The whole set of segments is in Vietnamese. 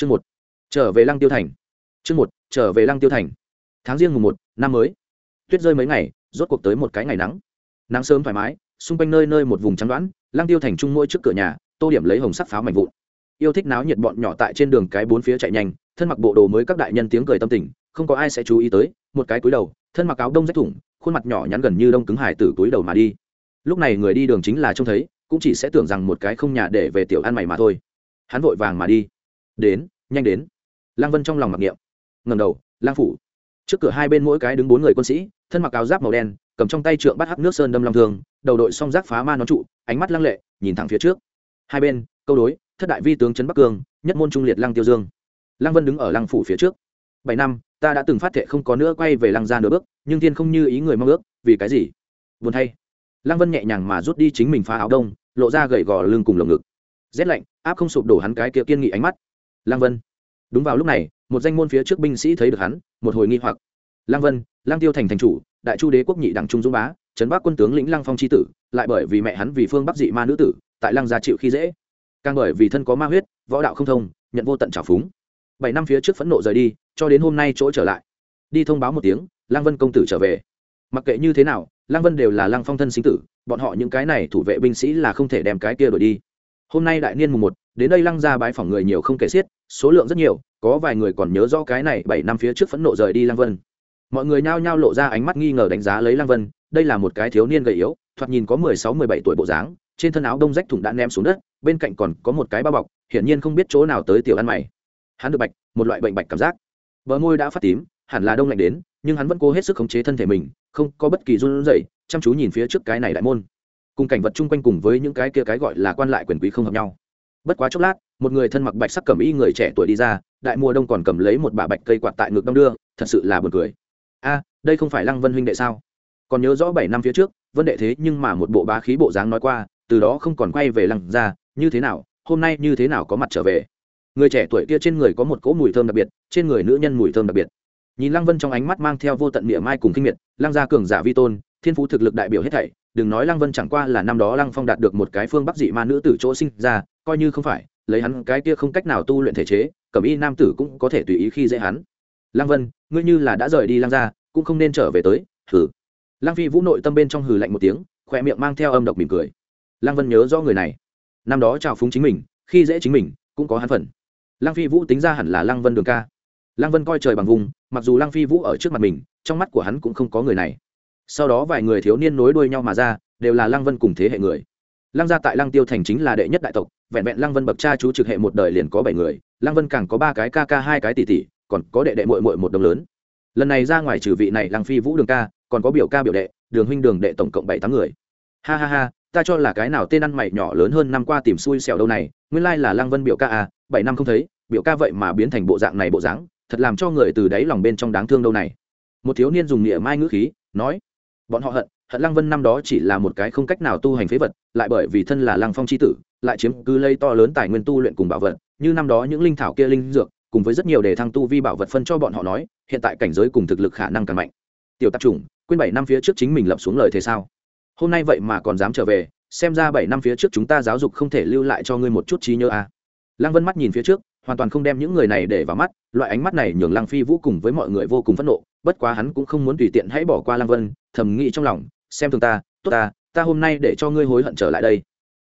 chương một, trở về lăng tiêu thành. Chương một, trở về lăng tiêu thành. Tháng riêng mùng một, năm mới. Tuyết rơi mấy ngày, rốt cuộc tới một cái ngày nắng. Nắng sớm thoải mái, xung quanh nơi nơi một vùng trắng đoán, lăng tiêu thành trung mỗi trước cửa nhà, tô điểm lấy hồng sắc pháo mạnh vụn. Yêu thích náo nhiệt bọn nhỏ tại trên đường cái bốn phía chạy nhanh, thân mặc bộ đồ mới các đại nhân tiếng cười tâm tình, không có ai sẽ chú ý tới, một cái túi đầu, thân mặc áo đông rách thủng, khuôn mặt nhỏ nhắn gần như đông cứng hải từ túi đầu mà đi. Lúc này người đi đường chính là trông thấy, cũng chỉ sẽ tưởng rằng một cái không nhà để về tiểu ăn mày mà thôi. Hắn vội vàng mà đi đến, nhanh đến. Lăng vân trong lòng mặc niệm. Ngầm đầu lang phủ. Trước cửa hai bên mỗi cái đứng bốn người quân sĩ, thân mặc áo giáp màu đen, cầm trong tay trượng bắt hắc nước sơn đâm long thường đầu đội song giác phá ma nón trụ, ánh mắt lăng lệ, nhìn thẳng phía trước. Hai bên, câu đối, thất đại vi tướng trấn bắc cương, nhất môn trung liệt lăng tiêu dương. Lăng vân đứng ở lăng phủ phía trước. Bảy năm, ta đã từng phát thệ không có nữa quay về lăng ra nửa bước, nhưng thiên không như ý người mong ước, vì cái gì? Buồn thay lăng vân nhẹ nhàng mà rút đi chính mình phá áo đông, lộ ra gầy gò lưng cùng lồng ngực. Rét lạnh, áp không sụp đổ hắn cái kia kiên nghị ánh mắt lăng vân. Đúng vào lúc này, một danh môn phía trước binh sĩ thấy được hắn, một hồi nghi hoặc. Lăng vân, lăng tiêu thành thành chủ, đại chu đế quốc nhị đảng trung dũng bá, trấn bắc quân tướng lĩnh lăng phong c tử, lại bởi vì mẹ hắn vì phương bắc dị ma nữ tử, tại lăng gia chịu khi dễ. Càng bởi vì thân có ma huyết, võ đạo không thông, nhận vô tận trào phúng. Bảy năm phía trước phẫn nộ rời đi, cho đến hôm nay chỗ trở lại. Đi thông báo một tiếng, lăng vân công tử trở về. Mặc kệ như thế nào, lăng vân đều là lăng phong thân sinh tử, bọn họ những cái này thủ vệ binh sĩ là không thể đem cái kia đổi đi hôm nay đại niên mùng một, đến đây lăng ra bái phỏng người nhiều không kể xiết, số lượng rất nhiều, có vài người còn nhớ rõ cái này bảy năm phía trước phẫn nộ rời đi lăng vân. Mọi người nhao nhao lộ ra ánh mắt nghi ngờ đánh giá lấy lăng vân, đây là một cái thiếu niên gầy yếu, thoạt nhìn có mười sáu, mười bảy tuổi bộ dáng, trên thân áo đông rách thủng đã ném xuống đất, bên cạnh còn có một cái bao bọc, hiển nhiên không biết chỗ nào tới tiểu ăn mày. Hắn được bạch, một loại bệnh bạch cảm giác. Bờ môi đã phát tím, hẳn là đông lạnh đến, nhưng hắn vẫn cố hết sức khống chế thân thể mình, không có bất kỳ run rẩy, chăm chú nhìn phía trước cái này đại môn cùng cảnh vật chung quanh cùng với những cái kia cái gọi là quan lại quyền quý không hợp nhau. Bất quá chốc lát, một người thân mặc bạch sắc cầm y người trẻ tuổi đi ra, đại mùa đông còn cầm lấy một bả bạch cây quạt tại ngực đông đưa, thật sự là buồn cười. A, đây không phải lăng vân huynh đệ sao? Còn nhớ rõ bảy năm phía trước, vân đệ thế nhưng mà một bộ bá khí bộ dáng nói qua, từ đó không còn quay về lăng ra như thế nào, hôm nay như thế nào có mặt trở về? Người trẻ tuổi kia trên người có một cỗ mùi thơm đặc biệt, trên người nữ nhân mùi thơm đặc biệt. Nhìn lăng vân trong ánh mắt mang theo vô tận miệng mai cùng kinh miệt, lăng gia cường giả vi tôn thiên phú thực lực đại biểu hết thảy, đừng nói lăng vân chẳng qua là năm đó lăng phong đạt được một cái phương bắc dị ma nữ tử chỗ sinh ra, coi như không phải, lấy hắn cái kia không cách nào tu luyện thể chế, cẩm y nam tử cũng có thể tùy ý khi dễ hắn. Lăng vân, ngươi như là đã rời đi lăng gia, cũng không nên trở về tới, hừ. Lăng phi vũ nội tâm bên trong hừ lạnh một tiếng khỏe miệng mang theo âm độc mỉm cười. Lăng vân nhớ rõ người này. Năm đó chào phúng chính mình, khi dễ chính mình, cũng có hắn phần. Lăng phi vũ tính ra hẳn là lăng vân đường ca. Lăng vân coi trời bằng vùng, mặc dù lăng phi vũ ở trước mặt mình, trong mắt của hắn cũng không có người này sau đó vài người thiếu niên nối đuôi nhau mà ra, đều là lăng vân cùng thế hệ người. Lăng gia tại lăng tiêu thành chính là đệ nhất đại tộc, vẹn vẹn lăng vân bậc cha chú trực hệ một đời liền có bảy người, lăng vân càng có ba cái ca ca, hai cái tỷ tỷ, còn có đệ đệ mội mội một đồng lớn. Lần này ra ngoài trừ vị này lăng phi vũ đường ca, còn có biểu ca biểu đệ, đường huynh đường đệ tổng cộng bảy tám người. Ha ha ha, ta cho là cái nào tên ăn mày nhỏ lớn hơn năm qua tìm xui xẻo đâu này, nguyên lai là lăng vân biểu ca à bảy năm không thấy, biểu ca vậy mà biến thành bộ dạng này bộ dáng, thật làm cho người từ đáy lòng bên trong đáng thương đâu này. Một thiếu niên dùng nghĩa mai ngữ khí, nói bọn họ hận hận lăng vân năm đó chỉ là một cái không cách nào tu hành phế vật, lại bởi vì thân là lăng phong c h i tử, lại chiếm cứ lây to lớn tài nguyên tu luyện cùng bảo vật. Như năm đó những linh thảo kia linh dược, cùng với rất nhiều đề thăng tu vi bảo vật phân cho bọn họ nói, hiện tại cảnh giới cùng thực lực khả năng càng mạnh. Tiểu tạp chủng, quên bảy năm phía trước chính mình lập xuống lời thế sao? Hôm nay vậy mà còn dám trở về, xem ra bảy năm phía trước chúng ta giáo dục không thể lưu lại cho ngươi một chút trí nhớ à. lăng vân mắt nhìn phía trước, hoàn toàn không đem những người này để vào mắt, loại ánh mắt này nhường lăng phi vũ cùng với mọi người vô cùng phẫn nộ bất quá hắn cũng không muốn tùy tiện hãy bỏ qua lăng vân, thầm nghĩ trong lòng, xem thường ta, tốt ta ta hôm nay để cho ngươi hối hận trở lại đây.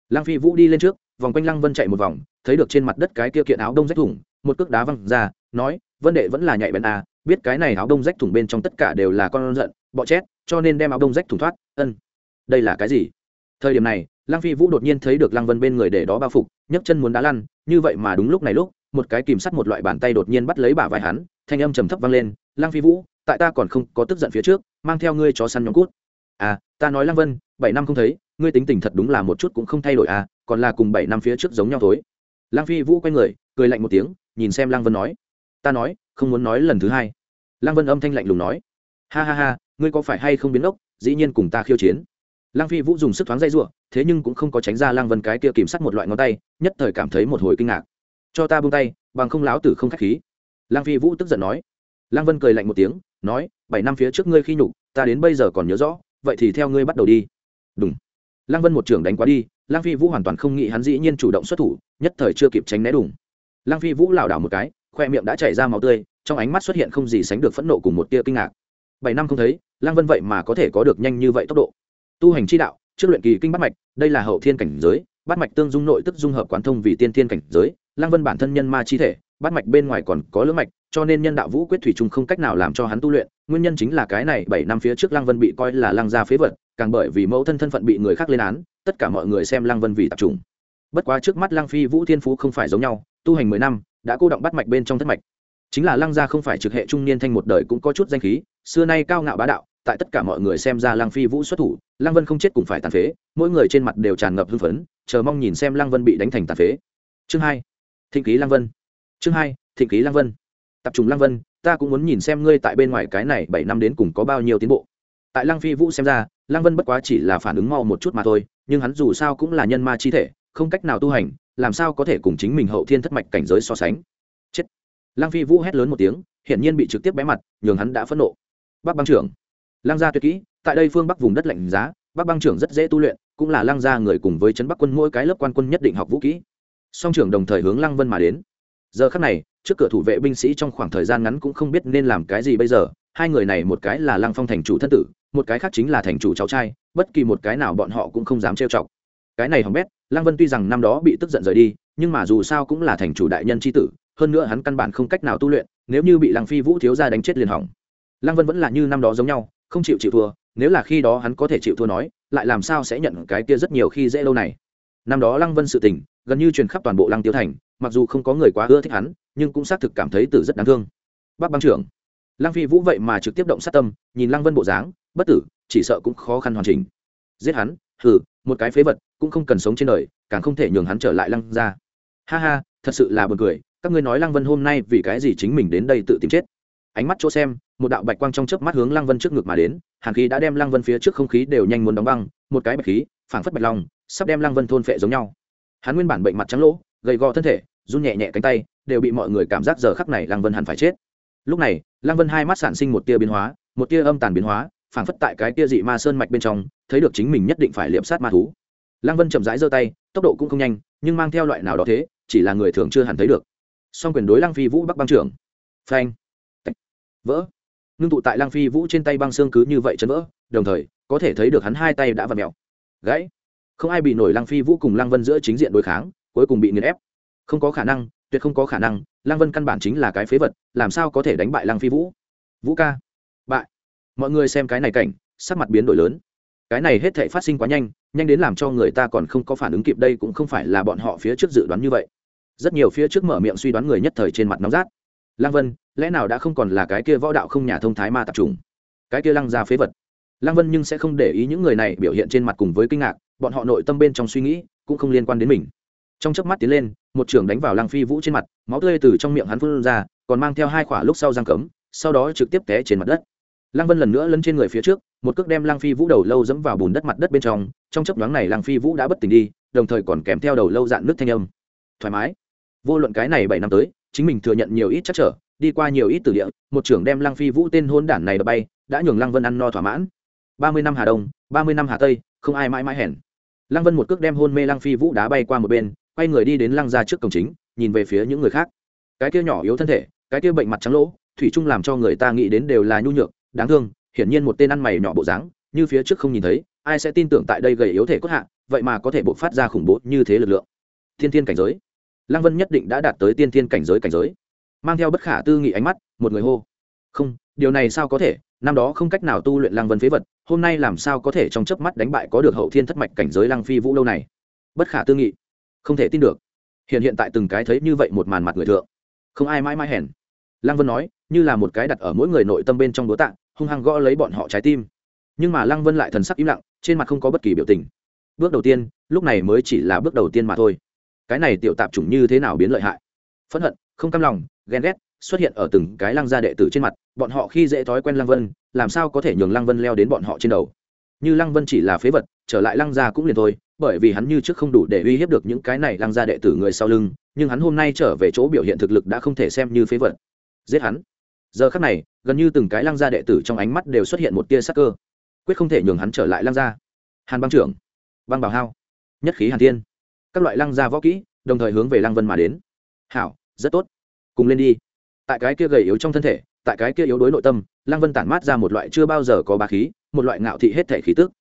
Lăng phi vũ đi lên trước, vòng quanh lăng vân chạy một vòng, thấy được trên mặt đất cái kia kiện áo đông rách thủng, một cước đá văng ra, nói, vân đệ vẫn là nhạy bén à biết cái này áo đông rách thủng bên trong tất cả đều là con giận, bọ chét, cho nên đem áo đông rách thủng thoát, ân, đây là cái gì? Thời điểm này, lăng phi vũ đột nhiên thấy được lăng vân bên người để đó bao phục, nhấc chân muốn đá lăn, như vậy mà đúng lúc này lúc, một cái kìm sắt một loại bàn tay đột nhiên bắt lấy bả vai hắn, thanh âm trầm thấp vang lên, lăng phi vũ tại ta còn không có tức giận phía trước, mang theo ngươi cho săn nhóm cút. À ta nói lăng vân, bảy năm không thấy, ngươi tính tình thật đúng là một chút cũng không thay đổi à còn là cùng bảy năm phía trước giống nhau thối lăng phi vũ quay người, cười lạnh một tiếng, nhìn xem lăng vân nói. Ta nói, không muốn nói lần thứ hai. Lăng vân âm thanh lạnh lùng nói. Ha ha ha, ngươi có phải hay không biến ốc, dĩ nhiên cùng ta khiêu chiến. Lăng phi vũ dùng sức thoáng dây r thế nhưng cũng không có tránh ra lăng vân cái kia kìm sắt một loại ngón tay, nhất thời cảm thấy một hồi kinh ngạc. Cho ta buông tay, bằng không láo tử không k h á c h khí. Lăng phi vũ tức giận nói. Lăng vân cười lạnh một tiếng nói, bảy năm phía trước ngươi khi nhục, ta đến bây giờ còn nhớ rõ, vậy thì theo ngươi bắt đầu đi. Đúng lăng vân một trưởng đánh quá đi, lăng phi vũ hoàn toàn không nghĩ hắn dĩ nhiên chủ động xuất thủ, nhất thời chưa kịp tránh né đủng lăng phi vũ lảo đảo một cái, khoe miệng đã chảy ra máu tươi, trong ánh mắt xuất hiện không gì sánh được phẫn nộ cùng một tia kinh ngạc. Bảy năm không thấy, lăng vân vậy mà có thể có được nhanh như vậy tốc độ. Tu hành chi đạo, trước luyện kỳ kinh bắt mạch, đây là hậu thiên cảnh giới, bắt mạch tương dung nội tức dung hợp quán thông vì tiên thiên cảnh giới, lăng vân bản thân nhân ma chi thể bát mạch bên ngoài còn có lưỡng mạch, cho nên nhân đạo vũ quyết thủy chung không cách nào làm cho hắn tu luyện. Nguyên nhân chính là cái này bảy năm phía trước lăng vân bị coi là lăng gia phế vật, càng bởi vì mẫu thân thân phận bị người khác lên án, tất cả mọi người xem lăng vân vì tập trung bất quá trước mắt lăng phi vũ thiên phú không phải giống nhau, tu hành mười năm, đã cô động bắt mạch bên trong thất mạch. Chính là lăng gia không phải trực hệ trung niên thanh một đời cũng có chút danh khí, xưa nay cao ngạo bá đạo, tại tất cả mọi người xem ra lăng phi vũ xuất thủ, lăng vân không chết cũng phải tàn phế, mỗi người trên mặt đều tràn ngập hưng phấn, chờ mong nhìn xem lăng vân bị đánh thành tàn phế. Chương hai, thịnh ký lăng vân chương hai, thịnh ký lăng vân. Tập trung lăng vân, ta cũng muốn nhìn xem ngươi tại bên ngoài cái này bảy năm đến cùng có bao nhiêu tiến bộ. Tại lăng phi vũ xem ra, lăng vân bất quá chỉ là phản ứng mau một chút mà thôi, nhưng hắn dù sao cũng là nhân ma chi thể, không cách nào tu hành, làm sao có thể cùng chính mình hậu thiên thất mạch cảnh giới so sánh. Chết. Lăng phi vũ hét lớn một tiếng, hiển nhiên bị trực tiếp bé mặt, nhường hắn đã phẫn nộ. Bắc băng trưởng. Lăng gia tuyệt kỹ, tại đây phương bắc vùng đất lạnh giá, bắc băng trưởng rất dễ tu luyện, cũng là lăng gia người cùng với trấn bắc quân mỗi cái lớp quan quân nhất định học vũ kỹ. Song trưởng đồng thời hướng lăng vân mà đến giờ khắc này, trước cửa thủ vệ binh sĩ trong khoảng thời gian ngắn cũng không biết nên làm cái gì bây giờ. Hai người này một cái là lăng phong thành chủ thân tử, một cái khác chính là thành chủ cháu trai, bất kỳ một cái nào bọn họ cũng không dám trêu chọc. Cái này hỏng bét, lăng vân tuy rằng năm đó bị tức giận rời đi, nhưng mà dù sao cũng là thành chủ đại nhân c h i tử, hơn nữa hắn căn bản không cách nào tu luyện, nếu như bị lăng phi vũ thiếu ra đánh chết liền hỏng. Lăng vân vẫn là như năm đó giống nhau, không chịu chịu thua, nếu là khi đó hắn có thể chịu thua nói, lại làm sao sẽ nhận cái kia rất nhiều khi dễ lâu này. Năm đó lăng vân sự tình gần như truyền khắp toàn bộ lăng tiêu thành, mặc dù không có người quá ưa thích hắn, nhưng cũng xác thực cảm thấy tử rất đáng thương. Bác băng trưởng, lăng phi vũ vậy mà trực tiếp động sát tâm, nhìn lăng vân bộ dáng, bất tử, chỉ sợ cũng khó khăn hoàn chỉnh. Giết hắn, hừ, một cái phế vật, cũng không cần sống trên đời, càng không thể nhường hắn trở lại lăng ra ha ha, thật sự là buồn cười, các ngươi nói lăng vân hôm nay vì cái gì chính mình đến đây tự tìm chết? Ánh mắt chỗ xem, một đạo bạch quang trong chớp mắt hướng lăng vân trước ngực mà đến, hàn khí đã đem lăng vân phía trước không khí đều nhanh muốn đóng băng, một cái bạch khí, phảng phất bạch long, sắp đem lăng vân thôn phệ giống nhau hắn nguyên bản bệnh mặt trắng lỗ, gầy gò thân thể, run nhẹ nhẹ cánh tay, đều bị mọi người cảm giác giờ khắc này lăng vân hẳn phải chết. Lúc này, lăng vân hai mắt sản sinh một tia biến hóa, một tia âm tàn biến hóa, phảng phất tại cái tia dị ma sơn mạch bên trong, thấy được chính mình nhất định phải liệp sát ma thú. Lăng vân chậm rãi giơ tay, tốc độ cũng không nhanh, nhưng mang theo loại nào đó thế, chỉ là người thường chưa hẳn thấy được. Song quyền đối lăng phi vũ bắc băng trưởng. Phanh. Vỡ. Ngưng tụ tại lăng phi vũ trên tay băng xương cứ như vậy chấn vỡ, đồng thời, có thể thấy được hắn hai tay đã vặt mèo. Gãy không ai bị nổi lăng phi vũ cùng lăng vân giữa chính diện đối kháng, cuối cùng bị nghiền ép. Không có khả năng, tuyệt không có khả năng, lăng vân căn bản chính là cái phế vật, làm sao có thể đánh bại lăng phi vũ? Vũ ca, bại. Mọi người xem cái này cảnh, sắc mặt biến đổi lớn. Cái này hết thể phát sinh quá nhanh nhanh đến làm cho người ta còn không có phản ứng kịp đây cũng không phải là bọn họ phía trước dự đoán như vậy. Rất nhiều phía trước mở miệng suy đoán người nhất thời trên mặt nóng rát. Lăng vân, lẽ nào đã không còn là cái kia võ đạo không nhà thông thái ma tập trung cái kia lăng ra phế vật. Lăng vân nhưng sẽ không để ý những người này biểu hiện trên mặt cùng với kinh ngạc bọn họ nội tâm bên trong suy nghĩ cũng không liên quan đến mình. Trong chớp mắt tiến lên, một trưởng đánh vào lăng phi vũ trên mặt, máu tươi từ trong miệng hắn phun ra, còn mang theo hai khỏa lúc sau giang cấm, sau đó trực tiếp té trên mặt đất. Lăng vân lần nữa lấn trên người phía trước, một cước đem lăng phi vũ đầu lâu dẫm vào bùn đất mặt đất bên trong trong chấp nhoáng này lăng phi vũ đã bất tỉnh đi, đồng thời còn kèm theo đầu lâu dạn nước thanh âm. Thoải mái. Vô luận cái này bảy năm tới, chính mình thừa nhận nhiều ít chắc trở, đi qua nhiều ít từ địa, một trưởng đem lăng phi vũ tên hôn đản này đập bay, đã nhường lăng vân ăn no thỏa mãn. Ba mươi năm hà đông, ba mươi năm hà tây không ai mãi mãi hèn. Lăng vân một cước đem hôn mê lăng phi vũ đá bay qua một bên, quay người đi đến lăng ra trước cổng chính, nhìn về phía những người khác. Cái kia nhỏ yếu thân thể, cái kia bệnh mặt trắng lỗ, thủy chung làm cho người ta nghĩ đến đều là nhu nhược, đáng thương, hiển nhiên một tên ăn mày nhỏ bộ dáng, như phía trước không nhìn thấy, ai sẽ tin tưởng tại đây gầy yếu thể cốt hạ, vậy mà có thể bộc phát ra khủng bố như thế lực lượng. Thiên thiên cảnh giới. Lăng vân nhất định đã đạt tới tiên thiên cảnh giới cảnh giới. Mang theo bất khả tư nghị ánh mắt, một người hô. Không, điều này sao có thể? Năm đó không cách nào tu luyện lăng vân phế vật, hôm nay làm sao có thể trong chớp mắt đánh bại có được hậu thiên thất mạch cảnh giới lăng phi vũ lâu này? Bất khả tư nghị. Không thể tin được. Hiện hiện tại từng cái thấy như vậy một màn mặt người thượng. Không ai mãi mãi hèn. Lăng vân nói, như là một cái đặt ở mỗi người nội tâm bên trong đố tạng hung hăng gõ lấy bọn họ trái tim. Nhưng mà lăng vân lại thần sắc im lặng, trên mặt không có bất kỳ biểu tình. Bước đầu tiên, lúc này mới chỉ là bước đầu tiên mà thôi. Cái này tiểu tạp chủng như thế nào biến lợi hại? Phẫn hận, không cam lòng, ghen ghét xuất hiện ở từng cái lăng gia đệ tử trên mặt bọn họ khi dễ thói quen lăng vân, làm sao có thể nhường lăng vân leo đến bọn họ trên đầu? Như lăng vân chỉ là phế vật, trở lại lăng gia cũng liền thôi, bởi vì hắn như trước không đủ để uy hiếp được những cái này lăng gia đệ tử người sau lưng, nhưng hắn hôm nay trở về chỗ biểu hiện thực lực đã không thể xem như phế vật. Giết hắn. Giờ khắc này, gần như từng cái lăng gia đệ tử trong ánh mắt đều xuất hiện một tia sắc cơ. Quyết không thể nhường hắn trở lại lăng gia. Hàn băng trưởng, băng bảo hao, nhất khí hàn thiên. Các loại lăng gia võ kỹ, đồng thời hướng về lăng vân mà đến. Hảo, rất tốt. Cùng lên đi. Tại cái kia gầy yếu trong thân thể tại cái kia yếu đuối nội tâm, lăng vân tản mát ra một loại chưa bao giờ có bá khí, một loại ngạo thị hết thể khí tức.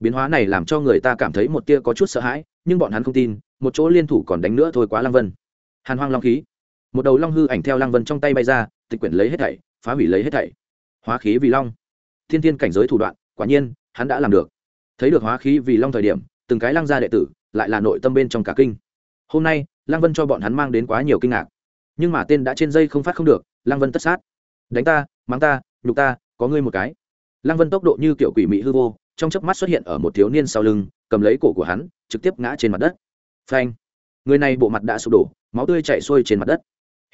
Biến hóa này làm cho người ta cảm thấy một tia có chút sợ hãi, nhưng bọn hắn không tin, một chỗ liên thủ còn đánh nữa thôi quá lăng vân. Hàn hoang long khí. Một đầu long hư ảnh theo lăng vân trong tay bay ra, tịch quyển lấy hết thảy, phá hủy lấy hết thảy. Hóa khí vì long. Thiên thiên cảnh giới thủ đoạn, quả nhiên, hắn đã làm được. Thấy được hóa khí vì long thời điểm, từng cái lăng gia đệ tử lại là nội tâm bên trong cả kinh. Hôm nay, lăng vân cho bọn hắn mang đến quá nhiều kinh ngạc. Nhưng mà tên đã trên dây không phát không được, lăng vân tất sát đánh ta, mắng ta, nhục ta, có ngươi một cái. Lăng vân tốc độ như kiểu quỷ mị hư vô, trong chớp mắt xuất hiện ở một thiếu niên sau lưng, cầm lấy cổ của hắn, trực tiếp ngã trên mặt đất. Phanh. Người này bộ mặt đã sụp đổ, máu tươi chảy xuôi trên mặt đất.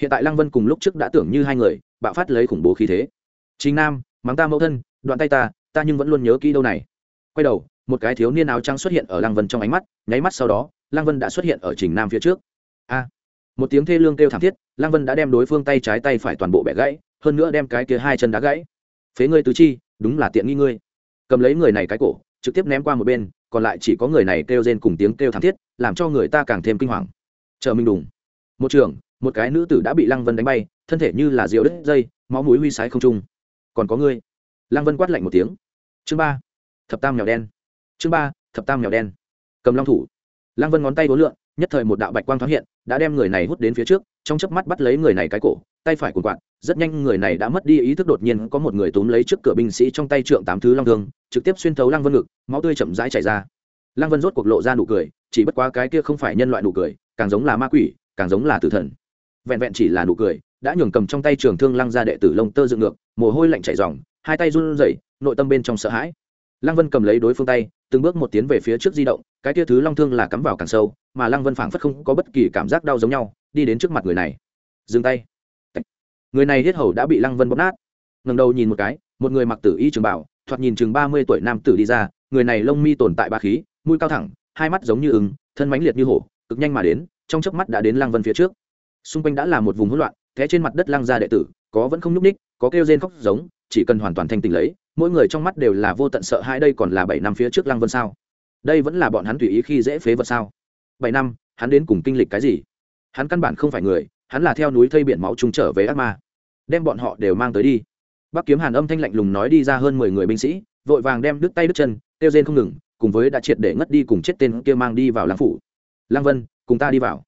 Hiện tại lăng vân cùng lúc trước đã tưởng như hai người, bạo phát lấy khủng bố khí thế. Chính nam, mắng ta mẫu thân, đoạn tay ta ta nhưng vẫn luôn nhớ kỹ đâu này. Quay đầu, một cái thiếu niên áo trắng xuất hiện ở lăng vân trong ánh mắt, nháy mắt sau đó, lăng vân đã xuất hiện ở trình nam phía trước. A. Một tiếng thê lương kêu thảm thiết, lăng vân đã đem đối phương tay trái tay phải toàn bộ bẻ gãy hơn nữa đem cái kia hai chân đá gãy. Phế ngươi tứ chi, đúng là tiện nghi ngươi. Cầm lấy người này cái cổ, trực tiếp ném qua một bên, còn lại chỉ có người này kêu rên cùng tiếng kêu thảm thiết, làm cho người ta càng thêm kinh hoàng. Chờ minh đùng. Một trường, một cái nữ tử đã bị lăng vân đánh bay, thân thể như là rượu đứt dây, máu mũi huy sái không trung. Còn có ngươi. Lăng vân quát lạnh một tiếng. Chương ba. Thập tam mèo đen. Chương ba, thập tam mèo đen. Cầm long thủ. Lăng vân ngón tay vốn lượn, nhất thời một đạo bạch quang thoáng hiện, đã đem người này hút đến phía trước, trong chớp mắt bắt lấy người này cái cổ tay phải cuộn quạt, rất nhanh người này đã mất đi ý thức đột nhiên, có một người túm lấy trước cửa binh sĩ trong tay trượng tám thứ long thương, trực tiếp xuyên thấu lăng vân ngực, máu tươi chậm rãi chảy ra. Lăng vân rốt cuộc lộ ra nụ cười, chỉ bất quá cái kia không phải nhân loại nụ cười, càng giống là ma quỷ, càng giống là tử thần. Vẹn vẹn chỉ là nụ cười, đã nhường cầm trong tay trường thương lăng ra đệ tử lông tơ dựng ngược, mồ hôi lạnh chảy ròng, hai tay run rẩy, nội tâm bên trong sợ hãi. Lăng vân cầm lấy đối phương tay, từng bước một tiến về phía trước di động, cái tia thứ long thương là cắm vào càng sâu, mà lăng vân phảng phất không có bất kỳ cảm giác đau giống nhau, đi đến trước mặt người này. Dừng tay người này hết hầu đã bị lăng vân bóp nát. Ngần đầu nhìn một cái, một người mặc tử y trường bảo, thoạt nhìn chừng ba mươi tuổi nam tử đi ra, người này lông mi tồn tại ba khí, mũi cao thẳng, hai mắt giống như ứng thân mãnh liệt như hổ, cực nhanh mà đến, trong chớp mắt đã đến lăng vân phía trước. Xung quanh đã là một vùng hỗn loạn thế trên mặt đất lăng gia đệ tử, có vẫn không nhúc ních có kêu rên khóc giống, chỉ cần hoàn toàn thanh tỉnh lấy, mỗi người trong mắt đều là vô tận sợ hãi đây còn là bảy năm phía trước lăng vân sao? Đây vẫn là bọn hắn tùy ý khi dễ phế vật sao? Bảy năm, hắn đến cùng kinh lịch cái gì? Hắn căn bản không phải người hắn là theo núi thây biển máu chúng trở về ác ma, đem bọn họ đều mang tới đi. Bắc kiếm hàn âm thanh lạnh lùng nói đi ra hơn mười người binh sĩ, vội vàng đem đứt tay đứt chân tiêu rên không ngừng, cùng với đã triệt để ngất đi cùng chết tên kia mang đi vào lăng phủ. Lăng vân, cùng ta đi vào.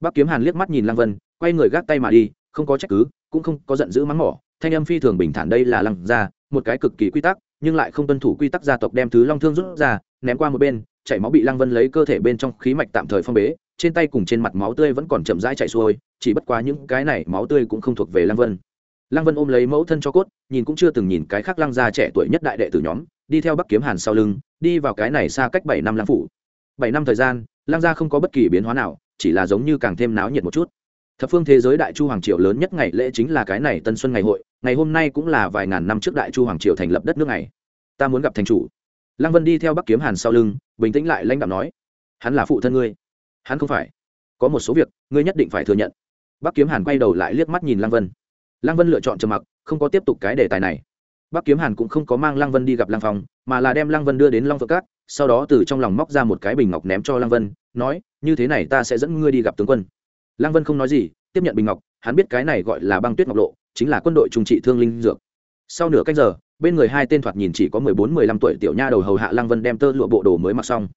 Bắc kiếm hàn liếc mắt nhìn lăng vân, quay người gác tay mà đi, không có trách cứ, cũng không có giận dữ mắng mỏ, thanh âm phi thường bình thản đây là lăng ra một cái cực kỳ quy tắc, nhưng lại không tuân thủ quy tắc gia tộc đem thứ long thương rút ra, ném qua một bên, chảy máu bị lăng vân lấy cơ thể bên trong khí mạch tạm thời phong bế trên tay cùng trên mặt máu tươi vẫn còn chậm rãi chảy xuôi, chỉ bất quá những cái này máu tươi cũng không thuộc về lăng vân. Lăng vân ôm lấy mẫu thân cho cốt, nhìn cũng chưa từng nhìn cái khác lăng gia trẻ tuổi nhất đại đệ tử nhóm, đi theo bắc kiếm hàn sau lưng, đi vào cái này xa cách bảy năm lăng phủ. Bảy năm thời gian, lăng gia không có bất kỳ biến hóa nào, chỉ là giống như càng thêm náo nhiệt một chút. Thập phương thế giới đại chu hoàng triều lớn nhất ngày lễ chính là cái này tân xuân ngày hội, ngày hôm nay cũng là vài ngàn năm trước đại chu hoàng triều thành lập đất nước này. Ta muốn gặp thành chủ. Lăng vân đi theo bắc kiếm hàn sau lưng, bình tĩnh lại lãnh đạo nói, hắn là phụ thân ngươi hắn không phải. Có một số việc, ngươi nhất định phải thừa nhận. Bắc kiếm hàn quay đầu lại liếc mắt nhìn lăng vân. Lăng vân lựa chọn trầm mặc, không có tiếp tục cái đề tài này. Bắc kiếm hàn cũng không có mang lăng vân đi gặp lăng phong, mà là đem lăng vân đưa đến long phượng cát, sau đó từ trong lòng móc ra một cái bình ngọc ném cho lăng vân, nói, như thế này ta sẽ dẫn ngươi đi gặp tướng quân. Lăng vân không nói gì, tiếp nhận bình ngọc, hắn biết cái này gọi là băng tuyết ngọc lộ, chính là quân đội trung trị thương linh dược. Sau nửa cách giờ, bên người hai tên thoạt nhìn chỉ có mười bốn, mười lăm tuổi tiểu nha đầu hầu hạ lăng vân đem tơ lụa bộ đồ mới mặc xong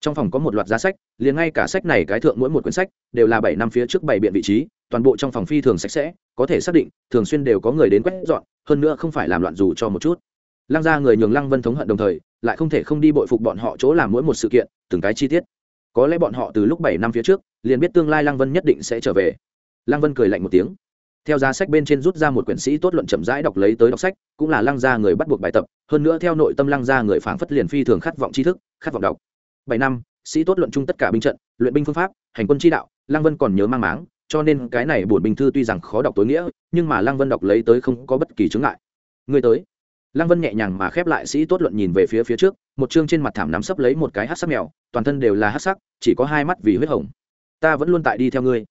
trong phòng có một loạt giá sách, liền ngay cả sách này cái thượng mỗi một quyển sách đều là bảy năm phía trước bảy biện vị trí, toàn bộ trong phòng phi thường sạch sẽ, có thể xác định, thường xuyên đều có người đến quét dọn, hơn nữa không phải làm loạn dù cho một chút. Lăng ra người nhường lăng vân thống hận đồng thời, lại không thể không đi bội phục bọn họ chỗ làm mỗi một sự kiện, từng cái chi tiết. Có lẽ bọn họ từ lúc bảy năm phía trước, liền biết tương lai lăng vân nhất định sẽ trở về. Lăng vân cười lạnh một tiếng. Theo giá sách bên trên rút ra một quyển sĩ tốt luận chậm rãi đọc lấy tới đọc sách, cũng là lăng gia người bắt buộc bài tập, hơn nữa theo nội tâm lăng gia người phảng phất liền phi thường khát vọng tri thức, khát vọng đọc bảy năm, sĩ tốt luận chung tất cả binh trận, luyện binh phương pháp, hành quân chi đạo, lăng vân còn nhớ mang máng, cho nên cái này buồn binh thư tuy rằng khó đọc tối nghĩa, nhưng mà lăng vân đọc lấy tới không có bất kỳ chứng ngại. Người tới. Lăng vân nhẹ nhàng mà khép lại sĩ tốt luận nhìn về phía phía trước, một chương trên mặt thảm nắm sấp lấy một cái hát sắc mèo, toàn thân đều là hát sắc, chỉ có hai mắt vì huyết hồng. Ta vẫn luôn tại đi theo ngươi.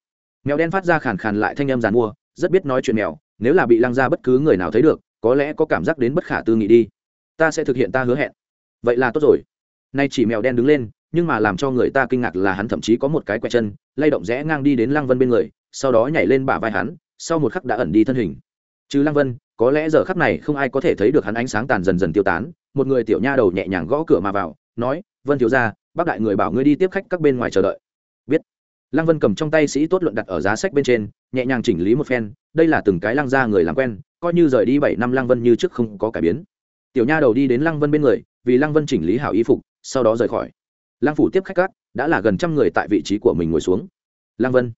Mèo đen phát ra khàn khàn lại thanh âm giàn mua, rất biết nói chuyện mèo, nếu là bị lăng ra bất cứ người nào thấy được, có lẽ có cảm giác đến bất khả tư nghị đi. Ta sẽ thực hiện ta hứa hẹn. Vậy là tốt rồi nay chỉ mèo đen đứng lên, nhưng mà làm cho người ta kinh ngạc là hắn thậm chí có một cái quẹt chân, lay động rẽ ngang đi đến lăng vân bên người, sau đó nhảy lên bả vai hắn, sau một khắc đã ẩn đi thân hình. Chứ lăng vân, có lẽ giờ khắc này không ai có thể thấy được hắn ánh sáng tàn dần dần tiêu tán, một người tiểu nha đầu nhẹ nhàng gõ cửa mà vào, nói, vân thiếu ra bác đại người bảo ngươi đi tiếp khách các bên ngoài chờ đợi. Biết. Lăng vân cầm trong tay sĩ tốt luận đặt ở giá sách bên trên, nhẹ nhàng chỉnh lý một phen, đây là từng cái lăng ra người làm quen, coi như rời đi bảy năm lăng vân như trước không có cải biến. Tiểu nha đầu đi đến lăng vân bên người, vì lăng vân chỉnh lý hảo y phục sau đó rời khỏi. Lăng phủ tiếp khách các, đã là gần trăm người tại vị trí của mình ngồi xuống. Lăng vân.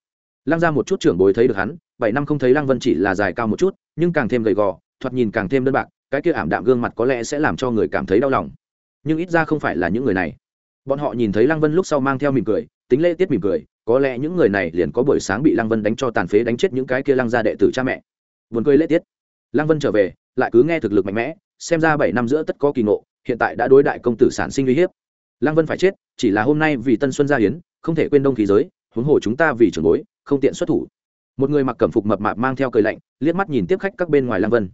Lăng ra một chút trưởng bối thấy được hắn, bảy năm không thấy lăng vân chỉ là dài cao một chút, nhưng càng thêm gầy gò, thoạt nhìn càng thêm đơn bạc, cái kia ảm đạm gương mặt có lẽ sẽ làm cho người cảm thấy đau lòng. Nhưng ít ra không phải là những người này. Bọn họ nhìn thấy lăng vân lúc sau mang theo mỉm cười, tính lễ tiết mỉm cười, có lẽ những người này liền có buổi sáng bị lăng vân đánh cho tàn phế đánh chết những cái kia lăng gia đệ tử cha mẹ. Buồn cười lễ tiết. Lăng vân trở về, lại cứ nghe thực lực mạnh mẽ, xem ra bảy năm giữa tất có kỳ ngộ hiện tại đã đối đại công tử sản sinh uy hiếp. Lăng vân phải chết, chỉ là hôm nay vì tân xuân gia hiến, không thể quên đông khí giới, huống hồ chúng ta vì trưởng bối, không tiện xuất thủ. Một người mặc cẩm phục mập mạp mang theo cười lạnh, liếc mắt nhìn tiếp khách các bên ngoài lăng vân.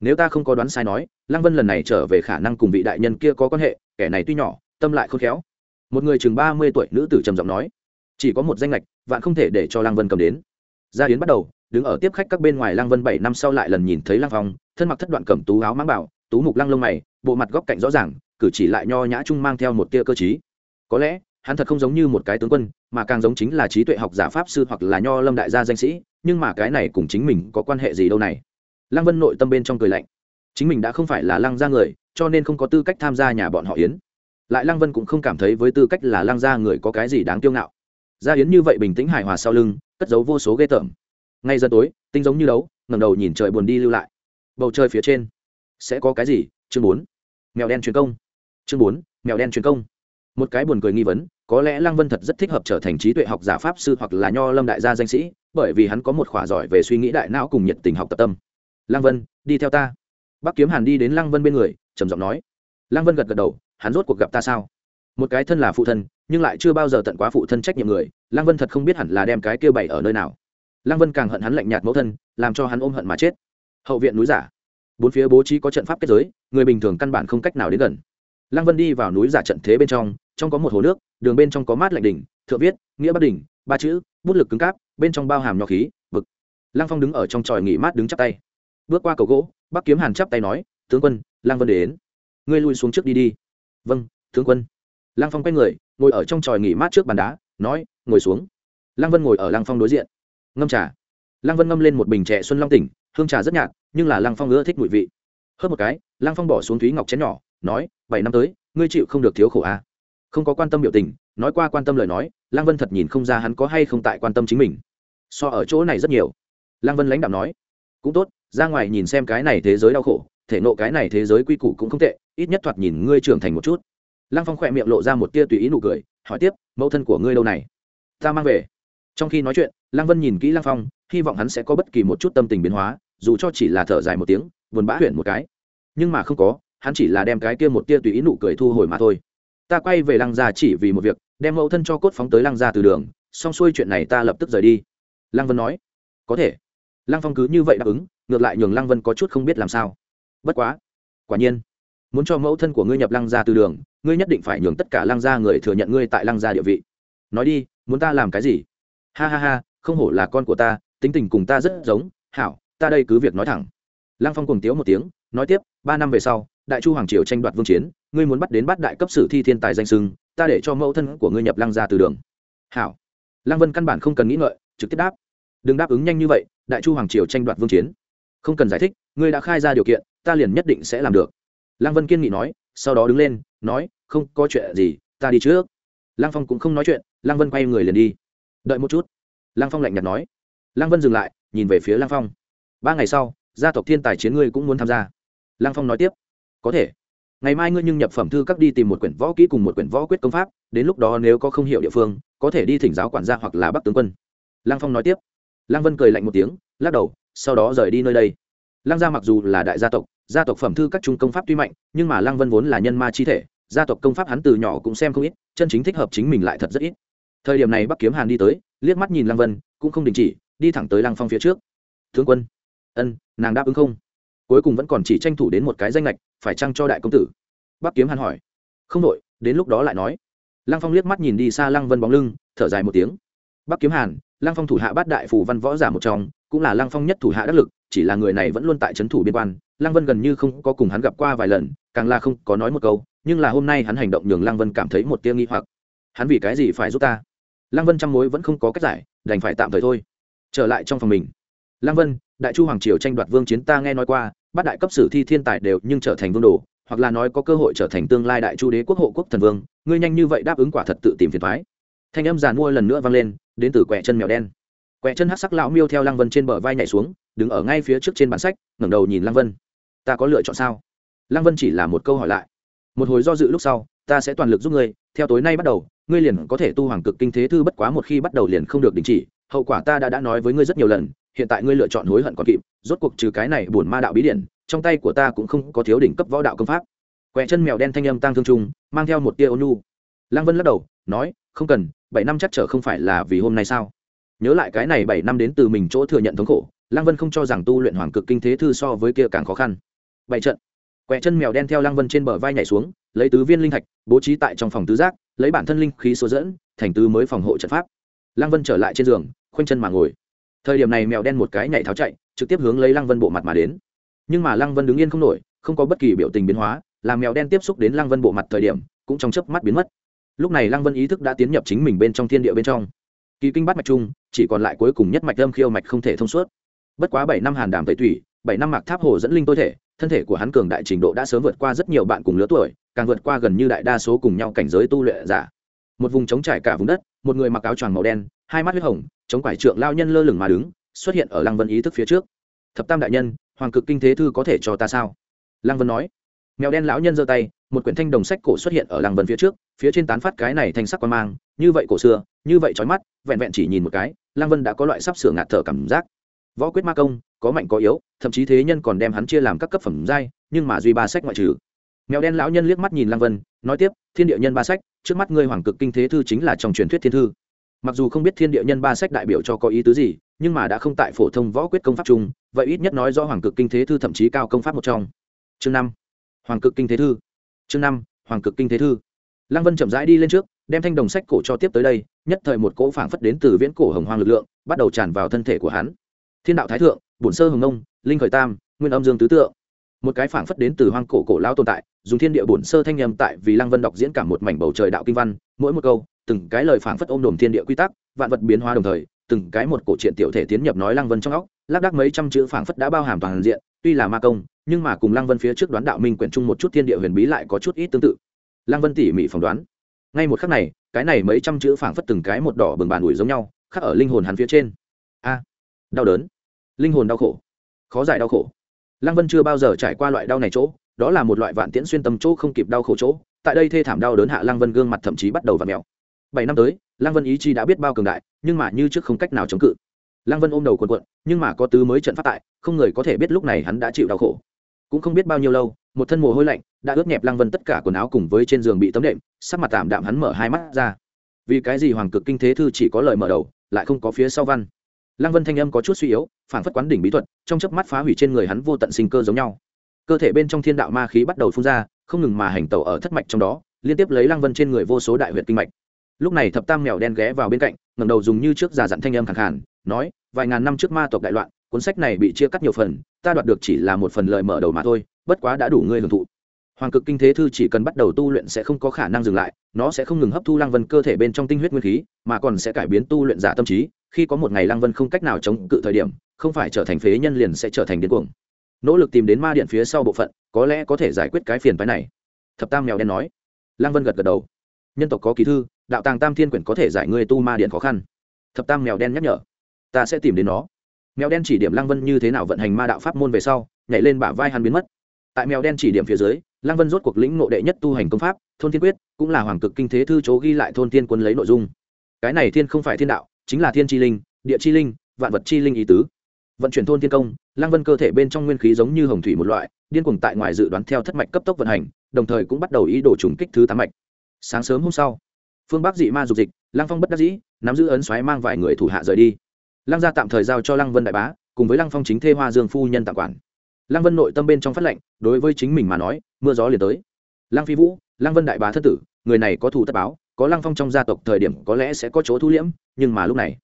Nếu ta không có đoán sai nói, lăng vân lần này trở về khả năng cùng vị đại nhân kia có quan hệ, kẻ này tuy nhỏ, tâm lại khôn khéo. Một người chừng ba mươi tuổi nữ tử trầm giọng nói, chỉ có một danh lệch vạn không thể để cho lăng vân cầm đến. Gia hiến bắt đầu, đứng ở tiếp khách các bên ngoài lăng vân bảy năm sau lại lần nhìn thấy lăng phong, thân mặc thất đoạn cẩm tú áo mãng bảo, tú mục lăng lông mày bộ mặt góc cạnh rõ ràng, cử chỉ lại nho nhã trung mang theo một tia cơ chí có lẽ, hắn thật không giống như một cái tướng quân, mà càng giống chính là trí tuệ học giả pháp sư hoặc là nho lâm đại gia danh sĩ, nhưng mà cái này cùng chính mình có quan hệ gì đâu này? Lăng vân nội tâm bên trong cười lạnh. Chính mình đã không phải là lăng gia người, cho nên không có tư cách tham gia nhà bọn họ yến. Lại lăng vân cũng không cảm thấy với tư cách là lăng gia người có cái gì đáng kiêu ngạo. Gia yến như vậy bình tĩnh hài hòa sau lưng, cất giấu vô số ghê tởm. Ngay giờ tối, tinh giống như đấu ngầm đầu nhìn trời buồn đi lưu lại. Bầu trời phía trên, sẽ có cái gì? Chương bốn mèo đen truyền công. Chương bốn, mèo đen truyền công. Một cái buồn cười nghi vấn, có lẽ lăng vân thật rất thích hợp trở thành trí tuệ học giả pháp sư hoặc là nho lâm đại gia danh sĩ, bởi vì hắn có một khỏa giỏi về suy nghĩ đại não cùng nhiệt tình học tập tâm. Lăng vân, đi theo ta. Bác kiếm hàn đi đến lăng vân bên người, trầm giọng nói. Lăng vân gật gật đầu, hắn rốt cuộc gặp ta sao? Một cái thân là phụ thân, nhưng lại chưa bao giờ tận quá phụ thân trách nhiệm người, lăng vân thật không biết hẳn là đem cái kêu bày ở nơi nào. Lăng vân càng hận hắn lạnh nhạt mẫu thân, làm cho hắn ôm hận mà chết. Hậu viện núi giả bốn phía bố trí có trận pháp kết giới, người bình thường căn bản không cách nào đến gần. Lăng vân đi vào núi giả trận thế bên trong trong có một hồ nước, đường bên trong có mát lạnh đỉnh, thượng viết, nghĩa bắc đỉnh, ba chữ, bút lực cứng cáp, bên trong bao hàm nhỏ khí vực lăng phong đứng ở trong tròi nghỉ mát đứng chắp tay. Bước qua cầu gỗ, bắc kiếm hàn chắp tay nói, tướng quân, lăng vân đến. Ngươi lui xuống trước đi đi. Vâng tướng quân. Lăng phong quay người, ngồi ở trong tròi nghỉ mát trước bàn đá, nói, ngồi xuống. Lăng vân ngồi ở lăng phong đối diện. Ngâm trà lăng vân ngâm lên một bình trẻ xuân long tỉnh, hương trà rất nhạt, nhưng là lăng phong ưa thích mùi vị. Hớp một cái, lăng phong bỏ xuống thúy ngọc chén nhỏ, nói, bảy năm tới, ngươi chịu không được thiếu khổ a à? không có quan tâm biểu tình, nói qua quan tâm lời nói, lăng vân thật nhìn không ra hắn có hay không tại quan tâm chính mình. So ở chỗ này rất nhiều. Lăng vân lãnh đạo nói, cũng tốt, ra ngoài nhìn xem cái này thế giới đau khổ, thể nộ cái này thế giới quy củ cũng không tệ, ít nhất thoạt nhìn ngươi trưởng thành một chút. Lăng phong khỏe miệng lộ ra một tia tùy ý nụ cười, hỏi tiếp, mẫu thân của ngươi lâu này? Ta mang về. Trong khi nói chuyện, lăng vân nhìn kỹ lăng phong hy vọng hắn sẽ có bất kỳ một chút tâm tình biến hóa, dù cho chỉ là thở dài một tiếng, buồn bã huyện một cái. Nhưng mà không có, hắn chỉ là đem cái kia một tia tùy ý nụ cười thu hồi mà thôi. Ta quay về lăng gia chỉ vì một việc, đem mẫu thân cho cốt phóng tới lăng gia từ đường, xong xuôi chuyện này ta lập tức rời đi. Lăng vân nói, có thể. Lăng phong cứ như vậy đáp ứng, ngược lại nhường lăng vân có chút không biết làm sao. Bất quá, quả nhiên, muốn cho mẫu thân của ngươi nhập lăng gia từ đường, ngươi nhất định phải nhường tất cả lăng gia người thừa nhận ngươi tại lăng gia địa vị. Nói đi, muốn ta làm cái gì? Ha ha ha, không hổ là con của ta tính tình cùng ta rất giống, hảo, ta đây cứ việc nói thẳng. Lăng phong cùng tiếu một tiếng, nói tiếp, ba năm về sau, đại chu hoàng triều tranh đoạt vương chiến, ngươi muốn bắt đến bắt đại cấp sử thi thiên tài danh sưng ta để cho mẫu thân của ngươi nhập lăng ra từ đường. Hảo. Lăng vân căn bản không cần nghĩ ngợi, trực tiếp đáp. Đừng đáp ứng nhanh như vậy, đại chu hoàng triều tranh đoạt vương chiến. Không cần giải thích, ngươi đã khai ra điều kiện, ta liền nhất định sẽ làm được. Lăng vân kiên nghị nói, sau đó đứng lên, nói, không có chuyện gì, ta đi trước. Lăng phong cũng không nói chuyện, lăng vân quay người liền đi. Đợi một chút. Lăng phong lạnh nhạt nói lăng vân dừng lại, nhìn về phía lăng phong. Ba ngày sau, gia tộc thiên tài chiến ngươi cũng muốn tham gia. Lăng phong nói tiếp. Có thể. Ngày mai ngươi nhưng nhập phẩm thư các đi tìm một quyển võ kỹ cùng một quyển võ quyết công pháp, đến lúc đó nếu có không hiểu địa phương, có thể đi thỉnh giáo quản gia hoặc là bắc tướng quân. Lăng phong nói tiếp. Lăng vân cười lạnh một tiếng, lắc đầu, sau đó rời đi nơi đây. Lăng gia mặc dù là đại gia tộc gia tộc phẩm thư các trung công pháp tuy mạnh, nhưng mà lăng vân vốn là nhân ma chi thể, gia tộc công pháp hắn từ nhỏ cũng xem không ít, chân chính thích hợp chính mình lại thật rất ít. Thời điểm này bắc kiếm hàn đi tới, liếc mắt nhìn lăng vân, cũng không đình chỉ đi thẳng tới lăng phong phía trước. Tướng quân. Ân, nàng đáp ứng không? Cuối cùng vẫn còn chỉ tranh thủ đến một cái danh lệch phải chăng cho đại công tử? Bắc kiếm hàn hỏi. Không đội đến lúc đó lại nói. Lăng phong liếc mắt nhìn đi xa lăng vân bóng lưng, thở dài một tiếng. Bắc kiếm hàn, lăng phong thủ hạ bát đại phủ văn võ giả một trong, cũng là lăng phong nhất thủ hạ đắc lực, chỉ là người này vẫn luôn tại trấn thủ biên quan, lăng vân gần như không có cùng hắn gặp qua vài lần, càng là không có nói một câu, nhưng là hôm nay hắn hành động nhường lăng vân cảm thấy một tia nghi hoặc. Hắn vì cái gì phải giúp ta? Lăng vân trăm mối vẫn không có cách giải, đành phải tạm thời thôi trở lại trong phòng mình. Lăng vân, đại chu hoàng triều tranh đoạt vương chiến ta nghe nói qua bát đại cấp sử thi thiên tài đều nhưng trở thành vương đồ, hoặc là nói có cơ hội trở thành tương lai đại chu đế quốc hộ quốc thần vương, ngươi nhanh như vậy đáp ứng quả thật tự tìm phiền thoái thanh âm giàn mua lần nữa vang lên, đến từ quẹ chân mèo đen. Quẹ chân hát sắc lão miêu theo lăng vân trên bờ vai nhảy xuống, đứng ở ngay phía trước trên bản sách, ngẩng đầu nhìn lăng vân. Ta có lựa chọn sao? Lăng vân chỉ là một câu hỏi lại. Một hồi do dự lúc sau, ta sẽ toàn lực giúp ngươi, theo tối nay bắt đầu, ngươi liền có thể tu hoàng cực kinh thế thư bất quá một khi bắt đầu liền không được đình chỉ hậu quả ta đã đã nói với ngươi rất nhiều lần, hiện tại ngươi lựa chọn hối hận còn kịp, rốt cuộc trừ cái này buồn ma đạo bí điển, trong tay của ta cũng không có thiếu đỉnh cấp võ đạo công pháp. Quẹ chân mèo đen thanh âm tăng thương trung, mang theo một tia ônu lăng vân lắc đầu, nói, không cần, bảy năm chắc chở không phải là vì hôm nay sao? Nhớ lại cái này bảy năm đến từ mình chỗ thừa nhận thống khổ, lăng vân không cho rằng tu luyện hoàng cực kinh thế thư so với kia càng khó khăn. Bảy trận. Quẹ chân mèo đen theo lăng vân trên bờ vai nhảy xuống, lấy tứ viên linh thạch, bố trí tại trong phòng tứ giác, lấy bản thân linh khí số dẫn, thành tứ mới phòng hộ trận pháp. Lăng vân trở lại trên giường khoanh chân mà ngồi. Thời điểm này mèo đen một cái nhảy tháo chạy, trực tiếp hướng lấy lăng vân bộ mặt mà đến. Nhưng mà lăng vân đứng yên không nổi, không có bất kỳ biểu tình biến hóa, làm mèo đen tiếp xúc đến lăng vân bộ mặt thời điểm, cũng trong chớp mắt biến mất. Lúc này lăng vân ý thức đã tiến nhập chính mình bên trong thiên địa bên trong. Kỳ kinh bắt mạch chung, chỉ còn lại cuối cùng nhất mạch âm khiêu mạch không thể thông suốt. Bất quá bảy năm hàn đàm tẩy thủy bảy năm mạc tháp hồ dẫn linh tôi thể, thân thể của hắn cường đại trình độ đã sớm vượt qua rất nhiều bạn cùng lứa tuổi, càng vượt qua gần như đại đa số cùng nhau cảnh giới tu luyện giả một vùng trống trải cả vùng đất, một người mặc áo choàng màu đen, hai mắt huyết hồng, chống quải trượng lao nhân lơ lửng mà đứng, xuất hiện ở lăng vân ý thức phía trước. Thập tam đại nhân, hoàng cực kinh thế thư có thể cho ta sao? Lăng vân nói. Mèo đen lão nhân giơ tay, một quyển thanh đồng sách cổ xuất hiện ở lăng vân phía trước, phía trên tán phát cái này thanh sắc quan mang, như vậy cổ xưa, như vậy trói mắt, vẹn vẹn chỉ nhìn một cái, lăng vân đã có loại sắp sửa ngạt thở cảm giác. Võ quyết ma công, có mạnh có yếu, thậm chí thế nhân còn đem hắn chia làm các cấp phẩm giai, nhưng mà duy ba sách ngoại trừ. Mèo đen lão nhân liếc mắt nhìn lăng vân, nói tiếp, thiên địa nhân ba sách trước mắt ngươi hoàng cực kinh thế thư chính là trong truyền thuyết thiên thư. Mặc dù không biết thiên địa nhân ba sách đại biểu cho có ý tứ gì, nhưng mà đã không tại phổ thông võ quyết công pháp chung, vậy ít nhất nói do hoàng cực kinh thế thư thậm chí cao công pháp một trong. Chương năm. Hoàng cực kinh thế thư. Chương năm, hoàng cực kinh thế thư. Lăng vân chậm rãi đi lên trước, đem thanh đồng sách cổ cho tiếp tới đây, nhất thời một cỗ phảng phất đến từ viễn cổ hồng hoang lực lượng, bắt đầu tràn vào thân thể của hắn. Thiên đạo thái thượng, bổn sơ hồng nông linh khởi tam, nguyên âm dương tứ tượng. Một cái phảng phất đến từ hoang cổ cổ lao tồn tại dùng thiên địa bổn sơ thanh nhầm tại vì lăng vân đọc diễn cả một mảnh bầu trời đạo kinh văn, mỗi một câu, từng cái lời phảng phất ôm đồm thiên địa quy tắc, vạn vật biến hóa đồng thời, từng cái một cổ truyện tiểu thể tiến nhập nói lăng vân trong óc, lác đác mấy trăm chữ phảng phất đã bao hàm toàn diện, tuy là ma công, nhưng mà cùng lăng vân phía trước đoán đạo minh quyển chung một chút thiên địa huyền bí lại có chút ít tương tự. Lăng vân tỉ mỉ phỏng đoán. Ngay một khắc này, cái này mấy trăm chữ phảng phất từng cái một đỏ bừng bàn ủi giống nhau, khắc ở linh hồn hắn phía trên. A, đau đớn. Linh hồn đau khổ. Khó giải đau khổ. Lăng vân chưa bao giờ trải qua loại đau này chỗ đó là một loại vạn tiễn xuyên tâm chỗ không kịp đau khổ chỗ, tại đây thê thảm đau đớn hạ lăng vân gương mặt thậm chí bắt đầu và mèo. Bảy năm tới, lăng vân ý chi đã biết bao cường đại, nhưng mà như trước không cách nào chống cự. Lăng vân ôm đầu quần quận nhưng mà có tứ mới trận phát tại, không người có thể biết lúc này hắn đã chịu đau khổ. Cũng không biết bao nhiêu lâu, một thân mồ hôi lạnh đã ướt nhẹp lăng vân tất cả quần áo cùng với trên giường bị tấm đệm, sắc mặt tạm đạm hắn mở hai mắt ra. Vì cái gì hoàng cực kinh thế thư chỉ có lời mở đầu, lại không có phía sau văn? Lăng vân thanh âm có chút suy yếu phản phất quán đỉnh bí thuật, trong chớp mắt phá hủy trên người hắn vô tận sinh cơ giống nhau cơ thể bên trong thiên đạo ma khí bắt đầu phun ra, không ngừng mà hành tẩu ở thất mạch trong đó, liên tiếp lấy lăng vân trên người vô số đại huyện kinh mạch. Lúc này thập tam mèo đen ghé vào bên cạnh, ngẩng đầu dùng như trước giả dặn thanh âm khẳng hẳn nói, vài ngàn năm trước ma tộc đại loạn, cuốn sách này bị chia cắt nhiều phần, ta đoạt được chỉ là một phần lời mở đầu mà thôi, bất quá đã đủ ngươi hưởng thụ. Hoàng cực kinh thế thư chỉ cần bắt đầu tu luyện sẽ không có khả năng dừng lại, nó sẽ không ngừng hấp thu lăng vân cơ thể bên trong tinh huyết nguyên khí, mà còn sẽ cải biến tu luyện giả tâm trí, khi có một ngày lăng vân không cách nào chống cự thời điểm, không phải trở thành phế nhân liền sẽ trở thành điên cuồng nỗ lực tìm đến ma điện phía sau bộ phận, có lẽ có thể giải quyết cái phiền phái này. Thập tam mèo đen nói. Lăng vân gật gật đầu. Nhân tộc có ký thư, đạo tàng tam thiên quyển có thể giải ngươi tu ma điện khó khăn. Thập tam mèo đen nhắc nhở. Ta sẽ tìm đến nó. Mèo đen chỉ điểm lăng vân như thế nào vận hành ma đạo pháp môn về sau, nhảy lên bả vai hắn biến mất. Tại mèo đen chỉ điểm phía dưới, lăng vân rốt cuộc lĩnh ngộ đệ nhất tu hành công pháp, thôn thiên quyết, cũng là hoàng cực kinh thế thư chố ghi lại thôn thiên quân lấy nội dung. Cái này thiên không phải thiên đạo, chính là thiên chi linh, địa chi linh, vạn vật chi linh ý tứ vận chuyển thôn thiên công, lăng vân cơ thể bên trong nguyên khí giống như hồng thủy một loại, điên cuồng tại ngoài dự đoán theo thất mạch cấp tốc vận hành, đồng thời cũng bắt đầu ý đồ trùng kích thứ tám mạch. Sáng sớm hôm sau, phương bắc dị ma dục dịch, lăng phong bất đắc dĩ, nắm giữ ấn xoáy mang vài người thủ hạ rời đi. Lăng gia tạm thời giao cho lăng vân đại bá, cùng với lăng phong chính thê hoa dương phu nhân tạm quản. Lăng vân nội tâm bên trong phát lệnh, đối với chính mình mà nói, mưa gió liền tới. Lăng phi vũ, lăng vân đại bá thất tử, người này có thủ tất báo, có lăng phong trong gia tộc thời điểm có lẽ sẽ có chỗ thu liễm, nhưng mà lúc này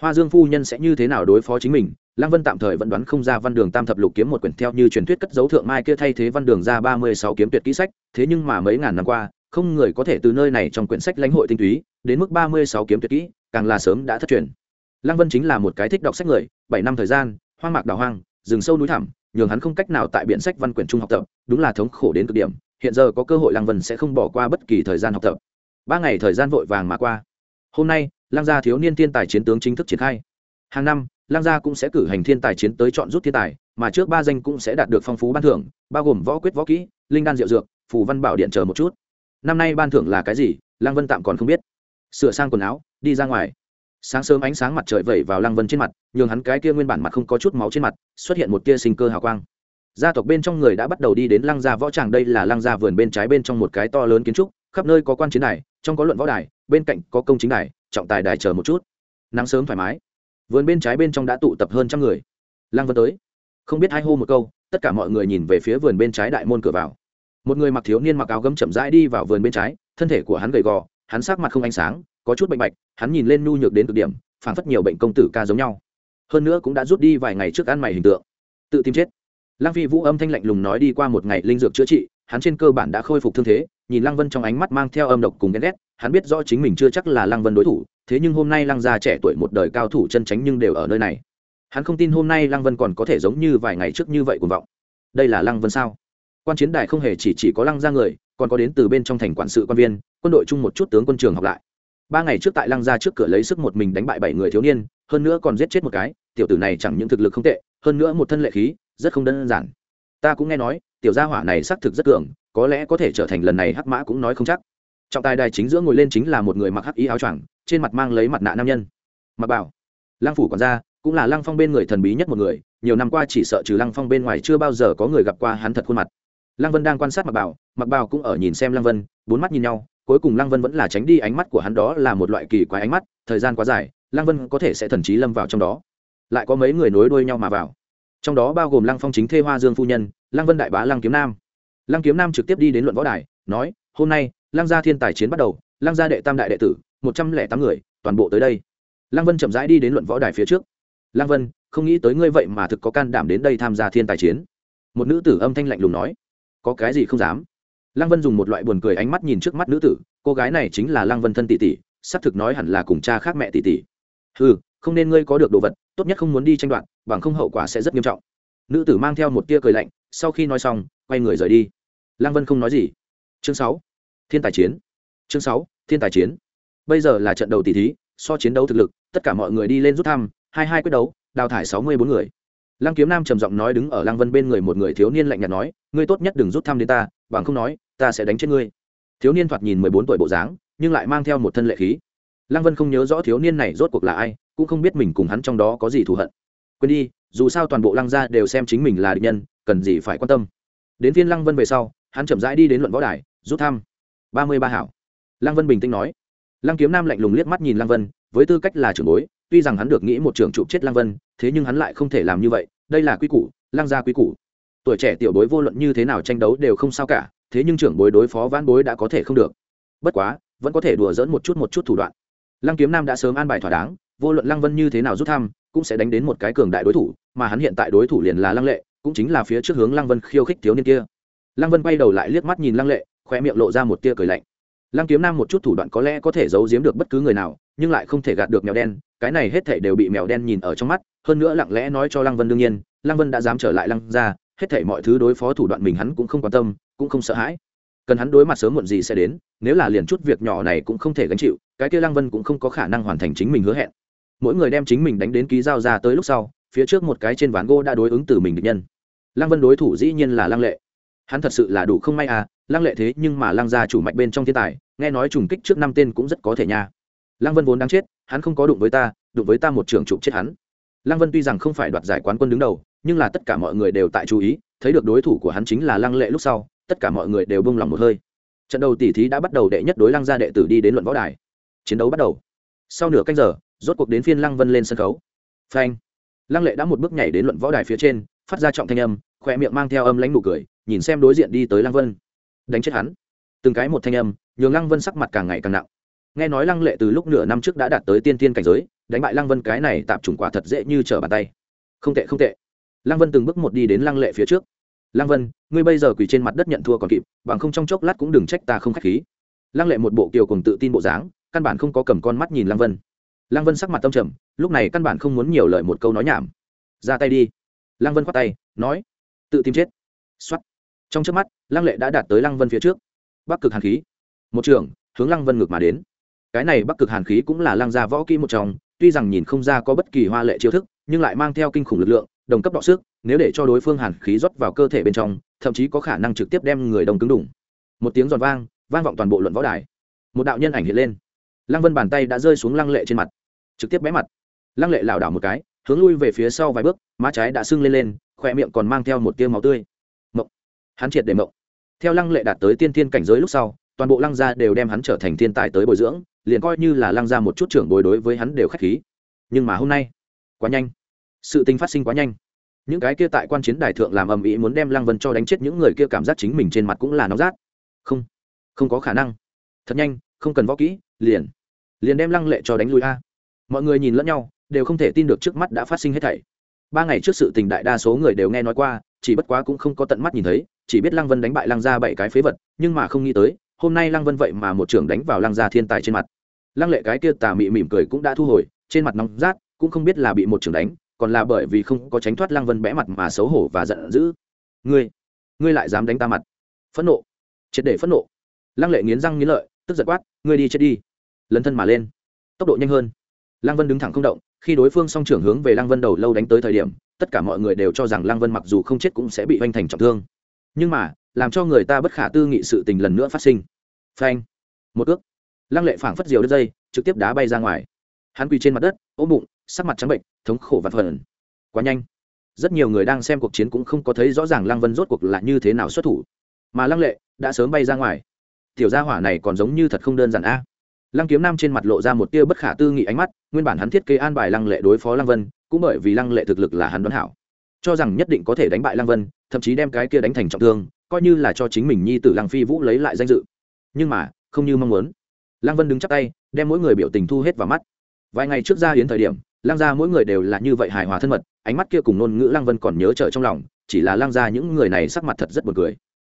hoa dương phu nhân sẽ như thế nào đối phó chính mình? Lăng vân tạm thời vẫn đoán không ra văn đường tam thập lục kiếm một quyển theo như truyền thuyết cất dấu thượng mai kia thay thế văn đường ra ba mươi sáu kiếm tuyệt kỹ sách, thế nhưng mà mấy ngàn năm qua, không người có thể từ nơi này trong quyển sách lãnh hội tinh túy, đến mức ba mươi sáu kiếm tuyệt kỹ, càng là sớm đã thất truyền. Lăng vân chính là một cái thích đọc sách người, bảy năm thời gian, hoang mạc đào hoang, rừng sâu núi thẳm, nhường hắn không cách nào tại biện sách văn quyển trung học tập, đúng là thống khổ đến cực điểm, hiện giờ có cơ hội lăng vân sẽ không bỏ qua bất kỳ thời gian học tập. Ba ngày thời gian vội vàng mà qua. Hôm nay Lang gia thiếu niên thiên tài chiến tướng chính thức triển khai. Hàng năm, Lang gia cũng sẽ cử hành thiên tài chiến tới chọn rút thiên tài, mà trước ba danh cũng sẽ đạt được phong phú ban thưởng, bao gồm võ quyết võ kỹ, linh đan diệu dược, phù văn bảo điện chờ một chút. Năm nay ban thưởng là cái gì, Lang vân tạm còn không biết. Sửa sang quần áo, đi ra ngoài. Sáng sớm ánh sáng mặt trời vẩy vào lăng vân trên mặt, nhường hắn cái kia nguyên bản mặt không có chút máu trên mặt, xuất hiện một tia sinh cơ hào quang. Gia tộc bên trong người đã bắt đầu đi đến lăng gia võ tràng, đây là lăng gia vườn bên trái bên trong một cái to lớn kiến trúc, khắp nơi có quan chiến đài, trong có luận võ đài, bên cạnh có công chính đài trọng tài đài chờ một chút. Nắng sớm thoải mái. Vườn bên trái bên trong đã tụ tập hơn trăm người. Lăng vân tới. Không biết hai hô một câu, tất cả mọi người nhìn về phía vườn bên trái đại môn cửa vào. Một người mặc thiếu niên mặc áo gấm chậm rãi đi vào vườn bên trái, thân thể của hắn gầy gò, hắn sắc mặt không ánh sáng, có chút bệnh bạch, hắn nhìn lên nhu nhược đến cực điểm, phảng phất nhiều bệnh công tử ca giống nhau. Hơn nữa cũng đã rút đi vài ngày trước ăn mày hình tượng. Tự tìm chết. Lăng phi vũ âm thanh lạnh lùng nói đi qua một ngày linh dược chữa trị, hắn trên cơ bản đã khôi phục thương thế nhìn lăng vân trong ánh mắt mang theo âm độc cùng ghen ghét, hắn biết rõ chính mình chưa chắc là lăng vân đối thủ, thế nhưng hôm nay lăng gia trẻ tuổi một đời cao thủ chân tránh nhưng đều ở nơi này. Hắn không tin hôm nay lăng vân còn có thể giống như vài ngày trước như vậy cuồng vọng. Đây là lăng vân sao? Quan chiến đài không hề chỉ chỉ có lăng gia người, còn có đến từ bên trong thành quản sự quan viên, quân đội chung một chút tướng quân trường học lại. Ba ngày trước tại lăng gia trước cửa lấy sức một mình đánh bại bảy người thiếu niên, hơn nữa còn giết chết một cái, tiểu tử này chẳng những thực lực không tệ, hơn nữa một thân lệ khí, rất không đơn giản. Ta cũng nghe nói, tiểu gia hỏa này xác thực rất cường có lẽ có thể trở thành lần này hắc mã cũng nói không chắc. Trọng tài đài chính giữa ngồi lên chính là một người mặc hắc y áo choàng, trên mặt mang lấy mặt nạ nam nhân. Mặc bảo. Lăng phủ còn ra cũng là lăng phong bên người thần bí nhất một người, nhiều năm qua chỉ sợ trừ lăng phong bên ngoài chưa bao giờ có người gặp qua hắn thật khuôn mặt. Lăng vân đang quan sát mặc bảo mặc bảo cũng ở nhìn xem lăng vân, bốn mắt nhìn nhau, cuối cùng lăng vân vẫn là tránh đi ánh mắt của hắn, đó là một loại kỳ quái ánh mắt, thời gian quá dài, lăng vân có thể sẽ thần trí lâm vào trong đó. Lại có mấy người nối đuôi nhau mà vào. Trong đó bao gồm lăng phong chính thê hoa dương phu nhân, lăng vân đại bá lăng kiếm nam lăng kiếm nam trực tiếp đi đến luận võ đài, nói, hôm nay, lăng gia thiên tài chiến bắt đầu, lăng gia đệ tam đại đệ tử, một trăm lẻ tám người, toàn bộ tới đây. Lăng vân chậm rãi đi đến luận võ đài phía trước. Lăng vân, không nghĩ tới ngươi vậy mà thực có can đảm đến đây tham gia thiên tài chiến. Một nữ tử âm thanh lạnh lùng nói. Có cái gì không dám? Lăng vân dùng một loại buồn cười ánh mắt nhìn trước mắt nữ tử. Cô gái này chính là lăng vân thân tỷ tỷ, xác thực nói hẳn là cùng cha khác mẹ tỷ tỷ. Ừ không nên ngươi có được đồ vật, tốt nhất không muốn đi tranh đoạt, bằng không hậu quả sẽ rất nghiêm trọng. Nữ tử mang theo một tia cười lạnh, sau khi nói xong, quay người rời đi lăng vân không nói gì. Chương sáu, thiên tài chiến. Chương sáu, thiên tài chiến. Bây giờ là trận đầu tỷ thí, so chiến đấu thực lực, tất cả mọi người đi lên rút thăm, hai hai quyết đấu, đào thải sáu mươi bốn người. Lăng kiếm nam trầm giọng nói đứng ở lăng vân bên người một người thiếu niên lạnh nhạt nói, ngươi tốt nhất đừng rút thăm đến ta, bằng không nói, ta sẽ đánh chết ngươi. Thiếu niên thoạt nhìn mười bốn tuổi bộ dáng, nhưng lại mang theo một thân lệ khí. Lăng vân không nhớ rõ thiếu niên này rốt cuộc là ai, cũng không biết mình cùng hắn trong đó có gì thù hận. Quên đi, dù sao toàn bộ lăng gia đều xem chính mình là địch nhân, cần gì phải quan tâm. Đến phiên lăng vân về sau hắn chậm rãi đi đến luận võ đài, rút thăm. Ba mươi ba hảo. Lăng vân bình tĩnh nói. Lăng kiếm nam lạnh lùng liếc mắt nhìn lăng vân, với tư cách là trưởng bối, tuy rằng hắn được nghĩ một trưởng trụ chết lăng vân, thế nhưng hắn lại không thể làm như vậy, đây là quy củ, lăng gia quy củ. Tuổi trẻ tiểu bối vô luận như thế nào tranh đấu đều không sao cả, thế nhưng trưởng bối đối phó vãn bối đã có thể không được. Bất quá, vẫn có thể đùa dỡn một chút một chút thủ đoạn. Lăng kiếm nam đã sớm an bài thỏa đáng, vô luận lăng vân như thế nào rút thăm, cũng sẽ đánh đến một cái cường đại đối thủ, mà hắn hiện tại đối thủ liền là lăng lệ, cũng chính là phía trước hướng lăng vân khiêu khích thiếu niên kia lăng vân quay đầu lại liếc mắt nhìn lăng lệ khoe miệng lộ ra một tia cười lạnh. Lăng kiếm nam một chút thủ đoạn có lẽ có thể giấu giếm được bất cứ người nào, nhưng lại không thể gạt được mèo đen, cái này hết thể đều bị mèo đen nhìn ở trong mắt, hơn nữa lặng lẽ nói cho lăng vân đương nhiên, lăng vân đã dám trở lại lăng ra hết thể mọi thứ đối phó thủ đoạn mình hắn cũng không quan tâm, cũng không sợ hãi. Cần hắn đối mặt sớm muộn gì sẽ đến, nếu là liền chút việc nhỏ này cũng không thể gánh chịu, cái kia lăng vân cũng không có khả năng hoàn thành chính mình hứa hẹn. Mỗi người đem chính mình đánh đến ký giao ra tới lúc sau, phía trước một cái trên ván gỗ đã đối ứng từ mình địch nhân. Lăng vân đối thủ dĩ nhiên là lăng lệ hắn thật sự là đủ không may à lăng lệ thế nhưng mà lăng gia chủ mạnh bên trong thiên tài, nghe nói trùng kích trước năm tên cũng rất có thể nha. Lăng vân vốn đáng chết, hắn không có đụng với ta, đụng với ta một trường trục chết hắn. Lăng vân tuy rằng không phải đoạt giải quán quân đứng đầu, nhưng là tất cả mọi người đều tại chú ý, thấy được đối thủ của hắn chính là lăng lệ lúc sau, tất cả mọi người đều bông lòng một hơi. Trận đầu tỷ thí đã bắt đầu đệ nhất đối lăng gia đệ tử đi đến luận võ đài. Chiến đấu bắt đầu. Sau nửa canh giờ, rốt cuộc đến phiên lăng vân lên sân khấu. Phanh. Lăng lệ đã một bước nhảy đến luận võ đài phía trên phát ra trọng thanh âm, khỏe miệng mang theo âm lãnh nụ cười, nhìn xem đối diện đi tới lăng vân. Đánh chết hắn. Từng cái một thanh âm, nhường lăng vân sắc mặt càng ngày càng nặng. Nghe nói lăng lệ từ lúc nửa năm trước đã đạt tới tiên tiên cảnh giới, đánh bại lăng vân cái này tạm chủng quả thật dễ như trở bàn tay. Không tệ không tệ. Lăng vân từng bước một đi đến lăng lệ phía trước. Lăng vân, ngươi bây giờ quỳ trên mặt đất nhận thua còn kịp, bằng không trong chốc lát cũng đừng trách ta không k h á c h khí. Lăng lệ một bộ kiều cùng tự tin bộ dáng, căn bản không có cầm con mắt nhìn lăng vân. Lăng vân sắc mặt tâm trầm, lúc này căn bản không muốn nhiều lời một câu nói nhảm. Ra tay đi lăng vân khoát tay, nói, tự tìm chết. X o á t trong trước mắt, lăng lệ đã đạt tới lăng vân phía trước. Bắc cực hàn khí. Một trường, hướng lăng vân ngược mà đến. Cái này bắc cực hàn khí cũng là lăng gia võ kỹ một trong, tuy rằng nhìn không ra có bất kỳ hoa lệ chiêu thức, nhưng lại mang theo kinh khủng lực lượng, đồng cấp đọ sức, nếu để cho đối phương hàn khí rót vào cơ thể bên trong, thậm chí có khả năng trực tiếp đem người đông cứng đủng một tiếng giòn vang vang vọng toàn bộ luận võ đài. Một đạo nhân ảnh hiện lên. Lăng vân bàn tay đã rơi xuống lăng lệ trên mặt, trực tiếp bé mặt. Lăng lệ lảo đảo một cái hướng lui về phía sau vài bước, má trái đã sưng lên lên, khỏe miệng còn mang theo một tiêu máu tươi. Mộng. Hắn triệt để mộng. Theo lăng lệ đạt tới tiên tiên cảnh giới lúc sau, toàn bộ lăng gia đều đem hắn trở thành thiên tài tới bồi dưỡng, liền coi như là lăng gia một chút trưởng bồi đối với hắn đều k h á c h khí. Nhưng mà hôm nay, quá nhanh. Sự tình phát sinh quá nhanh. Những cái kia tại quan chiến đài thượng làm ầm ĩ muốn đem lăng vân cho đánh chết những người kia cảm giác chính mình trên mặt cũng là nóng rát. Không. Không có khả năng. Thật nhanh, không cần võ kỹ, liền. Liền đem lăng lệ cho đánh lui a. Mọi người nhìn lẫn nhau đều không thể tin được trước mắt đã phát sinh hết thảy. Ba ngày trước sự tình đại đa số người đều nghe nói qua, chỉ bất quá cũng không có tận mắt nhìn thấy, chỉ biết lăng vân đánh bại lăng Gia bảy cái phế vật, nhưng mà không nghĩ tới, hôm nay lăng vân vậy mà một trưởng đánh vào lăng Gia thiên tài trên mặt. Lăng lệ cái kia tà mị mỉm cười cũng đã thu hồi, trên mặt nóng rát, cũng không biết là bị một trưởng đánh, còn là bởi vì không có tránh thoát lăng vân bẽ mặt mà xấu hổ và giận dữ. Ngươi ngươi lại dám đánh ta mặt? Phẫn nộ, triệt để phẫn nộ. Lăng lệ nghiến răng nghiến lợi, tức giật quát, ngươi đi chết đi. Lấn thân mà lên, tốc độ nhanh hơn. Lăng vân đứng thẳng không động khi đối phương song trưởng hướng về lăng vân đầu lâu đánh tới thời điểm, tất cả mọi người đều cho rằng lăng vân mặc dù không chết cũng sẽ bị hoành thành trọng thương. Nhưng mà, làm cho người ta bất khả tư nghị sự tình lần nữa phát sinh. Phanh, một ước lăng lệ phảng phất diều đất dây, trực tiếp đá bay ra ngoài. Hắn quỳ trên mặt đất, ôm bụng, sắc mặt trắng bệnh, thống khổ và phần quá nhanh. Rất nhiều người đang xem cuộc chiến cũng không có thấy rõ ràng lăng vân rốt cuộc là như thế nào xuất thủ. Mà lăng lệ đã sớm bay ra ngoài. Tiểu gia hỏa này còn giống như thật không đơn giản a lăng kiếm nam trên mặt lộ ra một tia bất khả tư nghị ánh mắt, nguyên bản hắn thiết kế an bài lăng lệ đối phó lăng vân, cũng bởi vì lăng lệ thực lực là hắn đoán hảo. Cho rằng nhất định có thể đánh bại lăng vân, thậm chí đem cái kia đánh thành trọng thương, coi như là cho chính mình nhi tử lăng phi vũ lấy lại danh dự. Nhưng mà, không như mong muốn. Lăng vân đứng chắp tay, đem mỗi người biểu tình thu hết vào mắt. Vài ngày trước ra hiến thời điểm, lăng gia mỗi người đều là như vậy hài hòa thân mật, ánh mắt kia cùng ngôn ngữ lăng vân còn nhớ trở trong lòng, chỉ là lăng gia những người này sắc mặt thật rất buồn cười.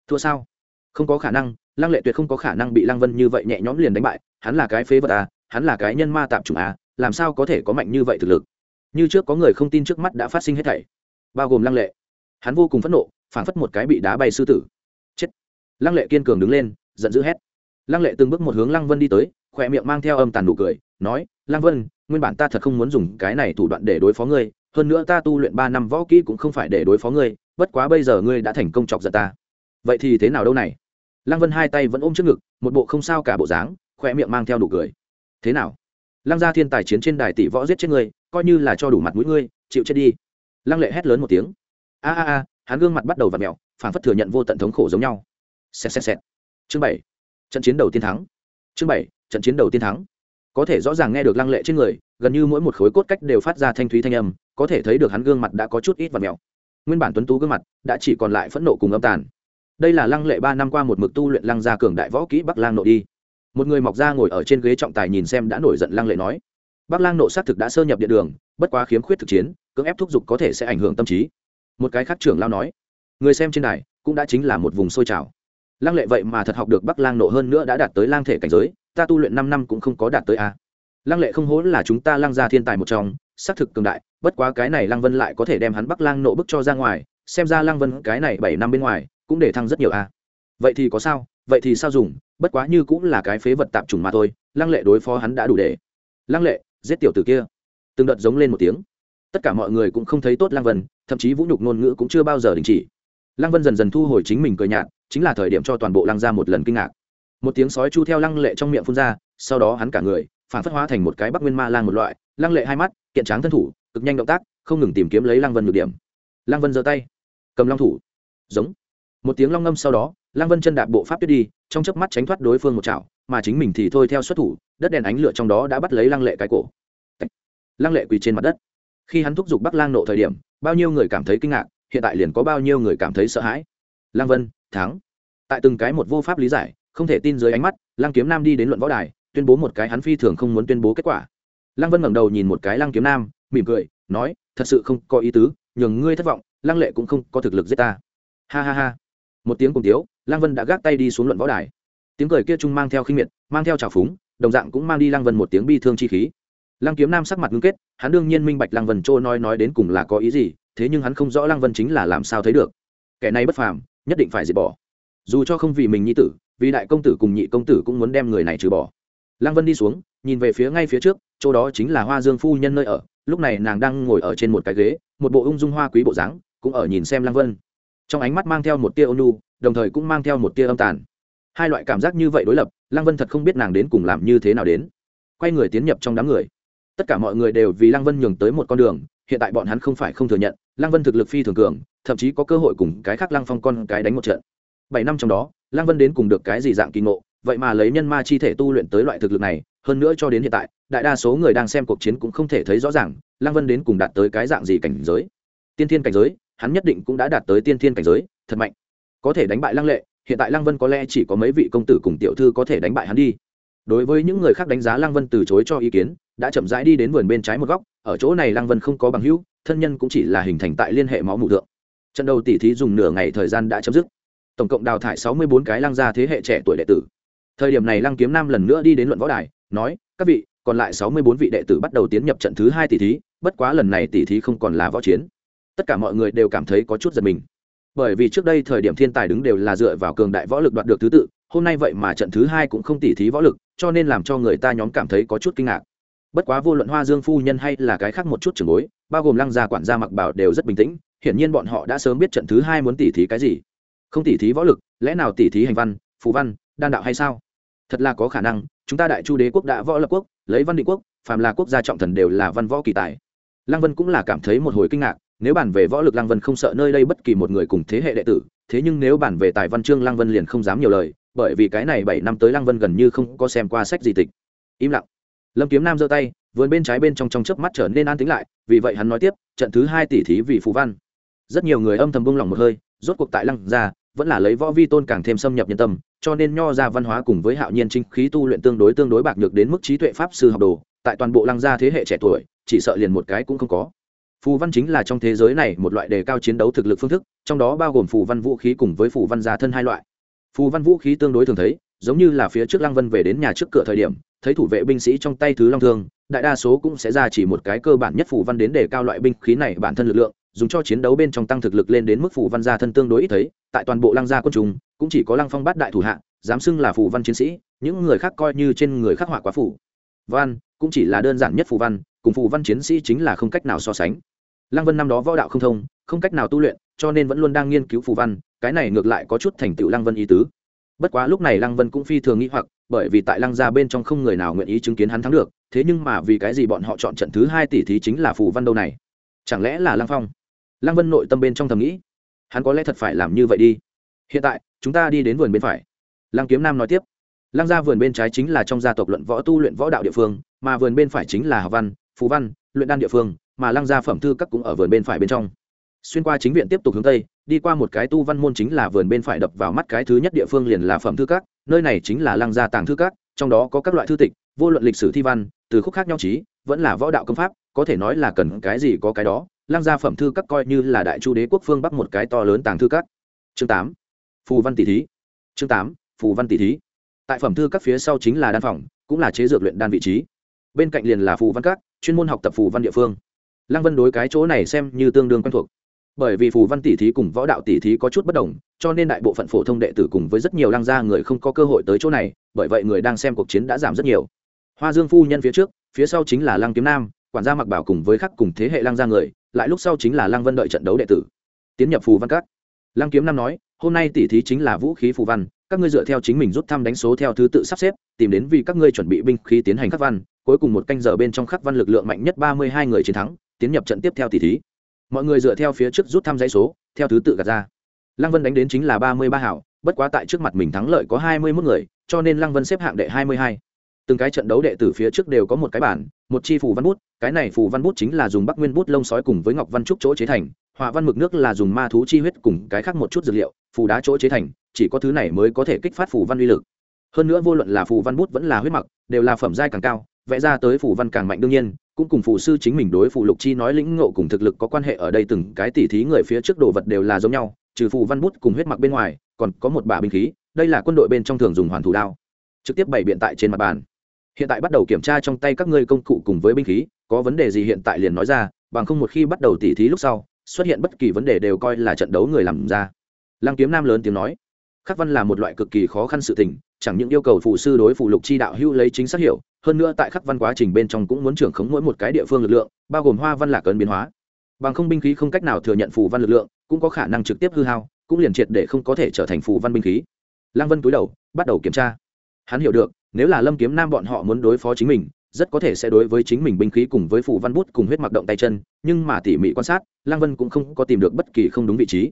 Thua sao? Không có khả năng lăng lệ tuyệt không có khả năng bị lăng vân như vậy nhẹ nhõm liền đánh bại, hắn là cái phế vật à hắn là cái nhân ma tạm chủng à làm sao có thể có mạnh như vậy thực lực? Như trước có người không tin trước mắt đã phát sinh hết thảy. Bao gồm lăng lệ. Hắn vô cùng phẫn nộ, phảng phất một cái bị đá bay sư tử. Chết. Lăng lệ kiên cường đứng lên, giận dữ hét. Lăng lệ từng bước một hướng lăng vân đi tới, khỏe miệng mang theo âm tàn nụ cười, nói, lăng vân, nguyên bản ta thật không muốn dùng cái này thủ đoạn để đối phó ngươi, hơn nữa ta tu luyện ba năm võ kỹ cũng không phải để đối phó ngươi, bất quá bây giờ ngươi đã thành công chọc giận ta. Vậy thì thế nào đâu này? Lăng vân hai tay vẫn ôm trước ngực, một bộ không sao cả bộ dáng khoe miệng mang theo đủ cười. Thế nào? Lăng gia thiên tài chiến trên đài tỷ võ giết chết ngươi, coi như là cho đủ mặt mũi ngươi, chịu chết đi. Lăng lệ hét lớn một tiếng. A a a, hắn gương mặt bắt đầu v ặ mẹo phản phất thừa nhận vô tận thống khổ giống nhau. Xẹt xẹt xẹt. Chương bảy. Trận chiến đầu tiên thắng. Chương bảy, trận chiến đầu tiên thắng. Có thể rõ ràng nghe được lăng lệ trên người, gần như mỗi một khối cốt cách đều phát ra thanh thúy thanh âm, có thể thấy được hắn gương mặt đã có chút ít và mèo. Nguyên bản tuấn tú gương mặt đã chỉ còn lại phẫn nộ cùng âm tàn đây là lăng lệ ba năm qua một mực tu luyện lăng gia cường đại võ kỹ bắc lang nộ đi. Một người mọc ra ngồi ở trên ghế trọng tài nhìn xem đã nổi giận lăng lệ nói. Bắc lang nộ xác thực đã sơ nhập địa đường, bất quá khiếm khuyết thực chiến, cưỡng ép thúc giục có thể sẽ ảnh hưởng tâm trí. Một cái khác trưởng lao nói. Người xem trên đài, cũng đã chính là một vùng sôi trào. Lăng lệ vậy mà thật học được bắc lang nộ hơn nữa đã đạt tới lang thể cảnh giới, ta tu luyện năm năm cũng không có đạt tới a. Lăng lệ không hố là chúng ta lăng gia thiên tài một trong, xác thực cường đại, bất quá cái này lăng vân lại có thể đem hắn bắc lang nộ bức cho ra ngoài, xem ra lăng vân cái này bảy năm bên ngoài cũng để thăng rất nhiều a. Vậy thì có sao, vậy thì sao dùng, bất quá như cũng là cái phế vật tạp trùng mà thôi, lăng lệ đối phó hắn đã đủ để. Lăng lệ, giết tiểu tử kia. Từng đợt giống lên một tiếng. Tất cả mọi người cũng không thấy tốt lăng vân, thậm chí vũ nhục ngôn ngữ cũng chưa bao giờ đình chỉ. Lăng vân dần dần thu hồi chính mình cười nhạt, chính là thời điểm cho toàn bộ lăng ra một lần kinh ngạc. Một tiếng sói chu theo lăng lệ trong miệng phun ra, sau đó hắn cả người, phản phất hóa thành một cái bắc nguyên ma lang một loại, lăng lệ hai mắt, kiện tráng thân thủ, cực nhanh động tác, không ngừng tìm kiếm lấy lăng vân nhược điểm. Lăng vân giơ tay, cầm long thủ. Giống một tiếng long ngâm sau đó lăng vân chân đạp bộ pháp tuyết đi, trong chớp mắt tránh thoát đối phương một chảo, mà chính mình thì thôi theo xuất thủ, đất đèn ánh lửa trong đó đã bắt lấy lăng lệ cái cổ. Lăng lệ quỳ trên mặt đất. Khi hắn thúc giục bắc lang nộ thời điểm, bao nhiêu người cảm thấy kinh ngạc, hiện tại liền có bao nhiêu người cảm thấy sợ hãi. Lăng vân, thắng. Tại từng cái một vô pháp lý giải, không thể tin dưới ánh mắt lăng kiếm nam đi đến luận võ đài, tuyên bố một cái hắn phi thường không muốn tuyên bố kết quả. Lăng vân ngẩng đầu nhìn một cái lăng kiếm nam, mỉm cười, nói, thật sự không có ý tứ, nhường ngươi thất vọng, lăng lệ cũng không có thực lực giết ta. Ha ha ha một tiếng cùng tiếu, lăng vân đã gác tay đi xuống luận võ đài. Tiếng cười kia trung mang theo khinh miệt, mang theo trào phúng, đồng dạng cũng mang đi lăng vân một tiếng bi thương chi khí. Lăng kiếm nam sắc mặt ngưng kết, hắn đương nhiên minh bạch lăng vân trôi nói nói đến cùng là có ý gì, thế nhưng hắn không rõ lăng vân chính là làm sao thấy được. Kẻ này bất phàm, nhất định phải diệt bỏ. Dù cho không vì mình nhi tử, vì đại công tử cùng nhị công tử cũng muốn đem người này trừ bỏ. Lăng vân đi xuống, nhìn về phía ngay phía trước, chỗ đó chính là hoa dương phu nhân nơi ở, lúc này nàng đang ngồi ở trên một cái ghế, một bộ ung dung hoa quý bộ dáng, cũng ở nhìn xem lăng vân trong ánh mắt mang theo một tia ônu đồng thời cũng mang theo một tia âm tàn. Hai loại cảm giác như vậy đối lập, lăng vân thật không biết nàng đến cùng làm như thế nào đến. Quay người tiến nhập trong đám người. Tất cả mọi người đều vì lăng vân nhường tới một con đường, hiện tại bọn hắn không phải không thừa nhận, lăng vân thực lực phi thường cường, thậm chí có cơ hội cùng cái khác lăng phong con cái đánh một trận. Bảy năm trong đó, lăng vân đến cùng được cái gì dạng kỳ ngộ, vậy mà lấy nhân ma chi thể tu luyện tới loại thực lực này, hơn nữa cho đến hiện tại, đại đa số người đang xem cuộc chiến cũng không thể thấy rõ ràng, lăng vân đến cùng đạt tới cái dạng gì cảnh giới. Tiên thiên cảnh giới hắn nhất định cũng đã đạt tới tiên thiên cảnh giới, thật mạnh. Có thể đánh bại lăng lệ, hiện tại lăng vân có lẽ chỉ có mấy vị công tử cùng tiểu thư có thể đánh bại hắn đi. Đối với những người khác đánh giá lăng vân từ chối cho ý kiến, đã chậm rãi đi đến vườn bên trái một góc, ở chỗ này lăng vân không có bằng hữu, thân nhân cũng chỉ là hình thành tại liên hệ máu mụ thượng. Trận đầu tỷ thí dùng nửa ngày thời gian đã chấm dứt. Tổng cộng đào thải sáu mươi bốn cái lăng gia thế hệ trẻ tuổi đệ tử. Thời điểm này lăng kiếm nam lần nữa đi đến luận võ đài, nói, các vị, còn lại sáu mươi bốn vị đệ tử bắt đầu tiến nhập trận thứ hai tỷ thí, bất quá lần này tỷ thí không còn là võ chiến tất cả mọi người đều cảm thấy có chút giật mình. Bởi vì trước đây thời điểm thiên tài đứng đều là dựa vào cường đại võ lực đoạt được thứ tự, hôm nay vậy mà trận thứ hai cũng không tỉ thí võ lực, cho nên làm cho người ta nhóm cảm thấy có chút kinh ngạc. Bất quá vô luận hoa dương phu nhân hay là cái khác một chút trường bối, bao gồm lăng gia quản gia mặc bảo đều rất bình tĩnh, hiển nhiên bọn họ đã sớm biết trận thứ hai muốn tỉ thí cái gì. Không tỉ thí võ lực, lẽ nào tỉ thí hành văn, phù văn, đan đạo hay sao? Thật là có khả năng, chúng ta đại chu đế quốc đã võ lập quốc, lấy văn định quốc, phàm là quốc gia trọng thần đều là văn võ kỳ tài. Lăng vân cũng là cảm thấy một hồi kinh ngạc nếu bản về võ lực lăng vân không sợ nơi đây bất kỳ một người cùng thế hệ đệ tử, thế nhưng nếu bản về tài văn chương lăng vân liền không dám nhiều lời, bởi vì cái này bảy năm tới lăng vân gần như không có xem qua sách gì tịch. Im lặng. Lâm kiếm nam giơ tay vườn bên trái bên trong trong chớp mắt trở nên an tính lại, vì vậy hắn nói tiếp, trận thứ hai tỷ thí vì phú văn. Rất nhiều người âm thầm bung lòng một hơi, rốt cuộc tại lăng ra, vẫn là lấy võ vi tôn càng thêm xâm nhập nhân tâm, cho nên nho ra văn hóa cùng với hạo nhiên trinh khí tu luyện tương đối tương đối bạc nhược đến mức trí tuệ pháp sư học đồ, tại toàn bộ lăng gia thế hệ trẻ tuổi, chỉ sợ liền một cái cũng không có phù văn chính là trong thế giới này một loại đề cao chiến đấu thực lực phương thức, trong đó bao gồm phù văn vũ khí cùng với phù văn gia thân hai loại. Phù văn vũ khí tương đối thường thấy, giống như là phía trước lăng vân về đến nhà trước cửa thời điểm, thấy thủ vệ binh sĩ trong tay thứ long thương, đại đa số cũng sẽ ra chỉ một cái cơ bản nhất phù văn đến đề cao loại binh khí này bản thân lực lượng, dùng cho chiến đấu bên trong tăng thực lực lên đến mức phù văn gia thân tương đối ít thấy, tại toàn bộ lăng gia quân chúng, cũng chỉ có lăng phong bát đại thủ hạ, dám xưng là phù văn chiến sĩ, những người khác coi như trên người khắc họa quá phủ văn cũng chỉ là đơn giản nhất phù văn cùng phù văn chiến sĩ chính là không cách nào so sánh. Lăng vân năm đó võ đạo không thông, không cách nào tu luyện, cho nên vẫn luôn đang nghiên cứu phù văn, cái này ngược lại có chút thành tựu lăng vân ý tứ. Bất quá lúc này lăng vân cũng phi thường nghĩ hoặc, bởi vì tại lăng gia bên trong không người nào nguyện ý chứng kiến hắn thắng được, thế nhưng mà vì cái gì bọn họ chọn trận thứ hai tỷ thí chính là phù văn đâu này? Chẳng lẽ là lăng phong? Lăng vân nội tâm bên trong thầm nghĩ, hắn có lẽ thật phải làm như vậy đi. Hiện tại, chúng ta đi đến vườn bên phải. Lăng kiếm nam nói tiếp, lăng gia vườn bên trái chính là trong gia tộc luận võ tu luyện võ đạo địa phương, mà vườn bên phải chính là học văn phú văn, luyện đan địa phương, mà lăng gia phẩm thư các cũng ở vườn bên phải bên trong. Xuyên qua chính viện tiếp tục hướng tây, đi qua một cái tu văn môn chính là vườn bên phải đập vào mắt cái thứ nhất địa phương liền là phẩm thư các, nơi này chính là lăng gia tàng thư các, trong đó có các loại thư tịch, vô luận lịch sử thi văn, từ khúc khác nhau trí, vẫn là võ đạo công pháp, có thể nói là cần cái gì có cái đó, lăng gia phẩm thư các coi như là đại chu đế quốc phương bắc một cái to lớn tàng thư các. Chương tám, phù văn tỷ thí. Chương tám, phù văn tỷ thí. Tại phẩm thư các phía sau chính là đan phòng, cũng là chế dược luyện đan vị trí. Bên cạnh liền là phù văn các chuyên môn học tập phù văn địa phương. Lăng vân đối cái chỗ này xem như tương đương quen thuộc. Bởi vì phù văn tỷ thí cùng võ đạo tỷ thí có chút bất đồng, cho nên đại bộ phận phổ thông đệ tử cùng với rất nhiều lăng gia người không có cơ hội tới chỗ này, bởi vậy người đang xem cuộc chiến đã giảm rất nhiều. Hoa dương phu nhân phía trước, phía sau chính là lăng kiếm nam, quản gia mặc bảo cùng với khắc cùng thế hệ lăng gia người, lại lúc sau chính là lăng vân đợi trận đấu đệ tử. Tiến nhập phù văn các. Lăng kiếm nam nói, hôm nay tỷ thí chính là vũ khí phù văn, các ngươi dựa theo chính mình rút thăm đánh số theo thứ tự sắp xếp, tìm đến vì các ngươi chuẩn bị binh khí tiến hành các văn cuối cùng một canh giờ bên trong khắc văn lực lượng mạnh nhất ba mươi hai người chiến thắng, tiến nhập trận tiếp theo tỷ thí. Mọi người dựa theo phía trước rút thăm dãy số, theo thứ tự gạt ra. Lăng vân đánh đến chính là ba mươi ba hảo, bất quá tại trước mặt mình thắng lợi có hai mươi mốt người, cho nên lăng vân xếp hạng đệ hai mươi hai. Từng cái trận đấu đệ tử phía trước đều có một cái bản, một chi phù văn bút, cái này phù văn bút chính là dùng bắc nguyên bút lông sói cùng với ngọc văn trúc chỗ chế thành họa văn mực nước là dùng ma thú chi huyết cùng cái khác một chút dược liệu, phù đá chỗ chế thành, chỉ có thứ này mới có thể kích phát phù văn uy lực. Hơn nữa vô luận là phù văn bút vẫn là huyết mặc đều là phẩm giai càng cao vẽ ra tới phù văn càng mạnh đương nhiên, cũng cùng phù sư chính mình đối phù lục chi nói lĩnh ngộ cùng thực lực có quan hệ ở đây từng cái tỉ thí người phía trước đồ vật đều là giống nhau, trừ phù văn bút cùng huyết mặc bên ngoài, còn có một bả binh khí, đây là quân đội bên trong thường dùng hoàn thủ đao. Trực tiếp bày biện tại trên mặt bàn. Hiện tại bắt đầu kiểm tra trong tay các ngươi công cụ cùng với binh khí, có vấn đề gì hiện tại liền nói ra, bằng không một khi bắt đầu tỉ thí lúc sau, xuất hiện bất kỳ vấn đề đều coi là trận đấu người làm ra. Lăng kiếm nam lớn tiếng nói, khắc văn là một loại cực kỳ khó khăn sự tình chẳng những yêu cầu phụ sư đối phụ lục chi đạo hữu lấy chính xác hiểu, hơn nữa tại khắc văn quá trình bên trong cũng muốn trưởng khống mỗi một cái địa phương lực lượng, bao gồm hoa văn lạc ấn biến hóa. Bằng không binh khí không cách nào thừa nhận phù văn lực lượng, cũng có khả năng trực tiếp hư hao, cũng liền triệt để không có thể trở thành phù văn binh khí. Lăng vân cúi đầu, bắt đầu kiểm tra. Hắn hiểu được, nếu là lâm kiếm nam bọn họ muốn đối phó chính mình, rất có thể sẽ đối với chính mình binh khí cùng với phù văn bút cùng huyết mặc động tay chân, nhưng mà tỉ mỉ quan sát, lăng vân cũng không có tìm được bất kỳ không đúng vị trí.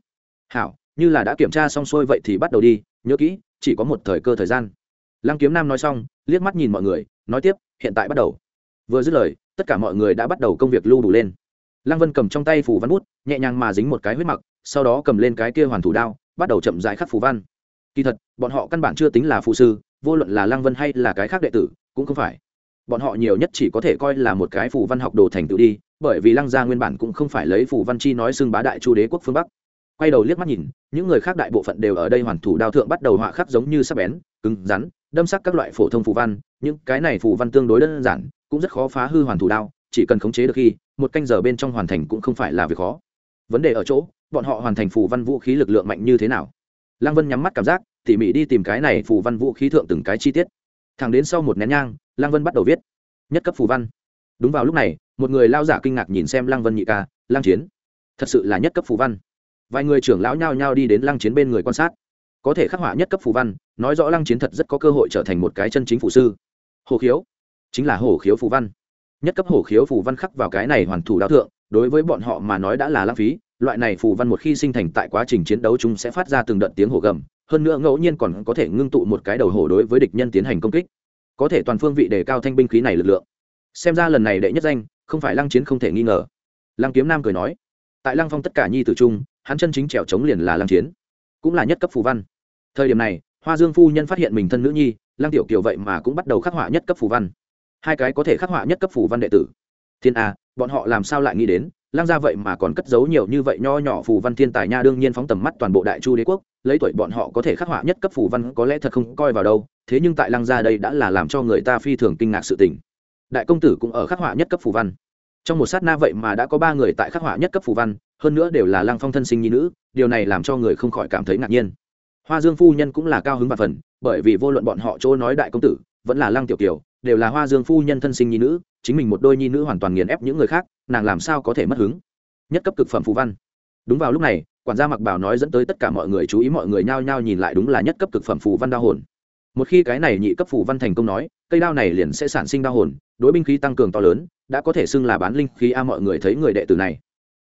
Hảo, như là đã kiểm tra xong xuôi vậy thì bắt đầu đi, nhớ kỹ chỉ có một thời cơ thời gian. Lăng kiếm nam nói xong, liếc mắt nhìn mọi người, nói tiếp, hiện tại bắt đầu. Vừa dứt lời, tất cả mọi người đã bắt đầu công việc lưu đủ lên. Lăng vân cầm trong tay phủ văn bút, nhẹ nhàng mà dính một cái huyết mặc, sau đó cầm lên cái kia hoàn thủ đao, bắt đầu chậm rãi khắc phù văn. Kỳ thật, bọn họ căn bản chưa tính là phụ sư, vô luận là lăng vân hay là cái khác đệ tử, cũng không phải. Bọn họ nhiều nhất chỉ có thể coi là một cái phù văn học đồ thành tựu đi, bởi vì lăng gia nguyên bản cũng không phải lấy phù văn chi nói xưng bá đại chu đế quốc phương bắc quay đầu liếc mắt nhìn, những người khác đại bộ phận đều ở đây hoàn thủ đao thượng bắt đầu họa khắc giống như sắc bén, cứng rắn, đâm sắc các loại phổ thông phù văn. Những cái này phù văn tương đối đơn giản, cũng rất khó phá hư hoàn thủ đao, chỉ cần khống chế được khi, một canh giờ bên trong hoàn thành cũng không phải là việc khó. Vấn đề ở chỗ, bọn họ hoàn thành phù văn vũ khí lực lượng mạnh như thế nào? Lăng vân nhắm mắt cảm giác, tỉ mỉ đi tìm cái này phù văn vũ khí thượng từng cái chi tiết. Thẳng đến sau một nén nhang, lăng vân bắt đầu viết. Nhất cấp phù văn. Đúng vào lúc này, một người lao giả kinh ngạc nhìn xem lăng vân nhị ca, lăng chiến. Thật sự là nhất cấp phù văn vài người trưởng lão nhao nhao đi đến lăng chiến bên người quan sát. Có thể khắc họa nhất cấp phù văn, nói rõ lăng chiến thật rất có cơ hội trở thành một cái chân chính phụ sư. Hồ khiếu, chính là hồ khiếu phù văn. Nhất cấp hồ khiếu phù văn khắc vào cái này hoàn thủ đạo thượng, đối với bọn họ mà nói đã là lãng phí, loại này phù văn một khi sinh thành tại quá trình chiến đấu chúng sẽ phát ra từng đợt tiếng hổ gầm, hơn nữa ngẫu nhiên còn có thể ngưng tụ một cái đầu hổ đối với địch nhân tiến hành công kích. Có thể toàn phương vị đề cao thanh binh khí này lực lượng. Xem ra lần này đệ nhất danh, không phải lăng chiến không thể nghi ngờ. Lăng kiếm nam cười nói tại lăng phong tất cả nhi tử trung hắn chân chính trèo chống liền là lăng chiến, cũng là nhất cấp phù văn. Thời điểm này, hoa dương phu nhân phát hiện mình thân nữ nhi, lăng tiểu kiều vậy mà cũng bắt đầu khắc họa nhất cấp phù văn. Hai cái có thể khắc họa nhất cấp phù văn đệ tử. Thiên a, bọn họ làm sao lại nghĩ đến, lăng ra vậy mà còn cất giấu nhiều như vậy nho nhỏ phù văn thiên tài nha đương nhiên phóng tầm mắt toàn bộ đại chu đế quốc, lấy tuổi bọn họ có thể khắc họa nhất cấp phù văn có lẽ thật không coi vào đâu, thế nhưng tại lăng gia đây đã là làm cho người ta phi thường kinh ngạc sự tình. Đại công tử cũng ở khắc họa nhất cấp phù văn trong một sát na vậy mà đã có ba người tại khắc họa nhất cấp phù văn, hơn nữa đều là lăng phong thân sinh nhi nữ, điều này làm cho người không khỏi cảm thấy ngạc nhiên. Hoa dương phu nhân cũng là cao hứng và phần, bởi vì vô luận bọn họ chỗ nói đại công tử, vẫn là lăng tiểu kiều, đều là hoa dương phu nhân thân sinh nhi nữ, chính mình một đôi nhi nữ hoàn toàn nghiền ép những người khác, nàng làm sao có thể mất hứng? Nhất cấp cực phẩm phù văn. Đúng vào lúc này, quản gia mặc bảo nói dẫn tới tất cả mọi người chú ý mọi người nhao nhao nhìn lại đúng là nhất cấp cực phẩm phù văn đa hồn một khi cái này nhị cấp phù văn thành công nói, cây đao này liền sẽ sản sinh đao hồn, đối binh khí tăng cường to lớn, đã có thể xưng là bán linh khí a, mọi người thấy người đệ tử này.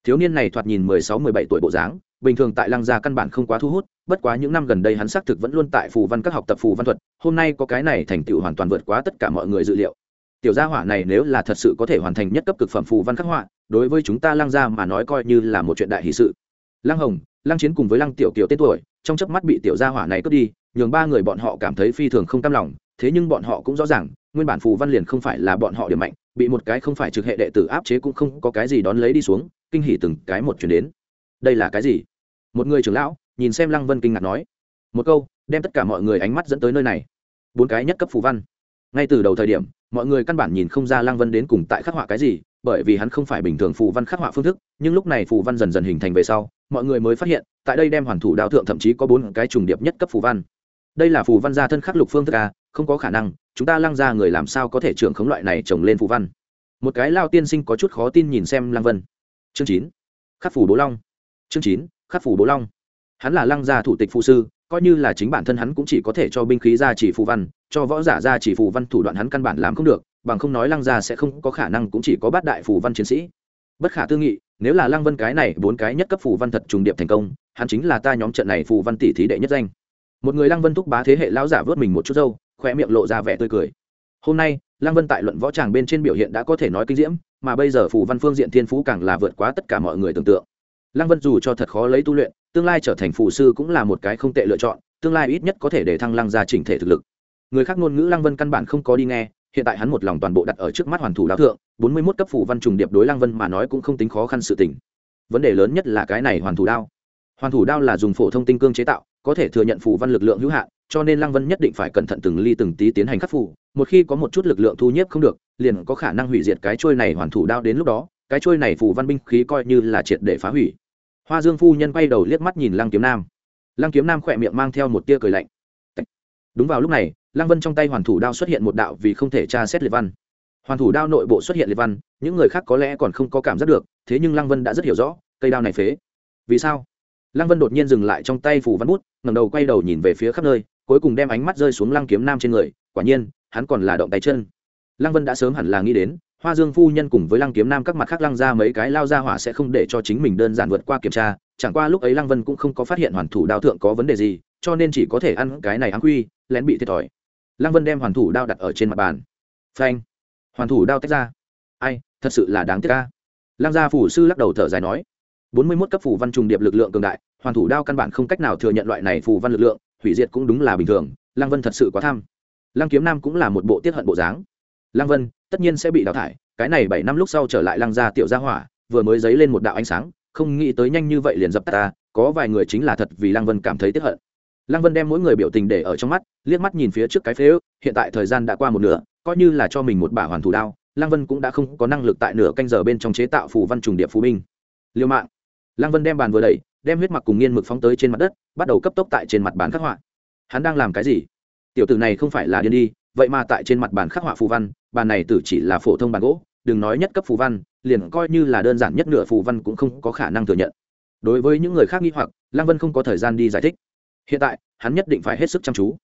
Thiếu niên này thoạt nhìn mười sáu, mười bảy tuổi bộ dáng, bình thường tại lăng gia căn bản không quá thu hút, bất quá những năm gần đây hắn xác thực vẫn luôn tại phù văn các học tập phù văn thuật, hôm nay có cái này thành tựu hoàn toàn vượt quá tất cả mọi người dự liệu. Tiểu gia hỏa này nếu là thật sự có thể hoàn thành nhất cấp cực phẩm phù văn khắc họa, đối với chúng ta lăng gia mà nói coi như là một chuyện đại hì sự. Lăng hồng, lăng chiến cùng với lăng tiểu kiều tên tuổi, trong chớp mắt bị tiểu gia hỏa này cướp đi nhường ba người bọn họ cảm thấy phi thường không cam lòng, thế nhưng bọn họ cũng rõ ràng, nguyên bản phù văn liền không phải là bọn họ điểm mạnh, bị một cái không phải trực hệ đệ tử áp chế cũng không có cái gì đón lấy đi xuống, kinh hỉ từng cái một chuyển đến. Đây là cái gì? Một người trưởng lão, nhìn xem lăng vân kinh ngạc nói. Một câu, đem tất cả mọi người ánh mắt dẫn tới nơi này. Bốn cái nhất cấp phù văn. Ngay từ đầu thời điểm, mọi người căn bản nhìn không ra lăng vân đến cùng tại khắc họa cái gì, bởi vì hắn không phải bình thường phù văn khắc họa phương thức, nhưng lúc này phù văn dần dần hình thành về sau, mọi người mới phát hiện, tại đây đem hoàn thủ đạo thượng thậm chí có bốn cái trùng điệp nhất cấp phù văn đây là phù văn gia thân khắc lục phương thức à không có khả năng, chúng ta lăng ra người làm sao có thể trưởng khống loại này trồng lên phù văn? Một cái lao tiên sinh có chút khó tin nhìn xem lăng vân. Chương chín, khắc phủ bố long. Chương chín, khắc phủ bố long. Hắn là lăng gia thủ tịch phụ sư, coi như là chính bản thân hắn cũng chỉ có thể cho binh khí ra chỉ phù văn, cho võ giả ra chỉ phù văn thủ đoạn hắn căn bản làm không được, bằng không nói lăng gia sẽ không có khả năng cũng chỉ có bát đại phù văn chiến sĩ. Bất khả tư nghị, nếu là lăng vân cái này bốn cái nhất cấp phù văn thật trùng điệp thành công, hắn chính là ta nhóm trận này phù văn tỷ thí đệ nhất danh một người lăng vân thúc bá thế hệ lão giả vớt mình một chút dâu khoe miệng lộ ra vẻ tươi cười. Hôm nay, lăng vân tại luận võ tràng bên trên biểu hiện đã có thể nói kinh diễm, mà bây giờ phù văn phương diện thiên phú càng là vượt quá tất cả mọi người tưởng tượng. Lăng vân dù cho thật khó lấy tu luyện, tương lai trở thành phù sư cũng là một cái không tệ lựa chọn, tương lai ít nhất có thể để thăng lăng gia chỉnh thể thực lực. Người khác ngôn ngữ lăng vân căn bản không có đi nghe, hiện tại hắn một lòng toàn bộ đặt ở trước mắt hoàn thủ đao thượng, bốn mươi mốt cấp phủ văn trùng điệp đối lăng vân mà nói cũng không tính khó khăn sự tình. Vấn đề lớn nhất là cái này hoàn thủ đao. Hoàn thủ đao là dùng phổ thông tinh cương chế tạo có thể thừa nhận phù văn lực lượng hữu hạn, cho nên lăng vân nhất định phải cẩn thận từng ly từng tí tiến hành khắc phù. một khi có một chút lực lượng thu nhiếp không được, liền có khả năng hủy diệt cái trôi này hoàn thủ đao đến lúc đó, cái trôi này phù văn binh khí coi như là triệt để phá hủy. Hoa dương phu nhân quay đầu liếc mắt nhìn lăng kiếm nam. Lăng kiếm nam khỏe miệng mang theo một tia cười lạnh. Đúng vào lúc này, lăng vân trong tay hoàn thủ đao xuất hiện một đạo vì không thể tra xét liệt văn. Hoàn thủ đao nội bộ xuất hiện liệt văn, những người khác có lẽ còn không có cảm giác được, thế nhưng lăng vân đã rất hiểu rõ, cây đao này phế. Vì sao? Lăng vân đột nhiên dừng lại trong tay phủ văn bút ngầm đầu quay đầu nhìn về phía khắp nơi, cuối cùng đem ánh mắt rơi xuống lăng kiếm nam trên người, quả nhiên, hắn còn là động tay chân. Lăng vân đã sớm hẳn là nghĩ đến, hoa dương phu nhân cùng với lăng kiếm nam các mặt khác lăng ra mấy cái lao ra hỏa sẽ không để cho chính mình đơn giản vượt qua kiểm tra, chẳng qua lúc ấy lăng vân cũng không có phát hiện hoàn thủ đao thượng có vấn đề gì, cho nên chỉ có thể ăn cái này áng quy, lén bị thiệt thòi. Lăng vân đem hoàn thủ đao đặt ở trên mặt bàn. Phanh! Hoàn thủ đao tách ra. Ai, thật sự là đáng tiếc ca lăng gia phủ sư lắc đầu thở dài nói bốn mươi mốt cấp phù văn trùng điệp lực lượng cường đại, hoàn thủ đao căn bản không cách nào thừa nhận loại này phù văn lực lượng, hủy diệt cũng đúng là bình thường, lăng vân thật sự quá tham. Lăng kiếm nam cũng là một bộ tiết hận bộ dáng. Lăng vân, tất nhiên sẽ bị đào thải, cái này bảy năm lúc sau trở lại lăng gia tiểu gia hỏa, vừa mới giấy lên một đạo ánh sáng, không nghĩ tới nhanh như vậy liền dập tắt ta, có vài người chính là thật vì lăng vân cảm thấy tiếc hận. Lăng vân đem mỗi người biểu tình để ở trong mắt, liếc mắt nhìn phía trước cái phế ước, hiện tại thời gian đã qua một nửa, coi như là cho mình một bả hoàn thủ đao, lăng vân cũng đã không có năng lực tại nửa canh giờ bên trong chế tạo phù văn trùng điệp phù binh. Liêu mạng lăng vân đem bàn vừa đẩy, đem huyết mặc cùng nghiên mực phóng tới trên mặt đất, bắt đầu cấp tốc tại trên mặt bàn khắc họa. Hắn đang làm cái gì? Tiểu tử này không phải là điên đi, vậy mà tại trên mặt bàn khắc họa phù văn, bàn này tử chỉ là phổ thông bàn gỗ, đừng nói nhất cấp phù văn, liền coi như là đơn giản nhất nửa phù văn cũng không có khả năng thừa nhận. Đối với những người khác nghi hoặc, lăng vân không có thời gian đi giải thích. Hiện tại, hắn nhất định phải hết sức chăm chú.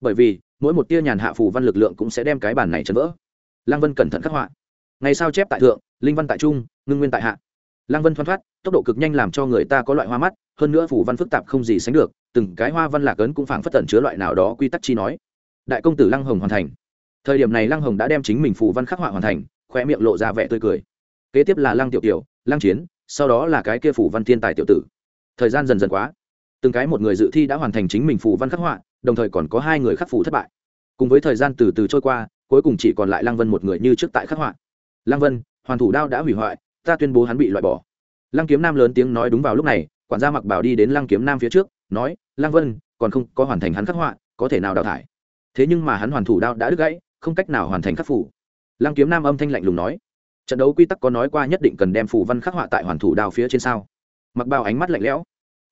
Bởi vì, mỗi một tia nhàn hạ phù văn lực lượng cũng sẽ đem cái bàn này chấn vỡ. Lăng vân cẩn thận khắc họa. Ngày sao chép tại thượng, linh văn tại trung, ngưng nguyên tại hạ lăng vân thoăn thoát, tốc độ cực nhanh làm cho người ta có loại hoa mắt, hơn nữa phủ văn phức tạp không gì sánh được, từng cái hoa văn lạc ấn cũng phảng phất tẩn chứa loại nào đó quy tắc chi nói. Đại công tử lăng hồng hoàn thành. Thời điểm này lăng hồng đã đem chính mình phủ văn khắc họa hoàn thành khoe miệng lộ ra vẻ tươi cười. Kế tiếp là lăng tiểu tiểu lăng chiến, sau đó là cái kia phủ văn thiên tài tiểu tử. Thời gian dần dần quá. Từng cái một người dự thi đã hoàn thành chính mình phủ văn khắc họa, đồng thời còn có hai người khắc phủ thất bại. Cùng với thời gian từ từ trôi qua, cuối cùng chỉ còn lại lăng vân một người như trước tại khắc họa. Lăng vân, hoàn thủ đao đã hủy hoại ta tuyên bố hắn bị loại bỏ. Lăng kiếm nam lớn tiếng nói đúng vào lúc này, quản gia mặc bảo đi đến lăng kiếm nam phía trước, nói, lăng vân, còn không có hoàn thành hắn khắc họa, có thể nào đào thải? Thế nhưng mà hắn hoàn thủ đao đã đứt gãy, không cách nào hoàn thành khắc phủ. Lăng kiếm nam âm thanh lạnh lùng nói, trận đấu quy tắc có nói qua nhất định cần đem phù văn khắc họa tại hoàn thủ đao phía trên sao? Mặc bảo ánh mắt lạnh lẽo,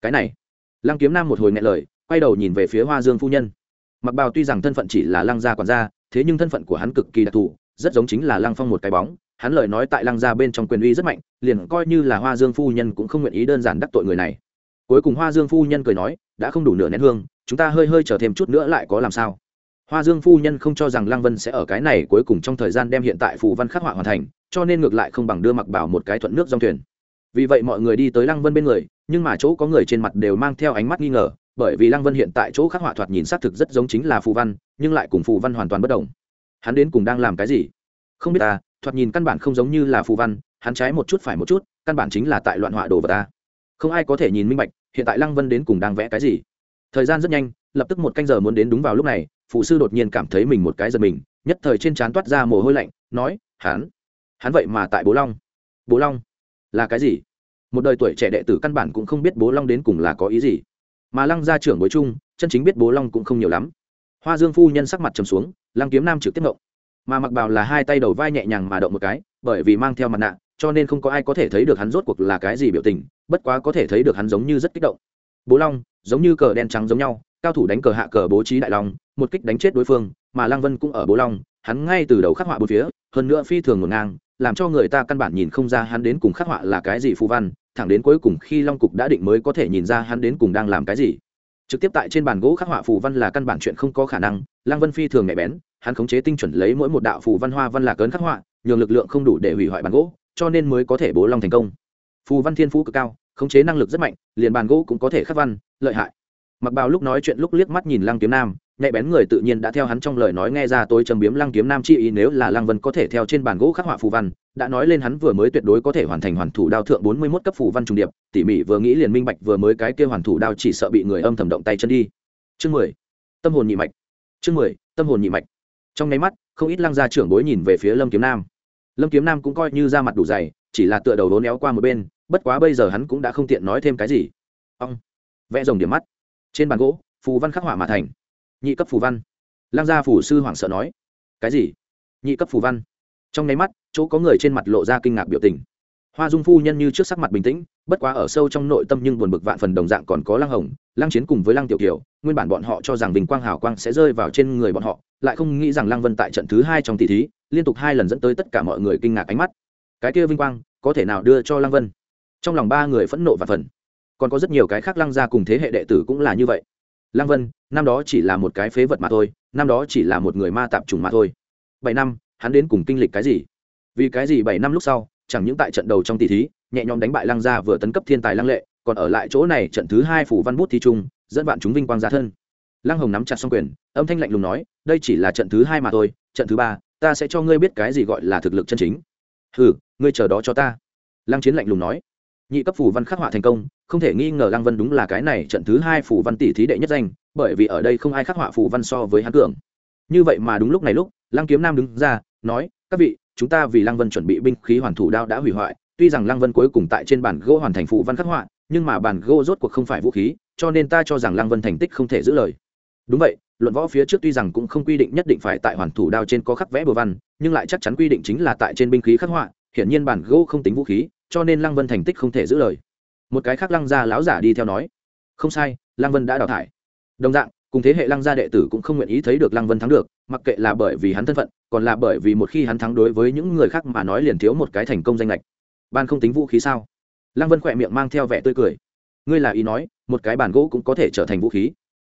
cái này. Lăng kiếm nam một hồi ngại lời, quay đầu nhìn về phía hoa dương phu nhân. Mặc bảo tuy rằng thân phận chỉ là lăng gia quản gia, thế nhưng thân phận của hắn cực kỳ đặc thù, rất giống chính là lăng phong một cái bóng hắn lời nói tại lăng gia bên trong quyền uy rất mạnh, liền coi như là hoa dương phu nhân cũng không nguyện ý đơn giản đắc tội người này. Cuối cùng hoa dương phu nhân cười nói, đã không đủ nửa nén hương, chúng ta hơi hơi chờ thêm chút nữa lại có làm sao? Hoa dương phu nhân không cho rằng lăng vân sẽ ở cái này cuối cùng trong thời gian đem hiện tại phù văn khắc họa hoàn thành, cho nên ngược lại không bằng đưa mặc bảo một cái thuận nước dòng thuyền. Vì vậy mọi người đi tới lăng vân bên người, nhưng mà chỗ có người trên mặt đều mang theo ánh mắt nghi ngờ, bởi vì lăng vân hiện tại chỗ khắc họa thoạt nhìn xác thực rất giống chính là phù văn, nhưng lại cùng phù văn hoàn toàn bất đồng. Hắn đến cùng đang làm cái gì? Không biết ta thoạt nhìn căn bản không giống như là phù văn, hắn trái một chút phải một chút, căn bản chính là tại loạn họa đồ vật ta. Không ai có thể nhìn minh bạch, hiện tại lăng vân đến cùng đang vẽ cái gì. Thời gian rất nhanh, lập tức một canh giờ muốn đến đúng vào lúc này, phụ sư đột nhiên cảm thấy mình một cái giật mình, nhất thời trên trán toát ra mồ hôi lạnh, nói, hắn hắn vậy mà tại bố long. Bố long? Là cái gì? Một đời tuổi trẻ đệ tử căn bản cũng không biết bố long đến cùng là có ý gì. Mà lăng gia trưởng bối chung, chân chính biết bố long cũng không nhiều lắm. Hoa dương phu nhân sắc mặt trầm xuống, lăng kiếm nam trực tiếp ngộng mà mặc bào là hai tay đầu vai nhẹ nhàng mà động một cái, bởi vì mang theo mặt nạ, cho nên không có ai có thể thấy được hắn rốt cuộc là cái gì biểu tình, bất quá có thể thấy được hắn giống như rất kích động. Bố long, giống như cờ đen trắng giống nhau, cao thủ đánh cờ hạ cờ bố trí đại long, một kích đánh chết đối phương, mà lăng vân cũng ở bố long, hắn ngay từ đầu khắc họa bốn phía, hơn nữa phi thường ngổn ngang, làm cho người ta căn bản nhìn không ra hắn đến cùng khắc họa là cái gì phù văn, thẳng đến cuối cùng khi long cục đã định mới có thể nhìn ra hắn đến cùng đang làm cái gì. Trực tiếp tại trên bàn gỗ khắc họa phù văn là căn bản chuyện không có khả năng, lăng vân phi thường nhạy bén hắn khống chế tinh chuẩn lấy mỗi một đạo phù văn hoa văn lạc ấn khắc họa, nhường lực lượng không đủ để hủy hoại bàn gỗ, cho nên mới có thể bố long thành công. Phù văn thiên phú cực cao, khống chế năng lực rất mạnh, liền bàn gỗ cũng có thể khắc văn, lợi hại. Mặc bào lúc nói chuyện lúc liếc mắt nhìn lăng kiếm nam, nhạy bén người tự nhiên đã theo hắn trong lời nói nghe ra tôi châm biếm lăng kiếm nam chi ý nếu là lăng vân có thể theo trên bàn gỗ khắc họa phù văn, đã nói lên hắn vừa mới tuyệt đối có thể hoàn thành hoàn thủ đao thượng bốn mươi mốt cấp phù văn trùng điệp, tỉ mỉ vừa nghĩ liền minh bạch vừa mới cái kia hoàn thủ đao chỉ sợ bị người âm thầm động tay chân đi. Chương mười. Tâm hồn nhị mạch. Chương mười. Tâm hồn nhị mạch trong nháy mắt, không ít lăng gia trưởng bối nhìn về phía lâm kiếm nam. Lâm kiếm nam cũng coi như ra mặt đủ dày, chỉ là tựa đầu đốn éo qua một bên, bất quá bây giờ hắn cũng đã không tiện nói thêm cái gì. Ông, vẽ rồng điểm mắt. Trên bàn gỗ, phù văn khắc họa mà thành. Nhị cấp phù văn. Lăng gia phủ sư hoảng sợ nói. Cái gì? Nhị cấp phù văn. Trong nháy mắt, chỗ có người trên mặt lộ ra kinh ngạc biểu tình hoa dung phu nhân như trước sắc mặt bình tĩnh, bất quá ở sâu trong nội tâm nhưng buồn bực vạn phần đồng dạng còn có lăng hồng, lăng chiến cùng với lăng tiểu kiều, nguyên bản bọn họ cho rằng bình quang hào quang sẽ rơi vào trên người bọn họ, lại không nghĩ rằng lăng vân tại trận thứ hai trong tỷ thí, liên tục hai lần dẫn tới tất cả mọi người kinh ngạc ánh mắt. Cái kia vinh quang, có thể nào đưa cho lăng vân? Trong lòng ba người phẫn nộ và phần. Còn có rất nhiều cái khác lăng ra cùng thế hệ đệ tử cũng là như vậy. Lăng vân, năm đó chỉ là một cái phế vật mà thôi, năm đó chỉ là một người ma tạp trùng mà thôi. Bảy năm, hắn đến cùng kinh lịch cái gì? Vì cái gì bảy năm lúc sau chẳng những tại trận đầu trong tỷ thí, nhẹ nhõm đánh bại lăng gia vừa tấn cấp thiên tài lăng lệ, còn ở lại chỗ này trận thứ hai phủ văn bút thi trung dẫn bạn chúng vinh quang ra thân. Lăng hồng nắm chặt xong quyền, âm thanh lạnh lùng nói, đây chỉ là trận thứ hai mà thôi, trận thứ ba, ta sẽ cho ngươi biết cái gì gọi là thực lực chân chính. Hừ, ngươi chờ đó cho ta. Lăng chiến lạnh lùng nói. Nhị cấp phủ văn khắc họa thành công, không thể nghi ngờ lăng vân đúng là cái này trận thứ hai phủ văn tỷ thí đệ nhất danh, bởi vì ở đây không ai khắc họa phủ văn so với hắn cường. Như vậy mà đúng lúc này lúc, lăng kiếm nam đứng ra, nói, các vị chúng ta vì lăng vân chuẩn bị binh khí hoàn thủ đao đã hủy hoại, tuy rằng lăng vân cuối cùng tại trên bản gỗ hoàn thành phụ văn khắc họa, nhưng mà bản gỗ rốt cuộc không phải vũ khí, cho nên ta cho rằng lăng vân thành tích không thể giữ lời. Đúng vậy, luận võ phía trước tuy rằng cũng không quy định nhất định phải tại hoàn thủ đao trên có khắc vẽ bừa văn, nhưng lại chắc chắn quy định chính là tại trên binh khí khắc họa, hiển nhiên bản gỗ không tính vũ khí, cho nên lăng vân thành tích không thể giữ lời. Một cái khác lăng gia láo giả đi theo nói, không sai, lăng vân đã đào thải. Đồng dạng cùng thế hệ lăng gia đệ tử cũng không nguyện ý thấy được lăng vân thắng được, mặc kệ là bởi vì hắn thân phận, còn là bởi vì một khi hắn thắng đối với những người khác mà nói liền thiếu một cái thành công danh lệch. Ban không tính vũ khí sao? Lăng vân khỏe miệng mang theo vẻ tươi cười. Ngươi là ý nói, một cái bàn gỗ cũng có thể trở thành vũ khí.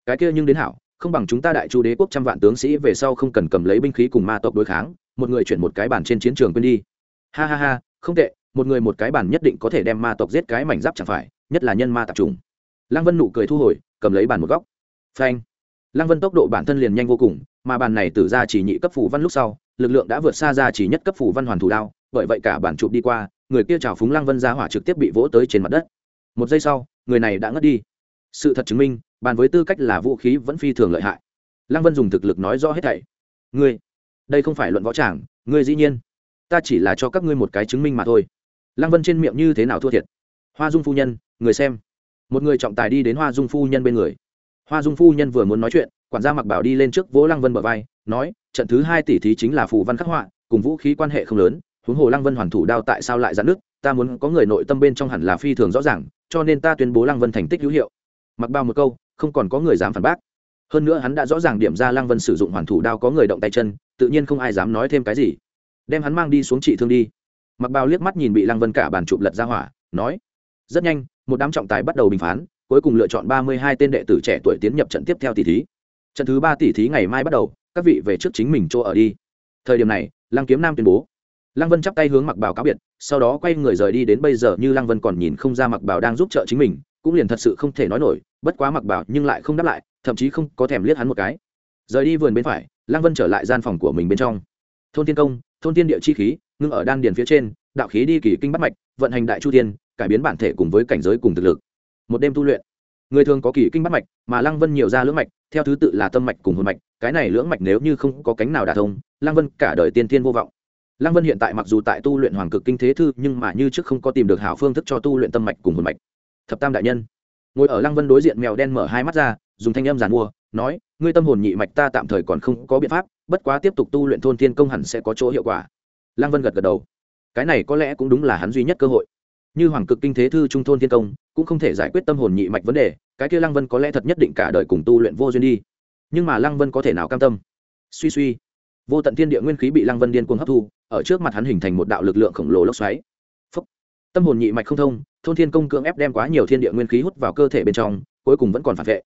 Cái kia nhưng đến hảo, không bằng chúng ta đại chu đế quốc trăm vạn tướng sĩ về sau không cần cầm lấy binh khí cùng ma tộc đối kháng, một người chuyển một cái bàn trên chiến trường quên đi. Ha ha ha, không tệ, một người một cái bàn nhất định có thể đem ma tộc giết cái mảnh giáp chẳng phải, nhất là nhân ma tạp trùng lăng vân nụ cười thu hồi, cầm lấy bàn một góc phanh. Lăng vân tốc độ bản thân liền nhanh vô cùng, mà bàn này từ ra chỉ nhị cấp phủ văn lúc sau, lực lượng đã vượt xa ra chỉ nhất cấp phủ văn hoàn thủ đao, bởi vậy cả bản chụp đi qua, người kia trào phúng lăng vân ra hỏa trực tiếp bị vỗ tới trên mặt đất. Một giây sau, người này đã ngất đi. Sự thật chứng minh, bàn với tư cách là vũ khí vẫn phi thường lợi hại. Lăng vân dùng thực lực nói rõ hết thảy. Ngươi, đây không phải luận võ tràng, ngươi dĩ nhiên, ta chỉ là cho các ngươi một cái chứng minh mà thôi. Lăng vân trên miệng như thế nào thua thiệt? Hoa dung phu nhân, người xem. Một người trọng tài đi đến hoa dung phu nhân bên người hoa dung phu nhân vừa muốn nói chuyện, quản gia mặc bảo đi lên trước vỗ lăng vân bờ vai, nói, trận thứ hai tỷ thí chính là phù văn khắc họa, cùng vũ khí quan hệ không lớn, huống hồ lăng vân hoàn thủ đao tại sao lại giãn nước ta muốn có người nội tâm bên trong hẳn là phi thường rõ ràng, cho nên ta tuyên bố lăng vân thành tích hữu hiệu. Mặc bao một câu, không còn có người dám phản bác. Hơn nữa hắn đã rõ ràng điểm ra lăng vân sử dụng hoàn thủ đao có người động tay chân, tự nhiên không ai dám nói thêm cái gì. Đem hắn mang đi xuống trị thương đi. Mặc bao liếc mắt nhìn bị lăng vân cả bàn chụp lật ra hỏa, nói, rất nhanh, một đám trọng tài bắt đầu bình phán cuối cùng lựa chọn ba mươi hai tên đệ tử trẻ tuổi tiến nhập trận tiếp theo tỷ thí. Trận thứ ba tỷ thí ngày mai bắt đầu các vị về trước chính mình chỗ ở đi. Thời điểm này lăng kiếm nam tuyên bố. Lăng vân chắp tay hướng mặc bảo cáo biệt sau đó quay người rời đi đến bây giờ như lăng vân còn nhìn không ra mặc bảo đang giúp trợ chính mình cũng liền thật sự không thể nói nổi bất quá mặc bảo nhưng lại không đáp lại thậm chí không có thèm liếc hắn một cái. Rời đi vườn bên phải lăng vân trở lại gian phòng của mình bên trong. Thôn Thiên công thôn Thiên địa chi khí ngưng ở đan điền phía trên đạo khí đi kỳ kinh bắt mạch vận hành đại chu Thiên, cải biến bản thể cùng với cảnh giới cùng thực lực một đêm tu luyện. Người thường có kỳ kinh bắt mạch, mà lăng vân nhiều ra lưỡng mạch, theo thứ tự là tâm mạch cùng hồn mạch, cái này lưỡng mạch nếu như không có cánh nào đả thông, lăng vân cả đời tiên tiên vô vọng. Lăng vân hiện tại mặc dù tại tu luyện hoàng cực kinh thế thư, nhưng mà như trước không có tìm được hảo phương thức cho tu luyện tâm mạch cùng hồn mạch. Thập tam đại nhân. Ngồi ở lăng vân đối diện mèo đen mở hai mắt ra, dùng thanh âm giàn mua, nói, ngươi tâm hồn nhị mạch ta tạm thời còn không có biện pháp, bất quá tiếp tục tu luyện thôn thiên công hẳn sẽ có chỗ hiệu quả. Lăng vân gật gật đầu. Cái này có lẽ cũng đúng là hắn duy nhất cơ hội như hoàng cực kinh thế thư trung thôn thiên công, cũng không thể giải quyết tâm hồn nhị mạch vấn đề, cái kia lăng vân có lẽ thật nhất định cả đời cùng tu luyện vô duyên đi. Nhưng mà lăng vân có thể nào cam tâm? Suy suy. Vô tận thiên địa nguyên khí bị lăng vân điên cuồng hấp thu, ở trước mặt hắn hình thành một đạo lực lượng khổng lồ lốc xoáy. Phúc. tâm hồn nhị mạch không thông, thôn thiên công cưỡng ép đem quá nhiều thiên địa nguyên khí hút vào cơ thể bên trong, cuối cùng vẫn còn phản vệ.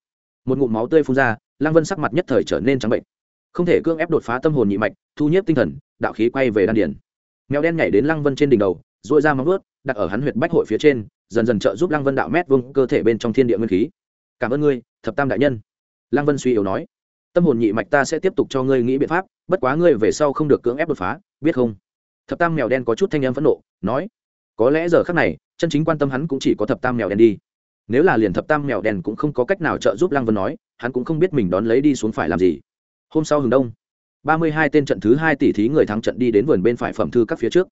Một ngụm máu tươi phun ra, lăng vân sắc mặt nhất thời trở nên trắng bệnh. Không thể cưỡng ép đột phá tâm hồn nhị mạch, thu nhếp tinh thần, đạo khí quay về đan điền. Mèo đen nhảy đến lăng vân trên đỉnh đầu dội ra móng vuốt đặt ở hắn huyệt bách hội phía trên, dần dần trợ giúp lăng vân đạo mét vương cơ thể bên trong thiên địa nguyên khí. Cảm ơn ngươi, thập tam đại nhân. Lăng vân suy yếu nói. Tâm hồn nhị mạch ta sẽ tiếp tục cho ngươi nghĩ biện pháp, bất quá ngươi về sau không được cưỡng ép đột phá, biết không? Thập tam mèo đen có chút thanh em phẫn nộ, nói. Có lẽ giờ khác này, chân chính quan tâm hắn cũng chỉ có thập tam mèo đen đi. Nếu là liền thập tam mèo đen cũng không có cách nào trợ giúp lăng vân nói, hắn cũng không biết mình đón lấy đi xuống phải làm gì. Hôm sau hừng đông, ba mươi hai tên trận thứ hai tỷ thí người thắng trận đi đến vườn bên phải phẩm thư các phía trước.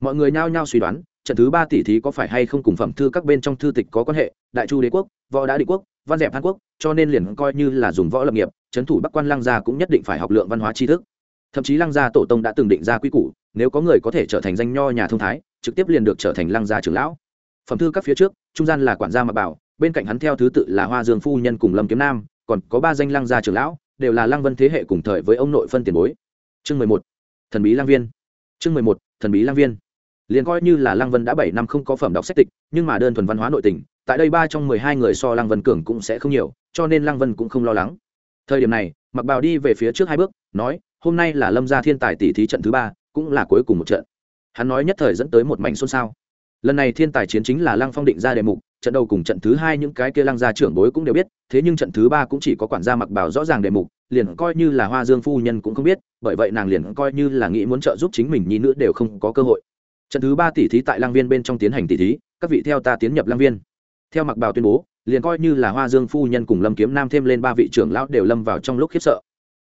Mọi người nhao nhao suy đoán trận thứ ba tỷ thí có phải hay không cùng phẩm thư các bên trong thư tịch có quan hệ, đại chu đế quốc, võ đã đế quốc, văn dẹp hàn quốc, cho nên liền coi như là dùng võ lập nghiệp, trấn thủ bắc quan lăng gia cũng nhất định phải học lượng văn hóa tri thức. Thậm chí lăng gia tổ tông đã từng định ra quy củ, nếu có người có thể trở thành danh nho nhà thông thái, trực tiếp liền được trở thành lăng gia trưởng lão. Phẩm thư các phía trước, trung gian là quản gia mà bảo, bên cạnh hắn theo thứ tự là hoa dương phu nhân cùng lâm kiếm nam, còn có ba danh lăng gia trưởng lão, đều là lăng vân thế hệ cùng thời với ông nội phân tiền bối. Chương mười một, thần bí lăng viên. Chương mười một, thần bí lăng viên liền coi như là lăng vân đã bảy năm không có phẩm đọc sách tịch, nhưng mà đơn thuần văn hóa nội tình, tại đây ba trong mười hai người so lăng vân cường cũng sẽ không nhiều, cho nên lăng vân cũng không lo lắng. Thời điểm này mặc bào đi về phía trước hai bước, nói, hôm nay là lâm gia thiên tài tỷ thí trận thứ ba, cũng là cuối cùng một trận. Hắn nói nhất thời dẫn tới một mảnh xôn xao. Lần này thiên tài chiến chính là lăng phong định ra đề mục, trận đầu cùng trận thứ hai những cái kia lăng gia trưởng bối cũng đều biết, thế nhưng trận thứ ba cũng chỉ có quản gia mặc bảo rõ ràng đề mục, liền coi như là hoa dương phu nhân cũng không biết, bởi vậy nàng liền coi như là nghĩ muốn trợ giúp chính mình nhi nữ đều không có cơ hội trận thứ ba tỷ thí tại lang viên bên trong tiến hành tỷ thí, các vị theo ta tiến nhập lang viên. Theo mặc bảo tuyên bố, liền coi như là hoa dương phu nhân cùng lâm kiếm nam thêm lên ba vị trưởng lão đều lâm vào trong lúc khiếp sợ.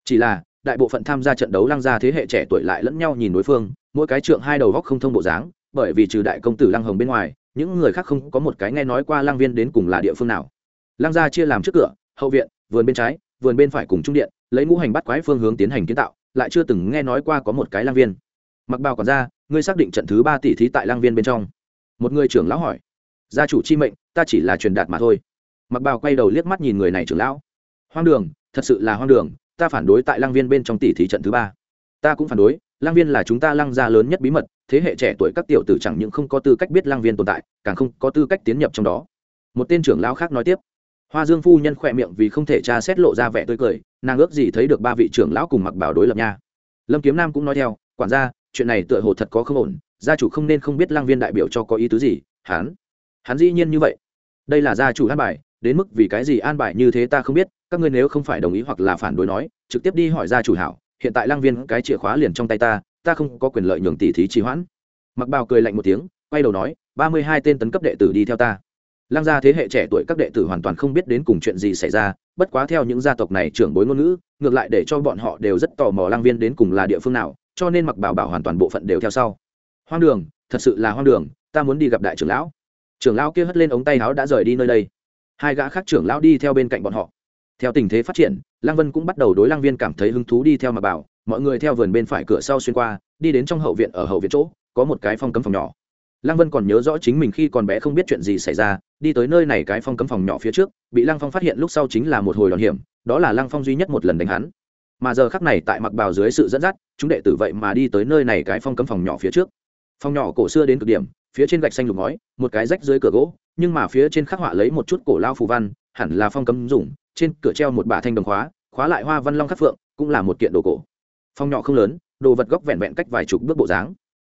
Chỉ là, đại bộ phận tham gia trận đấu lăng gia thế hệ trẻ tuổi lại lẫn nhau nhìn đối phương, mỗi cái trượng hai đầu góc không thông bộ dáng, bởi vì trừ đại công tử lăng hồng bên ngoài, những người khác không có một cái nghe nói qua lăng viên đến cùng là địa phương nào. Lăng gia chia làm trước cửa, hậu viện, vườn bên trái, vườn bên phải cùng trung điện, lấy ngũ hành bắt quái phương hướng tiến hành kiến tạo, lại chưa từng nghe nói qua có một cái lăng viên. Mặc bào còn ra ngươi xác định trận thứ ba tỷ thí tại Lang viên bên trong. Một người trưởng lão hỏi. Gia chủ chi mệnh, ta chỉ là truyền đạt mà thôi. Mặc bào quay đầu liếc mắt nhìn người này trưởng lão. Hoang đường, thật sự là hoang đường, ta phản đối tại Lang viên bên trong tỷ thí trận thứ ba. Ta cũng phản đối Lang viên là chúng ta lăng gia lớn nhất bí mật, thế hệ trẻ tuổi các tiểu tử chẳng những không có tư cách biết Lang viên tồn tại, càng không có tư cách tiến nhập trong đó. Một tên trưởng lão khác nói tiếp. Hoa dương phu nhân khỏe miệng vì không thể tra xét lộ ra vẻ tươi cười, nàng ước gì thấy được ba vị trưởng lão cùng mặc bảo đối lập nha. Lâm kiếm nam cũng nói theo, quản gia chuyện này tựa hồ thật có không ổn, gia chủ không nên không biết lang viên đại biểu cho có ý tứ gì, hắn hắn dĩ nhiên như vậy. Đây là gia chủ an bài, đến mức vì cái gì an bài như thế ta không biết, các ngươi nếu không phải đồng ý hoặc là phản đối nói, trực tiếp đi hỏi gia chủ hảo, hiện tại lang viên cái chìa khóa liền trong tay ta ta không có quyền lợi nhường tỷ thí trì hoãn. Mặc bào cười lạnh một tiếng, quay đầu nói, ba mươi hai tên tấn cấp đệ tử đi theo ta. Lang gia thế hệ trẻ tuổi các đệ tử hoàn toàn không biết đến cùng chuyện gì xảy ra, bất quá theo những gia tộc này trưởng bối ngôn ngữ, ngược lại để cho bọn họ đều rất tò mò lang viên đến cùng là địa phương nào cho nên mặc bảo bảo hoàn toàn bộ phận đều theo sau. Hoang đường, thật sự là hoang đường, ta muốn đi gặp đại trưởng lão. Trưởng lão kia hất lên ống tay áo đã rời đi nơi đây. Hai gã khác trưởng lão đi theo bên cạnh bọn họ. Theo tình thế phát triển, lăng vân cũng bắt đầu đối lăng viên cảm thấy hứng thú đi theo mặc bảo. Mọi người theo vườn bên phải cửa sau xuyên qua, đi đến trong hậu viện ở hậu viện chỗ, có một cái phong cấm phòng nhỏ. Lăng vân còn nhớ rõ chính mình khi còn bé không biết chuyện gì xảy ra, đi tới nơi này cái phong cấm phòng nhỏ phía trước, bị lăng phong phát hiện lúc sau chính là một hồi đòn hiểm, đó là lăng phong duy nhất một lần đánh hắn mà giờ khắc này tại mặc bào dưới sự dẫn dắt, chúng đệ tử vậy mà đi tới nơi này cái phong cấm phòng nhỏ phía trước. Phòng nhỏ cổ xưa đến cực điểm, phía trên gạch xanh lục ngói, một cái rách dưới cửa gỗ, nhưng mà phía trên khắc họa lấy một chút cổ lao phù văn, hẳn là phong cấm dùng, trên cửa treo một bả thanh đồng khóa khóa lại hoa văn long khắc phượng, cũng là một kiện đồ cổ. Phòng nhỏ không lớn, đồ vật góc vẹn vẹn cách vài chục bước bộ dáng.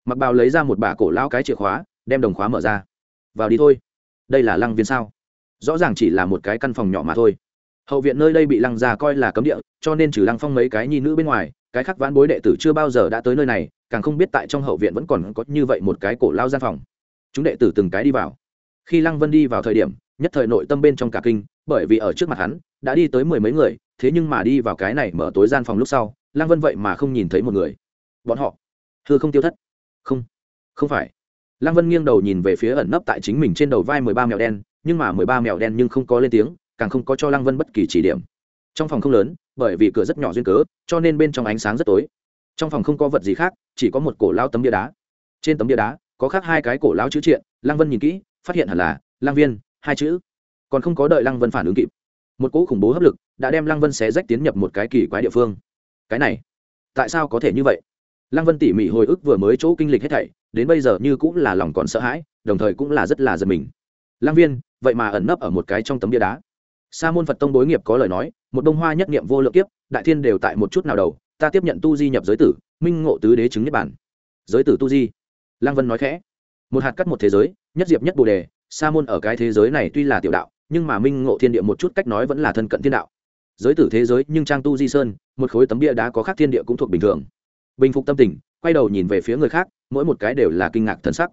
Mặc bào lấy ra một bả cổ lao cái chìa khóa, đem đồng khóa mở ra. Vào đi thôi. Đây là lăng viên sao? Rõ ràng chỉ là một cái căn phòng nhỏ mà thôi hậu viện nơi đây bị lăng già coi là cấm địa, cho nên trừ lăng phong mấy cái nhi nữ bên ngoài, cái khác vãn bối đệ tử chưa bao giờ đã tới nơi này, càng không biết tại trong hậu viện vẫn còn có như vậy một cái cổ lao gian phòng. Chúng đệ tử từng cái đi vào. Khi lăng vân đi vào thời điểm, nhất thời nội tâm bên trong cả kinh, bởi vì ở trước mặt hắn, đã đi tới mười mấy người, thế nhưng mà đi vào cái này mở tối gian phòng lúc sau, lăng vân vậy mà không nhìn thấy một người. Bọn họ? Thưa không tiêu thất? Không. Không phải. Lăng vân nghiêng đầu nhìn về phía ẩn nấp tại chính mình trên đầu vai mười ba mèo đen, nhưng mà mười ba mèo đen nhưng không có lên tiếng càng không có cho lăng vân bất kỳ chỉ điểm. Trong phòng không lớn, bởi vì cửa rất nhỏ duyên cớ, cho nên bên trong ánh sáng rất tối. Trong phòng không có vật gì khác, chỉ có một cổ lao tấm bia đá. Trên tấm bia đá, có khác hai cái cổ lao chữ triện, lăng vân nhìn kỹ, phát hiện hẳn là lang viên, hai chữ. Còn không có đợi lăng vân phản ứng kịp, một cỗ khủng bố hấp lực đã đem lăng vân xé rách tiến nhập một cái kỳ quái địa phương. Cái này, tại sao có thể như vậy? Lăng vân tỉ mỉ hồi ức vừa mới chỗ kinh lịch hết thảy, đến bây giờ như cũng là lòng còn sợ hãi, đồng thời cũng là rất là giật mình. Lăng viên, vậy mà ẩn nấp ở một cái trong tấm bia đá sa môn phật tông bối nghiệp có lời nói, một đông hoa nhất niệm vô lượng kiếp, đại thiên đều tại một chút nào đầu, ta tiếp nhận tu di nhập giới tử, minh ngộ tứ đế chứng niết bản giới tử tu di. Lăng vân nói khẽ. Một hạt cắt một thế giới, nhất diệp nhất bồ đề, sa môn ở cái thế giới này tuy là tiểu đạo, nhưng mà minh ngộ thiên địa một chút cách nói vẫn là thân cận thiên đạo. Giới tử thế giới, nhưng trang tu di sơn, một khối tấm bia đá có khác thiên địa cũng thuộc bình thường. Bình phục tâm tình, quay đầu nhìn về phía người khác, mỗi một cái đều là kinh ngạc thần sắc.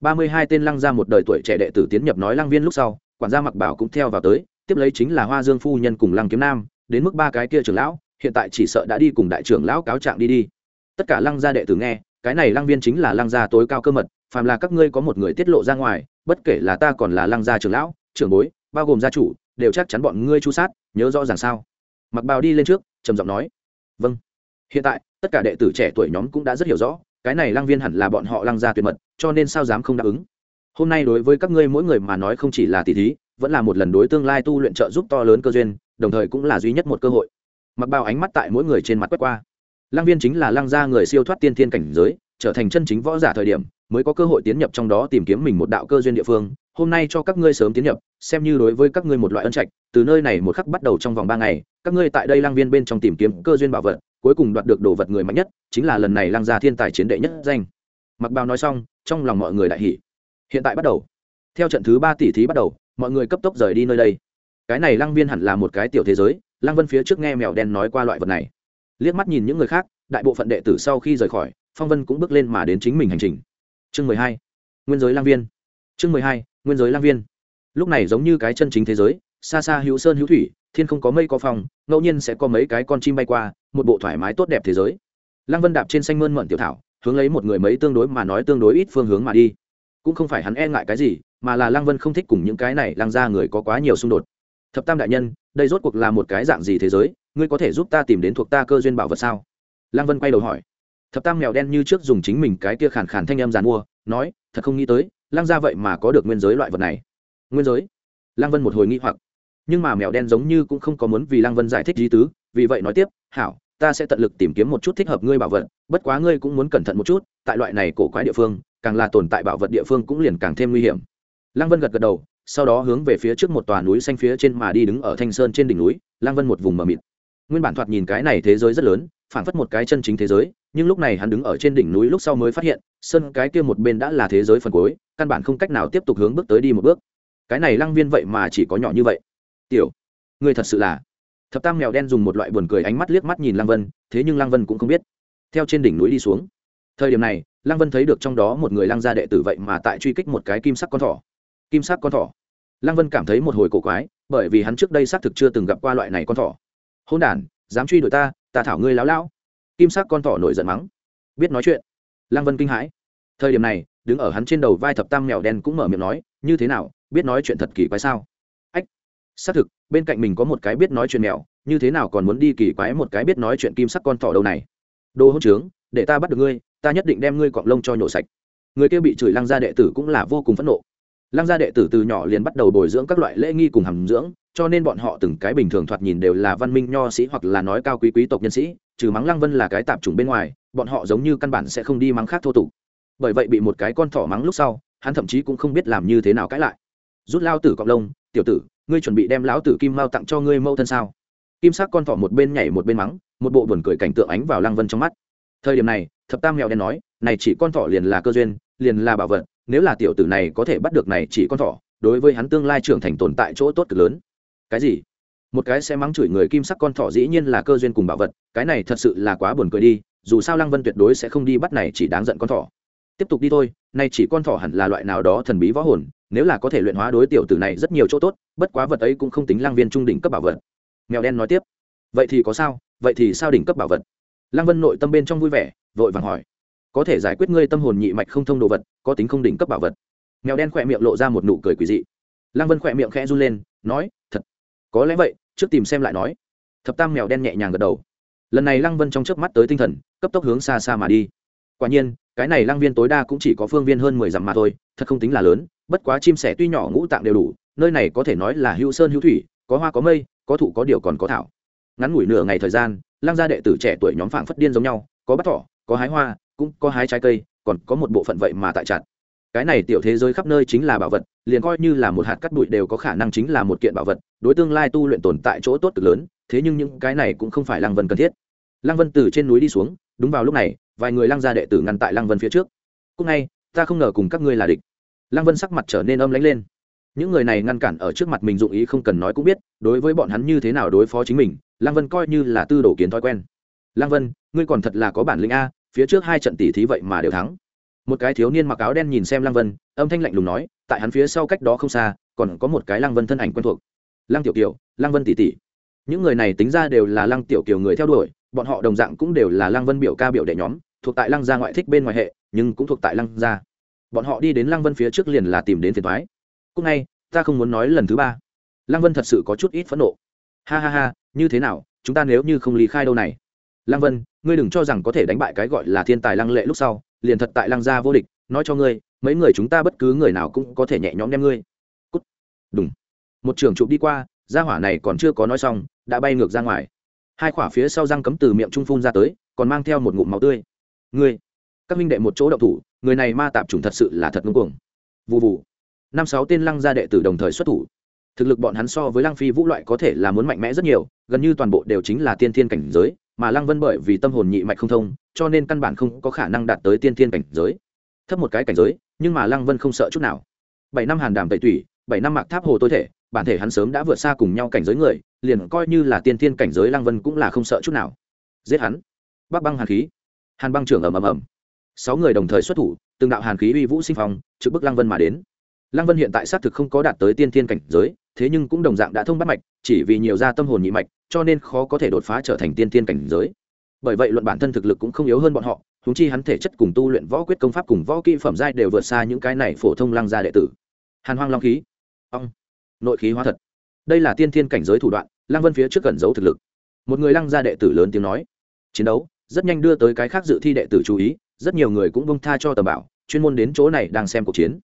Ba mươi hai tên lăng ra một đời tuổi trẻ đệ tử tiến nhập nói lăng viên lúc sau, quản gia mặc bảo cũng theo vào tới tiếp lấy chính là hoa dương phu nhân cùng lăng kiếm nam, đến mức ba cái kia trưởng lão, hiện tại chỉ sợ đã đi cùng đại trưởng lão cáo trạng đi đi. Tất cả lăng gia đệ tử nghe, cái này lăng viên chính là lăng gia tối cao cơ mật, phàm là các ngươi có một người tiết lộ ra ngoài, bất kể là ta còn là lăng gia trưởng lão, trưởng bối, bao gồm gia chủ, đều chắc chắn bọn ngươi chu sát, nhớ rõ ràng sao? Mặc bào đi lên trước, trầm giọng nói. Vâng. Hiện tại, tất cả đệ tử trẻ tuổi nhóm cũng đã rất hiểu rõ, cái này lăng viên hẳn là bọn họ lăng gia tuyệt mật, cho nên sao dám không đáp ứng? Hôm nay đối với các ngươi mỗi người mà nói không chỉ là tỷ thí vẫn là một lần đối tương lai tu luyện trợ giúp to lớn cơ duyên, đồng thời cũng là duy nhất một cơ hội. Mặc bao ánh mắt tại mỗi người trên mặt quét qua. Lăng viên chính là lăng gia người siêu thoát tiên thiên cảnh giới, trở thành chân chính võ giả thời điểm, mới có cơ hội tiến nhập trong đó tìm kiếm mình một đạo cơ duyên địa phương. Hôm nay cho các ngươi sớm tiến nhập, xem như đối với các ngươi một loại ân trạch, từ nơi này một khắc bắt đầu trong vòng ba ngày, các ngươi tại đây lăng viên bên trong tìm kiếm cơ duyên bảo vật, cuối cùng đoạt được đồ vật người mạnh nhất, chính là lần này lăng gia thiên tài chiến đệ nhất danh. Mặc bao nói xong, trong lòng mọi người đại hỉ. Hiện tại bắt đầu. Theo trận thứ ba tỷ thí bắt đầu mọi người cấp tốc rời đi nơi đây. Cái này lăng viên hẳn là một cái tiểu thế giới, lăng vân phía trước nghe mèo đen nói qua loại vật này. Liếc mắt nhìn những người khác, đại bộ phận đệ tử sau khi rời khỏi, phong vân cũng bước lên mà đến chính mình hành trình. Chương mười hai, nguyên giới lang viên. Chương mười hai, nguyên giới lang viên. Lúc này giống như cái chân chính thế giới, xa xa hữu sơn hữu thủy, thiên không có mây có phòng ngẫu nhiên sẽ có mấy cái con chim bay qua, một bộ thoải mái tốt đẹp thế giới. Lăng vân đạp trên xanh mơn mận tiểu thảo, hướng lấy một người mấy tương đối mà nói tương đối ít phương hướng mà đi cũng không phải hắn e ngại cái gì, mà là lăng vân không thích cùng những cái này lăng ra người có quá nhiều xung đột. Thập tam đại nhân, đây rốt cuộc là một cái dạng gì thế giới, ngươi có thể giúp ta tìm đến thuộc ta cơ duyên bảo vật sao? Lăng vân quay đầu hỏi. Thập tam mèo đen như trước dùng chính mình cái kia khàn khàn thanh em giàn mua, nói, thật không nghĩ tới, lăng ra vậy mà có được nguyên giới loại vật này. Nguyên giới? Lăng vân một hồi nghĩ hoặc. Nhưng mà mèo đen giống như cũng không có muốn vì lăng vân giải thích lý tứ, vì vậy nói tiếp, hảo, ta sẽ tận lực tìm kiếm một chút thích hợp ngươi bảo vật, bất quá ngươi cũng muốn cẩn thận một chút, tại loại này cổ quái địa phương càng là tồn tại bảo vật địa phương cũng liền càng thêm nguy hiểm. Lăng vân gật gật đầu, sau đó hướng về phía trước một tòa núi xanh phía trên mà đi đứng ở thanh sơn trên đỉnh núi, lăng vân một vùng mờ mịt. Nguyên bản thoạt nhìn cái này thế giới rất lớn phản phất một cái chân chính thế giới, nhưng lúc này hắn đứng ở trên đỉnh núi lúc sau mới phát hiện, sơn cái kia một bên đã là thế giới phần cuối, căn bản không cách nào tiếp tục hướng bước tới đi một bước. Cái này lăng viên vậy mà chỉ có nhỏ như vậy. Tiểu người thật sự là. Thập tam mèo đen dùng một loại buồn cười ánh mắt liếc mắt nhìn lăng vân, thế nhưng lăng vân cũng không biết. Theo trên đỉnh núi đi xuống thời điểm này, lăng vân thấy được trong đó một người lăng gia đệ tử vậy mà tại truy kích một cái kim sắc con thỏ. Kim sắc con thỏ. Lăng vân cảm thấy một hồi cổ quái, bởi vì hắn trước đây xác thực chưa từng gặp qua loại này con thỏ. Hôn đ dám truy đuổi ta ta thảo ngươi láo lão kim sắc con thỏ nổi giận mắng. Biết nói chuyện. Lăng vân kinh hãi. Thời điểm này, đứng ở hắn trên đầu vai thập tam mèo đen cũng mở miệng nói, như thế nào, biết nói chuyện thật kỳ quái sao? Ách. Xác thực, bên cạnh mình có một cái biết nói chuyện mèo, như thế nào còn muốn đi kỳ quái một cái biết nói chuyện kim sắc con thỏ đâu này? Đồ hỗn trướng, để ta bắt được ngươi ta nhất định đem ngươi cọng lông cho nhổ sạch. Người kia bị chửi lăng gia đệ tử cũng là vô cùng phẫn nộ. Lăng gia đệ tử từ nhỏ liền bắt đầu bồi dưỡng các loại lễ nghi cùng hàm dưỡng, cho nên bọn họ từng cái bình thường thoạt nhìn đều là văn minh nho sĩ hoặc là nói cao quý quý tộc nhân sĩ, trừ mắng lăng vân là cái tạp chủng bên ngoài, bọn họ giống như căn bản sẽ không đi mắng khác thô tục. Bởi vậy bị một cái con thỏ mắng lúc sau, hắn thậm chí cũng không biết làm như thế nào cãi lại. Rút lao tử cọc lông, tiểu tử, ngươi chuẩn bị đem lão tử kim mao tặng cho ngươi mâu thân sao? Kim sắc con thỏ một bên nhảy một bên mắng, một bộ buồn cười cảnh tượng ánh vào lăng vân trong mắt. Thời điểm này thập tam mèo đen nói, này chỉ con thỏ liền là cơ duyên, liền là bảo vật, nếu là tiểu tử này có thể bắt được này chỉ con thỏ, đối với hắn tương lai trưởng thành tồn tại chỗ tốt cực lớn. Cái gì? Một cái sẽ mắng chửi người kim sắc con thỏ dĩ nhiên là cơ duyên cùng bảo vật, cái này thật sự là quá buồn cười đi, dù sao lăng vân tuyệt đối sẽ không đi bắt này chỉ đáng giận con thỏ. Tiếp tục đi thôi nay chỉ con thỏ hẳn là loại nào đó thần bí võ hồn, nếu là có thể luyện hóa đối tiểu tử này rất nhiều chỗ tốt, bất quá vật ấy cũng không tính lăng viên trung đỉnh cấp bảo vật. Mèo đen nói tiếp, vậy thì có sao? Vậy thì sao đỉnh cấp bảo vật? Lăng vân nội tâm bên trong vui vẻ vội vàng hỏi. Có thể giải quyết ngươi tâm hồn nhị mạch không thông đồ vật, có tính không đỉnh cấp bảo vật. Mèo đen khỏe miệng lộ ra một nụ cười quỳ dị. Lăng vân khỏe miệng khẽ run lên, nói, thật? Có lẽ vậy, trước tìm xem lại nói. Thập tam mèo đen nhẹ nhàng gật đầu. Lần này lăng vân trong trước mắt tới tinh thần, cấp tốc hướng xa xa mà đi. Quả nhiên, cái này lăng viên tối đa cũng chỉ có phương viên hơn mười dặm mà thôi, thật không tính là lớn, bất quá chim sẻ tuy nhỏ ngũ tạng đều đủ, nơi này có thể nói là hữu sơn hữu thủy, có hoa có mây, có thụ có điều còn có thảo. Ngắn ngủi nửa ngày thời gian, lăng gia đệ tử trẻ tuổi nhóm phảng phất điên giống nhau, có bắt thỏ có hái hoa, cũng có hái trái cây, còn có một bộ phận vậy mà tại chặt. Cái này tiểu thế giới khắp nơi chính là bảo vật, liền coi như là một hạt cắt bụi đều có khả năng chính là một kiện bảo vật, đối tương lai tu luyện tồn tại chỗ tốt cực lớn, thế nhưng những cái này cũng không phải lăng vân cần thiết. Lăng vân từ trên núi đi xuống, đúng vào lúc này, vài người lăng gia đệ tử ngăn tại lăng vân phía trước. Cúc ngay, ta không ngờ cùng các ngươi là địch. Lăng vân sắc mặt trở nên âm lãnh lên. Những người này ngăn cản ở trước mặt mình dụng ý không cần nói cũng biết, đối với bọn hắn như thế nào đối phó chính mình, lăng vân coi như là tư đồ kiến thói quen. Lăng vân, ngươi còn thật là có bản lĩnh a phía trước hai trận tỷ thí vậy mà đều thắng. Một cái thiếu niên mặc áo đen nhìn xem lăng vân, âm thanh lạnh lùng nói, tại hắn phía sau cách đó không xa, còn có một cái lăng vân thân ảnh quen thuộc. Lăng tiểu kiều, lăng vân tỷ tỷ. Những người này tính ra đều là lăng tiểu kiều người theo đuổi, bọn họ đồng dạng cũng đều là lăng vân biểu ca biểu đệ nhóm, thuộc tại lăng gia ngoại thích bên ngoài hệ, nhưng cũng thuộc tại lăng gia. Bọn họ đi đến lăng vân phía trước liền là tìm đến phiền thoái cúc ngay, ta không muốn nói lần thứ ba. Lăng vân thật sự có chút ít phẫn nộ. Ha ha ha, như thế nào, chúng ta nếu như không lý khai đâu này? Lăng vân, ngươi đừng cho rằng có thể đánh bại cái gọi là thiên tài lăng lệ lúc sau, liền thật tại lăng gia vô địch, nói cho ngươi, mấy người chúng ta bất cứ người nào cũng có thể nhẹ nhõm đem ngươi. Cút. Đúng một trường chụp đi qua, gia hỏa này còn chưa có nói xong, đã bay ngược ra ngoài. Hai khỏa phía sau răng cấm từ miệng trung phun ra tới, còn mang theo một ngụm máu tươi. Ngươi, các minh đệ một chỗ đậu thủ, người này ma tạp chủng thật sự là thật ngưng cuồng. Vụ vụ năm sáu tên lăng gia đệ tử đồng thời xuất thủ. Thực lực bọn hắn so với lăng phi vũ loại có thể là muốn mạnh mẽ rất nhiều, gần như toàn bộ đều chính là tiên thiên cảnh giới mà lăng vân bởi vì tâm hồn nhị mạch không thông, cho nên căn bản không có khả năng đạt tới tiên thiên cảnh giới. Thấp một cái cảnh giới, nhưng mà lăng vân không sợ chút nào. Bảy năm hàn đàm tẩy tủy, bảy năm mạc tháp hồ tối thể, bản thể hắn sớm đã vượt xa cùng nhau cảnh giới người, liền coi như là tiên thiên cảnh giới lăng vân cũng là không sợ chút nào. Giết hắn. Bắc băng hàn khí. Hàn băng trưởng ầm ầm ầm. Sáu người đồng thời xuất thủ, từng đạo hàn khí uy vũ sinh phong, trực bức lăng vân mà đến. Lăng vân hiện tại xác thực không có đạt tới tiên thiên cảnh giới thế nhưng cũng đồng dạng đã thông bắt mạch, chỉ vì nhiều ra tâm hồn nhị mạch, cho nên khó có thể đột phá trở thành tiên thiên cảnh giới. Bởi vậy luận bản thân thực lực cũng không yếu hơn bọn họ húng chi hắn thể chất cùng tu luyện võ quyết công pháp cùng võ kỹ phẩm giai đều vượt xa những cái này phổ thông lăng gia đệ tử. Hàn hoang long khí. Ong. Nội khí hóa thật. Đây là tiên thiên cảnh giới thủ đoạn, lăng vân phía trước cẩn giấu thực lực. Một người lăng gia đệ tử lớn tiếng nói. Chiến đấu, rất nhanh đưa tới cái khác dự thi đệ tử chú ý, rất nhiều người cũng bông tha cho tầm bảo, chuyên môn đến chỗ này đang xem cuộc chiến.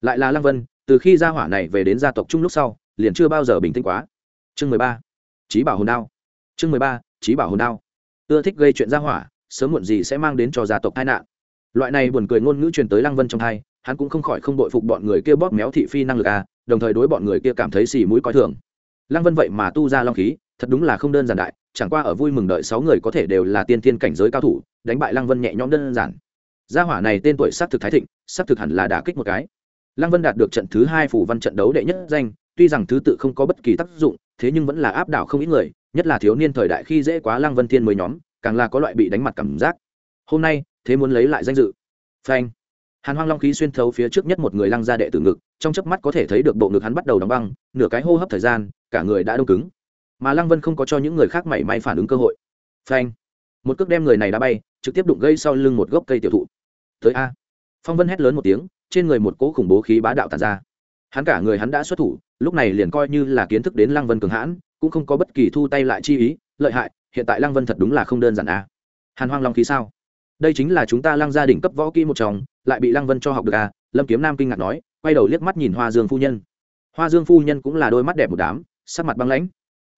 Lại là lăng vân, từ khi gia hỏa này về đến gia tộc chung lúc sau liền chưa bao giờ bình tĩnh quá. Chương mười ba trí bảo hồn đao. Chương mười ba trí bảo hồn đao. Ưa thích gây chuyện gia hỏa, sớm muộn gì sẽ mang đến cho gia tộc tai nạn. Loại này buồn cười ngôn ngữ truyền tới lăng vân trong hai, hắn cũng không khỏi không đội phục bọn người kia bóp méo thị phi năng lực à đồng thời đối bọn người kia cảm thấy xì mũi coi thường. Lăng vân vậy mà tu ra long khí, thật đúng là không đơn giản đại, chẳng qua ở vui mừng đợi sáu người có thể đều là tiên tiên cảnh giới cao thủ, đánh bại lăng vân nhẹ nhõm đơn giản. Gia hỏa này tên tuổi xác thực thái thịnh xác thực hẳn là đả kích một cái. Lăng vân đạt được trận thứ hai phủ văn trận đấu đệ nhất danh tuy rằng thứ tự không có bất kỳ tác dụng, thế nhưng vẫn là áp đảo không ít người, nhất là thiếu niên thời đại khi dễ quá lăng vân thiên mới nhóm, càng là có loại bị đánh mặt cảm giác. Hôm nay, thế muốn lấy lại danh dự. Phanh. Hàn hoang long khí xuyên thấu phía trước nhất một người lăng ra đệ tử ngực, trong chớp mắt có thể thấy được bộ ngực hắn bắt đầu đóng băng, nửa cái hô hấp thời gian, cả người đã đông cứng. Mà lăng vân không có cho những người khác mảy may phản ứng cơ hội. Phanh. Một cước đem người này đã bay, trực tiếp đụng gây sau lưng một gốc cây tiểu thụ. Tới a. Phong vân hét lớn một tiếng, trên người một cỗ khủng bố khí bá đạo tàn ra hắn cả người hắn đã xuất thủ, lúc này liền coi như là kiến thức đến lăng vân cường hãn, cũng không có bất kỳ thu tay lại chi ý, lợi hại, hiện tại lăng vân thật đúng là không đơn giản à. hàn hoang long khí sao? Đây chính là chúng ta lăng gia đình cấp võ kỹ một chồng lại bị lăng vân cho học được à? Lâm kiếm nam kinh ngạc nói, quay đầu liếc mắt nhìn hoa dương phu nhân. Hoa dương phu nhân cũng là đôi mắt đẹp một đám, sắc mặt băng lãnh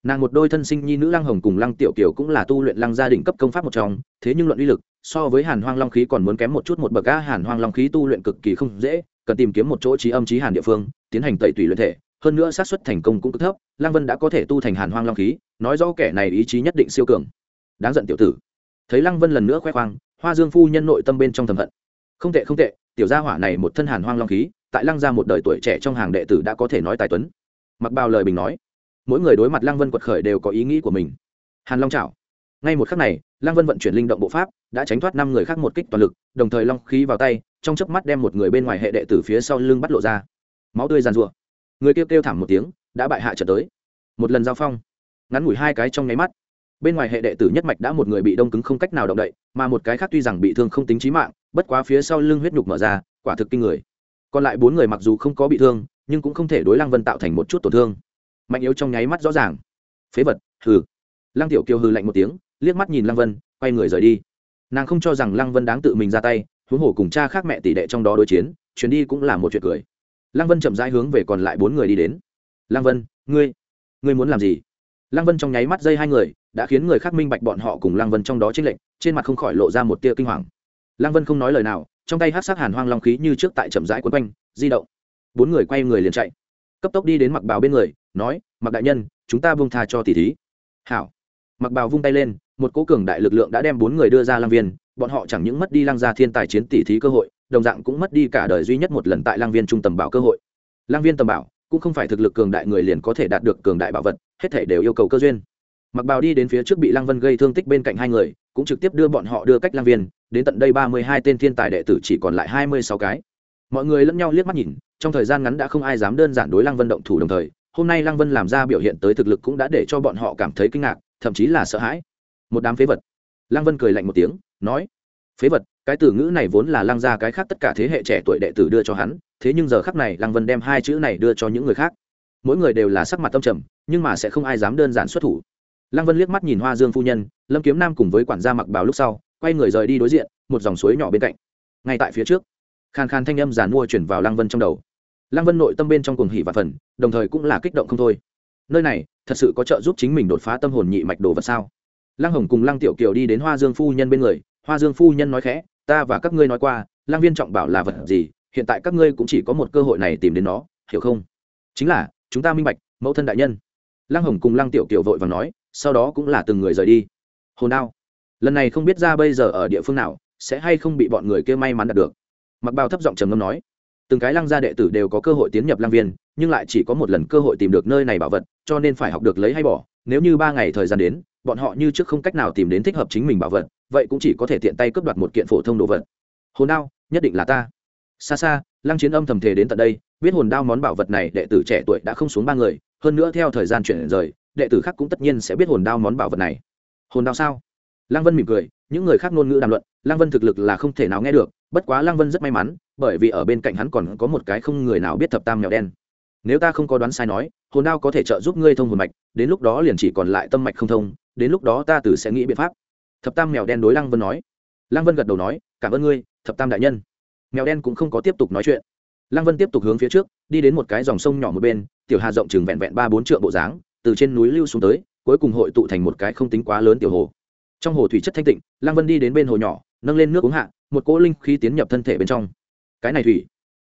nàng một đôi thân sinh nhi nữ lăng hồng cùng lăng tiểu kiều cũng là tu luyện lăng gia đình cấp công pháp một trong, thế nhưng luận uy lực, so với hàn hoang long khí còn muốn kém một chút, một bậc ga hàn hoang long khí tu luyện cực kỳ không dễ, cần tìm kiếm một chỗ trí âm trí hàn địa phương, tiến hành tẩy tùy luyện thể, hơn nữa xác suất thành công cũng cực thấp, lăng vân đã có thể tu thành hàn hoang long khí, nói rõ kẻ này ý chí nhất định siêu cường. Đáng giận tiểu tử. Thấy lăng vân lần nữa khoe khoang, hoa dương phu nhân nội tâm bên trong thầm hận. Không tệ không tệ, tiểu gia hỏa này một thân hàn hoang long khí, tại lăng gia một đời tuổi trẻ trong hàng đệ tử đã có thể nói tài tuấn. Mặc bao lời bình nói mỗi người đối mặt lăng vân quật khởi đều có ý nghĩ của mình. Hàn long chảo. ngay một khắc này, lăng vân vận chuyển linh động bộ pháp, đã tránh thoát năm người khác một kích toàn lực, đồng thời long khí vào tay, trong chớp mắt đem một người bên ngoài hệ đệ tử phía sau lưng bắt lộ ra. Máu tươi giàn rụa người kêu kêu thảm một tiếng, đã bại hạ trở tới. Một lần giao phong, ngắn ngủi hai cái trong nháy mắt. Bên ngoài hệ đệ tử nhất mạch đã một người bị đông cứng không cách nào động đậy, mà một cái khác tuy rằng bị thương không tính trí mạng, bất quá phía sau lưng huyết nhục mở ra, quả thực kinh người. Còn lại bốn người mặc dù không có bị thương, nhưng cũng không thể đối lăng vân tạo thành một chút tổn thương mạnh yếu trong nháy mắt rõ ràng. Phế vật, hừ. Lăng tiểu kiều hừ lạnh một tiếng, liếc mắt nhìn lăng vân, quay người rời đi. Nàng không cho rằng lăng vân đáng tự mình ra tay, huống hồ cùng cha khác mẹ tỷ đệ trong đó đối chiến, chuyến đi cũng là một chuyện cười. Lăng vân chậm rãi hướng về còn lại bốn người đi đến. Lăng vân, ngươi ngươi muốn làm gì? Lăng vân trong nháy mắt dây hai người, đã khiến người khác minh bạch bọn họ cùng lăng vân trong đó trích lệnh trên mặt không khỏi lộ ra một tia kinh hoàng. Lăng vân không nói lời nào, trong tay hát sắc hàn hoang long khí như trước tại chậm rãi quấn quanh, di động. Bốn người quay người liền chạy. Cấp tốc đi đến mặc bào bên người nói, mặc đại nhân, chúng ta buông tha cho tỷ thí. Hảo. Mặc bào vung tay lên, một cố cường đại lực lượng đã đem bốn người đưa ra lang viên, bọn họ chẳng những mất đi lăng gia thiên tài chiến tỷ thí cơ hội, đồng dạng cũng mất đi cả đời duy nhất một lần tại lang viên trung tầm bảo cơ hội. Lang viên tầm bảo cũng không phải thực lực cường đại người liền có thể đạt được cường đại bảo vật, hết thể đều yêu cầu cơ duyên. Mặc bào đi đến phía trước bị lang vân gây thương tích bên cạnh hai người, cũng trực tiếp đưa bọn họ đưa cách lang viên, đến tận đây ba mươi hai tên thiên tài đệ tử chỉ còn lại hai mươi sáu cái. Mọi người lẫn nhau liếc mắt nhìn, trong thời gian ngắn đã không ai dám đơn giản đối lăng vân động thủ đồng thời hôm nay lăng vân làm ra biểu hiện tới thực lực cũng đã để cho bọn họ cảm thấy kinh ngạc, thậm chí là sợ hãi. Một đám phế vật. Lăng vân cười lạnh một tiếng, nói, phế vật, cái từ ngữ này vốn là lăng ra cái khác tất cả thế hệ trẻ tuổi đệ tử đưa cho hắn, thế nhưng giờ khắc này lăng vân đem hai chữ này đưa cho những người khác. Mỗi người đều là sắc mặt tâm trầm, nhưng mà sẽ không ai dám đơn giản xuất thủ. Lăng vân liếc mắt nhìn hoa dương phu nhân, lâm kiếm nam cùng với quản gia mặc bào lúc sau, quay người rời đi đối diện, một dòng suối nhỏ bên cạnh. Ngay tại phía trước, khàn khàn thanh âm giàn mua chuyển vào lăng vân trong đầu lăng vân nội tâm bên trong cuồng hỉ và phần, đồng thời cũng là kích động không thôi. Nơi này, thật sự có trợ giúp chính mình đột phá tâm hồn nhị mạch đồ vật sao? Lăng hồng cùng lăng tiểu kiều đi đến hoa dương phu nhân bên người. Hoa dương phu nhân nói khẽ, ta và các ngươi nói qua, lăng viên trọng bảo là vật gì, hiện tại các ngươi cũng chỉ có một cơ hội này tìm đến nó, hiểu không? Chính là, chúng ta minh bạch, mẫu thân đại nhân. Lăng hồng cùng lăng tiểu kiều vội và nói, sau đó cũng là từng người rời đi. Hồn đao, lần này không biết ra bây giờ ở địa phương nào, sẽ hay không bị bọn người kia may mắn đạt được. Mặc bào thấp giọng trầm ngâm nói từng cái lăng gia đệ tử đều có cơ hội tiến nhập lăng viên, nhưng lại chỉ có một lần cơ hội tìm được nơi này bảo vật, cho nên phải học được lấy hay bỏ. Nếu như ba ngày thời gian đến, bọn họ như trước không cách nào tìm đến thích hợp chính mình bảo vật, vậy cũng chỉ có thể tiện tay cướp đoạt một kiện phổ thông đồ vật. Hồn đao, nhất định là ta. Xa xa, lăng chiến âm thầm thề đến tận đây, biết hồn đao món bảo vật này đệ tử trẻ tuổi đã không xuống ba người, hơn nữa theo thời gian chuyển rời, đệ tử khác cũng tất nhiên sẽ biết hồn đao món bảo vật này. Hồn đao sao? Lăng vân mỉm cười, những người khác ngôn ngữ đàm luận, lăng vân thực lực là không thể nào nghe được, bất quá lăng vân rất may mắn bởi vì ở bên cạnh hắn còn có một cái không người nào biết thập tam mèo đen. Nếu ta không có đoán sai nói, hồn đao có thể trợ giúp ngươi thông hồn mạch, đến lúc đó liền chỉ còn lại tâm mạch không thông, đến lúc đó ta tự sẽ nghĩ biện pháp. Thập tam mèo đen đối lăng vân nói. Lăng vân gật đầu nói, cảm ơn ngươi, thập tam đại nhân. Mèo đen cũng không có tiếp tục nói chuyện. Lăng vân tiếp tục hướng phía trước, đi đến một cái dòng sông nhỏ một bên, tiểu hà rộng chừng vẹn vẹn ba bốn trượng bộ dáng, từ trên núi lưu xuống tới, cuối cùng hội tụ thành một cái không tính quá lớn tiểu hồ. Trong hồ thủy chất thanh tịnh, lăng vân đi đến bên hồ nhỏ, nâng lên nước uống hạ, một cỗ linh khí tiến nhập thân thể bên trong cái này thủy.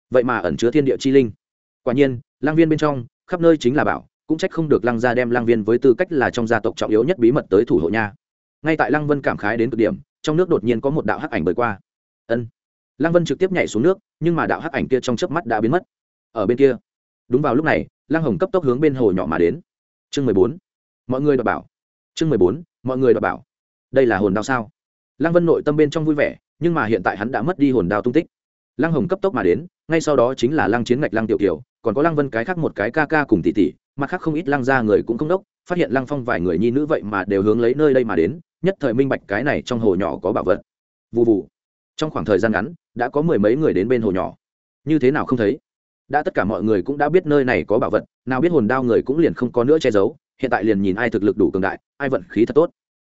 Vậy mà ẩn chứa thiên địa chi linh. Quả nhiên lang viên bên trong, khắp nơi chính là bảo, cũng trách không được lăng gia đem lang viên với tư cách là trong gia tộc trọng yếu nhất bí mật tới thủ hộ nha. Ngay tại lăng vân cảm khái đến cực điểm, trong nước đột nhiên có một đạo hắc ảnh bơi qua. Ân. Lăng vân trực tiếp nhảy xuống nước, nhưng mà đạo hắc ảnh kia trong chớp mắt đã biến mất. Ở bên kia, đúng vào lúc này, lăng hồng cấp tốc hướng bên hồ nhỏ mà đến. Chương mười bốn. Mọi người đọc bảo. Chương mười bốn. Mọi người đọc bảo. Đây là hồn đao sao? Lăng vân nội tâm bên trong vui vẻ, nhưng mà hiện tại hắn đã mất đi hồn đao tung tích lăng hồng cấp tốc mà đến, ngay sau đó chính là lăng chiến ngạch lăng tiểu kiều, còn có lăng vân cái khác một cái ca ca cùng tỷ tỷ, mặt khác không ít lăng ra người cũng không đốc, phát hiện lăng phong vài người nhi nữ vậy mà đều hướng lấy nơi đây mà đến, nhất thời minh bạch cái này trong hồ nhỏ có bảo vật. Vụ vụ trong khoảng thời gian ngắn, đã có mười mấy người đến bên hồ nhỏ. Như thế nào không thấy? Đã tất cả mọi người cũng đã biết nơi này có bảo vật, nào biết hồn đao người cũng liền không có nữa che giấu, hiện tại liền nhìn ai thực lực đủ cường đại, ai vận khí thật tốt.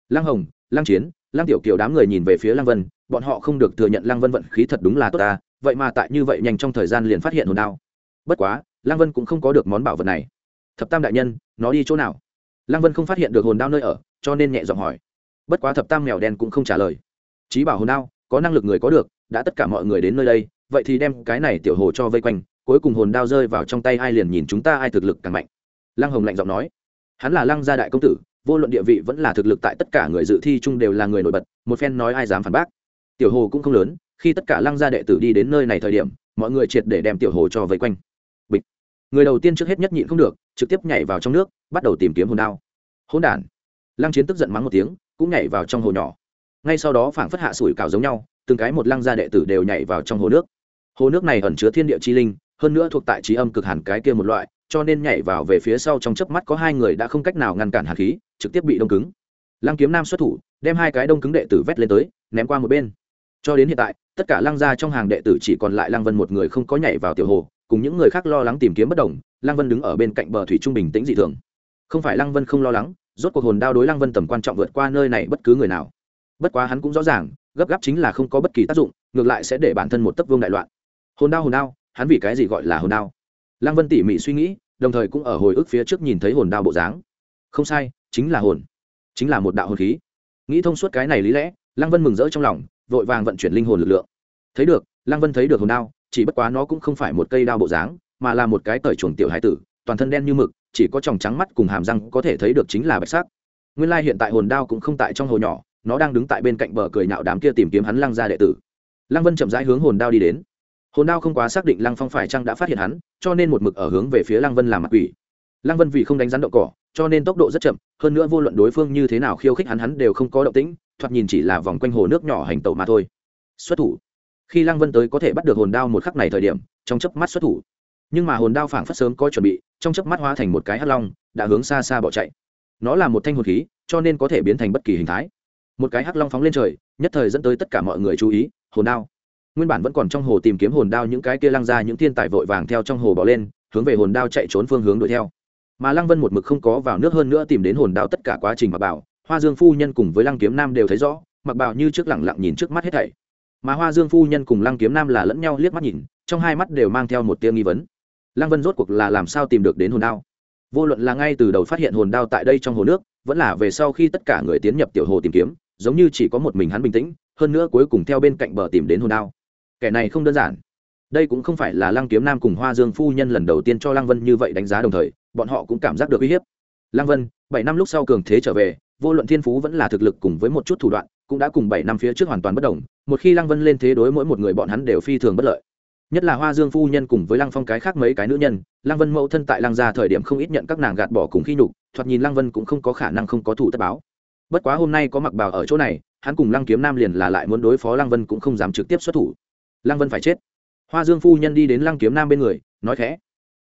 Lăng hồng, lăng chiến, lăng tiểu kiều đám người nhìn về phía lăng vân, bọn họ không được thừa nhận lăng vân vận khí thật đúng là tốt ta vậy mà tại như vậy nhanh trong thời gian liền phát hiện hồn đao. Bất quá, lăng vân cũng không có được món bảo vật này. Thập tam đại nhân, nó đi chỗ nào? Lăng vân không phát hiện được hồn đao nơi ở, cho nên nhẹ giọng hỏi. Bất quá thập tam mèo đen cũng không trả lời. Trí bảo hồn đao, có năng lực người có được, đã tất cả mọi người đến nơi đây, vậy thì đem cái này tiểu hồ cho vây quanh, cuối cùng hồn đao rơi vào trong tay ai liền nhìn chúng ta ai thực lực càng mạnh. Lăng hồng lạnh giọng nói. Hắn là lăng gia đại công tử, vô luận địa vị vẫn là thực lực tại tất cả người dự thi chung đều là người nổi bật, một phen nói ai dám phản bác. Tiểu hồ cũng không lớn khi tất cả lăng gia đệ tử đi đến nơi này thời điểm, mọi người triệt để đem tiểu hồ cho vây quanh. Bịch. Người đầu tiên trước hết nhất nhịn không được, trực tiếp nhảy vào trong nước, bắt đầu tìm kiếm hồn đao. Hôn đản. Lăng chiến tức giận mắng một tiếng, cũng nhảy vào trong hồ nhỏ. Ngay sau đó phảng phất hạ sủi cào giống nhau, từng cái một lăng gia đệ tử đều nhảy vào trong hồ nước. Hồ nước này ẩn chứa thiên địa chi linh, hơn nữa thuộc tại trí âm cực hẳn cái kia một loại, cho nên nhảy vào về phía sau trong chớp mắt có hai người đã không cách nào ngăn cản hạt khí, trực tiếp bị đông cứng. Lăng kiếm nam xuất thủ, đem hai cái đông cứng đệ tử vét lên tới, ném qua một bên. Cho đến hiện tại tất cả lăng gia trong hàng đệ tử chỉ còn lại lăng vân một người không có nhảy vào tiểu hồ, cùng những người khác lo lắng tìm kiếm bất đồng, lăng vân đứng ở bên cạnh bờ thủy trung bình tĩnh dị thường. Không phải lăng vân không lo lắng, rốt cuộc hồn đao đối lăng vân tầm quan trọng vượt qua nơi này bất cứ người nào. Bất quá hắn cũng rõ ràng, gấp gáp chính là không có bất kỳ tác dụng, ngược lại sẽ để bản thân một tấc vương đại loạn. Hồn đao hồn đao, hắn vì cái gì gọi là hồn đao? Lăng vân tỉ mỉ suy nghĩ, đồng thời cũng ở hồi ức phía trước nhìn thấy hồn đao bộ dáng. Không sai, chính là hồn, chính là một đạo hồn khí. Nghĩ thông suốt cái này lý lẽ, lăng vân mừng rỡ trong lòng vội vàng vận chuyển linh hồn lực lượng. Thấy được, lăng vân thấy được hồn đao, chỉ bất quá nó cũng không phải một cây đao bộ dáng, mà là một cái cởi chuồng tiểu hải tử, toàn thân đen như mực, chỉ có tròng trắng mắt cùng hàm răng có thể thấy được chính là bạch sắc. Nguyên lai hiện tại hồn đao cũng không tại trong hồ nhỏ, nó đang đứng tại bên cạnh bờ cười nhạo đám kia tìm kiếm hắn lăng ra đệ tử. Lăng vân chậm rãi hướng hồn đao đi đến. Hồn đao không quá xác định lăng phong phải chăng đã phát hiện hắn, cho nên một mực ở hướng về phía lăng vân làm mặt quỷ. Lăng vân vì không đánh rắn đậu cỏ cho nên tốc độ rất chậm, hơn nữa vô luận đối phương như thế nào khiêu khích hắn hắn đều không có động tĩnh, thoạt nhìn chỉ là vòng quanh hồ nước nhỏ hành tẩu mà thôi. Xuất thủ. Khi lăng vân tới có thể bắt được hồn đao một khắc này thời điểm, trong chớp mắt xuất thủ. Nhưng mà hồn đao phảng phất sớm có chuẩn bị, trong chớp mắt hóa thành một cái hắc long, đã hướng xa xa bỏ chạy. Nó là một thanh hồn khí, cho nên có thể biến thành bất kỳ hình thái. Một cái hắc long phóng lên trời, nhất thời dẫn tới tất cả mọi người chú ý, hồn đao. Nguyên bản vẫn còn trong hồ tìm kiếm hồn đao, những cái kia lăng ra, những thiên tài vội vàng theo trong hồ bỏ lên, hướng về hồn đao chạy trốn phương hướng đuổi theo mà lăng vân một mực không có vào nước hơn nữa tìm đến hồn đao tất cả quá trình mặc bảo, hoa dương phu nhân cùng với lăng kiếm nam đều thấy rõ, mặc bảo như trước lẳng lặng nhìn trước mắt hết thảy. Mà hoa dương phu nhân cùng lăng kiếm nam là lẫn nhau liếc mắt nhìn, trong hai mắt đều mang theo một tia nghi vấn. Lăng vân rốt cuộc là làm sao tìm được đến hồn đao? Vô luận là ngay từ đầu phát hiện hồn đao tại đây trong hồ nước, vẫn là về sau khi tất cả người tiến nhập tiểu hồ tìm kiếm, giống như chỉ có một mình hắn bình tĩnh, hơn nữa cuối cùng theo bên cạnh bờ tìm đến hồn đao. Kẻ này không đơn giản. Đây cũng không phải là lăng kiếm nam cùng hoa dương phu nhân lần đầu tiên cho lăng vân như vậy đánh giá đồng thời bọn họ cũng cảm giác được uy hiếp. Lăng vân, bảy năm lúc sau cường thế trở về, vô luận thiên phú vẫn là thực lực cùng với một chút thủ đoạn, cũng đã cùng bảy năm phía trước hoàn toàn bất đồng, một khi lăng vân lên thế đối mỗi một người bọn hắn đều phi thường bất lợi. Nhất là hoa dương phu nhân cùng với lăng phong cái khác mấy cái nữ nhân, lăng vân mẫu thân tại lăng gia thời điểm không ít nhận các nàng gạt bỏ cùng khi nhục, thoạt nhìn lăng vân cũng không có khả năng không có thủ tất báo. Bất quá hôm nay có mặc bào ở chỗ này, hắn cùng lăng kiếm nam liền là lại muốn đối phó lăng vân cũng không dám trực tiếp xuất thủ. Lăng vân phải chết. Hoa dương phu nhân đi đến lăng kiếm nam bên người, nói khẽ.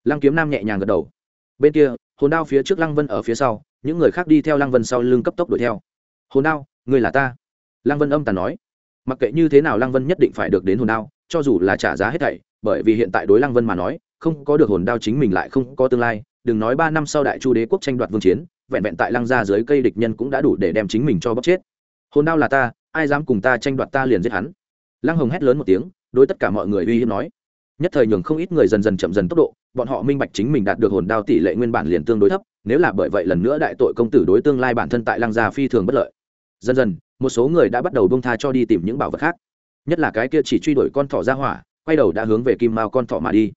Lăng kiếm nam nhẹ nhàng gật đầu bên kia, hồn đao phía trước lăng vân ở phía sau, những người khác đi theo lăng vân sau lưng cấp tốc đuổi theo. Hồn đao, người là ta. Lăng vân âm tàn nói. Mặc kệ như thế nào lăng vân nhất định phải được đến hồn đao, cho dù là trả giá hết thảy, bởi vì hiện tại đối lăng vân mà nói, không có được hồn đao chính mình lại không có tương lai. Đừng nói ba năm sau đại chu đế quốc tranh đoạt vương chiến, vẹn vẹn tại lăng gia dưới cây địch nhân cũng đã đủ để đem chính mình cho bóc chết. Hồn đao là ta, ai dám cùng ta tranh đoạt ta liền giết hắn? Lăng hồng hét lớn một tiếng, đối tất cả mọi người uy hiếp nói nhất thời nhường không ít người dần dần chậm dần tốc độ, bọn họ minh bạch chính mình đạt được hồn đao tỷ lệ nguyên bản liền tương đối thấp, nếu là bởi vậy lần nữa đại tội công tử đối tương lai bản thân tại lăng gia phi thường bất lợi. Dần dần, một số người đã bắt đầu bông tha cho đi tìm những bảo vật khác. Nhất là cái kia chỉ truy đuổi con thỏ ra hỏa, quay đầu đã hướng về kim mao con thỏ mà đi.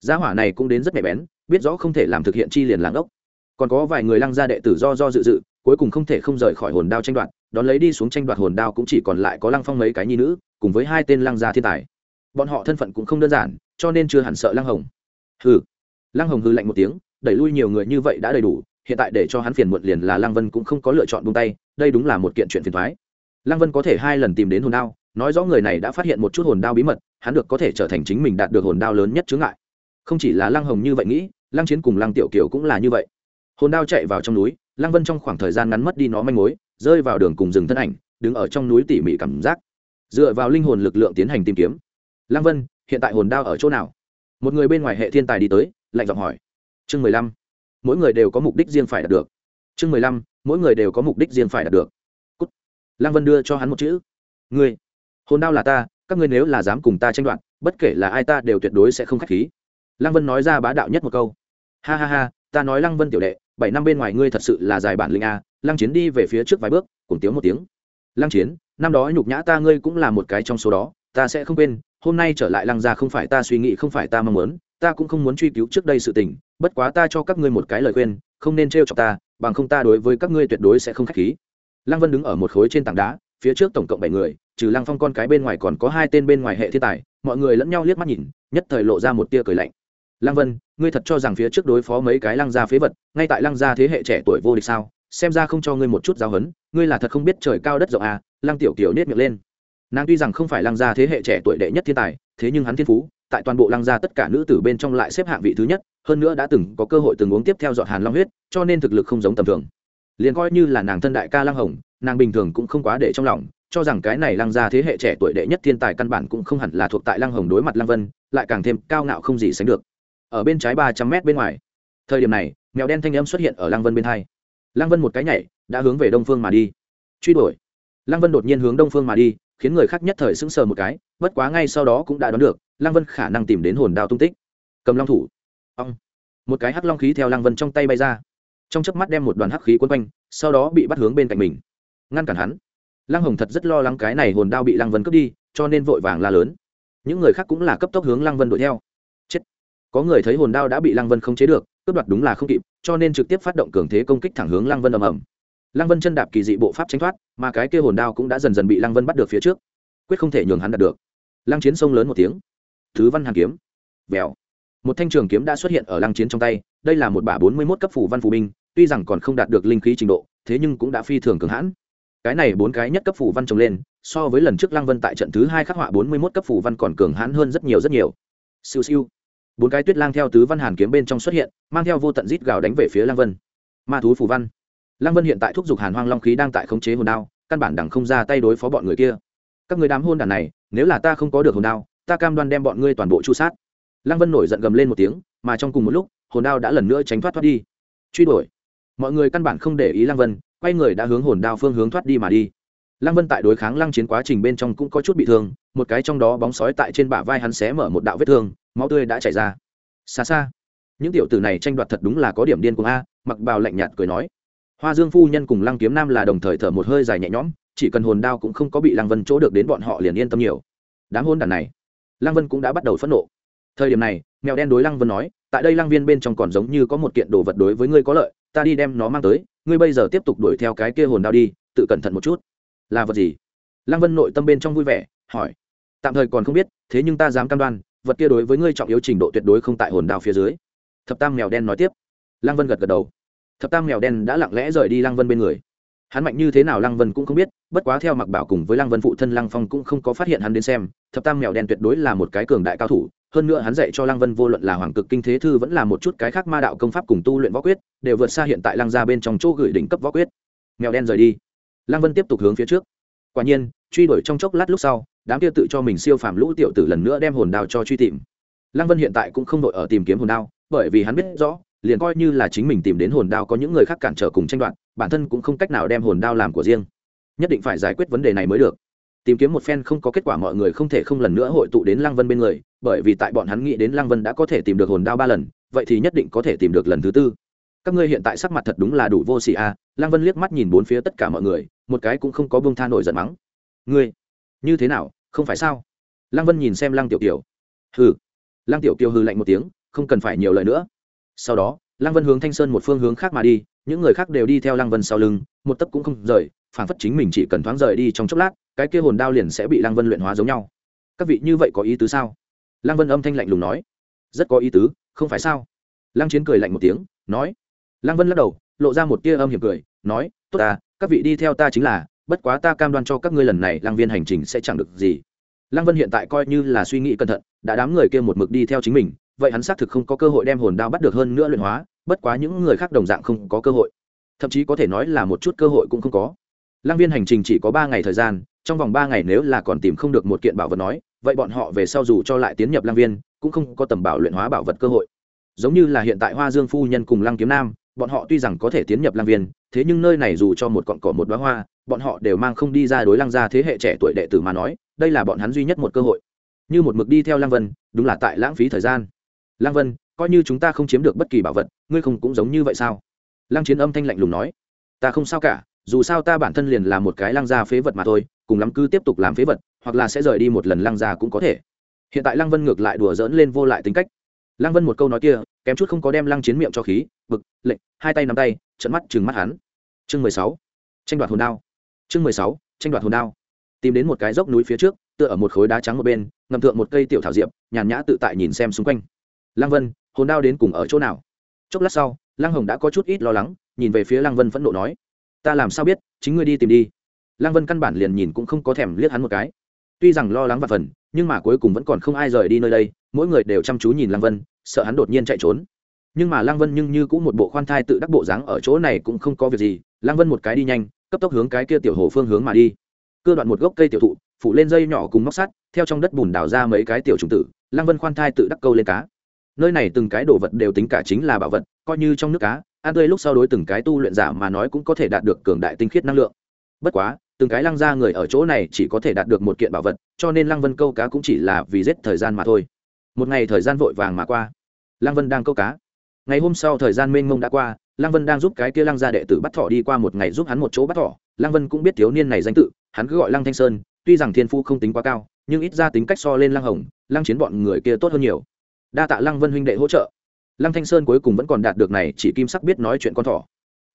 Gia hỏa này cũng đến rất nhạy bén, biết rõ không thể làm thực hiện chi liền làng ốc. Còn có vài người lăng gia đệ tử do do dự dự, cuối cùng không thể không rời khỏi hồn đao tranh đoạt, đón lấy đi xuống tranh đoạt hồn đao cũng chỉ còn lại có lăng phong mấy cái nhi nữ, cùng với hai tên lăng gia thiên tài. Bọn họ thân phận cũng không đơn giản cho nên chưa hẳn sợ lăng hồng. Hừ. Lăng hồng hư lạnh một tiếng, đẩy lui nhiều người như vậy đã đầy đủ, hiện tại để cho hắn phiền muộn liền là lăng vân cũng không có lựa chọn buông tay, đây đúng là một kiện chuyện phiền thoái lăng vân có thể hai lần tìm đến hồn đao, nói rõ người này đã phát hiện một chút hồn đao bí mật, hắn được có thể trở thành chính mình đạt được hồn đao lớn nhất chướng ngại. Không chỉ là lăng hồng như vậy nghĩ, lăng chiến cùng lăng tiểu kiều cũng là như vậy. Hồn đao chạy vào trong núi, lăng vân trong khoảng thời gian ngắn mất đi nó manh mối, rơi vào đường cùng rừng thân ảnh, đứng ở trong núi tỉ mỉ cảm giác. Dựa vào linh hồn lực lượng tiến hành tìm kiếm. Lăng vân hiện tại hồn đao ở chỗ nào? Một người bên ngoài hệ thiên tài đi tới, lạnh giọng hỏi. Chương mười lăm. Mỗi người đều có mục đích riêng phải đạt được. Chương mười lăm. Mỗi người đều có mục đích riêng phải đạt được. Cút. lăng vân đưa cho hắn một chữ. Ngươi, hồn đao là ta, các ngươi nếu là dám cùng ta tranh đoạt, bất kể là ai ta đều tuyệt đối sẽ không k h á c h khí. Lăng vân nói ra bá đạo nhất một câu. Ha ha ha, ta nói lăng vân tiểu đệ, bảy năm bên ngoài ngươi thật sự là dài bản linh a, lăng chiến đi về phía trước vài bước, cùng tiếng một tiếng. Lăng chiến, năm đó nhục nhã ta ngươi cũng là một cái trong số đó ta sẽ không quên, hôm nay trở lại lăng gia không phải ta suy nghĩ, không phải ta mong muốn, ta cũng không muốn truy cứu trước đây sự tình, bất quá ta cho các ngươi một cái lời khuyên, không nên trêu chọc ta, bằng không ta đối với các ngươi tuyệt đối sẽ không k h á c h khí. Lăng vân đứng ở một khối trên tảng đá, phía trước tổng cộng bảy người, trừ lăng phong con cái bên ngoài còn có hai tên bên ngoài hệ thiên tài, mọi người lẫn nhau liếc mắt nhìn, nhất thời lộ ra một tia cười lạnh. Lăng vân, ngươi thật cho rằng phía trước đối phó mấy cái lăng gia phế vật, ngay tại lăng gia thế hệ trẻ tuổi vô địch sao? Xem ra không cho ngươi một chút giáo hấn ngươi là thật không biết trời cao đất rộng à? Lăng tiểu kiều nết miệng lên nàng tuy rằng không phải lăng gia thế hệ trẻ tuổi đệ nhất thiên tài, thế nhưng hắn thiên phú, tại toàn bộ lăng gia tất cả nữ tử bên trong lại xếp hạng vị thứ nhất, hơn nữa đã từng có cơ hội từng uống tiếp theo dọn hàn long huyết, cho nên thực lực không giống tầm thường. Liền coi như là nàng thân đại ca lăng hồng, nàng bình thường cũng không quá để trong lòng, cho rằng cái này lăng gia thế hệ trẻ tuổi đệ nhất thiên tài căn bản cũng không hẳn là thuộc tại lăng hồng đối mặt lăng vân, lại càng thêm cao ngạo không gì sánh được. Ở bên trái ba trăm mét bên ngoài, thời điểm này, mèo đen thanh âm xuất hiện ở lăng vân bên hai. Lăng vân một cái nhảy, đã hướng về đông phương mà đi. Truy đuổi. Lăng vân đột nhiên hướng đông phương mà đi khiến người khác nhất thời sững sờ một cái, bất quá ngay sau đó cũng đã đoán được, lăng vân khả năng tìm đến hồn đao tung tích. Cầm long thủ. Ong. Một cái hắc long khí theo lăng vân trong tay bay ra. Trong chớp mắt đem một đoàn hắc khí quấn quanh, sau đó bị bắt hướng bên cạnh mình. Ngăn cản hắn. Lăng hồng thật rất lo lắng cái này hồn đao bị lăng vân cướp đi, cho nên vội vàng la lớn. Những người khác cũng là cấp tốc hướng lăng vân đuổi theo. Chết. Có người thấy hồn đao đã bị lăng vân không chế được, cướp đoạt đúng là không kịp, cho nên trực tiếp phát động cường thế công kích thẳng hướng lăng vân ầm ầm lăng vân chân đạp kỳ dị bộ pháp tránh thoát, mà cái kia hồn đao cũng đã dần dần bị lăng vân bắt được phía trước. Quyết không thể nhường hắn đạt được. Lăng chiến sông lớn một tiếng. Thứ văn hàn kiếm. Vèo. Một thanh trường kiếm đã xuất hiện ở lăng chiến trong tay, đây là một bả bốn mươi mốt cấp phủ văn phù binh, tuy rằng còn không đạt được linh khí trình độ, thế nhưng cũng đã phi thường cường hãn. Cái này bốn cái nhất cấp phủ văn trồng lên, so với lần trước lăng vân tại trận thứ hai khắc họa bốn mươi mốt cấp phủ văn còn cường hãn hơn rất nhiều rất nhiều. Siêu siêu. Bốn cái tuyết lang theo tứ văn hàn kiếm bên trong xuất hiện, mang theo vô tận rít gào đánh về phía lăng vân. Ma thú phù văn lăng vân hiện tại thúc giục hàn hoang long khí đang tại khống chế hồn đao, căn bản đẳng không ra tay đối phó bọn người kia. Các người đám hôn đàn này, nếu là ta không có được hồn đao, ta cam đoan đem bọn ngươi toàn bộ chu sát. Lăng vân nổi giận gầm lên một tiếng, mà trong cùng một lúc, hồn đao đã lần nữa tránh thoát thoát đi. Truy đuổi. Mọi người căn bản không để ý lăng vân, quay người đã hướng hồn đao phương hướng thoát đi mà đi. Lăng vân tại đối kháng lăng chiến quá trình bên trong cũng có chút bị thương, một cái trong đó bóng sói tại trên bả vai hắn xé mở một đạo vết thương, máu tươi đã chảy ra. Xa xa, những tiểu tử này tranh đoạt thật đúng là có điểm điên cuồng a, mặc bào lạnh nhạt cười nói hoa dương phu nhân cùng lăng kiếm nam là đồng thời thở một hơi dài nhẹ nhõm, chỉ cần hồn đao cũng không có bị lăng vân chỗ được đến bọn họ liền yên tâm nhiều. Đám hôn đàn này, lăng vân cũng đã bắt đầu phẫn nộ. Thời điểm này, mèo đen đối lăng vân nói, tại đây lăng viên bên trong còn giống như có một kiện đồ vật đối với ngươi có lợi, ta đi đem nó mang tới, ngươi bây giờ tiếp tục đuổi theo cái kia hồn đao đi, tự cẩn thận một chút. Là vật gì? Lăng vân nội tâm bên trong vui vẻ, hỏi. Tạm thời còn không biết, thế nhưng ta dám cam đoan, vật kia đối với ngươi trọng yếu trình độ tuyệt đối không tại hồn đao phía dưới. Thập tam mèo đen nói tiếp. Lăng vân gật gật đầu thập tam mèo đen đã lặng lẽ rời đi lăng vân bên người. Hắn mạnh như thế nào lăng vân cũng không biết, bất quá theo mặc bảo cùng với lăng vân phụ thân lăng phong cũng không có phát hiện hắn đến xem, thập tam mèo đen tuyệt đối là một cái cường đại cao thủ, hơn nữa hắn dạy cho lăng vân vô luận là hoàng cực kinh thế thư vẫn là một chút cái khác ma đạo công pháp cùng tu luyện võ quyết, đều vượt xa hiện tại lăng ra bên trong chỗ gửi đỉnh cấp võ quyết. Mèo đen rời đi. Lăng vân tiếp tục hướng phía trước. Quả nhiên, truy đuổi trong chốc lát lúc sau, đám kia tự cho mình siêu phàm lũ tiểu tử lần nữa đem hồn đao cho truy tìm. Lăng vân hiện tại cũng không đội ở tìm kiếm hồn đao, bởi vì hắn biết rõ liền coi như là chính mình tìm đến hồn đao có những người khác cản trở cùng tranh đoạt, bản thân cũng không cách nào đem hồn đao làm của riêng. Nhất định phải giải quyết vấn đề này mới được. Tìm kiếm một phen không có kết quả mọi người không thể không lần nữa hội tụ đến lăng vân bên người, bởi vì tại bọn hắn nghĩ đến lăng vân đã có thể tìm được hồn đao ba lần, vậy thì nhất định có thể tìm được lần thứ tư. Các ngươi hiện tại sắc mặt thật đúng là đủ vô xị a à. lăng vân liếc mắt nhìn bốn phía tất cả mọi người, một cái cũng không có bông tha nổi giận mắng. Ngươi, như thế nào, không phải sao? Lăng vân nhìn xem lăng tiểu kiều. Hừ. Lăng tiểu kiều hừ lạnh một tiếng, không cần phải nhiều lời nữa sau đó, lăng vân hướng thanh sơn một phương hướng khác mà đi, những người khác đều đi theo lăng vân sau lưng, một tấc cũng không rời phản phất chính mình chỉ cần thoáng rời đi trong chốc lát, cái kia hồn đao liền sẽ bị lăng vân luyện hóa giống nhau. Các vị như vậy có ý tứ sao? Lăng vân âm thanh lạnh lùng nói. Rất có ý tứ, không phải sao? Lăng chiến cười lạnh một tiếng, nói. Lăng vân lắc đầu, lộ ra một tia âm hiểm cười, nói. Tốt ta, các vị đi theo ta chính là, bất quá ta cam đoan cho các ngươi lần này lăng viên hành trình sẽ chẳng được gì. Lăng vân hiện tại coi như là suy nghĩ cẩn thận, đã đám người kia một mực đi theo chính mình vậy hắn xác thực không có cơ hội đem hồn đao bắt được hơn nữa luyện hóa, bất quá những người khác đồng dạng không có cơ hội. Thậm chí có thể nói là một chút cơ hội cũng không có. Lăng viên hành trình chỉ có ba ngày thời gian, trong vòng ba ngày nếu là còn tìm không được một kiện bảo vật nói, vậy bọn họ về sau dù cho lại tiến nhập lăng viên, cũng không có tầm bảo luyện hóa bảo vật cơ hội. Giống như là hiện tại hoa dương phu nhân cùng lăng kiếm nam, bọn họ tuy rằng có thể tiến nhập lăng viên, thế nhưng nơi này dù cho một cọn cỏ một đoá hoa, bọn họ đều mang không đi ra đối lăng gia thế hệ trẻ tuổi đệ tử mà nói, đây là bọn hắn duy nhất một cơ hội. Như một mực đi theo lăng vân, đúng là tại lãng phí thời gian lăng vân, coi như chúng ta không chiếm được bất kỳ bảo vật, ngươi không cũng giống như vậy sao? Lăng chiến âm thanh lạnh lùng nói. Ta không sao cả, dù sao ta bản thân liền là một cái lăng gia phế vật mà thôi, cùng lắm cứ tiếp tục làm phế vật, hoặc là sẽ rời đi một lần lăng gia cũng có thể. Hiện tại lăng vân ngược lại đùa dỡn lên vô lại tính cách. Lăng vân một câu nói kia, kém chút không có đem lăng chiến miệng cho khí, bực, lệnh, hai tay nắm tay trận mắt chừng mắt hắn. Chương mười sáu, tranh đoạt hồn đao. Chương mười sáu, tranh đoạt hồn đao. Tìm đến một cái dốc núi phía trước, tựa ở một khối đá trắng một bên, ngầm thượng một cây tiểu thảo diệp, nhàn nhã tự tại nhìn xem xung quanh lăng vân, hồn đao đến cùng ở chỗ nào? Chốc lát sau, lăng hồng đã có chút ít lo lắng, nhìn về phía lăng vân phẫn nộ nói, ta làm sao biết, chính ngươi đi tìm đi. Lăng vân căn bản liền nhìn cũng không có thèm liếc hắn một cái. Tuy rằng lo lắng và phần, nhưng mà cuối cùng vẫn còn không ai rời đi nơi đây, mỗi người đều chăm chú nhìn lăng vân, sợ hắn đột nhiên chạy trốn. Nhưng mà lăng vân nhưng như cũng một bộ khoan thai tự đắc bộ dáng ở chỗ này cũng không có việc gì, lăng vân một cái đi nhanh, cấp tốc hướng cái kia tiểu hồ phương hướng mà đi. Cơ đoạn một gốc cây tiểu thụ, phủ lên dây nhỏ cùng móc sắt, theo trong đất bùn đào ra mấy cái tiểu trùng tử, lăng vân khoan thai tự đắc câu lên cá nơi này từng cái đồ vật đều tính cả chính là bảo vật, coi như trong nước cá, ăn tươi lúc sau đối từng cái tu luyện giả mà nói cũng có thể đạt được cường đại tinh khiết năng lượng. Bất quá, từng cái lăng ra người ở chỗ này chỉ có thể đạt được một kiện bảo vật, cho nên lăng vân câu cá cũng chỉ là vì giết thời gian mà thôi. Một ngày thời gian vội vàng mà qua. Lăng vân đang câu cá. Ngày hôm sau thời gian mênh mông đã qua, lăng vân đang giúp cái kia lăng gia đệ tử bắt thỏ đi qua một ngày giúp hắn một chỗ bắt thỏ. Lăng vân cũng biết thiếu niên này danh tự, hắn cứ gọi lăng thanh sơn, tuy rằng thiên phu không tính quá cao, nhưng ít ra tính cách so lên lăng hồng, lăng chiến bọn người kia tốt hơn nhiều đa tạ lăng vân huynh đệ hỗ trợ. Lăng thanh sơn cuối cùng vẫn còn đạt được này, chỉ kim sắc biết nói chuyện con thỏ.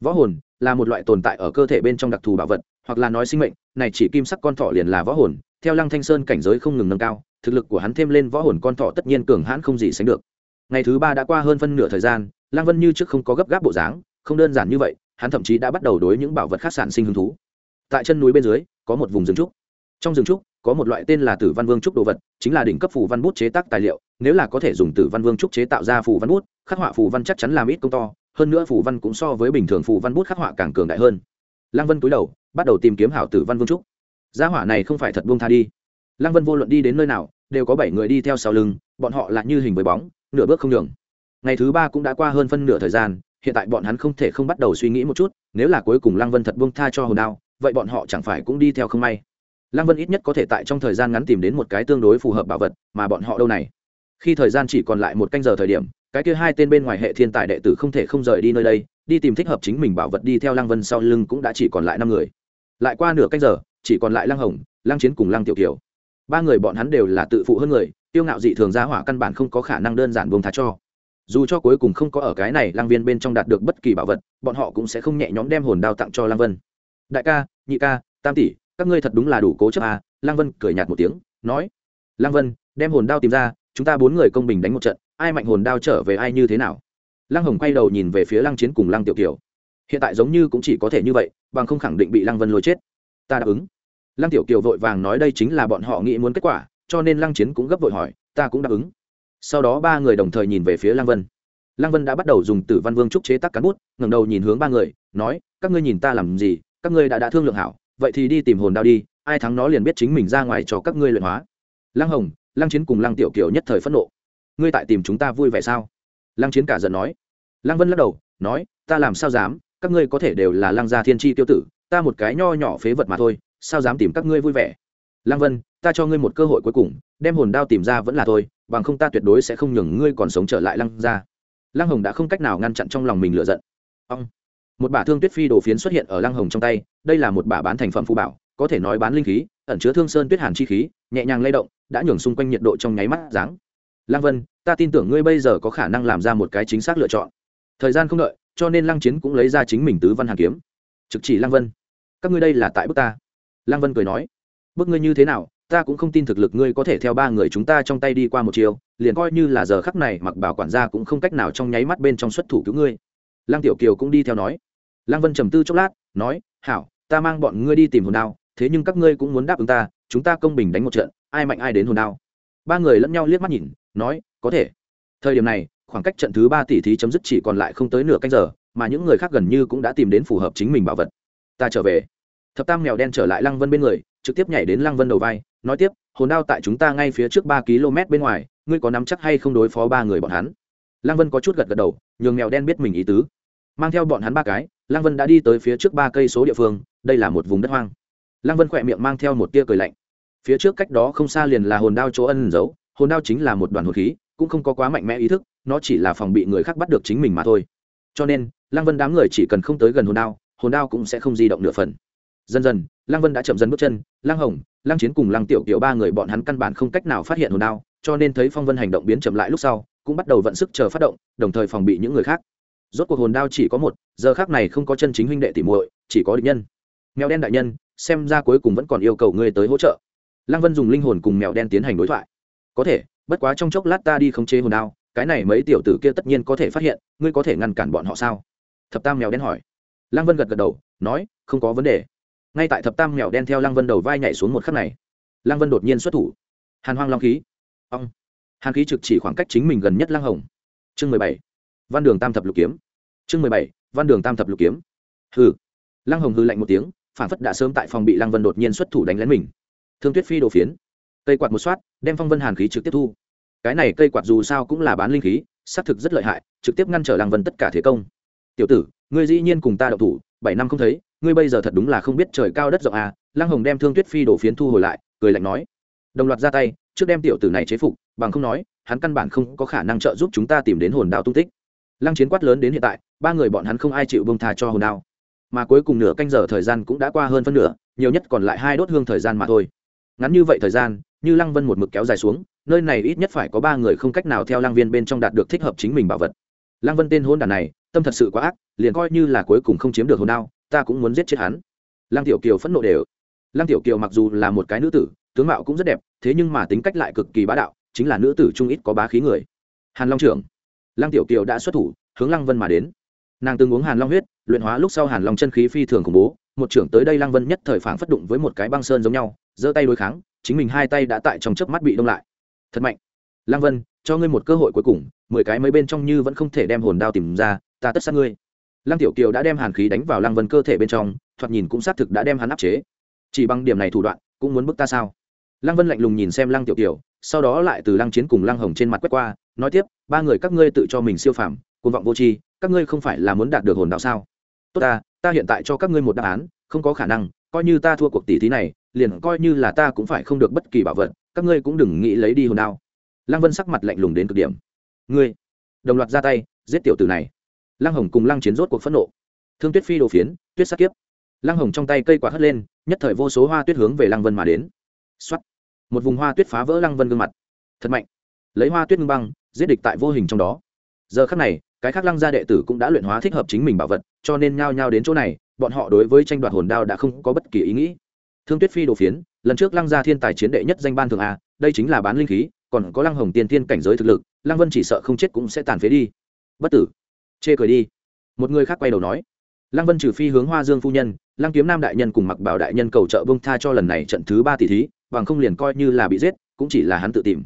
Võ hồn là một loại tồn tại ở cơ thể bên trong đặc thù bảo vật, hoặc là nói sinh mệnh, này chỉ kim sắc con thỏ liền là võ hồn, theo lăng thanh sơn cảnh giới không ngừng nâng cao, thực lực của hắn thêm lên võ hồn con thỏ tất nhiên cường hãn không gì sánh được. Ngày thứ ba đã qua hơn phân nửa thời gian, lăng vân như trước không có gấp gáp bộ dáng, không đơn giản như vậy, hắn thậm chí đã bắt đầu đối những bảo vật khác sản sinh hứng thú. Tại chân núi bên dưới, có một vùng rừng trúc. Trong rừng trúc, có một loại tên là tử văn vương trúc đồ vật, chính là đỉnh cấp phủ văn bút chế tác tài liệu nếu là có thể dùng tử văn vương trúc chế tạo ra phù văn bút, khắc họa phù văn chắc chắn làm ít công to, hơn nữa phù văn cũng so với bình thường phù văn bút khắc họa càng cường đại hơn. Lăng vân cúi đầu, bắt đầu tìm kiếm hảo tử văn vương trúc. Gia hỏa này không phải thật buông tha đi. Lăng vân vô luận đi đến nơi nào, đều có bảy người đi theo sau lưng, bọn họ là như hình với bóng, nửa bước không đường ngày thứ ba cũng đã qua hơn phân nửa thời gian, hiện tại bọn hắn không thể không bắt đầu suy nghĩ một chút, nếu là cuối cùng lăng vân thật buông tha cho hồn đao, vậy bọn họ chẳng phải cũng đi theo không may. Lăng vân ít nhất có thể tại trong thời gian ngắn tìm đến một cái tương đối phù hợp bảo vật, mà bọn họ đâu này? Khi thời gian chỉ còn lại một canh giờ thời điểm, cái kia hai tên bên ngoài hệ thiên tài đệ tử không thể không rời đi nơi đây, đi tìm thích hợp chính mình bảo vật đi theo lăng vân sau lưng cũng đã chỉ còn lại năm người. Lại qua nửa canh giờ, chỉ còn lại lăng hồng, lăng chiến cùng lăng tiểu kiều. Ba người bọn hắn đều là tự phụ hơn người, tiêu ngạo dị thường giá hỏa căn bản không có khả năng đơn giản buông thá cho. Dù cho cuối cùng không có ở cái này lăng viên bên trong đạt được bất kỳ bảo vật, bọn họ cũng sẽ không nhẹ nhõm đem hồn đao tặng cho lăng vân. Đại ca, nhị ca, tam tỷ, các ngươi thật đúng là đủ cố chấp à? Lăng vân cười nhạt một tiếng, nói. Lăng vân, đem hồn đao tìm ra chúng ta bốn người công bình đánh một trận, ai mạnh hồn đao trở về ai như thế nào? Lăng hồng quay đầu nhìn về phía lăng chiến cùng lăng tiểu kiều. Hiện tại giống như cũng chỉ có thể như vậy, bằng không khẳng định bị lăng vân lôi chết. Ta đáp ứng. Lăng tiểu kiều vội vàng nói đây chính là bọn họ nghĩ muốn kết quả, cho nên lăng chiến cũng gấp vội hỏi, ta cũng đáp ứng. Sau đó ba người đồng thời nhìn về phía lăng vân. Lăng vân đã bắt đầu dùng tử văn vương trúc chế tác cán bút, ngẩng đầu nhìn hướng ba người, nói, các ngươi nhìn ta làm gì, các ngươi đã đã thương lượng hảo, vậy thì đi tìm hồn đao đi, ai thắng nó liền biết chính mình ra ngoài cho các ngươi luyện hóa. Lăng hồng lăng chiến cùng lăng tiểu kiều nhất thời phẫn nộ. Ngươi tại tìm chúng ta vui vẻ sao? Lăng chiến cả giận nói. Lăng vân lắc đầu, nói, ta làm sao dám? Các ngươi có thể đều là lăng gia thiên tri tiêu tử, ta một cái nho nhỏ phế vật mà thôi, sao dám tìm các ngươi vui vẻ? Lăng vân, ta cho ngươi một cơ hội cuối cùng, đem hồn đao tìm ra vẫn là thôi, bằng không ta tuyệt đối sẽ không nhường ngươi còn sống trở lại lăng gia. Lăng hồng đã không cách nào ngăn chặn trong lòng mình lựa giận. Ông một bả thương tuyết phi đồ phiến xuất hiện ở lăng hồng trong tay, đây là một bả bán thành phẩm phù bảo, có thể nói bán linh khí, ẩn chứa thương sơn tuyết hàn chi khí, nhẹ nhàng lay động đã nhường xung quanh nhiệt độ trong nháy mắt dáng lăng vân, ta tin tưởng ngươi bây giờ có khả năng làm ra một cái chính xác lựa chọn. Thời gian không đợi, cho nên lăng chiến cũng lấy ra chính mình tứ văn hàn kiếm. Trực chỉ lăng vân. Các ngươi đây là tại bức ta. Lăng vân cười nói. Bức ngươi như thế nào, ta cũng không tin thực lực ngươi có thể theo ba người chúng ta trong tay đi qua một chiều, liền coi như là giờ khắc này mặc bảo quản gia cũng không cách nào trong nháy mắt bên trong xuất thủ cứu ngươi. Lăng tiểu kiều cũng đi theo nói. Lăng vân trầm tư chốc lát, nói, hảo, ta mang bọn ngươi đi tìm hồn đao, thế nhưng các ngươi cũng muốn đáp ứng ta, chúng ta công bình đánh một trận ai mạnh ai đến hồn đao. Ba người lẫn nhau liếc mắt nhìn, nói, có thể. Thời điểm này, khoảng cách trận thứ ba tỷ thí chấm dứt chỉ còn lại không tới nửa canh giờ, mà những người khác gần như cũng đã tìm đến phù hợp chính mình bảo vật. Ta trở về. Thập tam mèo đen trở lại lăng vân bên người, trực tiếp nhảy đến lăng vân đầu vai, nói tiếp, hồn đao tại chúng ta ngay phía trước ba km bên ngoài, ngươi có nắm chắc hay không đối phó ba người bọn hắn? Lăng vân có chút gật gật đầu, nhường mèo đen biết mình ý tứ. Mang theo bọn hắn ba cái, lăng vân đã đi tới phía trước ba cây số địa phương, đây là một vùng đất hoang. Lăng vân khỏe miệng mang theo một tia cười lạnh phía trước cách đó không xa liền là hồn đao chỗ ân giấu, hồn đao chính là một đoàn hồn khí, cũng không có quá mạnh mẽ ý thức, nó chỉ là phòng bị người khác bắt được chính mình mà thôi. Cho nên, lăng vân đám người chỉ cần không tới gần hồn đao hồn đao cũng sẽ không di động nửa phần. Dần dần, lăng vân đã chậm dần bước chân, lăng hồng, lăng chiến cùng lăng tiểu kiểu ba người bọn hắn căn bản không cách nào phát hiện hồn đao, cho nên thấy phong vân hành động biến chậm lại lúc sau, cũng bắt đầu vận sức chờ phát động, đồng thời phòng bị những người khác. Rốt cuộc hồn đao chỉ có một, giờ khác này không có chân chính huynh đệ tỉ muội, chỉ có địch nhân. Mèo đen đại nhân, xem ra cuối cùng vẫn còn yêu cầu ngươi tới hỗ trợ lăng vân dùng linh hồn cùng mèo đen tiến hành đối thoại. Có thể, bất quá trong chốc lát ta đi khống chế hồn đao, cái này mấy tiểu tử kia tất nhiên có thể phát hiện, ngươi có thể ngăn cản bọn họ sao? Thập tam mèo đen hỏi. Lăng vân gật gật đầu, nói, không có vấn đề. Ngay tại thập tam mèo đen theo lăng vân đầu vai nhảy xuống một khắc này, lăng vân đột nhiên xuất thủ. Hàn hoang long khí. Ông hàn khí trực chỉ khoảng cách chính mình gần nhất lăng hồng. Chương mười bảy. Văn đường tam thập lục kiếm. Chương mười bảy. Văn đường tam thập lục kiếm. Hừ. Lăng hồng hư lạnh một tiếng, phản phất đã sớm tại phòng bị lăng vân đột nhiên xuất thủ đánh lén mình thương tuyết phi đồ phiến. Cây quạt một soát, đem phong vân hàn khí trực tiếp thu. Cái này cây quạt dù sao cũng là bán linh khí, xác thực rất lợi hại, trực tiếp ngăn trở lăng vân tất cả thế công. Tiểu tử, ngươi dĩ nhiên cùng ta đậu thủ, bảy năm không thấy, ngươi bây giờ thật đúng là không biết trời cao đất rộng à? Lăng hồng đem thương tuyết phi đổ phiến thu hồi lại, cười lạnh nói. Đồng loạt ra tay, trước đem tiểu tử này chế phục, bằng không nói, hắn căn bản không có khả năng trợ giúp chúng ta tìm đến hồn đạo tung tích. Lăng chiến quát lớn đến hiện tại, ba người bọn hắn không ai chịu bông tha cho hồn đạo. mà cuối cùng nửa canh giờ thời gian cũng đã qua hơn phân nửa, nhiều nhất còn lại hai đốt hương thời gian mà thôi ngắn như vậy thời gian, như lăng vân một mực kéo dài xuống, nơi này ít nhất phải có ba người không cách nào theo lăng viên bên trong đạt được thích hợp chính mình bảo vật. Lăng vân tên hôn đàn này, tâm thật sự quá ác, liền coi như là cuối cùng không chiếm được hồn đao, ta cũng muốn giết chết hắn. Lăng tiểu kiều phẫn nộ đều. Lăng tiểu kiều mặc dù là một cái nữ tử, tướng mạo cũng rất đẹp, thế nhưng mà tính cách lại cực kỳ bá đạo, chính là nữ tử trung ít có bá khí người. Hàn long trưởng. Lăng tiểu kiều đã xuất thủ, hướng lăng vân mà đến. Nàng từng uống hàn long huyết, luyện hóa lúc sau hàn long chân khí phi thường khủng bố, một trưởng tới đây lăng vân nhất thời phản phất đụng với một cái băng sơn giống nhau giơ tay đối kháng, chính mình hai tay đã tại trong chớp mắt bị đông lại. Thật mạnh. Lăng vân, cho ngươi một cơ hội cuối cùng, mười cái mấy bên trong như vẫn không thể đem hồn đao tìm ra, ta tất sát ngươi. Lăng tiểu kiều đã đem hàn khí đánh vào lăng vân cơ thể bên trong, thoạt nhìn cũng xác thực đã đem hắn áp chế. Chỉ bằng điểm này thủ đoạn, cũng muốn bức ta sao? Lăng vân lạnh lùng nhìn xem lăng tiểu kiều, sau đó lại từ lăng chiến cùng lăng hồng trên mặt quét qua, nói tiếp, ba người các ngươi tự cho mình siêu phàm côn vọng vô tri, các ngươi không phải là muốn đạt được hồn đạo sao? Tốt ta ta hiện tại cho các ngươi một đáp án, không có khả năng, coi như ta thua cuộc tỷ thí này liền coi như là ta cũng phải không được bất kỳ bảo vật, các ngươi cũng đừng nghĩ lấy đi hồn đao. Lăng vân sắc mặt lạnh lùng đến cực điểm. Ngươi, đồng loạt ra tay, giết tiểu tử này. Lăng hồng cùng lăng chiến rốt cuộc phẫn nộ. Thương tuyết phi đồ phiến, tuyết sát kiếp. Lăng hồng trong tay cây quả hất lên, nhất thời vô số hoa tuyết hướng về lăng vân mà đến. Xuất một vùng hoa tuyết phá vỡ lăng vân gương mặt. Thật mạnh. Lấy hoa tuyết ngưng băng, giết địch tại vô hình trong đó. Giờ khắc này, cái khác lăng gia đệ tử cũng đã luyện hóa thích hợp chính mình bảo vật, cho nên nhao nhao đến chỗ này, bọn họ đối với tranh đoạt hồn đao đã không có bất kỳ ý nghĩ thương tuyết phi đồ phiến, lần trước lăng gia thiên tài chiến đệ nhất danh ban thường a, đây chính là bán linh khí, còn có lăng hồng tiên tiên cảnh giới thực lực, lăng vân chỉ sợ không chết cũng sẽ tàn phế đi. Bất tử. Chê cười đi. Một người khác quay đầu nói. Lăng vân trừ phi hướng hoa dương phu nhân, lăng kiếm nam đại nhân cùng mặc bảo đại nhân cầu trợ bông tha cho lần này trận thứ ba tỷ thí, bằng không liền coi như là bị giết, cũng chỉ là hắn tự tìm.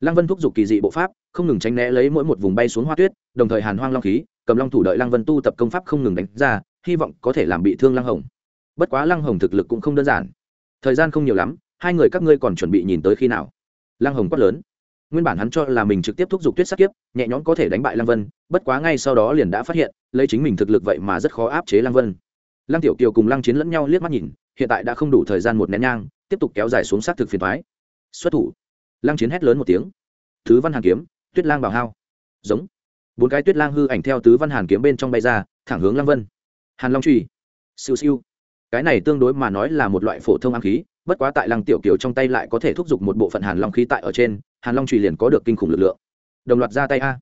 Lăng vân thúc giục kỳ dị bộ pháp, không ngừng tránh né lấy mỗi một vùng bay xuống hoa tuyết, đồng thời hàn hoang long khí, cầm long thủ đợi lăng vân tu tập công pháp không ngừng đánh ra, hy vọng có thể làm bị thương lăng hồng. Bất quá lăng hồng thực lực cũng không đơn giản thời gian không nhiều lắm, hai người các ngươi còn chuẩn bị nhìn tới khi nào? Lăng hồng quát lớn. Nguyên bản hắn cho là mình trực tiếp thúc giục tuyết sắc kiếp, nhẹ nhõm có thể đánh bại lăng vân, bất quá ngay sau đó liền đã phát hiện, lấy chính mình thực lực vậy mà rất khó áp chế lăng vân. Lăng tiểu kiều cùng lăng chiến lẫn nhau liếc mắt nhìn, hiện tại đã không đủ thời gian một nén nhang, tiếp tục kéo dài xuống xác thực phiền thoái xuất thủ. Lăng chiến hét lớn một tiếng. Thứ văn hàn kiếm, tuyết lang bảo hao. Giống. Bốn cái tuyết lang hư ảnh theo tứ văn hàn kiếm bên trong bay ra, thẳng hướng lăng vân. Hàn long truy siêu siêu cái này tương đối mà nói là một loại phổ thông ám khí, bất quá tại lăng tiểu kiều trong tay lại có thể thúc giục một bộ phận hàn long khí tại ở trên, hàn long trùy liền có được kinh khủng lực lượng. Đồng loạt ra tay a.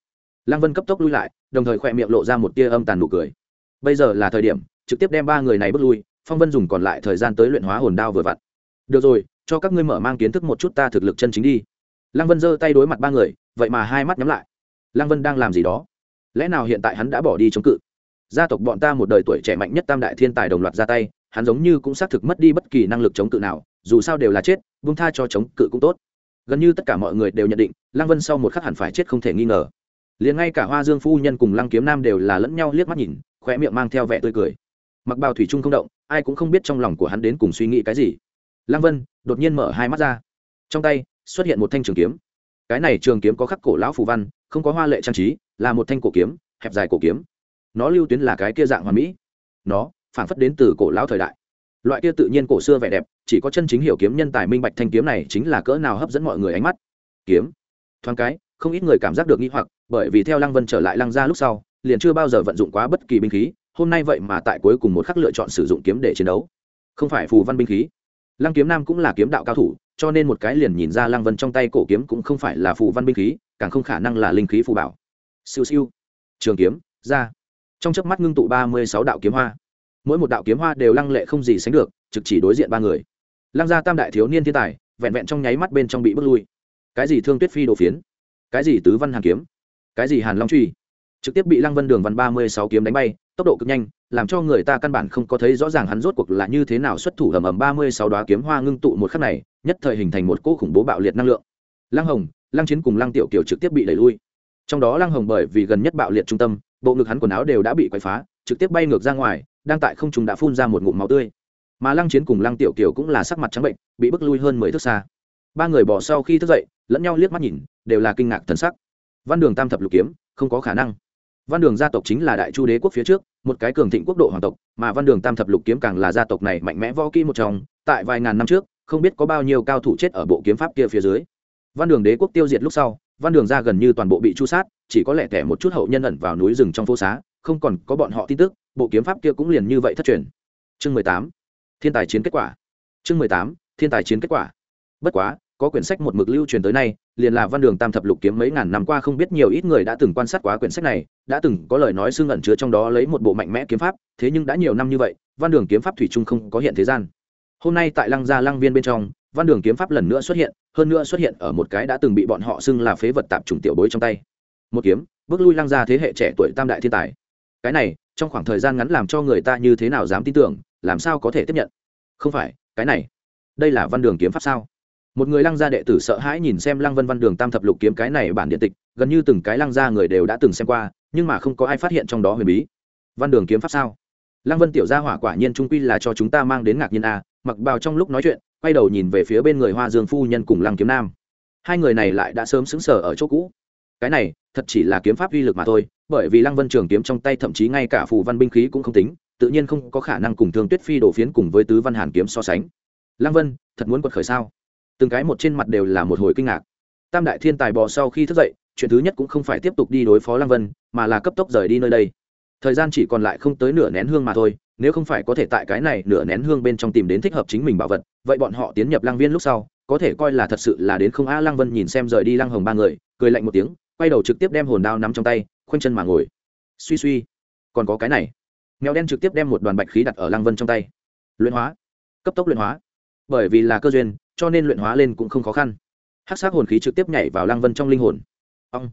Lăng vân cấp tốc lui lại, đồng thời khỏe miệng lộ ra một tia âm tàn nụ cười. Bây giờ là thời điểm, trực tiếp đem ba người này bước lui, phong vân dùng còn lại thời gian tới luyện hóa hồn đao vừa vặn. Được rồi, cho các ngươi mở mang kiến thức một chút ta thực lực chân chính đi. Lăng vân giơ tay đối mặt ba người, vậy mà hai mắt nhắm lại. Lăng vân đang làm gì đó? Lẽ nào hiện tại hắn đã bỏ đi chống cự? Gia tộc bọn ta một đời tuổi trẻ mạnh nhất tam đại thiên tài đồng loạt ra tay hắn giống như cũng xác thực mất đi bất kỳ năng lực chống cự nào, dù sao đều là chết vung tha cho chống cự cũng tốt. Gần như tất cả mọi người đều nhận định, lăng vân sau một khắc hẳn phải chết không thể nghi ngờ. Liền ngay cả hoa dương phu nhân cùng lăng kiếm nam đều là lẫn nhau liếc mắt nhìn khoe miệng mang theo vẻ tươi cười. Mặc bào thủy trung không động, ai cũng không biết trong lòng của hắn đến cùng suy nghĩ cái gì. Lăng vân đột nhiên mở hai mắt ra. Trong tay xuất hiện một thanh trường kiếm. Cái này trường kiếm có khắc cổ lão phù văn, không có hoa lệ trang trí, là một thanh cổ kiếm, hẹp dài cổ kiếm. Nó lưu tuyến là cái kia dạng hoàn mỹ. Nó phản phất đến từ cổ lão thời đại. Loại kia tự nhiên cổ xưa vẻ đẹp, chỉ có chân chính hiểu kiếm nhân tài minh bạch thanh kiếm này chính là cỡ nào hấp dẫn mọi người ánh mắt. Kiếm. Thoáng cái, không ít người cảm giác được nghi hoặc, bởi vì theo lăng vân trở lại lăng gia lúc sau, liền chưa bao giờ vận dụng quá bất kỳ binh khí, hôm nay vậy mà tại cuối cùng một khắc lựa chọn sử dụng kiếm để chiến đấu. Không phải phù văn binh khí. Lăng kiếm nam cũng là kiếm đạo cao thủ, cho nên một cái liền nhìn ra lăng vân trong tay cổ kiếm cũng không phải là phù văn binh khí, càng không khả năng là linh khí phù bảo. Siêu siêu. Trường kiếm, ra. Trong chớp mắt ngưng tụ ba mươi sáu đạo kiếm hoa mỗi một đạo kiếm hoa đều lăng lệ không gì sánh được, trực chỉ đối diện ba người. Lăng gia tam đại thiếu niên thiên tài, vẹn vẹn trong nháy mắt bên trong bị bước lui. Cái gì thương tuyết phi đồ phiến? Cái gì tứ văn hàn kiếm? Cái gì hàn long truy? Trực tiếp bị lăng vân đường văn ba mươi sáu kiếm đánh bay, tốc độ cực nhanh, làm cho người ta căn bản không có thấy rõ ràng hắn rốt cuộc là như thế nào xuất thủ ầm ầm ba mươi sáu đoá kiếm hoa ngưng tụ một khắc này, nhất thời hình thành một cỗ khủng bố bạo liệt năng lượng. Lăng hồng, lăng chiến cùng lăng tiểu kiều trực tiếp bị đẩy lui. Trong đó lăng hồng bởi vì gần nhất bạo liệt trung tâm, bộ ngực hắn quần áo đều đã bị quậy phá trực tiếp bay ngược ra ngoài, đang tại không trung đã phun ra một ngụm máu tươi. Mà lăng chiến cùng lăng tiểu kiều cũng là sắc mặt trắng bệnh, bị bức lui hơn mười thước xa. Ba người bỏ sau khi thức dậy, lẫn nhau liếc mắt nhìn, đều là kinh ngạc thần sắc. Văn đường tam thập lục kiếm, không có khả năng. Văn đường gia tộc chính là đại chu đế quốc phía trước, một cái cường thịnh quốc độ hoàng tộc, mà văn đường tam thập lục kiếm càng là gia tộc này mạnh mẽ võ kỹ một trong, tại vài ngàn năm trước, không biết có bao nhiêu cao thủ chết ở bộ kiếm pháp kia phía dưới. Văn đường đế quốc tiêu diệt lúc sau, văn đường ra gần như toàn bộ bị chu sát, chỉ có lẽ kẻ một chút hậu nhân ẩn vào núi rừng trong phố xá không còn có bọn họ tin tức, bộ kiếm pháp kia cũng liền như vậy thất truyền. Chương mười tám, thiên tài chiến kết quả. Chương mười tám, thiên tài chiến kết quả. Bất quá, có quyển sách một mực lưu truyền tới nay, liền là văn đường tam thập lục kiếm mấy ngàn năm qua không biết nhiều ít người đã từng quan sát quá quyển sách này, đã từng có lời nói xương ẩn chứa trong đó lấy một bộ mạnh mẽ kiếm pháp, thế nhưng đã nhiều năm như vậy, văn đường kiếm pháp thủy chung không có hiện thế gian. Hôm nay tại lăng gia lăng viên bên trong, văn đường kiếm pháp lần nữa xuất hiện, hơn nữa xuất hiện ở một cái đã từng bị bọn họ xưng là phế vật tạp trùng tiểu bối trong tay. Một kiếm, bước lui lăng gia thế hệ trẻ tuổi tam đại thiên tài cái này, trong khoảng thời gian ngắn làm cho người ta như thế nào dám tin tưởng, làm sao có thể tiếp nhận? Không phải, cái này, đây là văn đường kiếm pháp sao? Một người lăng gia đệ tử sợ hãi nhìn xem lăng vân văn đường tam thập lục kiếm cái này bản điện tịch, gần như từng cái lăng gia người đều đã từng xem qua, nhưng mà không có ai phát hiện trong đó huyền bí. Văn đường kiếm pháp sao? Lăng vân tiểu gia hỏa quả nhiên trung quy là cho chúng ta mang đến ngạc nhiên a mặc bào trong lúc nói chuyện, quay đầu nhìn về phía bên người hoa dương phu nhân cùng lăng kiếm nam. Hai người này lại đã sớm xứng sở ở chỗ cũ. Cái này, thật chỉ là kiếm pháp uy lực mà thôi bởi vì lăng vân trường kiếm trong tay thậm chí ngay cả phù văn binh khí cũng không tính, tự nhiên không có khả năng cùng thương tuyết phi đổ phiến cùng với tứ văn hàn kiếm so sánh. Lăng vân, thật muốn quật khởi sao? Từng cái một trên mặt đều là một hồi kinh ngạc. Tam đại thiên tài bò sau khi thức dậy, chuyện thứ nhất cũng không phải tiếp tục đi đối phó lăng vân, mà là cấp tốc rời đi nơi đây. Thời gian chỉ còn lại không tới nửa nén hương mà thôi, nếu không phải có thể tại cái này nửa nén hương bên trong tìm đến thích hợp chính mình bảo vật, vậy bọn họ tiến nhập lăng viên lúc sau, có thể coi là thật sự là đến không a. Lăng vân nhìn xem rời đi lăng hồng ba người, cười lạnh một tiếng, quay đầu trực tiếp đem hồn đao nắm trong tay khoanh chân mà ngồi. Suy suy còn có cái này. Mèo đen trực tiếp đem một đoàn bạch khí đặt ở lăng vân trong tay. Luyện hóa. Cấp tốc luyện hóa. Bởi vì là cơ duyên cho nên luyện hóa lên cũng không khó khăn. Hát sát hồn khí trực tiếp nhảy vào lăng vân trong linh hồn. Ông,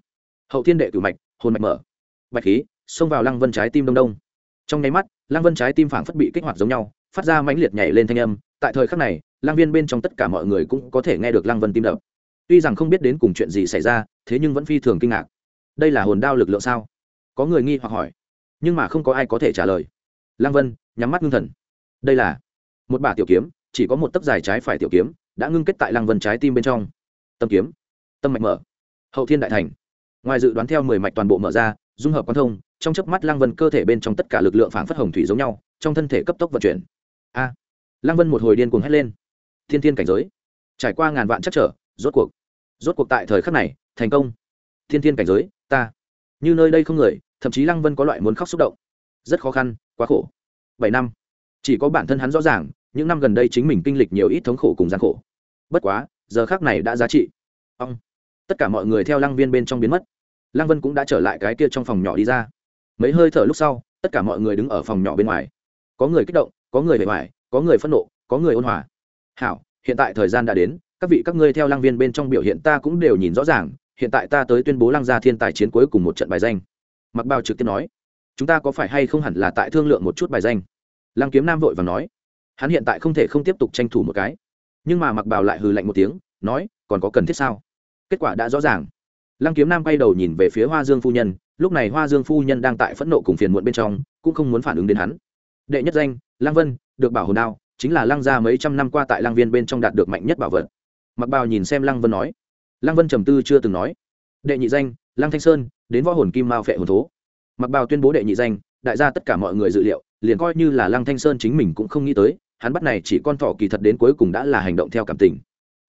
hậu thiên đệ cử mạch hồn mạch mở. Bạch khí xông vào lăng vân trái tim đông đông. Trong nháy mắt lăng vân trái tim phảng phất bị kích hoạt giống nhau phát ra mãnh liệt nhảy lên thanh âm. Tại thời khắc này lăng viên bên trong tất cả mọi người cũng có thể nghe được lăng vân tim đập. Tuy rằng không biết đến cùng chuyện gì xảy ra thế nhưng vẫn phi thường kinh ngạc đây là hồn đao lực lượng sao? Có người nghi hoặc hỏi nhưng mà không có ai có thể trả lời. Lăng vân nhắm mắt ngưng thần. Đây là một bả tiểu kiếm chỉ có một tấc dài trái phải tiểu kiếm đã ngưng kết tại lăng vân trái tim bên trong. Tâm kiếm tâm mạch mở. Hậu thiên đại thành. Ngoài dự đoán theo mười mạch toàn bộ mở ra dung hợp quan thông trong chớp mắt lăng vân cơ thể bên trong tất cả lực lượng phản phất hồng thủy giống nhau trong thân thể cấp tốc vận chuyển. A à, lăng vân một hồi điên cuồng hét lên. Thiên thiên cảnh giới. Trải qua ngàn vạn chắc trở rốt cuộc rốt cuộc tại thời khắc này thành công. Thiên thiên cảnh giới ta. Như nơi đây không người, thậm chí lăng vân có loại muốn khóc xúc động. Rất khó khăn, quá khổ. Bảy năm. Chỉ có bản thân hắn rõ ràng, những năm gần đây chính mình kinh lịch nhiều ít thống khổ cùng gian khổ. Bất quá, giờ khác này đã giá trị. Ông. Tất cả mọi người theo lăng viên bên trong biến mất. Lăng vân cũng đã trở lại cái kia trong phòng nhỏ đi ra. Mấy hơi thở lúc sau, tất cả mọi người đứng ở phòng nhỏ bên ngoài. Có người kích động, có người bề ngoài, có người phẫn nộ, có người ôn hòa. Hảo, hiện tại thời gian đã đến, các vị các ngươi theo lăng viên bên trong biểu hiện ta cũng đều nhìn rõ ràng hiện tại ta tới tuyên bố lăng gia thiên tài chiến cuối cùng một trận bài danh. Mặc bao trực tiếp nói, chúng ta có phải hay không hẳn là tại thương lượng một chút bài danh? Lăng kiếm nam vội và nói, hắn hiện tại không thể không tiếp tục tranh thủ một cái. Nhưng mà mặc bào lại hừ lạnh một tiếng, nói, còn có cần thiết sao? Kết quả đã rõ ràng. Lăng kiếm nam quay đầu nhìn về phía hoa dương phu nhân, lúc này hoa dương phu nhân đang tại phẫn nộ cùng phiền muộn bên trong, cũng không muốn phản ứng đến hắn. Đệ nhất danh, lăng vân, được bảo hồn đao, chính là lăng gia mấy trăm năm qua tại lăng viên bên trong đạt được mạnh nhất bảo vật. Mặc bào nhìn xem lăng vân nói lăng vân trầm tư chưa từng nói. Đệ nhị danh, lăng thanh sơn, đến võ hồn kim mao phệ hồn thố. Mặc bào tuyên bố đệ nhị danh, đại gia tất cả mọi người dự liệu, liền coi như là lăng thanh sơn chính mình cũng không nghĩ tới, hắn bắt này chỉ con thỏ kỳ thật đến cuối cùng đã là hành động theo cảm tình.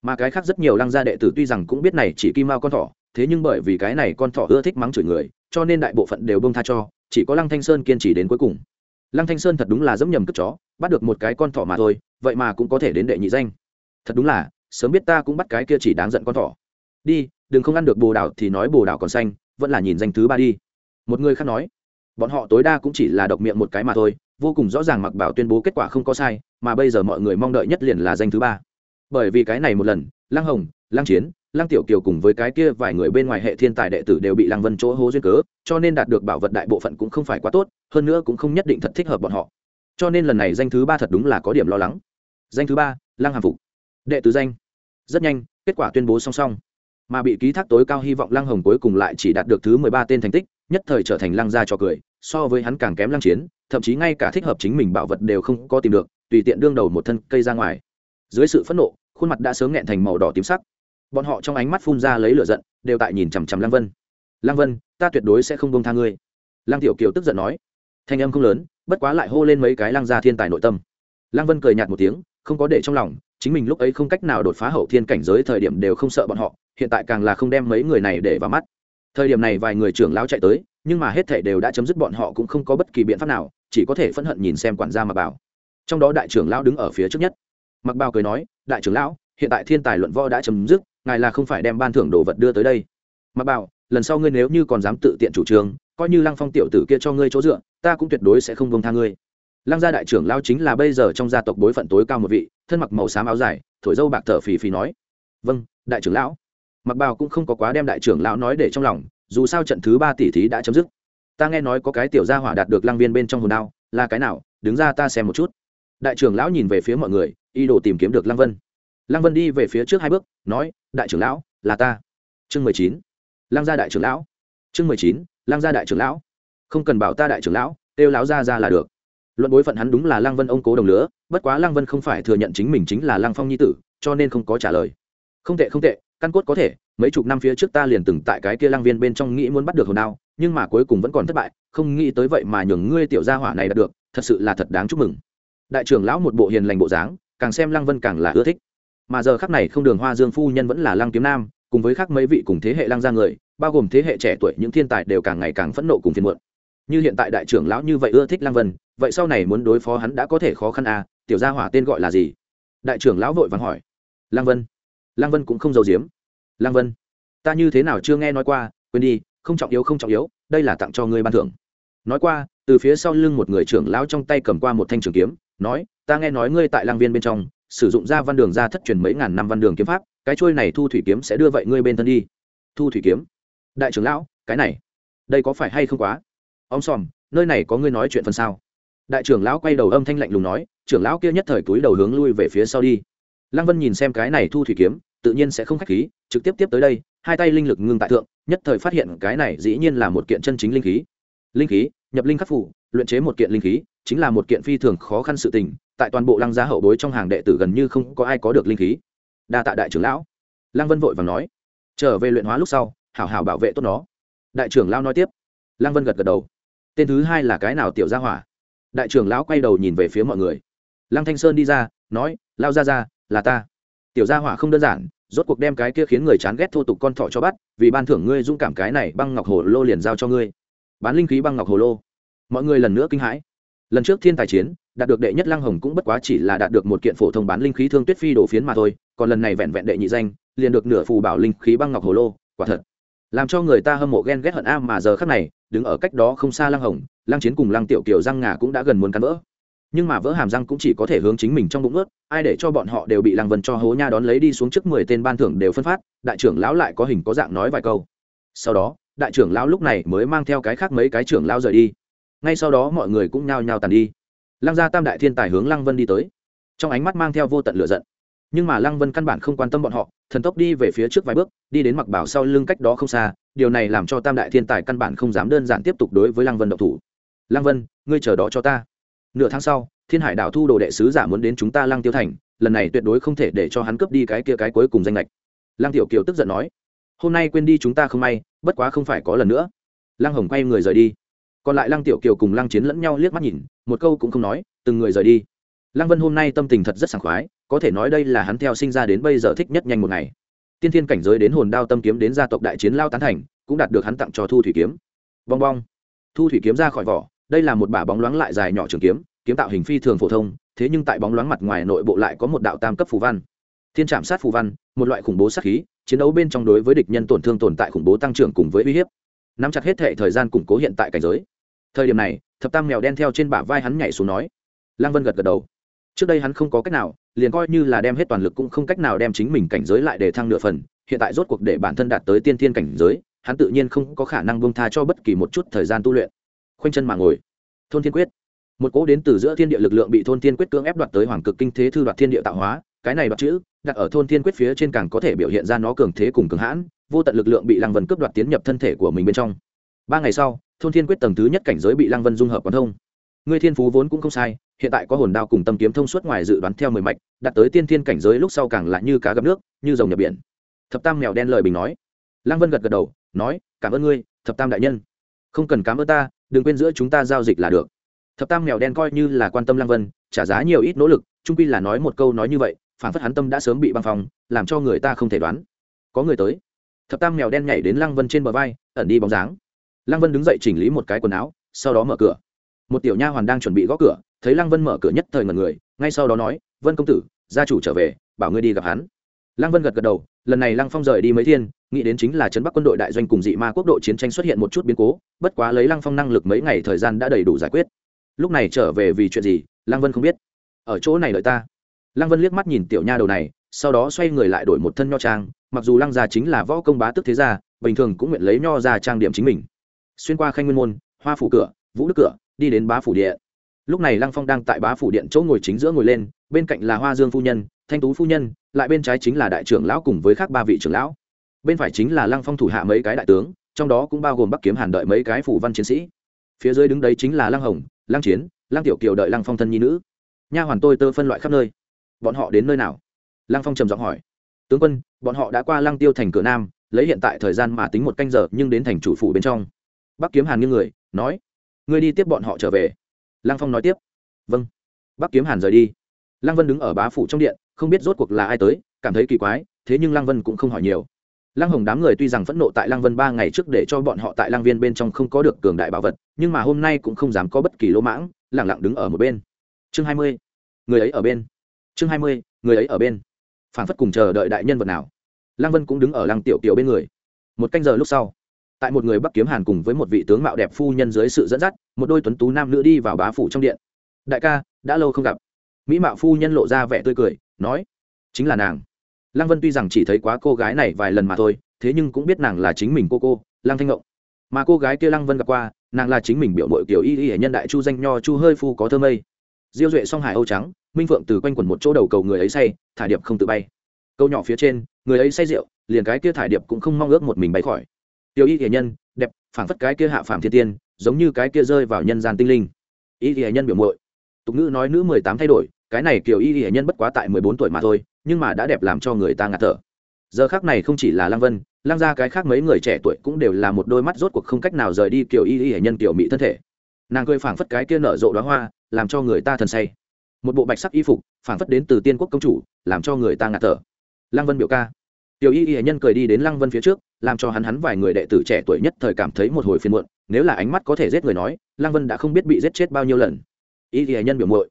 Mà cái khác rất nhiều lăng gia đệ tử tuy rằng cũng biết này chỉ kim mao con thỏ, thế nhưng bởi vì cái này con thỏ ưa thích mắng chửi người, cho nên đại bộ phận đều bông tha cho, chỉ có lăng thanh sơn kiên trì đến cuối cùng. Lăng thanh sơn thật đúng là dẫm nhầm cất chó, bắt được một cái con thỏ mà thôi, vậy mà cũng có thể đến đệ nhị danh. Thật đúng là, sớm biết ta cũng bắt cái kia chỉ đáng giận con thỏ đi, đừng không ăn được bồ đào thì nói bồ đào còn xanh, vẫn là nhìn danh thứ ba đi. Một người khác nói, bọn họ tối đa cũng chỉ là độc miệng một cái mà thôi, vô cùng rõ ràng mặc bảo tuyên bố kết quả không có sai, mà bây giờ mọi người mong đợi nhất liền là danh thứ ba. Bởi vì cái này một lần, lăng hồng, lăng chiến, lăng tiểu kiều cùng với cái kia vài người bên ngoài hệ thiên tài đệ tử đều bị lăng vân chỗ hố duyên cớ, cho nên đạt được bảo vật đại bộ phận cũng không phải quá tốt, hơn nữa cũng không nhất định thật thích hợp bọn họ. Cho nên lần này danh thứ ba thật đúng là có điểm lo lắng. Danh thứ ba, lăng hàm phục. Đệ tứ danh. Rất nhanh, kết quả tuyên bố song song mà bị ký thác tối cao hy vọng lăng hồng cuối cùng lại chỉ đạt được thứ mười ba tên thành tích, nhất thời trở thành lăng gia cho cười, so với hắn càng kém lăng chiến, thậm chí ngay cả thích hợp chính mình bảo vật đều không có tìm được, tùy tiện đương đầu một thân cây ra ngoài. Dưới sự phẫn nộ, khuôn mặt đã sớm nghẹn thành màu đỏ tím sắc. Bọn họ trong ánh mắt phun ra lấy lửa giận, đều tại nhìn chằm chằm lăng vân. Lăng vân, ta tuyệt đối sẽ không bông tha ngươi. Lăng tiểu kiều tức giận nói. Thanh âm không lớn, bất quá lại hô lên mấy cái lăng gia thiên tài nội tâm. Lăng vân cười nhạt một tiếng, không có để trong lòng, chính mình lúc ấy không cách nào đột phá hậu thiên cảnh giới thời điểm đều không sợ bọn họ hiện tại càng là không đem mấy người này để vào mắt. Thời điểm này vài người trưởng lão chạy tới, nhưng mà hết thảy đều đã chấm dứt bọn họ cũng không có bất kỳ biện pháp nào, chỉ có thể phẫn hận nhìn xem quản gia mặc bảo. Trong đó đại trưởng lão đứng ở phía trước nhất. Mặc bảo cười nói, đại trưởng lão, hiện tại thiên tài luận võ đã chấm dứt, ngài là không phải đem ban thưởng đồ vật đưa tới đây. Mặc bảo, lần sau ngươi nếu như còn dám tự tiện chủ trương, coi như lăng phong tiểu tử kia cho ngươi chỗ dựa, ta cũng tuyệt đối sẽ không bông tha ngươi. Lăng gia đại trưởng lão chính là bây giờ trong gia tộc bối phận tối cao một vị, thân mặc màu xám áo dài, thổi dâu bạc thở phì phì nói vâng đại trưởng lão mặc bào cũng không có quá đem đại trưởng lão nói để trong lòng, dù sao trận thứ ba tỷ thí đã chấm dứt. Ta nghe nói có cái tiểu gia hỏa đạt được lăng viên bên trong hồn đao, là cái nào? Đứng ra ta xem một chút. Đại trưởng lão nhìn về phía mọi người y đồ tìm kiếm được lăng vân. Lăng vân đi về phía trước hai bước, nói, đại trưởng lão, là ta. Chương mười chín. Lăng gia đại trưởng lão. Chương mười chín. Lăng gia đại trưởng lão. Không cần bảo ta đại trưởng lão, kêu lão ra ra là được. Luận bối phận hắn đúng là lăng vân ông cố đồng lứa, bất quá lăng vân không phải thừa nhận chính mình chính là lăng phong nhi tử, cho nên không có trả lời. Không tệ không tệ căn cốt có thể, mấy chục năm phía trước ta liền từng tại cái kia lang viên bên trong nghĩ muốn bắt được hồn đao, nhưng mà cuối cùng vẫn còn thất bại, không nghĩ tới vậy mà nhường ngươi tiểu gia hỏa này đạt được, thật sự là thật đáng chúc mừng. Đại trưởng lão một bộ hiền lành bộ dáng, càng xem lăng vân càng là ưa thích. Mà giờ khắc này không đường hoa dương phu nhân vẫn là lăng kiếm nam, cùng với khác mấy vị cùng thế hệ lăng gia người, bao gồm thế hệ trẻ tuổi, những thiên tài đều càng ngày càng phẫn nộ cùng phiền muộn. Như hiện tại đại trưởng lão như vậy ưa thích lăng vân, vậy sau này muốn đối phó hắn đã có thể khó khăn à tiểu gia hỏa tên gọi là gì? Đại trưởng lão vội vàng hỏi. Lăng vân. Lăng vân cũng không giấu giếm lăng vân, ta như thế nào chưa nghe nói qua, quên đi, không trọng yếu, không trọng yếu, đây là tặng cho ngươi ban thưởng. Nói qua, từ phía sau lưng một người trưởng lão trong tay cầm qua một thanh trường kiếm, nói, ta nghe nói ngươi tại lang viên bên trong, sử dụng ra văn đường ra thất truyền mấy ngàn năm văn đường kiếm pháp, cái trôi này thu thủy kiếm sẽ đưa vậy ngươi bên thân đi. Thu thủy kiếm? Đại trưởng lão, cái này, đây có phải hay không quá? Ông xòm nơi này có ngươi nói chuyện phần sao đại trưởng lão quay đầu âm thanh lạnh lùng nói, trưởng lão kia nhất thời túi đầu hướng lui về phía sau đi. Lăng vân nhìn xem cái này thu thủy kiếm tự nhiên sẽ không khách khí, trực tiếp tiếp tới đây, hai tay linh lực ngưng tại thượng, nhất thời phát hiện cái này dĩ nhiên là một kiện chân chính linh khí. Linh khí, nhập linh khắc phủ luyện chế một kiện linh khí, chính là một kiện phi thường khó khăn sự tình, tại toàn bộ lăng giá hậu bối trong hàng đệ tử gần như không có ai có được linh khí. Đa tạ đại trưởng lão. Lăng vân vội vàng nói. Trở về luyện hóa lúc sau, hảo hảo bảo vệ tốt nó. Đại trưởng lão nói tiếp. Lăng vân gật gật đầu. Tên thứ hai là cái nào tiểu gia hỏa? Đại trưởng lão quay đầu nhìn về phía mọi người. Lăng thanh sơn đi ra, nói, lao ra ra là ta tiểu gia hỏa không đơn giản, rốt cuộc đem cái kia khiến người chán ghét thô tục con thọ cho bắt, vì ban thưởng ngươi dũng cảm cái này băng ngọc hồ lô liền giao cho ngươi. Bán linh khí băng ngọc hồ lô. Mọi người lần nữa kinh hãi. Lần trước thiên tài chiến, đạt được đệ nhất lăng hồng cũng bất quá chỉ là đạt được một kiện phổ thông bán linh khí thương tuyết phi đổ phiến mà thôi, còn lần này vẹn vẹn đệ nhị danh, liền được nửa phù bảo linh khí băng ngọc hồ lô, quả thật. Làm cho người ta hâm mộ ghen ghét hận a mà giờ khắc này, đứng ở cách đó không xa lăng hồng, lăng chiến cùng lăng tiểu kiều răng ngà cũng đã gần muốn cắn vỡ nhưng mà vỡ hàm răng cũng chỉ có thể hướng chính mình trong bụng ướt, ai để cho bọn họ đều bị lăng vân cho hố nha đón lấy đi xuống trước mười tên ban thưởng đều phân phát, đại trưởng lão lại có hình có dạng nói vài câu. Sau đó, đại trưởng lão lúc này mới mang theo cái khác mấy cái trưởng lão rời đi. Ngay sau đó mọi người cũng nhao nhao tàn đi. Lăng gia tam đại thiên tài hướng lăng vân đi tới. Trong ánh mắt mang theo vô tận lửa giận. Nhưng mà lăng vân căn bản không quan tâm bọn họ, thần tốc đi về phía trước vài bước, đi đến mặc bảo sau lưng cách đó không xa, điều này làm cho tam đại thiên tài căn bản không dám đơn giản tiếp tục đối với lăng vân độc thủ. Lăng vân, ngươi chờ đó cho ta nửa tháng sau, thiên hải đảo thu đồ đệ sứ giả muốn đến chúng ta lăng tiêu thành, lần này tuyệt đối không thể để cho hắn cướp đi cái kia cái cuối cùng danh lệch. Lăng tiểu kiều tức giận nói, hôm nay quên đi chúng ta không may, bất quá không phải có lần nữa. Lăng hồng quay người rời đi. Còn lại lăng tiểu kiều cùng lăng chiến lẫn nhau liếc mắt nhìn, một câu cũng không nói, từng người rời đi. Lăng vân hôm nay tâm tình thật rất sảng khoái, có thể nói đây là hắn theo sinh ra đến bây giờ thích nhất nhanh một ngày. Tiên thiên cảnh giới đến hồn đao tâm kiếm đến gia tộc đại chiến lao tán thành, cũng đạt được hắn tặng cho thu thủy kiếm. Bong bong. Thu thủy kiếm ra khỏi vỏ đây là một bả bóng loáng lại dài nhỏ trường kiếm kiếm tạo hình phi thường phổ thông, thế nhưng tại bóng loáng mặt ngoài nội bộ lại có một đạo tam cấp phù văn. Thiên trạm sát phù văn, một loại khủng bố sát khí, chiến đấu bên trong đối với địch nhân tổn thương tồn tại khủng bố tăng trưởng cùng với uy hiếp. Nắm chặt hết hệ thời gian củng cố hiện tại cảnh giới. Thời điểm này, thập tam mèo đen theo trên bả vai hắn nhảy xuống nói. Lăng vân gật gật đầu. Trước đây hắn không có cách nào, liền coi như là đem hết toàn lực cũng không cách nào đem chính mình cảnh giới lại để thăng nửa phần, hiện tại rốt cuộc để bản thân đạt tới tiên thiên cảnh giới, hắn tự nhiên không có khả năng bông tha cho bất kỳ một chút thời gian tu luyện khoanh chân mà ngồi. Thôn thiên quyết. Một cỗ đến từ giữa thiên địa lực lượng bị thôn thiên quyết cưỡng ép đoạt tới hoàng cực kinh thế thư đoạt thiên địa tạo hóa, cái này đoạt chữ, đặt ở thôn thiên quyết phía trên càng có thể biểu hiện ra nó cường thế cùng cường hãn, vô tận lực lượng bị lăng vân cướp đoạt tiến nhập thân thể của mình bên trong. Ba ngày sau, thôn thiên quyết tầng thứ nhất cảnh giới bị lăng vân dung hợp quán thông. Ngươi thiên phú vốn cũng không sai, hiện tại có hồn đao cùng tâm kiếm thông suốt ngoài dự đoán theo mười mạch, đặt tới tiên thiên cảnh giới lúc sau càng lại như cá gặp nước, như dòng nhập biển. Thập tam mèo đen lời bình nói. Lăng vân gật gật đầu, nói, cảm ơn ngươi, thập tam đại nhân không cần cám ơn ta, đừng quên giữa chúng ta giao dịch là được. Thập tam mèo đen coi như là quan tâm lăng vân, trả giá nhiều ít nỗ lực trung pi là nói một câu nói như vậy, phản phất hắn tâm đã sớm bị băng phòng làm cho người ta không thể đoán. Có người tới. Thập tam mèo đen nhảy đến lăng vân trên bờ vai, ẩn đi bóng dáng. Lăng vân đứng dậy chỉnh lý một cái quần áo, sau đó mở cửa. Một tiểu nha hoàn đang chuẩn bị gõ cửa, thấy lăng vân mở cửa nhất thời ngần người, ngay sau đó nói, vân công tử, gia chủ trở về, bảo ngươi đi gặp hắn. Lăng vân gật gật đầu lần này lăng phong rời đi mấy thiên, nghĩ đến chính là trấn bắc quân đội đại doanh cùng dị ma quốc độ chiến tranh xuất hiện một chút biến cố, bất quá lấy lăng phong năng lực mấy ngày thời gian đã đầy đủ giải quyết. Lúc này trở về vì chuyện gì, lăng vân không biết. Ở chỗ này đợi ta. Lăng vân liếc mắt nhìn tiểu nha đầu này, sau đó xoay người lại đổi một thân nho trang, mặc dù lăng gia chính là võ công bá tức thế gia, bình thường cũng nguyện lấy nho ra trang điểm chính mình. Xuyên qua khanh nguyên môn, hoa phủ cửa, vũ đức cửa, đi đến bá phủ điện. Lúc này lăng phong đang tại bá phủ điện chỗ ngồi chính giữa ngồi lên, bên cạnh là hoa dương phu nhân thanh tú phu nhân, lại bên trái chính là đại trưởng lão cùng với khác ba vị trưởng lão. Bên phải chính là lăng phong thủ hạ mấy cái đại tướng, trong đó cũng bao gồm bắc kiếm hàn đợi mấy cái phủ văn chiến sĩ. Phía dưới đứng đấy chính là lăng hồng, lăng chiến, lăng tiểu kiều đợi lăng phong thân nhi nữ. Nha hoàn tôi tơ phân loại khắp nơi. Bọn họ đến nơi nào? Lăng phong trầm giọng hỏi. Tướng quân, bọn họ đã qua lăng tiêu thành cửa nam, lấy hiện tại thời gian mà tính một canh giờ, nhưng đến thành chủ phủ bên trong. Bắc kiếm hàn như người, nói. Ngươi đi tiếp bọn họ trở về. Lăng phong nói tiếp. Vâng. Bắc kiếm hàn rời đi. Lăng vân đứng ở bá phủ trong điện không biết rốt cuộc là ai tới, cảm thấy kỳ quái, thế nhưng lăng vân cũng không hỏi nhiều. Lăng hồng đám người tuy rằng phẫn nộ tại lăng vân ba ngày trước để cho bọn họ tại lăng viên bên trong không có được cường đại bảo vật, nhưng mà hôm nay cũng không dám có bất kỳ lỗ mãng lẳng lặng đứng ở một bên. Chương hai mươi. Người ấy ở bên. Chương hai mươi, người ấy ở bên. Phản phất cùng chờ đợi đại nhân vật nào. Lăng vân cũng đứng ở lăng tiểu kiều bên người. Một canh giờ lúc sau, tại một người bắc kiếm hàn cùng với một vị tướng mạo đẹp phu nhân dưới sự dẫn dắt, một đôi tuấn tú nam nữ đi vào bá phủ trong điện. Đại ca, đã lâu không gặp. Mỹ mạo phu nhân lộ ra vẻ tươi cười nói, chính là nàng. Lăng vân tuy rằng chỉ thấy quá cô gái này vài lần mà thôi, thế nhưng cũng biết nàng là chính mình cô cô, lăng thanh ngộng. Mà cô gái kia lăng vân gặp qua, nàng là chính mình biểu mội kiểu y y hệ nhân đại chu danh nho chu hơi phu có thơ mây. Diêu duệ song hải âu trắng, minh phượng từ quanh quẩn một chỗ đầu cầu người ấy say thả điệp không tự bay. Câu nhỏ phía trên, người ấy say rượu, liền cái kia thải điệp cũng không mong ước một mình bay khỏi. Tiểu y hệ nhân, đẹp, phảng phất cái kia hạ phàm thiên tiên, giống như cái kia rơi vào nhân gian tinh linh. Y hệ nhân biểu mội tục ngữ nói nữ mười tám thay đổi cái này kiểu y hệ nhân bất quá tại mười bốn tuổi mà thôi, nhưng mà đã đẹp làm cho người ta ngạt thở. Giờ khác này không chỉ là lăng vân, lăng ra cái khác mấy người trẻ tuổi cũng đều là một đôi mắt rốt cuộc không cách nào rời đi kiểu y y hệ nhân kiểu mỹ thân thể. Nàng cười phảng phất cái kia nở rộ đoá hoa, làm cho người ta thần say. Một bộ bạch sắc y phục, phảng phất đến từ tiên quốc công chủ, làm cho người ta ngạt thở. Lăng vân biểu ca. Tiểu y y hệ nhân cười đi đến lăng vân phía trước, làm cho hắn hắn vài người đệ tử trẻ tuổi nhất thời cảm thấy một hồi phiền muộn, nếu là ánh mắt có thể giết người nói, lăng vân đã không biết bị giết chết bao nhiêu lần. Y y hệ nhân biểu muội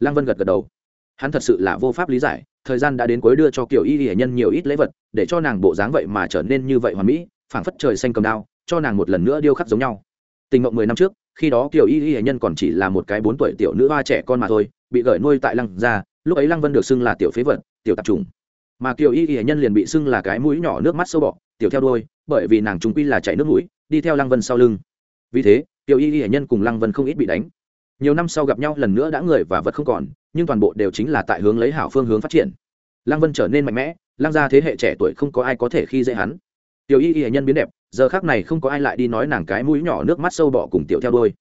lăng vân gật gật đầu. Hắn thật sự là vô pháp lý giải, thời gian đã đến cuối đưa cho kiểu y hệ nhân nhiều ít lễ vật, để cho nàng bộ dáng vậy mà trở nên như vậy hoàn mỹ, phảng phất trời xanh cầm đao, cho nàng một lần nữa điêu khắc giống nhau. Tình mộng mười năm trước, khi đó kiểu y hệ nhân còn chỉ là một cái bốn tuổi tiểu nữ hoa trẻ con mà thôi, bị gởi nuôi tại lăng gia, lúc ấy lăng vân được xưng là tiểu phế vật, tiểu tạp trùng mà kiểu y hệ nhân liền bị xưng là cái mũi nhỏ nước mắt sâu bọ, tiểu theo đôi bởi vì nàng chúng quy là chảy nước mũi, đi theo lăng vân sau lưng. Vì thế tiểu y hệ nhân cùng lăng vân không ít bị đánh nhiều năm sau gặp nhau, lần nữa đã người và vật không còn, nhưng toàn bộ đều chính là tại hướng lấy hảo phương hướng phát triển. Lăng vân trở nên mạnh mẽ, lăng ra thế hệ trẻ tuổi không có ai có thể khi dễ hắn. Tiểu y y nhân biến đẹp, giờ khác này không có ai lại đi nói nàng cái mũi nhỏ nước mắt sâu bọ cùng tiểu theo đôi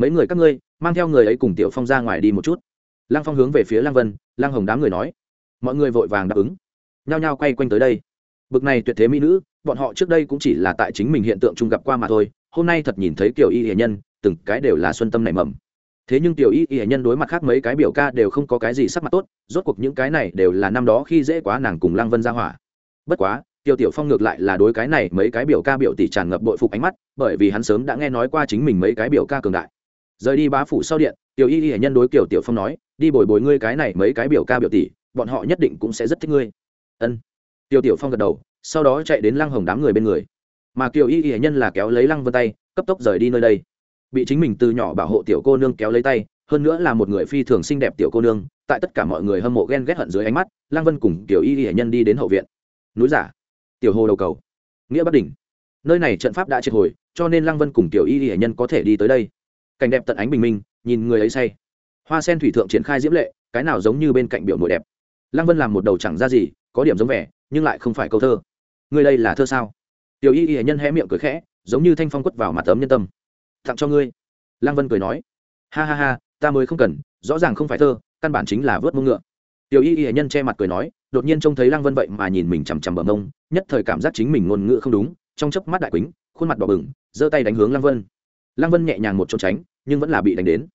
mấy người các ngươi, mang theo người ấy cùng tiểu phong ra ngoài đi một chút. Lăng phong hướng về phía lăng vân, lăng hồng đám người nói. Mọi người vội vàng đáp ứng. Nhao nhao quay quanh tới đây. Bực này tuyệt thế mỹ nữ, bọn họ trước đây cũng chỉ là tại chính mình hiện tượng chung gặp qua mà thôi. Hôm nay thật nhìn thấy kiểu y hiền nhân, từng cái đều là xuân tâm nảy mầm thế nhưng tiểu y y nhân đối mặt khác mấy cái biểu ca đều không có cái gì sắc mặt tốt, rốt cuộc những cái này đều là năm đó khi dễ quá nàng cùng lăng vân ra hỏa. Bất quá, tiêu tiểu phong ngược lại là đối cái này mấy cái biểu ca biểu tỷ tràn ngập bội phục ánh mắt, bởi vì hắn sớm đã nghe nói qua chính mình mấy cái biểu ca cường đại. Rời đi bá phủ sau điện, tiểu y y nhân đối kiểu tiểu phong nói, đi bồi bồi ngươi cái này mấy cái biểu ca biểu tỷ, bọn họ nhất định cũng sẽ rất thích ngươi. Ân. Tiêu tiểu phong gật đầu, sau đó chạy đến lăng hồng đám người bên người. Mà kiều y y nhân là kéo lấy lăng vân tay, cấp tốc rời đi nơi đây bị chính mình từ nhỏ bảo hộ tiểu cô nương kéo lấy tay, hơn nữa là một người phi thường xinh đẹp tiểu cô nương, tại tất cả mọi người hâm mộ ghen ghét hận dưới ánh mắt Lang vân cùng tiểu y hệ nhân đi đến hậu viện. Núi giả, tiểu hồ đầu cầu. Nghĩa bắc đỉnh. Nơi này trận pháp đã triệt hồi, cho nên lang vân cùng tiểu y hệ nhân có thể đi tới đây. Cảnh đẹp tận ánh bình minh, nhìn người ấy say. Hoa sen thủy thượng triển khai diễm lệ, cái nào giống như bên cạnh biểu nội đẹp. Lang vân làm một đầu chẳng ra gì, có điểm giống vẻ, nhưng lại không phải câu thơ. Người đây là thơ sao? Tiểu y hệ nhân hé miệng cười khẽ, giống như thanh phong quất vào mặt tấm nhân tâm tặng cho ngươi. Lăng vân cười nói. Ha ha ha, ta mới không cần, rõ ràng không phải thơ, căn bản chính là vớt mông ngựa. Tiểu y y hệ nhân che mặt cười nói, đột nhiên trông thấy lăng vân vậy mà nhìn mình chằm chằm bờ mông, nhất thời cảm giác chính mình ngôn ngữ không đúng, trong chớp mắt đại quýnh khuôn mặt đỏ bừng, giơ tay đánh hướng lăng vân. Lăng vân nhẹ nhàng một trốn tránh, nhưng vẫn là bị đánh đến.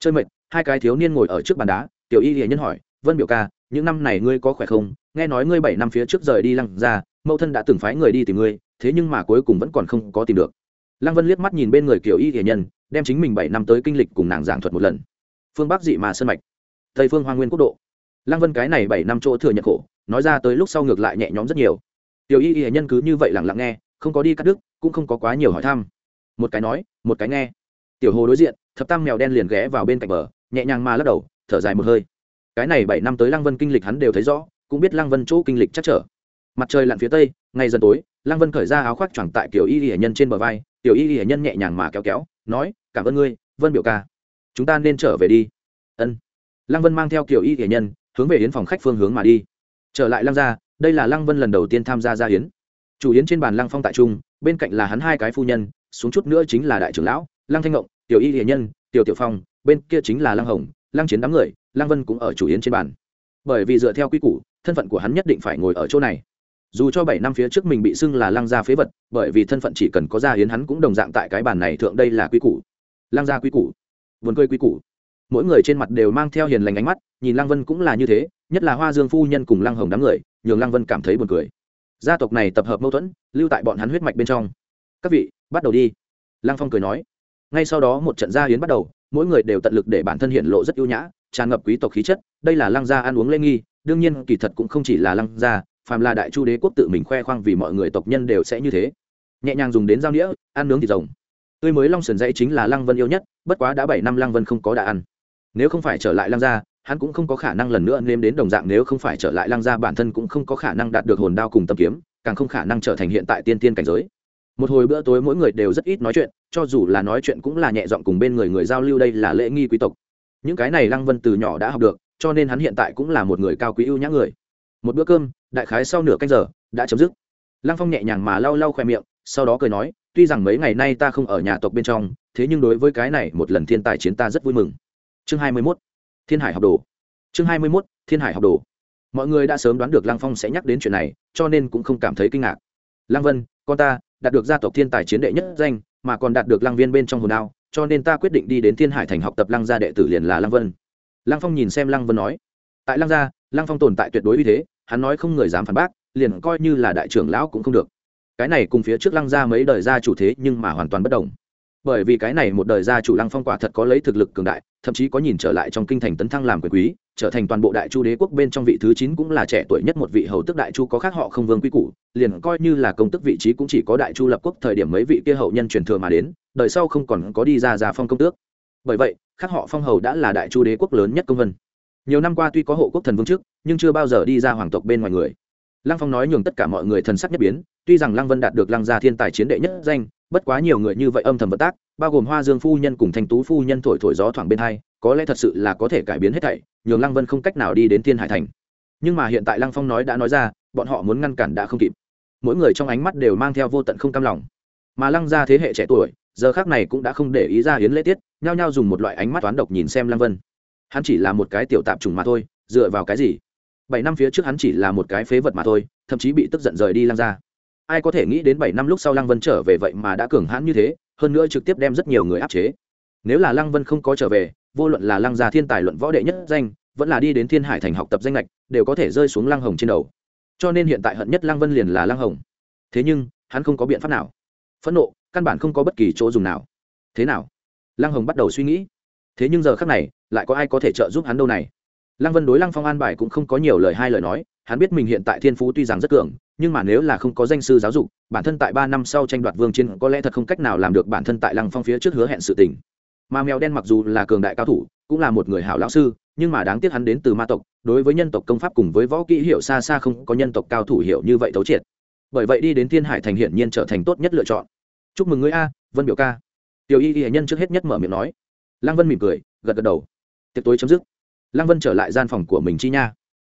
Chơi mệt, hai cái thiếu niên ngồi ở trước bàn đá. Tiểu y hệ nhân hỏi, vân biểu ca, những năm này ngươi có khỏe không? Nghe nói ngươi bảy năm phía trước rời đi lăng ra, mẫu thân đã từng phái người đi tìm ngươi, thế nhưng mà cuối cùng vẫn còn không có tìm được lăng vân liếc mắt nhìn bên người kiểu y hiền nhân, đem chính mình bảy năm tới kinh lịch cùng nàng giảng thuật một lần. Phương bắc dị mà sân mạch, tây phương hoa nguyên quốc độ. Lăng vân cái này bảy năm chỗ thừa nhận khổ, nói ra tới lúc sau ngược lại nhẹ nhõm rất nhiều. Tiểu y hiền nhân cứ như vậy lặng lặng nghe, không có đi cắt đứt, cũng không có quá nhiều hỏi thăm. Một cái nói, một cái nghe. Tiểu hồ đối diện, thập tam mèo đen liền ghé vào bên cạnh bờ, nhẹ nhàng mà lắc đầu, thở dài một hơi. Cái này bảy năm tới lăng vân kinh lịch hắn đều thấy rõ, cũng biết lăng vân chỗ kinh lịch chắc trở. Mặt trời lặn phía tây, ngày dần tối, lăng vân khởi ra áo khoác choàng tại kiểu y hiển nhân trên bờ vai tiểu y hiển nhân nhẹ nhàng mà kéo kéo, nói, cảm ơn ngươi, vân biểu ca. Chúng ta nên trở về đi. Ân. Lăng vân mang theo kiểu y hiển nhân hướng về yến phòng khách phương hướng mà đi. Trở lại lăng gia, đây là lăng vân lần đầu tiên tham gia gia yến. chủ yến trên bàn lăng phong tại trung, bên cạnh là hắn hai cái phu nhân, xuống chút nữa chính là đại trưởng lão, lăng thanh ngộng, tiểu y hiển nhân, tiểu tiểu phong, bên kia chính là lăng hồng, lăng chiến đám người, lăng vân cũng ở chủ yến trên bàn. Bởi vì dựa theo quy củ, thân phận của hắn nhất định phải ngồi ở chỗ này dù cho bảy năm phía trước mình bị xưng là lăng gia phế vật, bởi vì thân phận chỉ cần có gia hiến hắn cũng đồng dạng tại cái bàn này thượng đây là quy củ. Lăng gia quy củ. Vườn cười quy củ. Mỗi người trên mặt đều mang theo hiền lành ánh mắt, nhìn lăng vân cũng là như thế, nhất là hoa dương phu nhân cùng lăng hồng đám người, nhường lăng vân cảm thấy buồn cười. Gia tộc này tập hợp mâu thuẫn, lưu tại bọn hắn huyết mạch bên trong. Các vị, bắt đầu đi. Lăng phong cười nói. Ngay sau đó một trận gia hiến bắt đầu, mỗi người đều tận lực để bản thân hiện lộ rất ưu nhã, tràn ngập quý tộc khí chất. Đây là lăng gia ăn uống lê nghi, đương nhiên kỳ thật cũng không chỉ là lăng gia phàm là đại chu đế quốc tự mình khoe khoang vì mọi người tộc nhân đều sẽ như thế. Nhẹ nhàng dùng đến dao đĩa ăn nướng thịt rồng. Tươi mới long sườn dãy chính là lăng vân yêu nhất, bất quá đã bảy năm lăng vân không có đã ăn. Nếu không phải trở lại lăng gia, hắn cũng không có khả năng lần nữa nêm đến đồng dạng, nếu không phải trở lại lăng gia bản thân cũng không có khả năng đạt được hồn đao cùng tâm kiếm, càng không khả năng trở thành hiện tại tiên tiên cảnh giới. Một hồi bữa tối mỗi người đều rất ít nói chuyện, cho dù là nói chuyện cũng là nhẹ giọng cùng bên người người giao lưu đây là lễ nghi quý tộc. Những cái này lăng vân từ nhỏ đã học được, cho nên hắn hiện tại cũng là một người cao quý ưu nhã người một bữa cơm, đại khái sau nửa canh giờ, đã chấm dứt lăng phong nhẹ nhàng mà lau lau khoe miệng, sau đó cười nói, tuy rằng mấy ngày nay ta không ở nhà tộc bên trong, thế nhưng đối với cái này một lần thiên tài chiến ta rất vui mừng chương hai mươi 21. thiên hải học đồ chương hai mươi 21. thiên hải học đồ mọi người đã sớm đoán được lăng phong sẽ nhắc đến chuyện này, cho nên cũng không cảm thấy kinh ngạc lăng vân, con ta, đạt được gia tộc thiên tài chiến đệ nhất danh, mà còn đạt được lăng viên bên trong hồn đao, cho nên ta quyết định đi đến thiên hải thành học tập lăng gia đệ tử liền là lăng vân lăng phong nhìn xem lăng vân nói, tại lăng gia, lăng phong tồn tại tuyệt đối uy thế hắn nói không người dám phản bác, liền coi như là đại trưởng lão cũng không được. Cái này cùng phía trước lăng gia mấy đời gia chủ thế nhưng mà hoàn toàn bất đồng. Bởi vì cái này một đời gia chủ lăng phong quả thật có lấy thực lực cường đại, thậm chí có nhìn trở lại trong kinh thành tấn thăng làm quyền quý, trở thành toàn bộ đại chu đế quốc bên trong vị thứ chín cũng là trẻ tuổi nhất một vị hầu tức đại chu có khác họ không vương quy củ, liền coi như là công tức vị trí cũng chỉ có đại chu lập quốc thời điểm mấy vị kia hậu nhân truyền thừa mà đến, đời sau không còn có đi ra già phong công tước. Bởi vậy, khác họ phong hầu đã là đại chu đế quốc lớn nhất công vân nhiều năm qua tuy có hộ quốc thần vương trước, nhưng chưa bao giờ đi ra hoàng tộc bên ngoài người. Lăng phong nói nhường tất cả mọi người thần sắc nhất biến, tuy rằng lăng vân đạt được lăng gia thiên tài chiến đệ nhất danh, bất quá nhiều người như vậy âm thầm vận tác, bao gồm hoa dương phu nhân cùng thanh tú phu nhân thổi thổi gió thoảng bên hai, có lẽ thật sự là có thể cải biến hết thảy, nhường lăng vân không cách nào đi đến thiên hải thành. Nhưng mà hiện tại lăng phong nói đã nói ra, bọn họ muốn ngăn cản đã không kịp. Mỗi người trong ánh mắt đều mang theo vô tận không cam lòng. Mà lăng gia thế hệ trẻ tuổi, giờ khác này cũng đã không để ý ra hiến lễ tiết, nhao nhao dùng một loại ánh mắt toán độc nhìn xem lăng vân hắn chỉ là một cái tiểu tạp trùng mà thôi, dựa vào cái gì? Bảy năm phía trước hắn chỉ là một cái phế vật mà thôi, thậm chí bị tức giận rời đi lăng gia. Ai có thể nghĩ đến bảy năm lúc sau lăng vân trở về vậy mà đã cường hãn như thế, hơn nữa trực tiếp đem rất nhiều người áp chế. Nếu là lăng vân không có trở về, vô luận là lăng gia thiên tài luận võ đệ nhất danh, vẫn là đi đến thiên hải thành học tập danh lệch đều có thể rơi xuống lăng hồng trên đầu. Cho nên hiện tại hận nhất lăng vân liền là lăng hồng. Thế nhưng, hắn không có biện pháp nào. Phẫn nộ, căn bản không có bất kỳ chỗ dùng nào. Thế nào? Lăng hồng bắt đầu suy nghĩ thế nhưng giờ khác này, lại có ai có thể trợ giúp hắn đâu này? Lăng vân đối lăng phong an bài cũng không có nhiều lời hai lời nói, hắn biết mình hiện tại thiên phú tuy rằng rất cường, nhưng mà nếu là không có danh sư giáo dục, bản thân tại ba năm sau tranh đoạt vương chiến có lẽ thật không cách nào làm được bản thân tại lăng phong phía trước hứa hẹn sự tình. Mà mèo đen mặc dù là cường đại cao thủ, cũng là một người hảo lão sư, nhưng mà đáng tiếc hắn đến từ ma tộc, đối với nhân tộc công pháp cùng với võ kỹ hiệu xa xa không có nhân tộc cao thủ hiểu như vậy thấu triệt. Bởi vậy đi đến thiên hải thành hiển nhiên trở thành tốt nhất lựa chọn. Chúc mừng ngươi a, vân biểu ca. Tiểu y y nhân trước hết nhất mở miệng nói lăng vân mỉm cười, gật gật đầu. Tiệc tối chấm dứt, lăng vân trở lại gian phòng của mình chi nha.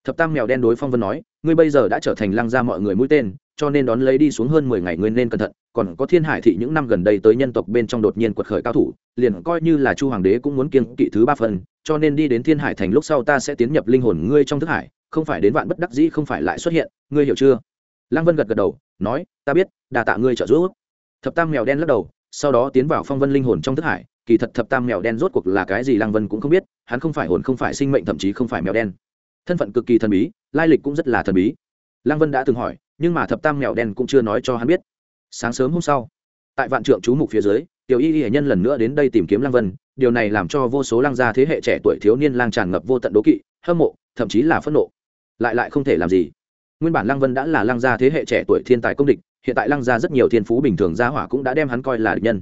Thập tam mèo đen đối phong vân nói, ngươi bây giờ đã trở thành lăng ra mọi người mũi tên, cho nên đón lấy đi xuống hơn mười ngày ngươi nên cẩn thận, còn có thiên hải thị những năm gần đây tới nhân tộc bên trong đột nhiên quật khởi cao thủ, liền coi như là chu hoàng đế cũng muốn kiêng kỵ thứ ba phần, cho nên đi đến thiên hải thành lúc sau ta sẽ tiến nhập linh hồn ngươi trong thức hải, không phải đến vạn bất đắc dĩ không phải lại xuất hiện, ngươi hiểu chưa? Lăng vân gật gật đầu, nói, ta biết đà tạ ngươi trợ giúp. Thập tam mèo đen lắc đầu, sau đó tiến vào phong vân linh hồn trong thức hải kỳ thật thập tam mèo đen rốt cuộc là cái gì lăng vân cũng không biết, hắn không phải hồn, không phải sinh mệnh, thậm chí không phải mèo đen. Thân phận cực kỳ thần bí, lai lịch cũng rất là thần bí. Lăng vân đã từng hỏi, nhưng mà thập tam mèo đen cũng chưa nói cho hắn biết. Sáng sớm hôm sau, tại vạn trượng chú mục phía dưới, tiểu y y hệ nhân lần nữa đến đây tìm kiếm lăng vân, điều này làm cho vô số lăng gia thế hệ trẻ tuổi thiếu niên lang tràn ngập vô tận đố kỵ, hâm mộ, thậm chí là phẫn nộ. Lại lại không thể làm gì. Nguyên bản lăng vân đã là lăng gia thế hệ trẻ tuổi thiên tài công địch, hiện tại lăng gia rất nhiều thiên phú bình thường gia hỏa cũng đã đem hắn coi là địch nhân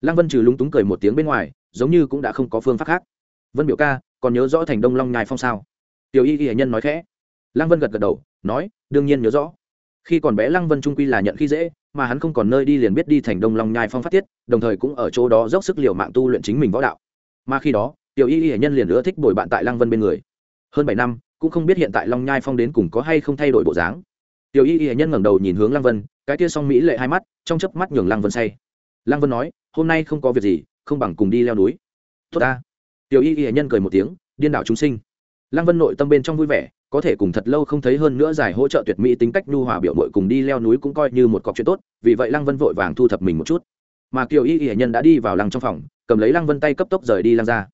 lăng vân trừ lúng túng cười một tiếng bên ngoài, giống như cũng đã không có phương pháp khác. Vân biểu ca, còn nhớ rõ thành đông long nhai phong sao? Tiểu y y nhân nói khẽ. Lăng vân gật gật đầu, nói, đương nhiên nhớ rõ. Khi còn bé lăng vân trung quy là nhận khi dễ, mà hắn không còn nơi đi liền biết đi thành đông long nhai phong phát tiết, đồng thời cũng ở chỗ đó dốc sức liều mạng tu luyện chính mình võ đạo. Mà khi đó, tiểu y y nhân liền ưa thích bồi bạn tại lăng vân bên người. Hơn bảy năm, cũng không biết hiện tại long nhai phong đến cùng có hay không thay đổi bộ dáng. Tiểu y y nhân ngẩng đầu nhìn hướng lăng vân, cái kia song mỹ lệ hai mắt, trong chớp mắt nhường lăng vân say. Lăng vân nói hôm nay không có việc gì, không bằng cùng đi leo núi. Tốt ta. Tiểu y y nhân cười một tiếng, điên đảo chúng sinh. Lăng vân nội tâm bên trong vui vẻ, có thể cùng thật lâu không thấy hơn nữa giải hỗ trợ tuyệt mỹ tính cách nhu hòa biểu mội cùng đi leo núi cũng coi như một cọc chuyện tốt, vì vậy lăng vân vội vàng thu thập mình một chút. Mà kiều y y nhân đã đi vào lăng trong phòng, cầm lấy lăng vân tay cấp tốc rời đi lăng ra.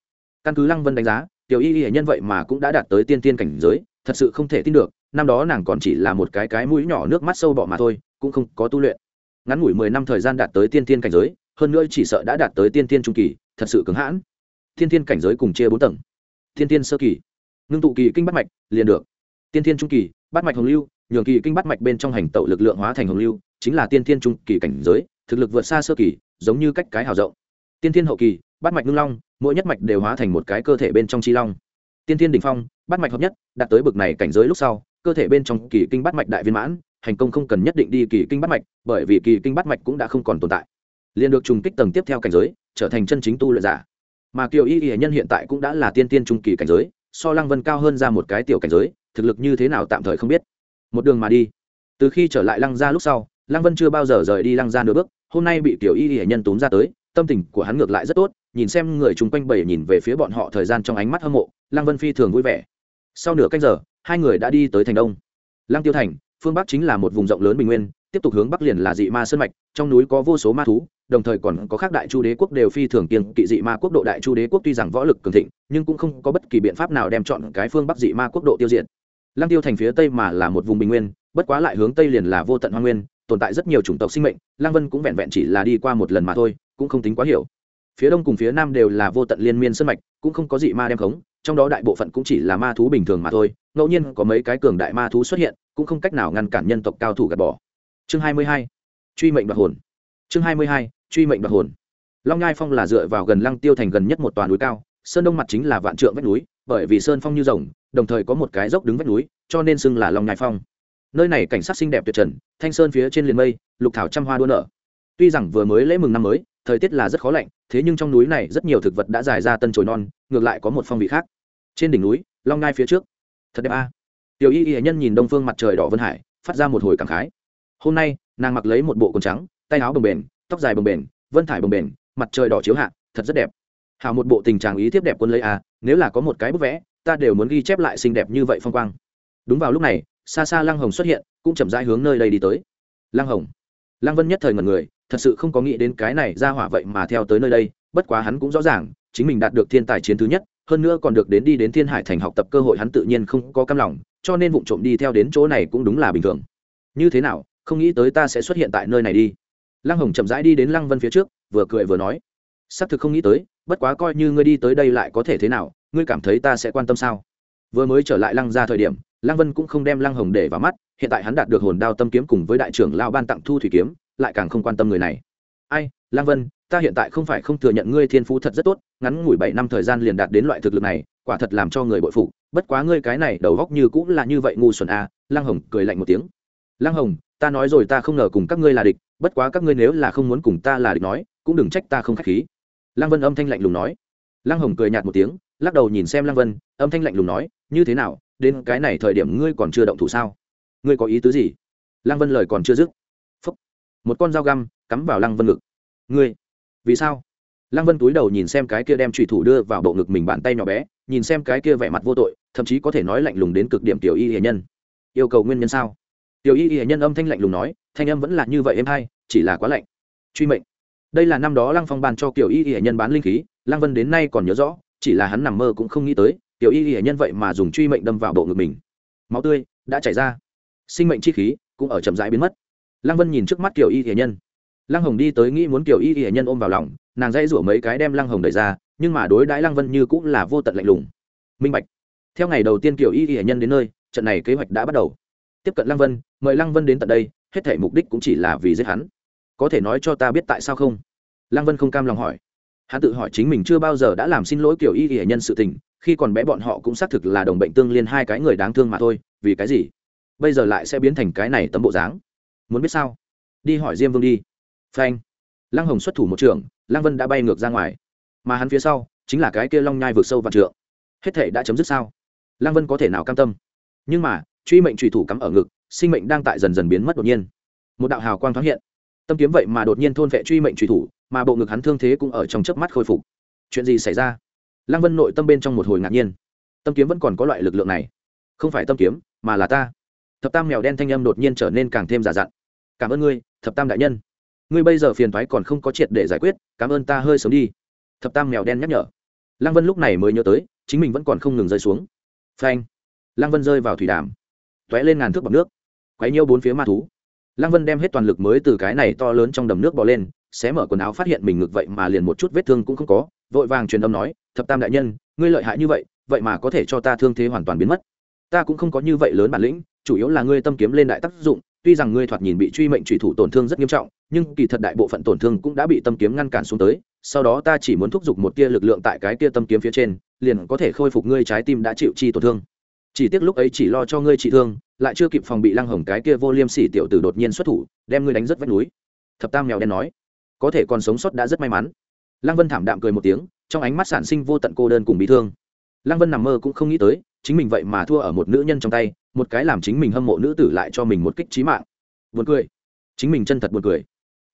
Căn cứ lăng vân đánh giá, kiều y y nhân vậy mà cũng đã đạt tới tiên tiên cảnh giới, thật sự không thể tin được, năm đó nàng còn chỉ là một cái cái mũi nhỏ nước mắt sâu bọ mà thôi, cũng không có tu luyện. Ngắn ngủi mười năm thời gian đạt tới tiên tiên cảnh giới hơn nữa chỉ sợ đã đạt tới tiên tiên trung kỳ, thật sự cứng hãn. Tiên tiên cảnh giới cùng chia bốn tầng. Tiên tiên sơ kỳ. Ngưng tụ kỳ kinh bắt mạch, liền được. Tiên tiên trung kỳ bắt mạch hồng lưu, nhường kỳ kinh bắt mạch bên trong hành tẩu lực lượng hóa thành hồng lưu, chính là tiên tiên trung kỳ cảnh giới, thực lực vượt xa sơ kỳ, giống như cách cái hào rộng. Tiên tiên hậu kỳ bắt mạch ngưng long, mỗi nhất mạch đều hóa thành một cái cơ thể bên trong chi long. Tiên tiên đỉnh phong bắt mạch hợp nhất, đạt tới bực này cảnh giới lúc sau, cơ thể bên trong kỳ kinh bắt mạch đại viên mãn, hành công không cần nhất định đi kỳ kinh bắt mạch, bởi vì kỳ kinh bắt mạch cũng đã không còn tồn tại liền được trùng kích tầng tiếp theo cảnh giới, trở thành chân chính tu luyện giả. Mà kiều y y nhân hiện tại cũng đã là tiên tiên trung kỳ cảnh giới, so lăng vân cao hơn ra một cái tiểu cảnh giới, thực lực như thế nào tạm thời không biết. Một đường mà đi. Từ khi trở lại lăng gia lúc sau, lăng vân chưa bao giờ rời đi lăng gia nửa bước, hôm nay bị tiểu y y nhân túm ra tới, tâm tình của hắn ngược lại rất tốt, nhìn xem người chung quanh bảy nhìn về phía bọn họ thời gian trong ánh mắt hâm mộ, lăng vân phi thường vui vẻ. Sau nửa canh giờ, hai người đã đi tới thành đông. Lăng tiêu thành, phương bắc chính là một vùng rộng lớn bình nguyên, tiếp tục hướng bắc liền là dị ma sơn mạch, trong núi có vô số ma thú đồng thời còn có các đại chu đế quốc đều phi thường kiên kỵ dị ma quốc độ đại chu đế quốc tuy rằng võ lực cường thịnh, nhưng cũng không có bất kỳ biện pháp nào đem chọn cái phương bắc dị ma quốc độ tiêu diệt lăng tiêu thành phía tây mà là một vùng bình nguyên, bất quá lại hướng tây liền là vô tận hoa nguyên, tồn tại rất nhiều chủng tộc sinh mệnh, lăng vân cũng vẹn vẹn chỉ là đi qua một lần mà thôi, cũng không tính quá hiểu phía đông cùng phía nam đều là vô tận liên miên sân mạch, cũng không có dị ma đem khống, trong đó đại bộ phận cũng chỉ là ma thú bình thường mà thôi, ngẫu nhiên có mấy cái cường đại ma thú xuất hiện, cũng không cách nào ngăn cản nhân tộc cao thủ gạt bỏ chương 22. truy mệnh đoạt hồn chương 22 truy mệnh đoạt hồn. Long Nhai phong là dựa vào gần lăng tiêu thành gần nhất một toàn núi cao, sơn đông mặt chính là vạn trượng vách núi, bởi vì sơn phong như rồng, đồng thời có một cái dốc đứng vách núi, cho nên xưng là long Nhai phong. Nơi này cảnh sát xinh đẹp tuyệt trần, thanh sơn phía trên liền mây, lục thảo trăm hoa đua nở. Tuy rằng vừa mới lễ mừng năm mới, thời tiết là rất khó lạnh, thế nhưng trong núi này rất nhiều thực vật đã dài ra tân trồi non, ngược lại có một phong vị khác. Trên đỉnh núi, long ngai phía trước. Thật đẹp a. Tiểu y y nhân nhìn đông phương mặt trời đỏ vân hải, phát ra một hồi cảm khái. Hôm nay, nàng mặc lấy một bộ quần trắng, tay áo bồng bềnh tóc dài bồng bềnh, vân thải bồng bềnh, mặt trời đỏ chiếu hạ, thật rất đẹp. Hào một bộ tình trạng ý thiếp đẹp quân lấy a nếu là có một cái bức vẽ, ta đều muốn ghi chép lại xinh đẹp như vậy phong quang. Đúng vào lúc này, xa xa lăng hồng xuất hiện, cũng chậm rãi hướng nơi đây đi tới. Lăng hồng. Lăng vân nhất thời ngần người, thật sự không có nghĩ đến cái này ra hỏa vậy mà theo tới nơi đây, bất quá hắn cũng rõ ràng, chính mình đạt được thiên tài chiến thứ nhất, hơn nữa còn được đến đi đến thiên hải thành học tập cơ hội hắn tự nhiên không có cam lòng, cho nên vụ trộm đi theo đến chỗ này cũng đúng là bình thường. Như thế nào, không nghĩ tới ta sẽ xuất hiện tại nơi này đi lăng hồng chậm rãi đi đến lăng vân phía trước, vừa cười vừa nói xác thực không nghĩ tới, bất quá coi như ngươi đi tới đây lại có thể thế nào, ngươi cảm thấy ta sẽ quan tâm sao? Vừa mới trở lại lăng ra thời điểm, lăng vân cũng không đem lăng hồng để vào mắt, hiện tại hắn đạt được hồn đao tâm kiếm cùng với đại trưởng lao ban tặng thu thủy kiếm, lại càng không quan tâm người này. Ai, lăng vân, ta hiện tại không phải không thừa nhận ngươi thiên phú thật rất tốt, ngắn ngủi bảy năm thời gian liền đạt đến loại thực lực này, quả thật làm cho người bội phụ bất quá ngươi cái này đầu góc như cũng là như vậy ngu xuẩn à lăng hồng cười lạnh một tiếng. Lăng hồng, ta nói rồi ta không ngờ cùng các ngươi là địch bất quá các ngươi nếu là không muốn cùng ta là địch nói, cũng đừng trách ta không k h á c h khí. Lăng vân âm thanh lạnh lùng nói. Lăng hồng cười nhạt một tiếng, lắc đầu nhìn xem lăng vân, âm thanh lạnh lùng nói, như thế nào, đến cái này thời điểm ngươi còn chưa động thủ sao? Ngươi có ý tứ gì? Lăng vân lời còn chưa dứt. Phúc một con dao găm cắm vào lăng vân ngực. Ngươi, vì sao? Lăng vân túi đầu nhìn xem cái kia đem trùy thủ đưa vào bộ ngực mình bàn tay nhỏ bé, nhìn xem cái kia vẻ mặt vô tội, thậm chí có thể nói lạnh lùng đến cực điểm tiểu y hệ nhân. Yêu cầu nguyên nhân sao? Tiểu y y nhân âm thanh lạnh lùng nói, thanh âm vẫn là như vậy em hay, chỉ là quá lạnh. Truy mệnh. Đây là năm đó lăng phong ban cho kiểu y y nhân bán linh khí, lăng vân đến nay còn nhớ rõ, chỉ là hắn nằm mơ cũng không nghĩ tới, tiểu y y nhân vậy mà dùng truy mệnh đâm vào bộ ngực mình. Máu tươi đã chảy ra. Sinh mệnh chi khí cũng ở chậm rãi biến mất. Lăng vân nhìn trước mắt kiểu y y nhân. Lăng hồng đi tới nghĩ muốn kiểu y y nhân ôm vào lòng, nàng dãy rủa mấy cái đem lăng hồng đẩy ra, nhưng mà đối đãi lăng vân như cũng là vô tận lạnh lùng. Minh bạch. Theo ngày đầu tiên kiểu y y nhân đến nơi, trận này kế hoạch đã bắt đầu tiếp cận lăng vân, mời lăng vân đến tận đây, hết thể mục đích cũng chỉ là vì giết hắn. Có thể nói cho ta biết tại sao không? Lăng vân không cam lòng hỏi. Hắn tự hỏi chính mình chưa bao giờ đã làm xin lỗi kiểu y hệ nhân sự tình, khi còn bé bọn họ cũng xác thực là đồng bệnh tương liên hai cái người đáng thương mà thôi, vì cái gì? Bây giờ lại sẽ biến thành cái này tấm bộ dáng. Muốn biết sao? Đi hỏi diêm vương đi. Phanh. Lăng hồng xuất thủ một trường, lăng vân đã bay ngược ra ngoài. Mà hắn phía sau, chính là cái kia long nhai vượt sâu vạn trượng. Hết thể đã chấm dứt sao? Lăng vân có thể nào cam tâm? Nhưng mà truy mệnh trùy thủ cắm ở ngực, sinh mệnh đang tại dần dần biến mất đột nhiên. Một đạo hào quang thoáng hiện. Tâm kiếm vậy mà đột nhiên thôn vệ truy mệnh trùy thủ, mà bộ ngực hắn thương thế cũng ở trong chớp mắt khôi phục. Chuyện gì xảy ra? Lăng vân nội tâm bên trong một hồi ngạc nhiên. Tâm kiếm vẫn còn có loại lực lượng này. Không phải tâm kiếm, mà là ta. Thập tam mèo đen thanh âm đột nhiên trở nên càng thêm giả dặn. Cảm ơn ngươi, thập tam đại nhân. Ngươi bây giờ phiền thoái còn không có triệt để giải quyết, cảm ơn ta hơi sớm đi. Thập tam mèo đen nhắc nhở. Lăng vân lúc này mới nhớ tới, chính mình vẫn còn không ngừng rơi xuống. Phanh. Lăng vân rơi vào thủy đàm tóe lên ngàn thước bọc nước, quấy nhiêu bốn phía ma thú. Lăng vân đem hết toàn lực mới từ cái này to lớn trong đầm nước bỏ lên, xé mở quần áo phát hiện mình ngực vậy mà liền một chút vết thương cũng không có, vội vàng truyền âm nói, thập tam đại nhân, ngươi lợi hại như vậy vậy mà có thể cho ta thương thế hoàn toàn biến mất. Ta cũng không có như vậy lớn bản lĩnh, chủ yếu là ngươi tâm kiếm lên đại tác dụng, tuy rằng ngươi thoạt nhìn bị truy mệnh truy thủ tổn thương rất nghiêm trọng, nhưng kỳ thật đại bộ phận tổn thương cũng đã bị tâm kiếm ngăn cản xuống tới, sau đó ta chỉ muốn thúc giục một tia lực lượng tại cái tia tâm kiếm phía trên, liền có thể khôi phục ngươi trái tim đã chịu chi tổn thương chỉ tiếc lúc ấy chỉ lo cho ngươi trị thương, lại chưa kịp phòng bị lăng hồng cái kia vô liêm sỉ tiểu tử đột nhiên xuất thủ, đem ngươi đánh rất vách núi. Thập tam mèo đen nói, có thể còn sống sót đã rất may mắn. Lăng vân thảm đạm cười một tiếng, trong ánh mắt sản sinh vô tận cô đơn cùng bị thương. Lăng vân nằm mơ cũng không nghĩ tới, chính mình vậy mà thua ở một nữ nhân trong tay, một cái làm chính mình hâm mộ nữ tử lại cho mình một kích trí mạng. Buồn cười. Chính mình chân thật buồn cười.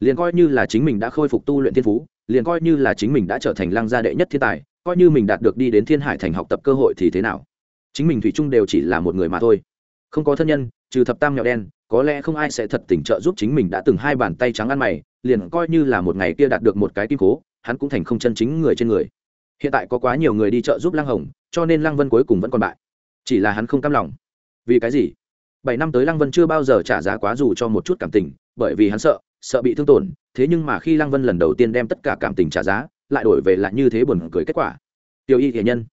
Liền coi như là chính mình đã khôi phục tu luyện thiên phú, liền coi như là chính mình đã trở thành lăng gia đệ nhất thiên tài, coi như mình đạt được đi đến thiên hải thành học tập cơ hội thì thế nào? Chính mình thủy chung đều chỉ là một người mà thôi. Không có thân nhân, trừ thập tam nhỏ đen, có lẽ không ai sẽ thật tình trợ giúp chính mình đã từng hai bàn tay trắng ăn mày, liền coi như là một ngày kia đạt được một cái kim cố, hắn cũng thành không chân chính người trên người. Hiện tại có quá nhiều người đi trợ giúp lăng hồng, cho nên lăng vân cuối cùng vẫn còn bại. Chỉ là hắn không cam lòng. Vì cái gì? Bảy năm tới lăng vân chưa bao giờ trả giá quá dù cho một chút cảm tình, bởi vì hắn sợ sợ bị thương tổn, thế nhưng mà khi lăng vân lần đầu tiên đem tất cả cảm tình trả giá, lại đổi về lại như thế buồn cười kết quả. Tiểu y hiền nhân.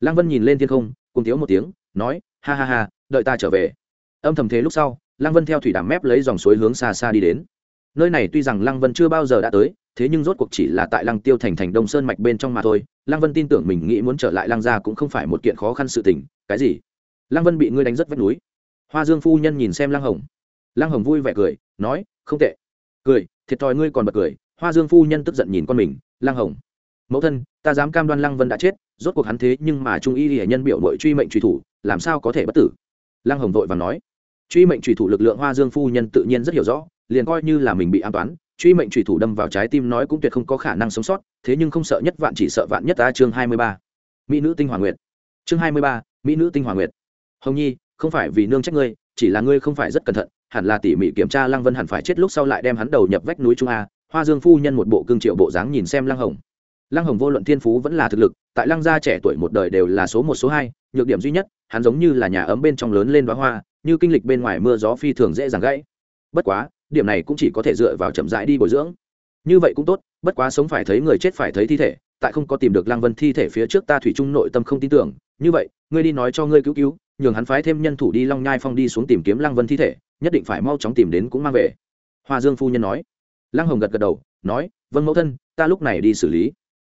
Lăng vân nhìn lên thiên không cùng thiếu một tiếng, nói, ha ha ha, đợi ta trở về. Âm thầm thế lúc sau, lăng vân theo thủy đàm mép lấy dòng suối hướng xa xa đi đến. Nơi này tuy rằng lăng vân chưa bao giờ đã tới, thế nhưng rốt cuộc chỉ là tại lăng tiêu thành thành đông sơn mạch bên trong mà thôi. Lăng vân tin tưởng mình nghĩ muốn trở lại lăng gia cũng không phải một kiện khó khăn sự tình. Cái gì? Lăng vân bị ngươi đánh rất vách núi. Hoa dương phu nhân nhìn xem lăng hồng. Lăng hồng vui vẻ cười, nói, không tệ. Cười, thiệt thòi ngươi còn bật cười. Hoa dương phu nhân tức giận nhìn con mình, lăng hồng mẫu thân, ta dám cam đoan lăng vân đã chết, rốt cuộc hắn thế nhưng mà trung y hệ nhân biểu bội truy mệnh truy thủ, làm sao có thể bất tử? Lăng hồng vội và nói. Truy mệnh truy thủ lực lượng hoa dương phu nhân tự nhiên rất hiểu rõ, liền coi như là mình bị an toán, truy mệnh truy thủ đâm vào trái tim nói cũng tuyệt không có khả năng sống sót, thế nhưng không sợ nhất vạn chỉ sợ vạn nhất ta chương hai mươi ba. Mỹ nữ tinh hoàng nguyệt. Chương hai mươi ba, mỹ nữ tinh hoàng nguyệt. Hồng nhi, không phải vì nương trách ngươi, chỉ là ngươi không phải rất cẩn thận, hẳn là tỉ mỉ kiểm tra lăng vân hẳn phải chết lúc sau lại đem hắn đầu nhập vách núi trung a. Hoa dương phu nhân một bộ cương triệu bộ dáng nhìn xem lăng hồng lăng hồng vô luận thiên phú vẫn là thực lực, tại lăng gia trẻ tuổi một đời đều là số một, số hai, nhược điểm duy nhất, hắn giống như là nhà ấm bên trong lớn lên đoá hoa, như kinh lịch bên ngoài mưa gió phi thường dễ dàng gãy. Bất quá, điểm này cũng chỉ có thể dựa vào chậm rãi đi bồi dưỡng. Như vậy cũng tốt, bất quá sống phải thấy người chết phải thấy thi thể, tại không có tìm được lăng vân thi thể phía trước ta thủy trung nội tâm không tin tưởng. Như vậy, ngươi đi nói cho ngươi cứu cứu, nhường hắn phái thêm nhân thủ đi long nhai phong đi xuống tìm kiếm lăng vân thi thể, nhất định phải mau chóng tìm đến cũng mang về. Hoa dương phu nhân nói. Lăng hồng gật gật đầu, nói vâng mẫu thân, ta lúc này đi xử lý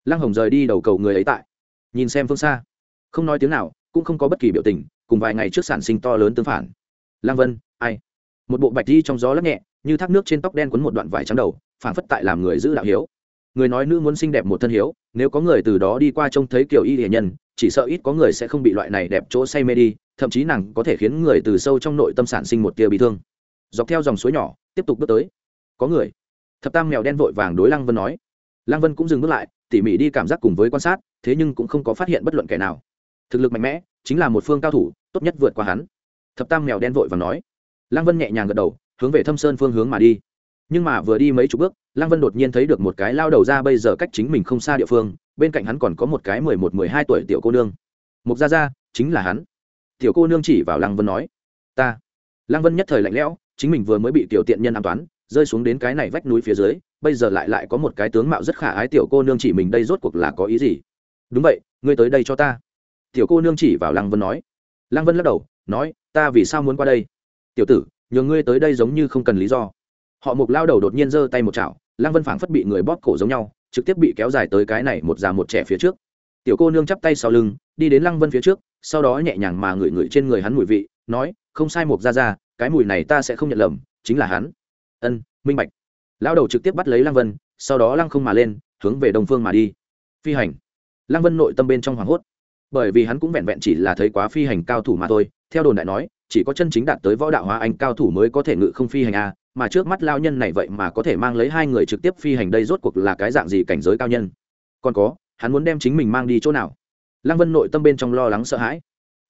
lăng hồng rời đi đầu cầu người ấy tại. Nhìn xem phương xa. Không nói tiếng nào, cũng không có bất kỳ biểu tình, cùng vài ngày trước sản sinh to lớn tương phản. Lăng vân, ai? Một bộ bạch đi trong gió lắc nhẹ, như thác nước trên tóc đen quấn một đoạn vải trắng đầu, phản phất tại làm người giữ đạo hiếu. Người nói nữ muốn xinh đẹp một thân hiếu, nếu có người từ đó đi qua trông thấy kiểu y hiền nhân, chỉ sợ ít có người sẽ không bị loại này đẹp chỗ say mê đi, thậm chí nàng có thể khiến người từ sâu trong nội tâm sản sinh một tia bị thương. Dọc theo dòng suối nhỏ, tiếp tục bước tới. Có người. Thập tam mèo đen vội vàng đối lăng vân nói. Lăng vân cũng dừng bước lại tỉ mỉ đi cảm giác cùng với quan sát, thế nhưng cũng không có phát hiện bất luận kẻ nào. Thực lực mạnh mẽ, chính là một phương cao thủ, tốt nhất vượt qua hắn. Thập tam mèo đen vội và nói. Lăng vân nhẹ nhàng gật đầu, hướng về thâm sơn phương hướng mà đi. Nhưng mà vừa đi mấy chục bước, lăng vân đột nhiên thấy được một cái lao đầu ra bây giờ cách chính mình không xa địa phương, bên cạnh hắn còn có một cái mười một, mười hai tuổi tiểu cô nương. Mục gia gia, chính là hắn. Tiểu cô nương chỉ vào lăng vân nói. Ta. Lăng vân nhất thời lạnh lẽo, chính mình vừa mới bị tiểu tiện nhân an toán, rơi xuống đến cái này vách núi phía dưới bây giờ lại lại có một cái tướng mạo rất khả ái tiểu cô nương chỉ mình đây rốt cuộc là có ý gì? Đúng vậy, ngươi tới đây cho ta. Tiểu cô nương chỉ vào lăng vân nói. Lăng vân lắc đầu, nói, ta vì sao muốn qua đây? Tiểu tử, nhờ ngươi tới đây giống như không cần lý do. Họ mục lao đầu đột nhiên giơ tay một chảo, lăng vân phảng phất bị người bóp cổ giống nhau, trực tiếp bị kéo dài tới cái này một già một trẻ phía trước. Tiểu cô nương chắp tay sau lưng, đi đến lăng vân phía trước, sau đó nhẹ nhàng mà ngửi ngửi trên người hắn mùi vị, nói, không sai mục ra ra cái mùi này ta sẽ không nhận lầm, chính là hắn. Ân, minh bạch lao đầu trực tiếp bắt lấy lăng vân, sau đó lăng không mà lên, hướng về đông phương mà đi. Phi hành. Lăng vân nội tâm bên trong hoảng hốt. Bởi vì hắn cũng vẹn vẹn chỉ là thấy quá phi hành cao thủ mà thôi, theo đồn đại nói, chỉ có chân chính đạt tới võ đạo hóa anh cao thủ mới có thể ngự không phi hành a mà trước mắt lao nhân này vậy mà có thể mang lấy hai người trực tiếp phi hành đây rốt cuộc là cái dạng gì cảnh giới cao nhân. Còn có, hắn muốn đem chính mình mang đi chỗ nào? Lăng vân nội tâm bên trong lo lắng sợ hãi.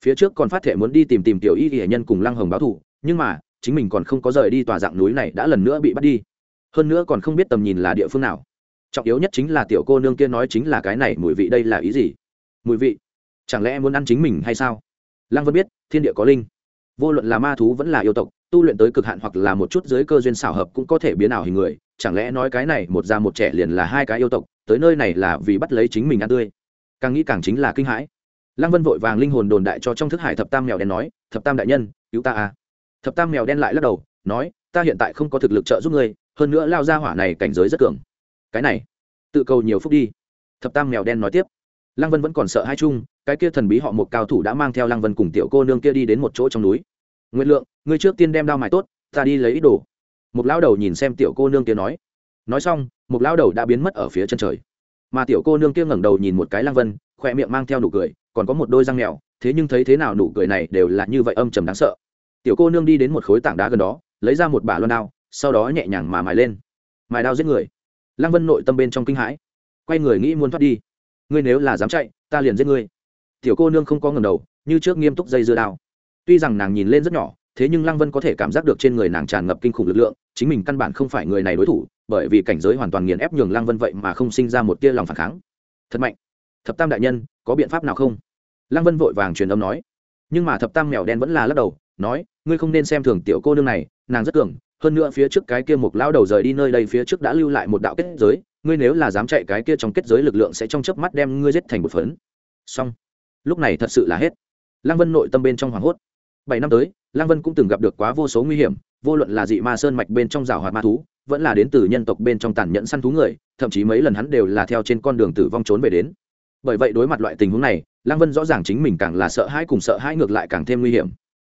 Phía trước còn phát thể muốn đi tìm tìm tiểu y hệ nhân cùng lăng hồng báo thủ nhưng mà, chính mình còn không có rời đi tòa dạng núi này đã lần nữa bị bắt đi hơn nữa còn không biết tầm nhìn là địa phương nào. Trọng yếu nhất chính là tiểu cô nương kia nói chính là cái này, mùi vị đây là ý gì? Mùi vị? Chẳng lẽ muốn ăn chính mình hay sao? Lăng vân biết, thiên địa có linh. Vô luận là ma thú vẫn là yêu tộc, tu luyện tới cực hạn hoặc là một chút dưới cơ duyên xảo hợp cũng có thể biến ảo hình người. Chẳng lẽ nói cái này, một già một trẻ liền là hai cái yêu tộc, tới nơi này là vì bắt lấy chính mình ăn tươi? Càng nghĩ càng chính là kinh hãi. Lăng vân vội vàng linh hồn đồn đại cho trong thức hải thập tam mèo đen nói, thập tam đại nhân, cứu ta à. Thập tam mèo đen lại lắc đầu, nói, ta hiện tại không có thực lực trợ giúp ngươi hơn nữa lao ra hỏa này cảnh giới rất cường. Cái này, tự cầu nhiều phúc đi. Thập tam mèo đen nói tiếp. Lăng vân vẫn còn sợ hai chung, cái kia thần bí họ một cao thủ đã mang theo lăng vân cùng tiểu cô nương kia đi đến một chỗ trong núi. Nguyện lượng, ngươi trước tiên đem đao mài tốt, ta đi lấy ít đồ. Một lão đầu nhìn xem tiểu cô nương kia nói. Nói xong một lão đầu đã biến mất ở phía chân trời. Mà tiểu cô nương kia ngẩng đầu nhìn một cái lăng vân, khoe miệng mang theo nụ cười, còn có một đôi răng mèo, thế nhưng thấy thế nào nụ cười này đều là như vậy âm trầm đáng sợ. Tiểu cô nương đi đến một khối tảng đá gần đó, lấy ra một bả loan đao sau đó nhẹ nhàng mà mài lên. Mài đao giết người. Lăng vân nội tâm bên trong kinh hãi. Quay người nghĩ muốn thoát đi. Ngươi nếu là dám chạy, ta liền giết ngươi. Tiểu cô nương không có ngầm đầu, như trước nghiêm túc dây dưa đao. Tuy rằng nàng nhìn lên rất nhỏ, thế nhưng lăng vân có thể cảm giác được trên người nàng tràn ngập kinh khủng lực lượng, chính mình căn bản không phải người này đối thủ, bởi vì cảnh giới hoàn toàn nghiền ép nhường lăng vân vậy mà không sinh ra một tia lòng phản kháng. Thật mạnh. Thập tam đại nhân, có biện pháp nào không? Lăng vân vội vàng truyền âm nói. Nhưng mà thập tam mèo đen vẫn là lắc đầu, nói, ngươi không nên xem thường tiểu cô nương này, nàng rất cường hơn nữa phía trước cái kia một lao đầu rời đi nơi đây phía trước đã lưu lại một đạo kết giới, ngươi nếu là dám chạy cái kia trong kết giới lực lượng sẽ trong chớp mắt đem ngươi giết thành một phấn. Xong. Lúc này thật sự là hết. Lăng vân nội tâm bên trong hoảng hốt. Bảy năm tới, lăng vân cũng từng gặp được quá vô số nguy hiểm, vô luận là dị ma sơn mạch bên trong rào hoạt ma thú, vẫn là đến từ nhân tộc bên trong tàn nhẫn săn thú người, thậm chí mấy lần hắn đều là theo trên con đường tử vong trốn về đến. Bởi vậy đối mặt loại tình huống này, lăng vân rõ ràng chính mình càng là sợ hãi cùng sợ hãi ngược lại càng thêm nguy hiểm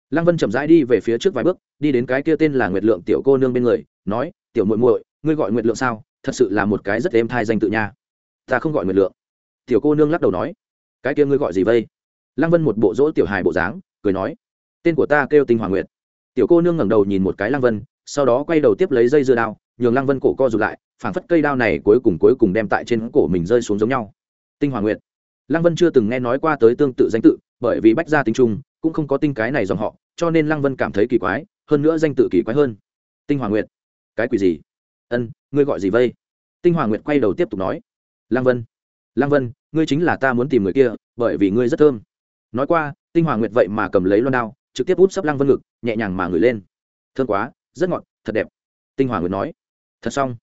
lăng vân chậm rãi đi về phía trước vài bước, đi đến cái kia tên là nguyệt lượng tiểu cô nương bên người, nói, tiểu muội muội, ngươi gọi nguyệt lượng sao? Thật sự là một cái rất êm thai danh tự nha. Ta không gọi nguyệt lượng. Tiểu cô nương lắc đầu nói, cái kia ngươi gọi gì vây lăng vân một bộ rỗ tiểu hài bộ dáng, cười nói, tên của ta kêu tinh hoàng nguyệt. Tiểu cô nương ngẩng đầu nhìn một cái lăng vân, sau đó quay đầu tiếp lấy dây dưa đao, nhường lăng vân cổ co rụt lại, phảng phất cây đao này cuối cùng cuối cùng đem tại trên cổ mình rơi xuống giống nhau. Tinh hoàng nguyệt. Lăng vân chưa từng nghe nói qua tới tương tự danh tự, bởi vì bách gia tính trung cũng không có tinh cái này dòng họ, cho nên lăng vân cảm thấy kỳ quái, hơn nữa danh tự kỳ quái hơn. Tinh hoàng nguyệt. Cái quỷ gì? Ân, ngươi gọi gì vây tinh hoàng nguyệt quay đầu tiếp tục nói. Lăng vân. Lăng vân, ngươi chính là ta muốn tìm người kia, bởi vì ngươi rất thơm. Nói qua, tinh hoàng nguyệt vậy mà cầm lấy loan đao, trực tiếp út sấp lăng vân ngực, nhẹ nhàng mà ngửi lên. Thơm quá, rất ngọt, thật đẹp. Tinh hoàng nguyệt nói. Thật xong.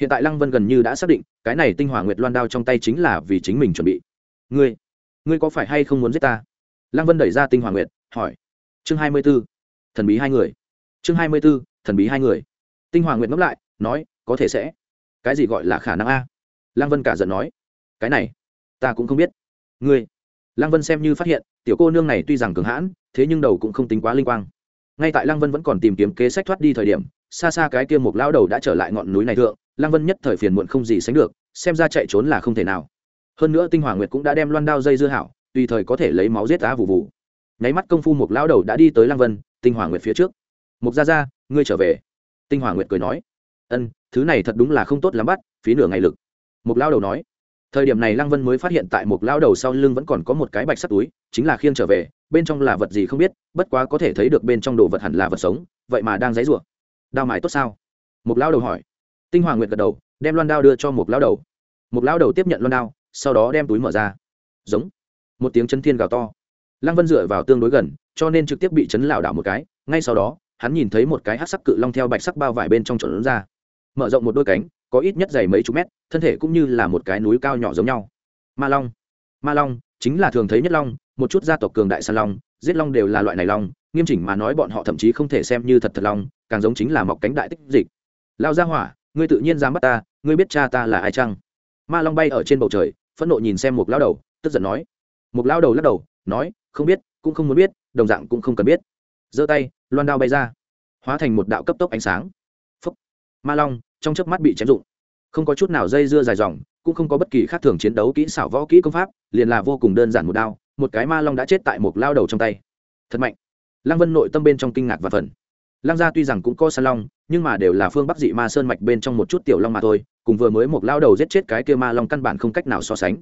Hiện tại lăng vân gần như đã xác định, cái này tinh hoàng nguyệt loan đao trong tay chính là vì chính mình chuẩn bị. Ngươi ngươi có phải hay không muốn giết ta? Lăng vân đẩy ra tinh hoàng nguyệt, hỏi. Chương hai mươi b ố thần bí hai người. Chương hai mươi b ố thần bí hai người. Tinh hoàng nguyệt ngẫm lại, nói, có thể sẽ. Cái gì gọi là khả năng a? Lăng vân cả giận nói. Cái này, ta cũng không biết. Ngươi. Lăng vân xem như phát hiện, tiểu cô nương này tuy rằng cường hãn, thế nhưng đầu cũng không tính quá linh quang. Ngay tại lăng vân vẫn còn tìm kiếm kế sách thoát đi thời điểm, xa xa cái kia một lao đầu đã trở lại ngọn núi này thượng, lăng vân nhất thời phiền muộn không gì sánh được, xem ra chạy trốn là không thể nào. Hơn nữa tinh hoàng nguyệt cũng đã đem loan đao dây dưa hảo tùy thời có thể lấy máu giết á vụ vụ nháy mắt công phu một lao đầu đã đi tới lăng vân, tinh hoàng nguyệt phía trước. Mục ra ra ngươi trở về. Tinh hoàng nguyệt cười nói. Ân, thứ này thật đúng là không tốt lắm bắt, phí nửa ngày lực. Một lao đầu nói. Thời điểm này lăng vân mới phát hiện tại một lao đầu sau lưng vẫn còn có một cái bạch sắt túi, chính là khiêng trở về, bên trong là vật gì không biết, bất quá có thể thấy được bên trong đồ vật hẳn là vật sống, vậy mà đang dãy rủa đao mài tốt sao? Một lao đầu hỏi. Tinh hoàng nguyệt gật đầu, đem loan đao đưa cho một lao đầu. Một lao đầu tiếp nhận loan đao, sau đó đem túi mở ra. Giống một tiếng chấn thiên gào to. Lăng vân dựa vào tương đối gần, cho nên trực tiếp bị chấn lảo đảo một cái, ngay sau đó, hắn nhìn thấy một cái hát sắc cự long theo bạch sắc bao vải bên trong trộn ra. Mở rộng một đôi cánh, có ít nhất dày mấy chục mét, thân thể cũng như là một cái núi cao nhỏ giống nhau. Ma long ma long, chính là thường thấy nhất long, một chút gia tộc cường đại san long, giết long đều là loại này long, nghiêm chỉnh mà nói bọn họ thậm chí không thể xem như thật thật long, càng giống chính là mọc cánh đại tích dịch. Lao ra hỏa, ngươi tự nhiên dám bắt ta, ngươi biết cha ta là ai chăng? Ma long bay ở trên bầu trời, phẫn nộ nhìn xem một lao đầu, tức giận nói một lao đầu lắc đầu, nói, không biết, cũng không muốn biết, đồng dạng cũng không cần biết. Giơ tay, loan đao bay ra, hóa thành một đạo cấp tốc ánh sáng. Phúc. Ma long, trong chớp mắt bị chém dụng không có chút nào dây dưa dài dòng, cũng không có bất kỳ khác thường chiến đấu kỹ xảo võ kỹ công pháp, liền là vô cùng đơn giản một đao, một cái ma long đã chết tại một lao đầu trong tay. Thật mạnh. Lăng vân nội tâm bên trong kinh ngạc và phần lăng gia tuy rằng cũng có sa long, nhưng mà đều là phương bắc dị ma sơn mạch bên trong một chút tiểu long mà thôi, cùng vừa mới một lao đầu giết chết cái kia ma long căn bản không cách nào so sánh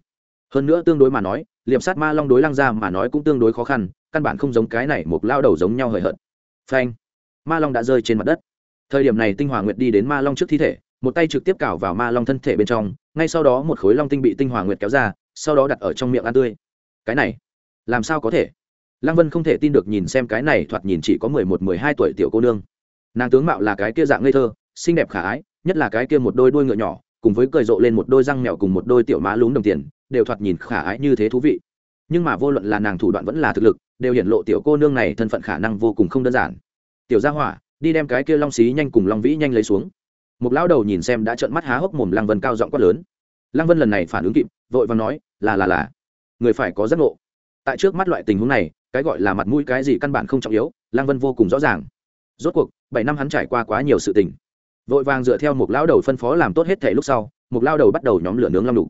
hơn nữa tương đối mà nói, liệm sát ma long đối lăng ra mà nói cũng tương đối khó khăn, căn bản không giống cái này một lao đầu giống nhau hời hợt. Phanh. Ma long đã rơi trên mặt đất. Thời điểm này tinh hòa nguyệt đi đến ma long trước thi thể, một tay trực tiếp cào vào ma long thân thể bên trong, ngay sau đó một khối long tinh bị tinh hòa nguyệt kéo ra, sau đó đặt ở trong miệng ăn tươi. Cái này, làm sao có thể? Lăng vân không thể tin được nhìn xem cái này thoạt nhìn chỉ có mười một, mười hai tuổi tiểu cô nương. Nàng tướng mạo là cái kia dạng ngây thơ, xinh đẹp khả ái, nhất là cái kia một đôi đuôi ngựa nhỏ, cùng với cười rộ lên một đôi răng mèo cùng một đôi tiểu má lún đồng tiền đều thoạt nhìn khả ái như thế thú vị. Nhưng mà vô luận là nàng thủ đoạn vẫn là thực lực, đều hiện lộ tiểu cô nương này thân phận khả năng vô cùng không đơn giản. Tiểu gia hỏa, đi đem cái kia long xí nhanh cùng long vĩ nhanh lấy xuống. Một lão đầu nhìn xem đã trợn mắt há hốc mồm lăng vân cao giọng quát lớn. Lăng vân lần này phản ứng kịp, vội và nói, là là là, người phải có giấc ngộ. Tại trước mắt loại tình huống này, cái gọi là mặt mũi cái gì căn bản không trọng yếu, lăng vân vô cùng rõ ràng. Rốt cuộc, bảy năm hắn trải qua quá nhiều sự tình. Vội vàng dựa theo một lão đầu phân phó làm tốt hết thể lúc sau một lao đầu bắt đầu nhóm lửa nướng long đục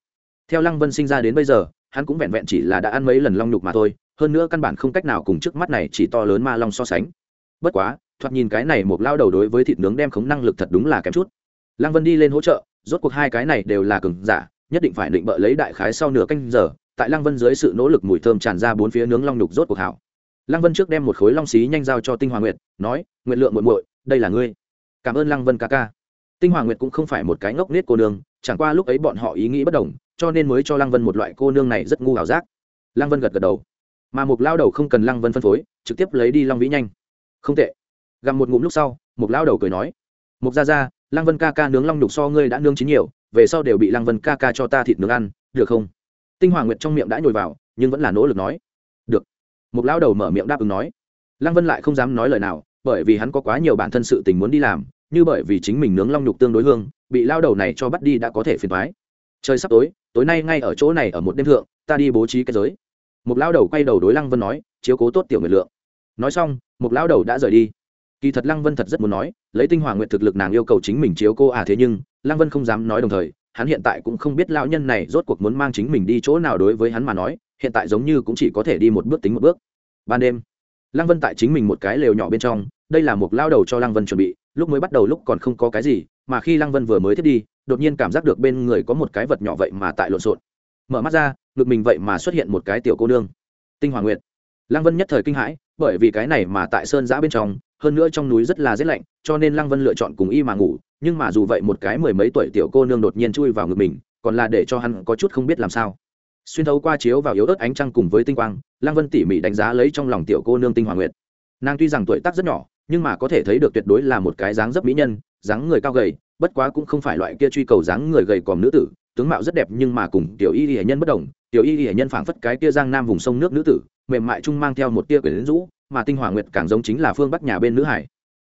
theo lăng vân sinh ra đến bây giờ, hắn cũng vẹn vẹn chỉ là đã ăn mấy lần long nhục mà thôi, hơn nữa căn bản không cách nào cùng trước mắt này chỉ to lớn ma long so sánh. Bất quá, thoạt nhìn cái này một lao đầu đối với thịt nướng đem khống năng lực thật đúng là kém chút. Lăng vân đi lên hỗ trợ, rốt cuộc hai cái này đều là cừng giả, nhất định phải định bợ lấy đại khái sau nửa canh giờ, tại lăng vân dưới sự nỗ lực mùi thơm tràn ra bốn phía nướng long nhục rốt cuộc hảo. Lăng vân trước đem một khối long xí nhanh giao cho tinh Hoàng nguyệt, nói nguyện lượng muội muội, đây là ngươi. Cảm ơn lăng vân ca ca. Tinh Hoàng nguyệt cũng không phải một cái ngốc nết cô nương, chẳng qua lúc ấy bọn họ ý nghĩ bất đồng cho nên mới cho lăng vân một loại cô nương này rất ngu ảo giác. Lăng vân gật gật đầu. Mà một lao đầu không cần lăng vân phân phối, trực tiếp lấy đi long vĩ nhanh. Không tệ. Gặm một ngụm lúc sau một lao đầu cười nói. Mục ra ra lăng vân ca ca nướng long nhục so ngươi đã nướng chín nhiều, về sau đều bị lăng vân ca ca cho ta thịt nướng ăn, được không? Tinh hoàng nguyệt trong miệng đã nhồi vào, nhưng vẫn là nỗ lực nói. Được. Một lao đầu mở miệng đáp ứng nói. Lăng vân lại không dám nói lời nào, bởi vì hắn có quá nhiều bản thân sự tình muốn đi làm, như bởi vì chính mình nướng long nhục tương đối hương, bị lao đầu này cho bắt đi đã có thể phiền thoái trời sắp tối tối nay ngay ở chỗ này ở một đêm thượng, ta đi bố trí cái giới. Một lao đầu quay đầu đối lăng vân nói, chiếu cố tốt tiểu nguyệt lượng. Nói xong một lao đầu đã rời đi. Kỳ thật lăng vân thật rất muốn nói, lấy tinh hoàng nguyện thực lực nàng yêu cầu chính mình chiếu cô à thế nhưng, lăng vân không dám nói đồng thời, hắn hiện tại cũng không biết lão nhân này rốt cuộc muốn mang chính mình đi chỗ nào đối với hắn mà nói, hiện tại giống như cũng chỉ có thể đi một bước tính một bước. Ban đêm, lăng vân tại chính mình một cái lều nhỏ bên trong, đây là một lao đầu cho lăng vân chuẩn bị, lúc mới bắt đầu lúc còn không có cái gì mà khi lăng vân vừa mới thiết đi, đột nhiên cảm giác được bên người có một cái vật nhỏ vậy mà tại lộn xộn. Mở mắt ra, ngực mình vậy mà xuất hiện một cái tiểu cô nương. Tinh hoàng nguyệt. Lăng vân nhất thời kinh hãi, bởi vì cái này mà tại sơn giã bên trong, hơn nữa trong núi rất là rét lạnh, cho nên lăng vân lựa chọn cùng y mà ngủ, nhưng mà dù vậy một cái mười mấy tuổi tiểu cô nương đột nhiên chui vào ngực mình, còn là để cho hắn có chút không biết làm sao. Xuyên thấu qua chiếu vào yếu ớt ánh trăng cùng với tinh quang, lăng vân tỉ mỉ đánh giá lấy trong lòng tiểu cô nương tinh hoàng nguyệt. Nàng tuy rằng tuổi tác rất nhỏ, nhưng mà có thể thấy được tuyệt đối là một cái dáng dấp mỹ nhân dáng người cao gầy, bất quá cũng không phải loại kia truy cầu dáng người gầy còm nữ tử, tướng mạo rất đẹp nhưng mà cùng tiểu y y nhân bất đồng, tiểu y y nhân phảng phất cái kia giang nam vùng sông nước nữ tử, mềm mại trung mang theo một tia quyển rũ, mà tinh hoàng nguyệt càng giống chính là phương bắc nhà bên nữ hải.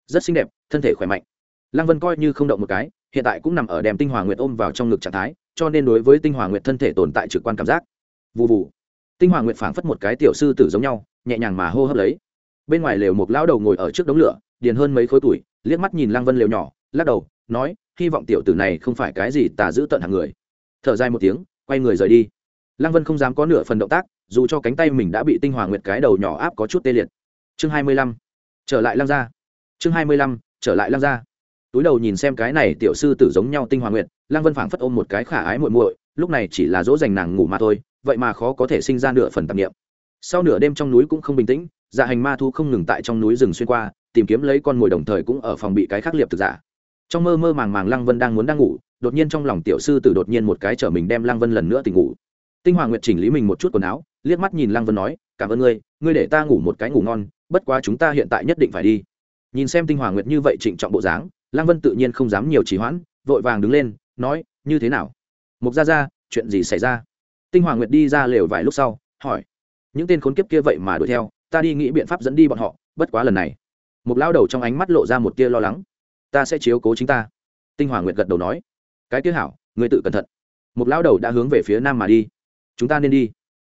Rất xinh đẹp, thân thể khỏe mạnh. Lăng vân coi như không động một cái, hiện tại cũng nằm ở đèm tinh hoàng nguyệt ôm vào trong ngực trạng thái, cho nên đối với tinh hoàng nguyệt thân thể tồn tại trực quan cảm giác. Vụ vụ tinh hoàng nguyệt phảng phất một cái tiểu sư tử giống nhau, nhẹ nhàng mà hô hấp lấy. Bên ngoài lều một lão đầu ngồi ở trước đống lửa, điền hơn mấy khối tuổi, liếc mắt nhìn lăng vân lều nhỏ lắc đầu, nói, hy vọng tiểu tử này không phải cái gì tà giữ tận hàng người. Thở dài một tiếng, quay người rời đi. Lăng vân không dám có nửa phần động tác, dù cho cánh tay mình đã bị tinh hoàng nguyệt cái đầu nhỏ áp có chút tê liệt. Chương hai mươi lăm, trở lại lăng gia. Chương hai mươi lăm, trở lại lăng gia. Túi đầu nhìn xem cái này tiểu sư tử giống nhau tinh hoàng nguyệt, lăng vân phảng phất ôm một cái khả ái muội muội, lúc này chỉ là dỗ dành nàng ngủ mà thôi, vậy mà khó có thể sinh ra nửa phần tạp niệm. sau nửa đêm trong núi cũng không bình tĩnh dạ hành ma thu không ngừng tại trong núi rừng xuyên qua, tìm kiếm lấy con mồi đồng thời cũng ở phòng bị cái khắc liệt thực giả trong mơ mơ màng màng lăng vân đang muốn đang ngủ, đột nhiên trong lòng tiểu sư tử đột nhiên một cái chở mình đem lăng vân lần nữa tỉnh ngủ. Tinh hoàng nguyệt chỉnh lý mình một chút quần áo, liếc mắt nhìn lăng vân nói, cảm ơn ngươi ngươi để ta ngủ một cái ngủ ngon, bất quá chúng ta hiện tại nhất định phải đi. Nhìn xem tinh hoàng nguyệt như vậy trịnh trọng bộ dáng, lăng vân tự nhiên không dám nhiều trì hoãn, vội vàng đứng lên, nói, như thế nào? Mục ra ra chuyện gì xảy ra? Tinh hoàng nguyệt đi ra lều vài lúc sau, hỏi, những tên khốn kiếp kia vậy mà đuổi theo, ta đi nghĩ biện pháp dẫn đi bọn họ, bất quá lần này. Một lao đầu trong ánh mắt lộ ra một tia lo lắng ta sẽ chiếu cố chính ta. Tinh hoàng nguyệt gật đầu nói, cái kia hảo người tự cẩn thận. Một lao đầu đã hướng về phía nam mà đi. Chúng ta nên đi.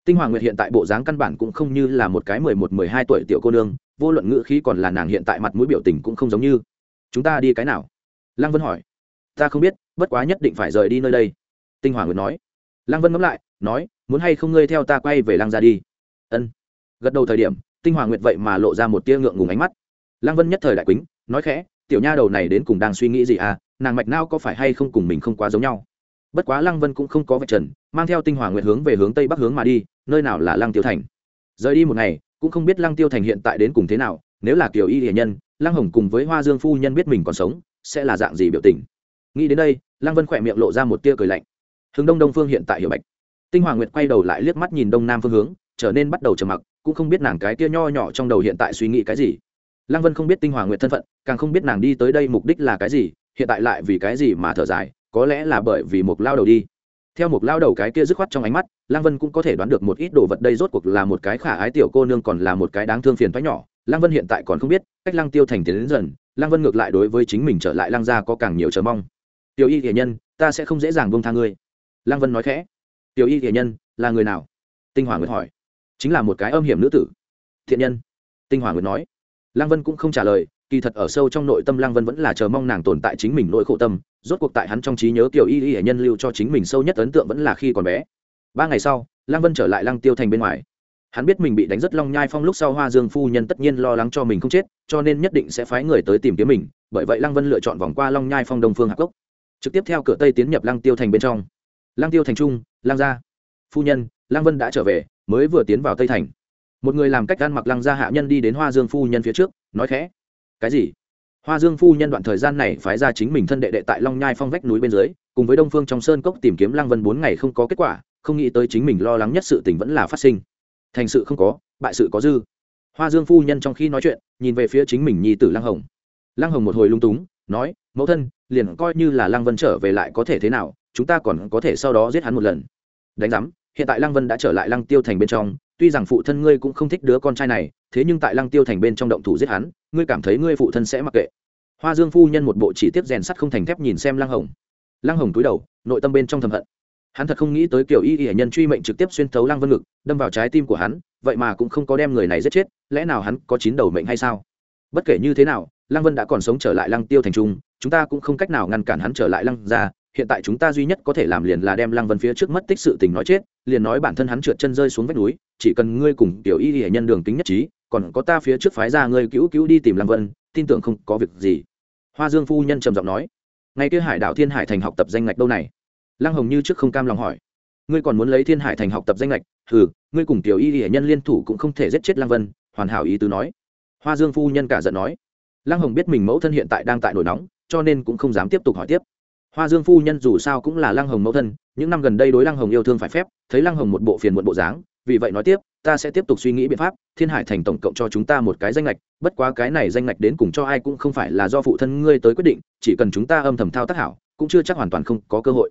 Tinh hoàng nguyệt hiện tại bộ dáng căn bản cũng không như là một cái mười một, mười hai tuổi tiểu cô nương, vô luận ngữ khí còn là nàng hiện tại mặt mũi biểu tình cũng không giống như. Chúng ta đi cái nào? Lăng vân hỏi. Ta không biết, bất quá nhất định phải rời đi nơi đây. Tinh hoàng nguyệt nói. Lăng vân ngẫm lại, nói, muốn hay không ngươi theo ta quay về lăng ra đi? Ân. Gật đầu thời điểm, tinh Hoàng nguyệt vậy mà lộ ra một tia ngượng ngùng ánh mắt. Lăng vân nhất thời đại quýnh nói khẽ tiểu nha đầu này đến cùng đang suy nghĩ gì à nàng mạch nao có phải hay không cùng mình không quá giống nhau. Bất quá lăng vân cũng không có vạch trần, mang theo tinh Hoàng nguyệt hướng về hướng tây bắc hướng mà đi, nơi nào là lăng tiêu thành. Rời đi một ngày, cũng không biết lăng tiêu thành hiện tại đến cùng thế nào, nếu là kiểu y hiền nhân, lăng hồng cùng với hoa dương phu nhân biết mình còn sống, sẽ là dạng gì biểu tình. Nghĩ đến đây, lăng vân khỏe miệng lộ ra một tia cười lạnh. Hướng đông đông phương hiện tại hiểu bạch tinh hoàng nguyệt quay đầu lại liếc mắt nhìn đông nam phương hướng, trở nên bắt đầu trầm mặc, cũng không biết nàng cái tia nho nhỏ trong đầu hiện tại suy nghĩ cái gì lăng vân không biết tinh hoàng nguyệt thân phận, càng không biết nàng đi tới đây mục đích là cái gì, hiện tại lại vì cái gì mà thở dài, có lẽ là bởi vì một lao đầu đi. Theo một lao đầu cái kia dứt khoát trong ánh mắt, lăng vân cũng có thể đoán được một ít đồ vật đây rốt cuộc là một cái khả ái tiểu cô nương còn là một cái đáng thương phiền thoái nhỏ. Lăng vân hiện tại còn không biết, cách lăng tiêu thành tiến đến dần, lăng vân ngược lại đối với chính mình trở lại lăng gia có càng nhiều chờ mong. Tiểu y thể nhân, ta sẽ không dễ dàng buông tha ngươi. Lăng vân nói khẽ. Tiểu y thể nhân, là người nào? Tinh hoàng nguyệt hỏi. Chính là một cái âm hiểm nữ tử. Thiện nhân, tinh hoàng nguyệt nói lăng vân cũng không trả lời, kỳ thật ở sâu trong nội tâm lăng vân vẫn là chờ mong nàng tồn tại chính mình nỗi khổ tâm, rốt cuộc tại hắn trong trí nhớ kiểu y y hệ nhân lưu cho chính mình sâu nhất ấn tượng vẫn là khi còn bé. Ba ngày sau, lăng vân trở lại lăng tiêu thành bên ngoài. Hắn biết mình bị đánh rất long nhai phong lúc sau hoa dương phu nhân tất nhiên lo lắng cho mình không chết, cho nên nhất định sẽ phái người tới tìm kiếm mình, bởi vậy lăng vân lựa chọn vòng qua long nhai phong đông phương hạc cốc, trực tiếp theo cửa tây tiến nhập lăng tiêu thành bên trong. Lăng tiêu thành trung, lăng gia. Phu nhân, lăng vân đã trở về, mới vừa tiến vào tây thành một người làm cách ăn mặc lăng gia hạ nhân đi đến hoa dương phu nhân phía trước, nói khẽ, cái gì? Hoa dương phu nhân đoạn thời gian này phái ra chính mình thân đệ đệ tại long nhai phong vách núi bên dưới, cùng với đông phương trong sơn cốc tìm kiếm lăng vân bốn ngày không có kết quả, không nghĩ tới chính mình lo lắng nhất sự tình vẫn là phát sinh. Thành sự không có, bại sự có dư. Hoa dương phu nhân trong khi nói chuyện, nhìn về phía chính mình nhi tử lăng hồng. Lăng hồng một hồi lung túng, nói, mẫu thân, liền coi như là lăng vân trở về lại có thể thế nào, chúng ta còn có thể sau đó giết hắn một lần. Đánh giám, hiện tại lăng vân đã trở lại lăng tiêu thành bên trong tuy rằng phụ thân ngươi cũng không thích đứa con trai này, thế nhưng tại lăng tiêu thành bên trong động thủ giết hắn, ngươi cảm thấy ngươi phụ thân sẽ mặc kệ. Hoa dương phu nhân một bộ chỉ tiếp rèn sắt không thành thép nhìn xem lăng hồng. Lăng hồng túi đầu, nội tâm bên trong thầm hận. Hắn thật không nghĩ tới kiểu y y nhân truy mệnh trực tiếp xuyên thấu lăng vân ngực, đâm vào trái tim của hắn, vậy mà cũng không có đem người này giết chết, lẽ nào hắn có chín đầu mệnh hay sao? Bất kể như thế nào, lăng vân đã còn sống trở lại lăng tiêu thành trung chúng ta cũng không cách nào ngăn cản hắn trở lại lăng ra hiện tại chúng ta duy nhất có thể làm liền là đem lăng vân phía trước mất tích sự tình nói chết liền nói bản thân hắn trượt chân rơi xuống vách núi, chỉ cần ngươi cùng tiểu y hệ nhân đường tính nhất trí, còn có ta phía trước phái ra ngươi cứu cứu đi tìm lăng vân, tin tưởng không có việc gì. Hoa dương phu nhân trầm giọng nói. Ngay kia hải Đạo thiên hải thành học tập danh ngạch đâu này? Lăng hồng như trước không cam lòng hỏi. Ngươi còn muốn lấy thiên hải thành học tập danh lệch ừ ngươi cùng tiểu y hệ nhân liên thủ cũng không thể giết chết lăng vân, hoàn hảo ý tứ nói. Hoa dương phu nhân cả giận nói. Lăng hồng biết mình mẫu thân hiện tại đang tại nổi nóng, cho nên cũng không dám tiếp tục hỏi tiếp hoa dương phu nhân dù sao cũng là lăng hồng mẫu thân, những năm gần đây đối lăng hồng yêu thương phải phép, thấy lăng hồng một bộ phiền một bộ dáng, vì vậy nói tiếp, ta sẽ tiếp tục suy nghĩ biện pháp, thiên hải thành tổng cộng cho chúng ta một cái danh lệch bất quá cái này danh lệch đến cùng cho ai cũng không phải là do phụ thân ngươi tới quyết định, chỉ cần chúng ta âm thầm thao tác hảo, cũng chưa chắc hoàn toàn không có cơ hội.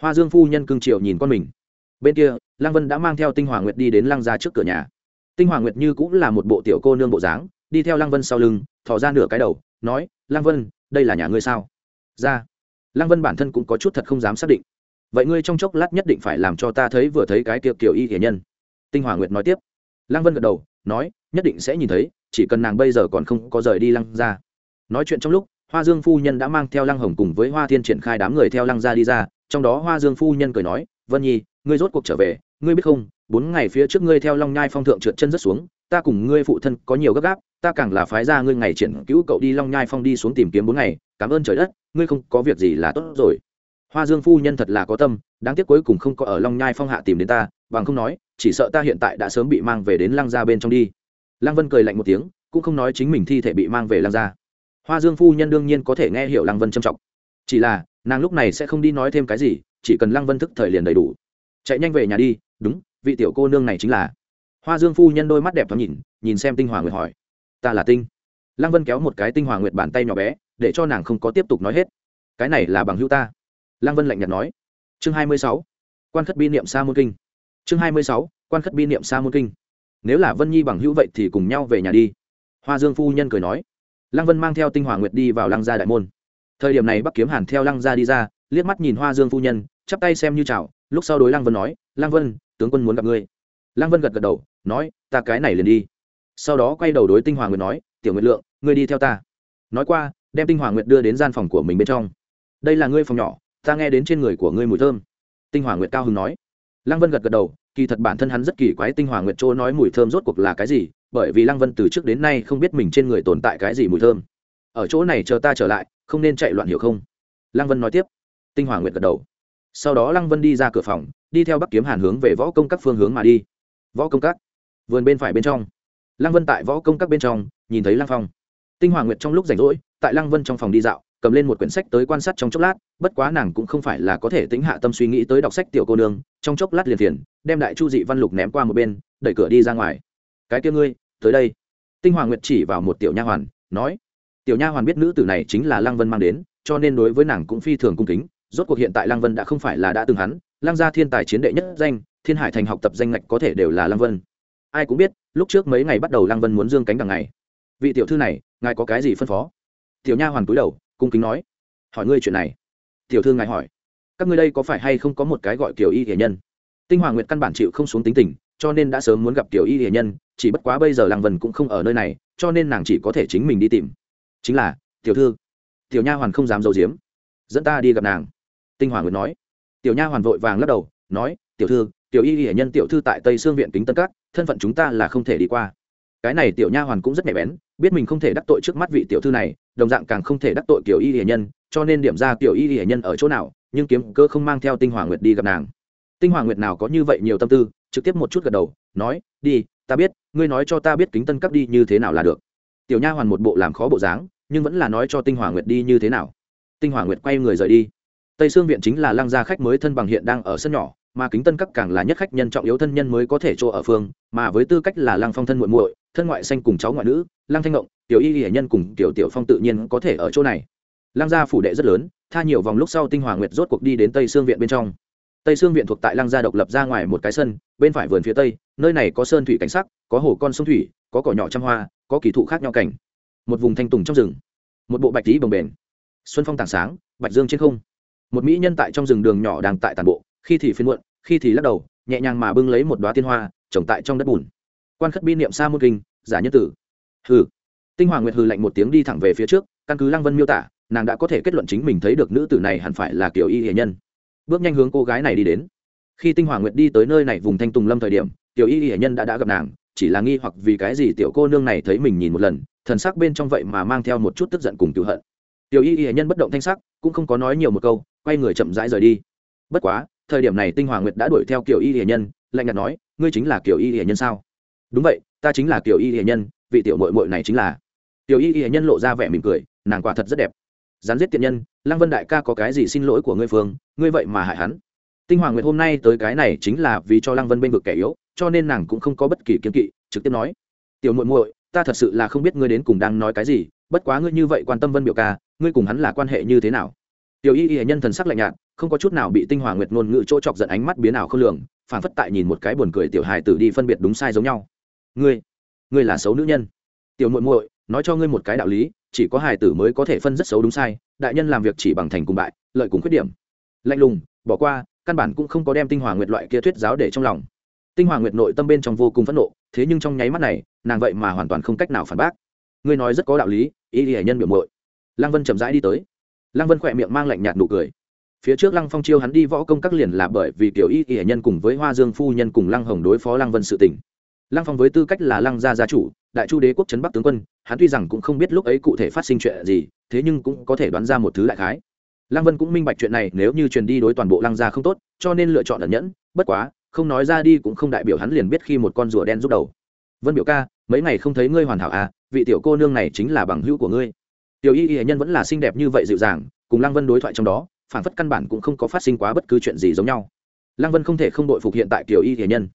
Hoa dương phu nhân cưng triệu nhìn con mình. Bên kia, lăng vân đã mang theo tinh hoàng nguyệt đi đến lăng ra trước cửa nhà. Tinh hoàng nguyệt như cũng là một bộ tiểu cô nương bộ dáng, đi theo lăng vân sau lưng, thò ra nửa cái đầu, nói, lăng vân, đây là nhà ngươi sao? Ra lăng vân bản thân cũng có chút thật không dám xác định. Vậy ngươi trong chốc lát nhất định phải làm cho ta thấy vừa thấy cái tiệc kiểu y thể nhân. Tinh hòa nguyệt nói tiếp. Lăng vân gật đầu, nói, nhất định sẽ nhìn thấy, chỉ cần nàng bây giờ còn không có rời đi lăng ra nói chuyện trong lúc, hoa dương phu nhân đã mang theo lăng hồng cùng với hoa thiên triển khai đám người theo lăng ra đi ra, trong đó hoa dương phu nhân cười nói, vân nhi, ngươi rốt cuộc trở về, ngươi biết không, bốn ngày phía trước ngươi theo long nhai phong thượng trượt chân rất xuống, ta cùng ngươi phụ thân có nhiều gấp gáp, ta càng là phái ra ngươi ngày triển cứu cậu đi long nhai phong đi xuống tìm kiếm bốn ngày cảm ơn trời đất, ngươi không có việc gì là tốt rồi. Hoa dương phu nhân thật là có tâm, đáng tiếc cuối cùng không có ở long nhai phong hạ tìm đến ta, bằng không nói, chỉ sợ ta hiện tại đã sớm bị mang về đến lăng gia bên trong đi. Lăng vân cười lạnh một tiếng, cũng không nói chính mình thi thể bị mang về lăng gia. Hoa dương phu nhân đương nhiên có thể nghe hiểu lăng vân trầm trọng. Chỉ là, nàng lúc này sẽ không đi nói thêm cái gì, chỉ cần lăng vân thức thời liền đầy đủ. Chạy nhanh về nhà đi, đúng, vị tiểu cô nương này chính là. Hoa dương phu nhân đôi mắt đẹp thoáng nhìn nhìn xem tinh hoàng người hỏi. Ta là tinh lăng vân kéo một cái tinh hòa nguyệt bàn tay nhỏ bé, để cho nàng không có tiếp tục nói hết. Cái này là bằng hữu ta. Lăng vân lạnh nhạt nói. Chương hai mươi sáu. Quan khất bi niệm sa môn kinh. Chương hai mươi sáu. Quan khất bi niệm sa môn kinh. Nếu là vân nhi bằng hữu vậy thì cùng nhau về nhà đi. Hoa dương phu nhân cười nói. Lăng vân mang theo tinh hòa nguyệt đi vào lăng gia đại môn. Thời điểm này bắc kiếm hàn theo lăng gia đi ra, liếc mắt nhìn hoa dương phu nhân, chắp tay xem như chào, lúc sau đối lăng vân nói, lăng vân, tướng quân muốn gặp ngươi. Lăng vân gật gật đầu, nói, ta cái này liền đi. Sau đó quay đầu đối tinh hoàng nguyệt nói tiểu nguyệt lượng, ngươi đi theo ta. Nói qua, đem tinh hoàng nguyệt đưa đến gian phòng của mình bên trong. Đây là ngươi phòng nhỏ, ta nghe đến trên người của ngươi mùi thơm. Tinh hoàng nguyệt cao hứng nói. Lăng vân gật gật đầu, kỳ thật bản thân hắn rất kỳ quái tinh Hoàng nguyệt chỗ nói mùi thơm rốt cuộc là cái gì, bởi vì lăng vân từ trước đến nay không biết mình trên người tồn tại cái gì mùi thơm. Ở chỗ này chờ ta trở lại, không nên chạy loạn hiểu không? Lăng vân nói tiếp. Tinh Hoàng nguyệt gật đầu. Sau đó lăng vân đi ra cửa phòng, đi theo bắc kiếm hàn hướng về võ công các phương hướng mà đi. Võ công các. Vườn bên phải bên trong lăng vân tại võ công các bên trong, nhìn thấy lăng phong. Tinh Hoàng nguyệt trong lúc rảnh rỗi, tại lăng vân trong phòng đi dạo, cầm lên một quyển sách tới quan sát trong chốc lát, bất quá nàng cũng không phải là có thể tính hạ tâm suy nghĩ tới đọc sách tiểu cô nương, trong chốc lát liền phiền, đem đại chu dị văn lục ném qua một bên, đẩy cửa đi ra ngoài. Cái kia ngươi, tới đây. Tinh hoàng nguyệt chỉ vào một tiểu nha hoàn, nói, tiểu nha hoàn biết nữ tử này chính là lăng vân mang đến, cho nên đối với nàng cũng phi thường cung kính, rốt cuộc hiện tại lăng vân đã không phải là đã từng hắn, lăng gia thiên tài chiến đệ nhất danh, thiên hải thành học tập danh ngạch có thể đều là lăng vân ai cũng biết, lúc trước mấy ngày bắt đầu lăng vân muốn dương cánh đằng ngày vị tiểu thư này, ngài có cái gì phân phó? Tiểu nha hoàn cúi đầu, cung kính nói. Hỏi ngươi chuyện này. Tiểu thư ngài hỏi. Các ngươi đây có phải hay không có một cái gọi kiểu y hiền nhân? Tinh hoàng nguyệt căn bản chịu không xuống tính tình, cho nên đã sớm muốn gặp tiểu y hiền nhân, chỉ bất quá bây giờ lăng vân cũng không ở nơi này, cho nên nàng chỉ có thể chính mình đi tìm. Chính là, tiểu thư. Tiểu nha hoàn không dám giấu i diếm dẫn ta đi gặp nàng. Tinh hoàng nguyệt nói. Tiểu nha hoàn vội vàng lắc đầu, nói, tiểu thư, tiểu y hiển nhân tiểu thư tại tây sương viện kính tân cát thân phận chúng ta là không thể đi qua. Cái này tiểu nha hoàn cũng rất nhạy bén, biết mình không thể đắc tội trước mắt vị tiểu thư này, đồng dạng càng không thể đắc tội kiểu y hiền nhân, cho nên điểm ra kiểu y hiền nhân ở chỗ nào, nhưng kiếm cơ không mang theo tinh hoàng nguyệt đi gặp nàng. Tinh hoàng nguyệt nào có như vậy nhiều tâm tư, trực tiếp một chút gật đầu, nói, đi, ta biết, ngươi nói cho ta biết kính tân cấp đi như thế nào là được. Tiểu nha hoàn một bộ làm khó bộ dáng, nhưng vẫn là nói cho tinh hoàng nguyệt đi như thế nào. Tinh hoàng nguyệt quay người rời đi. Tây sương viện chính là lăng gia khách mới thân bằng hiện đang ở sân nhỏ mà kính tân cấp càng là nhất khách nhân trọng yếu thân nhân mới có thể chỗ ở phương, mà với tư cách là lăng phong thân muội muội, thân ngoại xanh cùng cháu ngoại nữ, lăng thanh ngộng, tiểu y hiển nhân cùng tiểu tiểu phong tự nhiên có thể ở chỗ này. Lăng gia phủ đệ rất lớn, tha nhiều vòng lúc sau tinh hoàng nguyệt rốt cuộc đi đến tây sương viện bên trong. Tây sương viện thuộc tại lăng gia độc lập ra ngoài một cái sân, bên phải vườn phía tây, nơi này có sơn thủy cảnh sắc, có hồ con sông thủy, có cỏ nhỏ trăm hoa, có kỳ thụ khác nhau cảnh. Một vùng thanh tùng trong rừng, một bộ bạch tí bồng bền. Xuân phong tảng sáng, bạch dương trên không. Một mỹ nhân tại trong rừng đường nhỏ đang tại tàn bộ, khi thì phiên muộn khi thì lắc đầu, nhẹ nhàng mà bưng lấy một đoá tiên hoa, trồng tại trong đất bùn. Quan khất bi niệm sa môn kinh, giả nhân tử. Hừ. Tinh hoàng nguyệt hừ lạnh một tiếng đi thẳng về phía trước, căn cứ lăng vân miêu tả, nàng đã có thể kết luận chính mình thấy được nữ tử này hẳn phải là kiểu y hệ nhân. Bước nhanh hướng cô gái này đi đến. Khi tinh hoàng nguyệt đi tới nơi này vùng thanh tùng lâm thời điểm tiểu y hệ nhân đã đã gặp nàng, chỉ là nghi hoặc vì cái gì tiểu cô nương này thấy mình nhìn một lần, thần sắc bên trong vậy mà mang theo một chút tức giận cùng cựu hận. Tiểu y hệ nhân bất động thanh sắc, cũng không có nói nhiều một câu, quay người chậm rãi rời đi. Bất quá thời điểm này tinh hoàng nguyệt đã đuổi theo kiểu y hiền nhân, lạnh nhạt nói, ngươi chính là kiểu y hiền nhân sao? Đúng vậy, ta chính là kiểu y hiền nhân, vị tiểu mội mội này chính là. Tiểu y hiền nhân lộ ra vẻ mỉm cười, nàng quả thật rất đẹp. Rắn giết tiện nhân, lăng vân đại ca có cái gì xin lỗi của ngươi phương, ngươi vậy mà hại hắn. Tinh hoàng nguyệt hôm nay tới cái này chính là vì cho lăng vân bên vực kẻ yếu, cho nên nàng cũng không có bất kỳ kiến kỵ, trực tiếp nói, tiểu muội muội, ta thật sự là không biết ngươi đến cùng đang nói cái gì, bất quá ngươi như vậy quan tâm vân biểu ca, ngươi cùng hắn là quan hệ như thế nào? Tiểu y y nhân thần sắc lạnh nhạt không có chút nào bị tinh hoàng nguyệt ngôn ngữ chỗ chọc giận ánh mắt biến ảo không lường phản phất tại nhìn một cái buồn cười tiểu hài tử đi phân biệt đúng sai giống nhau. Ngươi ngươi là xấu nữ nhân. Tiểu muội muội, nói cho ngươi một cái đạo lý, chỉ có hài tử mới có thể phân rất xấu đúng sai, đại nhân làm việc chỉ bằng thành cùng bại, lợi cùng khuyết điểm. Lạnh lùng, bỏ qua, căn bản cũng không có đem tinh hoàng nguyệt loại kia thuyết giáo để trong lòng. Tinh hoàng nguyệt nội tâm bên trong vô cùng phẫn nộ, thế nhưng trong nháy mắt này, nàng vậy mà hoàn toàn không cách nào phản bác. Ngươi nói rất có đạo lý, ý hệ nhân biểu mội lăng vân chậm rãi đi tới. Lăng vân khỏe miệng mang lạnh nhạt nụ cười phía trước lăng phong chiêu hắn đi võ công các liền là bởi vì tiểu y y nhân cùng với hoa dương phu nhân cùng lăng hồng đối phó lăng vân sự tỉnh lăng phong với tư cách là lăng gia gia chủ, đại chu đế quốc trấn bắc tướng quân, hắn tuy rằng cũng không biết lúc ấy cụ thể phát sinh chuyện gì, thế nhưng cũng có thể đoán ra một thứ đại khái. Lăng vân cũng minh bạch chuyện này, nếu như truyền đi đối toàn bộ lăng gia không tốt, cho nên lựa chọn ẩn nhẫn, bất quá, không nói ra đi cũng không đại biểu hắn liền biết khi một con rùa đen rút đầu. Vân biểu ca, mấy ngày không thấy ngươi hoàn hảo à vị tiểu cô nương này chính là bằng hữu của ngươi. Tiểu y y nhân vẫn là xinh đẹp như vậy dịu dàng, cùng lăng vân đối thoại trong đó phản phất căn bản cũng không có phát sinh quá bất cứ chuyện gì giống nhau. Lăng vân không thể không đội phục hiện tại tiểu y thể nhân.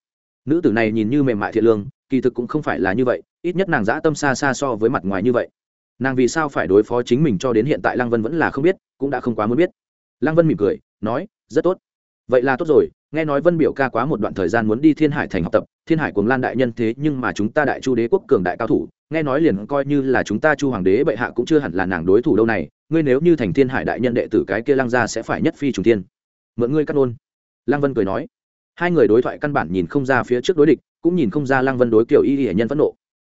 Nữ tử này nhìn như mềm mại thiện lương, kỳ thực cũng không phải là như vậy, ít nhất nàng dã tâm xa xa so với mặt ngoài như vậy. Nàng vì sao phải đối phó chính mình cho đến hiện tại lăng vân vẫn là không biết, cũng đã không quá muốn biết. Lăng vân mỉm cười, nói, rất tốt. Vậy là tốt rồi, nghe nói vân biểu ca quá một đoạn thời gian muốn đi thiên hải thành học tập, thiên hải cùng lan đại nhân thế nhưng mà chúng ta đại chu đế quốc cường đại cao thủ nghe nói liền coi như là chúng ta chu hoàng đế bệ hạ cũng chưa hẳn là nàng đối thủ đâu này, ngươi nếu như thành thiên hải đại nhân đệ tử cái kia lăng ra sẽ phải nhất phi trùng tiên mượn ngươi cắt ôn lăng vân cười nói. Hai người đối thoại căn bản nhìn không ra phía trước đối địch, cũng nhìn không ra lăng vân đối kiểu y hiển nhân phẫn nộ.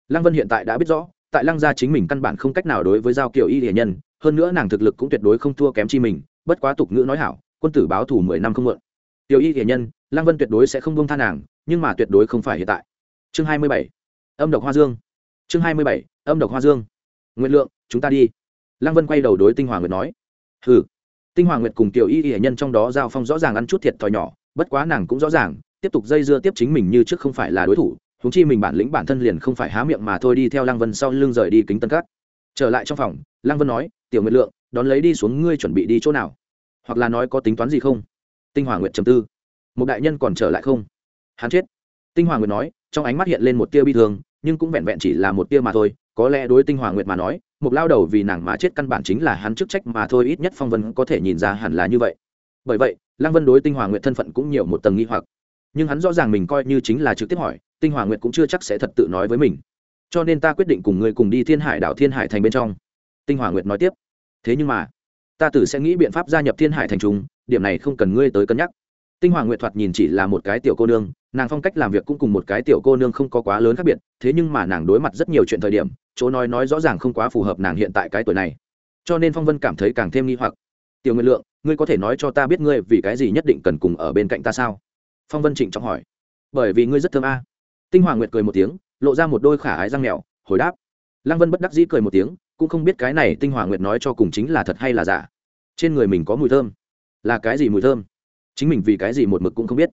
Lăng vân hiện tại đã biết rõ, tại lăng gia chính mình căn bản không cách nào đối với giao kiểu y hiển nhân, hơn nữa nàng thực lực cũng tuyệt đối không thua kém chi mình, bất quá tục ngữ nói hảo, quân tử báo thủ mười năm không mượn tiểu y hiển nhân, lăng vân tuyệt đối sẽ không buông tha nàng, nhưng mà tuyệt đối không phải hiện tại. Chương hai mươi bảy. Âm độc hoa dương chương hai mươi bảy, âm độc hoa dương. Nguyện lượng, chúng ta đi. Lăng vân quay đầu đối tinh hoàng nguyệt nói. Ừ tinh hoàng nguyệt cùng tiểu y y nhân trong đó giao phong rõ ràng ăn chút thiệt thòi nhỏ, bất quá nàng cũng rõ ràng, tiếp tục dây dưa tiếp chính mình như trước không phải là đối thủ húng chi mình bản lĩnh bản thân liền không phải há miệng mà thôi đi theo lăng vân sau lưng rời đi kính tân cát. Trở lại trong phòng, lăng vân nói, tiểu nguyệt lượng, đón lấy đi xuống ngươi chuẩn bị đi chỗ nào? Hoặc là nói có tính toán gì không? Tinh hoàng nguyệt trầm tư. Một đại nhân còn trở lại không? Hắn chết. Tinh hoàng nguyệt nói, trong ánh mắt hiện lên một tia bi thương nhưng cũng vẹn vẹn chỉ là một tia mà thôi, có lẽ đối tinh hoàng nguyệt mà nói, một lao đầu vì nàng mà chết căn bản chính là hắn chức trách mà thôi, ít nhất phong vân có thể nhìn ra hẳn là như vậy. Bởi vậy, lăng vân đối tinh hoàng nguyệt thân phận cũng nhiều một tầng nghi hoặc. Nhưng hắn rõ ràng mình coi như chính là trực tiếp hỏi, tinh hoàng nguyệt cũng chưa chắc sẽ thật tự nói với mình. Cho nên ta quyết định cùng ngươi cùng đi thiên hải đảo thiên hải thành bên trong. Tinh hoàng nguyệt nói tiếp. Thế nhưng mà, ta tử sẽ nghĩ biện pháp gia nhập thiên hải thành chúng, điểm này không cần ngươi tới cân nhắc tinh hoàng nguyệt thoạt nhìn chỉ là một cái tiểu cô nương, nàng phong cách làm việc cũng cùng một cái tiểu cô nương không có quá lớn khác biệt, thế nhưng mà nàng đối mặt rất nhiều chuyện thời điểm, chỗ nói nói rõ ràng không quá phù hợp nàng hiện tại cái tuổi này. Cho nên phong vân cảm thấy càng thêm nghi hoặc. Tiểu nguyện lượng, ngươi có thể nói cho ta biết ngươi vì cái gì nhất định cần cùng ở bên cạnh ta sao? Phong vân trịnh trọng hỏi. Bởi vì ngươi rất thơm a. Tinh hoàng nguyệt cười một tiếng, lộ ra một đôi khả ái răng mèo hồi đáp. Lăng vân bất đắc dĩ cười một tiếng, cũng không biết cái này tinh hoàng nguyệt nói cho cùng chính là thật hay là giả. Trên người mình có mùi thơm. Là cái gì mùi thơm? Chính mình vì cái gì một mực cũng không biết.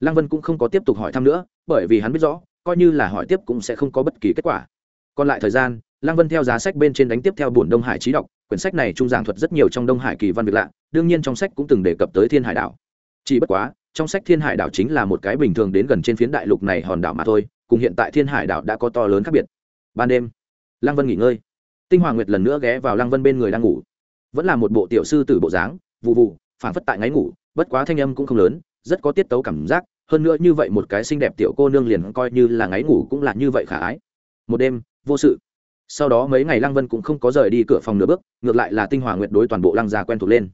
Lăng vân cũng không có tiếp tục hỏi thăm nữa, bởi vì hắn biết rõ, coi như là hỏi tiếp cũng sẽ không có bất kỳ kết quả. Còn lại thời gian, lăng vân theo giá sách bên trên đánh tiếp theo bổn đông hải trí đọc, quyển sách này trung giảng thuật rất nhiều trong đông hải kỳ văn việc lạ, đương nhiên trong sách cũng từng đề cập tới thiên hải đảo. Chỉ bất quá, trong sách thiên hải đảo chính là một cái bình thường đến gần trên phiến đại lục này hòn đảo mà thôi, cùng hiện tại thiên hải đảo đã có to lớn khác biệt. Ban đêm, lăng vân nghỉ ngơi. Tinh hoàng nguyệt lần nữa ghé vào lăng vân bên người đang ngủ. Vẫn là một bộ tiểu sư tử bộ dáng vụ vụ phảng phất tại ngáy ngủ bất quá thanh âm cũng không lớn, rất có tiết tấu cảm giác, hơn nữa như vậy một cái xinh đẹp tiểu cô nương liền coi như là ngáy ngủ cũng là như vậy khả ái. Một đêm, vô sự. Sau đó mấy ngày lăng vân cũng không có rời đi cửa phòng nửa bước, ngược lại là tinh hoàng nguyệt đối toàn bộ lăng gia quen thuộc lên.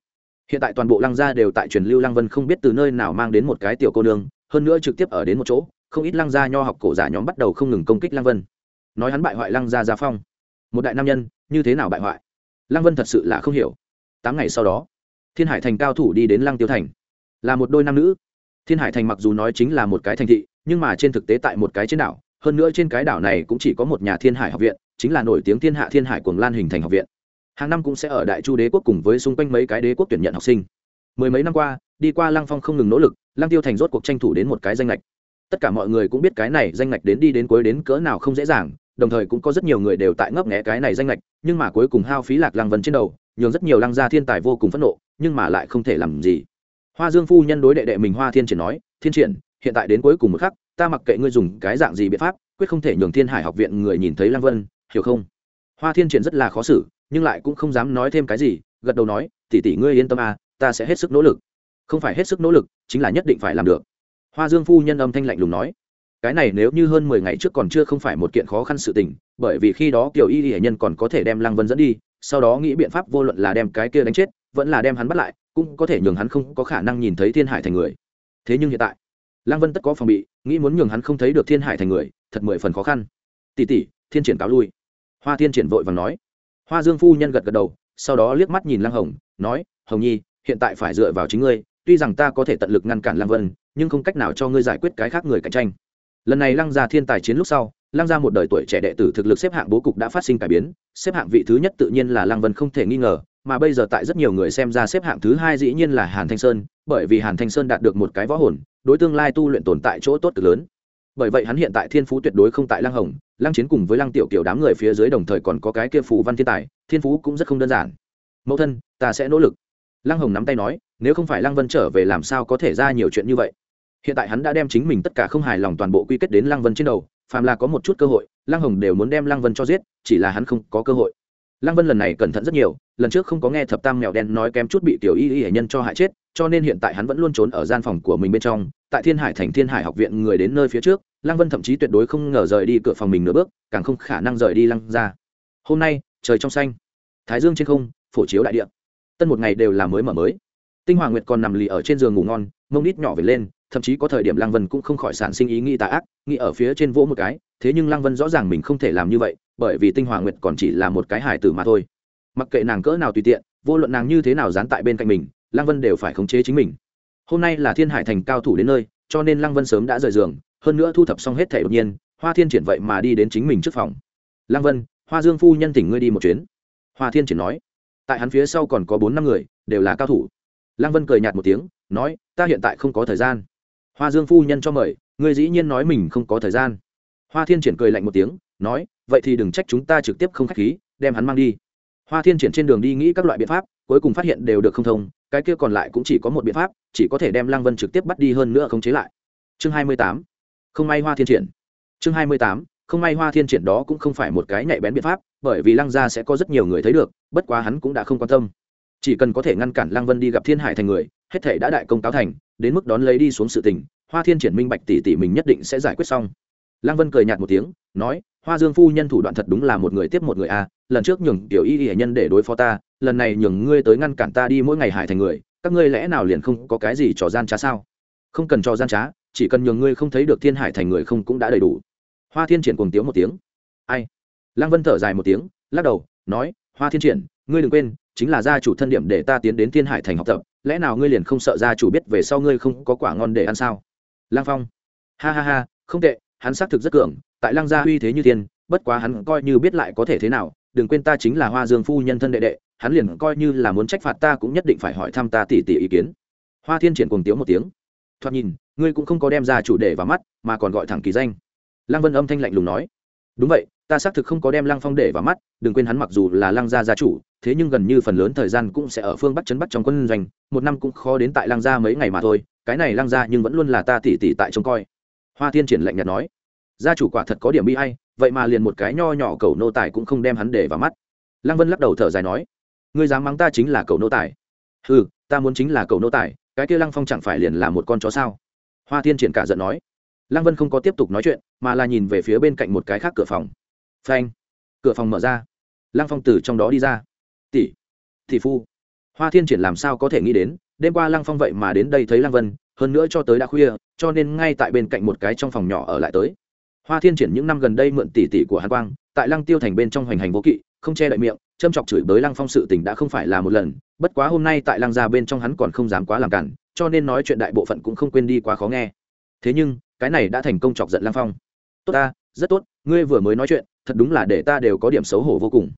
Hiện tại toàn bộ lăng gia đều tại truyền lưu lăng vân không biết từ nơi nào mang đến một cái tiểu cô nương, hơn nữa trực tiếp ở đến một chỗ, không ít lăng gia nho học cổ giả nhóm bắt đầu không ngừng công kích lăng vân. Nói hắn bại hoại lăng gia gia phong. Một đại nam nhân, như thế nào bại hoại? Lăng vân thật sự là không hiểu. Tám ngày sau đó thiên hải thành cao thủ đi đến lăng tiêu thành. Là một đôi nam nữ. Thiên hải thành mặc dù nói chính là một cái thành thị, nhưng mà trên thực tế tại một cái trên đảo. Hơn nữa trên cái đảo này cũng chỉ có một nhà thiên hải học viện, chính là nổi tiếng thiên hạ thiên hải cuồng lan hình thành học viện. Hàng năm cũng sẽ ở đại chu đế quốc cùng với xung quanh mấy cái đế quốc tuyển nhận học sinh. Mười mấy năm qua, đi qua lăng phong không ngừng nỗ lực, lăng tiêu thành rốt cuộc tranh thủ đến một cái danh lệch tất cả mọi người cũng biết cái này danh lệch đến đi đến cuối đến cỡ nào không dễ dàng đồng thời cũng có rất nhiều người đều tại ngấp nghẽ cái này danh lệch nhưng mà cuối cùng hao phí lạc lăng vân trên đầu, nhường rất nhiều lăng gia thiên tài vô cùng phẫn nộ, nhưng mà lại không thể làm gì. Hoa dương phu nhân đối đệ đệ mình hoa thiên triển nói, thiên triển, hiện tại đến cuối cùng một khắc, ta mặc kệ ngươi dùng cái dạng gì biện pháp, quyết không thể nhường thiên hải học viện người nhìn thấy lăng vân, hiểu không? Hoa thiên triển rất là khó xử, nhưng lại cũng không dám nói thêm cái gì, gật đầu nói, tỷ tỷ ngươi yên tâm à ta sẽ hết sức nỗ lực. Không phải hết sức nỗ lực, chính là nhất định phải làm được. Hoa dương phu nhân âm thanh lạnh lùng nói cái này nếu như hơn mười ngày trước còn chưa không phải một kiện khó khăn sự tình, bởi vì khi đó kiểu y hệ nhân còn có thể đem lăng vân dẫn đi, sau đó nghĩ biện pháp vô luận là đem cái kia đánh chết, vẫn là đem hắn bắt lại, cũng có thể nhường hắn không có khả năng nhìn thấy thiên hải thành người. Thế nhưng hiện tại, lăng vân tất có phòng bị, nghĩ muốn nhường hắn không thấy được thiên hải thành người, thật mười phần khó khăn. Tỷ tỷ, thiên triển cáo lui. Hoa thiên triển vội và nói. Hoa dương phu nhân gật gật đầu, sau đó liếc mắt nhìn lăng hồng, nói, hồng nhi, hiện tại phải dựa vào chính ngươi, tuy rằng ta có thể tận lực ngăn cản lăng vân, nhưng không cách nào cho ngươi giải quyết cái khác người cạnh tranh lần này lăng gia thiên tài chiến lúc sau, lăng gia một đời tuổi trẻ đệ tử thực lực xếp hạng bố cục đã phát sinh cải biến, xếp hạng vị thứ nhất tự nhiên là lăng vân không thể nghi ngờ, mà bây giờ tại rất nhiều người xem ra xếp hạng thứ hai dĩ nhiên là hàn thanh sơn, bởi vì hàn thanh sơn đạt được một cái võ hồn, đối tương lai tu luyện tồn tại chỗ tốt cực lớn. Bởi vậy hắn hiện tại thiên phú tuyệt đối không tại lăng hồng, lăng chiến cùng với lăng tiểu kiểu đám người phía dưới đồng thời còn có cái kia phù văn thiên tài, thiên phú cũng rất không đơn giản. Mẫu thân, ta sẽ nỗ lực. Lăng hồng nắm tay nói, nếu không phải lăng vân trở về làm sao có thể ra nhiều chuyện như vậy? Hiện tại hắn đã đem chính mình tất cả không hài lòng toàn bộ quy kết đến lăng vân trên đầu, phàm là có một chút cơ hội, lăng hồng đều muốn đem lăng vân cho giết, chỉ là hắn không có cơ hội. Lăng vân lần này cẩn thận rất nhiều, lần trước không có nghe thập tam mèo đen nói kém chút bị tiểu y y hệ nhân cho hại chết, cho nên hiện tại hắn vẫn luôn trốn ở gian phòng của mình bên trong, tại thiên hải thành thiên hải học viện người đến nơi phía trước, lăng vân thậm chí tuyệt đối không ngờ rời đi cửa phòng mình nửa bước, càng không khả năng rời đi lăng ra. Hôm nay, trời trong xanh, thái dương trên không, phổ chiếu đại địa. Tân một ngày đều là mới mở mới. Tinh hoàng nguyệt còn nằm lì ở trên giường ngủ ngon, mông nít nhỏ về lên thậm chí có thời điểm lăng vân cũng không khỏi sản sinh ý nghĩ tà ác, nghĩ ở phía trên vỗ một cái, thế nhưng lăng vân rõ ràng mình không thể làm như vậy, bởi vì tinh hoàng nguyệt còn chỉ là một cái hải tử mà thôi. Mặc kệ nàng cỡ nào tùy tiện, vô luận nàng như thế nào dán tại bên cạnh mình, lăng vân đều phải khống chế chính mình. Hôm nay là thiên hải thành cao thủ đến nơi, cho nên lăng vân sớm đã rời giường, hơn nữa thu thập xong hết thể đột nhiên, hoa thiên triển vậy mà đi đến chính mình trước phòng. Lăng vân, hoa dương phu nhân tỉnh ngươi đi một chuyến. Hoa thiên triển nói. Tại hắn phía sau còn có bốn năm người, đều là cao thủ. Lăng vân cười nhạt một tiếng, nói, ta hiện tại không có thời gian hoa dương phu nhân cho mời, ngươi dĩ nhiên nói mình không có thời gian. Hoa thiên triển cười lạnh một tiếng, nói, vậy thì đừng trách chúng ta trực tiếp không k h á c h khí, đem hắn mang đi. Hoa thiên triển trên đường đi nghĩ các loại biện pháp, cuối cùng phát hiện đều được không thông, cái kia còn lại cũng chỉ có một biện pháp, chỉ có thể đem lăng vân trực tiếp bắt đi hơn nữa không chế lại. Chương hai mươi tám, không may hoa thiên triển. Chương hai mươi tám, không may hoa thiên triển đó cũng không phải một cái nhạy bén biện pháp, bởi vì lăng gia sẽ có rất nhiều người thấy được, bất quá hắn cũng đã không quan tâm. Chỉ cần có thể ngăn cản lăng vân đi gặp thiên hải thành người, hết thể đã đại công táo thành đến mức đón lấy đi xuống sự tình, hoa thiên triển minh bạch tỷ tỷ mình nhất định sẽ giải quyết xong. Lăng vân cười nhạt một tiếng, nói, hoa dương phu nhân thủ đoạn thật đúng là một người tiếp một người a, lần trước nhường tiểu y y nhân để đối phó ta, lần này nhường ngươi tới ngăn cản ta đi mỗi ngày hải thành người, các ngươi lẽ nào liền không có cái gì trò gian trá sao? Không cần trò gian trá, chỉ cần nhường ngươi không thấy được thiên hải thành người không cũng đã đầy đủ. Hoa thiên triển cùng tiếng một tiếng. Ai? Lăng vân thở dài một tiếng, lắc đầu, nói, hoa thiên triển, ngươi đừng quên chính là gia chủ thân điểm để ta tiến đến thiên hải thành học tập, lẽ nào ngươi liền không sợ gia chủ biết về sau ngươi không có quả ngon để ăn sao? Lang phong. Ha ha ha, không tệ, hắn xác thực rất cường, tại Lang gia uy thế như tiên bất quá hắn coi như biết lại có thể thế nào, đừng quên ta chính là hoa dương phu nhân thân đệ đệ, hắn liền coi như là muốn trách phạt ta cũng nhất định phải hỏi thăm ta tỉ tỉ ý kiến. Hoa thiên triển cùng tiếng một tiếng. Thoạt nhìn, ngươi cũng không có đem ra chủ đề vào mắt, mà còn gọi thẳng kỳ danh. Lăng vân âm thanh lạnh lùng nói. Đúng vậy ta xác thực không có đem lăng phong để vào mắt, đừng quên hắn mặc dù là lăng gia gia chủ, thế nhưng gần như phần lớn thời gian cũng sẽ ở phương bắc chấn bắc trong quân doanh, một năm cũng khó đến tại lăng gia mấy ngày mà thôi, cái này lăng gia nhưng vẫn luôn là ta tỉ tỉ tại trông coi. Hoa thiên triển lạnh nhạt nói. Gia chủ quả thật có điểm bi hay vậy mà liền một cái nho nhỏ cầu nô tài cũng không đem hắn để vào mắt. Lăng vân lắc đầu thở dài nói. Ngươi dám mắng ta chính là cầu nô tài. Ừ ta muốn chính là cầu nô tài, cái kia lăng phong chẳng phải liền là một con chó sao? Hoa thiên triển cả giận nói. Lăng vân không có tiếp tục nói chuyện, mà là nhìn về phía bên cạnh một cái khác cửa phòng phanh. Cửa phòng mở ra. Lăng phong từ trong đó đi ra. Tỷ tỷ phu. Hoa thiên triển làm sao có thể nghĩ đến, đêm qua lăng phong vậy mà đến đây thấy lăng vân, hơn nữa cho tới đã khuya, cho nên ngay tại bên cạnh một cái trong phòng nhỏ ở lại tới. Hoa thiên triển những năm gần đây mượn tỷ tỷ của hàn quang, tại lăng tiêu thành bên trong hoành hành vô kỵ, không che đậy miệng, châm chọc chửi bới lăng phong sự tình đã không phải là một lần, bất quá hôm nay tại lăng gia bên trong hắn còn không dám quá làm cản, cho nên nói chuyện đại bộ phận cũng không quên đi quá khó nghe. Thế nhưng, cái này đã thành công chọc giận lăng phong. Tốt ta, rất tốt, ngươi vừa mới nói chuyện thật đúng là để ta đều có điểm xấu hổ vô cùng.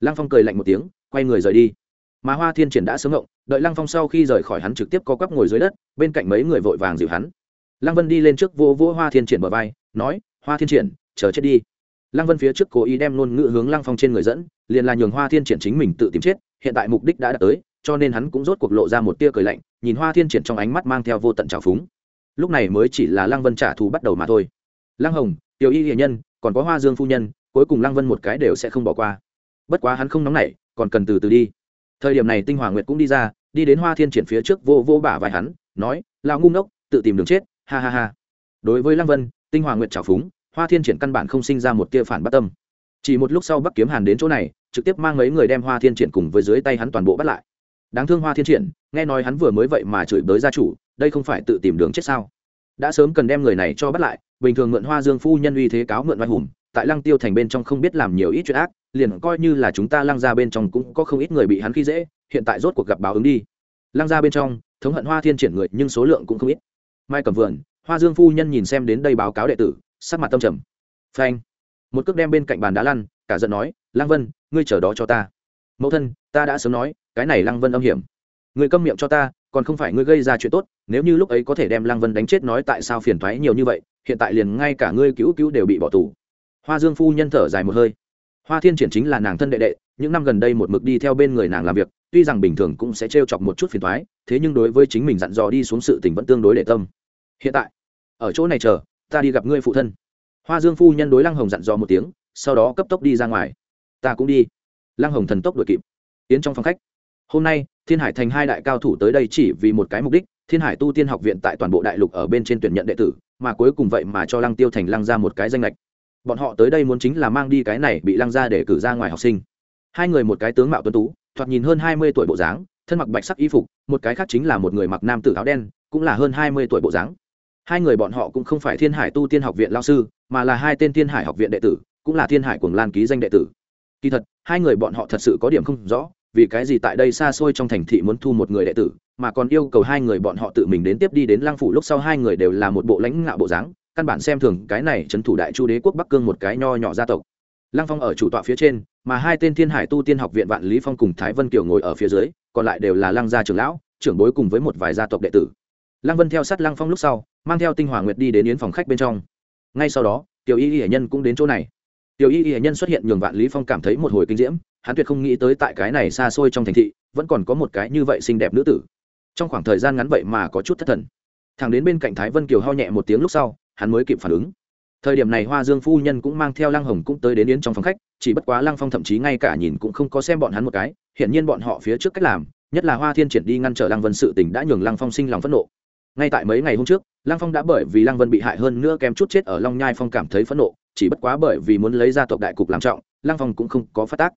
Lăng phong cười lạnh một tiếng, quay người rời đi. Mà hoa thiên triển đã sớm ngộng đợi lăng phong sau khi rời khỏi hắn trực tiếp có quắp ngồi dưới đất, bên cạnh mấy người vội vàng dịu hắn. Lăng vân đi lên trước vô vô hoa thiên triển bờ vai, nói, hoa thiên triển, chờ chết đi. Lăng vân phía trước cố ý đem ngôn ngữ hướng lăng phong trên người dẫn, liền là nhường hoa thiên triển chính mình tự tìm chết, hiện tại mục đích đã đạt tới, cho nên hắn cũng rốt cuộc lộ ra một tia cười lạnh, nhìn hoa thiên triển trong ánh mắt mang theo vô tận trào phúng. Lúc này mới chỉ là lăng vân trả thù bắt đầu mà thôi. Lăng hồng, tiểu y hiền nhân, còn có hoa dương phu nhân cuối cùng lăng vân một cái đều sẽ không bỏ qua. Bất quá hắn không nóng nảy, còn cần từ từ đi. Thời điểm này tinh hoàng nguyệt cũng đi ra, đi đến hoa thiên triển phía trước vô vô bả vai hắn, nói, Lão ngu ngốc, tự tìm đường chết, ha ha ha. Đối với lăng vân, tinh hoàng nguyệt trào phúng, hoa thiên triển căn bản không sinh ra một tia phản bất tâm. Chỉ một lúc sau bắc kiếm hàn đến chỗ này, trực tiếp mang mấy người đem hoa thiên triển cùng với dưới tay hắn toàn bộ bắt lại. Đáng thương hoa thiên triển, nghe nói hắn vừa mới vậy mà chửi bới gia chủ, đây không phải tự tìm đường chết sao? Đã sớm cần đem người này cho bắt lại, bình thường mượn hoa dương phu nhân uy thế cáo mượn oai hùng tại lăng tiêu thành bên trong không biết làm nhiều ít chuyện ác, liền coi như là chúng ta lăng ra bên trong cũng có không ít người bị hắn khi dễ, hiện tại rốt cuộc gặp báo ứng đi. Lăng ra bên trong, thống hận hoa thiên triển người nhưng số lượng cũng không ít. Mai cầm vườn, hoa dương phu nhân nhìn xem đến đây báo cáo đệ tử, sắc mặt tâm trầm. Phanh. Một cước đem bên cạnh bàn đá lăn, cả giận nói, lăng vân, ngươi chờ đó cho ta. Mẫu thân, ta đã sớm nói, cái này lăng vân âm hiểm. Người câm miệng cho ta, còn không phải ngươi gây ra chuyện tốt, nếu như lúc ấy có thể đem lăng vân đánh chết nói tại sao phiền thoái nhiều như vậy, hiện tại liền ngay cả ngươi cứu cứu đều bị bỏ tù hoa dương phu nhân thở dài một hơi. Hoa thiên triển chính là nàng thân đệ đệ, những năm gần đây một mực đi theo bên người nàng làm việc, tuy rằng bình thường cũng sẽ t chọc một chút phiền thoái thế nhưng đối với chính mình dặn dò đi xuống sự tình vẫn tương đối để tâm. Hiện tại, ở chỗ này chờ, ta đi gặp ngươi phụ thân. Hoa dương phu nhân đối lăng hồng dặn dò một tiếng, sau đó cấp tốc đi ra ngoài. Ta cũng đi. Lăng hồng thần tốc đuổi kịp, tiến trong phòng khách. Hôm nay, thiên hải thành hai đại cao thủ tới đây chỉ vì một cái mục đích, thiên hải tu tiên học viện tại toàn bộ đại lục ở bên trên tuyển nhận đệ tử, mà cuối cùng vậy mà cho lăng tiêu thành lăng ra một cái danh lệch bọn họ tới đây muốn chính là mang đi cái này bị lăng ra để cử ra ngoài học sinh. Hai người một cái tướng mạo tuấn tú, thoạt nhìn hơn hai mươi tuổi bộ dáng, thân mặc bạch sắc y phục, một cái khác chính là một người mặc nam tử áo đen, cũng là hơn hai mươi tuổi bộ dáng. Hai người bọn họ cũng không phải thiên hải tu tiên học viện lao sư, mà là hai tên thiên hải học viện đệ tử, cũng là thiên hải cuồng lan ký danh đệ tử. Kỳ thật, hai người bọn họ thật sự có điểm không rõ, vì cái gì tại đây xa xôi trong thành thị muốn thu một người đệ tử, mà còn yêu cầu hai người bọn họ tự mình đến tiếp đi đến lăng phủ lúc sau hai người đều là một bộ lãnh ngạo bộ dáng căn bản xem thường cái này trấn thủ đại chu đế quốc bắc cương một cái nho nhỏ gia tộc. Lăng phong ở chủ tọa phía trên, mà hai tên thiên hải tu tiên học viện vạn lý phong cùng thái vân kiều ngồi ở phía dưới, còn lại đều là lăng gia trưởng lão, trưởng bối cùng với một vài gia tộc đệ tử. Lăng vân theo sát lăng phong lúc sau, mang theo tinh hỏa nguyệt đi đến yến phòng khách bên trong. Ngay sau đó, tiểu y y hệ nhân cũng đến chỗ này. Tiểu y y hệ nhân xuất hiện nhường vạn lý phong cảm thấy một hồi kinh diễm, hắn tuyệt không nghĩ tới tại cái này xa xôi trong thành thị, vẫn còn có một cái như vậy xinh đẹp nữ tử. Trong khoảng thời gian ngắn vậy mà có chút thất thần. Thằng đến bên cạnh thái vân kiều ho nhẹ một tiếng lúc sau hắn mới kịp phản ứng. Thời điểm này hoa dương phu nhân cũng mang theo lăng hồng cũng tới đến yến trong phòng khách, chỉ bất quá lăng phong thậm chí ngay cả nhìn cũng không có xem bọn hắn một cái hiện nhiên bọn họ phía trước cách làm, nhất là hoa thiên triển đi ngăn trở lăng vân sự tình đã nhường lăng phong sinh lòng phẫn nộ. Ngay tại mấy ngày hôm trước, lăng phong đã bởi vì lăng vân bị hại hơn nữa kém chút chết ở long nhai phong cảm thấy phẫn nộ, chỉ bất quá bởi vì muốn lấy ra tộc đại cục làm trọng, lăng phong cũng không có phát tác.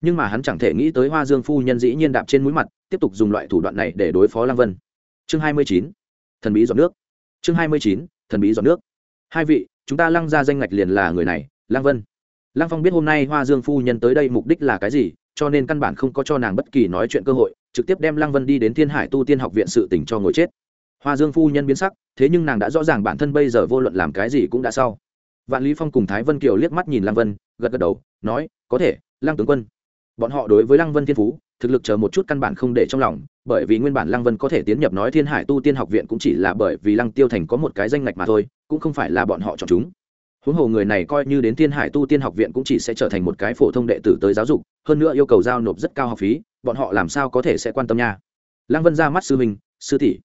Nhưng mà hắn chẳng thể nghĩ tới hoa dương phu nhân dĩ nhiên đạp trên mũi mặt, tiếp tục dùng loại thủ đoạn này để đối phó lăng vân. Chương hai mươi chín, thần bí dọn nước. Chương hai mươi chín, thần bí dọn nước hai vị, chúng ta lăng ra danh ngạch liền là người này, lăng vân. Lăng phong biết hôm nay hoa dương phu nhân tới đây mục đích là cái gì, cho nên căn bản không có cho nàng bất kỳ nói chuyện cơ hội, trực tiếp đem lăng vân đi đến thiên hải tu tiên học viện sự tỉnh cho ngồi chết. Hoa dương phu nhân biến sắc, thế nhưng nàng đã rõ ràng bản thân bây giờ vô luận làm cái gì cũng đã sau. Vạn lý phong cùng thái vân kiều liếc mắt nhìn lăng vân, gật gật đầu, nói, có thể, lăng tướng quân. Bọn họ đối với lăng vân thiên phú, thực lực chờ một chút căn bản không để trong lòng bởi vì nguyên bản lăng vân có thể tiến nhập nói thiên hải tu tiên học viện cũng chỉ là bởi vì lăng tiêu thành có một cái danh ngạch mà thôi, cũng không phải là bọn họ chọn chúng. Huống hồ người này coi như đến thiên hải tu tiên học viện cũng chỉ sẽ trở thành một cái phổ thông đệ tử tới giáo dục, hơn nữa yêu cầu giao nộp rất cao học phí, bọn họ làm sao có thể sẽ quan tâm nha? Lăng vân ra mắt sư minh sư tỷ.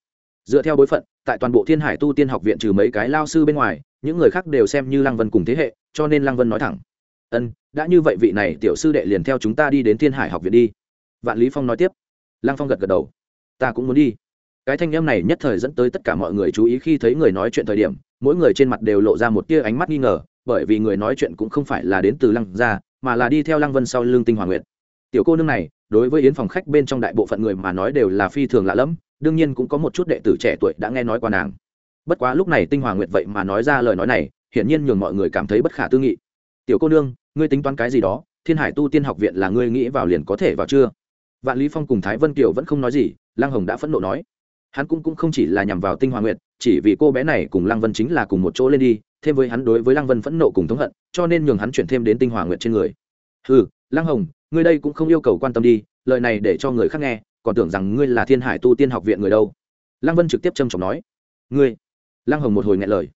Dựa theo bối phận, tại toàn bộ thiên hải tu tiên học viện trừ mấy cái lao sư bên ngoài, những người khác đều xem như lăng vân cùng thế hệ, cho nên lăng vân nói thẳng. Ân, đã như vậy vị này tiểu sư đệ liền theo chúng ta đi đến thiên hải học viện đi. Vạn lý phong nói tiếp lăng phong gật gật đầu. Ta cũng muốn đi. Cái thanh âm này nhất thời dẫn tới tất cả mọi người chú ý khi thấy người nói chuyện thời điểm, mỗi người trên mặt đều lộ ra một tia ánh mắt nghi ngờ, bởi vì người nói chuyện cũng không phải là đến từ lăng gia, mà là đi theo lăng vân sau lương tinh hoàng nguyệt. Tiểu cô nương này, đối với yến phòng khách bên trong đại bộ phận người mà nói đều là phi thường lạ lẫm, đương nhiên cũng có một chút đệ tử trẻ tuổi đã nghe nói qua nàng. Bất quá lúc này tinh hoàng nguyệt vậy mà nói ra lời nói này, hiển nhiên nhường mọi người cảm thấy bất khả tư nghị. Tiểu cô nương, ngươi tính toán cái gì đó? Thiên hải tu tiên học viện là ngươi nghĩ vào liền có thể vào chưa? Vạn lý phong cùng thái vân kiều vẫn không nói gì, lăng hồng đã phẫn nộ nói. Hắn cũng cũng không chỉ là nhằm vào tinh hoàng nguyệt, chỉ vì cô bé này cùng lăng vân chính là cùng một chỗ lên đi, thêm với hắn đối với lăng vân phẫn nộ cùng thống hận, cho nên nhường hắn chuyển thêm đến tinh hoàng nguyệt trên người. Ừ lăng hồng, ngươi đây cũng không yêu cầu quan tâm đi, lời này để cho người khác nghe, còn tưởng rằng ngươi là thiên hải tu tiên học viện người đâu. Lăng vân trực tiếp trầm trọng nói. Ngươi? Lăng hồng một hồi nghe lời.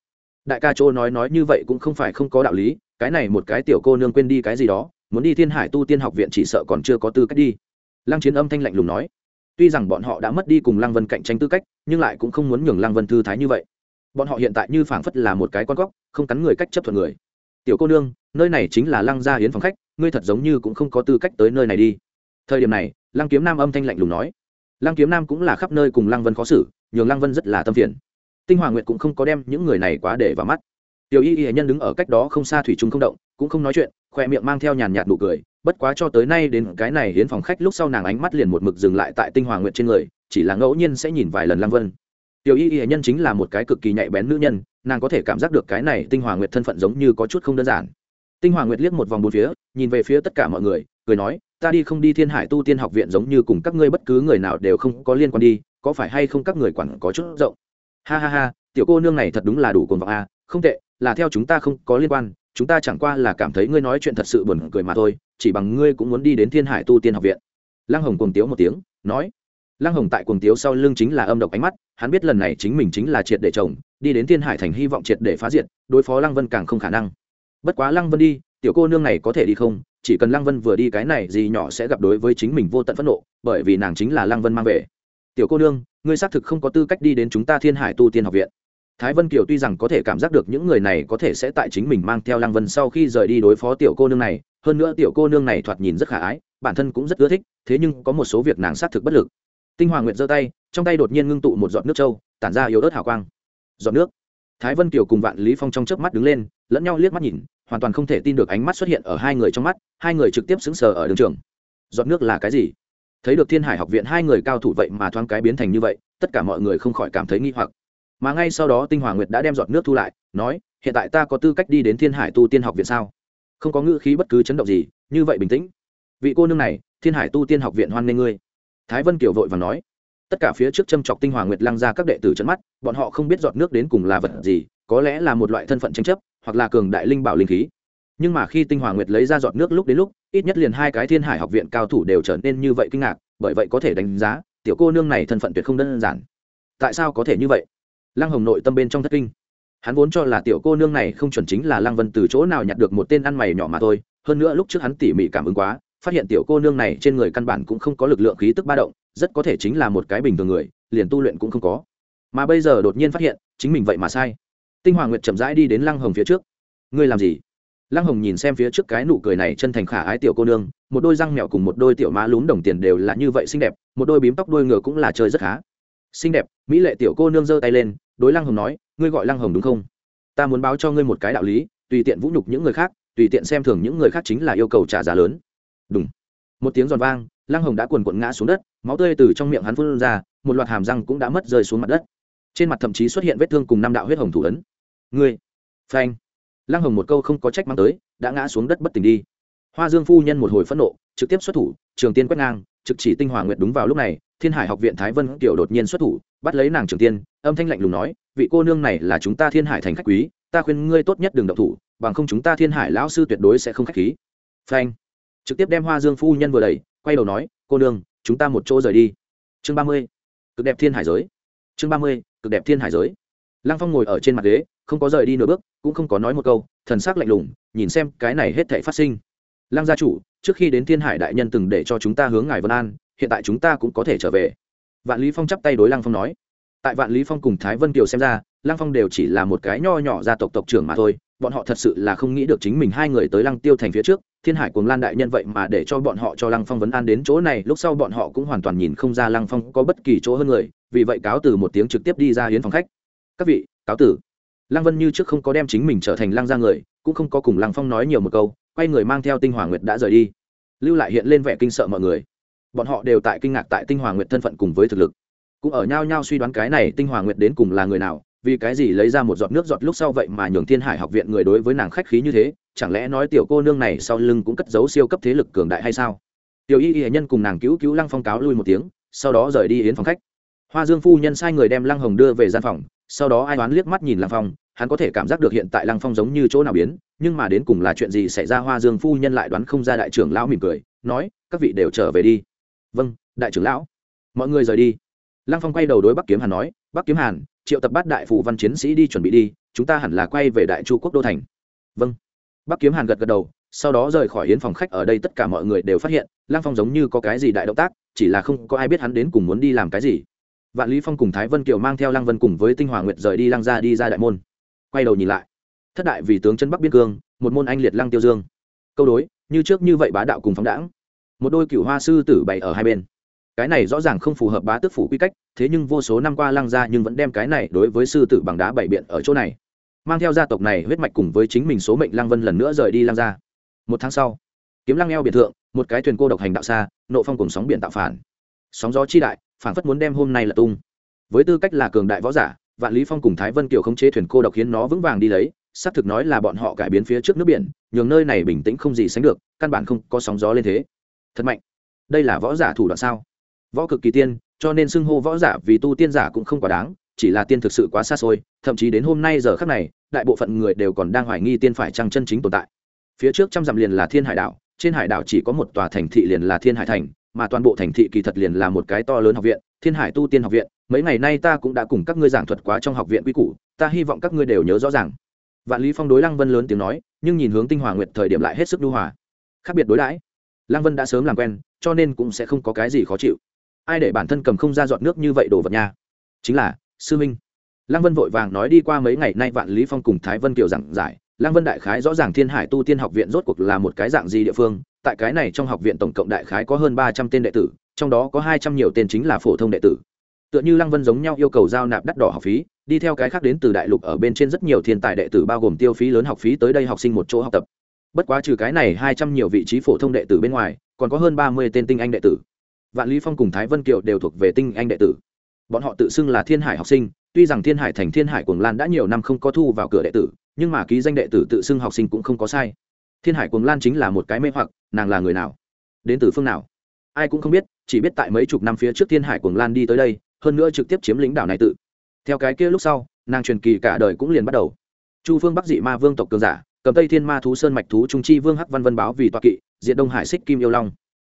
Đại ca chỗ nói nói như vậy cũng không phải không có đạo lý, cái này một cái tiểu cô nương quên đi cái gì đó, muốn đi thiên hải tu tiên học viện chỉ sợ còn chưa có tư cách đi lăng chiến âm thanh lạnh lùng nói. Tuy rằng bọn họ đã mất đi cùng lăng vân cạnh tranh tư cách, nhưng lại cũng không muốn nhường lăng vân thư thái như vậy. Bọn họ hiện tại như phảng phất là một cái con góc, không cắn người cách chấp thuận người. Tiểu cô nương, nơi này chính là lăng gia hiến phòng khách, ngươi thật giống như cũng không có tư cách tới nơi này đi. Thời điểm này, lăng kiếm nam âm thanh lạnh lùng nói. Lăng kiếm nam cũng là khắp nơi cùng lăng vân khó xử, nhường lăng vân rất là tâm phiền. Tinh hoàng nguyệt cũng không có đem những người này quá để vào mắt. Tiểu y y nhân đứng ở cách đó không xa thủy trung không động cũng không nói chuyện, khoe miệng mang theo nhàn nhạt nụ cười, bất quá cho tới nay đến cái này hiến phòng khách lúc sau nàng ánh mắt liền một mực dừng lại tại tinh hoàng nguyệt trên người, chỉ là ngẫu nhiên sẽ nhìn vài lần lăng vân. Tiểu y y nhân chính là một cái cực kỳ nhạy bén nữ nhân, nàng có thể cảm giác được cái này tinh hoàng nguyệt thân phận giống như có chút không đơn giản. Tinh hoàng nguyệt liếc một vòng bốn phía, nhìn về phía tất cả mọi người, cười nói, ta đi không đi thiên hải tu tiên học viện giống như cùng các ngươi bất cứ người nào đều không có liên quan đi, có phải hay không các người quản có chút rộng? Ha ha ha, tiểu cô nương này thật đúng là đủ cồn vọng a, không tệ, là theo chúng ta không có liên quan chúng ta chẳng qua là cảm thấy ngươi nói chuyện thật sự buồn cười mà thôi, chỉ bằng ngươi cũng muốn đi đến thiên hải tu tiên học viện. Lăng hồng cuồng tiếu một tiếng, nói. Lăng hồng tại cuồng tiếu sau lưng chính là âm độc ánh mắt, hắn biết lần này chính mình chính là triệt để chồng, đi đến thiên hải thành hy vọng triệt để phá diệt, đối phó lăng vân càng không khả năng. Bất quá lăng vân đi, tiểu cô nương này có thể đi không? Chỉ cần lăng vân vừa đi cái này gì nhỏ sẽ gặp đối với chính mình vô tận phẫn nộ, bởi vì nàng chính là lăng vân mang về. Tiểu cô nương, ngươi xác thực không có tư cách đi đến chúng ta thiên hải tu tiên học viện thái vân kiều tuy rằng có thể cảm giác được những người này có thể sẽ tại chính mình mang theo lăng vân sau khi rời đi đối phó tiểu cô nương này, hơn nữa tiểu cô nương này thoạt nhìn rất khả ái, bản thân cũng rất ưa thích, thế nhưng có một số việc nàng xác thực bất lực. Tinh hoàng nguyệt giơ tay, trong tay đột nhiên ngưng tụ một giọt nước trâu, tản ra yếu ớt hào quang. Giọt nước. Thái vân kiều cùng vạn lý phong trong chớp mắt đứng lên, lẫn nhau liếc mắt nhìn, hoàn toàn không thể tin được ánh mắt xuất hiện ở hai người trong mắt, hai người trực tiếp xứng sờ ở đường trường. Giọt nước là cái gì? Thấy được thiên hải học viện hai người cao thủ vậy mà thoáng cái biến thành như vậy, tất cả mọi người không khỏi cảm thấy nghi hoặc mà ngay sau đó tinh hoàng nguyệt đã đem giọt nước thu lại, nói, hiện tại ta có tư cách đi đến thiên hải tu tiên học viện sao? Không có ngữ khí bất cứ chấn động gì, như vậy bình tĩnh. Vị cô nương này, thiên hải tu tiên học viện hoan nghênh ngươi. Thái vân kiều vội và nói. Tất cả phía trước châm chọc tinh hoàng nguyệt lăng ra các đệ tử trận mắt, bọn họ không biết giọt nước đến cùng là vật gì, có lẽ là một loại thân phận tranh chấp, hoặc là cường đại linh bảo linh khí. Nhưng mà khi tinh hoàng nguyệt lấy ra giọt nước lúc đến lúc, ít nhất liền hai cái thiên hải học viện cao thủ đều trở nên như vậy kinh ngạc, bởi vậy có thể đánh giá, tiểu cô nương này thân phận tuyệt không đơn giản. Tại sao có thể như vậy? Lăng hồng nội tâm bên trong thất kinh. Hắn vốn cho là tiểu cô nương này không chuẩn chính là lăng vân từ chỗ nào nhặt được một tên ăn mày nhỏ mà thôi, hơn nữa lúc trước hắn tỉ mỉ cảm ứng quá, phát hiện tiểu cô nương này trên người căn bản cũng không có lực lượng khí tức ba động, rất có thể chính là một cái bình thường người, liền tu luyện cũng không có. Mà bây giờ đột nhiên phát hiện, chính mình vậy mà sai. Tinh hoàng nguyệt chậm rãi đi đến lăng hồng phía trước. Ngươi làm gì? Lăng hồng nhìn xem phía trước cái nụ cười này chân thành khả ái tiểu cô nương, một đôi răng mẹo cùng một đôi tiểu má lún đồng tiền đều là như vậy xinh đẹp, một đôi bím tóc đôi ngựa cũng là chơi rất khá. Xinh đẹp, mỹ lệ tiểu cô nương giơ tay lên đối lăng hồng nói, ngươi gọi lăng hồng đúng không? Ta muốn báo cho ngươi một cái đạo lý, tùy tiện vũ nhục những người khác, tùy tiện xem thường những người khác chính là yêu cầu trả giá lớn. Đúng một tiếng giòn vang, lăng hồng đã quần quận ngã xuống đất, máu tươi từ trong miệng hắn phun ra, một loạt hàm răng cũng đã mất rơi xuống mặt đất. Trên mặt thậm chí xuất hiện vết thương cùng năm đạo huyết hồng thủ ấn. Ngươi, phanh. Lăng hồng một câu không có trách mang tới, đã ngã xuống đất bất tỉnh đi. Hoa dương phu nhân một hồi phẫn nộ, trực tiếp xuất thủ, trường tiên quét ngang, trực chỉ tinh hòa nguyện đúng vào lúc này thiên hải học viện thái vân kiểu đột nhiên xuất thủ, bắt lấy nàng trường tiên, âm thanh lạnh lùng nói, vị cô nương này là chúng ta thiên hải thành khách quý, ta khuyên ngươi tốt nhất đừng động thủ, bằng không chúng ta thiên hải lão sư tuyệt đối sẽ không khách khí. Phanh. Trực tiếp đem hoa dương phu nhân vừa đẩy, quay đầu nói, cô nương, chúng ta một chỗ rời đi. Chương ba mươi. Cực đẹp thiên hải giới. Chương ba mươi, cực đẹp thiên hải giới. Lăng phong ngồi ở trên mặt ghế, không có rời đi nửa bước, cũng không có nói một câu, thần s ắ c lạnh lùng, nhìn xem cái này hết thể phát sinh. Lăng gia chủ, trước khi đến thiên hải đại nhân từng để cho chúng ta hướng ngài vân an hiện tại chúng ta cũng có thể trở về. Vạn lý phong chắp tay đối lăng phong nói. Tại vạn lý phong cùng thái vân kiều xem ra, lăng phong đều chỉ là một cái nho nhỏ gia tộc tộc trưởng mà thôi. Bọn họ thật sự là không nghĩ được chính mình hai người tới lăng tiêu thành phía trước, thiên hải cùng lan đại nhân vậy mà để cho bọn họ cho lăng phong vấn an đến chỗ này, lúc sau bọn họ cũng hoàn toàn nhìn không ra lăng phong có bất kỳ chỗ hơn người, vì vậy cáo từ một tiếng trực tiếp đi ra hiến phòng khách. Các vị, cáo tử. Lăng vân như trước không có đem chính mình trở thành lăng ra người, cũng không có cùng lăng phong nói nhiều một câu, quay người mang theo tinh hoàng nguyệt đã rời đi. Lưu lại hiện lên vẻ kinh sợ mọi người bọn họ đều tại kinh ngạc tại tinh hoàng nguyệt thân phận cùng với thực lực. Cũng ở nhau nhau suy đoán cái này tinh hoàng nguyệt đến cùng là người nào, vì cái gì lấy ra một giọt nước giọt lúc sau vậy mà nhường thiên hải học viện người đối với nàng khách khí như thế, chẳng lẽ nói tiểu cô nương này sau lưng cũng cất giấu siêu cấp thế lực cường đại hay sao? Tiểu y y nhân cùng nàng cứu cứu lăng phong cáo lui một tiếng, sau đó rời đi yến phòng khách. Hoa dương phu nhân sai người đem lăng hồng đưa về gian phòng, sau đó ai đoán liếc mắt nhìn lăng phong, hắn có thể cảm giác được hiện tại lăng phong giống như chỗ nào biến, nhưng mà đến cùng là chuyện gì xảy ra hoa dương phu nhân lại đoán không ra đại trưởng lão mỉm cười, nói, các vị đều trở về đi vâng đại trưởng lão. Mọi người rời đi. Lăng phong quay đầu đối bắc kiếm hàn nói, bắc kiếm hàn, triệu tập bát đại phụ văn chiến sĩ đi chuẩn bị đi, chúng ta hẳn là quay về đại chu quốc đô thành. Vâng. Bắc kiếm hàn gật gật đầu, sau đó rời khỏi hiến phòng khách ở đây tất cả mọi người đều phát hiện, lăng phong giống như có cái gì đại động tác, chỉ là không có ai biết hắn đến cùng muốn đi làm cái gì. Vạn lý phong cùng thái vân kiều mang theo lăng vân cùng với tinh hòa nguyệt rời đi lăng ra đi ra đại môn. Quay đầu nhìn lại, thất đại vì tướng chân bắc biên cương, một môn anh liệt lăng tiêu dương. Câu đối, như trước như vậy bá đạo cùng phóng đãng một đôi cựu hoa sư tử bày ở hai bên. Cái này rõ ràng không phù hợp bá tước phủ quy cách, thế nhưng vô số năm qua lăng ra nhưng vẫn đem cái này đối với sư tử bằng đá bảy biện ở chỗ này. Mang theo gia tộc này huyết mạch cùng với chính mình số mệnh lăng vân lần nữa rời đi lăng ra một tháng sau, kiếm lăng eo biệt thượng, một cái thuyền cô độc hành đạo xa, nộ phong cùng sóng biển tạo phản. Sóng gió chi đại phản phất muốn đem hôm nay là tung. Với tư cách là cường đại võ giả, vạn lý phong cùng thái vân kiều khống chế thuyền cô độc khiến nó vững vàng đi lấy, xác thực nói là bọn họ cải biến phía trước nước biển, nhường nơi này bình tĩnh không gì sánh được, căn bản không có sóng gió lên thế thật mạnh. Đây là võ giả thủ đoạn sao? Võ cực kỳ tiên, cho nên xưng hô võ giả vì tu tiên giả cũng không quá đáng, chỉ là tiên thực sự quá xa xôi, thậm chí đến hôm nay giờ khắc này, đại bộ phận người đều còn đang hoài nghi tiên phải trăng chân chính tồn tại. Phía trước trăm dặm liền là thiên hải đảo, trên hải đảo chỉ có một tòa thành thị liền là thiên hải thành, mà toàn bộ thành thị kỳ thật liền là một cái to lớn học viện, thiên hải tu tiên học viện. Mấy ngày nay ta cũng đã cùng các ngươi giảng thuật quá trong học viện quy củ, ta hy vọng các ngươi đều nhớ rõ ràng. Vạn lý phong đối lăng vân lớn tiếng nói, nhưng nhìn hướng tinh hòa nguyệt thời điểm lại hết sức đu hòa. Khác biệt đối đãi lăng vân đã sớm làm quen, cho nên cũng sẽ không có cái gì khó chịu. Ai để bản thân cầm không ra giọt nước như vậy đổ vật nha? Chính là, sư minh. Lăng vân vội vàng nói đi qua mấy ngày nay vạn lý phong cùng thái vân kiều giảng giải. Lăng vân đại khái rõ ràng thiên hải tu tiên học viện rốt cuộc là một cái dạng gì địa phương. Tại cái này trong học viện tổng cộng đại khái có hơn ba trăm tên đệ tử, trong đó có hai trăm nhiều tên chính là phổ thông đệ tử. Tựa như lăng vân giống nhau yêu cầu giao nạp đắt đỏ học phí, đi theo cái khác đến từ đại lục ở bên trên rất nhiều thiên tài đệ tử, bao gồm tiêu phí lớn học phí tới đây học sinh một chỗ học tập bất quá trừ cái này hai trăm nhiều vị trí phổ thông đệ tử bên ngoài, còn có hơn ba mươi tên tinh anh đệ tử. Vạn lý phong cùng thái vân kiều đều thuộc về tinh anh đệ tử. Bọn họ tự xưng là thiên hải học sinh, tuy rằng thiên hải thành thiên hải cuồng lan đã nhiều năm không có thu vào cửa đệ tử, nhưng mà ký danh đệ tử tự xưng học sinh cũng không có sai. Thiên hải cuồng lan chính là một cái mê hoặc, nàng là người nào? Đến từ phương nào? Ai cũng không biết, chỉ biết tại mấy chục năm phía trước thiên hải cuồng lan đi tới đây, hơn nữa trực tiếp chiếm lĩnh đảo này tự. Theo cái kia lúc sau, nàng truyền kỳ cả đời cũng liền bắt đầu. Chu phương bắc dị ma vương tộc cường giả cầm tây thiên ma thú sơn mạch thú trung chi vương hắc văn vân báo vì toa kỵ diện đông hải xích kim yêu long.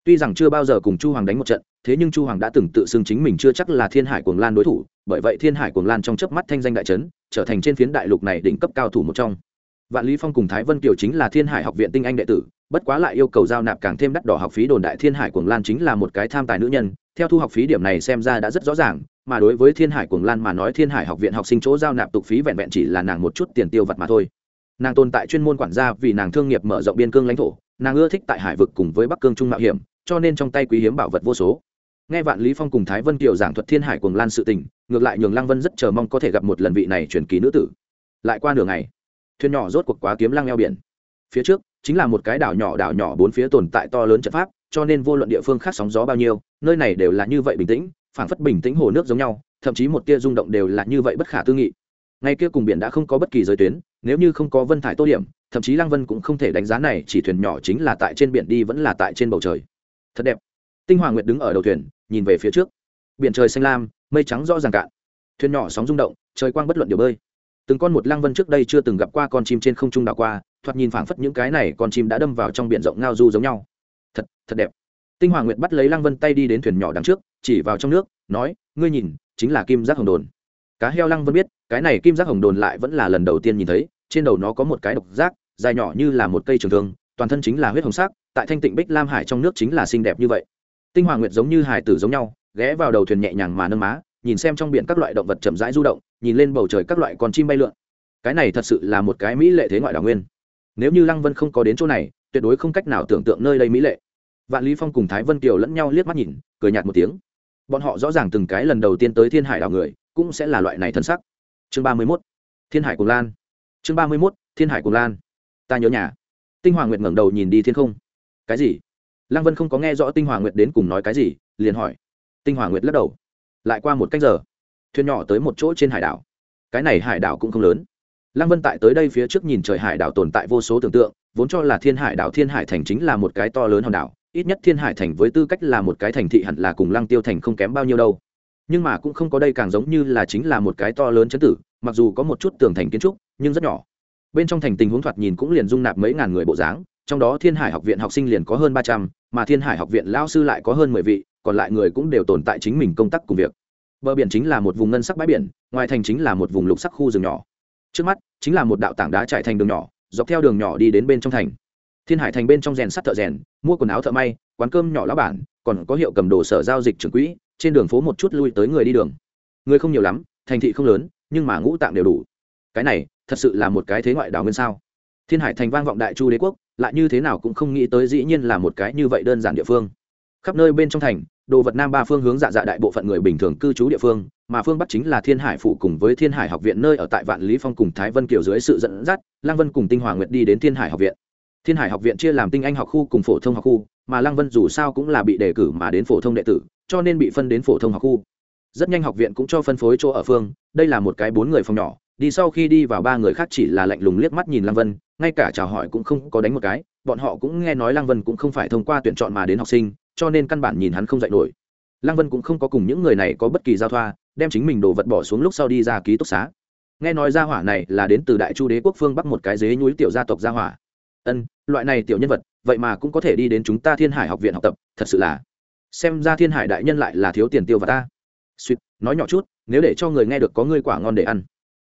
Tuy rằng chưa bao giờ cùng chu hoàng đánh một trận, thế nhưng chu hoàng đã từng tự xưng chính mình chưa chắc là thiên hải cuồng lan đối thủ, bởi vậy thiên hải cuồng lan trong chớp mắt thanh danh đại trấn trở thành trên phiến đại lục này đỉnh cấp cao thủ một trong. Vạn lý phong cùng thái vân kiều chính là thiên hải học viện tinh anh đệ tử, bất quá lại yêu cầu giao nạp càng thêm đắt đỏ học phí đồn đại thiên hải cuồng lan chính là một cái tham tài nữ nhân, theo thu học phí điểm này xem ra đã rất rõ ràng, mà đối với thiên hải cuồng lan mà nói thiên hải học viện học sinh chỗ giao nạp tục phí vẹn vẹn chỉ là nàng một chút tiền tiêu vặt mà thôi nàng tồn tại chuyên môn quản gia vì nàng thương nghiệp mở rộng biên cương lãnh thổ, nàng ưa thích tại hải vực cùng với bắc cương trung mạo hiểm, cho nên trong tay quý hiếm bảo vật vô số. Nghe vạn lý phong cùng thái vân kiều giảng thuật thiên hải cuồng lan sự tình, ngược lại nhường lăng vân rất chờ mong có thể gặp một lần vị này truyền kỳ nữ tử. Lại qua nửa ngày, thuyền nhỏ rốt cuộc quá kiếm lăng eo biển. Phía trước, chính là một cái đảo nhỏ đảo nhỏ bốn phía tồn tại to lớn trận pháp, cho nên vô luận địa phương khác sóng gió bao nhiêu, nơi này đều là như vậy bình tĩnh, phảng phất bình tĩnh hồ nước giống nhau, thậm chí một tia rung động đều là như vậy bất khả tư nghị ngay kia cùng biển đã không có bất kỳ giới tuyến, nếu như không có vân thải tô điểm, thậm chí lăng vân cũng không thể đánh giá này, chỉ thuyền nhỏ chính là tại trên biển đi vẫn là tại trên bầu trời. Thật đẹp. Tinh hoàng nguyệt đứng ở đầu thuyền, nhìn về phía trước. Biển trời xanh lam, mây trắng rõ ràng cạn. Thuyền nhỏ sóng rung động, trời quang bất luận điều bơi. Từng con một lăng vân trước đây chưa từng gặp qua con chim trên không trung đảo qua, thoạt nhìn phảng phất những cái này con chim đã đâm vào trong biển rộng ngao du giống nhau. Thật thật đẹp. Tinh hoàng nguyệt bắt lấy lăng vân tay đi đến thuyền nhỏ đằng trước, chỉ vào trong nước, nói, ngươi nhìn, chính là kim giác hồng đồn. Cá heo lăng vân biết cái này kim giác hồng đồn lại vẫn là lần đầu tiên nhìn thấy, trên đầu nó có một cái độc giác, dài nhỏ như là một cây trường thương, toàn thân chính là huyết hồng sắc, tại thanh tịnh bích lam hải trong nước chính là xinh đẹp như vậy. Tinh hoàng nguyệt giống như hải tử giống nhau, ghé vào đầu thuyền nhẹ nhàng mà nâng má, nhìn xem trong biển các loại động vật chậm rãi du động, nhìn lên bầu trời các loại con chim bay lượn. Cái này thật sự là một cái mỹ lệ thế ngoại đảo nguyên. Nếu như lăng vân không có đến chỗ này, tuyệt đối không cách nào tưởng tượng nơi đây mỹ lệ. Vạn lý phong cùng thái vân kiều lẫn nhau liếc mắt nhìn, cười nhạt một tiếng. Bọn họ rõ ràng từng cái lần đầu tiên tới thiên hải đảo người, cũng sẽ là loại này thân sắc chương ba mươi 31. thiên hải cùng lan. Chương ba mươi 31. thiên hải cùng lan. Ta nhớ nhà. Tinh hoàng nguyệt ngẩng đầu nhìn đi thiên không. Cái gì? Lăng vân không có nghe rõ tinh hoàng nguyệt đến cùng nói cái gì, liền hỏi. Tinh hoàng nguyệt lắc đầu. Lại qua một cách giờ, thuyền nhỏ tới một chỗ trên hải đảo. Cái này hải đảo cũng không lớn. Lăng vân tại tới đây phía trước nhìn trời hải đảo tồn tại vô số tưởng tượng, vốn cho là thiên hải đảo, thiên hải thành chính là một cái to lớn hòn đảo, ít nhất thiên hải thành với tư cách là một cái thành thị hẳn là cùng lăng tiêu thành không kém bao nhiêu đâu nhưng mà cũng không có đây càng giống như là chính là một cái to lớn chấn tử, mặc dù có một chút tường thành kiến trúc, nhưng rất nhỏ. Bên trong thành tình huống thoạt nhìn cũng liền dung nạp mấy ngàn người bộ dáng, trong đó thiên hải học viện học sinh liền có hơn ba trăm, mà thiên hải học viện lao sư lại có hơn mười vị, còn lại người cũng đều tồn tại chính mình công tác cùng việc. Bờ biển chính là một vùng ngân sắc bãi biển, ngoài thành chính là một vùng lục sắc khu rừng nhỏ. Trước mắt, chính là một đạo tảng đá trải thành đường nhỏ, dọc theo đường nhỏ đi đến bên trong thành. Thiên hải thành bên trong rèn sắt thợ rèn, mua quần áo thợ may, quán cơm nhỏ lá bản, còn có hiệu cầm đồ sở giao dịch trưởng quỹ trên đường phố một chút lui tới người đi đường. Người không nhiều lắm, thành thị không lớn, nhưng mà ngũ tạng đều đủ. Cái này, thật sự là một cái thế ngoại đảo nguyên sao. Thiên hải thành vang vọng đại chu đế quốc, lại như thế nào cũng không nghĩ tới dĩ nhiên là một cái như vậy đơn giản địa phương. Khắp nơi bên trong thành, đồ vật nam ba phương hướng dạ dạ đại bộ phận người bình thường cư trú địa phương, mà phương bắc chính là thiên hải phụ cùng với thiên hải học viện nơi ở tại vạn lý phong cùng thái vân kiều dưới sự dẫn dắt lang vân cùng tinh hoàng nguyệt đi đến thiên hải học viện. Thiên hải học viện chia làm tinh anh học khu cùng phổ thông học khu, mà lang vân dù sao cũng là bị đề cử mà đến phổ thông đệ tử cho nên bị phân đến phổ thông học khu. Rất nhanh học viện cũng cho phân phối chỗ ở phương, đây là một cái bốn người phòng nhỏ, đi sau khi đi vào ba người khác chỉ là lạnh lùng liếc mắt nhìn lang vân, ngay cả chào hỏi cũng không có đánh một cái, bọn họ cũng nghe nói lang vân cũng không phải thông qua tuyển chọn mà đến học sinh, cho nên căn bản nhìn hắn không dạy nổi. Lăng vân cũng không có cùng những người này có bất kỳ giao thoa, đem chính mình đồ vật bỏ xuống lúc sau đi ra ký túc xá. Nghe nói gia hỏa này là đến từ đại chu đế quốc phương bắc một cái dế núi tiểu gia tộc gia hỏa. Ân, loại này tiểu nhân vật, vậy mà cũng có thể đi đến chúng ta thiên hải học viện học tập, thật sự là xem ra thiên hải đại nhân lại là thiếu tiền tiêu và ta. Suýt nói nhỏ chút, nếu để cho người nghe được có ngươi quả ngon để ăn.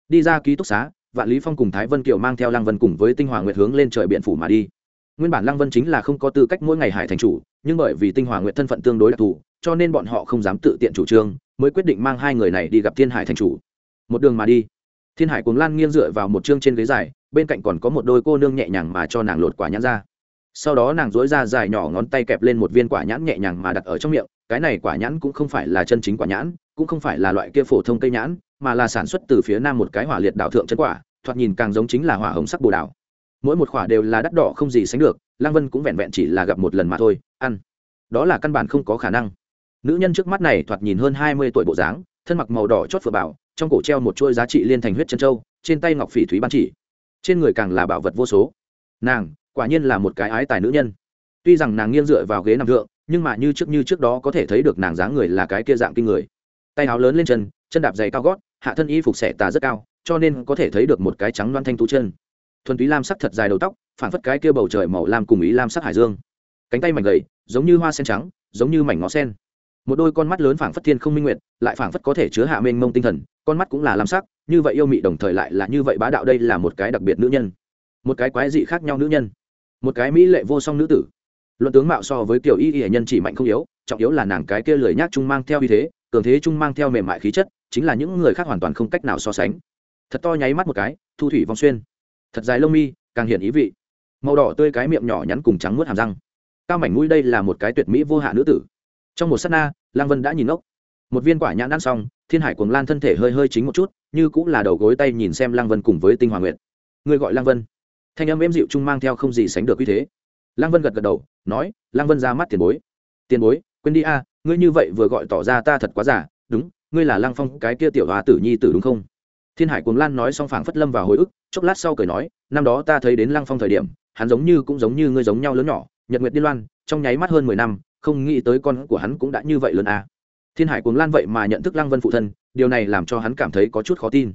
Đi ra ký túc xá, vạn lý phong cùng thái vân kiều mang theo lăng vân cùng với tinh hoàng nguyệt hướng lên trời biển phủ mà đi. Nguyên bản lăng vân chính là không có tư cách mỗi ngày hải thành chủ, nhưng bởi vì tinh hoàng nguyệt thân phận tương đối đặc thù, cho nên bọn họ không dám tự tiện chủ trương, mới quyết định mang hai người này đi gặp thiên hải thành chủ. Một đường mà đi. Thiên hải cuồng lan nghiêng dựa vào một chương trên ghế dài, bên cạnh còn có một đôi cô nương nhẹ nhàng mà cho nàng lột quả nhãn ra sau đó nàng dối ra dài nhỏ ngón tay kẹp lên một viên quả nhãn nhẹ nhàng mà đặt ở trong miệng. Cái này quả nhãn cũng không phải là chân chính quả nhãn, cũng không phải là loại kia phổ thông cây nhãn, mà là sản xuất từ phía nam một cái hỏa liệt đảo thượng chân quả, thoạt nhìn càng giống chính là hỏa hồng sắc bồ đảo mỗi một quả đều là đắt đỏ không gì sánh được, lăng vân cũng vẹn vẹn chỉ là gặp một lần mà thôi, ăn. Đó là căn bản không có khả năng. Nữ nhân trước mắt này thoạt nhìn hơn hai mươi tuổi bộ dáng, thân mặc màu đỏ chót phở bảo, trong cổ treo một chuôi giá trị liên thành huyết chân trâu trên tay ngọc phỉ thúy ban chỉ. Trên người càng là bảo vật vô số. Nàng quả nhiên là một cái ái tài nữ nhân. Tuy rằng nàng nghiêng dựa vào ghế nằm thượng, nhưng mà như trước như trước đó có thể thấy được nàng dáng người là cái kia dạng kinh người. Tay áo lớn lên chân chân đạp dày cao gót, hạ thân y phục xẻ tà rất cao, cho nên có thể thấy được một cái trắng loan thanh tú chân. Thuần túy lam sắc thật dài đầu tóc phản phất cái kia bầu trời màu lam cùng ý lam sắc hải dương. Cánh tay mảnh gầy, giống như hoa sen trắng, giống như mảnh ngó sen. Một đôi con mắt lớn phảng phất thiên không minh nguyện lại phảng phất có thể chứa hạ mênh mông tinh thần, con mắt cũng là lam sắc, như vậy yêu mị đồng thời lại là như vậy bá đạo đây là một cái đặc biệt nữ nhân. Một cái quái dị khác nhau nữ nhân một cái mỹ lệ vô song nữ tử. Luận tướng mạo so với kiểu y y nhân chỉ mạnh không yếu, trọng yếu là nàng cái kia lười nhác trung mang theo uy thế, cường thế trung mang theo mềm mại khí chất, chính là những người khác hoàn toàn không cách nào so sánh. Thật to nháy mắt một cái, thu thủy vong xuyên. Thật dài lông mi, càng hiện ý vị. Màu đỏ tươi cái miệng nhỏ nhắn cùng trắng nuốt hàm răng. Cao mảnh mũi đây là một cái tuyệt mỹ vô hạ nữ tử. Trong một s á t na, lang vân đã nhìn ốc một viên quả nhãn ăn xong, thiên hải cuồng lan thân thể hơi hơi chính một chút, như cũng là đầu gối tay nhìn xem lang vân cùng với tinh hoàng nguyện người gọi lang vân thanh âm êm dịu chung mang theo không gì sánh được uy thế. Lang vân gật gật đầu, nói lang vân ra mắt tiền bối. Tiền bối, quên đi a, ngươi như vậy vừa gọi tỏ ra ta thật quá giả đúng, ngươi là lang phong, cái kia tiểu hoa tử nhi tử đúng không? Thiên hải cuồng lan nói xong phảng phất lâm vào hồi ức, chốc lát sau cười nói, năm đó ta thấy đến lang phong thời điểm, hắn giống như cũng giống như ngươi giống nhau lớn nhỏ, nhật nguyệt điên loan, trong nháy mắt hơn mười năm, không nghĩ tới con của hắn cũng đã như vậy lớn à. thiên hải cuồng lan vậy mà nhận thức lăng vân phụ thân, điều này làm cho hắn cảm thấy có chút khó tin.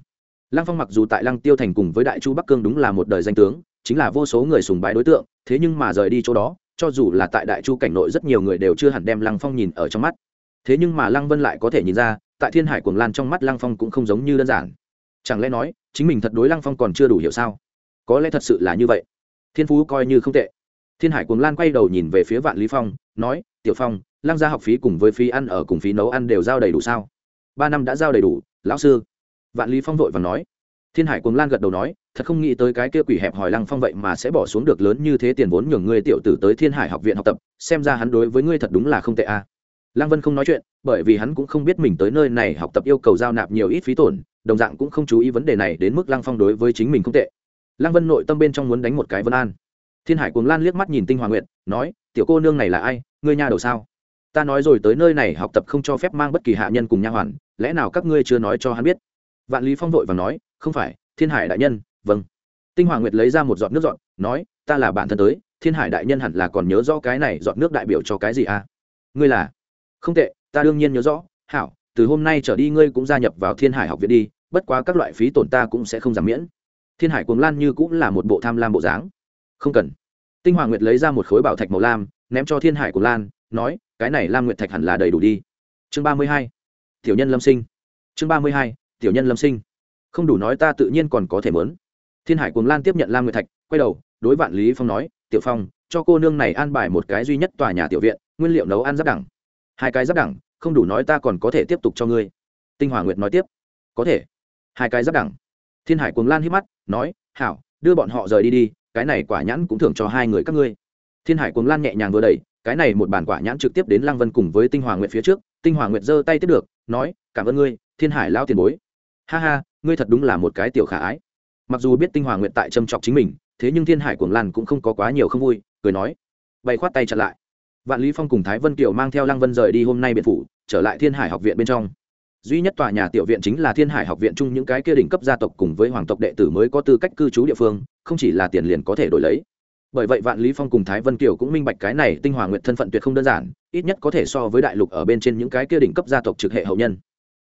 Lăng phong mặc dù tại lăng tiêu thành cùng với đại chu bắc cương đúng là một đời danh tướng chính là vô số người sùng bái đối tượng, thế nhưng mà rời đi chỗ đó, cho dù là tại đại chu cảnh nội rất nhiều người đều chưa hẳn đem lăng phong nhìn ở trong mắt. Thế nhưng mà lăng vân lại có thể nhìn ra, tại thiên hải cuồng lan trong mắt lăng phong cũng không giống như đơn giản. Chẳng lẽ nói, chính mình thật đối lăng phong còn chưa đủ hiểu sao? Có lẽ thật sự là như vậy. Thiên phú coi như không tệ. Thiên hải cuồng lan quay đầu nhìn về phía vạn lý phong, nói, tiểu phong, lăng gia học phí cùng với phí ăn ở cùng phí nấu ăn đều giao đầy đủ sao? Ba năm đã giao đầy đủ, lão sư. Vạn lý phong vội và nói. Thiên hải cuồng lan gật đầu nói thật không nghĩ tới cái kia quỷ hẹp hỏi lăng phong vậy mà sẽ bỏ xuống được lớn như thế tiền vốn nhường ngươi tiểu tử tới thiên hải học viện học tập, xem ra hắn đối với ngươi thật đúng là không tệ a. À. lăng vân không nói chuyện, bởi vì hắn cũng không biết mình tới nơi này học tập yêu cầu giao nạp nhiều ít phí tổn, đồng dạng cũng không chú ý vấn đề này đến mức lăng phong đối với chính mình không tệ. Lăng vân nội tâm bên trong muốn đánh một cái vân an. Thiên hải cuồng lan liếc mắt nhìn tinh hoàng nguyện nói, tiểu cô nương này là ai? Ngươi nhà đầu sao? Ta nói rồi tới nơi này học tập không cho phép mang bất kỳ hạ nhân cùng nha hoàn, lẽ nào các ngươi chưa nói cho hắn biết? Vạn lý phong vội và nói, không phải, thiên hải đại nhân vâng. Tinh hoàng nguyệt lấy ra một giọt nước dọn nói, ta là bạn thân tới, thiên hải đại nhân hẳn là còn nhớ rõ cái này giọt nước đại biểu cho cái gì à? Ngươi là? Không tệ, ta đương nhiên nhớ rõ. Hảo, từ hôm nay trở đi ngươi cũng gia nhập vào thiên hải học viện đi, bất quá các loại phí tổn ta cũng sẽ không giảm miễn. Thiên hải cuồng lan như cũng là một bộ tham lam bộ dáng. Không cần. Tinh hoàng nguyệt lấy ra một khối bảo thạch màu lam, ném cho thiên hải cuồng lan, nói, cái này lam nguyệt thạch hẳn là đầy đủ đi. Chương ba mươi hai. Tiểu nhân lâm sinh. Chương ba mươi hai, tiểu nhân lâm sinh. Không đủ nói ta tự nhiên còn có thể mớn thiên hải cuồng lan tiếp nhận lam nguyệt thạch, quay đầu, đối vạn lý phong nói, tiểu phong, cho cô nương này an bài một cái duy nhất tòa nhà tiểu viện, nguyên liệu nấu ăn giáp đẳng. Hai cái giáp đẳng, không đủ nói ta còn có thể tiếp tục cho ngươi. Tinh hòa nguyệt nói tiếp, có thể. Hai cái giáp đẳng. Thiên hải cuồng lan hít mắt, nói, hảo, đưa bọn họ rời đi đi, cái này quả nhãn cũng thưởng cho hai người các ngươi. Thiên hải cuồng lan nhẹ nhàng vừa đẩy, cái này một bản quả nhãn trực tiếp đến lăng vân cùng với tinh hoàng nguyệt phía trước, tinh hoàng nguyệt giơ tay tiếp được, nói, cảm ơn ngươi, thiên hải lao tiền bối. Ha ha, ngươi thật đúng là một cái tiểu khả ái mặc dù biết tinh hoàng nguyệt tại châm chọc chính mình, thế nhưng thiên hải cuồng lan cũng không có quá nhiều không vui, cười nói, bày khoát tay chặn lại. Vạn lý phong cùng thái vân kiều mang theo lăng vân rời đi hôm nay biệt phủ, trở lại thiên hải học viện bên trong. Duy nhất tòa nhà tiểu viện chính là thiên hải học viện chung những cái kia đỉnh cấp gia tộc cùng với hoàng tộc đệ tử mới có tư cách cư trú địa phương, không chỉ là tiền liền có thể đổi lấy. Bởi vậy vạn lý phong cùng thái vân kiều cũng minh bạch cái này tinh hoàng nguyện thân phận tuyệt không đơn giản, ít nhất có thể so với đại lục ở bên trên những cái kia đỉnh cấp gia tộc trực hệ hậu nhân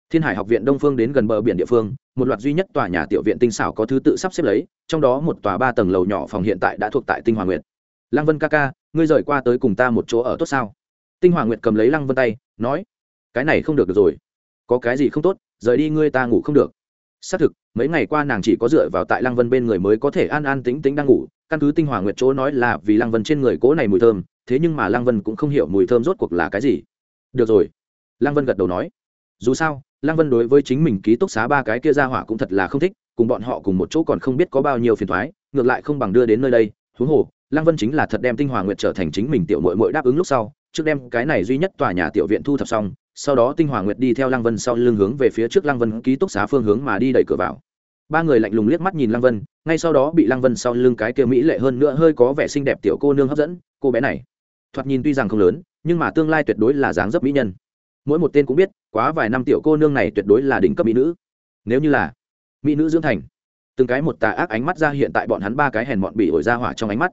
thiên hải học viện đông phương đến gần bờ biển địa phương một loạt duy nhất tòa nhà tiểu viện tinh xảo có thứ tự sắp xếp lấy trong đó một tòa ba tầng lầu nhỏ phòng hiện tại đã thuộc tại tinh hoàng nguyệt. Lăng vân ca ca ngươi rời qua tới cùng ta một chỗ ở tốt sao? Tinh hoàng nguyệt cầm lấy lăng vân tay nói cái này không được, được rồi. Có cái gì không tốt rời đi ngươi ta ngủ không được. Xác thực mấy ngày qua nàng chỉ có dựa vào tại lăng vân bên người mới có thể an an tính tính đang ngủ căn cứ tinh hoàng nguyệt chỗ nói là vì lăng vân trên người cố này mùi thơm thế nhưng mà lăng vân cũng không hiểu mùi thơm rốt cuộc là cái gì. Được rồi. Lăng vân gật đầu nói dù sao, lăng vân đối với chính mình ký túc xá ba cái kia ra hỏa cũng thật là không thích, cùng bọn họ cùng một chỗ còn không biết có bao nhiêu phiền thoái, ngược lại không bằng đưa đến nơi đây. Huống hồ, lăng vân chính là thật đem tinh hoàng nguyệt trở thành chính mình tiểu mội mội đáp ứng lúc sau, trước đem cái này duy nhất tòa nhà tiểu viện thu thập xong, sau đó tinh hoàng nguyệt đi theo lăng vân sau lưng hướng về phía trước lăng vân ký túc xá phương hướng mà đi đẩy cửa vào. Ba người lạnh lùng liếc mắt nhìn lăng vân, ngay sau đó bị lăng vân sau lưng cái kia mỹ lệ hơn nữa hơi có vẻ xinh đẹp tiểu cô nương hấp dẫn, cô bé này. Thoạt nhìn tuy rằng không lớn, nhưng mà tương lai tuyệt đối là dáng dấp mỹ nhân. Mỗi một tên cũng biết quá vài năm tiểu cô nương này tuyệt đối là đỉnh cấp mỹ nữ. Nếu như là mỹ nữ dưỡng thành, từng cái một tà ác ánh mắt ra hiện tại bọn hắn ba cái hèn mọn bị ổi ra hỏa trong ánh mắt.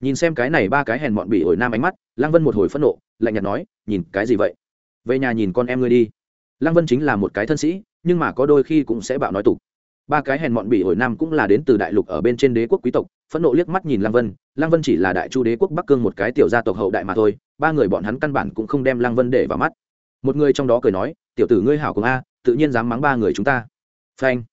Nhìn xem cái này ba cái hèn mọn bị ổi nam ánh mắt, lăng vân một hồi phẫn nộ, lạnh nhạt nói, nhìn, cái gì vậy? Về nhà nhìn con em ngươi đi. Lăng vân chính là một cái thân sĩ, nhưng mà có đôi khi cũng sẽ bạo nói tục. Ba cái hèn mọn bị ổi nam cũng là đến từ đại lục ở bên trên đế quốc quý tộc, phẫn nộ liếc mắt nhìn lăng vân lăng vân chỉ là đại chu đế quốc bắc cương một cái tiểu gia tộc hậu đại mà thôi, ba người bọn hắn căn bản cũng không đem lăng vân để vào mắt. Một người trong đó cười nói tiểu tử ngươi hảo cùng a, tự nhiên dám mắng ba người chúng ta. Phanh.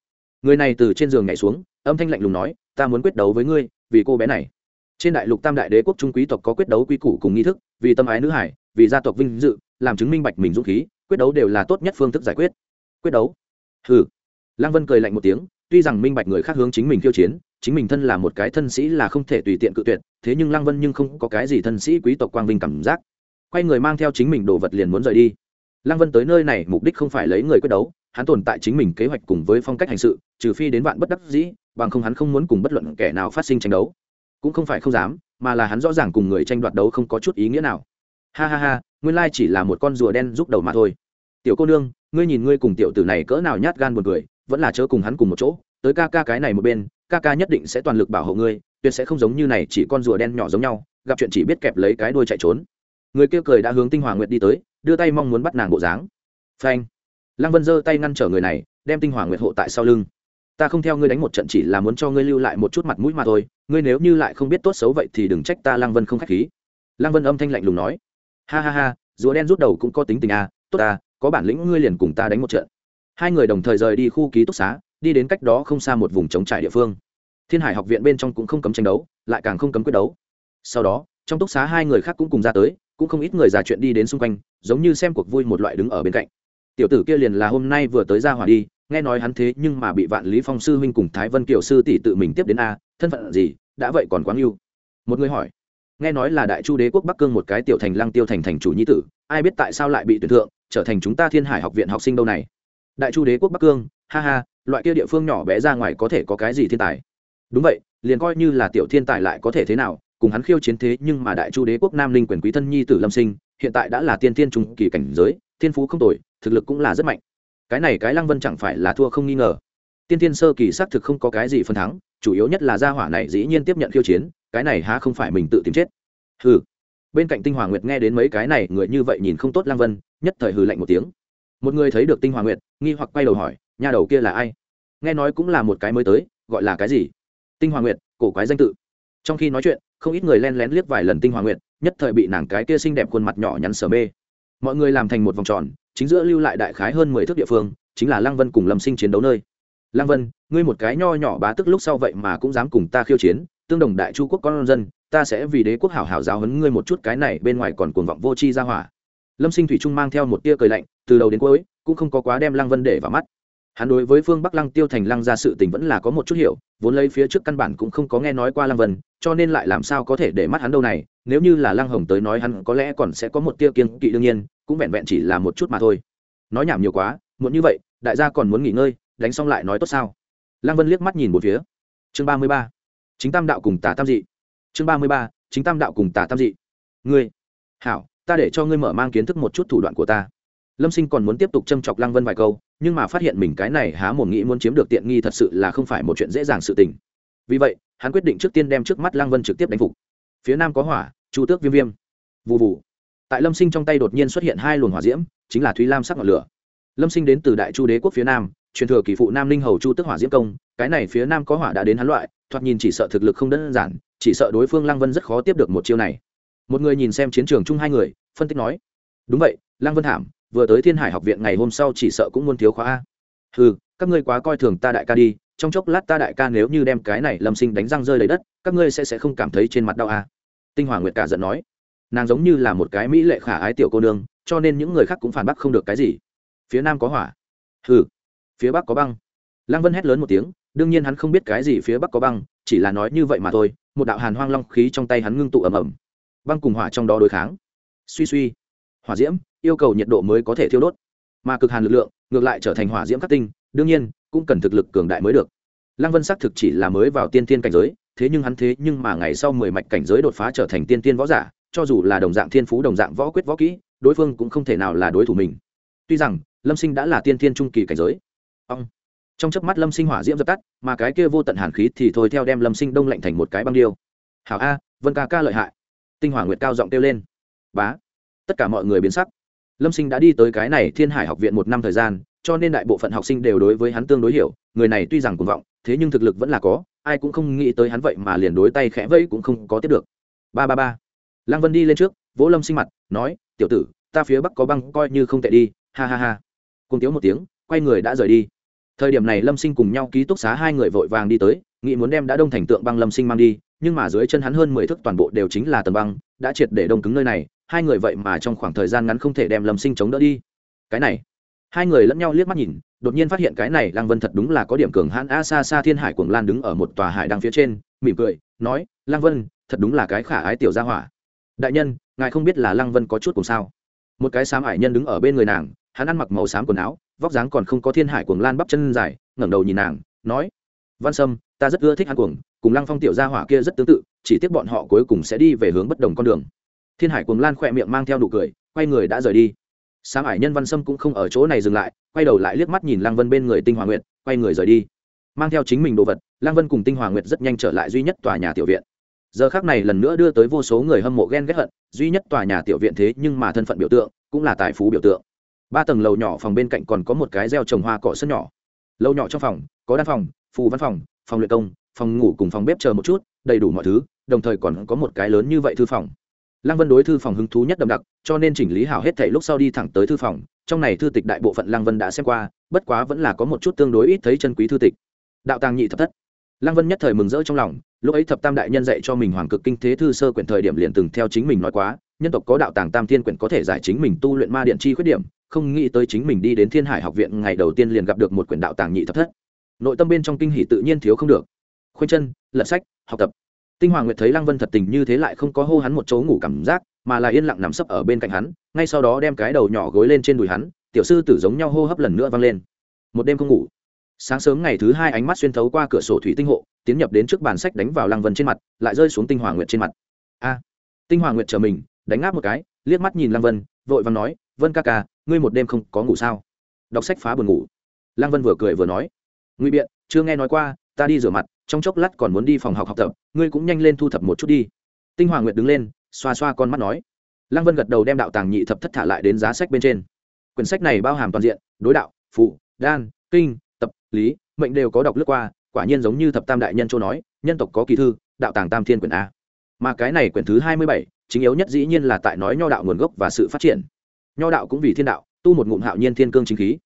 Người này từ trên giường nhảy xuống, âm thanh lạnh lùng nói, ta muốn quyết đấu với ngươi, vì cô bé này. Trên đại lục tam đại đế quốc trung quý tộc có quyết đấu quy củ cùng nghi thức, vì tâm ái nữ hải, vì gia tộc vinh dự, làm chứng minh bạch mình dũng khí, quyết đấu đều là tốt nhất phương thức giải quyết. Quyết đấu? Hừ. Lăng vân cười lạnh một tiếng, tuy rằng minh bạch người khác hướng chính mình khiêu chiến, chính mình thân là một cái thân sĩ là không thể tùy tiện cự tuyệt, thế nhưng lăng vân nhưng không có cái gì thân sĩ quý tộc quang vinh cảm giác. Quay người mang theo chính mình đồ vật liền muốn rời đi lăng vân tới nơi này mục đích không phải lấy người quyết đấu, hắn tồn tại chính mình kế hoạch cùng với phong cách hành sự, trừ phi đến vạn bất đắc dĩ, bằng không hắn không muốn cùng bất luận kẻ nào phát sinh tranh đấu. Cũng không phải không dám, mà là hắn rõ ràng cùng người tranh đoạt đấu không có chút ý nghĩa nào. Ha ha ha, nguyên lai chỉ là một con rùa đen giúp đầu mà thôi. Tiểu cô nương, ngươi nhìn ngươi cùng tiểu tử này cỡ nào nhát gan buồn cười, vẫn là chớ cùng hắn cùng một chỗ, tới ca ca cái này một bên, ca ca nhất định sẽ toàn lực bảo hộ ngươi, tuyệt sẽ không giống như này chỉ con rùa đen nhỏ giống nhau, gặp chuyện chỉ biết kẹp lấy cái đuôi chạy trốn. Người kia cười đã hướng tinh hoàng nguyệt đi tới đưa tay mong muốn bắt nàng bộ dáng. Phanh. Lăng vân giơ tay ngăn trở người này đem tinh hỏa nguyệt hộ tại sau lưng. Ta không theo ngươi đánh một trận chỉ là muốn cho ngươi lưu lại một chút mặt mũi mà thôi ngươi nếu như lại không biết tốt xấu vậy thì đừng trách ta lăng vân không k h á c h khí. Lăng vân âm thanh lạnh lùng nói. Ha ha ha rùa đen rút đầu cũng có tính tình à, tốt ta có bản lĩnh ngươi liền cùng ta đánh một trận. Hai người đồng thời rời đi khu ký túc xá đi đến cách đó không xa một vùng trống trải địa phương. Thiên hải học viện bên trong cũng không cấm tranh đấu lại càng không cấm quyết đấu. Sau đó trong túc xá hai người khác cũng cùng ra tới cũng không ít người già chuyện đi đến xung quanh, giống như xem cuộc vui một loại đứng ở bên cạnh. Tiểu tử kia liền là hôm nay vừa tới ra hỏa đi, nghe nói hắn thế nhưng mà bị vạn lý phong sư huynh cùng thái vân kiều sư tỷ tự mình tiếp đến a, thân phận gì, đã vậy còn quá yêu một người hỏi, nghe nói là đại chu đế quốc bắc cương một cái tiểu thành lăng tiêu thành thành chủ nhi tử, ai biết tại sao lại bị tuyển thượng, trở thành chúng ta thiên hải học viện học sinh đâu này? Đại chu đế quốc bắc cương, ha ha, loại kia địa phương nhỏ bé ra ngoài có thể có cái gì thiên tài? Đúng vậy, liền coi như là tiểu thiên tài lại có thể thế nào cùng hắn khiêu chiến thế nhưng mà đại chu đế quốc nam linh quyền quý thân nhi tử lâm sinh, hiện tại đã là tiên thiên trung kỳ cảnh giới, thiên phú không tồi, thực lực cũng là rất mạnh. Cái này cái lăng vân chẳng phải là thua không nghi ngờ. Tiên thiên sơ kỳ xác thực không có cái gì phân thắng, chủ yếu nhất là gia hỏa này dĩ nhiên tiếp nhận khiêu chiến, cái này há không phải mình tự tìm chết. Hừ. Bên cạnh tinh hoàng nguyệt nghe đến mấy cái này, người như vậy nhìn không tốt lăng vân, nhất thời hừ lạnh một tiếng. Một người thấy được tinh hoàng nguyệt, nghi hoặc quay đầu hỏi nhà đầu kia là ai? Nghe nói cũng là một cái mới tới, gọi là cái gì? Tinh hoàng nguyệt, cổ quái danh tự trong khi nói chuyện, không ít người len lén liếc vài lần tinh hoàng nguyệt, nhất thời bị nàng cái kia xinh đẹp khuôn mặt nhỏ nhắn sở mê. Mọi người làm thành một vòng tròn, chính giữa lưu lại đại khái hơn mười thước địa phương, chính là lăng vân cùng lâm sinh chiến đấu nơi. Lăng vân, ngươi một cái nho nhỏ bá tức lúc sau vậy mà cũng dám cùng ta khiêu chiến, tương đồng đại chu quốc con dân, ta sẽ vì đế quốc hảo hảo giáo hấn ngươi một chút cái này bên ngoài còn cuồng vọng vô tri ra hỏa. Lâm sinh thủy trung mang theo một tia cười lạnh, từ đầu đến cuối, cũng không có quá đem lăng vân để vào mắt hắn đối với phương bắc lăng tiêu thành lăng ra sự tình vẫn là có một chút hiểu, vốn lấy phía trước căn bản cũng không có nghe nói qua lăng vân, cho nên lại làm sao có thể để mắt hắn đâu này, nếu như là lăng hồng tới nói hắn có lẽ còn sẽ có một tia kiên kỵ đương nhiên, cũng vẹn vẹn chỉ là một chút mà thôi. Nói nhảm nhiều quá muốn như vậy, đại gia còn muốn nghỉ ngơi, đánh xong lại nói tốt sao? Lăng vân liếc mắt nhìn một phía. Chương ba mươi ba. Chính tam đạo cùng Tả tam dị. Chương ba mươi ba, chính tam đạo cùng Tả tam dị. Ngươi, hảo, ta để cho ngươi mở mang kiến thức một chút thủ đoạn của ta lâm sinh còn muốn tiếp tục châm chọc lăng vân vài câu, nhưng mà phát hiện mình cái này há một nghĩ muốn chiếm được tiện nghi thật sự là không phải một chuyện dễ dàng sự tình. Vì vậy, hắn quyết định trước tiên đem trước mắt lăng vân trực tiếp đánh phục. Phía nam có hỏa, chu tước viêm viêm. Vụ vụ tại lâm sinh trong tay đột nhiên xuất hiện hai luồng hỏa diễm, chính là thúy lam sắc ngọn lửa. Lâm sinh đến từ đại chu đế quốc phía nam, truyền thừa kỳ phụ nam ninh hầu chu Tước hỏa diễm công, cái này phía nam có hỏa đã đến hắn loại, thoạt nhìn chỉ sợ thực lực không đơn giản, chỉ sợ đối phương lăng vân rất khó tiếp được một chiêu này. Một người nhìn xem chiến trường chung hai người, phân tích nói, đúng vậy, lăng vân thảm vừa tới thiên hải học viện ngày hôm sau chỉ sợ cũng muốn thiếu khóa a. Ừ các ngươi quá coi thường ta đại ca đi, trong chốc lát ta đại ca nếu như đem cái này lâm sinh đánh răng rơi lấy đất, các ngươi sẽ sẽ không cảm thấy trên mặt đau a. Tinh hoàng nguyệt cả giận nói. Nàng giống như là một cái mỹ lệ khả ái tiểu cô nương, cho nên những người khác cũng phản bác không được cái gì. Phía nam có hỏa. Hừ, phía bắc có băng. Lăng vân hét lớn một tiếng, đương nhiên hắn không biết cái gì phía bắc có băng, chỉ là nói như vậy mà thôi, một đạo hàn hoang long khí trong tay hắn ngưng tụ ầm ầm. Băng cùng hỏa trong đó đối kháng. Suy suy. Hỏa diễm yêu cầu nhiệt độ mới có thể thiêu đốt. Mà cực hàn lực lượng, ngược lại trở thành hỏa diễm khắc tinh, đương nhiên, cũng cần thực lực cường đại mới được. Lăng vân xác thực chỉ là mới vào tiên tiên cảnh giới, thế nhưng hắn thế nhưng mà ngày sau mười mạch cảnh giới đột phá trở thành tiên tiên võ giả, cho dù là đồng dạng thiên phú, đồng dạng võ quyết võ kỹ, đối phương cũng không thể nào là đối thủ mình. Tuy rằng, lâm sinh đã là tiên tiên trung kỳ cảnh giới. Ông. Trong chớp mắt lâm sinh hỏa diễm dập tắt, mà cái kia vô tận hàn khí thì thôi theo đem lâm sinh đông lạnh thành một cái băng điêu. Hảo a, vân ca ca lợi hại. Tinh hỏa nguyệt cao giọng kêu lên. Bá. Tất cả mọi người biến sắc lâm sinh đã đi tới cái này thiên hải học viện một năm thời gian, cho nên đại bộ phận học sinh đều đối với hắn tương đối hiểu, người này tuy rằng cuồng vọng, thế nhưng thực lực vẫn là có, ai cũng không nghĩ tới hắn vậy mà liền đối tay khẽ vẫy cũng không có tiếp được. Ba ba ba. Lăng vân đi lên trước, vỗ lâm sinh mặt, nói, tiểu tử, ta phía bắc có băng, coi như không tệ đi, ha ha ha. Cùng tiếu một tiếng, quay người đã rời đi. Thời điểm này lâm sinh cùng nhau ký túc xá hai người vội vàng đi tới, nghĩ muốn đem đã đông thành tượng băng lâm sinh mang đi, nhưng mà dưới chân hắn hơn mười thước toàn bộ đều chính là tầng băng, đã triệt để đông cứng nơi này hai người vậy mà trong khoảng thời gian ngắn không thể đem lâm sinh chống đỡ đi. Cái này, hai người lẫn nhau liếc mắt nhìn, đột nhiên phát hiện cái này lăng vân thật đúng là có điểm cường hãn, a xa xa thiên hải cuồng lan đứng ở một tòa hải đăng phía trên, mỉm cười, nói, lăng vân, thật đúng là cái khả ái tiểu gia hỏa. Đại nhân, ngài không biết là lăng vân có chút cùng sao? Một cái xám hải nhân đứng ở bên người nàng, hắn ăn mặc màu xám quần áo, vóc dáng còn không có thiên hải cuồng lan bắp chân dài, ngẩng đầu nhìn nàng, nói, văn sâm, ta rất ưa thích ăn cuồng, cùng lăng phong tiểu gia hỏa kia rất tương tự, chỉ tiếc bọn họ cuối cùng sẽ đi về hướng bất đồng con đường thiên hải cuồng lan khỏe miệng mang theo nụ cười, quay người đã rời đi. Sáng ải nhân văn sâm cũng không ở chỗ này dừng lại, quay đầu lại liếc mắt nhìn lăng vân bên người tinh hòa nguyệt, quay người rời đi. Mang theo chính mình đồ vật, lăng vân cùng tinh hòa nguyệt rất nhanh trở lại duy nhất tòa nhà tiểu viện. Giờ khác này lần nữa đưa tới vô số người hâm mộ ghen ghét hận, duy nhất tòa nhà tiểu viện thế nhưng mà thân phận biểu tượng, cũng là tài phú biểu tượng. Ba tầng lầu nhỏ phòng bên cạnh còn có một cái gieo trồng hoa cỏ sân nhỏ. Lầu nhỏ trong phòng, có đan phòng, phù văn phòng phòng luyện công, phòng ngủ cùng phòng bếp chờ một chút, đầy đủ mọi thứ, đồng thời còn có một cái lớn như vậy thư phòng lăng vân đối thư phòng hứng thú nhất đậm đặc, cho nên chỉnh lý hảo hết thảy lúc sau đi thẳng tới thư phòng, trong này thư tịch đại bộ phận lăng vân đã xem qua, bất quá vẫn là có một chút tương đối ít thấy chân quý thư tịch. Đạo tàng nhị thập thất. Lăng vân nhất thời mừng rỡ trong lòng, lúc ấy thập tam đại nhân dạy cho mình hoàng cực kinh thế thư sơ quyển thời điểm liền từng theo chính mình nói quá, nhân tộc có đạo tàng tam thiên quyển có thể giải chính mình tu luyện ma điện chi khuyết điểm, không nghĩ tới chính mình đi đến thiên hải học viện ngày đầu tiên liền gặp được một quyển đạo tàng nhị thập thất. Nội tâm bên trong kinh hỷ tự nhiên thiếu không được. Khuyên chân, lật sách, học tập tinh hoàng nguyệt thấy lăng vân thật tình như thế lại không có hô hắn một chỗ ngủ cảm giác, mà là yên lặng nằm sấp ở bên cạnh hắn, ngay sau đó đem cái đầu nhỏ gối lên trên đùi hắn, tiểu sư tử giống nhau hô hấp lần nữa vang lên. Một đêm không ngủ. Sáng sớm ngày thứ hai ánh mắt xuyên thấu qua cửa sổ thủy tinh hộ, tiến nhập đến trước bàn sách đánh vào lăng vân trên mặt, lại rơi xuống tinh hoàng nguyệt trên mặt. A! Tinh hoàng nguyệt chờ mình, đánh ngáp một cái, liếc mắt nhìn lăng vân, vội vàng nói, vân ca ca, ngươi một đêm không có ngủ sao? Đọc sách phá buồn ngủ. Lăng vân vừa cười vừa nói, ngụy biện, chưa nghe nói qua, ta đi rửa mặt trong chốc lát còn muốn đi phòng học học tập, ngươi cũng nhanh lên thu thập một chút đi. Tinh hoàng nguyệt đứng lên, xoa xoa con mắt nói. Lăng vân gật đầu đem đạo tàng nhị thập thất thả lại đến giá sách bên trên. Quyển sách này bao hàm toàn diện, đối đạo, phụ, đan, kinh, tập, lý, mệnh đều có đọc lướt qua, quả nhiên giống như thập tam đại nhân châu nói, nhân tộc có kỳ thư, đạo tàng tam thiên quyển a. Mà cái này quyển thứ hai mươi bảy, chính yếu nhất dĩ nhiên là tại nói nho đạo nguồn gốc và sự phát triển. Nho đạo cũng vì thiên đạo, tu một ngụm hạo nhiên thiên cương chính khí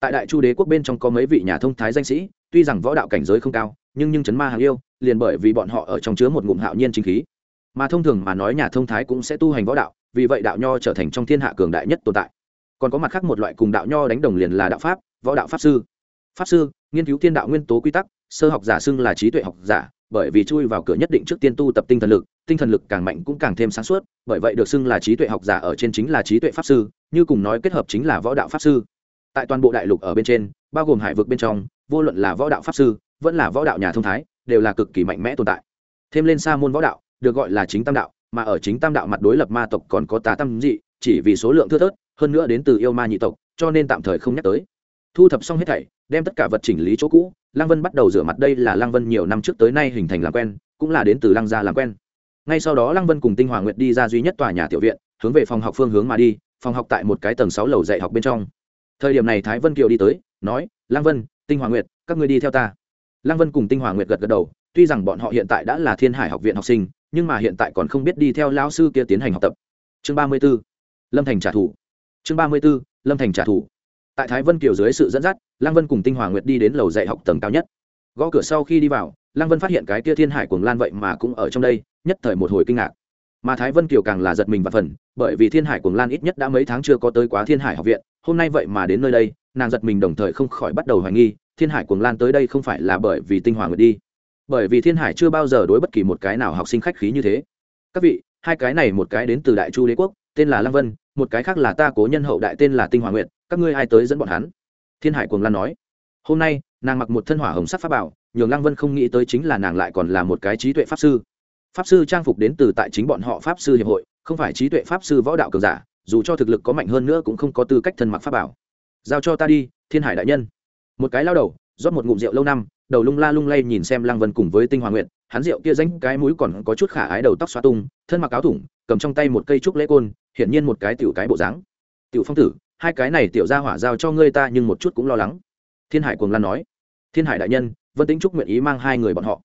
tại đại chu đế quốc bên trong có mấy vị nhà thông thái danh sĩ, tuy rằng võ đạo cảnh giới không cao, nhưng nhưng chấn ma hàng yêu, liền bởi vì bọn họ ở trong chứa một ngụm hạo nhiên chính khí. Mà thông thường mà nói nhà thông thái cũng sẽ tu hành võ đạo, vì vậy đạo nho trở thành trong thiên hạ cường đại nhất tồn tại. Còn có mặt khác một loại cùng đạo nho đánh đồng liền là đạo pháp, võ đạo pháp sư. Pháp sư, nghiên cứu thiên đạo nguyên tố quy tắc, sơ học giả xưng là trí tuệ học giả, bởi vì chui vào cửa nhất định trước tiên tu tập tinh thần lực, tinh thần lực càng mạnh cũng càng thêm sáng suốt, bởi vậy được xưng là trí tuệ học giả ở trên chính là trí tuệ pháp sư, như cùng nói kết hợp chính là võ đạo pháp sư tại toàn bộ đại lục ở bên trên, bao gồm hải vực bên trong, vô luận là võ đạo pháp sư, vẫn là võ đạo nhà thông thái, đều là cực kỳ mạnh mẽ tồn tại. Thêm lên xa môn võ đạo, được gọi là chính tam đạo, mà ở chính tam đạo mặt đối lập ma tộc còn có tà tam dị, chỉ vì số lượng thưa thớt, hơn nữa đến từ yêu ma nhị tộc, cho nên tạm thời không nhắc tới. Thu thập xong hết thảy, đem tất cả vật chỉnh lý chỗ cũ, lăng vân bắt đầu rửa mặt đây là lăng vân nhiều năm trước tới nay hình thành làm quen, cũng là đến từ lăng gia làm quen. Ngay sau đó lăng vân cùng tinh hoàng nguyệt đi ra duy nhất tòa nhà tiểu viện, hướng về phòng học phương hướng mà đi, phòng học tại một cái tầng sáu lầu dạy học bên trong thời điểm này thái vân kiều đi tới, nói, lăng vân, tinh hoàng nguyệt, các ngươi đi theo ta. Lăng vân cùng tinh hoàng nguyệt gật gật đầu, tuy rằng bọn họ hiện tại đã là thiên hải học viện học sinh, nhưng mà hiện tại còn không biết đi theo lão sư kia tiến hành học tập. Chương ba mươi b ố lâm thành trả thù. Chương ba mươi b ố lâm thành trả thù. Tại thái vân kiều dưới sự dẫn dắt, lăng vân cùng tinh hoàng nguyệt đi đến lầu dạy học tầng cao nhất. Gõ cửa sau khi đi vào, lăng vân phát hiện cái kia thiên hải cuồng lan vậy mà cũng ở trong đây, nhất thời một hồi kinh ngạc mà thái vân kiều càng là giật mình và phần, bởi vì thiên hải cuồng lan ít nhất đã mấy tháng chưa có tới quá thiên hải học viện, hôm nay vậy mà đến nơi đây, nàng giật mình đồng thời không khỏi bắt đầu hoài nghi, thiên hải cuồng lan tới đây không phải là bởi vì tinh hoàng nguyệt đi, bởi vì thiên hải chưa bao giờ đối bất kỳ một cái nào học sinh khách khí như thế. Các vị, hai cái này một cái đến từ đại chu đế quốc, tên là lăng vân, một cái khác là ta cố nhân hậu đại tên là tinh hoàng nguyện các ngươi ai tới dẫn bọn hắn? Thiên hải cuồng lan nói. Hôm nay, nàng mặc một thân hỏa hồng sắc pháp bảo, nhường lăng vân không nghĩ tới chính là nàng lại còn là một cái trí tuệ pháp sư pháp sư trang phục đến từ tại chính bọn họ pháp sư hiệp hội, không phải trí tuệ pháp sư võ đạo cường giả, dù cho thực lực có mạnh hơn nữa cũng không có tư cách thân mặc pháp bảo. Giao cho ta đi, thiên hải đại nhân. Một cái lao đầu, rót một ngụm rượu lâu năm, đầu lung la lung lay nhìn xem lăng vân cùng với tinh hoàng nguyện hắn rượu kia danh cái mũi còn có chút khả ái đầu tóc xoa tung, thân mặc áo thủng, cầm trong tay một cây trúc lễ côn, hiển nhiên một cái tiểu cái bộ dáng. Tiểu phong tử, hai cái này tiểu ra hỏa giao cho ngươi ta nhưng một chút cũng lo lắng. Thiên hải cuồng lan nói. Thiên hải đại nhân, vân tính trúc nguyện ý mang hai người bọn họ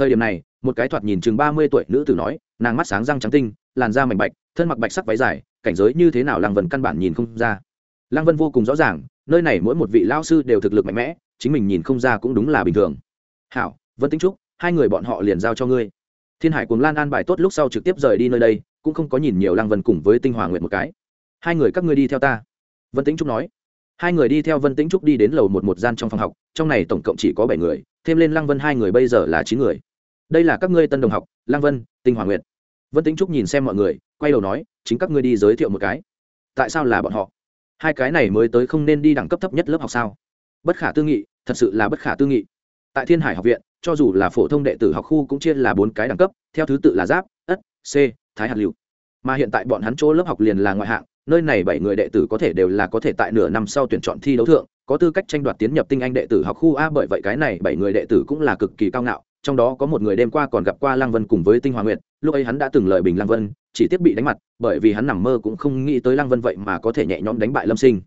thời điểm này, một cái thoạt nhìn chừng ba mươi tuổi nữ tử nói, nàng mắt sáng răng trắng tinh, làn da mảnh bạch, thân mặc bạch sắc váy dài, cảnh giới như thế nào lăng vân căn bản nhìn không ra. Lăng vân vô cùng rõ ràng, nơi này mỗi một vị lao sư đều thực lực mạnh mẽ, chính mình nhìn không ra cũng đúng là bình thường. Hảo, vân tính trúc, hai người bọn họ liền giao cho ngươi. Thiên hải cùng lan an bài tốt lúc sau trực tiếp rời đi nơi đây, cũng không có nhìn nhiều lăng vân cùng với tinh hòa nguyện một cái. Hai người các ngươi đi theo ta. Vân tĩnh trúc nói. Hai người đi theo vân tĩnh trúc đi đến lầu một một gian trong phòng học, trong này tổng cộng chỉ có bảy người, thêm lên lăng vân hai người bây giờ là chín người đây là các ngươi tân đồng học Lang vân tinh Hoàng Nguyệt, vân tĩnh trúc nhìn xem mọi người quay đầu nói chính các ngươi đi giới thiệu một cái. Tại sao là bọn họ? Hai cái này mới tới không nên đi đẳng cấp thấp nhất lớp học sao? Bất khả tư nghị thật sự là bất khả tư nghị. Tại thiên hải học viện cho dù là phổ thông đệ tử học khu cũng chia là bốn cái đẳng cấp theo thứ tự là giáp ất c thái hạt liệu mà hiện tại bọn hắn chỗ lớp học liền là ngoại hạng nơi này bảy người đệ tử có thể đều là có thể tại nửa năm sau tuyển chọn thi đấu thượng có tư cách tranh đoạt tiến nhập tinh anh đệ tử học khu a bởi vậy cái này bảy người đệ tử cũng là cực kỳ cao ngạo trong đó có một người đêm qua còn gặp qua lăng vân cùng với tinh hoa nguyệt, lúc ấy hắn đã từng lời bình lăng vân, chỉ tiếp bị đánh mặt, bởi vì hắn nằm mơ cũng không nghĩ tới lăng vân vậy mà có thể nhẹ nhõm đánh bại lâm sinh.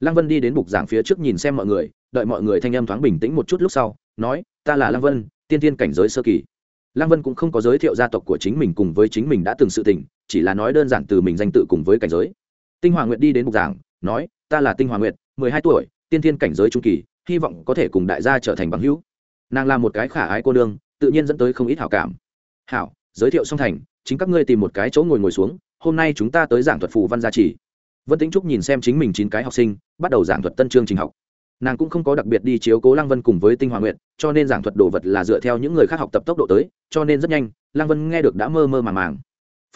Lăng vân đi đến bục giảng phía trước nhìn xem mọi người, đợi mọi người thanh âm thoáng bình tĩnh một chút lúc sau, nói, ta là lăng vân, tiên tiên cảnh giới sơ kỳ. Lăng vân cũng không có giới thiệu gia tộc của chính mình cùng với chính mình đã từng sự tình, chỉ là nói đơn giản từ mình danh tự cùng với cảnh giới. Tinh hoàng nguyệt đi đến bục giảng, nói, ta là tinh hoàng nguyệt, mười hai tuổi, tiên tiên cảnh giới trung kỳ, hy vọng có thể cùng đại gia trở thành bằng hữu nàng là một cái khả ái cô nương, tự nhiên dẫn tới không ít hảo cảm. Hảo, giới thiệu xong thành, chính các ngươi tìm một cái chỗ ngồi ngồi xuống, hôm nay chúng ta tới giảng thuật phù văn gia trì. Vân tĩnh trúc nhìn xem chính mình chín cái học sinh, bắt đầu giảng thuật tân chương trình học. Nàng cũng không có đặc biệt đi chiếu cố lăng vân cùng với tinh Hoàng nguyện cho nên giảng thuật đồ vật là dựa theo những người khác học tập tốc độ tới, cho nên rất nhanh, lăng vân nghe được đã mơ mơ màng màng.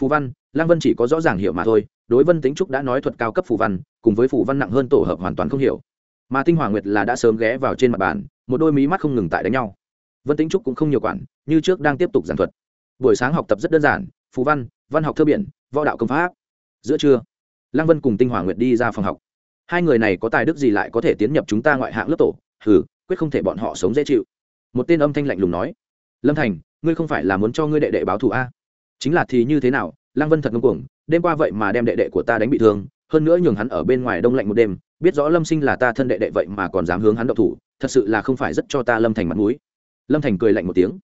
Phù văn, lăng vân chỉ có rõ ràng hiểu mà thôi, đối vân tính trúc đã nói thuật cao cấp phù văn, cùng với phù văn nặng hơn tổ hợp hoàn toàn không hiểu. Mà tinh hoàng nguyệt là đã sớm ghé vào trên mặt bàn một đôi mí mắt không ngừng tại đánh nhau. Vân tính trúc cũng không nhiều quản, như trước đang tiếp tục giảng thuật. Buổi sáng học tập rất đơn giản, phù văn văn học thơ biển, võ đạo công pháp. Giữa trưa, lăng vân cùng tinh hoàng nguyệt đi ra phòng học. Hai người này có tài đức gì lại có thể tiến nhập chúng ta ngoại hạng lớp tổ? Hừ, quyết không thể bọn họ sống dễ chịu. Một tên âm thanh lạnh lùng nói. Lâm thành, ngươi không phải là muốn cho ngươi đệ đệ báo thù a? Chính là thì như thế nào, lăng vân thật ngông cuồng, đêm qua vậy mà đem đệ đệ của ta đánh bị thương, hơn nữa nhường hắn ở bên ngoài đông lạnh một đêm biết rõ lâm sinh là ta thân đệ đệ vậy mà còn dám hướng hắn động thủ, thật sự là không phải rất cho ta lâm thành mặt mũi. Lâm thành cười lạnh một tiếng.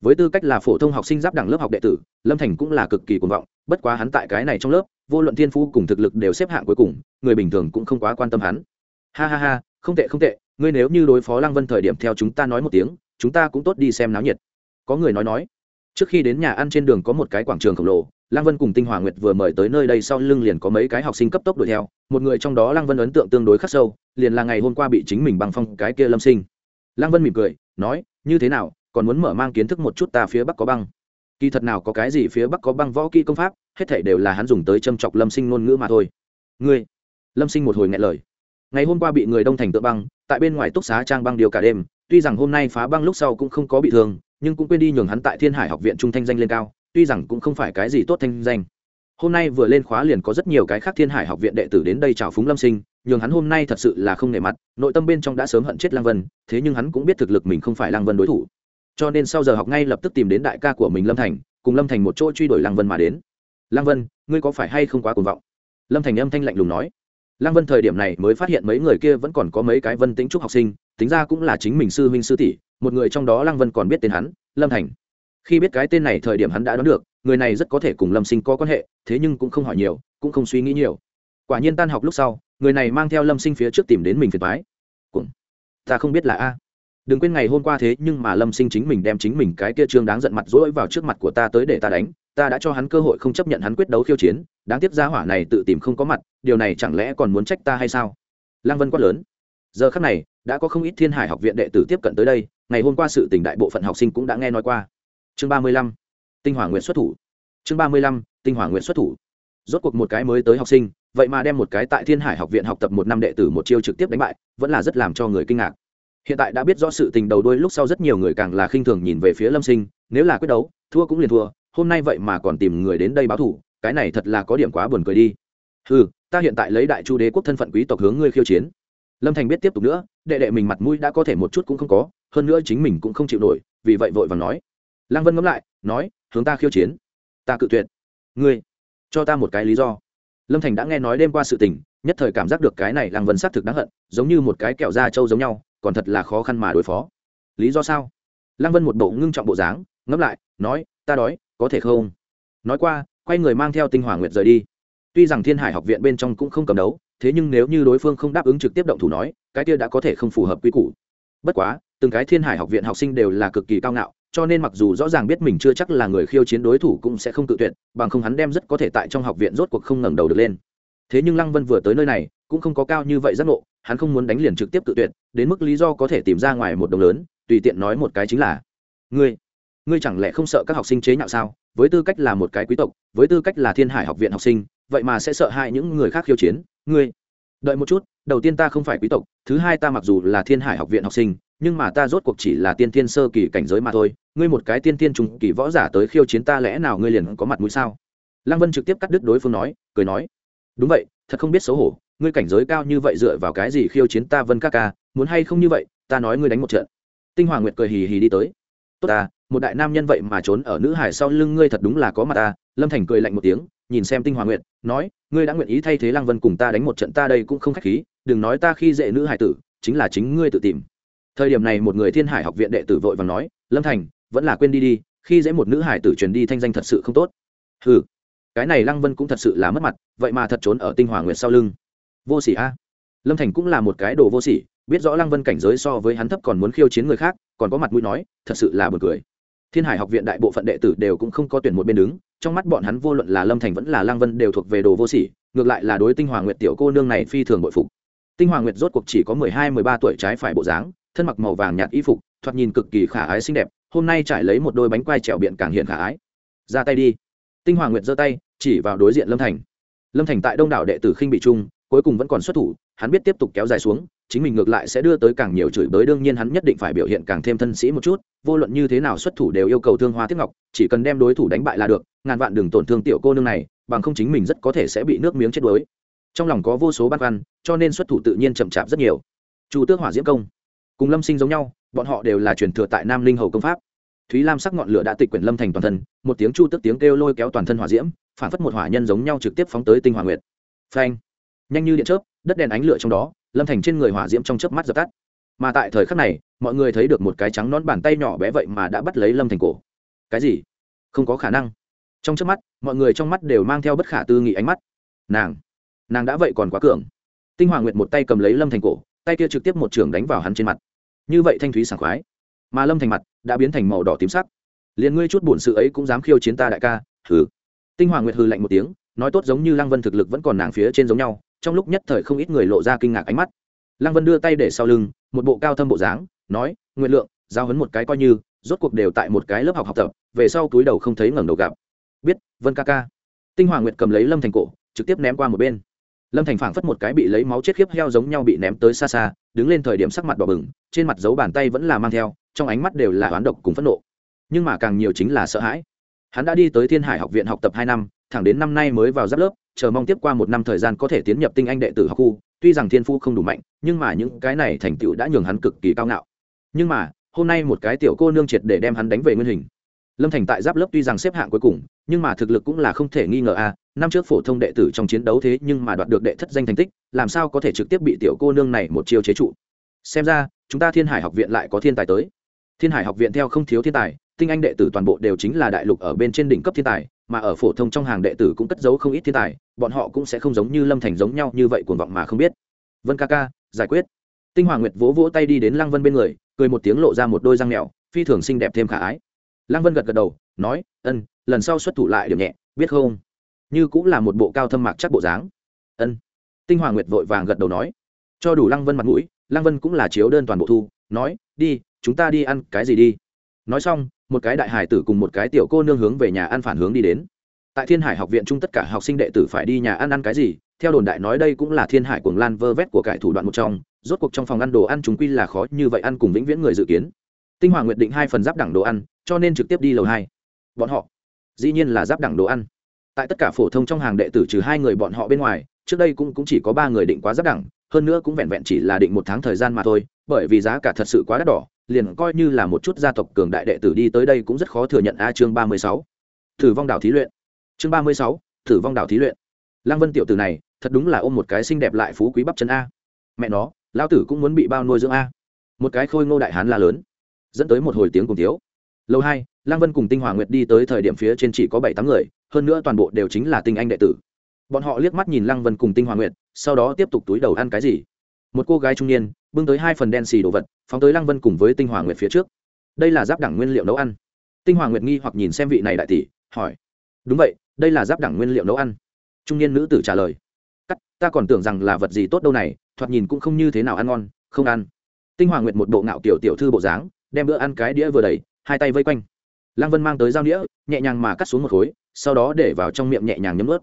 Với tư cách là phổ thông học sinh giáp đẳng lớp học đệ tử, lâm thành cũng là cực kỳ cuồng vọng, bất quá hắn tại cái này trong lớp, vô luận thiên phú cùng thực lực đều xếp hạng cuối cùng, người bình thường cũng không quá quan tâm hắn. Ha ha ha, không tệ không tệ, ngươi nếu như đối phó lăng vân thời điểm theo chúng ta nói một tiếng, chúng ta cũng tốt đi xem náo nhiệt. Có người nói nói trước khi đến nhà ăn trên đường có một cái quảng trường khổng lồ, lăng vân cùng tinh hòa nguyệt vừa mời tới nơi đây sau lưng liền có mấy cái học sinh cấp tốc đuổi theo, một người trong đó lăng vân ấn tượng tương đối khắc sâu, liền là ngày hôm qua bị chính mình bằng phong cái kia lâm sinh. Lăng vân mỉm cười, nói, như thế nào, còn muốn mở mang kiến thức một chút ta phía bắc có băng? Kỳ thật nào có cái gì phía bắc có băng võ kỹ công pháp, hết thảy đều là hắn dùng tới châm chọc lâm sinh ngôn ngữ mà thôi. Ngươi? Lâm sinh một hồi ngại lời. Ngày hôm qua bị người đông thành tự băng, tại bên ngoài túc xá trang băng điều cả đêm, tuy rằng hôm nay phá băng lúc sau cũng không có bị thương nhưng cũng quên đi nhường hắn tại thiên hải học viện trung thanh danh lên cao, tuy rằng cũng không phải cái gì tốt thanh danh. Hôm nay vừa lên khóa liền có rất nhiều cái khác thiên hải học viện đệ tử đến đây chào phúng lâm sinh, nhường hắn hôm nay thật sự là không nề mặt, nội tâm bên trong đã sớm hận chết lăng vân, thế nhưng hắn cũng biết thực lực mình không phải lăng vân đối thủ. Cho nên sau giờ học ngay lập tức tìm đến đại ca của mình lâm thành, cùng lâm thành một chỗ truy đuổi lăng vân mà đến. Lăng vân, ngươi có phải hay không quá cuồng vọng? Lâm thành âm thanh lạnh lùng nói lăng vân thời điểm này mới phát hiện mấy người kia vẫn còn có mấy cái vân tính trúc học sinh, tính ra cũng là chính mình sư huynh sư tỷ, một người trong đó lăng vân còn biết tên hắn, lâm thành. Khi biết cái tên này thời điểm hắn đã đoán được, người này rất có thể cùng lâm sinh có quan hệ, thế nhưng cũng không hỏi nhiều, cũng không suy nghĩ nhiều. Quả nhiên tan học lúc sau, người này mang theo lâm sinh phía trước tìm đến mình phiền thoái cũng ta không biết là a. Đừng quên ngày hôm qua thế nhưng mà lâm sinh chính mình đem chính mình cái kia trương đáng giận mặt rỗi vào trước mặt của ta tới để ta đánh ta đã cho hắn cơ hội không chấp nhận hắn quyết đấu khiêu chiến, đáng tiếc gia hỏa này tự tìm không có mặt, điều này chẳng lẽ còn muốn trách ta hay sao? Lăng vân quát lớn. Giờ khắc này, đã có không ít thiên hải học viện đệ tử tiếp cận tới đây, ngày hôm qua sự tỉnh đại bộ phận học sinh cũng đã nghe nói qua. Chương ba mươi lăm, tinh hỏa nguyện xuất thủ. Chương ba mươi lăm, tinh hỏa nguyện xuất thủ. Rốt cuộc một cái mới tới học sinh, vậy mà đem một cái tại thiên hải học viện học tập một năm đệ tử một chiêu trực tiếp đánh bại, vẫn là rất làm cho người kinh ngạc. Hiện tại đã biết rõ sự tình đầu đuôi lúc sau rất nhiều người càng là khinh thường nhìn về phía lâm sinh, nếu là quyết đấu, thua cũng liền thua hôm nay vậy mà còn tìm người đến đây báo thủ cái này thật là có điểm quá buồn cười đi. Ừ ta hiện tại lấy đại chu đế quốc thân phận quý tộc hướng ngươi khiêu chiến. Lâm thành biết tiếp tục nữa, đệ đệ mình mặt mũi đã có thể một chút cũng không có, hơn nữa chính mình cũng không chịu nổi, vì vậy vội vàng nói. Lăng vân ngẫm lại, nói, hướng ta khiêu chiến. Ta cự tuyệt. Ngươi, cho ta một cái lý do. Lâm thành đã nghe nói đêm qua sự tình, nhất thời cảm giác được cái này lăng vân xác thực đáng hận, giống như một cái kẹo da trâu giống nhau, còn thật là khó khăn mà đối phó. Lý do sao? Lăng vân một bộ ngưng trọng bộ dáng, ngẫm lại, nói, ta đói có thể không? Nói qua, quay người mang theo tinh hỏa nguyệt rời đi. Tuy rằng thiên hải học viện bên trong cũng không cầm đấu, thế nhưng nếu như đối phương không đáp ứng trực tiếp động thủ nói, cái kia đã có thể không phù hợp quy củ. Bất quá, từng cái thiên hải học viện học sinh đều là cực kỳ cao ngạo, cho nên mặc dù rõ ràng biết mình chưa chắc là người khiêu chiến đối thủ cũng sẽ không tự tuyệt, bằng không hắn đem rất có thể tại trong học viện rốt cuộc không ngẩng đầu được lên. Thế nhưng lăng vân vừa tới nơi này, cũng không có cao như vậy giác ngộ, hắn không muốn đánh liền trực tiếp tự tuyệt, đến mức lý do có thể tìm ra ngoài một đồng lớn, tùy tiện nói một cái chính là, ngươi ngươi chẳng lẽ không sợ các học sinh chế nhạo sao? Với tư cách là một cái quý tộc, với tư cách là thiên hải học viện học sinh, vậy mà sẽ sợ hãi những người khác khiêu chiến. Ngươi, đợi một chút, đầu tiên ta không phải quý tộc, thứ hai ta mặc dù là thiên hải học viện học sinh, nhưng mà ta rốt cuộc chỉ là tiên thiên sơ kỳ cảnh giới mà thôi. Ngươi một cái tiên thiên trung kỳ võ giả tới khiêu chiến ta lẽ nào ngươi liền có mặt mũi sao? Lăng vân trực tiếp cắt đứt đối phương nói, cười nói, đúng vậy, thật không biết xấu hổ. Ngươi cảnh giới cao như vậy dựa vào cái gì khiêu chiến ta vân ca ca? Muốn hay không như vậy, ta nói ngươi đánh một trận. Tinh hoàng nguyệt cười hì hì đi tới tốt ta, một đại nam nhân vậy mà trốn ở nữ hải sau lưng ngươi thật đúng là có mặt ta. Lâm thành cười lạnh một tiếng, nhìn xem tinh hoàng nguyệt, nói, ngươi đã nguyện ý thay thế lăng vân cùng ta đánh một trận ta đây cũng không khách khí, đừng nói ta khi dễ nữ hải tử, chính là chính ngươi tự tìm. Thời điểm này một người thiên hải học viện đệ tử vội và nói, lâm thành, vẫn là quên đi đi, khi dễ một nữ hải tử truyền đi thanh danh thật sự không tốt. Ừ cái này lăng vân cũng thật sự là mất mặt, vậy mà thật trốn ở tinh hoàng nguyệt sau lưng. Vô sỉ a. Lâm thành cũng là một cái đồ vô sỉ biết rõ lăng vân cảnh giới so với hắn thấp còn muốn khiêu chiến người khác, còn có mặt mũi nói, thật sự là b u ồ n cười. Thiên hải học viện đại bộ phận đệ tử đều cũng không có tuyển một bên đứng, trong mắt bọn hắn vô luận là lâm thành vẫn là lăng vân đều thuộc về đồ vô sỉ, ngược lại là đối tinh hoàng nguyệt tiểu cô nương này phi thường bội phục. Tinh hoàng nguyệt rốt cuộc chỉ có mười hai, mười ba tuổi trái phải bộ dáng, thân mặc màu vàng nhạt y phục, thoạt nhìn cực kỳ khả ái xinh đẹp, hôm nay trải lấy một đôi bánh quai trèo biện càng hiện khả ái. Ra tay đi. Tinh hoàng nguyệt giơ tay, chỉ vào đối diện lâm thành. Lâm thành tại đông đảo đệ tử khinh bị trung cuối cùng vẫn còn xuất thủ, hắn biết tiếp tục kéo dài xuống, chính mình ngược lại sẽ đưa tới càng nhiều chửi bới, đương nhiên hắn nhất định phải biểu hiện càng thêm thân sĩ một chút, vô luận như thế nào xuất thủ đều yêu cầu thương hoa tiếp ngọc, chỉ cần đem đối thủ đánh bại là được, ngàn vạn đừng tổn thương tiểu cô nương này, bằng không chính mình rất có thể sẽ bị nước miếng chết đuối. Trong lòng có vô số băn khoăn, cho nên xuất thủ tự nhiên chậm chạp rất nhiều. Chu tước hỏa diễm công, cùng lâm sinh giống nhau, bọn họ đều là truyền thừa tại nam linh hầu công pháp. Thúy lam sắc ngọn lửa đã tịch quyển lâm thành toàn thân, một tiếng chu tước tiếng kêu lôi kéo toàn thân hỏa diễm, phản phất một hỏa nhân giống nhau trực tiếp phóng tới tinh hỏa nguyệt. Phanh! Nhanh như điện chớp, đất đèn ánh lửa trong đó, lâm thành trên người hỏa diễm trong chớp mắt dập tắt. Mà tại thời khắc này, mọi người thấy được một cái trắng nón bàn tay nhỏ bé vậy mà đã bắt lấy lâm thành cổ. Cái gì? Không có khả năng. Trong chớp mắt, mọi người trong mắt đều mang theo bất khả tư nghị ánh mắt. Nàng nàng đã vậy còn quá cường. Tinh hoàng nguyệt một tay cầm lấy lâm thành cổ, tay kia trực tiếp một trường đánh vào hắn trên mặt. Như vậy thanh thúy sảng khoái. Mà lâm thành mặt đã biến thành màu đỏ tím sắc. Liền ngươi chút bổn sự ấy cũng dám khiêu chiến ta đại ca, hừ. Tinh hoàng nguyệt hừ lạnh một tiếng, nói tốt giống như lăng vân thực lực vẫn còn nàng phía trên giống nhau trong lúc nhất thời không ít người lộ ra kinh ngạc ánh mắt. Lăng vân đưa tay để sau lưng, một bộ cao thâm bộ dáng, nói nguyện lượng, giao hấn một cái coi như, rốt cuộc đều tại một cái lớp học học tập, về sau túi đầu không thấy ngẩng đầu gặp. Biết, vân ca ca. Tinh hoàng nguyệt cầm lấy lâm thành cổ, trực tiếp ném qua một bên. Lâm thành phảng phất một cái bị lấy máu chết khiếp heo giống nhau bị ném tới xa xa, đứng lên thời điểm sắc mặt đỏ bừng, trên mặt dấu bàn tay vẫn là mang theo, trong ánh mắt đều là oán độc cùng phẫn nộ. Nhưng mà càng nhiều chính là sợ hãi. Hắn đã đi tới thiên hải học viện học tập hai năm thẳng đến năm nay mới vào giáp lớp, chờ mong tiếp qua một năm thời gian có thể tiến nhập tinh anh đệ tử học khu. Tuy rằng thiên phu không đủ mạnh, nhưng mà những cái này thành tựu đã nhường hắn cực kỳ cao ngạo. Nhưng mà, hôm nay một cái tiểu cô nương triệt để đem hắn đánh về nguyên hình. Lâm thành tại giáp lớp tuy rằng xếp hạng cuối cùng, nhưng mà thực lực cũng là không thể nghi ngờ a. Năm trước phổ thông đệ tử trong chiến đấu thế nhưng mà đoạt được đệ thất danh thành tích, làm sao có thể trực tiếp bị tiểu cô nương này một chiêu chế trụ? Xem ra, chúng ta thiên hải học viện lại có thiên tài tới. Thiên hải học viện theo không thiếu thiên tài, tinh anh đệ tử toàn bộ đều chính là đại lục ở bên trên đỉnh cấp thiên tài mà ở phổ thông trong hàng đệ tử cũng cất giấu không ít thiên tài, bọn họ cũng sẽ không giống như lâm thành giống nhau như vậy cuồng vọng mà không biết. Vân ca ca, giải quyết. Tinh hoàng nguyệt vỗ vỗ tay đi đến lăng vân bên người, cười một tiếng lộ ra một đôi răng mèo phi thường xinh đẹp thêm khả ái. Lăng vân gật gật đầu, nói, ân, lần sau xuất thủ lại điểm nhẹ, biết không? Như cũng là một bộ cao thâm mạc chắc bộ dáng. Ân. Tinh hoàng nguyệt vội vàng gật đầu nói. Cho đủ lăng vân mặt mũi, lăng vân cũng là chiếu đơn toàn bộ thu, nói, đi, chúng ta đi ăn cái gì đi? Nói xong một cái đại hải tử cùng một cái tiểu cô nương hướng về nhà ăn phản hướng đi đến. Tại thiên hải học viện chung tất cả học sinh đệ tử phải đi nhà ăn ăn cái gì? Theo đồn đại nói đây cũng là thiên hải cuồng lan vơ vét của cải thủ đoạn một trong. Rốt cuộc trong phòng ăn đồ ăn chúng quy là khó như vậy ăn cùng vĩnh viễn người dự kiến. Tinh hoàng nguyệt định hai phần giáp đẳng đồ ăn cho nên trực tiếp đi lầu hai. Bọn họ dĩ nhiên là giáp đẳng đồ ăn. Tại tất cả phổ thông trong hàng đệ tử trừ hai người bọn họ bên ngoài trước đây cũng, cũng chỉ có ba người định quá giáp đẳng hơn nữa cũng vẹn vẹn chỉ là định một tháng thời gian mà thôi bởi vì giá cả thật sự quá đắt đỏ liền coi như là một chút gia tộc cường đại đệ tử đi tới đây cũng rất khó thừa nhận a chương ba mươi sáu. Thử vong đảo thí luyện. Chương ba mươi sáu, thử vong đảo thí luyện. Lăng vân tiểu tử này, thật đúng là ôm một cái xinh đẹp lại phú quý bắp chân a. Mẹ nó, lão tử cũng muốn bị bao nuôi dưỡng a. Một cái khôi ngô đại hán la lớn, dẫn tới một hồi tiếng cùng thiếu. Lâu hai, lăng vân cùng tinh hòa nguyệt đi tới thời điểm phía trên chỉ có bảy tám người, hơn nữa toàn bộ đều chính là tinh anh đệ tử. Bọn họ liếc mắt nhìn lăng vân cùng tinh hòa nguyệt, sau đó tiếp tục túi đầu ăn cái gì? Một cô gái trung niên bưng tới hai phần đen xì đồ vật, phóng tới lăng vân cùng với tinh hòa nguyệt phía trước. Đây là giáp đẳng nguyên liệu nấu ăn. Tinh hòa nguyệt nghi hoặc nhìn xem vị này đại tỷ, hỏi. Đúng vậy, đây là giáp đẳng nguyên liệu nấu ăn. Trung niên nữ tử trả lời. Cắt, ta còn tưởng rằng là vật gì tốt đâu này, thoạt nhìn cũng không như thế nào ăn ngon, không ăn. Tinh hòa nguyệt một bộ ngạo kiểu tiểu thư bộ dáng, đem bữa ăn cái đĩa vừa đầy hai tay vây quanh. Lăng vân mang tới dao đĩa, nhẹ nhàng mà cắt xuống một khối, sau đó để vào trong miệng nhẹ nhàng nhấm ướt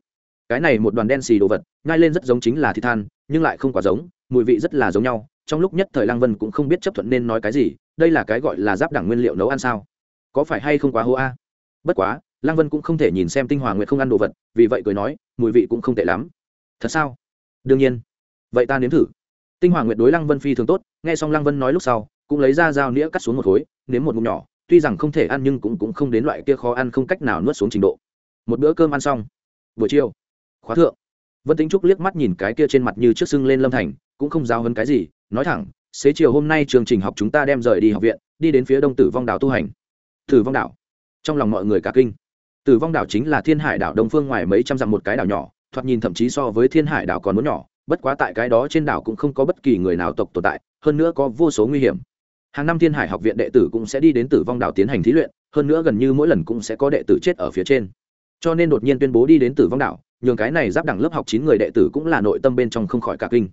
cái này một đoàn đen xì đồ vật ngay lên rất giống chính là thịt than, nhưng lại không quá giống, mùi vị rất là giống nhau trong lúc nhất thời lăng vân cũng không biết chấp thuận nên nói cái gì, đây là cái gọi là giáp đẳng nguyên liệu nấu ăn sao? Có phải hay không quá hô a? Bất quá, lăng vân cũng không thể nhìn xem tinh hòa nguyệt không ăn đồ vật, vì vậy cười nói, mùi vị cũng không tệ lắm. Thật sao? Đương nhiên. Vậy ta nếm thử. Tinh hòa nguyệt đối lăng vân phi thường tốt, nghe xong lăng vân nói lúc sau, cũng lấy ra dao nĩa cắt xuống một khối, nếm một ngụm nhỏ, tuy rằng không thể ăn nhưng cũng cũng không đến loại kia khó ăn không cách nào nuốt xuống trình độ. Một bữa cơm ăn xong. Buổi chiều. Khóa thượng. Vân tính trúc liếc mắt nhìn cái kia trên mặt như trước sưng lên lâm thành cũng không giao hơn cái gì, nói thẳng, xế chiều hôm nay chương trình học chúng ta đem rời đi học viện, đi đến phía đông tử vong đảo tu hành. Tử vong đảo. Trong lòng mọi người cả kinh. Tử vong đảo chính là thiên hải đảo đông phương ngoài mấy trăm dặm một cái đảo nhỏ, thoạt nhìn thậm chí so với thiên hải đảo còn muốn nhỏ, bất quá tại cái đó trên đảo cũng không có bất kỳ người nào tộc tồn tại, hơn nữa có vô số nguy hiểm. Hàng năm thiên hải học viện đệ tử cũng sẽ đi đến tử vong đảo tiến hành thí luyện, hơn nữa gần như mỗi lần cũng sẽ có đệ tử chết ở phía trên. Cho nên đột nhiên tuyên bố đi đến tử vong đảo, nhường cái này giáp đẳng lớp học chín người đệ tử cũng là nội tâm bên trong không khỏi cả kinh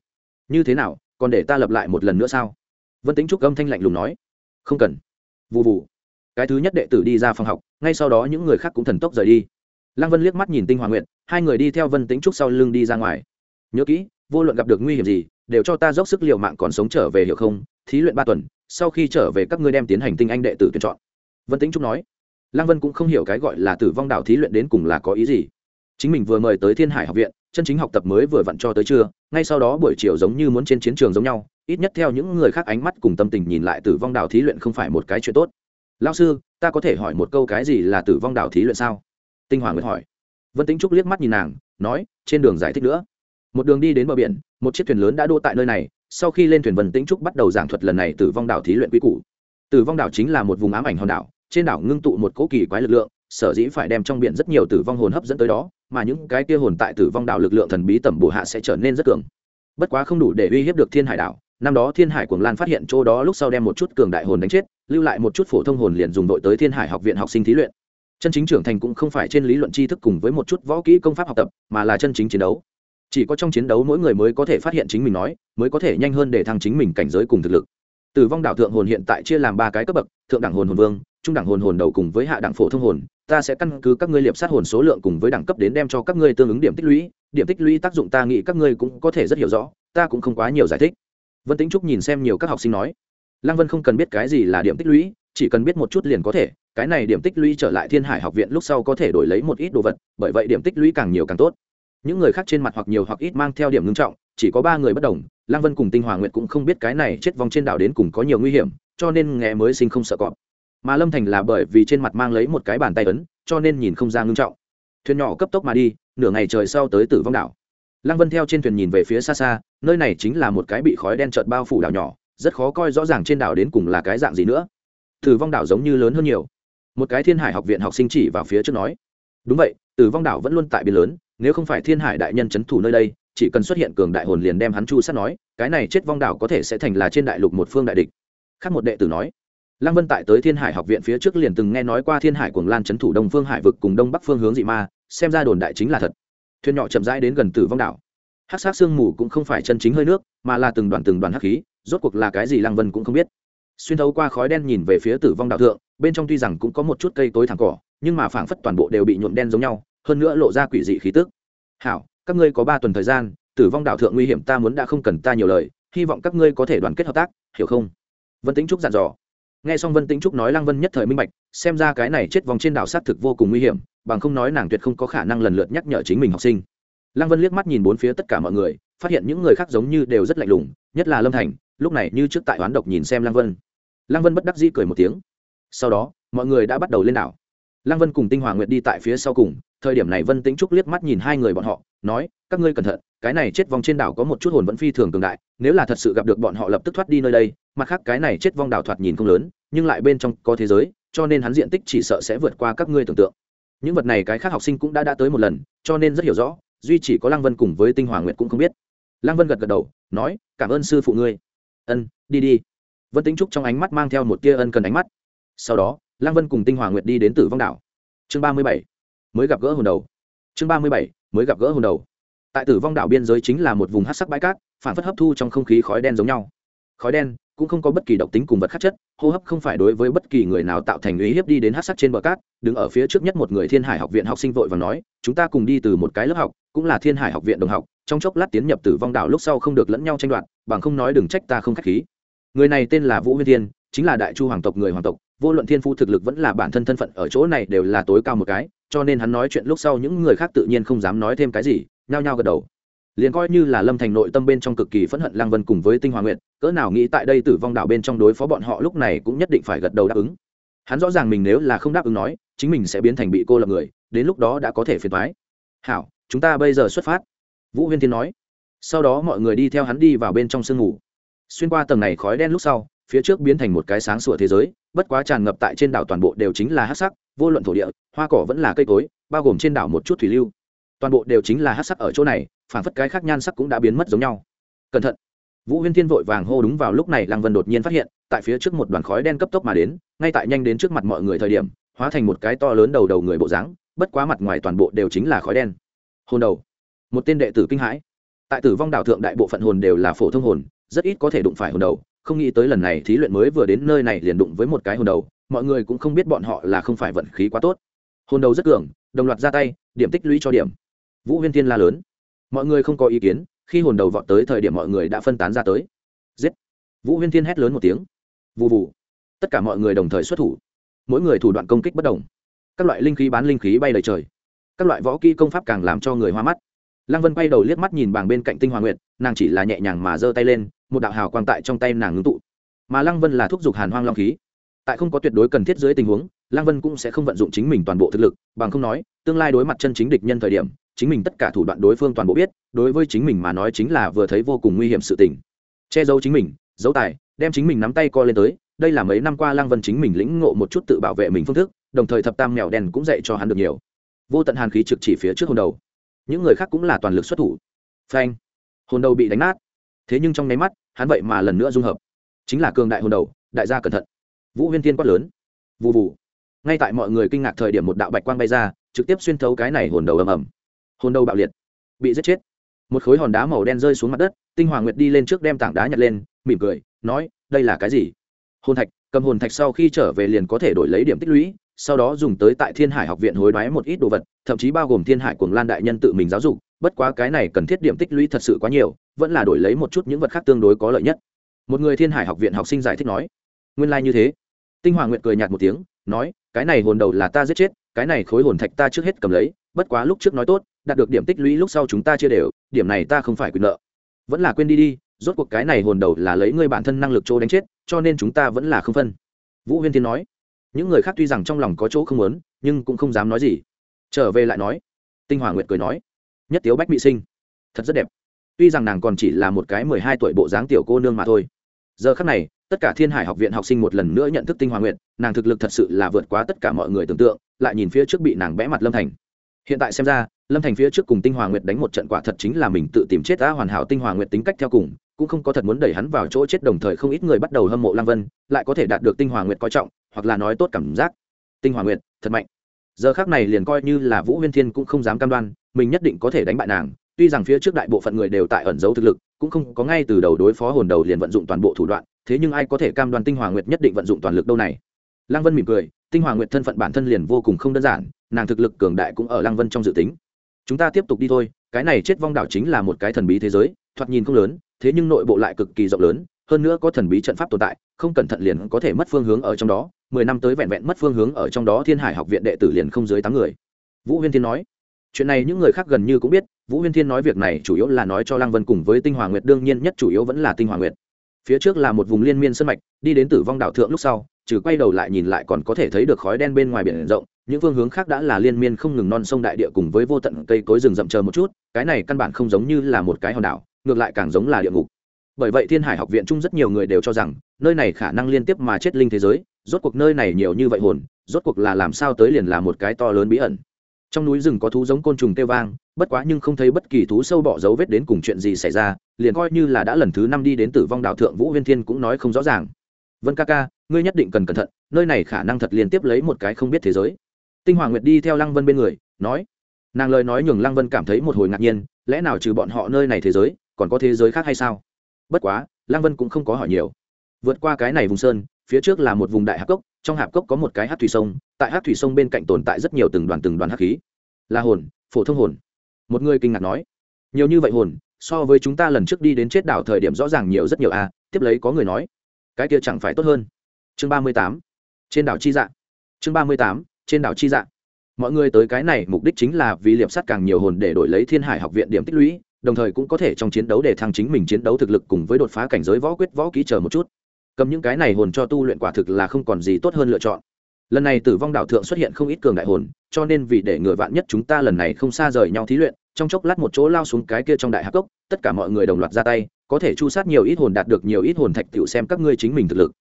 như thế nào, còn để ta lập lại một lần nữa sao? Vân tính trúc âm thanh lạnh lùng nói. Không cần. Vụ vụ cái thứ nhất đệ tử đi ra phòng học, ngay sau đó những người khác cũng thần tốc rời đi. Lăng vân liếc mắt nhìn tinh hoàng nguyện hai người đi theo vân tính trúc sau lưng đi ra ngoài. Nhớ kỹ, vô luận gặp được nguy hiểm gì, đều cho ta dốc sức l i ề u mạng còn sống trở về hiểu không? Thí luyện ba tuần, sau khi trở về các ngươi đem tiến hành tinh anh đệ tử tuyển chọn. Vân tính trúc nói. Lăng vân cũng không hiểu cái gọi là tử vong đạo thí luyện đến cùng là có ý gì. Chính mình vừa mời tới thiên hải học viện chân chính học tập mới vừa vặn cho tới trưa, ngay sau đó buổi chiều giống như muốn trên chiến trường giống nhau, ít nhất theo những người khác ánh mắt cùng tâm tình nhìn lại tử vong đảo thí luyện không phải một cái chuyện tốt. Lao sư, ta có thể hỏi một câu cái gì là tử vong đảo thí luyện sao? Tinh hoàng nguyệt hỏi. Vân tính trúc liếc mắt nhìn nàng, nói, trên đường giải thích nữa. Một đường đi đến bờ biển, một chiếc thuyền lớn đã đỗ tại nơi này, sau khi lên thuyền vân tĩnh trúc bắt đầu giảng thuật lần này tử vong đảo thí luyện quy củ. Tử vong đảo chính là một vùng ám ảnh hòn đảo, trên đảo ngưng tụ một cỗ kỳ quái lực lượng, sở dĩ phải đem trong biển rất nhiều tử vong hồn hấp dẫn tới đó mà những cái kia hồn tại tử vong đảo lực lượng thần bí tẩm bổ hạ sẽ trở nên rất cường. Bất quá không đủ để uy hiếp được thiên hải đảo năm đó thiên hải cuồng lan phát hiện chỗ đó lúc sau đem một chút cường đại hồn đánh chết, lưu lại một chút phổ thông hồn liền dùng đội tới thiên hải học viện học sinh thí luyện. Chân chính trưởng thành cũng không phải trên lý luận tri thức cùng với một chút võ kỹ công pháp học tập, mà là chân chính chiến đấu. Chỉ có trong chiến đấu mỗi người mới có thể phát hiện chính mình nói, mới có thể nhanh hơn để thăng chính mình cảnh giới cùng thực lực. Tử vong đảo thượng hồn hiện tại chia làm ba cái cấp bậc, thượng đẳng hồn hồn vương, trung đẳng hồn hồn đầu cùng với hạ đẳng phổ thông hồn ta sẽ căn cứ các ngươi liệp sát hồn số lượng cùng với đẳng cấp đến đem cho các ngươi tương ứng điểm tích lũy, điểm tích lũy tác dụng ta nghĩ các ngươi cũng có thể rất hiểu rõ, ta cũng không quá nhiều giải thích. Vân tính trúc nhìn xem nhiều các học sinh nói, lăng vân không cần biết cái gì là điểm tích lũy, chỉ cần biết một chút liền có thể, cái này điểm tích lũy trở lại thiên hải học viện lúc sau có thể đổi lấy một ít đồ vật, bởi vậy điểm tích lũy càng nhiều càng tốt. Những người khác trên mặt hoặc nhiều hoặc ít mang theo điểm ngưng trọng, chỉ có ba người bất đồng, lăng vân cùng tinh hòa nguyện cũng không biết cái này chết vong trên đảo đến cùng có nhiều nguy hiểm, cho nên nghe mới sinh không sợ cọp mà lâm thành là bởi vì trên mặt mang lấy một cái bàn tay ấn, cho nên nhìn không ra ngưng trọng. Thuyền nhỏ cấp tốc mà đi, nửa ngày trời sau tới tử vong đảo. Lăng vân theo trên thuyền nhìn về phía xa xa, nơi này chính là một cái bị khói đen trợt bao phủ đảo nhỏ, rất khó coi rõ ràng trên đảo đến cùng là cái dạng gì nữa. Tử vong đảo giống như lớn hơn nhiều. Một cái thiên hải học viện học sinh chỉ vào phía trước nói, đúng vậy, tử vong đảo vẫn luôn tại biển lớn, nếu không phải thiên hải đại nhân c h ấ n thủ nơi đây, chỉ cần xuất hiện cường đại hồn liền đem hắn chu sát nói, cái này chết vong đảo có thể sẽ thành là trên đại lục một phương đại địch. Khác một đệ tử nói lăng vân tại tới thiên hải học viện phía trước liền từng nghe nói qua thiên hải cuồng lan c h ấ n thủ đông phương hải vực cùng đông bắc phương hướng dị ma, xem ra đồn đại chính là thật. Thuyền nhỏ chậm rãi đến gần tử vong đảo. Hát sát sương mù cũng không phải chân chính hơi nước, mà là từng đoàn từng đoàn hắc khí, rốt cuộc là cái gì lăng vân cũng không biết. Xuyên thấu qua khói đen nhìn về phía tử vong đảo thượng, bên trong tuy rằng cũng có một chút cây tối thẳng cỏ, nhưng mà phảng phất toàn bộ đều bị nhuộm đen giống nhau, hơn nữa lộ ra quỷ dị khí tức. Hảo, các ngươi có ba tuần thời gian, tử vong đạo thượng nguy hiểm ta muốn đã không cần ta nhiều lời, hy vọng các ngươi có thể đoàn kết hợp tác, hiểu không? Vân tĩnh trúc dặn dò nghe xong vân tĩnh trúc nói lăng vân nhất thời minh bạch, xem ra cái này chết vòng trên đảo sát thực vô cùng nguy hiểm, bằng không nói nàng tuyệt không có khả năng lần lượt nhắc nhở chính mình học sinh. Lăng vân liếc mắt nhìn bốn phía tất cả mọi người, phát hiện những người khác giống như đều rất lạnh lùng, nhất là lâm thành, lúc này như trước tại oán độc nhìn xem lăng vân. Lăng vân bất đắc dĩ cười một tiếng. Sau đó, mọi người đã bắt đầu lên đảo. Lăng vân cùng tinh hoàng nguyệt đi tại phía sau cùng, thời điểm này vân tĩnh trúc liếc mắt nhìn hai người bọn họ, nói, các ngươi cẩn thận cái này chết vong trên đảo có một chút hồn vẫn phi thường cường đại, nếu là thật sự gặp được bọn họ lập tức thoát đi nơi đây, mặt khác cái này chết vong đảo thoạt nhìn không lớn, nhưng lại bên trong có thế giới, cho nên hắn diện tích chỉ sợ sẽ vượt qua các ngươi tưởng tượng. Những vật này cái khác học sinh cũng đã đã tới một lần, cho nên rất hiểu rõ, duy chỉ có lăng vân cùng với tinh hoàng nguyệt cũng không biết. Lăng vân gật gật đầu, nói, cảm ơn sư phụ ngươi. Ân, đi đi. Vân tính trúc trong ánh mắt mang theo một tia ân cần ánh mắt. Sau đó, lăng vân cùng tinh hoàng nguyệt đi đến tử vong đảo. Chương ba mươi bảy, mới gặp gỡ hồn đầu. Chương ba mươi bảy, mới gặp gỡ hồn đầu tại tử vong đảo biên giới chính là một vùng hát sắc bãi cát, phản phất hấp thu trong không khí khói đen giống nhau. Khói đen cũng không có bất kỳ độc tính cùng vật khắc chất, hô hấp không phải đối với bất kỳ người nào tạo thành ý hiếp đi đến hát sắc trên bờ cát. Đứng ở phía trước nhất một người thiên hải học viện học sinh vội và nói, chúng ta cùng đi từ một cái lớp học, cũng là thiên hải học viện đồng học, trong chốc lát tiến nhập tử vong đảo lúc sau không được lẫn nhau tranh đoạt, bằng không nói đừng trách ta không k h á c h khí. Người này tên là vũ huyên thiên, chính là đại chu hoàng tộc người hoàng tộc, vô luận thiên phu thực lực vẫn là bản thân thân phận ở chỗ này đều là tối cao một cái, cho nên hắn nói chuyện lúc sau những người khác tự nhiên không dám nói thêm cái gì nhao nhao gật đầu. Liền coi như là lâm thành nội tâm bên trong cực kỳ phẫn hận lăng vân cùng với tinh hoa nguyện cỡ nào nghĩ tại đây tử vong đảo bên trong đối phó bọn họ lúc này cũng nhất định phải gật đầu đáp ứng. Hắn rõ ràng mình nếu là không đáp ứng nói, chính mình sẽ biến thành bị cô lập người, đến lúc đó đã có thể phiền thoái hảo, chúng ta bây giờ xuất phát. Vũ huyên thiên nói. Sau đó mọi người đi theo hắn đi vào bên trong sương ngủ. Xuyên qua tầng này khói đen lúc sau, phía trước biến thành một cái sáng sủa thế giới, bất quá tràn ngập tại trên đảo toàn bộ đều chính là hát sắc, vô luận thổ địa, hoa cỏ vẫn là cây cối, bao gồm trên đảo một chút thủy lưu toàn bộ đều chính là hát sắc ở chỗ này phản phất cái khác nhan sắc cũng đã biến mất giống nhau. Cẩn thận. Vũ huyên thiên vội vàng hô đúng vào lúc này, lăng vân đột nhiên phát hiện, tại phía trước một đoàn khói đen cấp tốc mà đến, ngay tại nhanh đến trước mặt mọi người thời điểm, hóa thành một cái to lớn đầu đầu người bộ dáng, bất quá mặt ngoài toàn bộ đều chính là khói đen. Hồn đầu. Một tên đệ tử kinh hãi. Tại tử vong đảo thượng đại bộ phận hồn đều là phổ thông hồn, rất ít có thể đụng phải hồn đầu, không nghĩ tới lần này thí luyện mới vừa đến nơi này liền đụng với một cái hồn đầu, mọi người cũng không biết bọn họ là không phải vận khí quá tốt. Hồn đầu rất cường, đồng loạt ra tay, điểm tích lũy cho điểm vũ huyên thiên la lớn. Mọi người không có ý kiến, khi hồn đầu vọt tới thời điểm mọi người đã phân tán ra tới. Giết! Vũ huyên thiên hét lớn một tiếng. Vụ vụ tất cả mọi người đồng thời xuất thủ. Mỗi người thủ đoạn công kích bất đồng. Các loại linh khí bán linh khí bay đầy trời. Các loại võ kỹ công pháp càng làm cho người hoa mắt. Lăng vân quay đầu liếc mắt nhìn bàng bên cạnh tinh hoa nguyệt, nàng chỉ là nhẹ nhàng mà giơ tay lên, một đạo hào quang tại trong tay nàng ngưng tụ. Mà lăng vân là thúc giục hàn hoang long khí. Tại không có tuyệt đối cần thiết dưới tình huống, lăng vân cũng sẽ không vận dụng chính mình toàn bộ thực lực, bằng không nói, tương lai đối mặt chân chính địch nhân thời điểm chính mình tất cả thủ đoạn đối phương toàn bộ biết, đối với chính mình mà nói chính là vừa thấy vô cùng nguy hiểm sự tình. Che giấu chính mình, giấu tài, đem chính mình nắm tay co lên tới, đây là mấy năm qua lăng vân chính mình lĩnh ngộ một chút tự bảo vệ mình phương thức, đồng thời thập tam mèo đen cũng dạy cho hắn được nhiều. Vô tận hàn khí trực chỉ phía trước hồn đầu. Những người khác cũng là toàn lực xuất thủ. Phanh. Hồn đầu bị đánh nát. Thế nhưng trong nháy mắt, hắn vậy mà lần nữa dung hợp. Chính là cường đại hồn đầu, đại gia cẩn thận. Vũ huyên thiên quát lớn. Vụ vụ ngay tại mọi người kinh ngạc thời điểm một đạo bạch quang bay ra, trực tiếp xuyên thấu cái này hồn đầu ầm ầm hồn đầu bạo liệt, bị giết chết. Một khối hòn đá màu đen rơi xuống mặt đất, tinh hoàng nguyệt đi lên trước đem tảng đá nhặt lên, mỉm cười, nói, đây là cái gì? Hồn thạch, cầm hồn thạch sau khi trở về liền có thể đổi lấy điểm tích lũy, sau đó dùng tới tại thiên hải học viện hối đoái một ít đồ vật, thậm chí bao gồm thiên hải cuồng lan đại nhân tự mình giáo dục, bất quá cái này cần thiết điểm tích lũy thật sự quá nhiều, vẫn là đổi lấy một chút những vật khác tương đối có lợi nhất. Một người thiên hải học viện học sinh giải thích nói, nguyên lai、like、như thế. Tinh hoàng nguyện cười nhạt một tiếng, nói, cái này hồn đầu là ta giết chết, cái này khối hồn thạch ta trước hết cầm lấy, bất quá lúc trước nói tốt đạt được điểm tích lũy lúc sau chúng ta chia đều, điểm này ta không phải quyền nợ. Vẫn là quên đi đi, rốt cuộc cái này hồn đầu là lấy ngươi bản thân năng lực chỗ đánh chết, cho nên chúng ta vẫn là không phân. Vũ huyên thiên nói. Những người khác tuy rằng trong lòng có chỗ không muốn, nhưng cũng không dám nói gì. Trở về lại nói. Tinh hòa nguyệt cười nói. Nhất tiếu bách mỹ sinh. Thật rất đẹp. Tuy rằng nàng còn chỉ là một cái mười hai tuổi bộ dáng tiểu cô nương mà thôi. Giờ khác này, tất cả thiên hải học viện học sinh một lần nữa nhận thức tinh hòa nguyệt, nàng thực lực thật sự là vượt quá tất cả mọi người tưởng tượng, lại nhìn phía trước bị nàng bẽ mặt lâm thành hiện tại xem ra, lâm thành phía trước cùng tinh hòa nguyệt đánh một trận quả thật chính là mình tự tìm chết đã hoàn hảo tinh hòa nguyệt tính cách theo cùng, cũng không có thật muốn đẩy hắn vào chỗ chết đồng thời không ít người bắt đầu hâm mộ lang vân, lại có thể đạt được tinh hòa nguyệt coi trọng, hoặc là nói tốt cảm giác. Tinh hòa nguyệt, thật mạnh. Giờ khác này liền coi như là vũ huyên thiên cũng không dám cam đoan, mình nhất định có thể đánh bại nàng, tuy rằng phía trước đại bộ phận người đều tại ẩn giấu thực lực, cũng không có ngay từ đầu đối phó hồn đầu liền vận dụng toàn bộ thủ đoạn, thế nhưng ai có thể cam đoan tinh hòa nguyệt nhất định vận dụng toàn lực đâu này? Lăng vân mỉm cười, tinh hòa nguyệt thân phận bản thân liền vô cùng không đơn giản nàng thực lực cường đại cũng ở lăng vân trong dự tính. Chúng ta tiếp tục đi thôi, cái này chết vong đảo chính là một cái thần bí thế giới, thoạt nhìn không lớn, thế nhưng nội bộ lại cực kỳ rộng lớn, hơn nữa có thần bí trận pháp tồn tại, không cẩn thận liền có thể mất phương hướng ở trong đó, mười năm tới vẹn vẹn mất phương hướng ở trong đó thiên hải học viện đệ tử liền không dưới tám người. Vũ huyên thiên nói, chuyện này những người khác gần như cũng biết, vũ huyên thiên nói việc này chủ yếu là nói cho lăng vân cùng với tinh hoàng nguyệt, đương nhiên nhất chủ yếu vẫn là tinh hoàng nguyệt. Phía trước là một vùng liên miên sân mạch, đi đến tử vong đảo thượng lúc sau, trừ quay đầu lại nhìn lại còn có thể thấy được khói đen bên ngoài biển rộng những phương hướng khác đã là liên miên không ngừng non sông đại địa cùng với vô tận cây cối rừng rậm chờ một chút, cái này căn bản không giống như là một cái hòn đảo, ngược lại càng giống là địa ngục. Bởi vậy thiên hải học viện chung rất nhiều người đều cho rằng, nơi này khả năng liên tiếp mà chết linh thế giới, rốt cuộc nơi này nhiều như vậy hồn, rốt cuộc là làm sao tới liền là một cái to lớn bí ẩn. Trong núi rừng có thú giống côn trùng kêu vang, bất quá nhưng không thấy bất kỳ thú sâu bỏ dấu vết đến cùng chuyện gì xảy ra, liền coi như là đã lần thứ năm đi đến tử vong đạo thượng vũ huyên thiên cũng nói không rõ ràng. Vân ca ca, ngươi nhất định cần cẩn thận, nơi này khả năng thật liên tiếp lấy một cái không biết thế giới tinh hoàng nguyệt đi theo lăng vân bên người, nói, nàng lời nói nhường lăng vân cảm thấy một hồi ngạc nhiên, lẽ nào trừ bọn họ nơi này thế giới, còn có thế giới khác hay sao? Bất quá, lăng vân cũng không có hỏi nhiều. Vượt qua cái này vùng sơn, phía trước là một vùng đại hạp cốc, trong hạp cốc có một cái hát thủy sông, tại hát thủy sông bên cạnh tồn tại rất nhiều từng đoàn từng đoàn hắc khí. Là hồn, phổ thông hồn. Một người kinh ngạc nói, nhiều như vậy hồn, so với chúng ta lần trước đi đến chết đảo thời điểm rõ ràng nhiều rất nhiều a à. tiếp lấy có người nói, cái kia chẳng phải tốt hơn. Chương ba mươi tám. Trên đảo chi dạ. Chương ba mươi tám trên đảo chi dạ. Mọi người tới cái này, mục đích chính là vì liệp sát càng nhiều hồn để đổi lấy thiên hải học viện điểm tích lũy, đồng thời cũng có thể trong chiến đấu để thăng chính mình chiến đấu thực lực cùng với đột phá cảnh giới võ quyết võ kỹ chờ một chút. Cầm những cái này hồn cho tu luyện quả thực là không còn gì tốt hơn lựa chọn. Lần này tử vong đảo thượng xuất hiện không ít cường đại hồn, cho nên vì để ngừa vạn nhất chúng ta lần này không xa rời nhau thí luyện, trong chốc lát một chỗ lao xuống cái kia trong đại hạc cốc, tất cả mọi người đồng loạt ra tay, có thể chu sát nhiều ít hồn, đạt được nhiều ít hồn thạch tiểu xem các ngươi chính mình thực lực.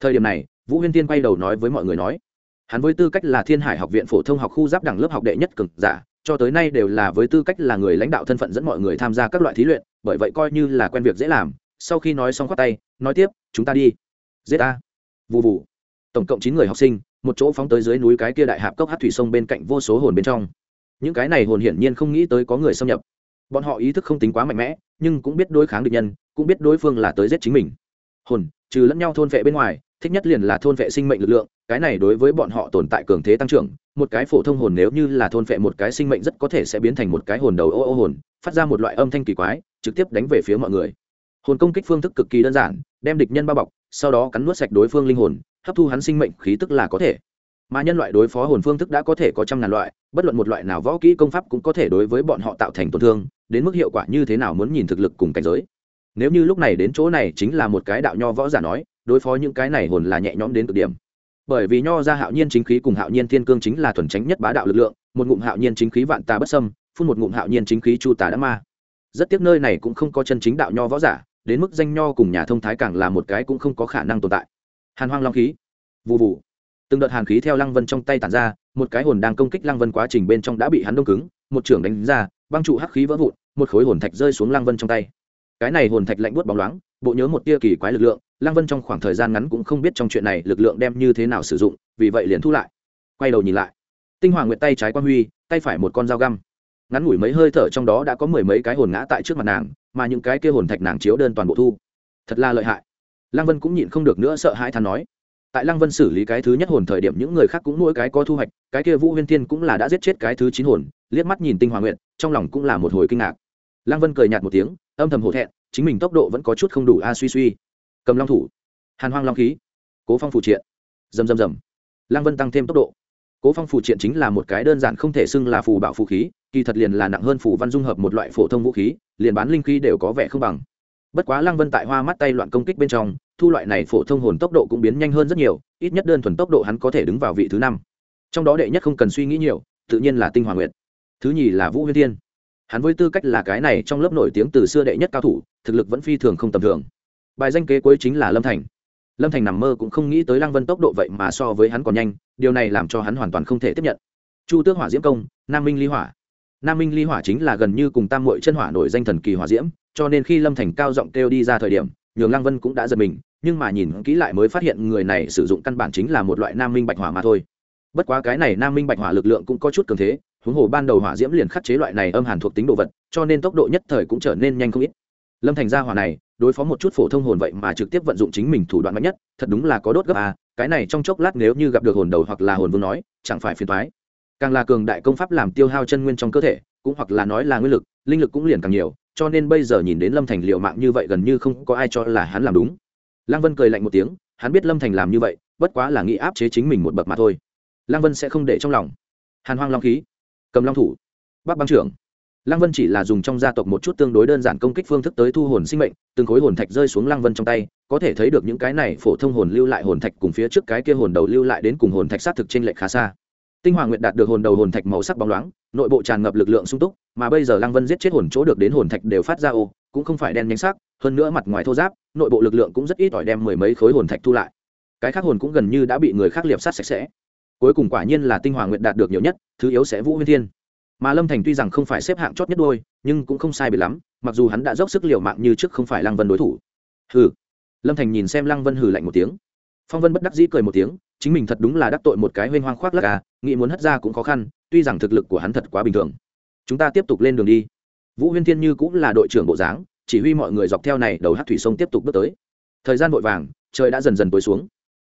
Thời điểm này, vũ huyên tiên quay đầu nói với mọi người nói hắn với tư cách là thiên hải học viện phổ thông học khu giáp đẳng lớp học đệ nhất cực giả, cho tới nay đều là với tư cách là người lãnh đạo thân phận dẫn mọi người tham gia các loại thí luyện, bởi vậy coi như là quen việc dễ làm, sau khi nói xong khoát tay, nói tiếp, chúng ta đi. Giết ta. vụ vụ tổng cộng chín người học sinh, một chỗ phóng tới dưới núi cái kia đại hạp cốc hát thủy sông bên cạnh vô số hồn bên trong. Những cái này hồn hiển nhiên không nghĩ tới có người xâm nhập. Bọn họ ý thức không tính quá mạnh mẽ, nhưng cũng biết đối kháng địch nhân, cũng biết đối phương là tới giết chính mình. Hồn, trừ lẫn nhau thôn vệ bên ngoài thích nhất liền là thôn vệ sinh mệnh lực lượng, cái này đối với bọn họ tồn tại cường thế tăng trưởng, một cái phổ thông hồn nếu như là thôn vệ một cái sinh mệnh rất có thể sẽ biến thành một cái hồn đầu ô ô hồn, phát ra một loại âm thanh kỳ quái, trực tiếp đánh về phía mọi người. Hồn công kích phương thức cực kỳ đơn giản, đem địch nhân bao bọc, sau đó cắn nuốt sạch đối phương linh hồn, hấp thu hắn sinh mệnh khí tức là có thể. Mà nhân loại đối phó hồn phương thức đã có thể có trăm ngàn loại, bất luận một loại nào võ kỹ công pháp cũng có thể đối với bọn họ tạo thành tổn thương, đến mức hiệu quả như thế nào muốn nhìn thực lực cùng cảnh giới. Nếu như lúc này đến chỗ này chính là một cái đạo nho võ giả nói đối phó những cái này hồn là nhẹ nhõm đến cực điểm. Bởi vì nho ra hạo nhiên chính khí cùng hạo nhiên thiên cương chính là thuần tránh nhất bá đạo lực lượng, một ngụm hạo nhiên chính khí vạn tà bất sâm phun một ngụm hạo nhiên chính khí chu tà đã ma. Rất tiếc nơi này cũng không có chân chính đạo nho võ giả, đến mức danh nho cùng nhà thông thái càng là một cái cũng không có khả năng tồn tại. Hàn hoang long khí. Vụ vụ từng đợt hàn khí theo lăng vân trong tay tản ra, một cái hồn đang công kích lăng vân quá trình bên trong đã bị hắn đông cứng, một trưởng đánh ra, băng trụ hắc khí vỡ vụn, một khối hồn thạch rơi xuống lăng vân trong tay. Cái này hồn thạch lạnh buốt bóng loáng bộ nhớ một tia kỳ quái lực lượng, lăng vân trong khoảng thời gian ngắn cũng không biết trong chuyện này lực lượng đem như thế nào sử dụng, vì vậy liền thu lại. Quay đầu nhìn lại, tinh hoàng nguyệt tay trái quan huy, tay phải một con dao găm. Ngắn ngủi mấy hơi thở trong đó đã có mười mấy cái hồn ngã tại trước mặt nàng, mà những cái kia hồn thạch nàng chiếu đơn toàn bộ thu. Thật là lợi hại. Lăng vân cũng nhịn không được nữa sợ hãi than nói. Tại lăng vân xử lý cái thứ nhất hồn thời điểm những người khác cũng mỗi cái có thu hoạch, cái kia vũ huyên tiên cũng là đã giết chết cái thứ chín hồn, liếc mắt nhìn tinh hoàng nguyện trong lòng cũng là một hồi kinh ngạc. Lăng vân cười nhạt một tiếng, âm thầm hổ thẹn chính mình tốc độ vẫn có chút không đủ a suy suy. Cầm long thủ. Hàn hoang long khí. Cố phong phụ triện. Rầm rầm rầm. Lăng vân tăng thêm tốc độ. Cố phong phụ triện chính là một cái đơn giản không thể xưng là phù bảo phù khí, kỳ thật liền là nặng hơn phù văn dung hợp một loại phổ thông vũ khí, liền bán linh khí đều có vẻ không bằng. Bất quá lăng vân tại hoa mắt tay loạn công kích bên trong, thu loại này phổ thông hồn tốc độ cũng biến nhanh hơn rất nhiều, ít nhất đơn thuần tốc độ hắn có thể đứng vào vị thứ năm. Trong đó đệ nhất không cần suy nghĩ nhiều, tự nhiên là tinh hoàng nguyệt. Thứ nhì là vũ huyên thiên hắn với tư cách là cái này trong lớp nổi tiếng từ xưa đệ nhất cao thủ, thực lực vẫn phi thường không tầm thường. Bài danh kế cuối chính là lâm thành. Lâm thành nằm mơ cũng không nghĩ tới lăng vân tốc độ vậy mà so với hắn còn nhanh, điều này làm cho hắn hoàn toàn không thể tiếp nhận. Chu tước hỏa diễm công, nam minh ly hỏa. Nam minh ly hỏa chính là gần như cùng tam mội chân hỏa nổi danh thần kỳ hỏa diễm, cho nên khi lâm thành cao giọng kêu đi ra thời điểm, nhường lăng vân cũng đã giật mình, nhưng mà nhìn kỹ lại mới phát hiện người này sử dụng căn bản chính là một loại nam minh bạch hỏa mà thôi. Bất quá cái này nam minh bạch hỏa lực lượng cũng có chút cường thế huống hồ ban đầu hỏa diễm liền khắc chế loại này âm hàn thuộc tính đồ vật, cho nên tốc độ nhất thời cũng trở nên nhanh không ít. Lâm thành gia hỏa này, đối phó một chút phổ thông hồn vậy mà trực tiếp vận dụng chính mình thủ đoạn mạnh nhất, thật đúng là có đốt gấp à cái này trong chốc lát nếu như gặp được hồn đầu hoặc là hồn vương nói, chẳng phải phiền thoái càng là cường đại công pháp làm tiêu hao chân nguyên trong cơ thể, cũng hoặc là nói là nguyên lực, linh lực cũng liền càng nhiều, cho nên bây giờ nhìn đến lâm thành liệu mạng như vậy gần như không có ai cho là hắn làm đúng. Lăng vân cười lạnh một tiếng, hắn biết lâm thành làm như vậy, bất quá là nghĩ áp chế chính mình một bậc mà thôi. Lăng vân sẽ không để trong lòng. Hàn hoang long khí cầm long thủ. Bắc băng trưởng. Lăng vân chỉ là dùng trong gia tộc một chút tương đối đơn giản công kích phương thức tới thu hồn sinh mệnh, từng khối hồn thạch rơi xuống lăng vân trong tay, có thể thấy được những cái này phổ thông hồn lưu lại hồn thạch cùng phía trước cái kia hồn đầu lưu lại đến cùng hồn thạch sát thực trên lệch khá xa. Tinh hoàng nguyện đạt được hồn đầu hồn thạch màu sắc bóng loáng, nội bộ tràn ngập lực lượng sung túc, mà bây giờ lăng vân giết chết hồn chỗ được đến hồn thạch đều phát ra ô, cũng không phải đen nhánh sắc, hơn nữa mặt ngoài thô giáp, nội bộ lực lượng cũng rất ít ỏi đem mười mấy khối hồn thạch thu lại. Cái khác hồn cũng gần như đã bị người khác liệp sát sạch sẽ cuối cùng quả nhiên là tinh hoàng nguyện đạt được nhiều nhất, thứ yếu sẽ vũ huyên thiên. Mà lâm thành tuy rằng không phải xếp hạng chót nhất đôi, nhưng cũng không sai biệt lắm, mặc dù hắn đã dốc sức liều mạng như trước không phải lăng vân đối thủ. Hừ. Lâm thành nhìn xem lăng vân hừ lạnh một tiếng. Phong vân bất đắc dĩ cười một tiếng, chính mình thật đúng là đắc tội một cái huênh hoang khoác lắc à nghĩ muốn hất ra cũng khó khăn, tuy rằng thực lực của hắn thật quá bình thường. Chúng ta tiếp tục lên đường đi. Vũ huyên thiên như cũng là đội trưởng bộ dáng, chỉ huy mọi người dọc theo này đầu hát thủy sông tiếp tục bước tới. Thời gian vội vàng, trời đã dần dần tối xuống.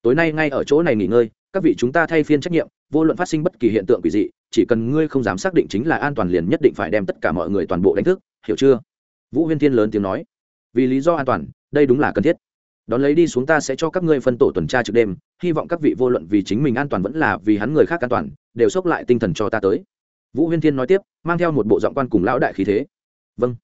Tối nay ngay ở chỗ này nghỉ ngơi các vị chúng ta thay phiên trách nhiệm, vô luận phát sinh bất kỳ hiện tượng quỷ dị, chỉ cần ngươi không dám xác định chính là an toàn liền nhất định phải đem tất cả mọi người toàn bộ đánh thức, hiểu chưa? Vũ huyên thiên lớn tiếng nói. Vì lý do an toàn, đây đúng là cần thiết. Đón lấy đi xuống ta sẽ cho các ngươi phân tổ tuần tra trực đêm, hy vọng các vị vô luận vì chính mình an toàn vẫn là vì hắn người khác an toàn, đều xốc lại tinh thần cho ta tới. Vũ huyên thiên nói tiếp, mang theo một bộ giọng quan cùng lão đại khí thế. Vâng.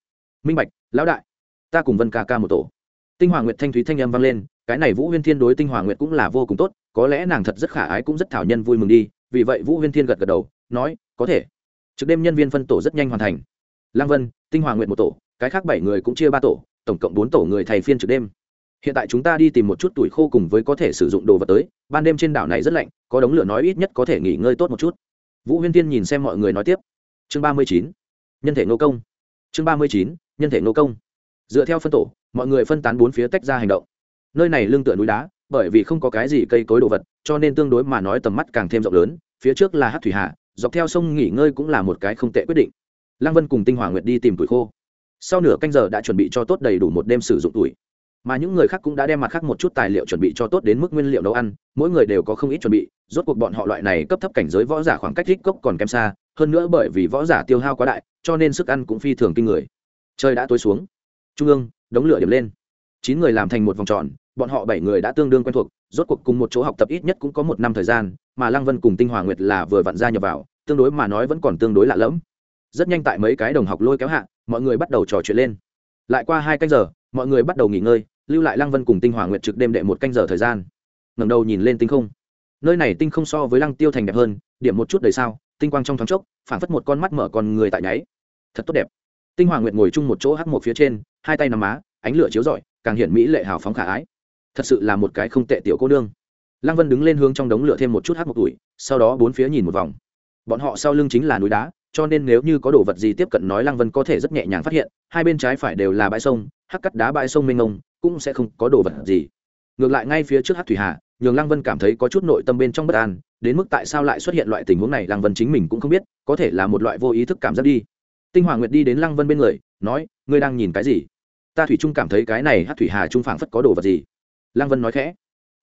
Minh bạch, lão đại, ta cùng vân ca ca một tổ. Tinh hoàng nguyệt thanh thúy thanh âm vang lên cái này vũ huyên thiên đối tinh hoàng nguyệt cũng là vô cùng tốt, có lẽ nàng thật rất khả ái cũng rất thảo nhân vui mừng đi, vì vậy vũ huyên thiên gật gật đầu, nói, có thể. Trực đêm nhân viên phân tổ rất nhanh hoàn thành. Lăng vân, tinh hoàng nguyệt một tổ, cái khác bảy người cũng chia ba tổ, tổng cộng bốn tổ người thầy phiên trực đêm. Hiện tại chúng ta đi tìm một chút tuổi khô cùng với có thể sử dụng đồ vật tới, ban đêm trên đảo này rất lạnh, có đống lửa nói ít nhất có thể nghỉ ngơi tốt một chút. Vũ huyên tiên nhìn xem mọi người nói tiếp. Chương ba mươi chín, nhân thể nô công. Chương ba mươi chín, nhân thể nô công. Dựa theo phân tổ, mọi người phân tán bốn phía tách ra hành động nơi này lưng tựa núi đá, bởi vì không có cái gì cây cối đồ vật, cho nên tương đối mà nói tầm mắt càng thêm rộng lớn, phía trước là hát thủy hạ, dọc theo sông nghỉ ngơi cũng là một cái không tệ quyết định. Lăng vân cùng tinh hoàng nguyệt đi tìm tuổi khô. Sau nửa canh giờ đã chuẩn bị cho tốt đầy đủ một đêm sử dụng tuổi. Mà những người khác cũng đã đem mặt khác một chút tài liệu chuẩn bị cho tốt đến mức nguyên liệu nấu ăn, mỗi người đều có không ít chuẩn bị, rốt cuộc bọn họ loại này cấp thấp cảnh giới võ giả khoảng cách rích cốc còn kém xa, hơn nữa bởi vì võ giả tiêu hao quá đại, cho nên sức ăn cũng phi thường kinh người. Trời đã tối xuống. Trung ương, đống lửa điểm lên. Chín người làm thành một vòng tròn bọn họ bảy người đã tương đương quen thuộc, rốt cuộc cùng một chỗ học tập ít nhất cũng có một năm thời gian, mà lăng vân cùng tinh hòa nguyệt là vừa vặn ra nhập vào, tương đối mà nói vẫn còn tương đối lạ lẫm. Rất nhanh tại mấy cái đồng học lôi kéo hạ, mọi người bắt đầu trò chuyện lên. Lại qua hai canh giờ, mọi người bắt đầu nghỉ ngơi, lưu lại lăng vân cùng tinh hòa nguyệt trực đêm đệ một canh giờ thời gian. Ngẩng đầu nhìn lên tinh không. Nơi này tinh không so với lăng tiêu thành đẹp hơn, điểm một chút đầy sao, tinh quang trong thoáng chốc, phảng phất một con mắt mở con người tại nháy. Thật tốt đẹp. Tinh hòa nguyệt ngồi chung một chỗ hắc một phía trên, hai tay nằm má, ánh lửa chiếu rọi, càng hiện mỹ lệ hào phóng khả ái thật sự là một cái không tệ tiểu cô nương. Lăng vân đứng lên hướng trong đống lửa thêm một chút hát một tuổi, sau đó bốn phía nhìn một vòng. Bọn họ sau lưng chính là núi đá, cho nên nếu như có đồ vật gì tiếp cận nói lăng vân có thể rất nhẹ nhàng phát hiện, hai bên trái phải đều là bãi sông, hắc cắt đá bãi sông mênh mông, cũng sẽ không có đồ vật gì. Ngược lại ngay phía trước hát thủy hà, nhường lăng vân cảm thấy có chút nội tâm bên trong bất an, đến mức tại sao lại xuất hiện loại tình huống này lăng vân chính mình cũng không biết, có thể là một loại vô ý thức cảm giác đi. Tinh hoàng nguyệt đi đến lăng vân bên người, nói, ngươi đang nhìn cái gì? Ta thủy trung cảm thấy cái này hát thủy hà trung phảng phất có đồ vật gì lăng vân nói khẽ.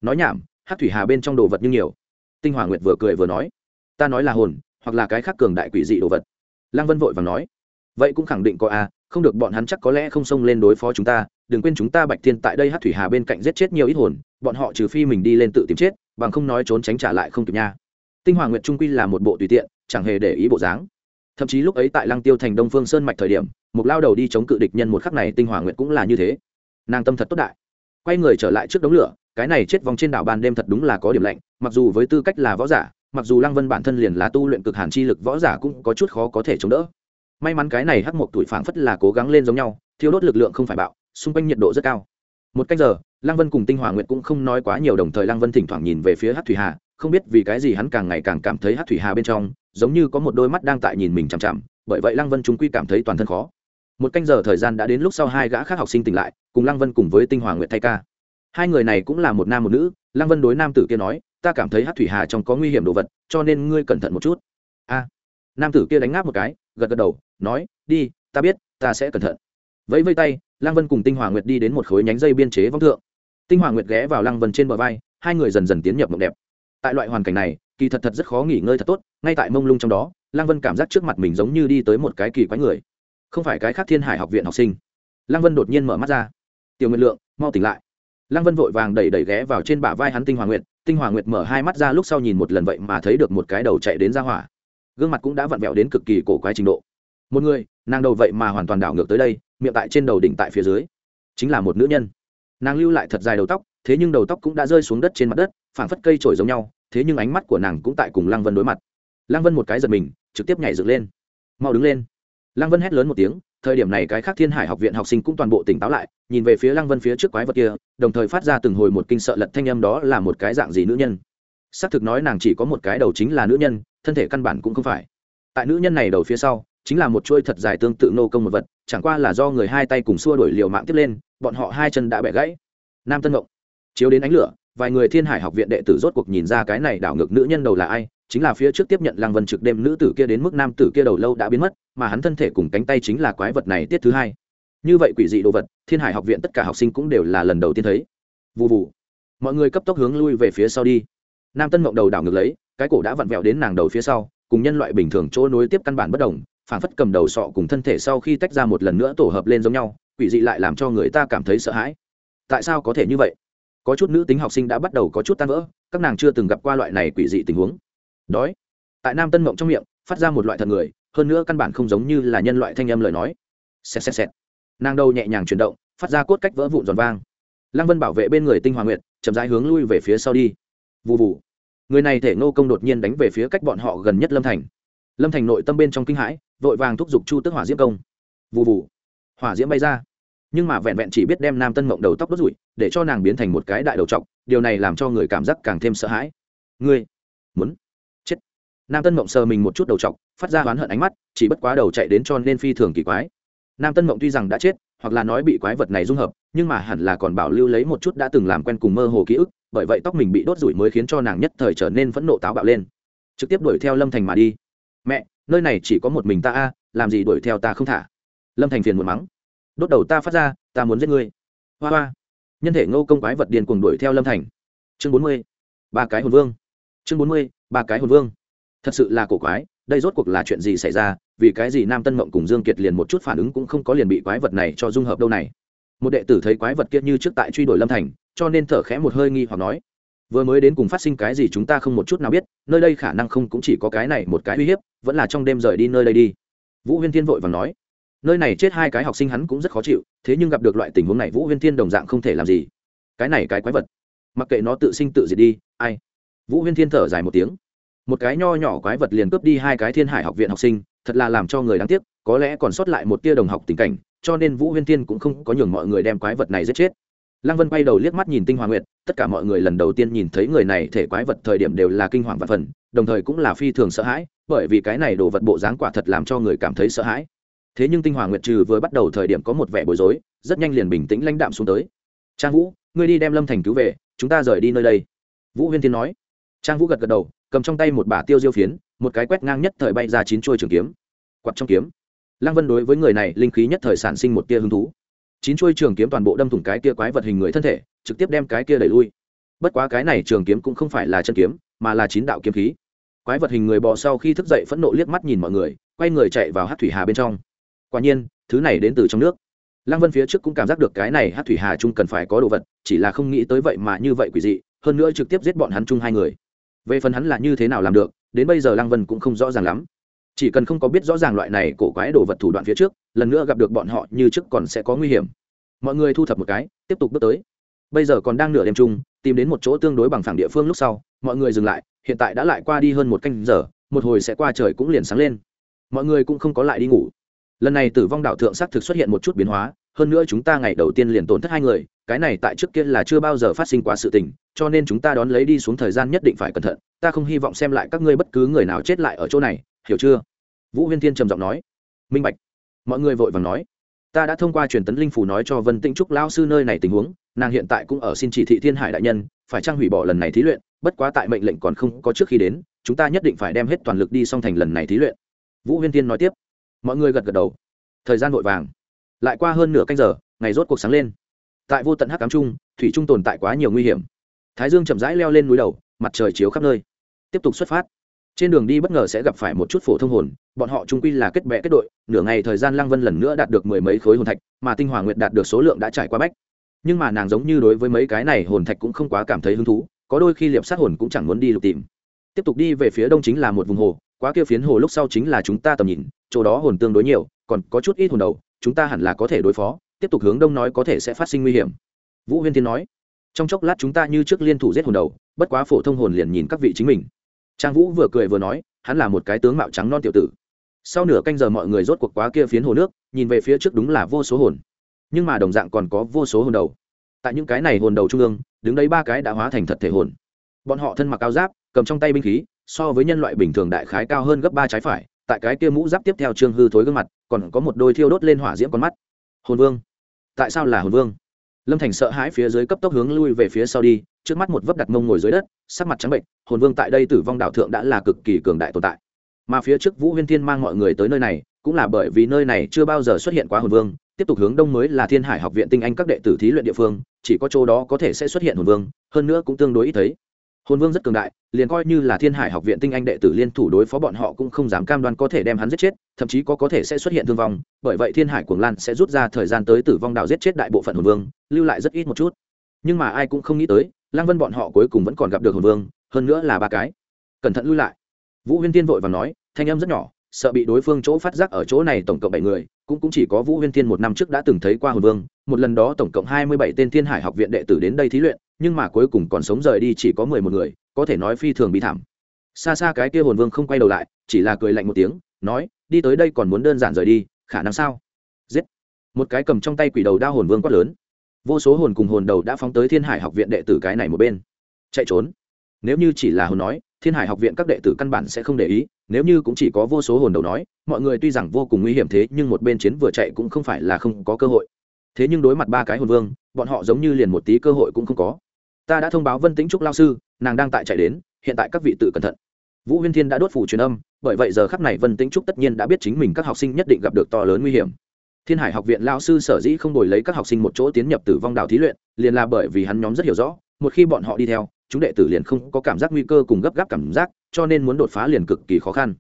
Nói nhảm hát thủy hà bên trong đồ vật như nhiều. Tinh hoàng nguyệt vừa cười vừa nói, ta nói là hồn, hoặc là cái khác cường đại quỷ dị đồ vật. Lăng vân vội và nói, vậy cũng khẳng định có a, không được bọn hắn chắc có lẽ không xông lên đối phó chúng ta, đừng quên chúng ta bạch thiên tại đây hát thủy hà bên cạnh giết chết nhiều ít hồn, bọn họ trừ phi mình đi lên tự tìm chết, bằng không nói trốn tránh trả lại không kịp nha. Tinh hoàng nguyệt trung quy là một bộ tùy tiện, chẳng hề để ý bộ dáng. Thậm chí lúc ấy tại lăng tiêu thành đông phương sơn mạch thời điểm một lao đầu đi chống cự địch nhân một khắc này tinh hoàng nguyệt cũng là như thế. Nàng tâm thật tốt đại quay người trở lại trước đống lửa, cái này chết vòng trên đảo ban đêm thật đúng là có điểm lạnh, mặc dù với tư cách là võ giả, mặc dù lăng vân bản thân liền là tu luyện cực hàn chi lực võ giả cũng có chút khó có thể chống đỡ. May mắn cái này hắc một tuổi phảng phất là cố gắng lên giống nhau thiếu đốt lực lượng không phải bạo, xung quanh nhiệt độ rất cao. Một cách giờ, lăng vân cùng tinh hòa nguyệt cũng không nói quá nhiều đồng thời lăng vân thỉnh thoảng nhìn về phía hát thủy hà, không biết vì cái gì hắn càng ngày càng cảm thấy hát thủy hà bên trong, giống như có một đôi mắt đang tại nhìn mình chằm chằm, bởi vậy lăng vân chúng quy cảm thấy toàn thân khó. Một canh giờ thời gian đã đến lúc sau hai gã khác học sinh tỉnh lại cùng lăng vân cùng với tinh Hoàng nguyệt thay ca. Hai người này cũng là một nam một nữ, lăng vân đối nam tử kia nói, ta cảm thấy hát thủy hà trong có nguy hiểm đồ vật, cho nên ngươi cẩn thận một chút. A. Nam tử kia đánh ngáp một cái, gật gật đầu, nói, đi, ta biết, ta sẽ cẩn thận. Vẫy vây tay, lăng vân cùng tinh hòa nguyệt đi đến một khối nhánh dây biên chế vong thượng. Tinh hòa nguyệt ghé vào lăng vân trên bờ vai, hai người dần dần tiến nhập mộng đẹp. Tại loại hoàn cảnh này, kỳ thật thật rất khó nghỉ ngơi thật tốt, ngay tại mông lung trong đó, lăng vân cảm giác trước mặt mình giống như đi tới một cái kỳ quái người. Không phải cái khác thiên hải học viện học sinh. Lăng vân đột nhiên mở mắt ra tiểu nguyệt lượng, mau tỉnh lại. Lăng vân vội vàng đẩy đẩy ghé vào trên bả vai hắn tinh hòa nguyệt. Tinh hòa nguyệt mở hai mắt ra lúc sau nhìn một lần vậy mà thấy được một cái đầu chạy đến ra hỏa. Gương mặt cũng đã vặn vẹo đến cực kỳ cổ quái trình độ. Một người, nàng đầu vậy mà hoàn toàn đảo ngược tới đây, miệng tại trên đầu đỉnh tại phía dưới. Chính là một nữ nhân. Nàng lưu lại thật dài đầu tóc, thế nhưng đầu tóc cũng đã rơi xuống đất trên mặt đất, phảng phất cây trổi giống nhau, thế nhưng ánh mắt của nàng cũng tại cùng lăng vân đối mặt. Lăng vân một cái giật mình, trực tiếp nhảy dựng lên. Mau đứng lên. Lăng vân hét lớn một tiếng thời điểm này cái khác thiên hải học viện học sinh cũng toàn bộ tỉnh táo lại, nhìn về phía lăng vân phía trước quái vật kia, đồng thời phát ra từng hồi một kinh sợ lật thanh âm đó là một cái dạng gì nữ nhân. Xác thực nói nàng chỉ có một cái đầu chính là nữ nhân, thân thể căn bản cũng không phải. Tại nữ nhân này đầu phía sau, chính là một chuôi thật dài tương tự nô công một vật, chẳng qua là do người hai tay cùng xua đổi liều mạng tiếp lên, bọn họ hai chân đã bẻ gãy. Nam tân ngộng, chiếu đến ánh lửa vài người thiên hải học viện đệ tử rốt cuộc nhìn ra cái này đảo ngược nữ nhân đầu là ai, chính là phía trước tiếp nhận lăng vân trực đêm nữ tử kia đến mức nam tử kia đầu lâu đã biến mất, mà hắn thân thể cùng cánh tay chính là quái vật này tiết thứ hai. Như vậy quỷ dị đồ vật, thiên hải học viện tất cả học sinh cũng đều là lần đầu tiên thấy. Vụ vụ mọi người cấp tốc hướng lui về phía sau đi. Nam tân mộng đầu đảo ngược lấy, cái cổ đã vặn vẹo đến nàng đầu phía sau, cùng nhân loại bình thường chỗ nối tiếp căn bản bất đồng, phản phất cầm đầu sọ cùng thân thể sau khi tách ra một lần nữa tổ hợp lên giống nhau, quỷ dị lại làm cho người ta cảm thấy sợ hãi. Tại sao có thể như vậy? Có chút nữ tính học sinh đã bắt đầu có chút tan vỡ, các nàng chưa từng gặp qua loại này quỷ dị tình huống. Đói. Tại nam tân mộng trong miệng, phát ra một loại thật người, hơn nữa căn bản không giống như là nhân loại thanh âm lời nói. Xẹt xẹt xẹt. Nàng đầu nhẹ nhàng chuyển động, phát ra cốt cách vỡ vụn giòn vang. Lăng vân bảo vệ bên người tinh hoàng nguyệt, chậm rãi hướng lui về phía sau đi. Vụ vụ người này thể nô công đột nhiên đánh về phía cách bọn họ gần nhất lâm thành. Lâm thành nội tâm bên trong kinh hãi, vội vàng thúc giục chu tức hỏa diễm công. Vụ vụ hỏa diễm bay ra nhưng mà vẹn vẹn chỉ biết đem nam tân mộng đầu tóc đốt rụi, để cho nàng biến thành một cái đại đầu trọc, điều này làm cho người cảm giác càng thêm sợ hãi. Ngươi muốn chết. Nam tân mộng sờ mình một chút đầu trọc, phát ra oán hận ánh mắt, chỉ bất quá đầu chạy đến cho nên phi thường kỳ quái. Nam tân mộng tuy rằng đã chết, hoặc là nói bị quái vật này dung hợp, nhưng mà hẳn là còn bảo lưu lấy một chút đã từng làm quen cùng mơ hồ ký ức, bởi vậy tóc mình bị đốt rủi mới khiến cho nàng nhất thời trở nên phẫn nộ táo bạo lên. Trực tiếp đuổi theo lâm thành mà đi. Mẹ, nơi này chỉ có một mình ta a, làm gì đuổi theo ta không thả? Lâm thành phiền một mắng đốt đầu ta phát ra, ta muốn giết ngươi. Hoa hoa. Nhân thể ngô công quái vật điền cuồng đuổi theo lâm thành. Chương bốn mươi, ba cái hồn vương. Chương bốn mươi, ba cái hồn vương. Thật sự là cổ quái, đây rốt cuộc là chuyện gì xảy ra, vì cái gì nam tân mộng cùng dương kiệt liền một chút phản ứng cũng không có liền bị quái vật này cho dung hợp đâu này. Một đệ tử thấy quái vật kia như trước tại truy đuổi lâm thành, cho nên thở khẽ một hơi nghi hoặc nói, vừa mới đến cùng phát sinh cái gì chúng ta không một chút nào biết, nơi đây khả năng không cũng chỉ có cái này một cái uy hiếp, vẫn là trong đêm rời đi nơi đây đi. Vũ huyên thiên vội và nói nơi này chết hai cái học sinh hắn cũng rất khó chịu, thế nhưng gặp được loại tình huống này vũ huyên thiên đồng dạng không thể làm gì. Cái này cái quái vật. Mặc kệ nó tự sinh tự diệt đi, ai? Vũ huyên thiên thở dài một tiếng. Một cái nho nhỏ quái vật liền cướp đi hai cái thiên hải học viện học sinh, thật là làm cho người đáng tiếc, có lẽ còn sót lại một tia đồng học tình cảnh, cho nên vũ huyên thiên cũng không có nhường mọi người đem quái vật này giết chết. Lăng vân quay đầu liếc mắt nhìn tinh hoàng nguyệt, tất cả mọi người lần đầu tiên nhìn thấy người này, thể quái vật thời điểm đều là kinh hoàng và phần, đồng thời cũng là phi thường sợ hãi, bởi vì cái này đồ vật bộ dáng quả thật làm cho người cảm thấy sợ hãi thế nhưng tinh hoàng nguyệt trừ vừa bắt đầu thời điểm có một vẻ bối rối, rất nhanh liền bình tĩnh lãnh đạm xuống tới. Trang vũ, ngươi đi đem lâm thành cứu về, chúng ta rời đi nơi đây. Vũ huyên thiên nói. Trang vũ gật gật đầu, cầm trong tay một bả tiêu diêu phiến, một cái quét ngang nhất thời bay ra chín chuôi trường kiếm. Quặt trong kiếm. Lăng vân đối với người này linh khí nhất thời sản sinh một tia hứng thú. Chín chuôi trường kiếm toàn bộ đâm thủng cái tia quái vật hình người thân thể, trực tiếp đem cái kia đẩy lui. Bất quá cái này trường kiếm cũng không phải là chân kiếm, mà là chín đạo kiếm khí. Quái vật hình người bò sau khi thức dậy phẫn nộ liếc mắt nhìn mọi người, quay người chạy vào hát thủy hà bên trong quả nhiên, thứ này đến từ trong nước. Lăng vân phía trước cũng cảm giác được cái này hát thủy hà trung cần phải có đồ vật, chỉ là không nghĩ tới vậy mà như vậy quỷ dị, hơn nữa trực tiếp giết bọn hắn chung hai người. Về phần hắn là như thế nào làm được, đến bây giờ lăng vân cũng không rõ ràng lắm. Chỉ cần không có biết rõ ràng loại này cổ quái đồ vật thủ đoạn phía trước, lần nữa gặp được bọn họ như trước còn sẽ có nguy hiểm. Mọi người thu thập một cái, tiếp tục bước tới. Bây giờ còn đang nửa đêm chung, tìm đến một chỗ tương đối bằng phẳng địa phương lúc sau, mọi người dừng lại, hiện tại đã lại qua đi hơn một canh giờ, một hồi sẽ qua trời cũng liền sáng lên. Mọi người cũng không có lại đi ngủ lần này tử vong đạo thượng xác thực xuất hiện một chút biến hóa, hơn nữa chúng ta ngày đầu tiên liền tổn thất hai người, cái này tại trước kia là chưa bao giờ phát sinh qua sự tình, cho nên chúng ta đón lấy đi xuống thời gian nhất định phải cẩn thận, ta không hy vọng xem lại các ngươi bất cứ người nào chết lại ở chỗ này, hiểu chưa? Vũ huyên thiên trầm giọng nói. Minh bạch. Mọi người vội vàng nói. Ta đã thông qua truyền tấn linh phủ nói cho vân tĩnh trúc lao sư nơi này tình huống, nàng hiện tại cũng ở xin chỉ thị thiên hải đại nhân, phải trang hủy bỏ lần này thí luyện, bất quá tại mệnh lệnh còn không có trước khi đến, chúng ta nhất định phải đem hết toàn lực đi xong thành lần này thí luyện. Vũ huyên thiên nói tiếp mọi người gật gật đầu. Thời gian vội vàng. Lại qua hơn nửa canh giờ, ngày rốt cuộc sáng lên. Tại vô tận hắc cám trung thủy trung tồn tại quá nhiều nguy hiểm. Thái dương chậm rãi leo lên núi đầu, mặt trời chiếu khắp nơi. Tiếp tục xuất phát. Trên đường đi bất ngờ sẽ gặp phải một chút phổ thông hồn, bọn họ trung quy là kết bệ kết đội, nửa ngày thời gian lăng vân lần nữa đạt được mười mấy khối hồn thạch, mà tinh hoàng nguyệt đạt được số lượng đã trải qua bách. Nhưng mà nàng giống như đối với mấy cái này hồn thạch cũng không quá cảm thấy hứng thú, có đôi khi liệp sát hồn cũng chẳng muốn đi lục tìm. Tiếp tục đi về phía đông chính là một vùng hồ quá kia phiến hồ lúc sau chính là chúng ta tầm nhìn, chỗ đó hồn tương đối nhiều, còn có chút ít hồn đầu, chúng ta hẳn là có thể đối phó, tiếp tục hướng đông nói có thể sẽ phát sinh nguy hiểm. Vũ huyên thiên nói. Trong chốc lát chúng ta như trước liên thủ giết hồn đầu, bất quá phổ thông hồn liền nhìn các vị chính mình. Trang vũ vừa cười vừa nói, hắn là một cái tướng mạo trắng non tiểu tử. Sau nửa canh giờ mọi người rốt cuộc quá kia phiến hồ nước, nhìn về phía trước đúng là vô số hồn. Nhưng mà đồng dạng còn có vô số hồn đầu. Tại những cái này hồn đầu trung ương, đứng đấy ba cái đã hóa thành thật thể hồn. Bọn họ thân mặc áo giáp, cầm trong tay binh khí so với nhân loại bình thường đại khái cao hơn gấp ba trái phải, tại cái kia mũ giáp tiếp theo trương hư thối gương mặt, còn có một đôi thiêu đốt lên hỏa diễm con mắt. Hồn vương. Tại sao là hồn vương? Lâm thành sợ hãi phía dưới cấp tốc hướng lui về phía sau đi, trước mắt một vấp đặt mông ngồi dưới đất, sắc mặt trắng bệnh, hồn vương tại đây tử vong đảo thượng đã là cực kỳ cường đại tồn tại. Mà phía trước vũ huyên thiên mang mọi người tới nơi này, cũng là bởi vì nơi này chưa bao giờ xuất hiện quá hồn vương, tiếp tục hướng đông mới là thiên hải học viện tinh anh các đệ tử thí luyện địa phương, chỉ có chỗ đó có thể sẽ xuất hiện hồn vương, hơn nữa cũng tương đối ít thấy hồn vương rất cường đại, liền coi như là thiên hải học viện tinh anh đệ tử liên thủ đối phó bọn họ cũng không dám cam đoan có thể đem hắn giết chết, thậm chí có có thể sẽ xuất hiện thương vong, bởi vậy thiên hải cuồng lan sẽ rút ra thời gian tới tử vong đảo giết chết đại bộ phận hồn vương, lưu lại rất ít một chút. Nhưng mà ai cũng không nghĩ tới, lăng vân bọn họ cuối cùng vẫn còn gặp được hồn vương, hơn nữa là ba cái. Cẩn thận lui lại. Vũ huyên tiên vội và nói, thanh âm rất nhỏ, sợ bị đối phương chỗ phát giác ở chỗ này tổng cộng bảy người, cũng cũng chỉ có vũ huyên thiên một năm trước đã từng thấy qua hồn vương, một lần đó tổng cộng hai mươi bảy tên thiên hải học viện đệ tử đến đây thí luyện nhưng mà cuối cùng còn sống rời đi chỉ có mười một người, có thể nói phi thường bị thảm. Xa xa cái kia hồn vương không quay đầu lại, chỉ là cười lạnh một tiếng, nói, đi tới đây còn muốn đơn giản rời đi, khả năng sao? Giết. Một cái cầm trong tay quỷ đầu đao hồn vương quát lớn. Vô số hồn cùng hồn đầu đã phóng tới thiên hải học viện đệ tử cái này một bên. Chạy trốn. Nếu như chỉ là hồn nói, thiên hải học viện các đệ tử căn bản sẽ không để ý, nếu như cũng chỉ có vô số hồn đầu nói, mọi người tuy rằng vô cùng nguy hiểm thế, nhưng một bên chiến vừa chạy cũng không phải là không có cơ hội. Thế nhưng đối mặt ba cái hồn vương, bọn họ giống như liền một tí cơ hội cũng không có ta đã thông báo vân tĩnh trúc lao sư, nàng đang tại chạy đến, hiện tại các vị tự cẩn thận. Vũ huyên thiên đã đốt phủ truyền âm, bởi vậy giờ khắp này vân tĩnh trúc tất nhiên đã biết chính mình các học sinh nhất định gặp được to lớn nguy hiểm. Thiên hải học viện lao sư sở dĩ không đổi lấy các học sinh một chỗ tiến nhập tử vong đảo thí luyện, liền là bởi vì hắn nhóm rất hiểu rõ, một khi bọn họ đi theo, chúng đệ tử liền không có cảm giác nguy cơ cùng gấp gáp cảm giác, cho nên muốn đột phá liền cực kỳ khó khăn.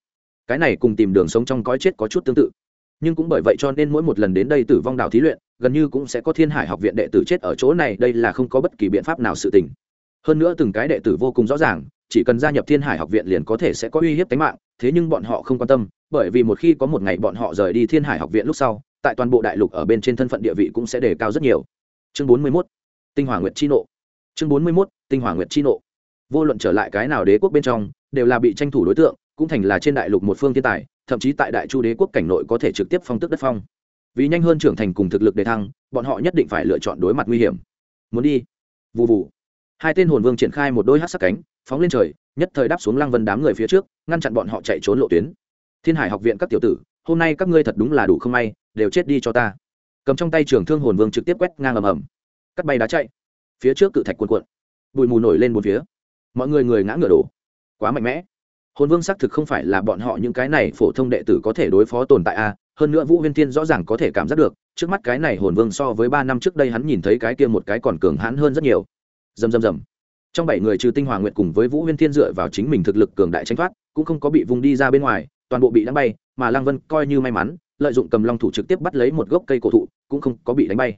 Cái này cùng tìm đường sống trong cõi chết có chút tương tự nhưng cũng bởi vậy cho nên mỗi một lần đến đây tử vong đảo thí luyện, gần như cũng sẽ có thiên hải học viện đệ tử chết ở chỗ này, đây là không có bất kỳ biện pháp nào sự tình hơn nữa từng cái đệ tử vô cùng rõ ràng, chỉ cần gia nhập thiên hải học viện liền có thể sẽ có uy hiếp tính mạng, thế nhưng bọn họ không quan tâm, bởi vì một khi có một ngày bọn họ rời đi thiên hải học viện lúc sau, tại toàn bộ đại lục ở bên trên thân phận địa vị cũng sẽ đề cao rất nhiều chương bốn mươi 41. tinh hỏa nguyệt chi nộ chương bốn mươi 41. tinh hỏa nguyệt chi nộ vô luận trở lại cái nào đế quốc bên trong, đều là bị tranh thủ đối tượng cũng thành là trên đại lục một phương thiên tài, thậm chí tại đại chu đế quốc cảnh nội có thể trực tiếp phong tức đất phong. Vì nhanh hơn trưởng thành cùng thực lực đề thăng, bọn họ nhất định phải lựa chọn đối mặt nguy hiểm. Muốn đi. Vụ vụ hai tên hồn vương triển khai một đôi hát sắc cánh, phóng lên trời, nhất thời đáp xuống lăng vân đám người phía trước, ngăn chặn bọn họ chạy trốn lộ tuyến. Thiên hải học viện các tiểu tử, hôm nay các ngươi thật đúng là đủ không may, đều chết đi cho ta. Cầm trong tay trường thương hồn vương trực tiếp quét ngang ầm ầm. Cắt bay đá chạy. Phía trước cự thạch cuồn cuộn. Bụi mù nổi lên một phía. Mọi người người ngã ngửa đổ. Quá mạnh mẽ hồn vương xác thực không phải là bọn họ những cái này phổ thông đệ tử có thể đối phó tồn tại a, hơn nữa vũ huyên thiên rõ ràng có thể cảm giác được, trước mắt cái này hồn vương so với ba năm trước đây hắn nhìn thấy cái kia một cái còn cường hãn hơn rất nhiều. Dầm dầm dầm trong bảy người trừ tinh hòa nguyện cùng với vũ huyên thiên dựa vào chính mình thực lực cường đại tranh thoát, cũng không có bị vùng đi ra bên ngoài, toàn bộ bị đánh bay, mà lang vân coi như may mắn, lợi dụng cầm long thủ trực tiếp bắt lấy một gốc cây cổ thụ, cũng không có bị đánh bay.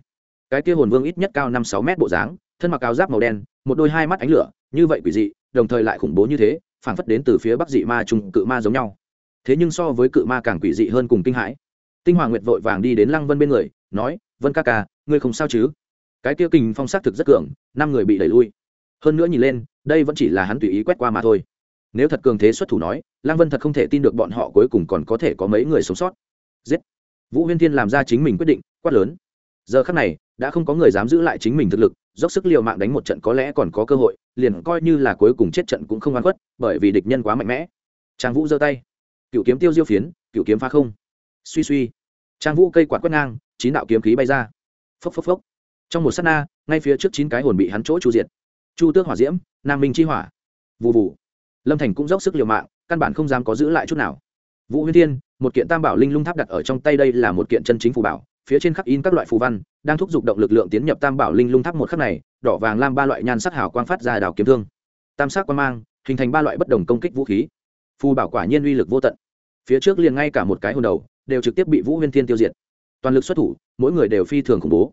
Cái kia hồn vương ít nhất cao năm sáu mét bộ dáng, thân mặc áo giáp màu đen, một đôi hai mắt ánh lửa, như vậy quỷ dị, đồng thời lại khủng bố như thế phảng phất đến từ phía bắc dị ma trùng cự ma giống nhau. Thế nhưng so với cự ma càng quỷ dị hơn cùng kinh hãi. Tinh hoàng nguyệt vội vàng đi đến lăng vân bên người, nói, vân ca ca, ngươi không sao chứ? Cái kia kình phong s thực rất cường, năm người bị đẩy lui. Hơn nữa nhìn lên, đây vẫn chỉ là hắn tùy ý quét qua mà thôi. Nếu thật cường thế xuất thủ nói, lăng vân thật không thể tin được bọn họ cuối cùng còn có thể có mấy người sống sót. Giết! Vũ huyên thiên làm ra chính mình quyết định, quát lớn giờ khắc này, đã không có người dám giữ lại chính mình thực lực, dốc sức l i ề u mạng đánh một trận có lẽ còn có cơ hội, liền coi như là cuối cùng chết trận cũng không oan khuất, bởi vì địch nhân quá mạnh mẽ. Trang vũ giơ tay. Cựu kiếm tiêu diêu phiến, cựu kiếm phá không. Suy suy. Trang vũ cây quạt quét ngang, chín đạo kiếm khí bay ra. Phốc phốc phốc. Trong một s á t na, ngay phía trước chín cái hồn bị hắn chỗ chu diệt. Chu tước hỏa diễm, nam minh chi hỏa. Vụ vụ lâm thành cũng dốc sức liều mạng, căn bản không dám có giữ lại chút nào. Vũ huyên thiên, một kiện tam bảo linh lung tháp đặt ở trong tay đây là một kiện chân chính phù bảo phía trên khắc in các loại phù văn, đang thúc giục động lực lượng tiến nhập tam bảo linh lung tháp một khắc này, đỏ vàng lam ba loại nhan sắc hào quang phát ra đào kiếm thương. Tam sắc quang mang, hình thành ba loại bất đồng công kích vũ khí. Phù bảo quả nhiên uy lực vô tận. Phía trước liền ngay cả một cái hồn đầu, đều trực tiếp bị vũ huyên thiên tiêu diệt. Toàn lực xuất thủ, mỗi người đều phi thường khủng bố.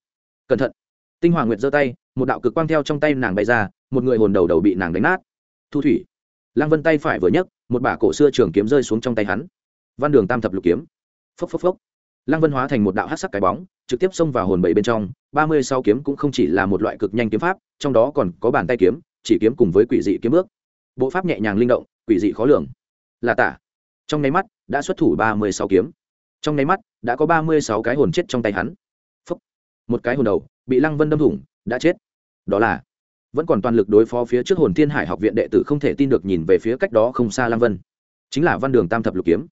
Cẩn thận. Tinh hoàng nguyệt giơ tay, một đạo cực quang theo trong tay nàng bay ra, một người hồn đầu đầu bị nàng đánh nát. Thu thủy. Lăng vân tay phải vừa nhấc, một bả cổ xưa trường kiếm rơi xuống trong tay hắn. Văn đường tam thập lục kiếm. Phốc phốc phốc lăng vân hóa thành một đạo hát sắc cái bóng, trực tiếp xông vào hồn bảy bên trong, ba mươi sáu kiếm cũng không chỉ là một loại cực nhanh kiếm pháp, trong đó còn có bàn tay kiếm, chỉ kiếm cùng với quỷ dị kiếm bước bộ pháp nhẹ nhàng linh động, quỷ dị khó lường. Là tả. Trong nháy mắt, đã xuất thủ ba mươi sáu kiếm. Trong nháy mắt, đã có ba mươi sáu cái hồn chết trong tay hắn. Phúc. một cái hồn đầu, bị lăng vân đâm thủng, đã chết. Đó là, vẫn còn toàn lực đối phó phía trước hồn thiên hải học viện đệ tử không thể tin được nhìn về phía cách đó không xa lăng vân. Chính là văn đường tam thập lục kiếm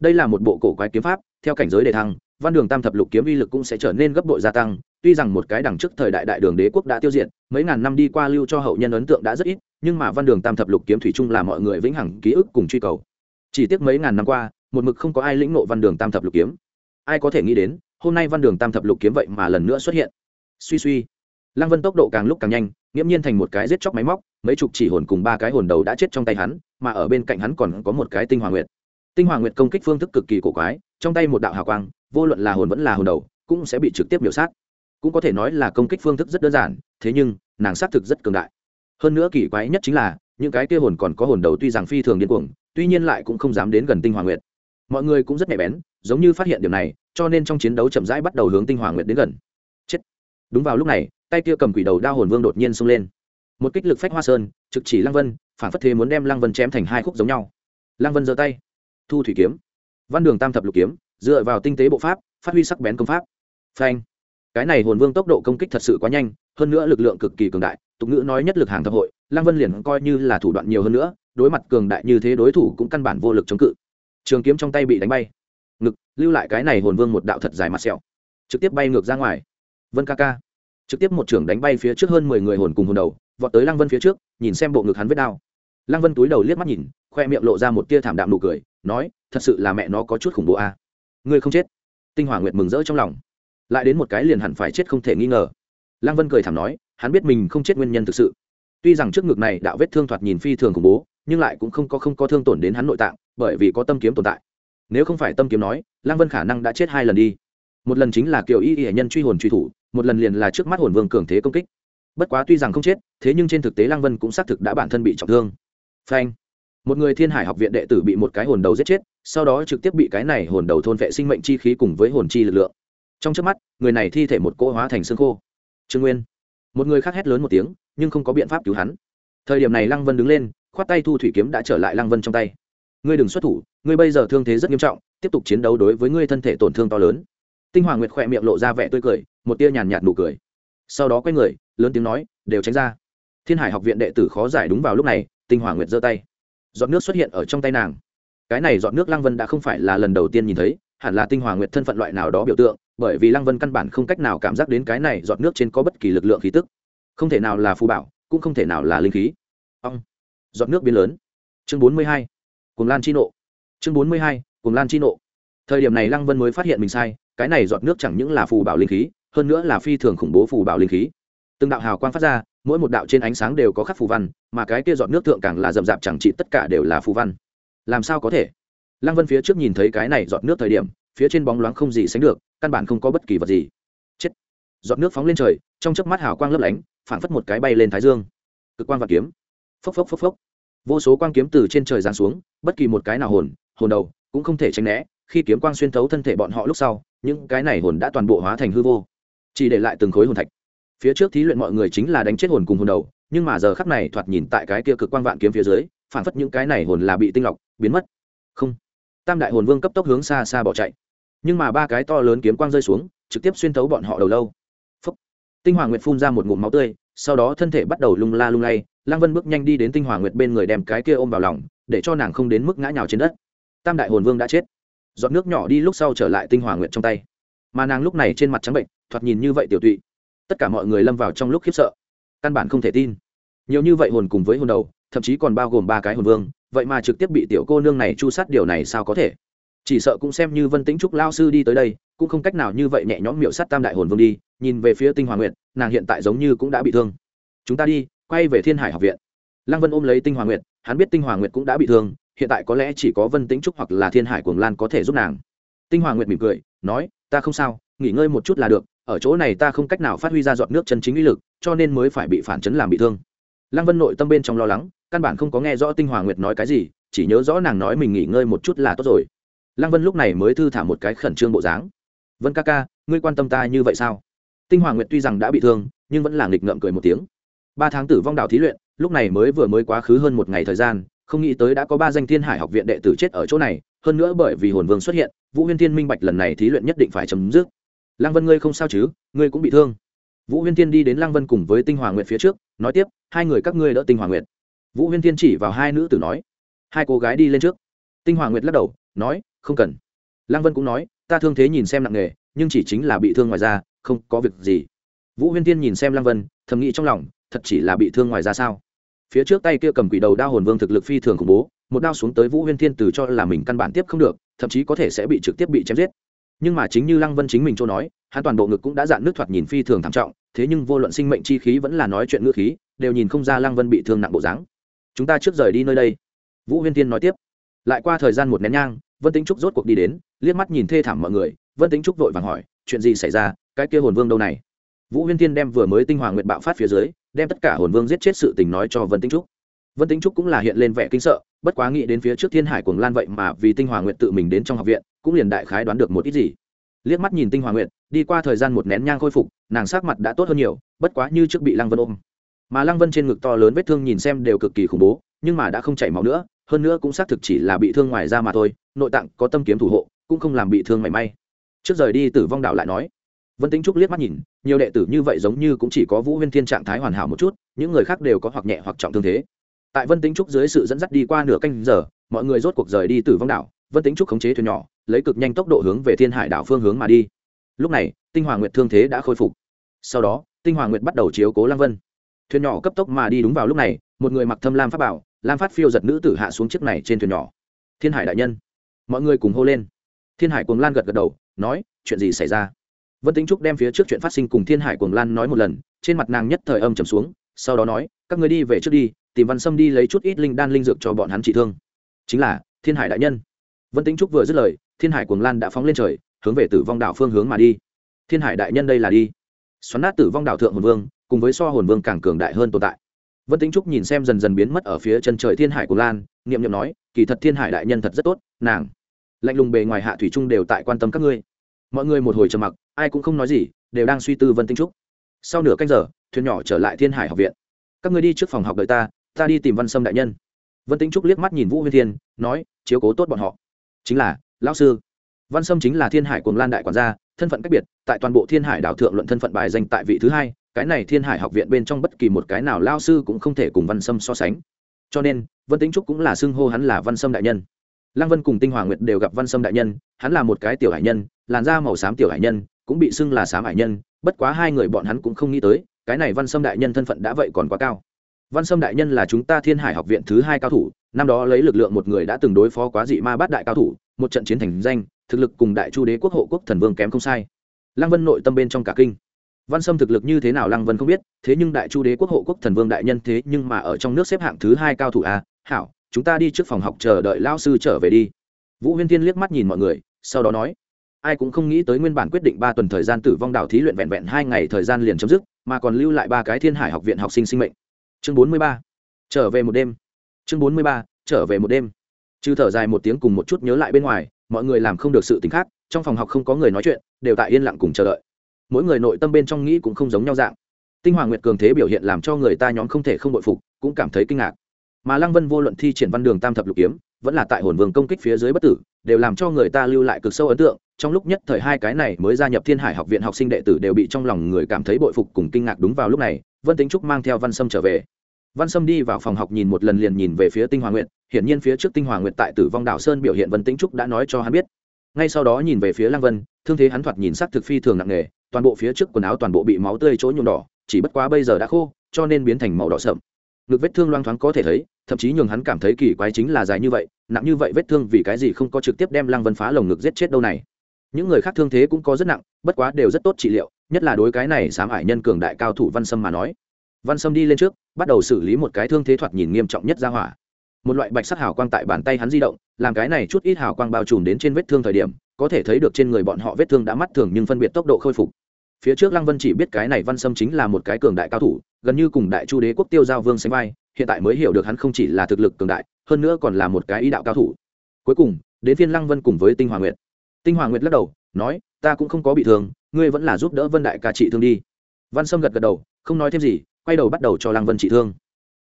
đây là một bộ cổ quái kiếm pháp, theo cảnh giới đề thăng, văn đường tam thập lục kiếm uy lực cũng sẽ trở nên gấp bội gia tăng, tuy rằng một cái đằng trước thời đại đại đường đế quốc đã tiêu diệt, mấy ngàn năm đi qua lưu cho hậu nhân ấn tượng đã rất ít, nhưng mà văn đường tam thập lục kiếm thủy chung là mọi người vĩnh hằng ký ức cùng truy cầu. Chỉ tiếc mấy ngàn năm qua, một mực không có ai lĩnh nộ văn đường tam thập lục kiếm. Ai có thể nghĩ đến, hôm nay văn đường tam thập lục kiếm vậy mà lần nữa xuất hiện. Suy suy. Lăng vân tốc độ càng lúc càng nhanh, nghiễm nhiên thành một cái giết chóc máy móc, mấy chục chỉ hồn cùng ba cái hồn đầu đã chết trong tay hắn, mà ở bên cạnh hắn còn có một cái tinh hoàng nguyệt tinh hoàng nguyệt công kích phương thức cực kỳ cổ quái, trong tay một đạo hào quang, vô luận là hồn vẫn là hồn đầu, cũng sẽ bị trực tiếp biểu sát. Cũng có thể nói là công kích phương thức rất đơn giản, thế nhưng, nàng xác thực rất cường đại. Hơn nữa kỳ quái nhất chính là, những cái kia hồn còn có hồn đầu tuy rằng phi thường điên cuồng, tuy nhiên lại cũng không dám đến gần tinh hoàng nguyệt. Mọi người cũng rất nhạy bén, giống như phát hiện điểm này, cho nên trong chiến đấu chậm rãi bắt đầu hướng tinh hoàng nguyệt đến gần. Chết! Đúng vào lúc này, tay kia cầm quỷ đầu đao hồn vương đột nhiên xông lên. Một kích lực phách hoa sơn, trực chỉ lăng vân, phản phất thế muốn đem lăng vân chém thành hai khúc giống nhau. Lăng vân giơ tay thu thủy kiếm. Văn đường tam thập lục kiếm, dựa vào tinh tế bộ pháp, phát huy sắc bén công pháp. Phanh. Cái này hồn vương tốc độ công kích thật sự quá nhanh, hơn nữa lực lượng cực kỳ cường đại, tục ngữ nói nhất lực hàng thập hội, lăng vân liền coi như là thủ đoạn nhiều hơn nữa, đối mặt cường đại như thế đối thủ cũng căn bản vô lực chống cự. Trường kiếm trong tay bị đánh bay. Ngực, lưu lại cái này hồn vương một đạo thật dài mặt sẹo. Trực tiếp bay ngược ra ngoài. Vân ca ca. Trực tiếp một trưởng đánh bay phía trước hơn mười người hồn cùng hồn đầu, vọt tới lăng vân phía trước, nhìn xem bộ ngực hắn vết đao lăng vân túi đầu liếc mắt nhìn, khoe miệng lộ ra một tia thảm đạm nụ cười nói, thật sự là mẹ nó có chút khủng bố a à. ngươi không chết. Tinh hỏa nguyệt mừng rỡ trong lòng. Lại đến một cái liền hẳn phải chết không thể nghi ngờ. Lăng vân cười thảm nói, hắn biết mình không chết nguyên nhân thực sự. Tuy rằng trước ngực này đạo vết thương thoạt nhìn phi thường khủng bố, nhưng lại cũng không có không có thương tổn đến hắn nội tạng, bởi vì có tâm kiếm tồn tại. Nếu không phải tâm kiếm nói, lăng vân khả năng đã chết hai lần đi. Một lần chính là kiểu y y nhân truy hồn truy thủ, một lần liền là trước mắt hồn vương cường thế công kích. Bất quá tuy rằng không chết, thế nhưng trên thực tế lăng vân cũng xác thực đã bản thân bị trọng thương. Phanh một người thiên hải học viện đệ tử bị một cái hồn đầu giết chết, sau đó trực tiếp bị cái này hồn đầu thôn vệ sinh mệnh chi khí cùng với hồn chi lực lượng. Trong trước mắt, người này thi thể một cỗ hóa thành xương khô. Trương nguyên. Một người khác hét lớn một tiếng, nhưng không có biện pháp cứu hắn. Thời điểm này lăng vân đứng lên, khoát tay thu thủy kiếm đã trở lại lăng vân trong tay. Ngươi đừng xuất thủ, ngươi bây giờ thương thế rất nghiêm trọng, tiếp tục chiến đấu đối với ngươi thân thể tổn thương to lớn. Tinh hoàng nguyệt khỏe miệng lộ ra vẻ tươi cười, một tia nhàn nhạt nụ cười. Sau đó quay người, lớn tiếng nói, đều tránh ra. Thiên hải học viện đệ tử khó giải đúng vào lúc này, tinh hoàng nguyệt giơ tay giọt nước xuất hiện ở trong tay nàng. Cái này giọt nước lăng vân đã không phải là lần đầu tiên nhìn thấy, hẳn là tinh hoàng nguyệt thân phận loại nào đó biểu tượng, bởi vì lăng vân căn bản không cách nào cảm giác đến cái này giọt nước trên có bất kỳ lực lượng khí tức. Không thể nào là phù bảo, cũng không thể nào là linh khí. Ông giọt nước biến lớn. Chương bốn mươi hai. Cùng lan chi nộ. Chương bốn mươi hai. Cùng lan chi nộ. Thời điểm này lăng vân mới phát hiện mình sai, cái này giọt nước chẳng những là phù bảo linh khí, hơn nữa là phi thường khủng bố phù bảo linh khí. Từng đạo hào quang phát ra mỗi một đạo trên ánh sáng đều có khắc phù văn, mà cái kia giọt nước thượng càng là rậm rạp chẳng trị tất cả đều là phù văn. Làm sao có thể? Lăng vân phía trước nhìn thấy cái này giọt nước thời điểm, phía trên bóng loáng không gì sánh được, căn bản không có bất kỳ vật gì. Chết! Giọt nước phóng lên trời, trong chớp mắt hào quang lấp lánh, phảng phất một cái bay lên thái dương. Cực quang và kiếm. Phốc phốc phốc phốc. Vô số quang kiếm từ trên trời giáng xuống, bất kỳ một cái nào hồn hồn đầu, cũng không thể tránh né, khi kiếm quang xuyên thấu thân thể bọn họ lúc sau, những cái này hồn đã toàn bộ hóa thành hư vô. Chỉ để lại từng khối hồn thạch phía trước thí luyện mọi người chính là đánh chết hồn cùng hồn đầu, nhưng mà giờ khắc này thoạt nhìn tại cái kia cực quang vạn kiếm phía dưới phản phất những cái này hồn là bị tinh lọc, biến mất. Không. Tam đại hồn vương cấp tốc hướng xa xa bỏ chạy. Nhưng mà ba cái to lớn kiếm quang rơi xuống, trực tiếp xuyên thấu bọn họ đầu lâu. Phúc. tinh hoàng nguyệt phun ra một ngụm máu tươi, sau đó thân thể bắt đầu lung la lung lay, lăng vân bước nhanh đi đến tinh hoàng nguyệt bên người đem cái kia ôm vào lòng, để cho nàng không đến mức ngã nhào trên đất. Tam đại hồn vương đã chết. Giọt nước nhỏ đi lúc sau trở lại tinh hoàng nguyệt trong tay. Mà nàng lúc này trên mặt trắng bệnh, thoạt nhìn như vậy tiểu tụy tất cả mọi người lâm vào trong lúc khiếp sợ. Căn bản không thể tin. Nhiều như vậy hồn cùng với hồn đầu, thậm chí còn bao gồm ba cái hồn vương, vậy mà trực tiếp bị tiểu cô nương này chu sát điều này sao có thể? Chỉ sợ cũng xem như vân tĩnh trúc lao sư đi tới đây, cũng không cách nào như vậy nhẹ nhõm miệu sát tam đại hồn vương đi, nhìn về phía tinh hoàng nguyệt, nàng hiện tại giống như cũng đã bị thương. Chúng ta đi, quay về thiên hải học viện. Lăng vân ôm lấy tinh hoàng nguyệt, hắn biết tinh hoàng nguyệt cũng đã bị thương, hiện tại có lẽ chỉ có vân tĩnh trúc hoặc là thiên hải cuồng lan có thể giúp nàng. Tinh hoàng nguyệt mỉm cười, nói, ta không sao, nghỉ ngơi một chút là được ở chỗ này ta không cách nào phát huy ra giọt nước chân chính uy lực, cho nên mới phải bị phản chấn làm bị thương. Lăng vân nội tâm bên trong lo lắng, căn bản không có nghe rõ tinh hoàng nguyệt nói cái gì, chỉ nhớ rõ nàng nói mình nghỉ ngơi một chút là tốt rồi. Lăng vân lúc này mới thư thả một cái khẩn trương bộ dáng. Vân ca ca, ngươi quan tâm ta như vậy sao? Tinh hoàng nguyệt tuy rằng đã bị thương, nhưng vẫn là nghịch ngợm cười một tiếng. Ba tháng tử vong đạo thí luyện, lúc này mới vừa mới quá khứ hơn một ngày thời gian, không nghĩ tới đã có ba danh thiên hải học viện đệ tử chết ở chỗ này, hơn nữa bởi vì hồn vương xuất hiện, vũ huyên thiên minh bạch lần này thí luyện nhất định phải chấm dứt lăng vân ngươi không sao chứ, ngươi cũng bị thương. Vũ huyên thiên đi đến lăng vân cùng với tinh hoàng nguyệt phía trước, nói tiếp, hai người các ngươi đỡ tinh hoàng nguyệt. Vũ huyên thiên chỉ vào hai nữ tử nói. Hai cô gái đi lên trước. Tinh hoàng nguyệt lắc đầu, nói, không cần. Lăng vân cũng nói, ta thương thế nhìn xem nặng nề, nhưng chỉ chính là bị thương ngoài ra không có việc gì. Vũ huyên thiên nhìn xem lăng vân, thầm nghĩ trong lòng, thật chỉ là bị thương ngoài ra sao? Phía trước tay kia cầm quỷ đầu đao hồn vương thực lực phi thường khủng bố, một đao xuống tới vũ huyên thiên từ cho là mình căn bản tiếp không được, thậm chí có thể sẽ bị trực tiếp bị chém giết nhưng mà chính như lăng vân chính mình cho nói, hắn toàn bộ ngực cũng đã dạn nước thoạt nhìn phi thường thảm trọng, thế nhưng vô luận sinh mệnh chi khí vẫn là nói chuyện ngữ khí, đều nhìn không ra lăng vân bị thương nặng bộ dáng. Chúng ta trước rời đi nơi đây. Vũ huyên thiên nói tiếp. Lại qua thời gian một nén nhang, vân tính trúc rốt cuộc đi đến, liếc mắt nhìn thê thảm mọi người, vân tính trúc vội vàng hỏi, chuyện gì xảy ra? Cái kia hồn vương đâu này? Vũ huyên thiên đem vừa mới tinh hoàng nguyện bạo phát phía dưới, đem tất cả hồn vương giết chết sự tình nói cho vân tính trúc vân tính trúc cũng là hiện lên vẻ kinh sợ, bất quá nghĩ đến phía trước thiên hải cuồng lan vậy mà vì tinh hoàng nguyệt tự mình đến trong học viện, cũng liền đại khái đoán được một ít gì. Liếc mắt nhìn tinh hoàng nguyệt, đi qua thời gian một nén nhang khôi phục, nàng sắc mặt đã tốt hơn nhiều, bất quá như trước bị lăng vân ôm. Mà lăng vân trên ngực to lớn vết thương nhìn xem đều cực kỳ khủng bố, nhưng mà đã không chảy máu nữa, hơn nữa cũng xác thực chỉ là bị thương ngoài da mà thôi, nội tạng có tâm kiếm thủ hộ, cũng không làm bị thương mảy may. Trước rời đi tử vong đạo lại nói, vân tính trúc liếc mắt nhìn, nhiều đệ tử như vậy giống như cũng chỉ có vũ huyên thiên trạng thái hoàn hảo một chút, những người khác đều có hoặc nhẹ hoặc trọng thương thế tại vân tính trúc dưới sự dẫn dắt đi qua nửa canh giờ, mọi người rốt cuộc rời đi từ vong đảo. Vân tính trúc khống chế thuyền nhỏ, lấy cực nhanh tốc độ hướng về thiên hải đảo phương hướng mà đi. Lúc này, tinh hoàng nguyệt thương thế đã khôi phục. Sau đó, tinh hoàng nguyệt bắt đầu chiếu cố lăng vân. Thuyền nhỏ cấp tốc mà đi đúng vào lúc này, một người mặc thâm lam pháp bảo, lam phát phiêu giật nữ tử hạ xuống chiếc này trên thuyền nhỏ. Thiên hải đại nhân. Mọi người cùng hô lên. Thiên hải cùng lan gật gật đầu, nói, chuyện gì xảy ra? Vân tính trúc đem phía trước chuyện phát sinh cùng thiên hải cùng lan nói một lần, trên mặt nàng nhất thời âm trầm xuống, sau đó nói, các người đi về trước đi tìm văn sâm đi lấy chút ít linh đan linh dược cho bọn hắn trị thương. Chính là, thiên hải đại nhân. Vân tính trúc vừa dứt lời, thiên hải cuồng lan đã phóng lên trời, hướng về tử vong đảo phương hướng mà đi. Thiên hải đại nhân đây là đi. Xoắn nát tử vong đảo thượng hồn vương, cùng với so hồn vương càng cường đại hơn tồn tại. Vân tính trúc nhìn xem dần dần biến mất ở phía chân trời thiên hải của lan, niệm niệm nói, kỳ thật thiên hải đại nhân thật rất tốt, nàng. Lạnh lùng bề ngoài hạ thủy trung đều tại quan tâm các ngươi. Mọi người một hồi trầm mặc, ai cũng không nói gì, đều đang suy tư vân tinh trúc. Sau nửa canh giờ, thuyền nhỏ trở lại thiên hải học viện. Các ngươi đi trước phòng học đợi ta ta đi tìm văn sâm đại nhân. Vân tinh trúc liếc mắt nhìn vũ huyên thiên, nói, chiếu cố tốt bọn họ. Chính là, lão sư, văn sâm chính là thiên hải cùng lan đại quản gia, thân phận cách biệt, tại toàn bộ thiên hải đảo thượng luận thân phận bài danh tại vị thứ hai, cái này thiên hải học viện bên trong bất kỳ một cái nào lao sư cũng không thể cùng văn sâm so sánh. Cho nên, vân tính trúc cũng là xưng hô hắn là văn sâm đại nhân. Lăng vân cùng tinh hoàng nguyệt đều gặp văn sâm đại nhân, hắn là một cái tiểu hải nhân, làn da màu xám tiểu hải nhân, cũng bị xưng là xám hải nhân, bất quá hai người bọn hắn cũng không nghĩ tới, cái này văn sâm đại nhân thân phận đã vậy còn quá cao văn sâm đại nhân là chúng ta thiên hải học viện thứ hai cao thủ năm đó lấy lực lượng một người đã từng đối phó quá dị ma bát đại cao thủ một trận chiến thành danh thực lực cùng đại chu đế quốc hộ quốc thần vương kém không sai. Lăng vân nội tâm bên trong cả kinh. Văn sâm thực lực như thế nào lăng vân không biết thế nhưng đại chu đế quốc hộ quốc thần vương đại nhân thế nhưng mà ở trong nước xếp hạng thứ hai cao thủ a à, hảo chúng ta đi trước phòng học chờ đợi lao sư trở về đi. Vũ huyên thiên liếc mắt nhìn mọi người sau đó nói ai cũng không nghĩ tới nguyên bản quyết định ba tuần thời gian tử vong đảo thí luyện vẹn vẹn hai ngày thời gian liền chấm dứt mà còn lưu lại ba cái thiên hải học viện học sinh sinh mệnh chương bốn mươi ba. Trở về một đêm. Chương bốn mươi ba, trở về một đêm. Trừ thở dài một tiếng cùng một chút nhớ lại bên ngoài, mọi người làm không được sự t ì n h khác, trong phòng học không có người nói chuyện, đều tại yên lặng cùng chờ đợi. Mỗi người nội tâm bên trong nghĩ cũng không giống nhau dạng. Tinh hoàng nguyệt cường thế biểu hiện làm cho người ta nhóm không thể không bội phục, cũng cảm thấy kinh ngạc. Mà lăng vân vô luận thi triển văn đường tam thập lục kiếm, vẫn là tại hồn vương công kích phía dưới bất tử, đều làm cho người ta lưu lại cực sâu ấn tượng trong lúc nhất thời hai cái này mới gia nhập thiên hải học viện học sinh đệ tử đều bị trong lòng người cảm thấy bội phục cùng kinh ngạc đúng vào lúc này, vân tính trúc mang theo văn sâm trở về. Văn sâm đi vào phòng học nhìn một lần liền nhìn về phía tinh hoàng nguyện hiển nhiên phía trước tinh hoàng nguyện tại tử vong đảo sơn biểu hiện vân tính trúc đã nói cho hắn biết. Ngay sau đó nhìn về phía lăng vân, thương thế hắn thoạt nhìn sắc thực phi thường nặng nề, toàn bộ phía trước quần áo toàn bộ bị máu tươi chỗ nhuộm đỏ, chỉ bất quá bây giờ đã khô, cho nên biến thành màu đỏ sậm. Ngực vết thương loang thoáng có thể thấy, thậm chí nhường hắn cảm thấy kỳ quái chính là dài như vậy, nặng như vậy vết thương vì cái gì không có trực tiếp đem lăng vân phá lồng ngực giết chết đâu này những người khác thương thế cũng có rất nặng, bất quá đều rất tốt trị liệu, nhất là đối cái này sám ải nhân cường đại cao thủ văn sâm mà nói. Văn sâm đi lên trước, bắt đầu xử lý một cái thương thế thoạt nhìn nghiêm trọng nhất ra hỏa. Một loại bạch sắc hào quang tại bàn tay hắn di động, làm cái này chút ít hào quang bao trùm đến trên vết thương thời điểm, có thể thấy được trên người bọn họ vết thương đã mắt thường nhưng phân biệt tốc độ khôi phục. Phía trước lăng vân chỉ biết cái này văn sâm chính là một cái cường đại cao thủ, gần như cùng đại chu đế quốc tiêu giao vương sánh vai, hiện tại mới hiểu được hắn không chỉ là thực lực cường đại, hơn nữa còn là một cái ý đạo cao thủ. Cuối cùng, đến phiên lăng vân cùng với tinh hoàng nguyệt tinh hoàng nguyệt lắc đầu, nói, ta cũng không có bị thương, ngươi vẫn là giúp đỡ vân đại ca trị thương đi. Văn sâm gật gật đầu, không nói thêm gì, quay đầu bắt đầu cho lăng vân trị thương.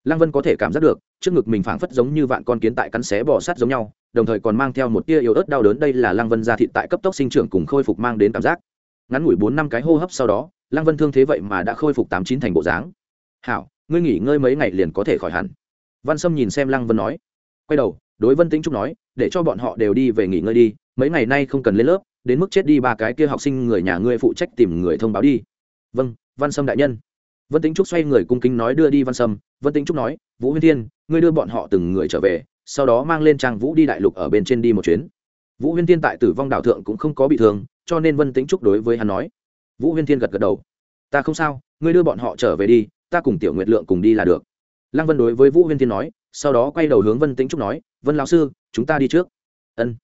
Lăng vân có thể cảm giác được, trước ngực mình phảng phất giống như vạn con kiến tại cắn xé bỏ sát giống nhau, đồng thời còn mang theo một tia yếu ớt đau đớn, đây là lăng vân ra thịt tại cấp tốc sinh trưởng cùng khôi phục mang đến cảm giác. Ngắn ngủi bốn năm cái hô hấp sau đó, lăng vân thương thế vậy mà đã khôi phục tám chín thành bộ dáng. Hảo, ngươi nghỉ ngơi mấy ngày liền có thể khỏi hẳn. Văn sâm nhìn xem lăng vân nói. Quay đầu, đối vân tĩnh trúc nói, để cho bọn họ đều đi về nghỉ ngơi đi mấy ngày nay không cần lên lớp, đến mức chết đi ba cái kia học sinh người nhà ngươi phụ trách tìm người thông báo đi. Vâng văn sâm đại nhân. Vân tĩnh trúc xoay người cung kính nói đưa đi văn sâm. Vân tĩnh trúc nói, vũ huyên thiên, ngươi đưa bọn họ từng người trở về, sau đó mang lên trang vũ đi đại lục ở bên trên đi một chuyến. Vũ huyên thiên tại tử vong đảo thượng cũng không có bị thương, cho nên vân tĩnh trúc đối với hắn nói. Vũ huyên thiên gật gật đầu. Ta không sao, ngươi đưa bọn họ trở về đi, ta cùng tiểu nguyệt lượng cùng đi là được. Lăng vân đối với vũ huyên thiên nói, sau đó quay đầu hướng vân tĩnh trúc nói, vân lão sư, chúng ta đi trước. Ân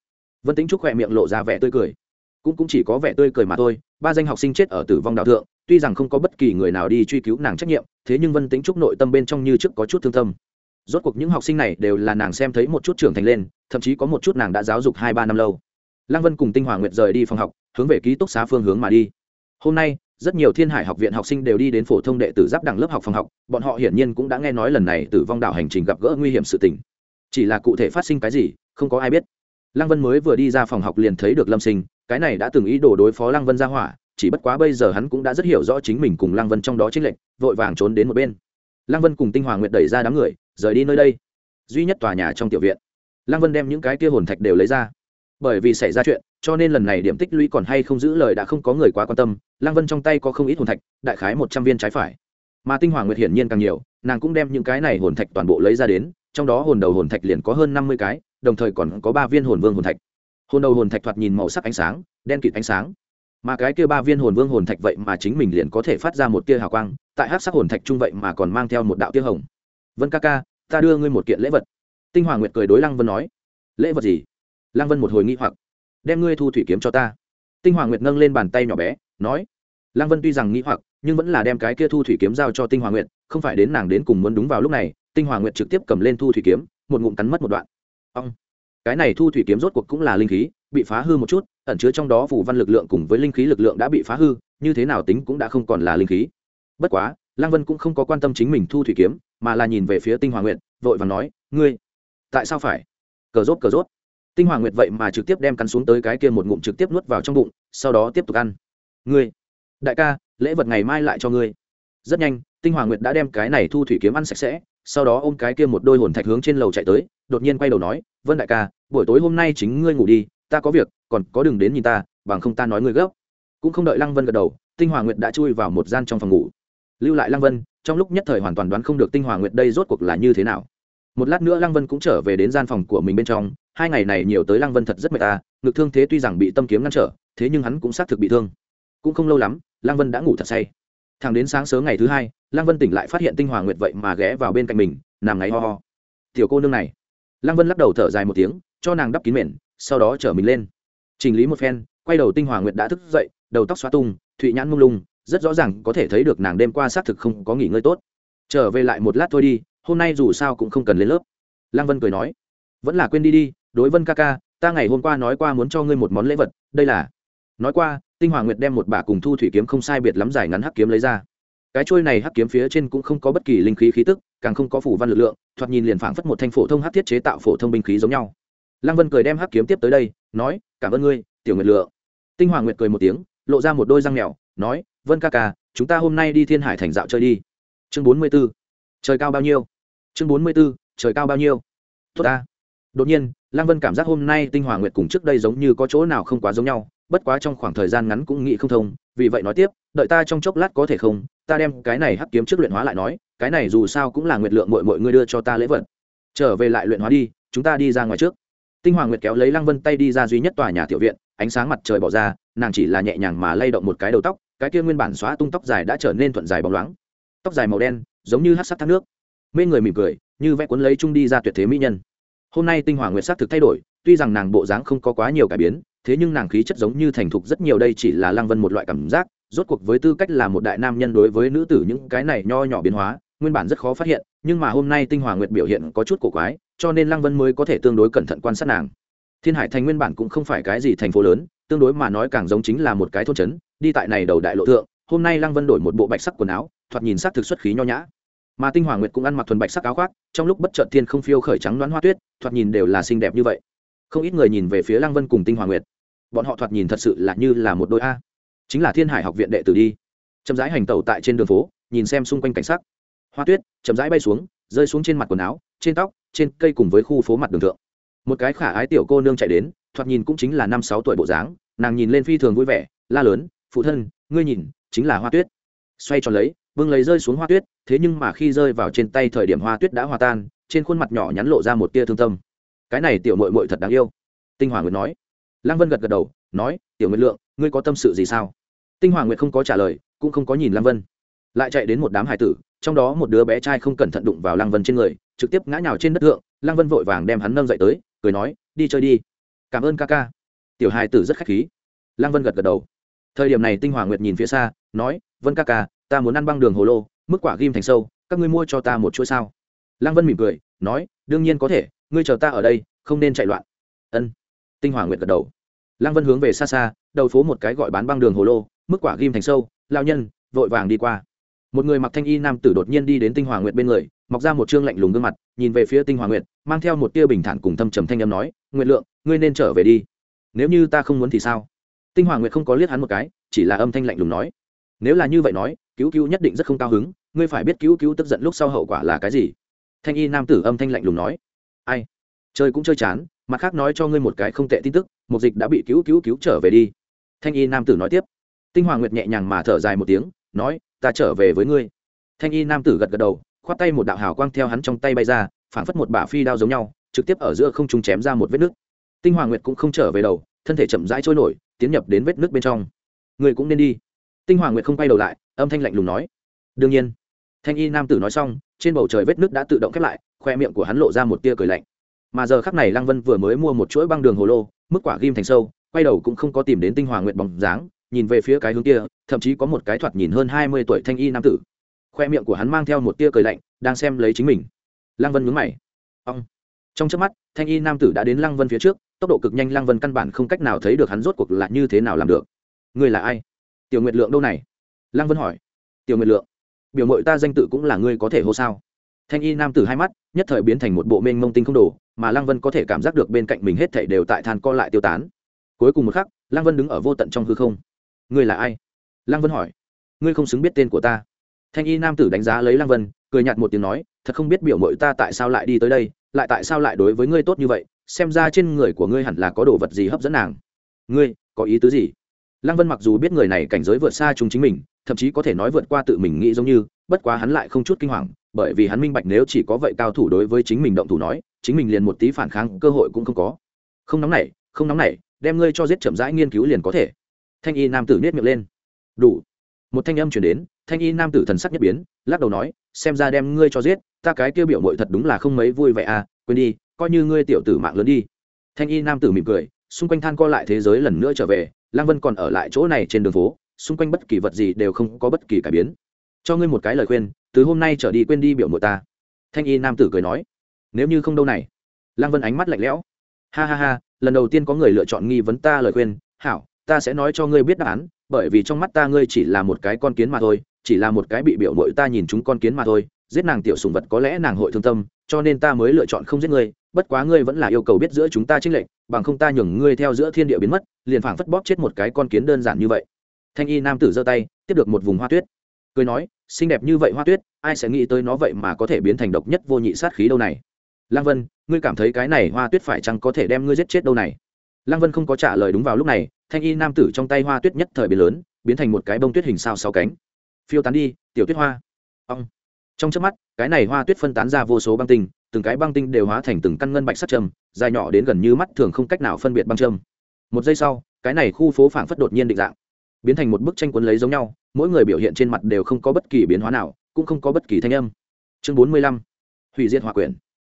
vân tĩnh trúc khỏe miệng lộ ra vẻ tươi cười. Cũng cũng chỉ có vẻ tươi cười mà thôi, ba danh học sinh chết ở tử vong đạo thượng, tuy rằng không có bất kỳ người nào đi truy cứu nàng trách nhiệm, thế nhưng vân tĩnh trúc nội tâm bên trong như trước có chút thương tâm. Rốt cuộc những học sinh này đều là nàng xem thấy một chút trưởng thành lên, thậm chí có một chút nàng đã giáo dục hai ba năm lâu. Lăng vân cùng tinh hoàng nguyệt rời đi phòng học, hướng về ký túc xá phương hướng mà đi. Hôm nay, rất nhiều thiên hải học viện học sinh đều đi đến phổ thông đệ tử giáp đẳng lớp học phòng học, bọn họ hiển nhiên cũng đã nghe nói lần này tử vong đảo hành trình gặp gỡ nguy hiểm sự tình. Chỉ là cụ thể phát sinh cái gì, không có ai biết lăng vân mới vừa đi ra phòng học liền thấy được lâm sinh, cái này đã từng ý đồ đối phó lăng vân ra hỏa, chỉ bất quá bây giờ hắn cũng đã rất hiểu rõ chính mình cùng lăng vân trong đó chính lệnh vội vàng trốn đến một bên. Lăng vân cùng tinh hoàng nguyệt đẩy ra đám người, rời đi nơi đây. Duy nhất tòa nhà trong tiểu viện. Lăng vân đem những cái kia hồn thạch đều lấy ra. Bởi vì xảy ra chuyện, cho nên lần này điểm tích lũy còn hay không giữ lời đã không có người quá quan tâm, lăng vân trong tay có không ít hồn thạch, đại khái một trăm viên trái phải. Mà tinh hoàng nguyệt hiển nhiên càng nhiều, nàng cũng đem những cái này hồn thạch toàn bộ lấy ra đến, trong đó hồn đầu hồn thạch liền có hơn năm mươi cái đồng thời còn có ba viên hồn vương hồn thạch. Hồn đầu hồn thạch thoạt nhìn màu sắc ánh sáng, đen kịt ánh sáng. Mà cái kia ba viên hồn vương hồn thạch vậy mà chính mình liền có thể phát ra một tia hào quang, tại hát sắc hồn thạch trung vậy mà còn mang theo một đạo tia hồng. Vân ca ca, ta đưa ngươi một kiện lễ vật. Tinh hoàng nguyệt cười đối lăng vân nói. Lễ vật gì? Lăng vân một hồi nghĩ hoặc. Đem ngươi thu thủy kiếm cho ta. Tinh hoàng nguyệt nâng lên bàn tay nhỏ bé, nói. Lăng vân tuy rằng nghĩ hoặc, nhưng vẫn là đem cái kia thu thủy kiếm giao cho tinh hoàng nguyệt, không phải đến nàng đến cùng muốn đúng vào lúc này, tinh hoàng nguyệt trực tiếp cầm lên thu thủy kiếm, một ngụm cắn mất một đoạn ông cái này thu thủy kiếm rốt cuộc cũng là linh khí, bị phá hư một chút, ẩn chứa trong đó phủ văn lực lượng cùng với linh khí lực lượng đã bị phá hư, như thế nào tính cũng đã không còn là linh khí. Bất quá, lăng vân cũng không có quan tâm chính mình thu thủy kiếm, mà là nhìn về phía tinh hoàng nguyệt, vội và nói, ngươi, tại sao phải? Cờ rốt cờ rốt. Tinh hoàng nguyệt vậy mà trực tiếp đem cắn xuống tới cái kia một ngụm trực tiếp nuốt vào trong bụng, sau đó tiếp tục ăn. Ngươi, đại ca, lễ vật ngày mai lại cho ngươi. Rất nhanh, tinh hoàng nguyệt đã đem cái này thu thủy kiếm ăn sạch sẽ sau đó ôm cái kia một đôi hồn thạch hướng trên lầu chạy tới, đột nhiên quay đầu nói, vân đại ca, buổi tối hôm nay chính ngươi ngủ đi, ta có việc, còn có đừng đến nhìn ta, bằng không ta nói ngươi gấp. Cũng không đợi lăng vân gật đầu, tinh hoàng nguyệt đã chui vào một gian trong phòng ngủ. Lưu lại lăng vân, trong lúc nhất thời hoàn toàn đoán không được tinh hoàng nguyệt đây rốt cuộc là như thế nào. Một lát nữa lăng vân cũng trở về đến gian phòng của mình bên trong, hai ngày này nhiều tới lăng vân thật rất mệt ta, ngực thương thế tuy rằng bị tâm kiếm ngăn trở, thế nhưng hắn cũng xác thực bị thương. Cũng không lâu lắm, lăng vân đã ngủ thật say. Thẳng đến sáng sớm ngày thứ hai lăng vân tỉnh lại phát hiện tinh hoàng nguyệt vậy mà ghé vào bên cạnh mình, nằm ngáy ho ho. Tiểu cô nương này. Lăng vân lắc đầu thở dài một tiếng, cho nàng đắp kín mền, sau đó chở mình lên. Chỉnh lý một phen, quay đầu tinh hoàng nguyệt đã thức dậy, đầu tóc xóa tung, thụy nhãn mông lung, rất rõ ràng có thể thấy được nàng đêm qua xác thực không có nghỉ ngơi tốt. Trở về lại một lát thôi đi, hôm nay dù sao cũng không cần lên lớp. Lăng vân cười nói. Vẫn là quên đi đi, đối vân ca ca, ta ngày hôm qua nói qua muốn cho ngươi một món lễ vật, đây là. Nói qua, tinh hoàng nguyệt đem một bả cùng thu thủy kiếm không sai biệt lắm dài ngắn hắc kiếm lấy ra cái trôi này hắc kiếm phía trên cũng không có bất kỳ linh khí khí tức, càng không có phủ văn lực lượng, thoạt nhìn liền phảng phất một thanh phổ thông hắc thiết chế tạo phổ thông binh khí giống nhau. Lăng vân cười đem hắc kiếm tiếp tới đây, nói, cảm ơn ngươi, tiểu nguyệt lượng tinh hoàng nguyệt cười một tiếng, lộ ra một đôi răng mèo, nói, vân ca ca, chúng ta hôm nay đi thiên hải thành dạo chơi đi. Chương bốn mươi b ố trời cao bao nhiêu? Chương bốn mươi b ố trời cao bao nhiêu? Tốt ta. Đột nhiên, lăng vân cảm giác hôm nay tinh hoàng nguyệt cùng trước đây giống như có chỗ nào không quá giống nhau bất quá trong khoảng thời gian ngắn cũng nghĩ không thông, vì vậy nói tiếp, đợi ta trong chốc lát có thể không, ta đem cái này hắc kiếm trước luyện hóa lại nói, cái này dù sao cũng là nguyệt lượng mọi mọi người đưa cho ta lễ vật. Trở về lại luyện hóa đi, chúng ta đi ra ngoài trước. Tinh hoàng nguyệt kéo lấy lăng vân tay đi ra duy nhất tòa nhà tiểu viện, ánh sáng mặt trời bỏ ra, nàng chỉ là nhẹ nhàng mà lay động một cái đầu tóc, cái kia nguyên bản xóa tung tóc dài đã trở nên thuận dài bóng loáng. Tóc dài màu đen, giống như hát sắc thác nước. Mê người mỉm cười, như vẽ cuốn lấy chung đi ra tuyệt thế mỹ nhân. Hôm nay tinh hoàng nguyệt sắc thực thay đổi, tuy rằng nàng bộ dáng không có quá nhiều cải biến thế nhưng nàng khí chất giống như thành thục rất nhiều đây chỉ là lăng vân một loại cảm giác, rốt cuộc với tư cách là một đại nam nhân đối với nữ tử những cái này nho nhỏ biến hóa, nguyên bản rất khó phát hiện, nhưng mà hôm nay tinh hoàng nguyệt biểu hiện có chút cổ quái, cho nên lăng vân mới có thể tương đối cẩn thận quan sát nàng. Thiên hải thành nguyên bản cũng không phải cái gì thành phố lớn, tương đối mà nói càng giống chính là một cái thôn trấn, đi tại này đầu đại lộ thượng, hôm nay lăng vân đổi một bộ bạch sắc quần áo, thoạt nhìn sắc thực xuất khí nho nhã. Mà tinh hoàng nguyệt cũng ăn mặc thuần bạch sắc áo khoác, trong lúc bất chợt thiên không phiêu khởi trắng đoán hoa tuyết, thoạt nhìn đều là xinh đẹp như vậy. Không ít người nhìn về phía lăng vân cùng tinh hoàng nguyệt bọn họ thoạt nhìn thật sự là như là một đôi a. Chính là thiên hải học viện đệ tử đi. Chậm rãi hành tẩu tại trên đường phố, nhìn xem xung quanh cảnh sắc. Hoa tuyết, chậm rãi bay xuống, rơi xuống trên mặt quần áo, trên tóc, trên cây cùng với khu phố mặt đường thượng. Một cái khả ái tiểu cô nương chạy đến, thoạt nhìn cũng chính là năm sáu tuổi bộ dáng, nàng nhìn lên phi thường vui vẻ, la lớn, phụ thân, ngươi nhìn, chính là hoa tuyết. Xoay tròn lấy vương lấy rơi xuống hoa tuyết, thế nhưng mà khi rơi vào trên tay thời điểm hoa tuyết đã hòa tan, trên khuôn mặt nhỏ nhắn lộ ra một tia thương tâm. Cái này tiểu mội mội thật đáng yêu. Tinh hoàng nguyệt nói lăng vân gật gật đầu, nói, tiểu nguyệt lượng, ngươi có tâm sự gì sao? Tinh hoàng nguyệt không có trả lời, cũng không có nhìn lăng vân. Lại chạy đến một đám hải tử, trong đó một đứa bé trai không cẩn thận đụng vào lăng vân trên người, trực tiếp ngã nhào trên đất thượng, lăng vân vội vàng đem hắn nâng dậy tới, cười nói, đi chơi đi. Cảm ơn ca ca. Tiểu hải tử rất khách khí. Lăng vân gật gật đầu. Thời điểm này tinh hoàng nguyệt nhìn phía xa, nói, vân ca ca, ta muốn ăn băng đường hồ lô, mức quả ghim thành sâu, các ngươi mua cho ta một chuỗi sao? Lăng vân mỉm cười, nói, đương nhiên có thể, ngươi chờ ta ở đây, không nên chạy loạn. Ân. Tinh hoàng nguyệt gật đầu lăng vân hướng về xa xa, đầu phố một cái gọi bán băng đường hồ lô, mức quả ghim thành sâu lao nhân, vội vàng đi qua. Một người mặc thanh y nam tử đột nhiên đi đến tinh hoàng nguyệt bên người, mọc ra một chương lạnh lùng gương mặt, nhìn về phía tinh hoàng nguyệt, mang theo một tia bình thản cùng thâm trầm thanh âm nói nguyện lượng, ngươi nên trở về đi. Nếu như ta không muốn thì sao? Tinh hoàng nguyệt không có liếc hắn một cái, chỉ là âm thanh lạnh lùng nói, nếu là như vậy nói, cứu cứu nhất định rất không cao hứng, ngươi phải biết cứu cứu tức giận lúc sau hậu quả là cái gì. Thanh y nam tử âm thanh lạnh lùng nói, ai? Chơi cũng chơi chán, mặt khác nói cho ngươi một cái không tệ tin tức một dịch đã bị cứu cứu cứu trở về đi. Thanh y nam tử nói tiếp. Tinh hoàng nguyệt nhẹ nhàng mà thở dài một tiếng, nói, ta trở về với ngươi. Thanh y nam tử gật gật đầu, khoát tay một đạo hào quang theo hắn trong tay bay ra, phảng phất một bả phi đao giống nhau, trực tiếp ở giữa không trung chém ra một vết nứt. Tinh hoàng nguyệt cũng không trở về đầu, thân thể chậm rãi trôi nổi, tiến nhập đến vết nứt bên trong. Người cũng nên đi. Tinh hoàng nguyệt không quay đầu lại, âm thanh lạnh lùng nói. Đương nhiên. Thanh y nam tử nói xong, trên bầu trời vết nứt đã tự động khép lại, khoe miệng của hắn lộ ra một tia cười lạnh. Mà giờ khắc này lăng vân vừa mới mua một chuỗi băng đường hồ lô mức quả ghim thành sâu, quay đầu cũng không có tìm đến tinh hoàng nguyện bóng dáng, nhìn về phía cái hướng kia, thậm chí có một cái thoạt nhìn hơn hai mươi tuổi thanh y nam tử. Khoe miệng của hắn mang theo một tia cười lạnh, đang xem lấy chính mình. Lăng vân nhướng mày. Ông trong trước mắt, thanh y nam tử đã đến lăng vân phía trước, tốc độ cực nhanh lăng vân căn bản không cách nào thấy được hắn rốt cuộc là như thế nào làm được. Ngươi là ai? Tiểu nguyệt lượng đâu này? Lăng vân hỏi. Tiểu nguyệt lượng, biểu mội ta danh tự cũng là ngươi có thể hô sao? Thanh y nam tử hai mắt, nhất thời biến thành một bộ mênh mông tinh không đồ, mà lăng vân có thể cảm giác được bên cạnh mình hết thảy đều tại than co lại tiêu tán. Cuối cùng một khắc, lăng vân đứng ở vô tận trong hư không. Ngươi là ai? Lăng vân hỏi. Ngươi không xứng biết tên của ta. Thanh y nam tử đánh giá lấy lăng vân, cười nhạt một tiếng nói, thật không biết biểu mội ta tại sao lại đi tới đây, lại tại sao lại đối với ngươi tốt như vậy, xem ra trên người của ngươi hẳn là có đồ vật gì hấp dẫn nàng. Ngươi, có ý tứ gì? Lăng vân mặc dù biết người này cảnh giới vượt xa chúng chính mình, thậm chí có thể nói vượt qua tự mình nghĩ giống như bất quá hắn lại không chút kinh hoàng, bởi vì hắn minh bạch nếu chỉ có vậy cao thủ đối với chính mình động thủ nói, chính mình liền một tí phản kháng cơ hội cũng không có. Không nóng nảy, không nóng nảy, đem ngươi cho giết chậm rãi nghiên cứu liền có thể. Thanh y nam tử nết miệng lên. Đủ. Một thanh âm chuyển đến, thanh y nam tử thần sắc nhất biến, lắc đầu nói, xem ra đem ngươi cho giết, ta cái kia biểu mội thật đúng là không mấy vui vẻ à quên đi, coi như ngươi tiểu tử mạng lớn đi. Thanh y nam tử mỉm cười, xung quanh than co lại thế giới lần nữa trở về lang vân còn ở lại chỗ này trên đường phố, xung quanh bất kỳ vật gì đều không có bất kỳ cải biến cho ngươi một cái lời khuyên, từ hôm nay trở đi quên đi biểu mộ ta. Thanh y nam tử cười nói. Nếu như không đâu này. Lang vân ánh mắt lạnh lẽo. Ha ha ha, lần đầu tiên có người lựa chọn nghi vấn ta lời khuyên. Hảo, ta sẽ nói cho ngươi biết đáp án, bởi vì trong mắt ta ngươi chỉ là một cái con kiến mà thôi, chỉ là một cái bị biểu mội ta nhìn chúng con kiến mà thôi. Giết nàng tiểu sùng vật có lẽ nàng hội thương tâm, cho nên ta mới lựa chọn không giết ngươi. Bất quá ngươi vẫn là yêu cầu biết giữa chúng ta trinh lệnh bằng không ta nhường ngươi theo giữa thiên địa biến mất, liền phảng phất bóp chết một cái con kiến đơn giản như vậy. Thanh y nam tử giơ tay, tiếp được một vùng hoa tuyết cười nói, xinh đẹp như vậy hoa tuyết, ai sẽ nghĩ tới nó vậy mà có thể biến thành độc nhất vô nhị sát khí đâu này? Lăng vân, ngươi cảm thấy cái này hoa tuyết phải chăng có thể đem ngươi giết chết đâu này? Lăng vân không có trả lời đúng vào lúc này, thanh y nam tử trong tay hoa tuyết nhất thời biến lớn, biến thành một cái bông tuyết hình sao sáu cánh. Phiêu tán đi, tiểu tuyết hoa. Ông trong trước mắt, cái này hoa tuyết phân tán ra vô số băng tinh, từng cái băng tinh đều hóa thành từng căn ngân bạch sắt châm dài nhỏ đến gần như mắt thường không cách nào phân biệt băng châm một giây sau, cái này khu phố phảng phất đột nhiên định dạng biến thành một bức tranh cuốn lấy giống nhau, mỗi người biểu hiện trên mặt đều không có bất kỳ biến hóa nào, cũng không có bất kỳ thanh âm. Chương bốn mươi lăm, hủy diệt hòa quyển.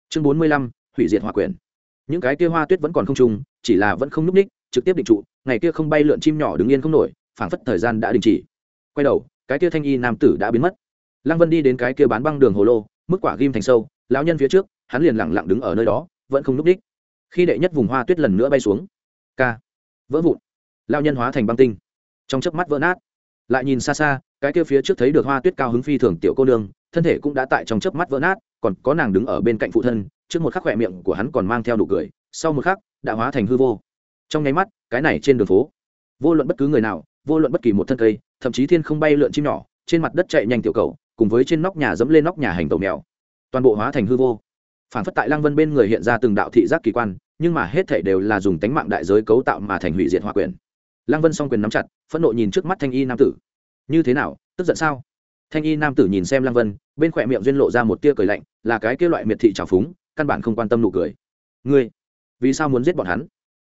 Chương bốn mươi lăm, hủy diệt hòa quyển. Những cái kia hoa tuyết vẫn còn không trùng, chỉ là vẫn không n ú c ních, trực tiếp định trụ, ngày kia không bay lượn chim nhỏ đứng yên không nổi, phảng phất thời gian đã đình chỉ. Quay đầu, cái kia thanh y nam tử đã biến mất. Lăng vân đi đến cái kia bán băng đường hồ lô, mức quả ghim thành sâu, lão nhân phía trước, hắn liền lẳng lặng đứng ở nơi đó, vẫn không núp đích khi đệ nhất vùng hoa tuyết lần nữa bay xuống, ca, vỡ vụn. Lao nhân hóa thành băng tinh trong chớp mắt vỡ nát. Lại nhìn xa xa, cái kia phía trước thấy được hoa tuyết cao hứng phi thường tiểu cô nương, thân thể cũng đã tại trong chớp mắt vỡ nát, còn có nàng đứng ở bên cạnh phụ thân, trước một khắc khỏe miệng của hắn còn mang theo nụ cười, sau một khắc, đã hóa thành hư vô. Trong nháy mắt, cái này trên đường phố, vô luận bất cứ người nào, vô luận bất kỳ một thân cây, thậm chí thiên không bay lượn chim nhỏ, trên mặt đất chạy nhanh tiểu cầu, cùng với trên nóc nhà dẫm lên nóc nhà hành tàu mèo. Toàn bộ hóa thành hư vô. Phản phất tại lăng vân bên người hiện ra từng đạo thị giác kỳ quan, nhưng mà hết thể đều là dùng tánh mạng đại giới cấu tạo mà thành hủy diệt hòa quyền. Lăng vân song quyền nắm chặt phẫn nộ nhìn trước mắt thanh y nam tử. Như thế nào, tức giận sao? Thanh y nam tử nhìn xem lăng vân, bên khỏe miệng duyên lộ ra một tia cười lạnh, là cái kia loại miệt thị trào phúng, căn bản không quan tâm nụ cười. Ngươi, vì sao muốn giết bọn hắn?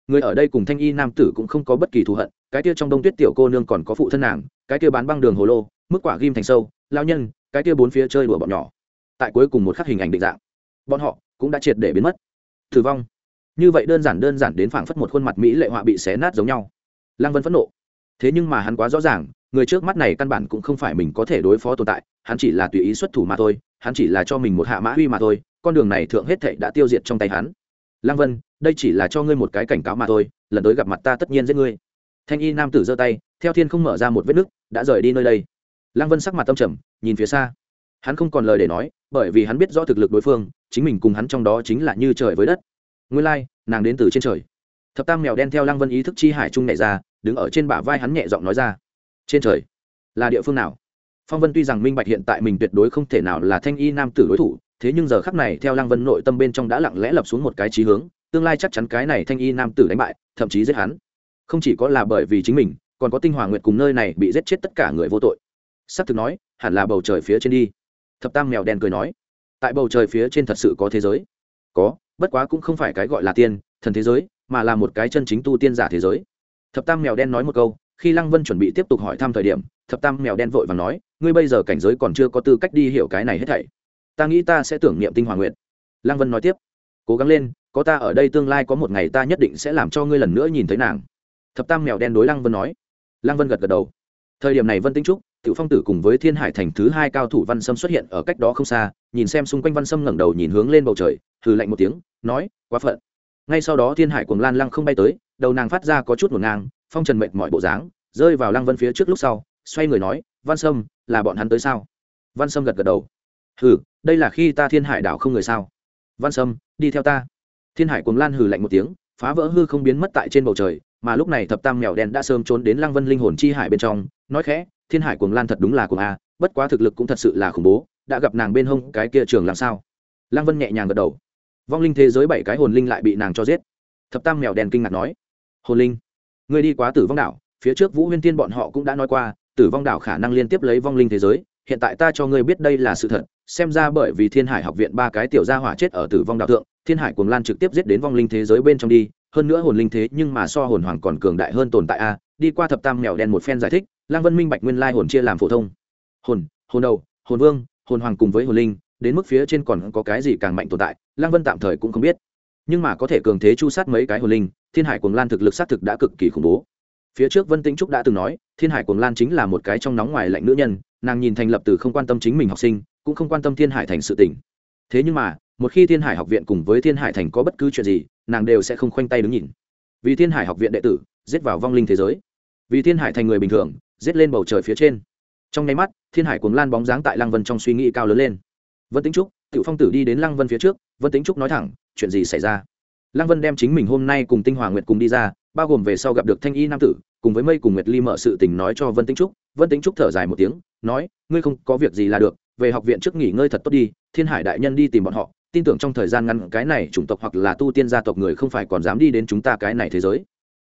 Người ở đây cùng thanh y nam tử cũng không có bất kỳ thù hận, cái kia trong đông tuyết tiểu cô nương còn có phụ thân nàng, cái kia bán băng đường hồ lô, mức quả ghim thành sâu lao nhân, cái kia bốn phía chơi đùa bọn nhỏ. Tại cuối cùng một khắc hình ảnh định dạng, bọn họ cũng đã triệt để biến mất. Thử vong. Như vậy đơn giản đơn giản đến phảng phất một khuôn mặt mỹ lệ họa bị xé nát giống nhau. Lăng vân phẫn nộ thế nhưng mà hắn quá rõ ràng người trước mắt này căn bản cũng không phải mình có thể đối phó tồn tại hắn chỉ là tùy ý xuất thủ mà thôi hắn chỉ là cho mình một hạ mã huy mà thôi con đường này thượng hết thệ đã tiêu diệt trong tay hắn. Lăng vân đây chỉ là cho ngươi một cái cảnh cáo mà thôi lần tới gặp mặt ta tất nhiên giết ngươi. Thanh y nam tử giơ tay theo thiên không mở ra một vết nứt đã rời đi nơi đây. Lăng vân sắc mặt tâm trầm nhìn phía xa. Hắn không còn lời để nói bởi vì hắn biết rõ thực lực đối phương chính mình cùng hắn trong đó chính là như trời với đất. Nguyên lai、like, nàng đến từ trên trời. Thập tam mèo đen theo lăng vân ý thức chi hải trung nảy ra đứng ở trên bả vai hắn nhẹ giọng nói ra. Trên trời, là địa phương nào? Phong vân tuy rằng minh bạch hiện tại mình tuyệt đối không thể nào là thanh y nam tử đối thủ, thế nhưng giờ khắc này theo lăng vân nội tâm bên trong đã lặng lẽ lập xuống một cái trí hướng, tương lai chắc chắn cái này thanh y nam tử đánh bại, thậm chí giết hắn. Không chỉ có là bởi vì chính mình, còn có tinh hòa nguyệt cùng nơi này bị giết chết tất cả người vô tội. S ắ c thực nói, hẳn là bầu trời phía trên đi. Thập tam mèo đen cười nói, tại bầu trời phía trên thật sự có thế giới. Có, bất quá cũng không phải cái gọi là tiên, thần thế giới, mà là một cái chân chính tu tiên giả thế giới thập tam mèo đen nói một câu, khi lăng vân chuẩn bị tiếp tục hỏi thăm thời điểm, thập tam mèo đen vội và nói, ngươi bây giờ cảnh giới còn chưa có tư cách đi hiểu cái này hết thảy. Ta nghĩ ta sẽ tưởng niệm tinh Hoàng nguyện lăng vân nói tiếp, cố gắng lên, có ta ở đây tương lai có một ngày ta nhất định sẽ làm cho ngươi lần nữa nhìn thấy nàng. Thập tam mèo đen đối lăng vân nói. Lăng vân gật gật đầu. Thời điểm này vân tinh trúc, tiểu phong tử cùng với thiên hải thành thứ hai cao thủ văn sâm xuất hiện ở cách đó không xa, nhìn xem xung quanh văn sâm ngẩng đầu nhìn hướng lên bầu trời, hừ lạnh một tiếng, nói, quá phận ngay sau đó thiên hải Cuồng lan lăng không bay tới, đầu nàng phát ra có chút một ngang, phong trần mệt mọi bộ dáng, rơi vào lăng vân phía trước lúc sau, xoay người nói, văn sâm, là bọn hắn tới sao? Văn sâm gật gật đầu. Hừ, đây là khi ta thiên hải đảo không người sao? Văn sâm, đi theo ta. Thiên hải Cuồng lan hừ lạnh một tiếng, phá vỡ hư không biến mất tại trên bầu trời, mà lúc này thập tam mèo đen đã sớm trốn đến lăng vân linh hồn chi hải bên trong, nói khẽ, thiên hải cuồng lan thật đúng là cuồng a, bất quá thực lực cũng thật sự là khủng bố, đã gặp nàng bên hông cái kia trường làm sao? Lăng vân nhẹ nhàng gật đầu vong linh thế giới bảy cái hồn linh lại bị nàng cho giết. Thập tam mèo đen kinh ngạc nói, hồn linh người đi quá tử vong đảo, phía trước vũ huyên tiên bọn họ cũng đã nói qua, tử vong đảo khả năng liên tiếp lấy vong linh thế giới, hiện tại ta cho ngươi biết đây là sự thật, xem ra bởi vì thiên hải học viện ba cái tiểu gia hỏa chết ở tử vong đạo thượng, thiên hải cuồng lan trực tiếp giết đến vong linh thế giới bên trong đi, hơn nữa hồn linh thế nhưng mà so hồn hoàng còn cường đại hơn tồn tại a. Đi qua thập tam mèo đen một phen giải thích, lang vân minh bạch nguyên lai hồn chia làm phổ thông. Hồn hồn đầu, hồn vương, hồn hoàng cùng với hồn linh đến mức phía trên còn có cái gì càng mạnh tồn tại lang vân tạm thời cũng không biết. Nhưng mà có thể cường thế chu sát mấy cái hồn linh, thiên hải cuồng lan thực lực xác thực đã cực kỳ khủng bố. Phía trước vân tĩnh trúc đã từng nói, thiên hải cuồng lan chính là một cái trong nóng ngoài lạnh nữ nhân, nàng nhìn thành lập từ không quan tâm chính mình học sinh, cũng không quan tâm thiên hải thành sự tỉnh thế nhưng mà, một khi thiên hải học viện cùng với thiên hải thành có bất cứ chuyện gì, nàng đều sẽ không khoanh tay đứng nhìn. Vì thiên hải học viện đệ tử, giết vào vong linh thế giới. Vì thiên hải thành người bình thường, giết lên bầu trời phía trên. Trong nháy mắt, thiên hải cuồng lan bóng dáng tại lăng vân trong suy nghĩ cao lớn lên vân tính trúc, tiểu phong tử đi đến lăng vân phía trước, vân tính trúc nói thẳng, chuyện gì xảy ra? Lăng vân đem chính mình hôm nay cùng tinh hòa nguyệt cùng đi ra, bao gồm về sau gặp được thanh y nam tử, cùng với mây cùng nguyệt ly mở sự tình nói cho vân tính trúc. Vân tính trúc thở dài một tiếng, nói, ngươi không có việc gì là được, về học viện trước nghỉ ngơi thật tốt đi, thiên hải đại nhân đi tìm bọn họ, tin tưởng trong thời gian ngắn cái này chủng tộc hoặc là tu tiên gia tộc người không phải còn dám đi đến chúng ta cái này thế giới.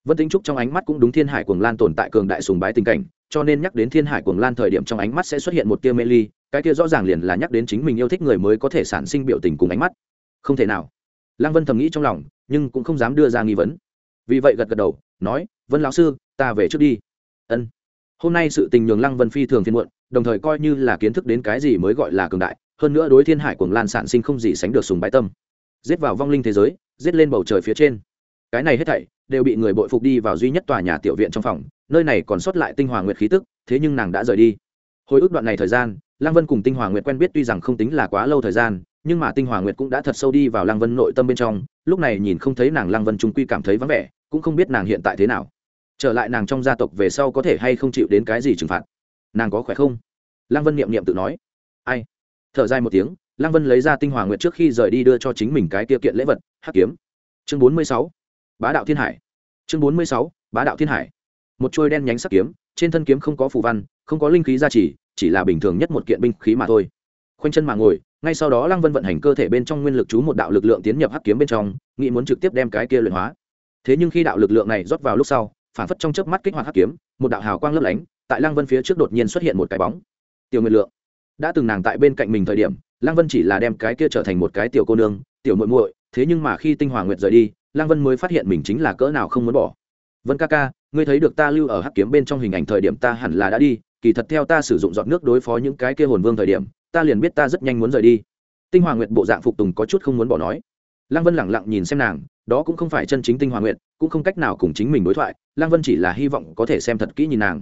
Vân tính trúc trong ánh mắt cũng đúng thiên hải cuồng lan tồn tại cường đại sùng bái tình cảnh, cho nên nhắc đến thiên hải cuồng lan thời điểm trong ánh mắt sẽ xuất hiện một tia mê ly cái kia rõ ràng liền là nhắc đến chính mình yêu thích người mới có thể sản sinh biểu tình cùng ánh mắt. Không thể nào. Lăng vân thầm nghĩ trong lòng, nhưng cũng không dám đưa ra nghi vấn. Vì vậy gật gật đầu, nói, vân lão sư, ta về trước đi. Ân. Hôm nay sự tình nhường lăng vân phi thường phiên muộn, đồng thời coi như là kiến thức đến cái gì mới gọi là cường đại, hơn nữa đối thiên hải cuồng lan sản sinh không gì sánh được sùng bái tâm. Giết vào vong linh thế giới, giết lên bầu trời phía trên. Cái này hết thảy đều bị người bội phục đi vào duy nhất tòa nhà tiểu viện trong phòng, nơi này còn sót lại tinh hoàng nguyệt khí tức, thế nhưng nàng đã rời đi. Hồi ức đoạn này thời gian lăng vân cùng tinh hoàng nguyệt quen biết tuy rằng không tính là quá lâu thời gian, nhưng mà tinh hoàng nguyệt cũng đã thật sâu đi vào lăng vân nội tâm bên trong, lúc này nhìn không thấy nàng lăng vân trung quy cảm thấy vắng vẻ, cũng không biết nàng hiện tại thế nào. Trở lại nàng trong gia tộc về sau có thể hay không chịu đến cái gì trừng phạt? Nàng có khỏe không? Lăng vân niệm niệm tự nói. Ai? Thở dài một tiếng, lăng vân lấy ra tinh hoàng Nguyệt trước khi rời đi đưa cho chính mình cái tiêu kiện lễ vật, hắc kiếm. Chương bốn mươi sáu, bá đạo thiên hải. Chương bốn mươi sáu, bá đạo thiên hải. Một trôi đen nhánh sắc kiếm, trên thân kiếm không có phù văn, không có linh khí gia trì chỉ là bình thường nhất một kiện binh khí mà thôi. Khoanh chân mà ngồi, ngay sau đó lăng vân vận hành cơ thể bên trong nguyên lực chú một đạo lực lượng tiến nhập hắc kiếm bên trong, nghĩ muốn trực tiếp đem cái kia luyện hóa. Thế nhưng khi đạo lực lượng này rót vào lúc sau, phản phất trong chớp mắt kích hoạt hắc kiếm, một đạo hào quang lấp lánh, tại lăng vân phía trước đột nhiên xuất hiện một cái bóng. Tiểu nguyệt lượng. Đã từng nàng tại bên cạnh mình thời điểm, lăng vân chỉ là đem cái kia trở thành một cái tiểu cô nương, tiểu muội muội, thế nhưng mà khi tinh hoàng nguyệt rời đi, lăng vân mới phát hiện mình chính là cỡ nào không muốn bỏ. Vân ca ca, ngươi thấy được ta lưu ở hắc kiếm bên trong hình ảnh thời điểm ta hẳn là đã đi kỳ thật theo ta sử dụng giọt nước đối phó những cái kia hồn vương thời điểm, ta liền biết ta rất nhanh muốn rời đi. Tinh hoàng nguyệt bộ dạng phục tùng có chút không muốn bỏ nói. Lăng vân lẳng lặng nhìn xem nàng, đó cũng không phải chân chính tinh hoàng nguyệt, cũng không cách nào cùng chính mình đối thoại, lăng vân chỉ là hy vọng có thể xem thật kỹ nhìn nàng.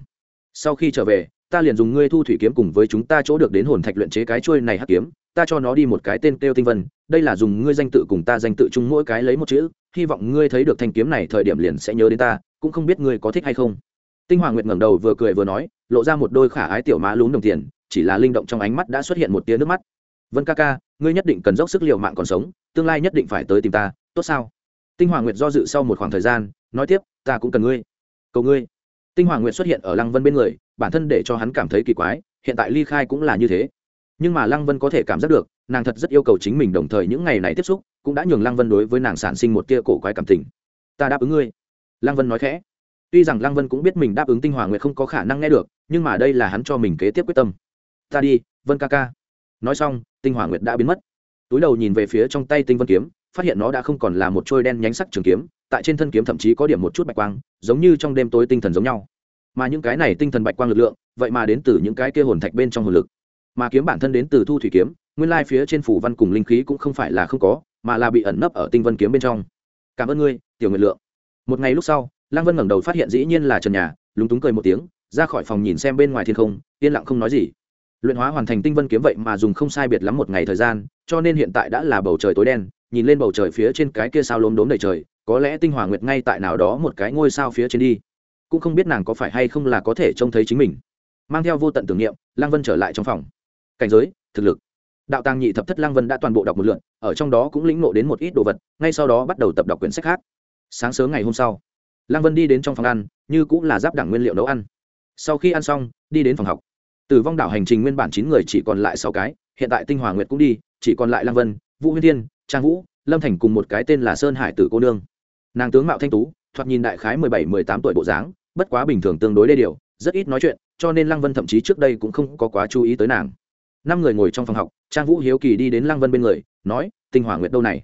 Sau khi trở về, ta liền dùng ngươi thu thủy kiếm cùng với chúng ta chỗ được đến hồn thạch luyện chế cái chuôi này hắc kiếm, ta cho nó đi một cái tên kêu tinh vân, đây là dùng ngươi danh tự cùng ta danh tự chung mỗi cái lấy một chữ, hy vọng ngươi thấy được thanh kiếm này thời điểm liền sẽ nhớ đến ta, cũng không biết ngươi có thích hay không tinh hoàng nguyệt ngẩng đầu vừa cười vừa nói, lộ ra một đôi khả ái tiểu má lún đồng tiền, chỉ là linh động trong ánh mắt đã xuất hiện một tia nước mắt. Vân ca ca, ngươi nhất định cần dốc sức l i ề u mạng còn sống, tương lai nhất định phải tới tìm ta, tốt sao? Tinh hoàng nguyệt do dự sau một khoảng thời gian, nói tiếp, ta cũng cần ngươi, cầu ngươi. Tinh hoàng nguyệt xuất hiện ở lăng vân bên người, bản thân để cho hắn cảm thấy kỳ quái, hiện tại ly khai cũng là như thế. Nhưng mà lăng vân có thể cảm giác được, nàng thật rất yêu cầu chính mình đồng thời những ngày này tiếp xúc, cũng đã nhường lăng vân đối với nàng sản sinh một tia cổ quái cảm tình. Ta đáp ứng ngươi. Lăng vân nói khẽ tuy rằng lăng vân cũng biết mình đáp ứng tinh hoàng nguyệt không có khả năng nghe được, nhưng mà đây là hắn cho mình kế tiếp quyết tâm. Ta đi, vân ca ca. Nói xong, tinh hoàng nguyệt đã biến mất. Túi đầu nhìn về phía trong tay tinh vân kiếm, phát hiện nó đã không còn là một trôi đen nhánh sắc trường kiếm, tại trên thân kiếm thậm chí có điểm một chút bạch quang, giống như trong đêm tối tinh thần giống nhau. Mà những cái này tinh thần bạch quang lực lượng, vậy mà đến từ những cái kia hồn thạch bên trong hồn lực. Mà kiếm bản thân đến từ thu thủy kiếm, nguyên lai phía trên phủ văn cùng linh khí cũng không phải là không có, mà là bị ẩn nấp ở tinh vân kiếm bên trong. Cảm ơn ngươi, tiểu nguyệt lượng. Một ngày lúc sau lăng vân ngẩng đầu phát hiện dĩ nhiên là trần nhà, lúng túng cười một tiếng, ra khỏi phòng nhìn xem bên ngoài thiên không, yên lặng không nói gì. Luyện hóa hoàn thành tinh vân kiếm vậy mà dùng không sai biệt lắm một ngày thời gian, cho nên hiện tại đã là bầu trời tối đen, nhìn lên bầu trời phía trên cái kia sao lốm đốm đầy trời, có lẽ tinh hòa nguyệt ngay tại nào đó một cái ngôi sao phía trên đi. Cũng không biết nàng có phải hay không là có thể trông thấy chính mình. Mang theo vô tận tưởng niệm, lăng vân trở lại trong phòng. Cảnh giới, thực lực. Đạo tàng nhị thập thất lăng vân đã toàn bộ đọc một lượn ở trong đó cũng lĩnh ngộ đến một ít đồ vật, ngay sau đó bắt đầu tập đọc quyển sách khác. Sáng sớm ngày hôm sau lăng vân đi đến trong phòng ăn, như cũng là giáp đẳng nguyên liệu nấu ăn. Sau khi ăn xong, đi đến phòng học. Từ vong đảo hành trình nguyên bản chín người chỉ còn lại sáu cái, hiện tại tinh hòa nguyệt cũng đi, chỉ còn lại lăng vân, vũ huyên thiên, trang vũ, lâm thành cùng một cái tên là sơn hải tử cô nương. Nàng tướng mạo thanh tú, thoạt nhìn đại khái mười bảy, mười tám tuổi bộ dáng, bất quá bình thường tương đối đê điều, rất ít nói chuyện, cho nên lăng vân thậm chí trước đây cũng không có quá chú ý tới nàng. Năm người ngồi trong phòng học, trang vũ hiếu kỳ đi đến lăng vân bên người, nói, tinh hỏa nguyệt đâu này?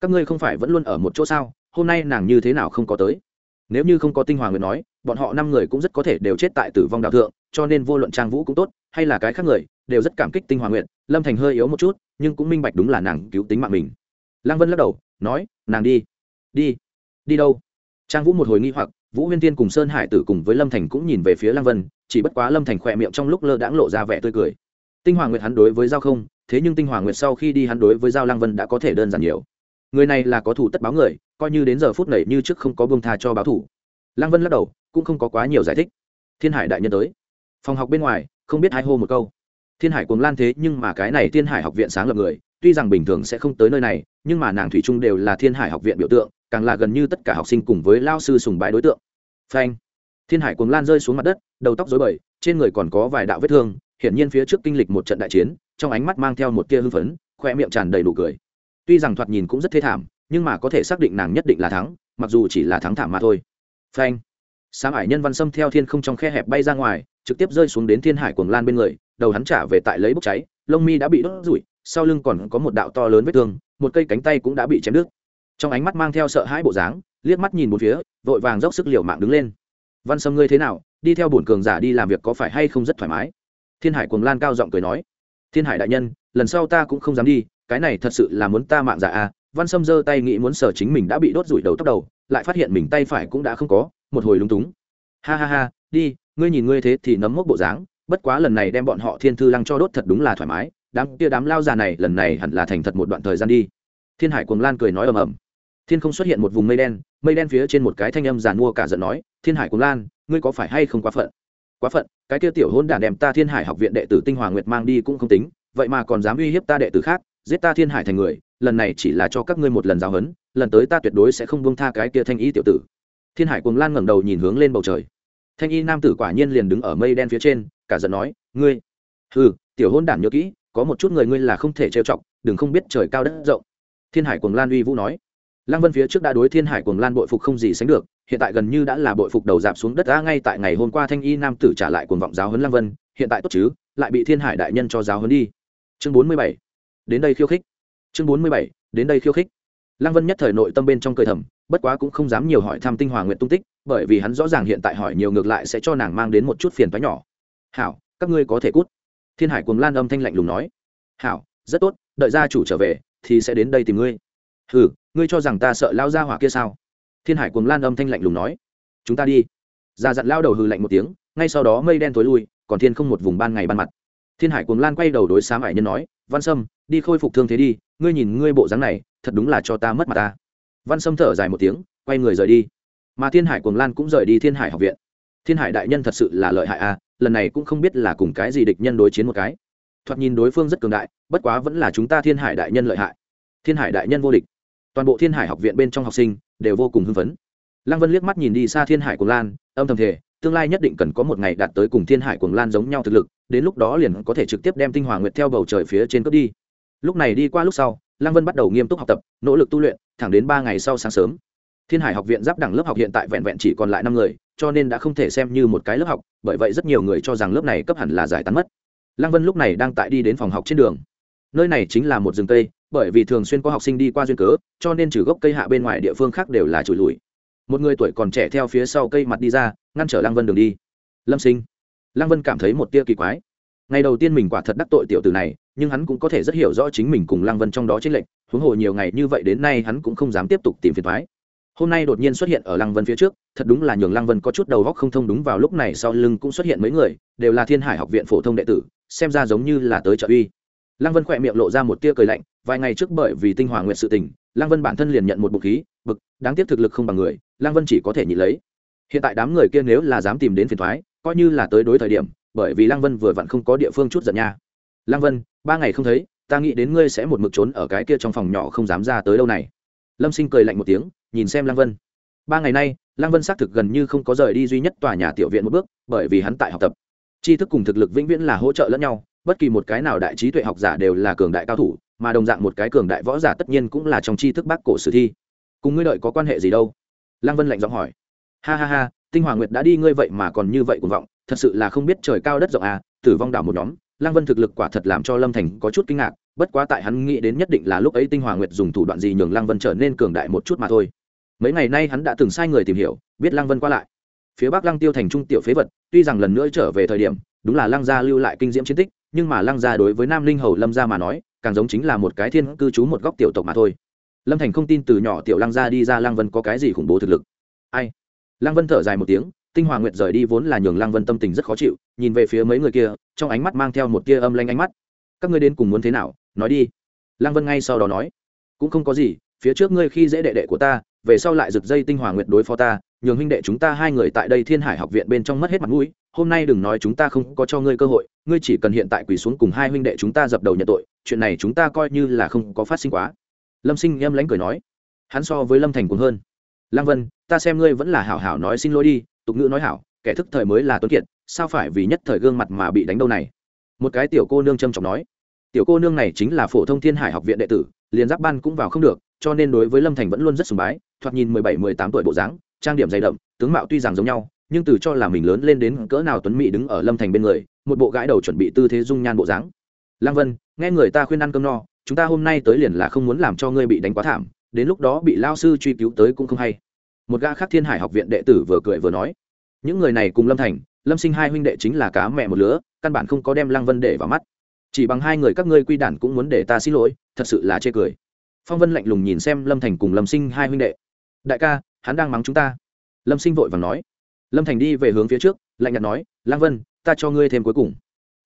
Các ngươi không phải vẫn luôn ở một chỗ sao? Hôm nay nàng như thế nào không có tới? Nếu như không có tinh hoàng người nói, bọn họ năm người cũng rất có thể đều chết tại tử vong đạo thượng, cho nên vô luận trang vũ cũng tốt, hay là cái khác người, đều rất cảm kích tinh hoàng nguyện. lâm thành hơi yếu một chút, nhưng cũng minh bạch đúng là nàng cứu tính mạng mình. Lăng vân lắc đầu, nói, nàng đi. Đi? Đi đâu? Trang vũ một hồi nghi hoặc, vũ huyên tiên cùng sơn hải tử cùng với lâm thành cũng nhìn về phía lăng vân, chỉ bất quá lâm thành khỏe miệng trong lúc lơ đãng lộ ra vẻ tươi cười. Tinh hoàng nguyệt hắn đối với giao không, thế nhưng tinh hoàng nguyệt sau khi đi hắn đối với giao lăng vân đã có thể đơn giản nhiều. Người này là có thủ tất báo người coi như đến giờ phút này như trước không có buông tha cho báo thủ. Lăng vân lắc đầu, cũng không có quá nhiều giải thích. Thiên hải đại nhân tới. Phòng học bên ngoài, không biết hai hô một câu. Thiên hải cuồng lan thế nhưng mà cái này thiên hải học viện sáng lập người, tuy rằng bình thường sẽ không tới nơi này, nhưng mà nàng thủy trung đều là thiên hải học viện biểu tượng, càng là gần như tất cả học sinh cùng với lao sư sùng bái đối tượng. Phanh. Thiên hải cuồng lan rơi xuống mặt đất, đầu tóc dối bời, trên người còn có vài đạo vết thương, hiển nhiên phía trước kinh lịch một trận đại chiến, trong ánh mắt mang theo một tia hưng phấn khoe miệng tràn đầy đủ cười. Tuy rằng thoạt nhìn cũng rất thê thảm nhưng mà có thể xác định nàng nhất định là thắng, mặc dù chỉ là thắng thảm mà thôi. Phanh. Sáng ải nhân văn xâm theo thiên không trong khe hẹp bay ra ngoài, trực tiếp rơi xuống đến thiên hải cuồng lan bên người, đầu hắn trả về tại lấy bốc cháy, lông mi đã bị đốt rủi sau lưng còn có một đạo to lớn vết thương, một cây cánh tay cũng đã bị chém đứt. Trong ánh mắt mang theo sợ hãi bộ dáng, liếc mắt nhìn một phía, vội vàng dốc sức liều mạng đứng lên. Văn sâm ngươi thế nào? Đi theo bổn cường giả đi làm việc có phải hay không rất thoải mái? Thiên hải cuồng lan cao giọng cười nói. Thiên hải đại nhân, lần sau ta cũng không dám đi, cái này thật sự là muốn ta mạng giả à văn sâm giơ tay nghĩ muốn sở chính mình đã bị đốt rủi đầu tóc đầu, lại phát hiện mình tay phải cũng đã không có, một hồi lúng túng. Ha ha ha, đi, ngươi nhìn ngươi thế thì nấm mốc bộ dáng, bất quá lần này đem bọn họ thiên thư lăng cho đốt thật đúng là thoải mái, đám kia đám lao già này lần này hẳn là thành thật một đoạn thời gian đi. Thiên hải cuồng lan cười nói ầm ầm. Thiên không xuất hiện một vùng mây đen mây đen phía trên một cái thanh âm giàn mua cả giận nói, thiên hải cuồng lan, ngươi có phải hay không quá phận? Quá phận, cái kia tiểu hôn đản đem ta thiên hải học viện đệ tử tinh hoàng nguyệt mang đi cũng không tính, vậy mà còn dám uy hiếp ta đệ tử khác giết ta thiên hải thành người, lần này chỉ là cho các ngươi một lần giáo huấn, lần tới ta tuyệt đối sẽ không buông tha cái kia thanh y tiểu tử. Thiên hải cuồng lan ngẩng đầu nhìn hướng lên bầu trời. Thanh y nam tử quả nhiên liền đứng ở mây đen phía trên, cả giận nói, ngươi ừ tiểu hôn đản nhớ kỹ, có một chút người ngươi là không thể trêu chọc, đừng không biết trời cao đất rộng. Thiên hải cuồng lan uy vũ nói. Lăng vân phía trước đã đối thiên hải cuồng lan bội phục không gì sánh được, hiện tại gần như đã là bội phục đầu dạp xuống đất ra ngay tại ngày hôm qua thanh y nam tử trả lại cuồng vọng giáo huấn lăng vân, hiện tại tốt chứ, lại bị thiên hải đại nhân cho giáo huấn đi. Chương bốn mươi bảy đến đây khiêu khích. Chương bốn mươi bảy, đến đây khiêu khích. Lăng vân nhất thời nội tâm bên trong cười thầm, bất quá cũng không dám nhiều hỏi thăm tinh hòa nguyện tung tích, bởi vì hắn rõ ràng hiện tại hỏi nhiều ngược lại sẽ cho nàng mang đến một chút phiền toái nhỏ. Hảo, các ngươi có thể cút. Thiên hải cuồng lan âm thanh lạnh lùng nói. Hảo, rất tốt, đợi gia chủ trở về, thì sẽ đến đây tìm ngươi. Hừ, ngươi cho rằng ta sợ lao ra hỏa kia sao? Thiên hải cuồng lan âm thanh lạnh lùng nói. Chúng ta đi. Già dặn lao đầu hừ lạnh một tiếng, ngay sau đó mây đen tối lui, còn thiên không một vùng ban ngày ban mặt. Thiên hải cuồng lan quay đầu đối xám ải nhân nói văn sâm, đi khôi phục thương thế đi, ngươi nhìn ngươi bộ dáng này, thật đúng là cho ta mất mặt ta. Văn sâm thở dài một tiếng, quay người rời đi. Mà thiên hải cuồng lan cũng rời đi thiên hải học viện. Thiên hải đại nhân thật sự là lợi hại a lần này cũng không biết là cùng cái gì địch nhân đối chiến một cái. Thoạt nhìn đối phương rất cường đại, bất quá vẫn là chúng ta thiên hải đại nhân lợi hại. Thiên hải đại nhân vô địch. Toàn bộ thiên hải học viện bên trong học sinh đều vô cùng hưng phấn. Lăng vân liếc mắt nhìn đi xa thiên hải cuồng lan, âm thầm thể tương lai nhất định cần có một ngày đạt tới cùng thiên hải cuồng lan giống nhau thực lực, đến lúc đó liền có thể trực tiếp đem tinh hoàng nguyệt theo bầu trời phía trên cướp đi. Lúc này đi qua lúc sau, lăng vân bắt đầu nghiêm túc học tập, nỗ lực tu luyện, thẳng đến ba ngày sau sáng sớm. Thiên hải học viện giáp đẳng lớp học hiện tại vẹn vẹn chỉ còn lại năm người, cho nên đã không thể xem như một cái lớp học, bởi vậy rất nhiều người cho rằng lớp này cấp hẳn là giải tán mất. Lăng vân lúc này đang tại đi đến phòng học trên đường. Nơi này chính là một rừng cây, bởi vì thường xuyên có học sinh đi qua duyên cớ, cho nên trừ gốc cây hạ bên ngoài địa phương khác đều là trụi lùi. Một người tuổi còn trẻ theo phía sau cây mặt đi ra ngăn trở lăng vân đường đi. Lâm sinh. Lăng vân cảm thấy một tia kỳ quái. Ngày đầu tiên mình quả thật đắc tội tiểu tử này, nhưng hắn cũng có thể rất hiểu rõ chính mình cùng lăng vân trong đó trên lệnh huống hồ nhiều ngày như vậy đến nay hắn cũng không dám tiếp tục tìm phiền thoái hôm nay đột nhiên xuất hiện ở lăng vân phía trước, thật đúng là nhường lăng vân có chút đầu góc không thông đúng vào lúc này sau lưng cũng xuất hiện mấy người, đều là thiên hải học viện phổ thông đệ tử, xem ra giống như là tới trợ uy. Lăng vân khỏe miệng lộ ra một tia cười lạnh, vài ngày trước bởi vì tinh hòa nguyện sự tình, lăng vân bản thân liền nhận một bụng khí, bực, đáng tiếc thực lực không bằng người, lăng vân chỉ có thể nhịn lấy hiện tại đám người kia nếu là dám tìm đến phiền thoái, coi như là tới đối thời điểm, bởi vì lăng vân vừa vặn không có địa phương chút giận nha. Lăng vân, ba ngày không thấy, ta nghĩ đến ngươi sẽ một mực trốn ở cái kia trong phòng nhỏ không dám ra tới đâu này. Lâm sinh cười lạnh một tiếng, nhìn xem lăng vân. Ba ngày nay, lăng vân xác thực gần như không có rời đi duy nhất tòa nhà tiểu viện một bước, bởi vì hắn tại học tập. Tri thức cùng thực lực vĩnh viễn là hỗ trợ lẫn nhau, bất kỳ một cái nào đại trí tuệ học giả đều là cường đại cao thủ, mà đồng dạng một cái cường đại võ giả tất nhiên cũng là trong tri thức bác cổ sử thi. Cùng ngươi đợi có quan hệ gì đâu? Lăng vân lạnh giọng hỏi ha ha ha, tinh hoàng nguyệt đã đi, ngươi vậy mà còn như vậy cuồng vọng, thật sự là không biết trời cao đất rộng à tử vong đảo một nhóm. Lăng vân thực lực quả thật làm cho lâm thành có chút kinh ngạc, bất quá tại hắn nghĩ đến nhất định là lúc ấy tinh hoàng nguyệt dùng thủ đoạn gì nhường lăng vân trở nên cường đại một chút mà thôi. Mấy ngày nay hắn đã từng sai người tìm hiểu, biết lăng vân qua lại. Phía bắc lăng tiêu thành trung tiểu phế vật, tuy rằng lần nữa trở về thời điểm, đúng là lăng gia lưu lại kinh diễm chiến tích, nhưng mà lăng gia đối với nam linh hầu lâm gia mà nói, càng giống chính là một cái thiên cư trú một góc tiểu tộc mà thôi. Lâm thành không tin từ nhỏ tiểu lăng gia đi ra, lăng vân có cái gì khủng bố thực lực. Ai? Lăng vân thở dài một tiếng, tinh hoàng nguyệt rời đi vốn là nhường lăng vân tâm tình rất khó chịu, nhìn về phía mấy người kia, trong ánh mắt mang theo một tia âm lanh ánh mắt. Các ngươi đến cùng muốn thế nào? Nói đi. Lăng vân ngay sau đó nói. Cũng không có gì, phía trước ngươi khi dễ đệ đệ của ta, về sau lại giật dây tinh hoàng nguyệt đối phó ta, nhường huynh đệ chúng ta hai người tại đây thiên hải học viện bên trong mất hết mặt mũi, hôm nay đừng nói chúng ta không có cho ngươi cơ hội, ngươi chỉ cần hiện tại quỳ xuống cùng hai huynh đệ chúng ta dập đầu nhận tội, chuyện này chúng ta coi như là không có phát sinh quá. Lâm sinh em lánh cười nói. Hắn so với lâm thành cũng hơn lăng vân, ta xem ngươi vẫn là hảo hảo nói xin lỗi đi, tục ngữ nói hảo, kẻ thức thời mới là tuấn kiệt, sao phải vì nhất thời gương mặt mà bị đánh đâu này? Một cái tiểu cô nương trầm trọng nói. Tiểu cô nương này chính là phổ thông thiên hải học viện đệ tử, liền giáp ban cũng vào không được, cho nên đối với lâm thành vẫn luôn rất sùng bái, thoạt nhìn mười bảy, mười tám tuổi bộ dáng, trang điểm dày đậm, tướng mạo tuy rằng giống nhau, nhưng từ cho là mình lớn lên đến cỡ nào tuấn mỹ đứng ở lâm thành bên người, một bộ gãi đầu chuẩn bị tư thế dung nhan bộ dáng. Lăng vân, nghe người ta khuyên ăn cơm no, chúng ta hôm nay tới liền là không muốn làm cho ngươi bị đánh quá thảm đến lúc đó bị lao sư truy cứu tới cũng không hay. Một gã khác thiên hải học viện đệ tử vừa cười vừa nói, những người này cùng lâm thành, lâm sinh hai huynh đệ chính là cá mẹ một lứa, căn bản không có đem lăng vân để vào mắt. Chỉ bằng hai người các ngươi quy đản cũng muốn để ta xin lỗi, thật sự là chê cười. Phong vân lạnh lùng nhìn xem lâm thành cùng lâm sinh hai huynh đệ. Đại ca, hắn đang mắng chúng ta. Lâm sinh vội và nói. Lâm thành đi về hướng phía trước, lạnh nhạt nói lang vân, ta cho ngươi thêm cuối cùng.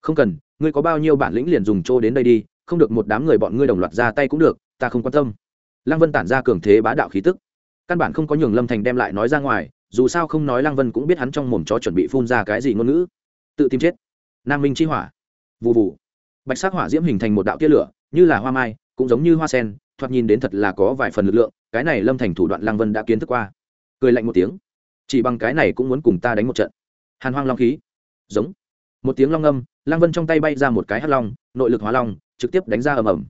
Không cần, ngươi có bao nhiêu bản lĩnh liền dùng trô đến đây đi, không được một đám người bọn ngươi đồng loạt ra tay cũng được, ta không quan tâm lăng vân tản ra cường thế bá đạo khí tức. Căn bản không có nhường lâm thành đem lại nói ra ngoài, dù sao không nói lăng vân cũng biết hắn trong mồm chó chuẩn bị phun ra cái gì ngôn ngữ. Tự tìm chết. Nam minh chi hỏa. Vụ vụ bạch sắc hỏa diễm hình thành một đạo tia lửa, như là hoa mai, cũng giống như hoa sen, thoạt nhìn đến thật là có vài phần lực lượng, cái này lâm thành thủ đoạn lăng vân đã kiến thức qua. Cười lạnh một tiếng. Chỉ bằng cái này cũng muốn cùng ta đánh một trận. Hàn hoang long khí. Giống. Một tiếng long âm, lăng vân trong tay bay ra một cái hắc long, nội lực hóa long, trực tiếp đánh ra ầm ầm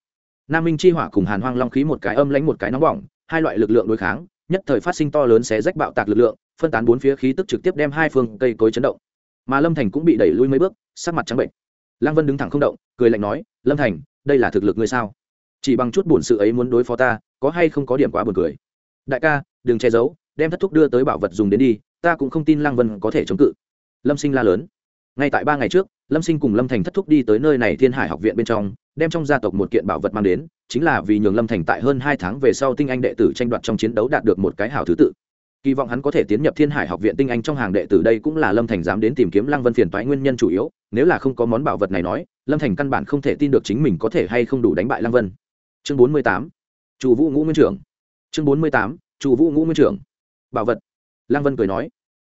nam minh chi hỏa cùng hàn hoang long khí một cái âm lãnh một cái nóng bỏng, hai loại lực lượng đối kháng, nhất thời phát sinh to lớn xé rách bạo tạc lực lượng, phân tán bốn phía khí tức trực tiếp đem hai phương cây cối chấn động. Mà lâm thành cũng bị đẩy lui mấy bước, sắc mặt trắng bệnh. Lăng vân đứng thẳng không động, cười lạnh nói, lâm thành, đây là thực lực ngươi sao? Chỉ bằng chút bổn sự ấy muốn đối phó ta, có hay không có điểm quá buồn cười? Đại ca, đừng che giấu, đem thất thúc đưa tới bảo vật dùng đến đi, ta cũng không tin lăng vân có thể chống cự. Lâm sinh la lớn ngay tại ba ngày trước, lâm sinh cùng lâm thành thất thúc đi tới nơi này thiên hải học viện bên trong, đem trong gia tộc một kiện bảo vật mang đến, chính là vì nhường lâm thành tại hơn hai tháng về sau tinh anh đệ tử tranh đoạt trong chiến đấu đạt được một cái hảo thứ tự. Kỳ vọng hắn có thể tiến nhập thiên hải học viện tinh anh trong hàng đệ tử đây cũng là lâm thành dám đến tìm kiếm lăng vân phiền toái nguyên nhân chủ yếu, nếu là không có món bảo vật này nói, lâm thành căn bản không thể tin được chính mình có thể hay không đủ đánh bại lăng vân. Chương bốn mươi tám chủ vũ ngũ nguyên trưởng. Chương bốn mươi tám chủ vũ ngũ nguyên trưởng. Bảo vật. Lăng vân cười nói,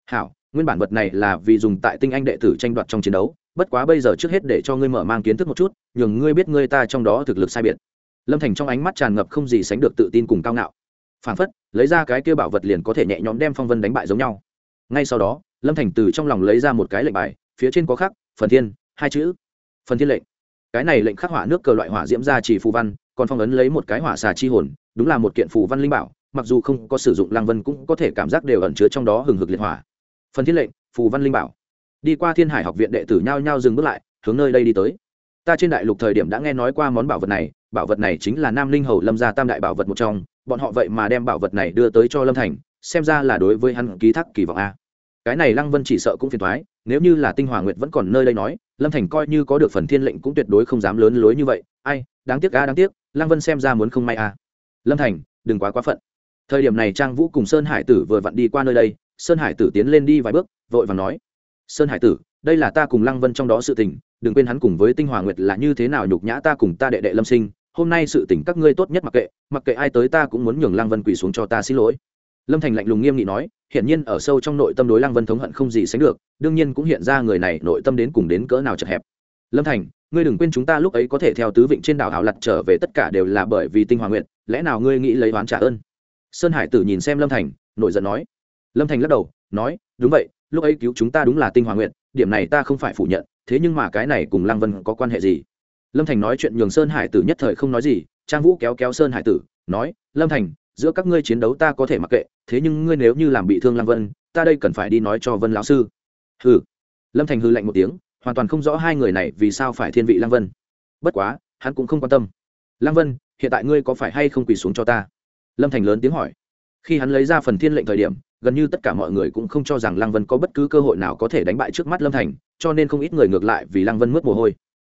hảo nguyên bản vật này là vì dùng tại tinh anh đệ tử tranh đoạt trong chiến đấu, bất quá bây giờ trước hết để cho ngươi mở mang kiến thức một chút, nhường ngươi biết ngươi ta trong đó thực lực sai biệt. Lâm thành trong ánh mắt tràn ngập không gì sánh được tự tin cùng cao ngạo. Phản phất, lấy ra cái kia bảo vật liền có thể nhẹ nhõm đem phong vân đánh bại giống nhau. Ngay sau đó, lâm thành từ trong lòng lấy ra một cái lệnh bài, phía trên có khắc, phần thiên, hai chữ. Phần thiên lệnh. Cái này lệnh khắc hỏa nước cờ loại hỏa diễm ra chỉ phù văn, còn phong ấn lấy một cái hỏa xà chi hồn, đúng là một kiện phù văn linh bảo, mặc dù không có sử dụng lang vân cũng có thể cảm giác đều ẩn chứa trong đó hừng hực liệt hỏa phần thiên lệnh, phù văn linh bảo. Đi qua thiên hải học viện đệ tử nhao nhao dừng bước lại, hướng nơi đây đi tới. Ta trên đại lục thời điểm đã nghe nói qua món bảo vật này, bảo vật này chính là nam linh hầu lâm gia tam đại bảo vật một trong, bọn họ vậy mà đem bảo vật này đưa tới cho lâm thành, xem ra là đối với hắn ký thác kỳ vọng a. Cái này lăng vân chỉ sợ cũng phiền thoái nếu như là tinh hòa nguyệt vẫn còn nơi đây nói, lâm thành coi như có được phần thiên lệnh cũng tuyệt đối không dám lớn lối như vậy. Ai, đáng tiếc a, đáng tiếc, lăng vân xem ra muốn không may a. Lâm thành, đừng quá quá phận. Thời điểm này trang vũ cùng sơn hải tử vừa vặn đi qua nơi đây sơn hải tử tiến lên đi vài bước, vội và nói, sơn hải tử, đây là ta cùng lăng vân trong đó sự tình, đừng quên hắn cùng với tinh hòa nguyệt là như thế nào nhục nhã ta cùng ta đệ đệ lâm sinh, hôm nay sự tình các ngươi tốt nhất mặc kệ mặc kệ ai tới ta cũng muốn nhường lăng vân quỳ xuống cho ta xin lỗi. Lâm thành lạnh lùng nghiêm nghị nói, hiển nhiên ở sâu trong nội tâm đối lăng vân thống hận không gì sánh được, đương nhiên cũng hiện ra người này nội tâm đến cùng đến cỡ nào chật hẹp. Lâm thành, ngươi đừng quên chúng ta lúc ấy có thể theo tứ vịnh trên đảo hảo lặt trở về tất cả đều là bởi vì tinh Hoàng nguyện lẽ nào ngươi nghĩ lấy oán trả ơn? Sơn hải tử nhìn xem lâm thành, nổi giận nói lâm thành lắc đầu, nói, đúng vậy, lúc ấy cứu chúng ta đúng là tinh hòa nguyện điểm này ta không phải phủ nhận, thế nhưng mà cái này cùng lăng vân có quan hệ gì? Lâm thành nói chuyện nhường sơn hải tử nhất thời không nói gì, trang vũ kéo kéo sơn hải tử, nói, lâm thành, giữa các ngươi chiến đấu ta có thể mặc kệ, thế nhưng ngươi nếu như làm bị thương lăng vân, ta đây cần phải đi nói cho vân lão sư. Hừ. Lâm thành hư lạnh một tiếng, hoàn toàn không rõ hai người này vì sao phải thiên vị lăng vân. Bất quá, hắn cũng không quan tâm. Lăng vân, hiện tại ngươi có phải hay không quỳ xuống cho ta? Lâm thành lớn tiếng hỏi. Khi hắn lấy ra phần thiên lệnh thời điểm gần như tất cả mọi người cũng không cho rằng lăng vân có bất cứ cơ hội nào có thể đánh bại trước mắt lâm thành, cho nên không ít người ngược lại vì lăng vân mướt mồ hôi.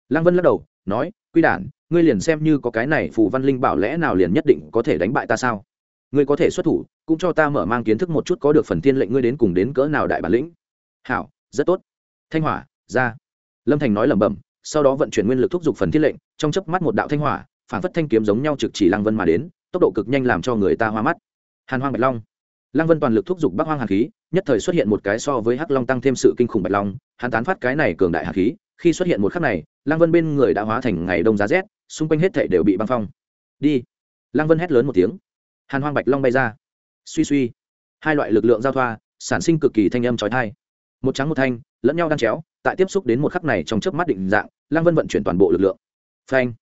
Lăng vân lắc đầu, nói, quy đản, ngươi liền xem như có cái này phù văn linh bảo lẽ nào liền nhất định có thể đánh bại ta sao? Ngươi có thể xuất thủ, cũng cho ta mở mang kiến thức một chút có được phần thiên lệnh ngươi đến cùng đến cỡ nào đại bản lĩnh. Hảo, rất tốt. Thanh hỏa, ra. Lâm thành nói lẩm bẩm, sau đó vận chuyển nguyên lực thúc giục phần thiên lệnh, trong chớp mắt một đạo thanh hỏa, phản phất thanh kiếm giống nhau trực chỉ lăng vân mà đến, tốc độ cực nhanh làm cho người ta hoa mắt. Hàn hoang bạch long lăng vân toàn lực thúc giục bắc hoang hàn khí, nhất thời xuất hiện một cái so với hắc long tăng thêm sự kinh khủng bạch long, hắn tán phát cái này cường đại hàn khí, khi xuất hiện một khắc này, lăng vân bên người đã hóa thành ngày đông giá rét, xung quanh hết thảy đều bị băng phong. Đi! Lăng vân hét lớn một tiếng. Hàn hoang bạch long bay ra. Suy suy. Hai loại lực lượng giao thoa, sản sinh cực kỳ thanh âm trói thai một trắng một thanh, lẫn nhau đang chéo, tại tiếp xúc đến một khắc này trong chớp mắt định dạng, lăng vân vận chuyển toàn bộ lực lượng. Phanh.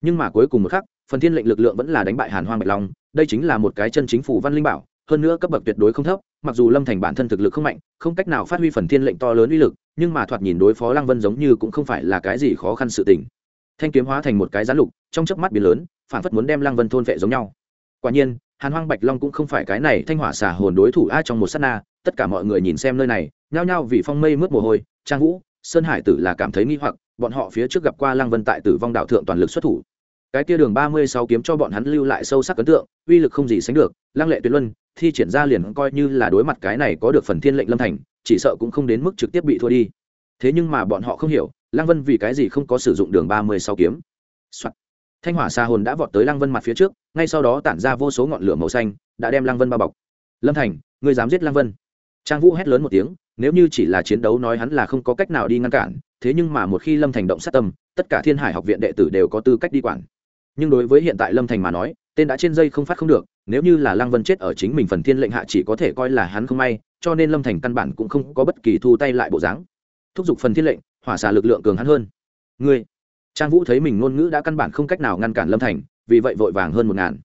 Nhưng mà cuối cùng một khắc, phần thiên lệnh lực lượng vẫn là đánh bại hàn hoang bạch long, đây chính là một cái chân chính phủ văn linh bảo hơn nữa cấp bậc tuyệt đối không thấp, mặc dù lâm thành bản thân thực lực không mạnh, không cách nào phát huy phần thiên lệnh to lớn uy lực, nhưng mà thoạt nhìn đối phó lăng vân giống như cũng không phải là cái gì khó khăn sự tình. Thanh kiếm hóa thành một cái rán lục, trong chớp mắt biến lớn, phản phất muốn đem lăng vân thôn vệ giống nhau. Quả nhiên, hàn hoang bạch long cũng không phải cái này thanh hỏa xả hồn đối thủ ai trong một sát na, tất cả mọi người nhìn xem nơi này, nhao nhao vì phong mây mướt mồ hôi, trang vũ, sơn hải tử là cảm thấy nghi hoặc, bọn họ phía trước gặp qua lăng vân tại tử vong đạo thượng toàn lực xuất thủ cái kia đường ba mươi sáu kiếm cho bọn hắn lưu lại sâu sắc ấn tượng, uy lực không gì sánh được, lăng lệ tuyệt luân, thi triển ra liền coi như là đối mặt cái này có được phần thiên lệnh lâm thành, chỉ sợ cũng không đến mức trực tiếp bị thua đi. Thế nhưng mà bọn họ không hiểu, lăng vân vì cái gì không có sử dụng đường ba mươi sáu kiếm. Thanh hỏa xa hồn đã vọt tới lăng vân mặt phía trước, ngay sau đó tản ra vô số ngọn lửa màu xanh, đã đem lăng vân bao bọc. Lâm thành người dám giết lăng vân? Trang vũ hét lớn một tiếng, nếu như chỉ là chiến đấu nói hắn là không có cách nào đi ngăn cản, thế nhưng mà một khi lâm thành động sát tâm, tất cả thiên hải học viện đệ tử đều có tư cách đi quản nhưng đối với hiện tại lâm thành mà nói, tên đã trên dây không phát không được, nếu như là lăng vân chết ở chính mình phần thiên lệnh hạ chỉ có thể coi là hắn không may, cho nên lâm thành căn bản cũng không có bất kỳ thu tay lại bộ dáng. Thúc giục phần thiên lệnh, hỏa xả lực lượng cường hắn hơn. Ngươi, trang vũ thấy mình ngôn ngữ đã căn bản không cách nào ngăn cản lâm thành, vì vậy vội vàng hơn một ngàn.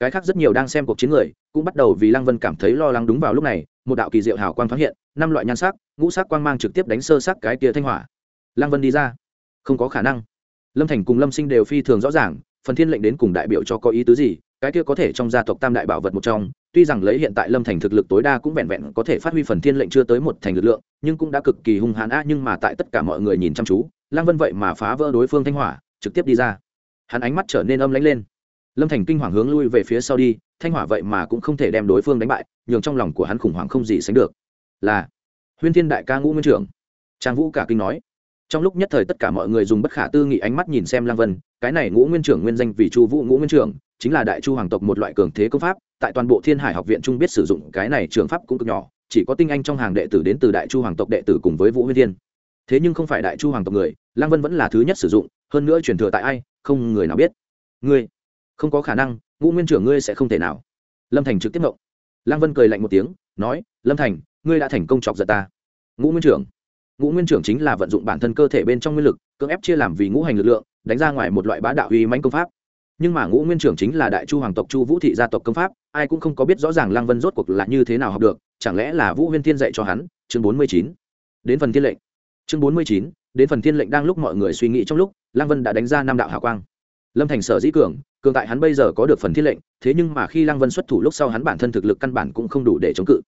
Cái khác rất nhiều đang xem cuộc chiến người, cũng bắt đầu vì lăng vân cảm thấy lo lắng đúng vào lúc này, một đạo kỳ diệu hào quang phát hiện, năm loại nhan sắc, ngũ sắc quang mang trực tiếp đánh sơ sắc cái tia thanh hỏa. Lăng vân đi ra. Không có khả năng. Lâm thành cùng lâm sinh đều phi thường rõ ràng phần thiên lệnh đến cùng đại biểu cho có ý tứ gì, cái kia có thể trong gia tộc tam đại bảo vật một trong, tuy rằng lấy hiện tại lâm thành thực lực tối đa cũng vẹn vẹn có thể phát huy phần thiên lệnh chưa tới một thành lực lượng, nhưng cũng đã cực kỳ hung hãn a nhưng mà tại tất cả mọi người nhìn chăm chú, lăng vân vậy mà phá vỡ đối phương thanh hỏa, trực tiếp đi ra. Hắn ánh mắt trở nên âm lãnh lên. Lâm thành kinh hoàng hướng lui về phía sau đi, thanh hỏa vậy mà cũng không thể đem đối phương đánh bại, nhường trong lòng của hắn khủng hoảng không gì sánh được. Là, huyên thiên đại ca ngũ nguyên trưởng. Trang vũ cả kinh nói trong lúc nhất thời tất cả mọi người dùng bất khả tư nghị ánh mắt nhìn xem lăng vân, cái này ngũ nguyên trưởng nguyên danh vì chu vũ ngũ nguyên trưởng, chính là đại chu hoàng tộc một loại cường thế công pháp, tại toàn bộ thiên hải học viện trung biết sử dụng, cái này trường pháp cũng cực nhỏ, chỉ có tinh anh trong hàng đệ tử đến từ đại chu hoàng tộc đệ tử cùng với vũ nguyên thiên. Thế nhưng không phải đại chu hoàng tộc người, lăng vân vẫn là thứ nhất sử dụng, hơn nữa truyền thừa tại ai, không người nào biết. Ngươi, không có khả năng, ngũ nguyên trưởng ngươi sẽ không thể nào. Lâm thành trực tiếp mộng lăng vân cười lạnh một tiếng, nói, lâm thành, ngươi đã thành công chọc giận ta. Ngũ nguyên trưởng ngũ nguyên trưởng chính là vận dụng bản thân cơ thể bên trong nguyên lực, cưỡng ép chia làm vì ngũ hành lực lượng, đánh ra ngoài một loại bá đạo uy mãnh công pháp. Nhưng mà ngũ nguyên trưởng chính là đại chu hoàng tộc chu vũ thị gia tộc công pháp, ai cũng không có biết rõ ràng lăng vân rốt cuộc là như thế nào học được, chẳng lẽ là vũ huyên thiên dạy cho hắn? Chương bốn mươi chín. Đến phần thiên lệnh. Chương bốn mươi chín, đến phần thiên lệnh đang lúc mọi người suy nghĩ trong lúc, lăng vân đã đánh ra năm đạo hào quang. Lâm thành sở dĩ cường cường tại hắn bây giờ có được phần thiên lệnh, thế nhưng mà khi lăng vân xuất thủ lúc sau hắn bản thân thực lực căn bản cũng không đủ để chống cự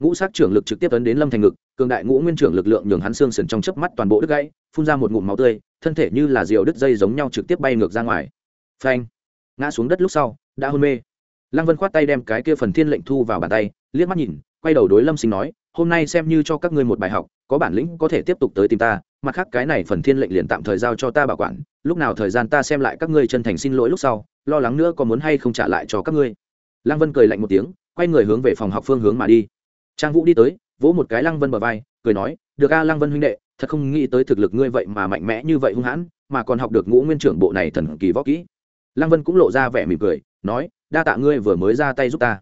ngũ sát trưởng lực trực tiếp tấn đến lâm thành ngực, cường đại ngũ nguyên trưởng lực lượng nhường hắn xương sườn trong chớp mắt toàn bộ đứt gãy, phun ra một ngụm máu tươi, thân thể như là diều đứt dây giống nhau trực tiếp bay ngược ra ngoài. Phanh! Ngã xuống đất lúc sau, đã hôn mê. Lăng vân khoát tay đem cái kia phần thiên lệnh thu vào bàn tay, liếc mắt nhìn, quay đầu đối lâm sinh nói, hôm nay xem như cho các ngươi một bài học, có bản lĩnh có thể tiếp tục tới tìm ta, mặt khác cái này phần thiên lệnh liền tạm thời giao cho ta bảo quản, lúc nào thời gian ta xem lại các ngươi chân thành xin lỗi lúc sau, lo lắng nữa có muốn hay không trả lại cho các ngươi. Lăng vân cười lạnh một tiếng, quay người hướng về phòng học phương hướng mà đi trang vũ đi tới, vỗ một cái lăng vân bờ vai, cười nói, được a, lăng vân huynh đệ, thật không nghĩ tới thực lực ngươi vậy mà mạnh mẽ như vậy hung hãn, mà còn học được ngũ nguyên trưởng bộ này thần kỳ võ kỹ. Lăng vân cũng lộ ra vẻ mỉm cười, nói, đa tạ ngươi vừa mới ra tay giúp ta.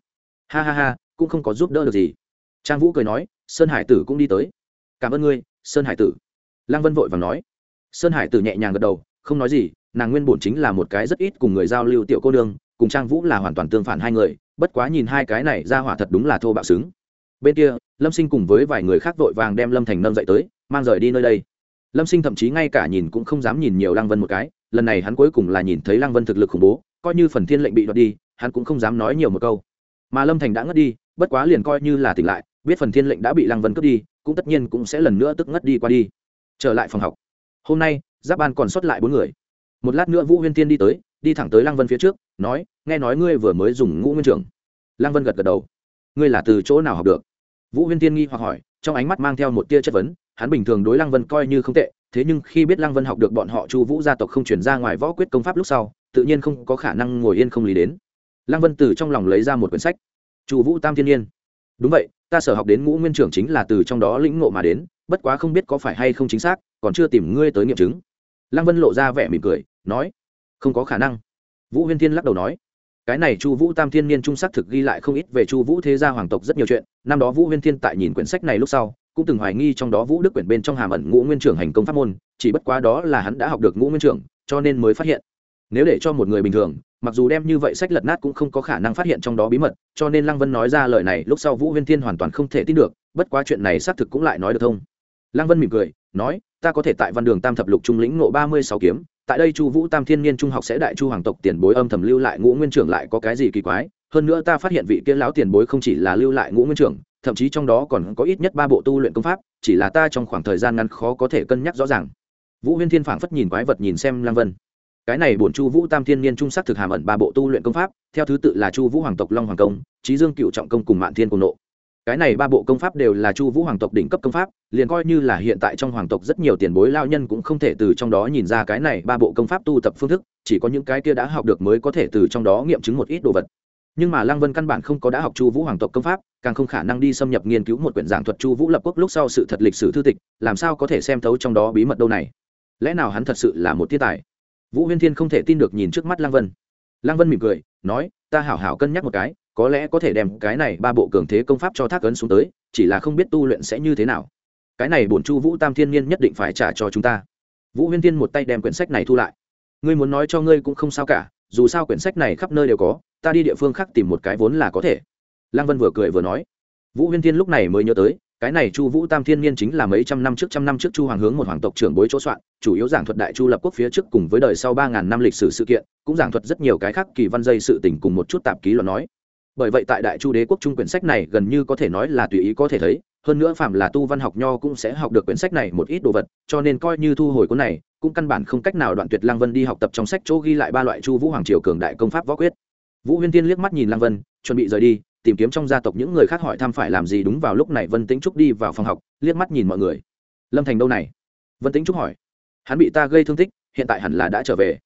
Ha ha ha, cũng không có giúp đỡ được gì. Trang vũ cười nói, sơn hải tử cũng đi tới. Cảm ơn ngươi, sơn hải tử. Lăng vân vội và nói. Sơn hải tử nhẹ nhàng gật đầu, không nói gì, nàng nguyên bổn chính là một cái rất ít cùng người giao lưu tiểu cô đương cùng trang vũ là hoàn toàn tương phản hai người, bất quá nhìn hai cái này ra hỏa thật đúng là thô bạo xứng bên kia, lâm sinh cùng với vài người khác vội vàng đem lâm thành nâng dậy tới, mang rời đi nơi đây. Lâm sinh thậm chí ngay cả nhìn cũng không dám nhìn nhiều lăng vân một cái, lần này hắn cuối cùng là nhìn thấy lăng vân thực lực khủng bố, coi như phần thiên lệnh bị đoạt đi, hắn cũng không dám nói nhiều một câu. Mà lâm thành đã ngất đi, bất quá liền coi như là tỉnh lại, biết phần thiên lệnh đã bị lăng vân cướp đi, cũng tất nhiên cũng sẽ lần nữa tức ngất đi qua đi. Trở lại phòng học. Hôm nay, giáp ban còn sót lại bốn người. Một lát nữa vũ huyên tiên đi tới, đi thẳng tới lăng vân phía trước, nói, nghe nói ngươi vừa mới dùng ngũ nguyên trưởng. Lăng vân gật gật đầu. Ngươi là từ chỗ nào học được? Vũ huyên tiên nghi hoặc hỏi, trong ánh mắt mang theo một tia chất vấn, hắn bình thường đối lăng vân coi như không tệ, thế nhưng khi biết lăng vân học được bọn họ chu vũ gia tộc không chuyển ra ngoài võ quyết công pháp lúc sau, tự nhiên không có khả năng ngồi yên không lý đến. Lăng vân từ trong lòng lấy ra một quyển sách, chu vũ tam thiên nhiên. Đúng vậy, ta sở học đến ngũ nguyên trưởng chính là từ trong đó lĩnh ngộ mà đến, bất quá không biết có phải hay không chính xác, còn chưa tìm ngươi tới nghiệm chứng. Lăng vân lộ ra vẻ mỉm cười, nói, không có khả năng. Vũ huyên thiên lắc đầu nói cái này chu vũ tam thiên niên trung sắc thực ghi lại không ít về chu vũ thế gia hoàng tộc rất nhiều chuyện, năm đó vũ huyên thiên tại nhìn quyển sách này lúc sau, cũng từng hoài nghi trong đó vũ đức quyển bên trong hàm ẩn ngũ nguyên trưởng hành công pháp môn, chỉ bất quá đó là hắn đã học được ngũ nguyên trưởng, cho nên mới phát hiện. Nếu để cho một người bình thường, mặc dù đem như vậy sách lật nát cũng không có khả năng phát hiện trong đó bí mật, cho nên lăng vân nói ra lời này lúc sau vũ huyên thiên hoàn toàn không thể tin được, bất quá chuyện này xác thực cũng lại nói được thông. Lăng vân mỉm cười, nói, ta có thể tại văn đường tam thập lục trung lĩnh ngộ ba mươi sáu kiếm tại đây chu vũ tam thiên niên trung học sẽ đại chu hoàng tộc tiền bối âm thầm lưu lại ngũ nguyên trưởng lại có cái gì kỳ quái? Hơn nữa ta phát hiện vị kia lão tiền bối không chỉ là lưu lại ngũ nguyên trưởng, thậm chí trong đó còn có ít nhất ba bộ tu luyện công pháp, chỉ là ta trong khoảng thời gian ngắn khó có thể cân nhắc rõ ràng. Vũ huyên thiên phảng phất nhìn quái vật nhìn xem lăng vân. Cái này bổn chu vũ tam thiên niên trung sắc thực hàm ẩn ba bộ tu luyện công pháp, theo thứ tự là chu vũ hoàng tộc long hoàng công trí dương cựu trọng công cùng mạn thiên cùng nộ cái này ba bộ công pháp đều là chu vũ hoàng tộc đỉnh cấp công pháp, liền coi như là hiện tại trong hoàng tộc rất nhiều tiền bối lao nhân cũng không thể từ trong đó nhìn ra cái này ba bộ công pháp tu tập phương thức, chỉ có những cái kia đã học được mới có thể từ trong đó nghiệm chứng một ít đồ vật. Nhưng mà lăng vân căn bản không có đã học chu vũ hoàng tộc công pháp, càng không khả năng đi xâm nhập nghiên cứu một quyển giảng thuật chu vũ lập quốc lúc sau sự thật lịch sử thư tịch, làm sao có thể xem thấu trong đó bí mật đâu này? Lẽ nào hắn thật sự là một thiên tài? Vũ huyên thiên không thể tin được nhìn trước mắt lăng vân. Lăng vân mỉm cười, nói, ta hảo hảo cân nhắc một cái có lẽ có thể đem cái này ba bộ cường thế công pháp cho thác ấn xuống tới, chỉ là không biết tu luyện sẽ như thế nào. Cái này bổn chu vũ tam thiên nhiên nhất định phải trả cho chúng ta. Vũ huyên thiên một tay đem quyển sách này thu lại. Ngươi muốn nói cho ngươi cũng không sao cả, dù sao quyển sách này khắp nơi đều có, ta đi địa phương khác tìm một cái vốn là có thể. Lăng vân vừa cười vừa nói. Vũ huyên thiên lúc này mới nhớ tới, cái này chu vũ tam thiên niên chính là mấy trăm năm trước trăm năm trước chu hoàng hướng một hoàng tộc trưởng bối chỗ soạn, chủ yếu giảng thuật đại chu lập quốc phía trước cùng với đời sau ba ngàn năm lịch sử sự kiện, cũng giảng thuật rất nhiều cái khác kỳ văn dây sự tình cùng một chút tạp ký luận nói bởi vậy tại đại chu đế quốc trung quyển sách này gần như có thể nói là tùy ý có thể thấy, hơn nữa phạm là tu văn học nho cũng sẽ học được quyển sách này một ít đồ vật, cho nên coi như thu hồi cuốn này, cũng căn bản không cách nào đoạn tuyệt lăng vân đi học tập trong sách chỗ ghi lại ba loại chu vũ hoàng triều cường đại công pháp võ quyết. Vũ huyên tiên liếc mắt nhìn lăng vân, chuẩn bị rời đi, tìm kiếm trong gia tộc những người khác hỏi thăm phải làm gì đúng vào lúc này vân tĩnh trúc đi vào phòng học, liếc mắt nhìn mọi người. Lâm thành đâu này? Vân tĩnh trúc hỏi. Hắn bị ta gây thương tích, hiện tại hẳn là đã trở về.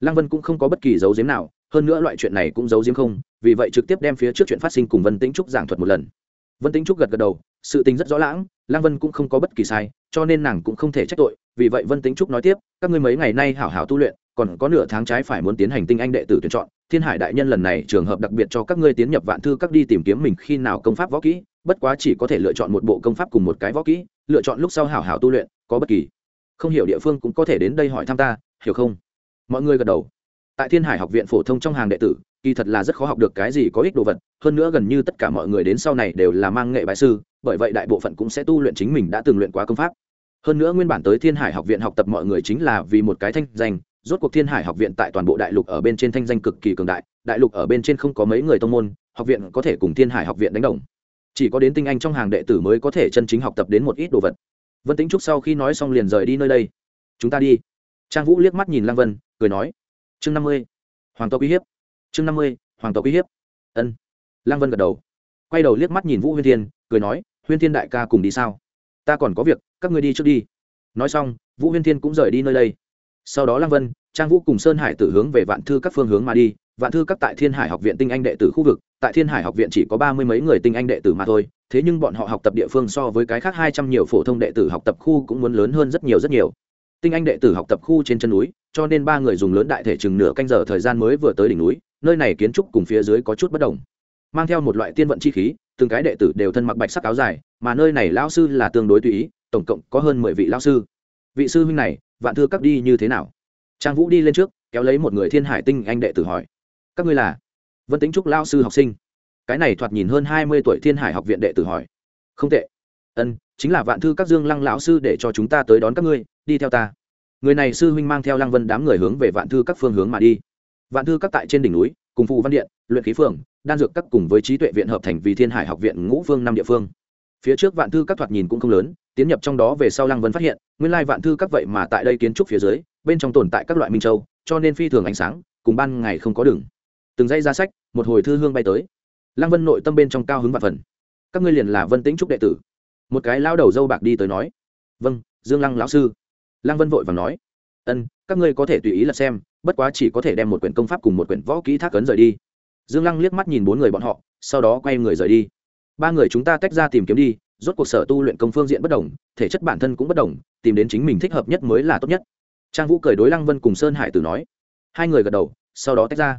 Lăng vân cũng không có bất kỳ dấu diếm nào hơn nữa loại chuyện này cũng giấu diếm không, vì vậy trực tiếp đem phía trước chuyện phát sinh cùng vân tĩnh trúc giảng thuật một lần. Vân tĩnh trúc gật gật đầu, sự tình rất rõ lãng Lang vân cũng không có bất kỳ sai, cho nên nàng cũng không thể trách tội, vì vậy vân tĩnh trúc nói tiếp, các ngươi mấy ngày nay hảo hảo tu luyện, còn có nửa tháng trái phải muốn tiến hành tinh anh đệ tử tuyển chọn, thiên hải đại nhân lần này trường hợp đặc biệt cho các ngươi tiến nhập vạn thư các đi tìm kiếm mình khi nào công pháp võ kỹ, bất quá chỉ có thể lựa chọn một bộ công pháp cùng một cái võ kỹ, lựa chọn lúc sau hảo hảo tu luyện, có bất kỳ không hiểu địa phương cũng có thể đến đây hỏi thăm ta, hiểu không? Mọi người gật đầu tại thiên hải học viện phổ thông trong hàng đệ tử, kỳ thật là rất khó học được cái gì có ích đồ vật, hơn nữa gần như tất cả mọi người đến sau này đều là mang nghệ bại sư, bởi vậy đại bộ phận cũng sẽ tu luyện chính mình đã từng luyện quá công pháp. Hơn nữa nguyên bản tới thiên hải học viện học tập mọi người chính là vì một cái thanh danh, rốt cuộc thiên hải học viện tại toàn bộ đại lục ở bên trên thanh danh cực kỳ cường đại đại lục ở bên trên không có mấy người tông môn, học viện có thể cùng thiên hải học viện đánh đồng. Chỉ có đến tinh anh trong hàng đệ tử mới có thể chân chính học tập đến một ít đồ vật. Vân tính trúc sau khi nói xong liền rời đi nơi đây. Chúng ta đi. Trang vũ liếc mắt nhìn lăng vân, cười nói chương năm mươi. Hoàng tộc uy hiếp. Chương năm mươi, hoàng tộc uy hiếp. Ân. Lăng vân gật đầu, quay đầu liếc mắt nhìn vũ huyên thiên, cười nói, huyên thiên đại ca cùng đi sao? Ta còn có việc, các ngươi đi trước đi. Nói xong, vũ huyên thiên cũng rời đi nơi đây. Sau đó lăng vân, trang vũ cùng sơn hải tử hướng về vạn thư các phương hướng mà đi. Vạn thư các tại thiên hải học viện tinh anh đệ tử khu vực, tại thiên hải học viện chỉ có ba mươi mấy người tinh anh đệ tử mà thôi, thế nhưng bọn họ học tập địa phương so với cái khác hai trăm nhiều phổ thông đệ tử học tập khu cũng muốn lớn hơn rất nhiều rất nhiều. Tinh anh đệ tử học tập khu trên chân núi cho nên ba người dùng lớn đại thể chừng nửa canh giờ thời gian mới vừa tới đỉnh núi, nơi này kiến trúc cùng phía dưới có chút bất đồng. Mang theo một loại tiên vận chi khí, từng cái đệ tử đều thân mặc bạch sắc áo dài, mà nơi này lão sư là tương đối tùy ý, tổng cộng có hơn mười vị lão sư. Vị sư huynh này, vạn thư các đi như thế nào? Trang vũ đi lên trước, kéo lấy một người thiên hải tinh anh đệ tử hỏi. Các ngươi là? Vân tính trúc lao sư học sinh. Cái này thoạt nhìn hơn hai mươi tuổi thiên hải học viện đệ tử hỏi. Không tệ. Ân, chính là vạn thư các dương lăng lão sư để cho chúng ta tới đón các ngươi, đi theo ta người này sư huynh mang theo lăng vân đám người hướng về vạn thư các phương hướng mà đi. Vạn thư các tại trên đỉnh núi, cùng phụ văn điện, luyện khí phường, đan dược các cùng với trí tuệ viện hợp thành vì thiên hải học viện ngũ phương năm địa phương. Phía trước vạn thư các thoạt nhìn cũng không lớn, tiến nhập trong đó về sau lăng vân phát hiện, nguyên lai vạn thư các vậy mà tại đây kiến trúc phía dưới, bên trong tồn tại các loại minh châu, cho nên phi thường ánh sáng, cùng ban ngày không có đường. Từng dây ra sách, một hồi thư hương bay tới. Lăng vân nội tâm bên trong cao hứng và phần. Các ngươi liền là vân tĩnh trúc đệ tử. Một cái lao đầu dâu bạc đi tới nói vâng dương lăng lão sư lăng vân vội và nói, ân, các ngươi có thể tùy ý là xem, bất quá chỉ có thể đem một quyển công pháp cùng một quyển võ kỹ thác cấn rời đi. Dương lăng liếc mắt nhìn bốn người bọn họ, sau đó quay người rời đi. Ba người chúng ta tách ra tìm kiếm đi, rốt cuộc sở tu luyện công phương diện bất đồng, thể chất bản thân cũng bất đồng, tìm đến chính mình thích hợp nhất mới là tốt nhất. Trang vũ cười đối lăng vân cùng sơn hải tử nói. Hai người gật đầu, sau đó tách ra.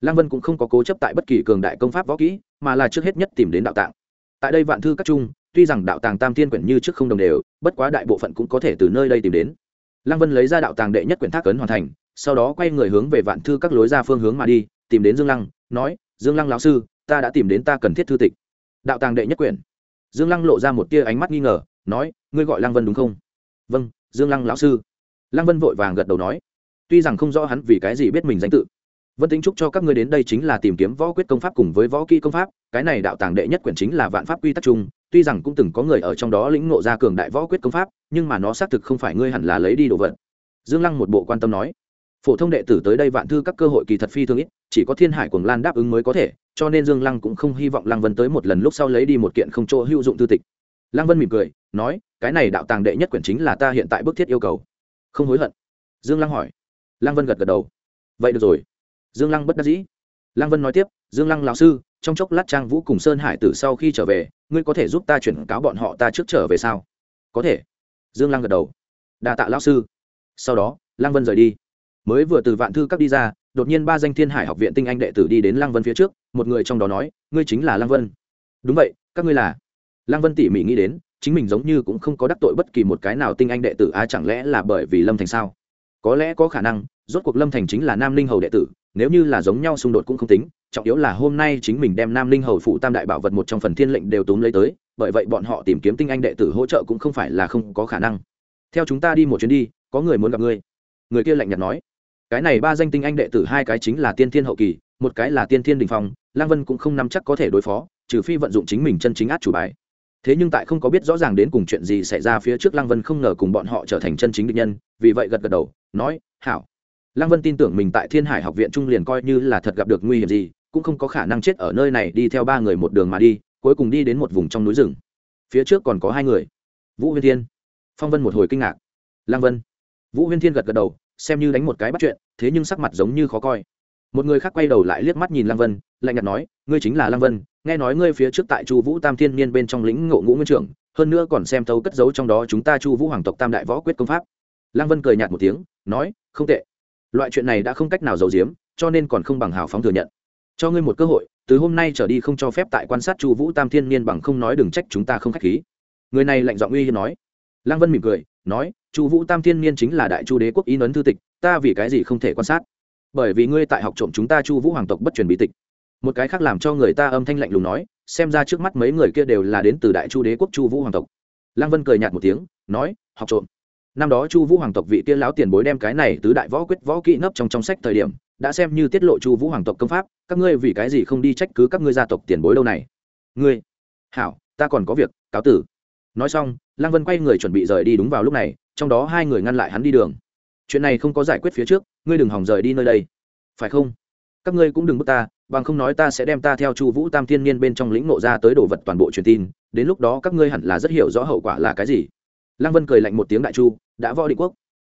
Lăng vân cũng không có cố chấp tại bất kỳ cường đại công pháp võ kỹ, mà là trước hết nhất tìm đến đạo tạng. Tại đây vạn thư các trung, tuy rằng đạo tàng tam thiên quyển như trước không đồng đều, bất quá đại bộ phận cũng có thể từ nơi đây tìm đến lăng vân lấy ra đạo tàng đệ nhất quyển thác cấn hoàn thành, sau đó quay người hướng về vạn thư các lối ra phương hướng mà đi, tìm đến dương lăng, nói, dương lăng lão sư, ta đã tìm đến ta cần thiết thư tịch. Đạo tàng đệ nhất quyển. Dương lăng lộ ra một tia ánh mắt nghi ngờ, nói, ngươi gọi lăng vân đúng không? Vâng dương lăng lão sư. Lăng vân vội vàng gật đầu nói, tuy rằng không rõ hắn vì cái gì biết mình danh tự, vân tính chúc cho các ngươi đến đây chính là tìm kiếm võ quyết công pháp cùng với võ kỹ công pháp, cái này đạo tàng đệ nhất quyển chính là vạn pháp quy tắc chung tuy rằng cũng từng có người ở trong đó lĩnh ngộ ra cường đại võ quyết công pháp, nhưng mà nó xác thực không phải ngươi hẳn là lấy đi đồ vật. Dương lăng một bộ quan tâm nói. Phổ thông đệ tử tới đây vạn thư các cơ hội kỳ thật phi thường ít, chỉ có thiên hải cuồng lan đáp ứng mới có thể, cho nên dương lăng cũng không hy vọng lăng vân tới một lần lúc sau lấy đi một kiện không chỗ hữu dụng thư tịch. Lăng vân mỉm cười, nói, cái này đạo tàng đệ nhất quyển chính là ta hiện tại bức thiết yêu cầu. Không hối hận. Dương lăng hỏi. Lăng vân gật gật đầu. Vậy được rồi. Dương lăng bất đắc dĩ. Lăng vân nói tiếp, dương lăng lão sư trong chốc lát trang vũ cùng sơn hải tử sau khi trở về, ngươi có thể giúp ta chuyển cáo bọn họ ta trước trở về sao? Có thể. Dương lăng gật đầu. Đa tạ lão sư. Sau đó, lăng vân rời đi. Mới vừa từ vạn thư các đi ra, đột nhiên ba danh thiên hải học viện tinh anh đệ tử đi đến lăng vân phía trước, một người trong đó nói, ngươi chính là lăng vân. Đúng vậy, các ngươi là. Lăng vân tỉ mỉ nghĩ đến, chính mình giống như cũng không có đắc tội bất kỳ một cái nào tinh anh đệ tử á chẳng lẽ là bởi vì lâm thành sao? Có lẽ có khả năng, rốt cuộc lâm thành chính là nam linh hầu đệ tử, nếu như là giống nhau xung đột cũng không tính trọng yếu là hôm nay chính mình đem nam linh hầu phụ tam đại bảo vật một trong phần thiên lệnh đều túm lấy tới, bởi vậy bọn họ tìm kiếm tinh anh đệ tử hỗ trợ cũng không phải là không có khả năng. Theo chúng ta đi một chuyến đi, có người muốn gặp ngươi. Người kia lạnh nhạt nói. Cái này ba danh tinh anh đệ tử hai cái chính là tiên thiên hậu kỳ, một cái là tiên thiên đình phong, lang vân cũng không nắm chắc có thể đối phó, trừ phi vận dụng chính mình chân chính át chủ bài. Thế nhưng tại không có biết rõ ràng đến cùng chuyện gì xảy ra phía trước lăng vân không ngờ cùng bọn họ trở thành chân chính định nhân, vì vậy gật gật đầu, nói, hảo. Lăng vân tin tưởng mình tại thiên hải học viện trung liền coi như là thật gặp được nguy hiểm gì cũng không có khả năng chết ở nơi này, đi theo ba người một đường mà đi, cuối cùng đi đến một vùng trong núi rừng. Phía trước còn có hai người. Vũ huyên thiên, phong vân một hồi kinh ngạc. Lang vân. Vũ huyên thiên gật gật đầu, xem như đánh một cái bắt chuyện, thế nhưng sắc mặt giống như khó coi. Một người khác quay đầu lại liếc mắt nhìn Lang vân, lạnh nhạt nói, ngươi chính là Lang vân, nghe nói ngươi phía trước tại chu vũ tam thiên niên bên trong lĩnh ngộ ngũ nguyên trưởng, hơn nữa còn xem thấu cất giấu trong đó chúng ta chu vũ hoàng tộc tam đại võ quyết công pháp. Lang vân cười nhạt một tiếng, nói, không tệ. Loại chuyện này đã không cách nào giấu giếm, cho nên còn không bằng hào phóng thừa nhận cho ngươi một cơ hội, từ hôm nay trở đi không cho phép tại quan sát chu vũ tam thiên niên bằng không nói đừng trách chúng ta không k h á c h khí. Người này lạnh giọng uy hiên nói. Lăng vân mỉm cười, nói, chu vũ tam thiên niên chính là đại chu đế quốc ý ấn thư tịch, ta vì cái gì không thể quan sát? Bởi vì ngươi tại học trộm chúng ta chu vũ hoàng tộc bất truyền bí tịch. Một cái khác làm cho người ta âm thanh lạnh lùng nói, xem ra trước mắt mấy người kia đều là đến từ đại chu đế quốc chu vũ hoàng tộc. Lăng vân cười nhạt một tiếng, nói, học trộm. Năm đó chu vũ hoàng tộc vị tiên lão tiền bối đem cái này tứ đại võ quyết võ kỹ nấp trong trong sách thời điểm đã xem như tiết lộ chu vũ hoàng tộc công pháp, các ngươi vì cái gì không đi trách cứ các ngươi gia tộc tiền bối đâu này? Ngươi, hảo, ta còn có việc, cáo tử. Nói xong, lăng vân quay người chuẩn bị rời đi đúng vào lúc này, trong đó hai người ngăn lại hắn đi đường. Chuyện này không có giải quyết phía trước, ngươi đừng hỏng rời đi nơi đây. Phải không? Các ngươi cũng đừng bước ta, bằng không nói ta sẽ đem ta theo chu vũ tam thiên niên bên trong lĩnh nộ ra tới đồ vật toàn bộ truyền tin, đến lúc đó các ngươi hẳn là rất hiểu rõ hậu quả là cái gì. Lăng vân cười lạnh một tiếng đại chu, đã võ định quốc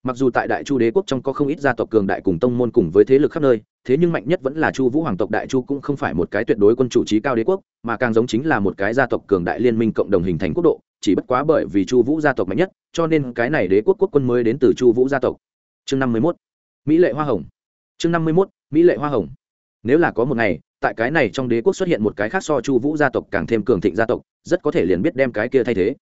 mặc dù tại đại chu đế quốc trong có không ít gia tộc cường đại cùng tông môn cùng với thế lực khắp nơi, thế nhưng mạnh nhất vẫn là chu vũ hoàng tộc đại chu cũng không phải một cái tuyệt đối quân chủ trí cao đế quốc, mà càng giống chính là một cái gia tộc cường đại liên minh cộng đồng hình thành quốc độ, chỉ bất quá bởi vì chu vũ gia tộc mạnh nhất, cho nên cái này đế quốc quốc quân mới đến từ chu vũ gia tộc. Chương năm mươi mốt. Mỹ lệ hoa hồng. Chương năm mươi mốt. Mỹ lệ hoa hồng. Nếu là có một ngày, tại cái này trong đế quốc xuất hiện một cái khác so chu vũ gia tộc càng thêm cường thịnh gia tộc, rất có thể liền biết đem cái kia thay thế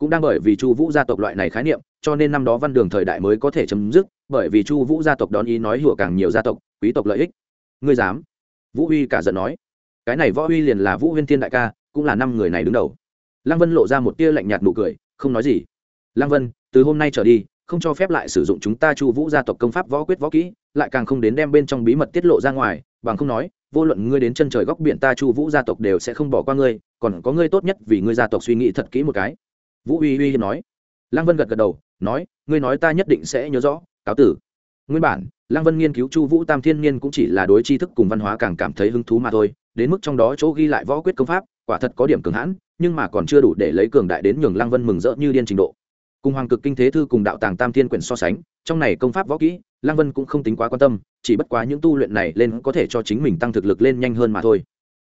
cũng đang bởi vì chu vũ gia tộc loại này khái niệm, cho nên năm đó văn đường thời đại mới có thể chấm dứt, bởi vì chu vũ gia tộc đón ý nói hùa càng nhiều gia tộc, quý tộc lợi ích. Ngươi dám? Vũ huy cả giận nói. Cái này võ huy liền là vũ huyên thiên đại ca, cũng là năm người này đứng đầu. Lăng vân lộ ra một tia lạnh nhạt nụ cười, không nói gì. Lăng vân, từ hôm nay trở đi, không cho phép lại sử dụng chúng ta chu vũ gia tộc công pháp võ quyết võ kỹ, lại càng không đến đem bên trong bí mật tiết lộ ra ngoài, bằng không nói, vô luận ngươi đến chân trời góc biển ta chu vũ gia tộc đều sẽ không bỏ qua ngươi, còn có ngươi tốt nhất vì ngươi gia tộc suy nghĩ thật kỹ một cái vũ uy uy nói. Lăng vân gật gật đầu, nói, ngươi nói ta nhất định sẽ nhớ rõ, cáo tử. Nguyên bản, lăng vân nghiên cứu chu vũ tam thiên niên cũng chỉ là đối tri thức cùng văn hóa càng cảm thấy hứng thú mà thôi, đến mức trong đó chỗ ghi lại võ quyết công pháp, quả thật có điểm cường hãn, nhưng mà còn chưa đủ để lấy cường đại đến nhường lăng vân mừng rỡ như điên trình độ. Cùng hoàng cực kinh thế thư cùng đạo tàng tam thiên quyển so sánh, trong này công pháp võ kỹ, lăng vân cũng không tính quá quan tâm, chỉ bất quá những tu luyện này lên có thể cho chính mình tăng thực lực lên nhanh hơn mà thôi.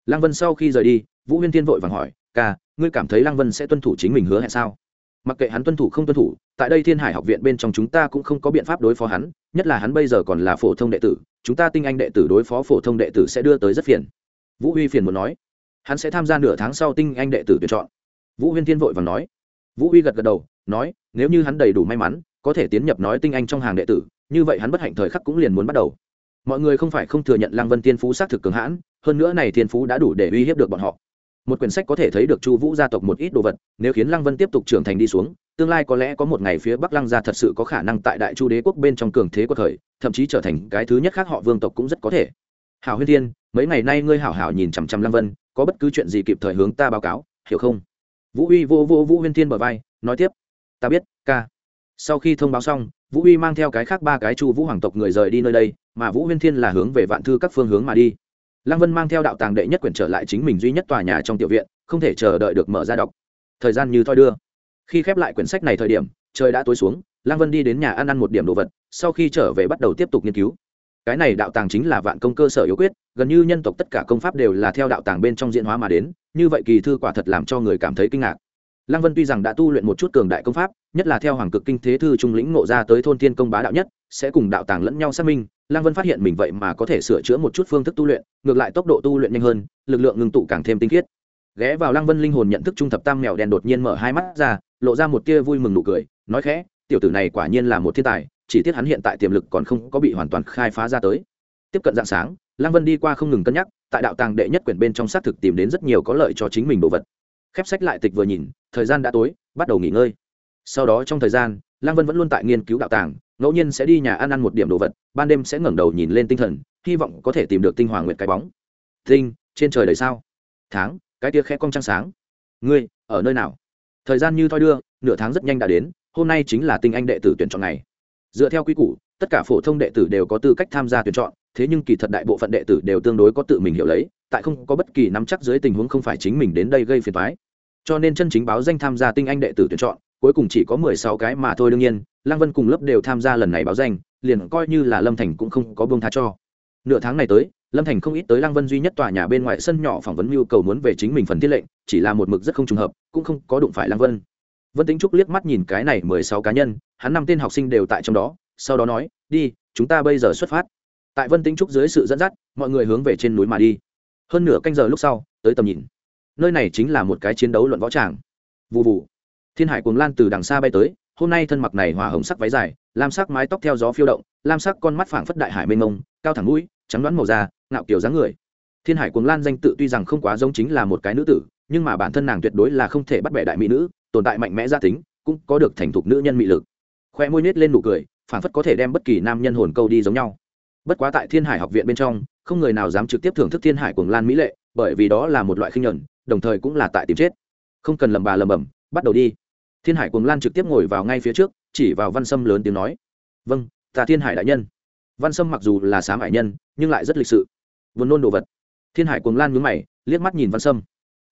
Lăng vân sau khi rời đi, vũ huyên thiên vội vàng hỏi ca, ngươi cảm thấy lăng vân sẽ tuân thủ chính mình hứa hẹn sao? Mặc kệ hắn tuân thủ không tuân thủ, tại đây thiên hải học viện bên trong chúng ta cũng không có biện pháp đối phó hắn, nhất là hắn bây giờ còn là phổ thông đệ tử, chúng ta tinh anh đệ tử đối phó phổ thông đệ tử sẽ đưa tới rất phiền. Vũ huy phiền muốn nói, hắn sẽ tham gia nửa tháng sau tinh anh đệ tử tuyển chọn. Vũ huyên thiên vội và nói, vũ huy gật gật đầu, nói, nếu như hắn đầy đủ may mắn, có thể tiến nhập nói tinh anh trong hàng đệ tử, như vậy hắn bất hạnh thời khắc cũng liền muốn bắt đầu. Mọi người không phải không thừa nhận lăng vân tiên phú xác thực cường hãn, hơn nữa này tiên phú đã đủ để uy hiếp được bọn họ một quyển sách có thể thấy được chu vũ gia tộc một ít đồ vật, nếu khiến lăng vân tiếp tục trưởng thành đi xuống, tương lai có lẽ có một ngày phía bắc lăng gia thật sự có khả năng tại đại chu đế quốc bên trong cường thế của thời, thậm chí trở thành cái thứ nhất khác họ vương tộc cũng rất có thể. Hảo huyên thiên, mấy ngày nay ngươi hảo hảo nhìn chằm chằm lăng vân, có bất cứ chuyện gì kịp thời hướng ta báo cáo, hiểu không? Vũ uy vô vô vũ huyên thiên bờ vai, nói tiếp. Ta biết, ca. Sau khi thông báo xong, vũ uy mang theo cái khác ba cái chu vũ hoàng tộc người rời đi nơi đây, mà vũ huyên thiên là hướng về vạn thư các phương hướng mà đi lăng vân mang theo đạo tàng đệ nhất quyển trở lại chính mình duy nhất tòa nhà trong tiểu viện, không thể chờ đợi được mở ra đọc. Thời gian như thoi đưa. Khi khép lại quyển sách này thời điểm, trời đã tối xuống, lăng vân đi đến nhà ăn ăn một điểm đồ vật, sau khi trở về bắt đầu tiếp tục nghiên cứu. Cái này đạo tàng chính là vạn công cơ sở yếu quyết, gần như nhân tộc tất cả công pháp đều là theo đạo tàng bên trong diễn hóa mà đến, như vậy kỳ thư quả thật làm cho người cảm thấy kinh ngạc lăng vân tuy rằng đã tu luyện một chút cường đại công pháp, nhất là theo hoàng cực kinh thế thư trung lĩnh ngộ ra tới thôn thiên công bá đạo nhất, sẽ cùng đạo tàng lẫn nhau xác minh, lăng vân phát hiện mình vậy mà có thể sửa chữa một chút phương thức tu luyện, ngược lại tốc độ tu luyện nhanh hơn, lực lượng ngưng tụ càng thêm tinh khiết. Ghé vào lăng vân linh hồn nhận thức trung thập tam mèo đen đột nhiên mở hai mắt ra, lộ ra một tia vui mừng nụ cười, nói khẽ, tiểu tử này quả nhiên là một thiên tài, chỉ tiếc hắn hiện tại tiềm lực còn không có bị hoàn toàn khai phá ra tới. Tiếp cận dạng sáng, lăng vân đi qua không ngừng cân nhắc, tại đạo tàng đệ nhất quyển bên trong xác thực tìm đến rất nhiều có lợi cho chính mình đồ vật khép sách lại tịch vừa nhìn, thời gian đã tối, bắt đầu nghỉ ngơi. Sau đó trong thời gian, lăng vân vẫn luôn tại nghiên cứu đạo tàng, ngẫu nhiên sẽ đi nhà ăn ăn một điểm đồ vật, ban đêm sẽ ngẩng đầu nhìn lên tinh thần, hy vọng có thể tìm được tinh hoàng nguyệt cái bóng. Tinh, trên trời đời sao? Tháng, cái tia khẽ cong trăng sáng. Ngươi, ở nơi nào? Thời gian như thoi đưa, nửa tháng rất nhanh đã đến, hôm nay chính là tinh anh đệ tử tuyển chọn này dựa theo quy củ, tất cả phổ thông đệ tử đều có tư cách tham gia tuyển chọn, thế nhưng kỳ thật đại bộ phận đệ tử đều tương đối có tự mình hiểu lấy tại không có bất kỳ nắm chắc dưới tình huống không phải chính mình đến đây gây phiền toái. Cho nên chân chính báo danh tham gia tinh anh đệ tử tuyển chọn, cuối cùng chỉ có mười sáu cái mà thôi đương nhiên, lăng vân cùng lớp đều tham gia lần này báo danh, liền coi như là lâm thành cũng không có buông tha cho. Nửa tháng này tới, lâm thành không ít tới lăng vân duy nhất tòa nhà bên ngoài sân nhỏ phỏng vấn nhu cầu muốn về chính mình phần thiết lệnh, chỉ là một mực rất không trùng hợp, cũng không có đụng phải lăng vân. Vân tính trúc liếc mắt nhìn cái này mười sáu cá nhân, hắn năm tên học sinh đều tại trong đó, sau đó nói, đi, chúng ta bây giờ xuất phát. Tại vân tính trúc dưới sự dẫn dắt, mọi người hướng về trên núi mà đi hơn nửa canh giờ lúc sau, tới tầm nhìn. Nơi này chính là một cái chiến đấu luận võ tràng. Vụ vụ thiên hải cuồng lan từ đằng xa bay tới, hôm nay thân mặc này hòa hồng sắc váy dài, lam sắc mái tóc theo gió phiêu động, lam sắc con mắt phảng phất đại hải mênh mông, cao thẳng mũi, trắng đoán màu da, ngạo kiểu dáng người. Thiên hải cuồng lan danh tự tuy rằng không quá giống chính là một cái nữ tử, nhưng mà bản thân nàng tuyệt đối là không thể bắt bẻ đại mỹ nữ, tồn tại mạnh mẽ gia tính, cũng có được thành thục nữ nhân mỹ lực. Khoe môi nết lên nụ cười, phảng phất có thể đem bất kỳ nam nhân hồn câu đi giống nhau. Bất quá tại thiên hải học viện bên trong không người nào dám trực tiếp thưởng thức thiên hải cuồng lan mỹ lệ, bởi vì đó là một loại khinh nhuận, đồng thời cũng là tại tìm chết. Không cần lầm bà lầm bầm bắt đầu đi. Thiên hải cuồng lan trực tiếp ngồi vào ngay phía trước, chỉ vào văn sâm lớn tiếng nói. Vâng ta thiên hải đại nhân. Văn sâm mặc dù là sám hải nhân, nhưng lại rất lịch sự. Vốn nôn đồ vật. Thiên hải cuồng lan nhướng mày, liếc mắt nhìn văn sâm.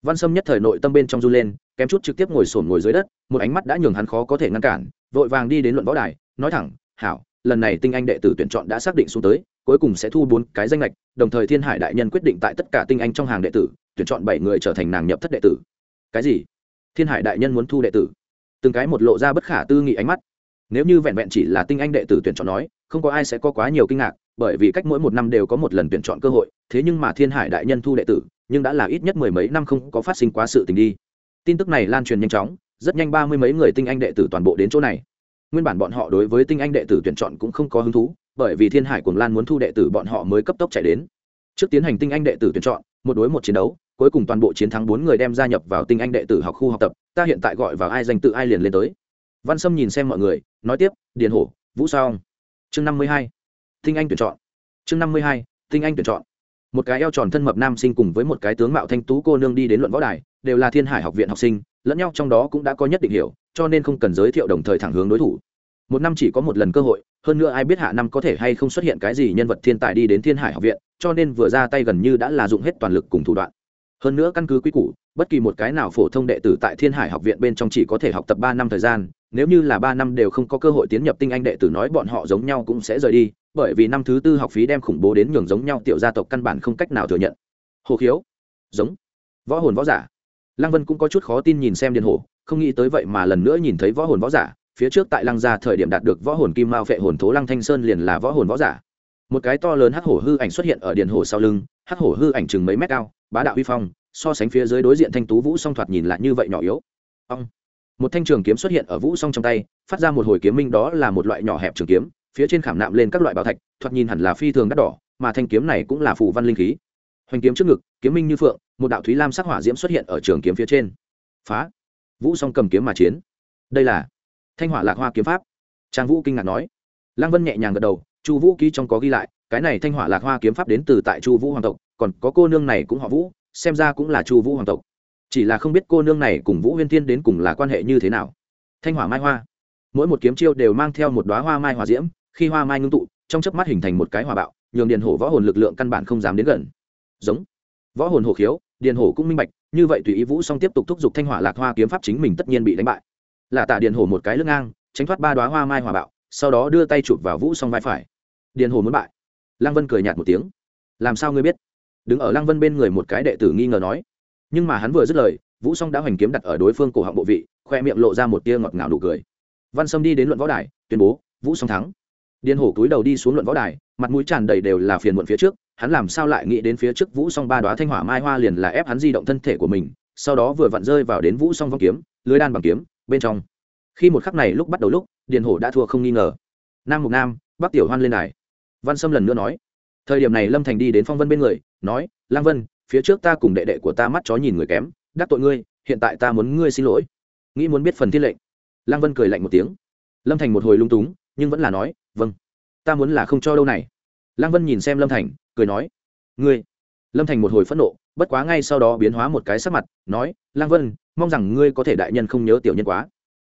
Văn sâm nhất thời nội tâm bên trong run lên, kém chút trực tiếp ngồi sổn ngồi dưới đất, một ánh mắt đã nhường hắn khó có thể ngăn cản, vội vàng đi đến luận võ đài, nói thẳng, hảo, lần này tinh anh đệ tử tuyển chọn đã xác định xuống tới cuối cùng sẽ thu bốn cái danh lệch đồng thời thiên hải đại nhân quyết định tại tất cả tinh anh trong hàng đệ tử, tuyển chọn bảy người trở thành nàng nhập thất đệ tử. Cái gì? Thiên hải đại nhân muốn thu đệ tử? Từng cái một lộ ra bất khả tư nghị ánh mắt. Nếu như vẹn vẹn chỉ là tinh anh đệ tử tuyển chọn nói, không có ai sẽ có quá nhiều kinh ngạc, bởi vì cách mỗi một năm đều có một lần tuyển chọn cơ hội, thế nhưng mà thiên hải đại nhân thu đệ tử, nhưng đã là ít nhất mười mấy năm không có phát sinh quá sự tình đi. Tin tức này lan truyền nhanh chóng, rất nhanh ba mươi mấy người tinh anh đệ tử toàn bộ đến chỗ này. Nguyên bản bọn họ đối với tinh anh đệ tử tuyển chọn cũng không có hứng thú bởi vì thiên hải cuồng lan muốn thu đệ tử bọn họ mới cấp tốc chạy đến. Trước tiến hành tinh anh đệ tử tuyển chọn, một đối một chiến đấu, cuối cùng toàn bộ chiến thắng bốn người đem gia nhập vào tinh anh đệ tử học khu học tập, ta hiện tại gọi vào ai danh tự ai liền lên tới. Văn sâm nhìn xem mọi người, nói tiếp, điền hổ, vũ sao chương năm mươi hai, tinh anh tuyển chọn. Chương năm mươi hai, tinh anh tuyển chọn. Một cái eo tròn thân mập nam sinh cùng với một cái tướng mạo thanh tú cô nương đi đến luận võ đài, đều là thiên hải học viện học sinh, lẫn nhau trong đó cũng đã có nhất định hiểu, cho nên không cần giới thiệu đồng thời thẳng hướng đối thủ một năm chỉ có một lần cơ hội, hơn nữa ai biết hạ năm có thể hay không xuất hiện cái gì nhân vật thiên tài đi đến thiên hải học viện, cho nên vừa ra tay gần như đã là dụng hết toàn lực cùng thủ đoạn. Hơn nữa căn cứ quy củ, bất kỳ một cái nào phổ thông đệ tử tại thiên hải học viện bên trong chỉ có thể học tập ba năm thời gian, nếu như là ba năm đều không có cơ hội tiến nhập tinh anh đệ tử nói bọn họ giống nhau cũng sẽ rời đi, bởi vì năm thứ tư học phí đem khủng bố đến nhường giống nhau tiểu gia tộc căn bản không cách nào thừa nhận. Hồ khiếu, giống, võ hồn võ giả. Lăng vân cũng có chút khó tin nhìn xem điền hồ không nghĩ tới vậy mà lần nữa nhìn thấy võ hồn võ giả phía trước tại lăng gia thời điểm đạt được võ hồn kim mao phệ hồn thố lăng thanh sơn liền là võ hồn võ giả. Một cái to lớn hắc hổ hư ảnh xuất hiện ở điện hồ sau lưng, hắc hổ hư ảnh chừng mấy mét cao, bá đạo uy phong, so sánh phía dưới đối diện thanh tú vũ song thoạt nhìn lại như vậy nhỏ yếu. Ông một thanh trường kiếm xuất hiện ở vũ song trong tay, phát ra một hồi kiếm minh đó là một loại nhỏ hẹp trường kiếm, phía trên khảm nạm lên các loại bảo thạch, thoạt nhìn hẳn là phi thường đắt đỏ, mà thanh kiếm này cũng là phù văn linh khí. Hoành kiếm trước ngực, kiếm minh như phượng, một đạo thúy lam sắc hỏa diễm xuất hiện ở trường kiếm phía trên. Phá. Vũ song cầm kiếm mà chiến. Đây là thanh hỏa lạc hoa kiếm pháp. Trang vũ kinh ngạc nói. Lăng vân nhẹ nhàng gật đầu, chu vũ ký trong có ghi lại, cái này thanh hỏa lạc hoa kiếm pháp đến từ tại chu vũ hoàng tộc, còn có cô nương này cũng họ vũ, xem ra cũng là chu vũ hoàng tộc. Chỉ là không biết cô nương này cùng vũ huyên thiên đến cùng là quan hệ như thế nào. Thanh hỏa mai hoa. Mỗi một kiếm chiêu đều mang theo một đoá hoa mai hòa diễm, khi hoa mai ngưng tụ, trong chớp mắt hình thành một cái hòa bạo, nhường Điền hổ võ hồn lực lượng căn bản không dám đến gần. Giống. Võ hồn hổ khiếu, điền hổ cũng minh bạch, như vậy tùy ý vũ song tiếp tục thúc giục thanh hỏa lạc hoa kiếm pháp chính mình tất nhiên bị đánh bại là tạ điền hổ một cái lưng ngang, tránh thoát ba đoá hoa mai hòa bạo, sau đó đưa tay chụp vào vũ song vai phải. Điền hổ muốn bại. Lăng vân cười nhạt một tiếng. Làm sao ngươi biết? Đứng ở lăng vân bên người một cái đệ tử nghi ngờ nói. Nhưng mà hắn vừa dứt lời, vũ song đã hoành kiếm đặt ở đối phương cổ họng bộ vị, khoe miệng lộ ra một tia ngọt ngào nụ cười. Văn sâm đi đến luận võ đài, tuyên bố, vũ song thắng. Điền hổ cúi đầu đi xuống luận võ đài, mặt mũi tràn đầy đều là phiền muộn phía trước. Hắn làm sao lại nghĩ đến phía trước vũ song ba đoá thanh hỏa mai hoa liền là ép hắn di động thân thể của mình, sau đó vừa vặn rơi vào đến vũ song vong kiếm, lưới đan bằng kiếm bên trong. Khi một khắc này lúc bắt đầu lúc, điền hổ đã thua không nghi ngờ. Nam mục nam bắc tiểu hoan lên này văn sâm lần nữa nói, thời điểm này lâm thành đi đến phong vân bên người, nói, lang vân, phía trước ta cùng đệ đệ của ta mắt chó nhìn người kém, đắc tội ngươi, hiện tại ta muốn ngươi xin lỗi. Nghĩ muốn biết phần thiết lệnh, lang vân cười lạnh một tiếng. Lâm thành một hồi lung túng, nhưng vẫn là nói vâng ta muốn là không cho đâu này. Lang vân nhìn xem lâm thành, cười nói, ngươi. Lâm thành một hồi phẫn nộ, bất quá ngay sau đó biến hóa một cái sắc mặt, nói, lang vân mong rằng ngươi có thể đại nhân không nhớ tiểu nhân quá.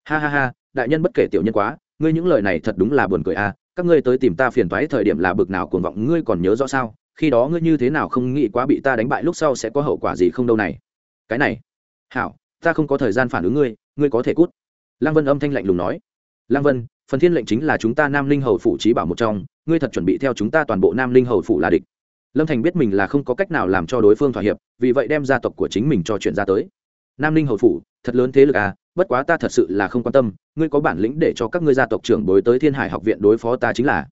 Ha ha ha, đại nhân bất kể tiểu nhân quá, ngươi những lời này thật đúng là buồn cười a à. các ngươi tới tìm ta phiền toái thời điểm là bực nào cuồng vọng, ngươi còn nhớ rõ sao? Khi đó ngươi như thế nào không nghĩ quá bị ta đánh bại lúc sau sẽ có hậu quả gì không đâu này. Cái này. Hảo, ta không có thời gian phản ứng ngươi ngươi có thể cút. Lăng vân âm thanh lạnh lùng nói. Lăng vân, phần thiên lệnh chính là chúng ta nam linh hầu phủ trí bảo một trong, ngươi thật chuẩn bị theo chúng ta toàn bộ nam linh hầu phủ là địch. Lâm thành biết mình là không có cách nào làm cho đối phương thỏa hiệp, vì vậy đem gia tộc của chính mình cho chuyện ra tới nam linh hầu phủ, thật lớn thế lực à bất quá ta thật sự là không quan tâm, ngươi có bản lĩnh để cho các ngươi gia tộc trưởng bối tới thiên hải học viện đối phó ta chính là.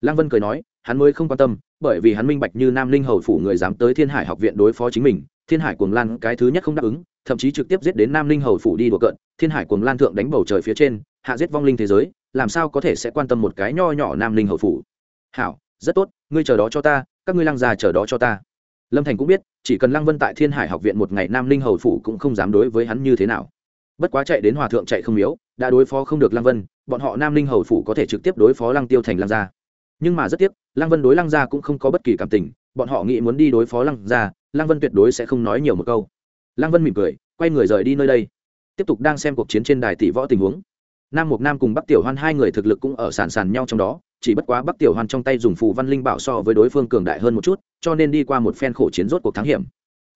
Lăng vân cười nói, hắn mới không quan tâm, bởi vì hắn minh bạch như nam linh hầu phủ người dám tới thiên hải học viện đối phó chính mình, thiên hải cuồng lan cái thứ nhất không đáp ứng, thậm chí trực tiếp giết đến nam linh hầu phủ đi đùa cợt, thiên hải cuồng lan thượng đánh bầu trời phía trên, hạ giết vong linh thế giới, làm sao có thể sẽ quan tâm một cái nho nhỏ nam linh hầu phủ? Hảo, rất tốt, ngươi chờ đó cho ta, các ngươi lăng già chờ đó cho ta. Lâm thành cũng biết chỉ cần lăng vân tại thiên hải học viện một ngày nam linh hầu phủ cũng không dám đối với hắn như thế nào. Bất quá chạy đến hòa thượng chạy không miếu, đã đối phó không được lăng vân, bọn họ nam linh hầu phủ có thể trực tiếp đối phó lăng tiêu thành lăng gia. Nhưng mà rất tiếc, lăng vân đối lăng gia cũng không có bất kỳ cảm tình, bọn họ nghĩ muốn đi đối phó lăng gia, lăng vân tuyệt đối sẽ không nói nhiều một câu. Lăng vân mỉm cười, quay người rời đi nơi đây. Tiếp tục đang xem cuộc chiến trên đài tỷ võ tình huống. Nam mục nam cùng bắc tiểu hoan hai người thực lực cũng ở sàn sàn nhau trong đó chỉ bất quá bắc tiểu hoan trong tay dùng phù văn linh bảo so với đối phương cường đại hơn một chút, cho nên đi qua một phen khổ chiến rốt cuộc thắng hiểm.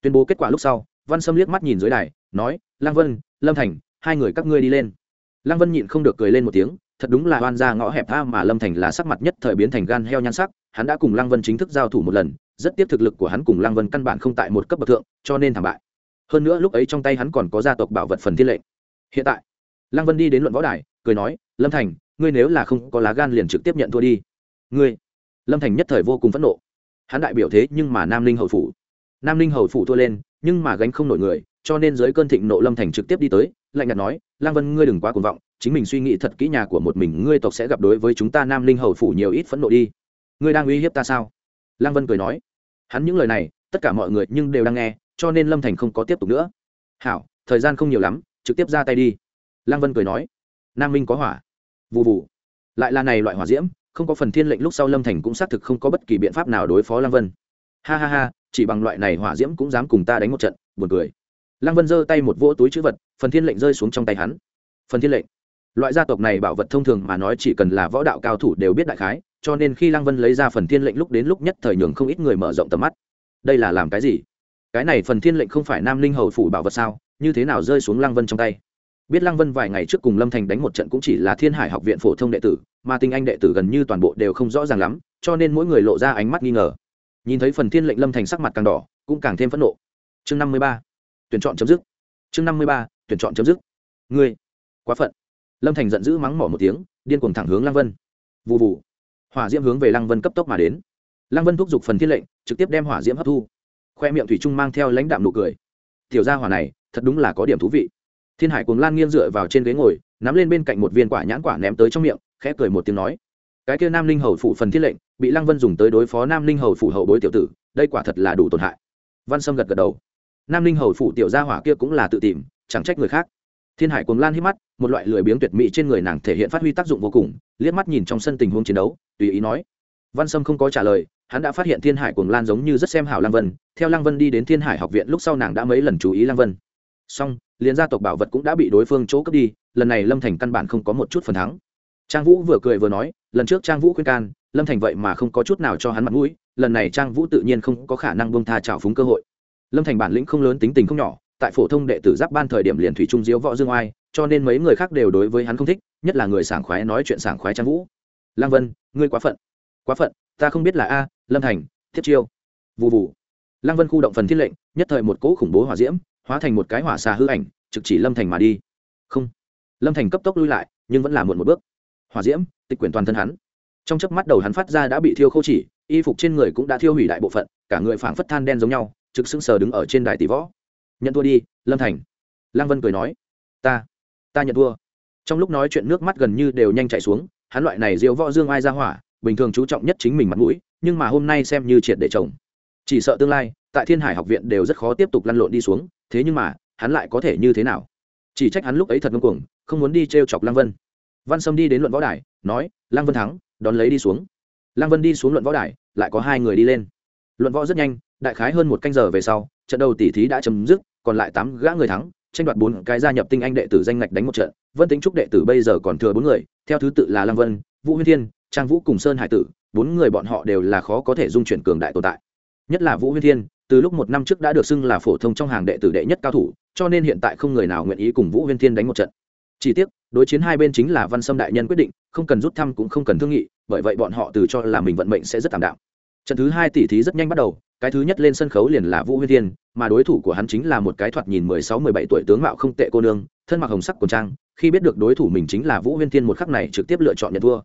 Tuyên bố kết quả lúc sau, văn sâm liếc mắt nhìn dưới đài, nói lang vân, lâm thành, hai người các ngươi đi lên. Lăng vân nhịn không được cười lên một tiếng, thật đúng là oan ra ngõ hẹp tha mà lâm thành là sắc mặt nhất thời biến thành gan heo nhan sắc, hắn đã cùng lăng vân chính thức giao thủ một lần, rất tiếp thực lực của hắn cùng lăng vân căn bản không tại một cấp bậc thượng, cho nên thảm bại. Hơn nữa lúc ấy trong tay hắn còn có gia tộc bảo vật phần thiên lệnh. Hiện tại, lăng vân đi đến luận võ đài, cười nói, lâm thành ngươi nếu là không có lá gan liền trực tiếp nhận thua đi. Ngươi. Lâm thành nhất thời vô cùng phẫn nộ. Hắn đại biểu thế nhưng mà nam ninh hầu phủ. Nam ninh hầu phủ thua lên, nhưng mà gánh không nổi người, cho nên dưới cơn thịnh nộ lâm thành trực tiếp đi tới, lạnh nhạt nói, lang vân, ngươi đừng quá cuồng vọng, chính mình suy nghĩ thật kỹ nhà của một mình ngươi tộc sẽ gặp đối với chúng ta nam linh hầu phủ nhiều ít phẫn nộ đi. Ngươi đang uy hiếp ta sao? Lang vân cười nói. Hắn những lời này, tất cả mọi người nhưng đều đang nghe, cho nên lâm thành không có tiếp tục nữa. Hảo, thời gian không nhiều lắm, trực tiếp ra tay đi. Lang vân cười nói. Nam minh có hỏa vụ vụ lại là này loại hỏa diễm, không có phần thiên lệnh lúc sau lâm thành cũng xác thực không có bất kỳ biện pháp nào đối phó lang vân. Ha ha ha, chỉ bằng loại này hỏa diễm cũng dám cùng ta đánh một trận, buồn cười. Lăng vân giơ tay một vỗ túi chữ vật, phần thiên lệnh rơi xuống trong tay hắn. Phần thiên lệnh. Loại gia tộc này bảo vật thông thường mà nói chỉ cần là võ đạo cao thủ đều biết đại khái, cho nên khi lăng vân lấy ra phần thiên lệnh lúc đến lúc nhất thời nhường không ít người mở rộng tầm mắt. Đây là làm cái gì? Cái này phần thiên lệnh không phải nam linh hầu phủ bảo vật sao? Như thế nào rơi xuống lăng vân trong tay? Biết lăng vân vài ngày trước cùng lâm thành đánh một trận cũng chỉ là thiên hải học viện phổ thông đệ tử, mà tinh anh đệ tử gần như toàn bộ đều không rõ ràng lắm, cho nên mỗi người lộ ra ánh mắt nghi ngờ. Nhìn thấy phần thiên lệnh lâm thành sắc mặt càng đỏ, cũng càng thêm phẫn nộ. Chương năm mươi ba, tuyển chọn chấm dứt. Chương năm mươi ba, tuyển chọn chấm dứt. Ngươi, quá phận. Lâm thành giận dữ mắng mỏ một tiếng, điên cuồng thẳng hướng lăng vân. Vụ vụ hỏa diễm hướng về lăng vân cấp tốc mà đến. Lăng vân thúc giục phần thiên lệnh, trực tiếp đem hỏa diễm hấp thu. Khoe miệng thủy trung mang theo lãnh đạm nụ cười. Tiểu gia hỏa này, thật đúng là có điểm thú vị thiên hải cuồng lan nghiêng dựa vào trên ghế ngồi, nắm lên bên cạnh một viên quả nhãn quả ném tới trong miệng, khẽ cười một tiếng nói. Cái kia nam linh hầu phủ phần thiết lệnh, bị lăng vân dùng tới đối phó nam linh hầu phủ hậu bối tiểu tử, đây quả thật là đủ tổn hại. Văn sâm gật gật đầu. Nam ninh hầu phủ tiểu gia hỏa kia cũng là tự tìm, chẳng trách người khác. Thiên hải cuồng lan hít mắt, một loại lười biếng tuyệt mỹ trên người nàng thể hiện phát huy tác dụng vô cùng, liếc mắt nhìn trong sân tình huống chiến đấu, tùy ý nói. Văn sâm không có trả lời, hắn đã phát hiện thiên hải cuồng lan giống như rất xem hảo lang vân, theo lang vân đi đến thiên hải học viện lúc sau nàng đã mấy lần chú ý lang vân song liền gia tộc bảo vật cũng đã bị đối phương chỗ cướp đi, lần này lâm thành căn bản không có một chút phần thắng. Trang vũ vừa cười vừa nói, lần trước trang vũ khuyên can, lâm thành vậy mà không có chút nào cho hắn mặt mũi, lần này trang vũ tự nhiên không có khả năng bông tha trào phúng cơ hội. Lâm thành bản lĩnh không lớn, tính tình không nhỏ, tại phổ thông đệ tử giáp ban thời điểm liền thủy trung diếu võ dương oai, cho nên mấy người khác đều đối với hắn không thích, nhất là người sảng khoái nói chuyện sảng khoái trang vũ. Lăng vân, ngươi quá phận. Quá phận, ta không biết là a, lâm thành, thiết chiêu. Vụ vụ lăng vân khu động phần thiết lệnh, nhất thời một cỗ khủng bố hỏa diễm hóa thành một cái hỏa xà hư ảnh, trực chỉ lâm thành mà đi. Không. Lâm thành cấp tốc lui lại, nhưng vẫn là muộn một bước. Hỏa diễm, tịch quyển toàn thân hắn. Trong chớp mắt đầu hắn phát ra đã bị thiêu khô chỉ, y phục trên người cũng đã thiêu hủy đại bộ phận, cả người phảng phất than đen giống nhau, trực sững sờ đứng ở trên đài tỷ võ. Nhận thua đi, lâm thành. Lăng vân cười nói. Ta ta nhận thua. Trong lúc nói chuyện nước mắt gần như đều nhanh chảy xuống, hắn loại này diêu võ dương ai ra hỏa, bình thường chú trọng nhất chính mình mặt mũi, nhưng mà hôm nay xem như triệt để chồng. Chỉ sợ tương lai, tại thiên hải học viện đều rất khó tiếp tục lăn lộn đi xuống thế nhưng mà, hắn lại có thể như thế nào? Chỉ trách hắn lúc ấy thật ngông cuồng, không muốn đi t r e o chọc lăng vân. Văn sâm đi đến luận võ đài, nói, lăng vân thắng, đón lấy đi xuống. Lăng vân đi xuống luận võ đài, lại có hai người đi lên. Luận võ rất nhanh, đại khái hơn một canh giờ về sau, trận đầu tỷ thí đã chấm dứt, còn lại tám gã người thắng, tranh đoạt bốn cái gia nhập tinh anh đệ tử danh ngạch đánh một trận. Vân tính trúc đệ tử bây giờ còn thừa bốn người, theo thứ tự là lăng vân, vũ huyên thiên, trang vũ cùng sơn hải tử, bốn người bọn họ đều là khó có thể dung chuyển cường đại tồn tại. Nhất là vũ huyên thiên từ lúc một năm trước đã được xưng là phổ thông trong hàng đệ tử đệ nhất cao thủ, cho nên hiện tại không người nào nguyện ý cùng vũ huyên thiên đánh một trận. Chỉ tiếc, đối chiến hai bên chính là văn sâm đại nhân quyết định, không cần rút thăm cũng không cần thương nghị, bởi vậy bọn họ từ cho là mình vận mệnh sẽ rất tạm đạo trận thứ hai tỷ thí rất nhanh bắt đầu, cái thứ nhất lên sân khấu liền là vũ huyên thiên, mà đối thủ của hắn chính là một cái thoạt nhìn mười sáu, mười bảy tuổi tướng mạo không tệ cô nương, thân mặc hồng sắc quần trang, khi biết được đối thủ mình chính là vũ huyên thiên một khắc này trực tiếp lựa chọn nhận thua.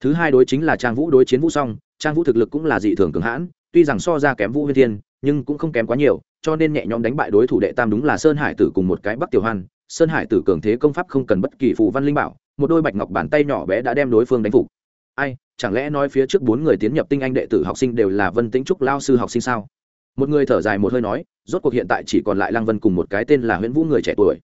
Thứ hai đối chính là trang vũ, đối chiến vũ song trang vũ thực lực cũng là dị thường cường hãn, tuy rằng so ra kém vũ huyên thiên nhưng cũng không kém quá nhiều, cho nên nhẹ nhõm đánh bại đối thủ đệ tam đúng là sơn hải tử cùng một cái bắc tiểu hoan. Sơn hải tử cường thế công pháp không cần bất kỳ phù văn linh bảo, một đôi bạch ngọc bàn tay nhỏ bé đã đem đối phương đánh phục. Ai, chẳng lẽ nói phía trước bốn người tiến nhập tinh anh đệ tử học sinh đều là vân tĩnh trúc lao sư học sinh sao? Một người thở dài một hơi nói, rốt cuộc hiện tại chỉ còn lại lăng vân cùng một cái tên là huyễn vũ người trẻ tuổi.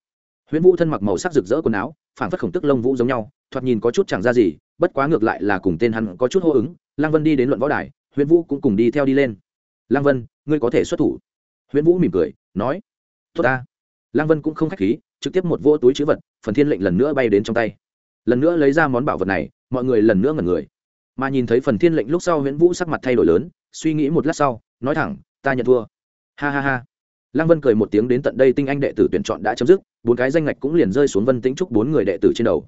Huyễn vũ thân mặc màu sắc rực rỡ quần áo phản phất khổng tức lông vũ giống nhau, thoạt nhìn có chút chẳng ra gì, bất quá ngược lại là cùng tên hắn có chút hô ứng. Lăng vân đi đến luận võ đài, huyễn vũ cũng cùng đi theo đi lên. Lăng vân ngươi có thể xuất thủ. Huyễn vũ mỉm cười, nói, tốt ta. Lăng vân cũng không k h á c h khí, trực tiếp một vô túi chữ vật, phần thiên lệnh lần nữa bay đến trong tay. Lần nữa lấy ra món bảo vật này, mọi người lần nữa ngẩn người. Mà nhìn thấy phần thiên lệnh lúc sau huyễn vũ sắc mặt thay đổi lớn, suy nghĩ một lát sau, nói thẳng, ta nhận thua. Ha ha ha. Lăng vân cười một tiếng đến tận đây tinh anh đệ tử tuyển chọn đã chấm dứt, bốn cái danh ngạch cũng liền rơi xuống vân tĩnh trúc bốn người đệ tử trên đầu.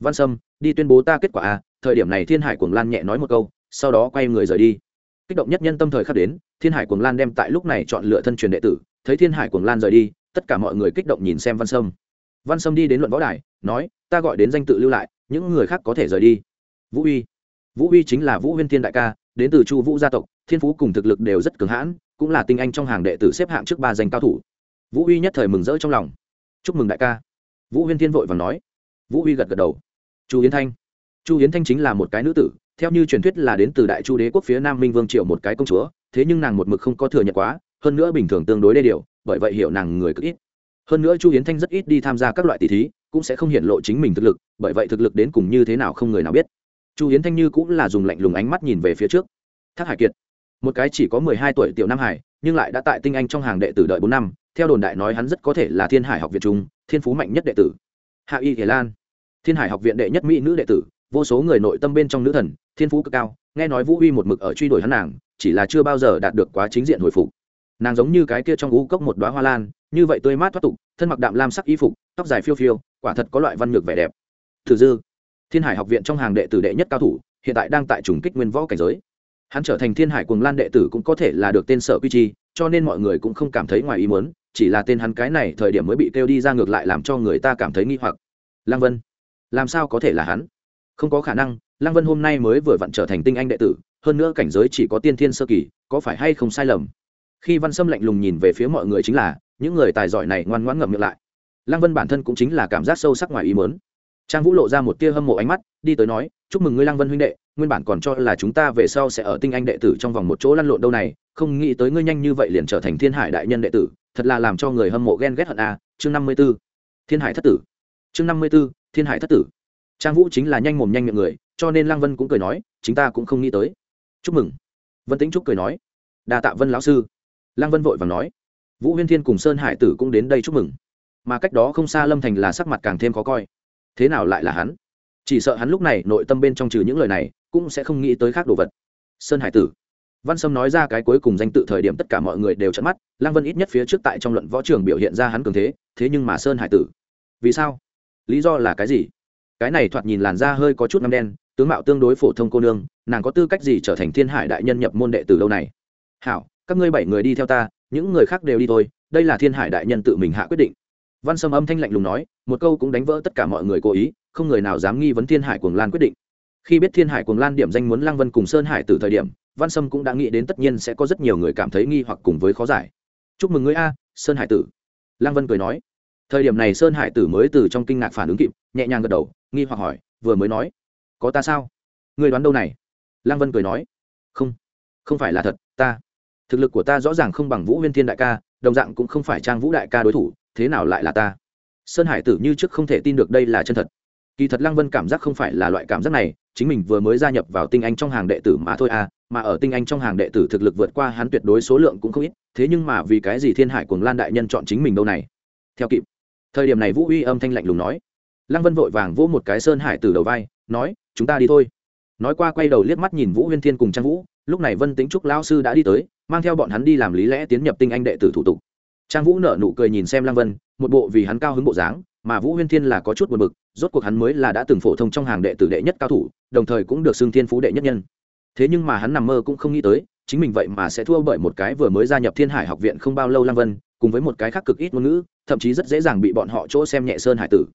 Văn sâm, đi tuyên bố ta kết quả a thời điểm này thiên hải cuồng lan nhẹ nói một câu, sau đó quay người rời đi kích động nhất nhân tâm thời khắc đến, thiên hải cuồng lan đem tại lúc này chọn lựa thân truyền đệ tử, thấy thiên hải cuồng lan rời đi, tất cả mọi người kích động nhìn xem văn sâm. Văn sâm đi đến luận võ đài, nói, ta gọi đến danh tự lưu lại, những người khác có thể rời đi. Vũ uy. Vũ uy chính là vũ huyên thiên đại ca, đến từ chu vũ gia tộc, thiên phú cùng thực lực đều rất cường hãn, cũng là tinh anh trong hàng đệ tử xếp hạng trước ba danh cao thủ. Vũ uy nhất thời mừng rỡ trong lòng. Chúc mừng đại ca. Vũ huyên thiên vội và nói. Vũ uy gật gật đầu. Chu yến thanh. Chu yến thanh chính là một cái nữ tử theo như truyền thuyết là đến từ đại chu đế quốc phía nam minh vương triệu một cái công chúa, thế nhưng nàng một mực không có thừa nhận quá, hơn nữa bình thường tương đối đê điều, bởi vậy hiểu nàng người cực ít. Hơn nữa chu yến thanh rất ít đi tham gia các loại tỷ thí, cũng sẽ không hiện lộ chính mình thực lực, bởi vậy thực lực đến cùng như thế nào không người nào biết. Chu yến thanh như cũng là dùng lạnh lùng ánh mắt nhìn về phía trước. Thác hải kiệt, một cái chỉ có mười hai tuổi tiểu nam hải, nhưng lại đã tại tinh anh trong hàng đệ tử đợi bốn năm, theo đồn đại nói hắn rất có thể là thiên hải học viện trung, thiên phú mạnh nhất đệ tử. Hạ y thể lan, thiên hải học viện đệ nhất mỹ nữ đệ tử, vô số người nội tâm bên trong nữ thần thiên phú cực cao, nghe nói vũ huy một mực ở truy đuổi hắn nàng, chỉ là chưa bao giờ đạt được quá chính diện hồi phục. Nàng giống như cái kia trong ngũ cốc một đoá hoa lan, như vậy tươi mát thoát tục, thân mặc đạm lam sắc y phục, tóc dài phiêu phiêu, quả thật có loại văn nhược vẻ đẹp. Thử dư, thiên hải học viện trong hàng đệ tử đệ nhất cao thủ, hiện tại đang tại trùng kích nguyên võ cảnh giới. Hắn trở thành thiên hải cuồng lan đệ tử cũng có thể là được tên sở quy chi, cho nên mọi người cũng không cảm thấy ngoài ý muốn, chỉ là tên hắn cái này thời điểm mới bị kêu đi ra ngược lại làm cho người ta cảm thấy nghi hoặc. Lăng vân, làm sao có thể là hắn? Không có khả năng lăng vân hôm nay mới vừa vặn trở thành tinh anh đệ tử, hơn nữa cảnh giới chỉ có tiên thiên sơ kỳ, có phải hay không sai lầm? Khi văn sâm lạnh lùng nhìn về phía mọi người chính là, những người tài giỏi này ngoan ngoãn ngậm miệng lại. Lăng vân bản thân cũng chính là cảm giác sâu sắc ngoài ý mớn trang vũ lộ ra một tia hâm mộ ánh mắt, đi tới nói, chúc mừng ngươi, lăng vân huynh đệ, nguyên bản còn cho là chúng ta về sau sẽ ở tinh anh đệ tử trong vòng một chỗ lăn lộn đâu này, không nghĩ tới ngươi nhanh như vậy liền trở thành thiên hải đại nhân đệ tử, thật là làm cho người hâm mộ ghen ghét hận a. À. chương năm mươi b ố thiên hải thất tử. Chương năm mươi b ố thiên hải thất tử. Trang vũ chính là nhanh mồm nhanh miệng người cho nên lăng vân cũng cười nói chúng ta cũng không nghĩ tới. Chúc mừng. Vân tính trúc cười nói, đa tạ vân lão sư. Lăng vân vội và nói, vũ huyên thiên cùng sơn hải tử cũng đến đây chúc mừng. Mà cách đó không xa lâm thành là sắc mặt càng thêm khó coi. Thế nào lại là hắn? Chỉ sợ hắn lúc này nội tâm bên trong trừ những lời này, cũng sẽ không nghĩ tới khác đồ vật. Sơn hải tử. Văn sâm nói ra cái cuối cùng danh tự thời điểm tất cả mọi người đều chận mắt, lăng vân ít nhất phía trước tại trong luận võ trường biểu hiện ra hắn cường thế thế nhưng mà sơn hải tử. Vì sao? Lý do là cái gì? Cái này thoạt nhìn làn da hơi có chút ngâm đen tướng mạo tương đối phổ thông cô nương, nàng có tư cách gì trở thành thiên hải đại nhân nhập môn đệ từ lâu này? Hảo, các ngươi bảy người đi theo ta, những người khác đều đi thôi, đây là thiên hải đại nhân tự mình hạ quyết định. Văn sâm âm thanh lạnh lùng nói, một câu cũng đánh vỡ tất cả mọi người cố ý, không người nào dám nghi vấn thiên hải cuồng lan quyết định. Khi biết thiên hải cuồng lan điểm danh muốn lăng vân cùng sơn hải từ thời điểm, văn sâm cũng đã nghĩ đến tất nhiên sẽ có rất nhiều người cảm thấy nghi hoặc cùng với khó giải. Chúc mừng ngươi a, sơn hải tử. Lăng vân cười nói. Thời điểm này sơn hải tử mới từ trong kinh ngạc phản ứng kịp, nhẹ nhàng gật đầu, nghi hoặc hỏi, vừa mới nói có ta sao? Người đoán đâu này? Lăng vân cười nói. Không không phải là thật, ta. Thực lực của ta rõ ràng không bằng vũ huyên thiên đại ca, đồng dạng cũng không phải trang vũ đại ca đối thủ, thế nào lại là ta? Sơn hải tử như trước không thể tin được đây là chân thật. Kỳ thật lăng vân cảm giác không phải là loại cảm giác này, chính mình vừa mới gia nhập vào tinh anh trong hàng đệ tử mà thôi à mà ở tinh anh trong hàng đệ tử thực lực vượt qua hắn tuyệt đối số lượng cũng không ít, thế nhưng mà vì cái gì thiên hải cùng lan đại nhân chọn chính mình đâu này? Theo kịp. Thời điểm này vũ uy âm thanh lạnh lùng nói. Lăng vân vội vàng vỗ một cái sơn hải từ đầu vai, nói chúng ta đi thôi. Nói qua quay đầu liếc mắt nhìn vũ huyên thiên cùng trang vũ, lúc này vân tính trúc Lão sư đã đi tới, mang theo bọn hắn đi làm lý lẽ tiến nhập tinh anh đệ tử thủ tục. Trang vũ nở nụ cười nhìn xem lăng vân, một bộ vì hắn cao hứng bộ dáng, mà vũ huyên thiên là có chút buồn bực, rốt cuộc hắn mới là đã từng phổ thông trong hàng đệ tử đệ nhất cao thủ, đồng thời cũng được xưng thiên phú đệ nhất nhân. Thế nhưng mà hắn nằm mơ cũng không nghĩ tới, chính mình vậy mà sẽ thua bởi một cái vừa mới gia nhập thiên hải học viện không bao lâu lăng vân, cùng với một cái khác cực ít ngôn ngữ, thậm chí rất dễ dàng bị bọn họ chỗ xem nhẹ sơn hải tử.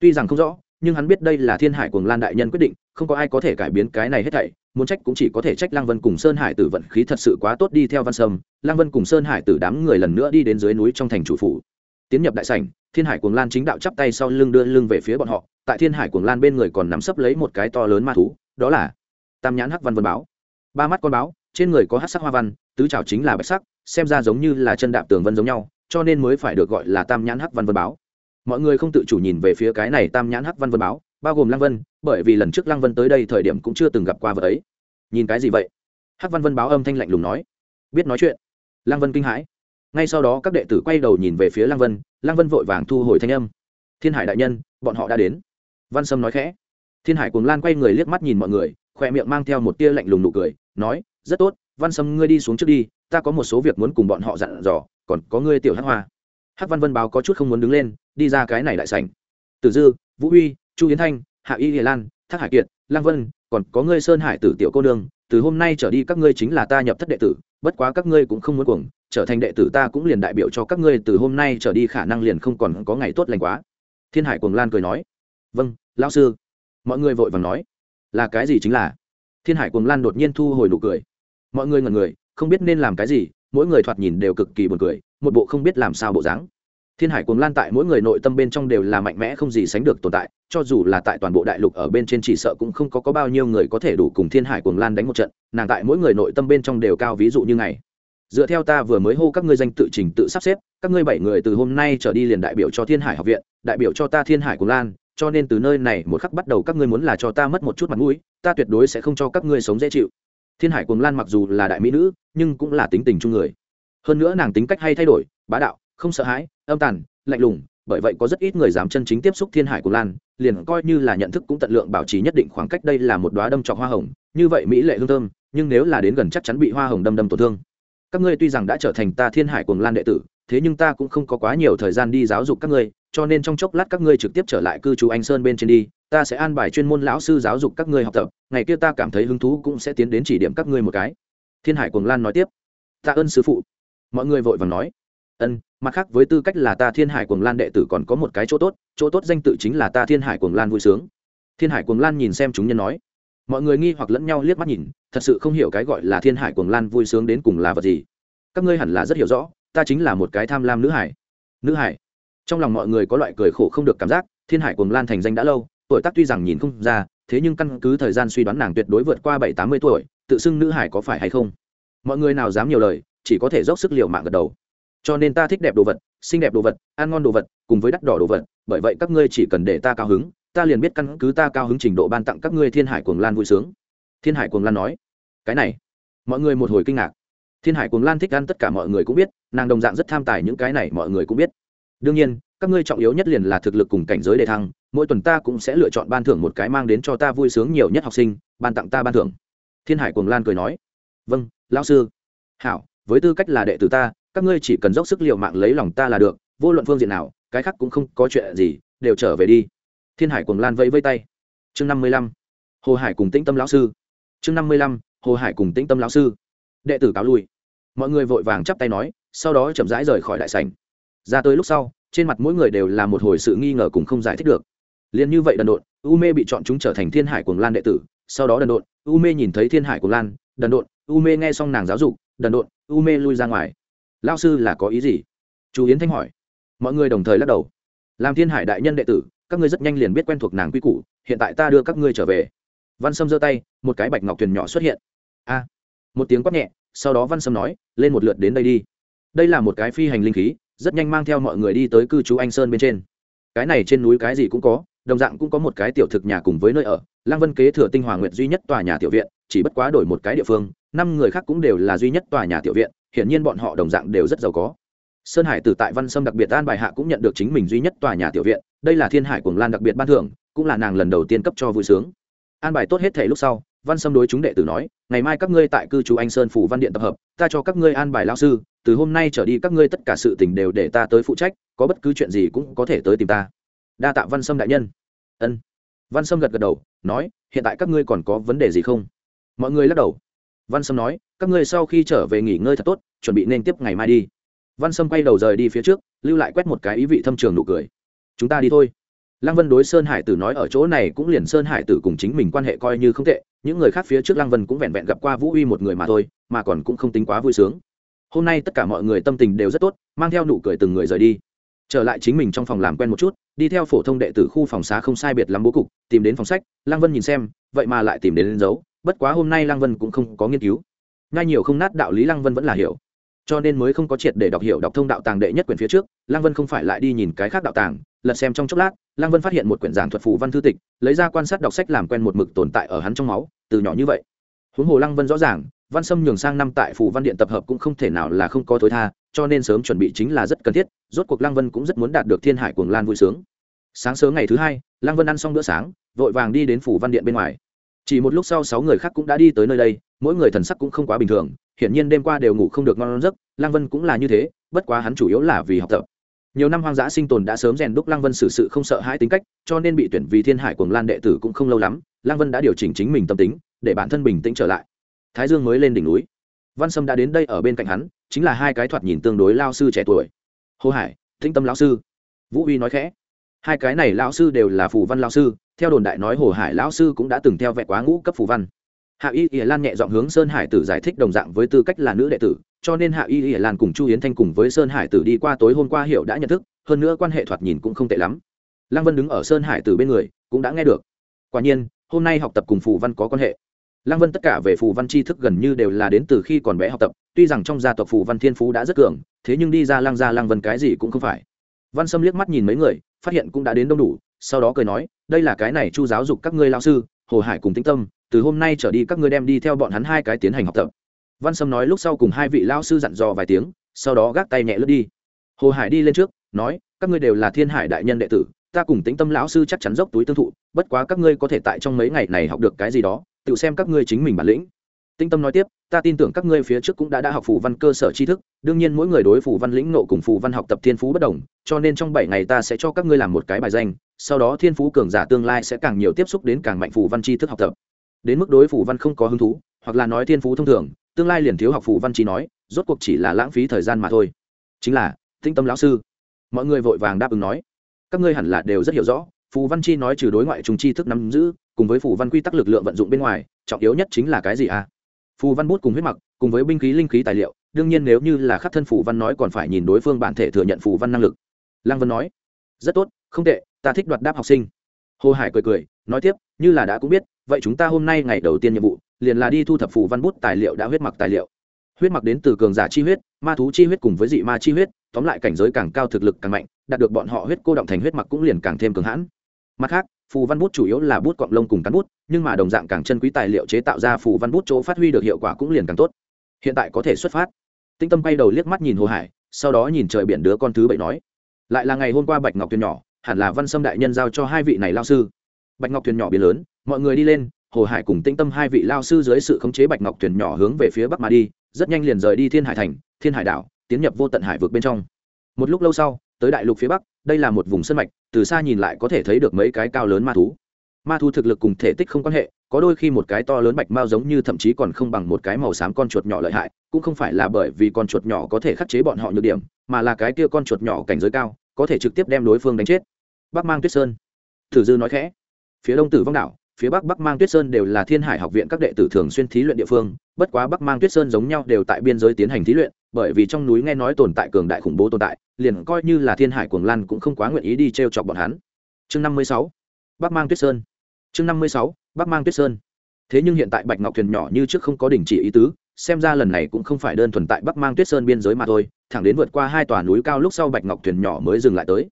Tuy rằng không rõ nhưng hắn biết đây là thiên hải cuồng lan đại nhân quyết định, không có ai có thể cải biến cái này hết thảy, muốn trách cũng chỉ có thể trách lăng vân cùng sơn hải tử vận khí thật sự quá tốt đi theo văn sâm. Lăng vân cùng sơn hải tử đám người lần nữa đi đến dưới núi trong thành chủ phủ. Tiến nhập đại sảnh, thiên hải cuồng lan chính đạo chắp tay sau lưng đưa lưng về phía bọn họ. Tại thiên hải cuồng lan bên người còn nắm sấp lấy một cái to lớn ma thú, đó là tam nhãn hắc văn vân báo. Ba mắt con báo, trên người có hắc sắc hoa văn, tứ trào chính là bạch sắc, xem ra giống như là chân đạp tường vân giống nhau, cho nên mới phải được gọi là tam nhãn hắc văn vân báo mọi người không tự chủ nhìn về phía cái này tam nhãn hắc văn vân báo, bao gồm lăng vân, bởi vì lần trước lăng vân tới đây thời điểm cũng chưa từng gặp qua vợ ấy. Nhìn cái gì vậy? Hắc văn vân báo âm thanh lạnh lùng nói. Biết nói chuyện. Lăng vân kinh hãi. Ngay sau đó các đệ tử quay đầu nhìn về phía lăng vân lăng vân vội vàng thu hồi thanh âm. Thiên hải đại nhân, bọn họ đã đến. Văn sâm nói khẽ. Thiên hải cùng lan quay người liếc mắt nhìn mọi người khoe miệng mang theo một tia lạnh lùng nụ cười, nói, rất tốt, văn sâm ngươi đi xuống trước đi, ta có một số việc muốn cùng bọn họ dặn dò, còn có ngươi tiểu hắc hoa. Hắc văn vân báo có chút không muốn đứng lên đi ra cái này đại sảnh. Tử dư, vũ huy, chu Hiến thanh, hạ y hiền lan, thác hải kiệt lang vân, còn có ngươi sơn hải tử tiểu cô nương, từ hôm nay trở đi các ngươi chính là ta nhập thất đệ tử, bất quá các ngươi cũng không muốn cuồng, trở thành đệ tử ta cũng liền đại biểu cho các ngươi từ hôm nay trở đi khả năng liền không còn có ngày tốt lành quá. Thiên hải cuồng lan cười nói vâng lão sư. Mọi người vội vàng nói, là cái gì chính là? Thiên hải cuồng lan đột nhiên thu hồi nụ cười. Mọi người ngần người, không biết nên làm cái gì, mỗi người thoạt nhìn đều cực kỳ buồn cười, một bộ không biết làm sao bộ dáng thiên hải cuồng lan tại mỗi người nội tâm bên trong đều là mạnh mẽ không gì sánh được tồn tại cho dù là tại toàn bộ đại lục ở bên trên chỉ sợ cũng không có, có bao nhiêu người có thể đủ cùng thiên hải cuồng lan đánh một trận nàng tại mỗi người nội tâm bên trong đều cao ví dụ như ngày. Dựa theo ta vừa mới hô các ngươi danh tự trình tự sắp xếp các ngươi bảy người từ hôm nay trở đi liền đại biểu cho thiên hải học viện đại biểu cho ta thiên hải cuồng lan cho nên từ nơi này một khắc bắt đầu các ngươi muốn là cho ta mất một chút mặt mũi ta tuyệt đối sẽ không cho các ngươi sống dễ chịu. Thiên hải cuồng lan mặc dù là đại mỹ nữ nhưng cũng là tính tình chung người. Hơn nữa nàng tính cách hay thay đổi bá đạo không sợ hãi, âm tàn, lạnh lùng, bởi vậy có rất ít người dám chân chính tiếp xúc thiên hải của lan, liền coi như là nhận thức cũng tận lượng bảo trì nhất định khoảng cách đây là một đoá đâm trọc hoa hồng, như vậy mỹ lệ hương thơm, nhưng nếu là đến gần chắc chắn bị hoa hồng đâm đâm tổn thương. Các ngươi tuy rằng đã trở thành ta thiên hải cuồng lan đệ tử, thế nhưng ta cũng không có quá nhiều thời gian đi giáo dục các ngươi, cho nên trong chốc lát các ngươi trực tiếp trở lại cư trú anh sơn bên trên đi, ta sẽ an bài chuyên môn lão sư giáo dục các ngươi học tập, ngày kia ta cảm thấy hứng thú cũng sẽ tiến đến chỉ điểm các ngươi một cái. Thiên hải cuồng lan nói tiếp. Tạ ơn sư phụ. Mọi người vội vàng nói. Ân mặt khác với tư cách là ta thiên hải cuồng lan đệ tử còn có một cái chỗ tốt chỗ tốt danh tự chính là ta thiên hải cuồng lan vui sướng. Thiên hải cuồng lan nhìn xem chúng nhân nói. Mọi người nghi hoặc lẫn nhau liếc mắt nhìn, thật sự không hiểu cái gọi là thiên hải cuồng lan vui sướng đến cùng là vật gì. Các ngươi hẳn là rất hiểu rõ, ta chính là một cái tham lam nữ hải. Nữ hải. Trong lòng mọi người có loại cười khổ không được cảm giác, thiên hải cuồng lan thành danh đã lâu, tuổi tác tuy rằng nhìn không ra, thế nhưng căn cứ thời gian suy đoán nàng tuyệt đối vượt qua bảy tám mươi tuổi, tự xưng nữ hải có phải hay không? Mọi người nào dám nhiều lời, chỉ có thể dốc sức liều mạng gật đầu cho nên ta thích đẹp đồ vật, xinh đẹp đồ vật, ăn ngon đồ vật, cùng với đắt đỏ đồ vật, bởi vậy các ngươi chỉ cần để ta cao hứng, ta liền biết căn cứ ta cao hứng trình độ ban tặng các ngươi thiên hải cuồng lan vui sướng. Thiên hải cuồng lan nói. Cái này, mọi người một hồi kinh ngạc. Thiên hải cuồng lan thích ăn tất cả mọi người cũng biết, nàng đồng dạng rất tham tài những cái này mọi người cũng biết. Đương nhiên, các ngươi trọng yếu nhất liền là thực lực cùng cảnh giới đề thăng, mỗi tuần ta cũng sẽ lựa chọn ban thưởng một cái mang đến cho ta vui sướng nhiều nhất học sinh, ban tặng ta ban thưởng. Thiên hải cuồng lan cười nói. Vâng lão sư. Hảo, với tư cách là đệ tử ta các ngươi chỉ cần dốc sức l i ề u mạng lấy lòng ta là được, vô luận phương diện nào, cái khác cũng không có chuyện gì, đều trở về đi. Thiên hải cùng lan vẫy vây tay. Chương năm mươi lăm. Hồ hải cùng tĩnh tâm lão sư. Chương năm mươi lăm. Hồ hải cùng tĩnh tâm lão sư. Đệ tử cáo lui. Mọi người vội vàng chắp tay nói, sau đó chậm rãi rời khỏi đại sảnh. Ra tới lúc sau, trên mặt mỗi người đều là một hồi sự nghi ngờ cùng không giải thích được. Liền như vậy đần độn, u mê bị chọn chúng trở thành thiên hải cuồng lan đệ tử. Sau đó đần độn, u mê nhìn thấy thiên hải cuồng lan, đần độn, u mê nghe xong nàng giáo dục, đần độn, u mê lui ra ngoài lao sư là có ý gì? Chú yến thanh hỏi. Mọi người đồng thời lắc đầu. Làm thiên hải đại nhân đệ tử, các ngươi rất nhanh liền biết quen thuộc nàng quy củ, hiện tại ta đưa các ngươi trở về. Văn sâm giơ tay, một cái bạch ngọc thuyền nhỏ xuất hiện. A! Một tiếng quát nhẹ, sau đó văn sâm nói, lên một lượt đến đây đi. Đây là một cái phi hành linh khí, rất nhanh mang theo mọi người đi tới cư trú anh sơn bên trên. Cái này trên núi cái gì cũng có, đồng dạng cũng có một cái tiểu thực nhà cùng với nơi ở. Lăng vân kế thừa tinh hòa nguyện duy nhất tòa nhà tiểu viện, chỉ bất quá đổi một cái địa phương, năm người khác cũng đều là duy nhất tòa nhà tiểu viện hiển nhiên bọn họ đồng dạng đều rất giàu có. Sơn hải từ tại văn sâm đặc biệt an bài hạ cũng nhận được chính mình duy nhất tòa nhà tiểu viện, đây là thiên hải cuồng lan đặc biệt ban thưởng, cũng là nàng lần đầu tiên cấp cho vui sướng. An bài tốt hết thể lúc sau, văn sâm đối chúng đệ tử nói, ngày mai các ngươi tại cư trú anh sơn phủ văn điện tập hợp, ta cho các ngươi an bài lao sư, từ hôm nay trở đi các ngươi tất cả sự tình đều để ta tới phụ trách, có bất cứ chuyện gì cũng có thể tới tìm ta. Đa tạ văn sâm đại nhân. Ân. Văn sâm gật gật đầu, nói, hiện tại các ngươi còn có vấn đề gì không? Mọi người lắc đầu văn sâm nói, các ngươi sau khi trở về nghỉ ngơi thật tốt, chuẩn bị nên tiếp ngày mai đi. Văn sâm quay đầu rời đi phía trước, lưu lại quét một cái ý vị thâm trường nụ cười. Chúng ta đi thôi. Lăng vân đối sơn hải tử nói ở chỗ này cũng liền sơn hải tử cùng chính mình quan hệ coi như không tệ, những người khác phía trước lăng vân cũng vẹn vẹn gặp qua vũ uy một người mà thôi, mà còn cũng không tính quá vui sướng. Hôm nay tất cả mọi người tâm tình đều rất tốt, mang theo nụ cười từng người rời đi. Trở lại chính mình trong phòng làm quen một chút, đi theo phổ thông đệ tử khu phòng xá không sai biệt lắm bố cục, tìm đến phòng sách, lăng vân nhìn xem, vậy mà lại tìm đến lên dấu bất quá hôm nay lăng vân cũng không có nghiên cứu. Ngay nhiều không nát đạo lý lăng vân vẫn là hiểu. Cho nên mới không có triệt để đọc hiểu đọc thông đạo tàng đệ nhất quyển phía trước, lăng vân không phải lại đi nhìn cái khác đạo tàng, lật xem trong chốc lát, lăng vân phát hiện một quyển giảng thuật phù văn thư tịch, lấy ra quan sát đọc sách làm quen một mực tồn tại ở hắn trong máu, từ nhỏ như vậy. Huống hồ lăng vân rõ ràng, văn sâm nhường sang năm tại phù văn điện tập hợp cũng không thể nào là không có thối tha, cho nên sớm chuẩn bị chính là rất cần thiết, rốt cuộc lăng vân cũng rất muốn đạt được thiên hải cuồng lan vui sướng. Sáng sớm ngày thứ hai, lăng vân ăn xong bữa sáng, vội vàng đi đến phủ văn điện bên ngoài chỉ một lúc sau sáu người khác cũng đã đi tới nơi đây, mỗi người thần sắc cũng không quá bình thường, hiển nhiên đêm qua đều ngủ không được ngon giấc, lăng vân cũng là như thế, bất quá hắn chủ yếu là vì học tập. Nhiều năm hoang dã sinh tồn đã sớm rèn đúc lăng vân xử sự không sợ hãi tính cách, cho nên bị tuyển vì thiên hải cuồng lan đệ tử cũng không lâu lắm, lăng vân đã điều chỉnh chính mình tâm tính, để bản thân bình tĩnh trở lại. Thái dương mới lên đỉnh núi. Văn sâm đã đến đây ở bên cạnh hắn, chính là hai cái thoạt nhìn tương đối lao sư trẻ tuổi. Hồ hải thinh tâm lão sư. Vũ Huy nói khẽ hai cái này lão sư đều là phù văn lão sư, theo đồn đại nói hồ hải lão sư cũng đã từng theo vẹn quá ngũ cấp phù văn. Hạ y ỉa lan nhẹ giọng hướng sơn hải tử giải thích đồng dạng với tư cách là nữ đệ tử, cho nên hạ y ỉa lan cùng chu yến thanh cùng với sơn hải tử đi qua tối hôm qua hiểu đã nhận thức, hơn nữa quan hệ thoạt nhìn cũng không tệ lắm. Lăng vân đứng ở sơn hải tử bên người, cũng đã nghe được. Quả nhiên, hôm nay học tập cùng phù văn có quan hệ. Lăng vân tất cả về phù văn tri thức gần như đều là đến từ khi còn bé học tập, tuy rằng trong gia tộc phù văn thiên phú đã rất cường, thế nhưng đi ra lăng gia lăng vân cái gì cũng không phải. Văn sâm liếc mắt nhìn mấy người phát hiện cũng đã đến đông đủ, sau đó cười nói, đây là cái này chu giáo dục các ngươi lao sư, hồ hải cùng tĩnh tâm, từ hôm nay trở đi các ngươi đem đi theo bọn hắn hai cái tiến hành học tập. Văn sâm nói lúc sau cùng hai vị lao sư dặn dò vài tiếng, sau đó gác tay nhẹ lướt đi. Hồ hải đi lên trước, nói, các ngươi đều là thiên hải đại nhân đệ tử, ta cùng tĩnh tâm lão sư chắc chắn dốc túi tương thụ, bất quá các ngươi có thể tại trong mấy ngày này học được cái gì đó, tự xem các ngươi chính mình bản lĩnh. Tinh tâm nói tiếp ta tin tưởng các ngươi phía trước cũng đã đã học phù văn cơ sở tri thức, đương nhiên mỗi người đối phù văn lĩnh nộ cùng phù văn học tập thiên phú bất đồng, cho nên trong bảy ngày ta sẽ cho các ngươi làm một cái bài danh, sau đó thiên phú cường giả tương lai sẽ càng nhiều tiếp xúc đến càng mạnh phù văn tri thức học tập. Đến mức đối phù văn không có hứng thú, hoặc là nói thiên phú thông thường, tương lai liền thiếu học phù văn trí nói, rốt cuộc chỉ là lãng phí thời gian mà thôi. Chính là tinh tâm lão sư, mọi người vội vàng đáp ứng nói. Các ngươi hẳn là đều rất hiểu rõ, phù văn chi nói trừ đối ngoại trùng chi thức nắm giữ, cùng với phù văn quy tắc lực lượng vận dụng bên ngoài, trọng yếu nhất chính là cái gì à? Phù văn bút cùng huyết mặc, cùng với binh khí linh khí tài liệu, đương nhiên nếu như là khắc thân phù văn nói còn phải nhìn đối phương bản thể thừa nhận phù văn năng lực. Lăng vân nói, rất tốt, không tệ, ta thích đoạt đáp học sinh. Hồ hải cười cười, nói tiếp, như là đã cũng biết, vậy chúng ta hôm nay ngày đầu tiên nhiệm vụ, liền là đi thu thập phù văn bút tài liệu đã huyết mặc tài liệu. Huyết mặc đến từ cường giả chi huyết, ma thú chi huyết cùng với dị ma chi huyết, tóm lại cảnh giới càng cao thực lực càng mạnh, đạt được bọn họ huyết cô động thành huyết mặc cũng liền càng thêm cường hãn mặt khác, phù văn bút chủ yếu là bút cọng lông cùng cán bút, nhưng mà đồng dạng càng chân quý tài liệu chế tạo ra phù văn bút chỗ phát huy được hiệu quả cũng liền càng tốt. Hiện tại có thể xuất phát. Tinh tâm quay đầu liếc mắt nhìn hồ hải, sau đó nhìn trời biển đứa con thứ bảy nói, lại là ngày hôm qua bạch ngọc thuyền nhỏ, hẳn là văn sâm đại nhân giao cho hai vị này lao sư. Bạch ngọc thuyền nhỏ biển lớn, mọi người đi lên, hồ hải cùng tĩnh tâm hai vị lao sư dưới sự khống chế bạch ngọc thuyền nhỏ hướng về phía bắc mà đi, rất nhanh liền rời đi thiên hải thành, thiên hải đảo, tiến nhập vô tận hải vực bên trong. Một lúc lâu sau tới đại lục phía bắc, đây là một vùng sân mạch, từ xa nhìn lại có thể thấy được mấy cái cao lớn ma thú. Ma thú thực lực cùng thể tích không quan hệ, có đôi khi một cái to lớn bạch mao giống như thậm chí còn không bằng một cái màu xám con chuột nhỏ lợi hại, cũng không phải là bởi vì con chuột nhỏ có thể khắc chế bọn họ nhược điểm, mà là cái kia con chuột nhỏ cảnh giới cao, có thể trực tiếp đem đối phương đánh chết. Bắc mang tuyết sơn. Thử dư nói khẽ. Phía đông tử vong đảo phía bắc bắc mang tuyết sơn đều là thiên hải học viện các đệ tử thường xuyên thí luyện địa phương, bất quá bắc mang tuyết sơn giống nhau đều tại biên giới tiến hành thí luyện, bởi vì trong núi nghe nói tồn tại cường đại khủng bố tồn tại, liền coi như là thiên hải cuồng lan cũng không quá nguyện ý đi t r e o chọc bọn hắn. Chương năm mươi sáu, bắc mang tuyết sơn. Chương năm mươi sáu, bắc mang tuyết sơn. Thế nhưng hiện tại bạch ngọc thuyền nhỏ như trước không có đình chỉ ý tứ, xem ra lần này cũng không phải đơn thuần tại bắc mang tuyết sơn biên giới mà thôi, thẳng đến vượt qua hai tòa núi cao lúc sau bạch ngọc thuyền nhỏ mới dừng lại tới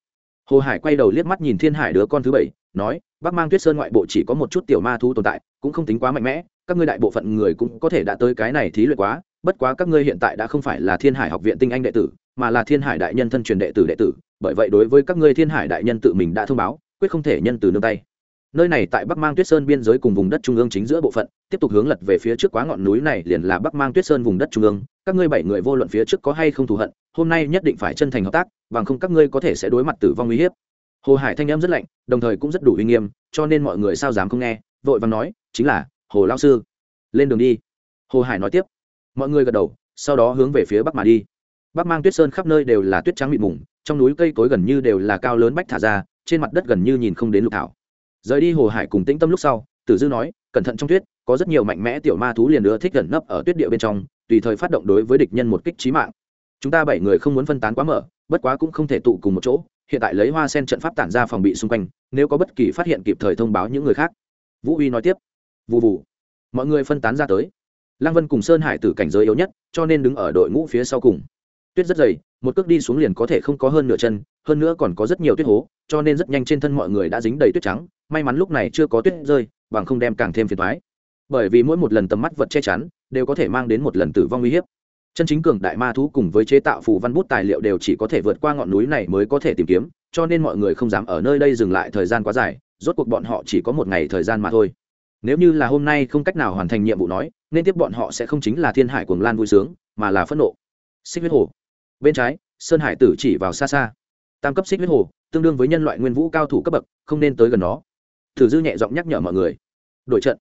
hồ hải quay đầu liếc mắt nhìn thiên hải đứa con thứ bảy, nói Bác mang tuyết sơn ngoại bộ chỉ có một chút tiểu ma thu tồn tại, cũng không tính quá mạnh mẽ, các ngươi đại bộ phận người cũng có thể đã tới cái này thí luyện quá, bất quá các ngươi hiện tại đã không phải là thiên hải học viện tinh anh đệ tử, mà là thiên hải đại nhân thân truyền đệ tử đệ tử, bởi vậy đối với các ngươi thiên hải đại nhân tự mình đã thông báo, quyết không thể nhân từ nương tay nơi này tại bắc mang tuyết sơn biên giới cùng vùng đất trung ương chính giữa bộ phận, tiếp tục hướng lật về phía trước quá ngọn núi này liền là bắc mang tuyết sơn vùng đất trung ương. Các ngươi bảy người vô luận phía trước có hay không thù hận, hôm nay nhất định phải chân thành hợp tác, bằng không các ngươi có thể sẽ đối mặt tử vong uy hiếp. Hồ hải thanh âm rất lạnh, đồng thời cũng rất đủ uy nghiêm, cho nên mọi người sao dám không nghe, vội vàng nói, chính là, hồ lao sư, lên đường đi. Hồ hải nói tiếp. Mọi người gật đầu, sau đó hướng về phía bắc mà đi. Bắc mang tuyết sơn khắp nơi đều là tuyết trắng mịt mùng, trong núi cây cối gần như đều là cao lớn bách thả ra, trên mặt đất gần như nhìn không đến lục thảo rời đi hồ hải cùng tĩnh tâm lúc sau, tử dư nói, cẩn thận trong tuyết, có rất nhiều mạnh mẽ tiểu ma thú liền nữa thích gần nấp ở tuyết địa bên trong, tùy thời phát động đối với địch nhân một kích trí mạng. Chúng ta bảy người không muốn phân tán quá mở, bất quá cũng không thể tụ cùng một chỗ, hiện tại lấy hoa sen trận pháp tản ra phòng bị xung quanh, nếu có bất kỳ phát hiện kịp thời thông báo những người khác. Vũ uy nói tiếp vụ vụ mọi người phân tán ra tới. Lăng vân cùng sơn hải tử cảnh giới yếu nhất, cho nên đứng ở đội ngũ phía sau cùng. Tuyết rất dày một cước đi xuống liền có thể không có hơn nửa chân, hơn nữa còn có rất nhiều tuyết hố, cho nên rất nhanh trên thân mọi người đã dính đầy tuyết trắng, may mắn lúc này chưa có tuyết rơi, bằng không đem càng thêm phiền thoái bởi vì mỗi một lần tầm mắt vật che chắn, đều có thể mang đến một lần tử vong uy hiếp. Chân chính cường đại ma thú cùng với chế tạo phù văn bút tài liệu đều chỉ có thể vượt qua ngọn núi này mới có thể tìm kiếm, cho nên mọi người không dám ở nơi đây dừng lại thời gian quá dài, rốt cuộc bọn họ chỉ có một ngày thời gian mà thôi. Nếu như là hôm nay không cách nào hoàn thành nhiệm vụ nói, nên tiếp bọn họ sẽ không chính là thiên hải cuồng lan vui sướng, mà là phẫn nộ. Xích huyết hồ bên trái, sơn hải tử chỉ vào xa xa. Tam cấp xích huyết hồ, tương đương với nhân loại nguyên vũ cao thủ cấp bậc, không nên tới gần nó. Thử dư nhẹ giọng nhắc nhở mọi người. Đội trận.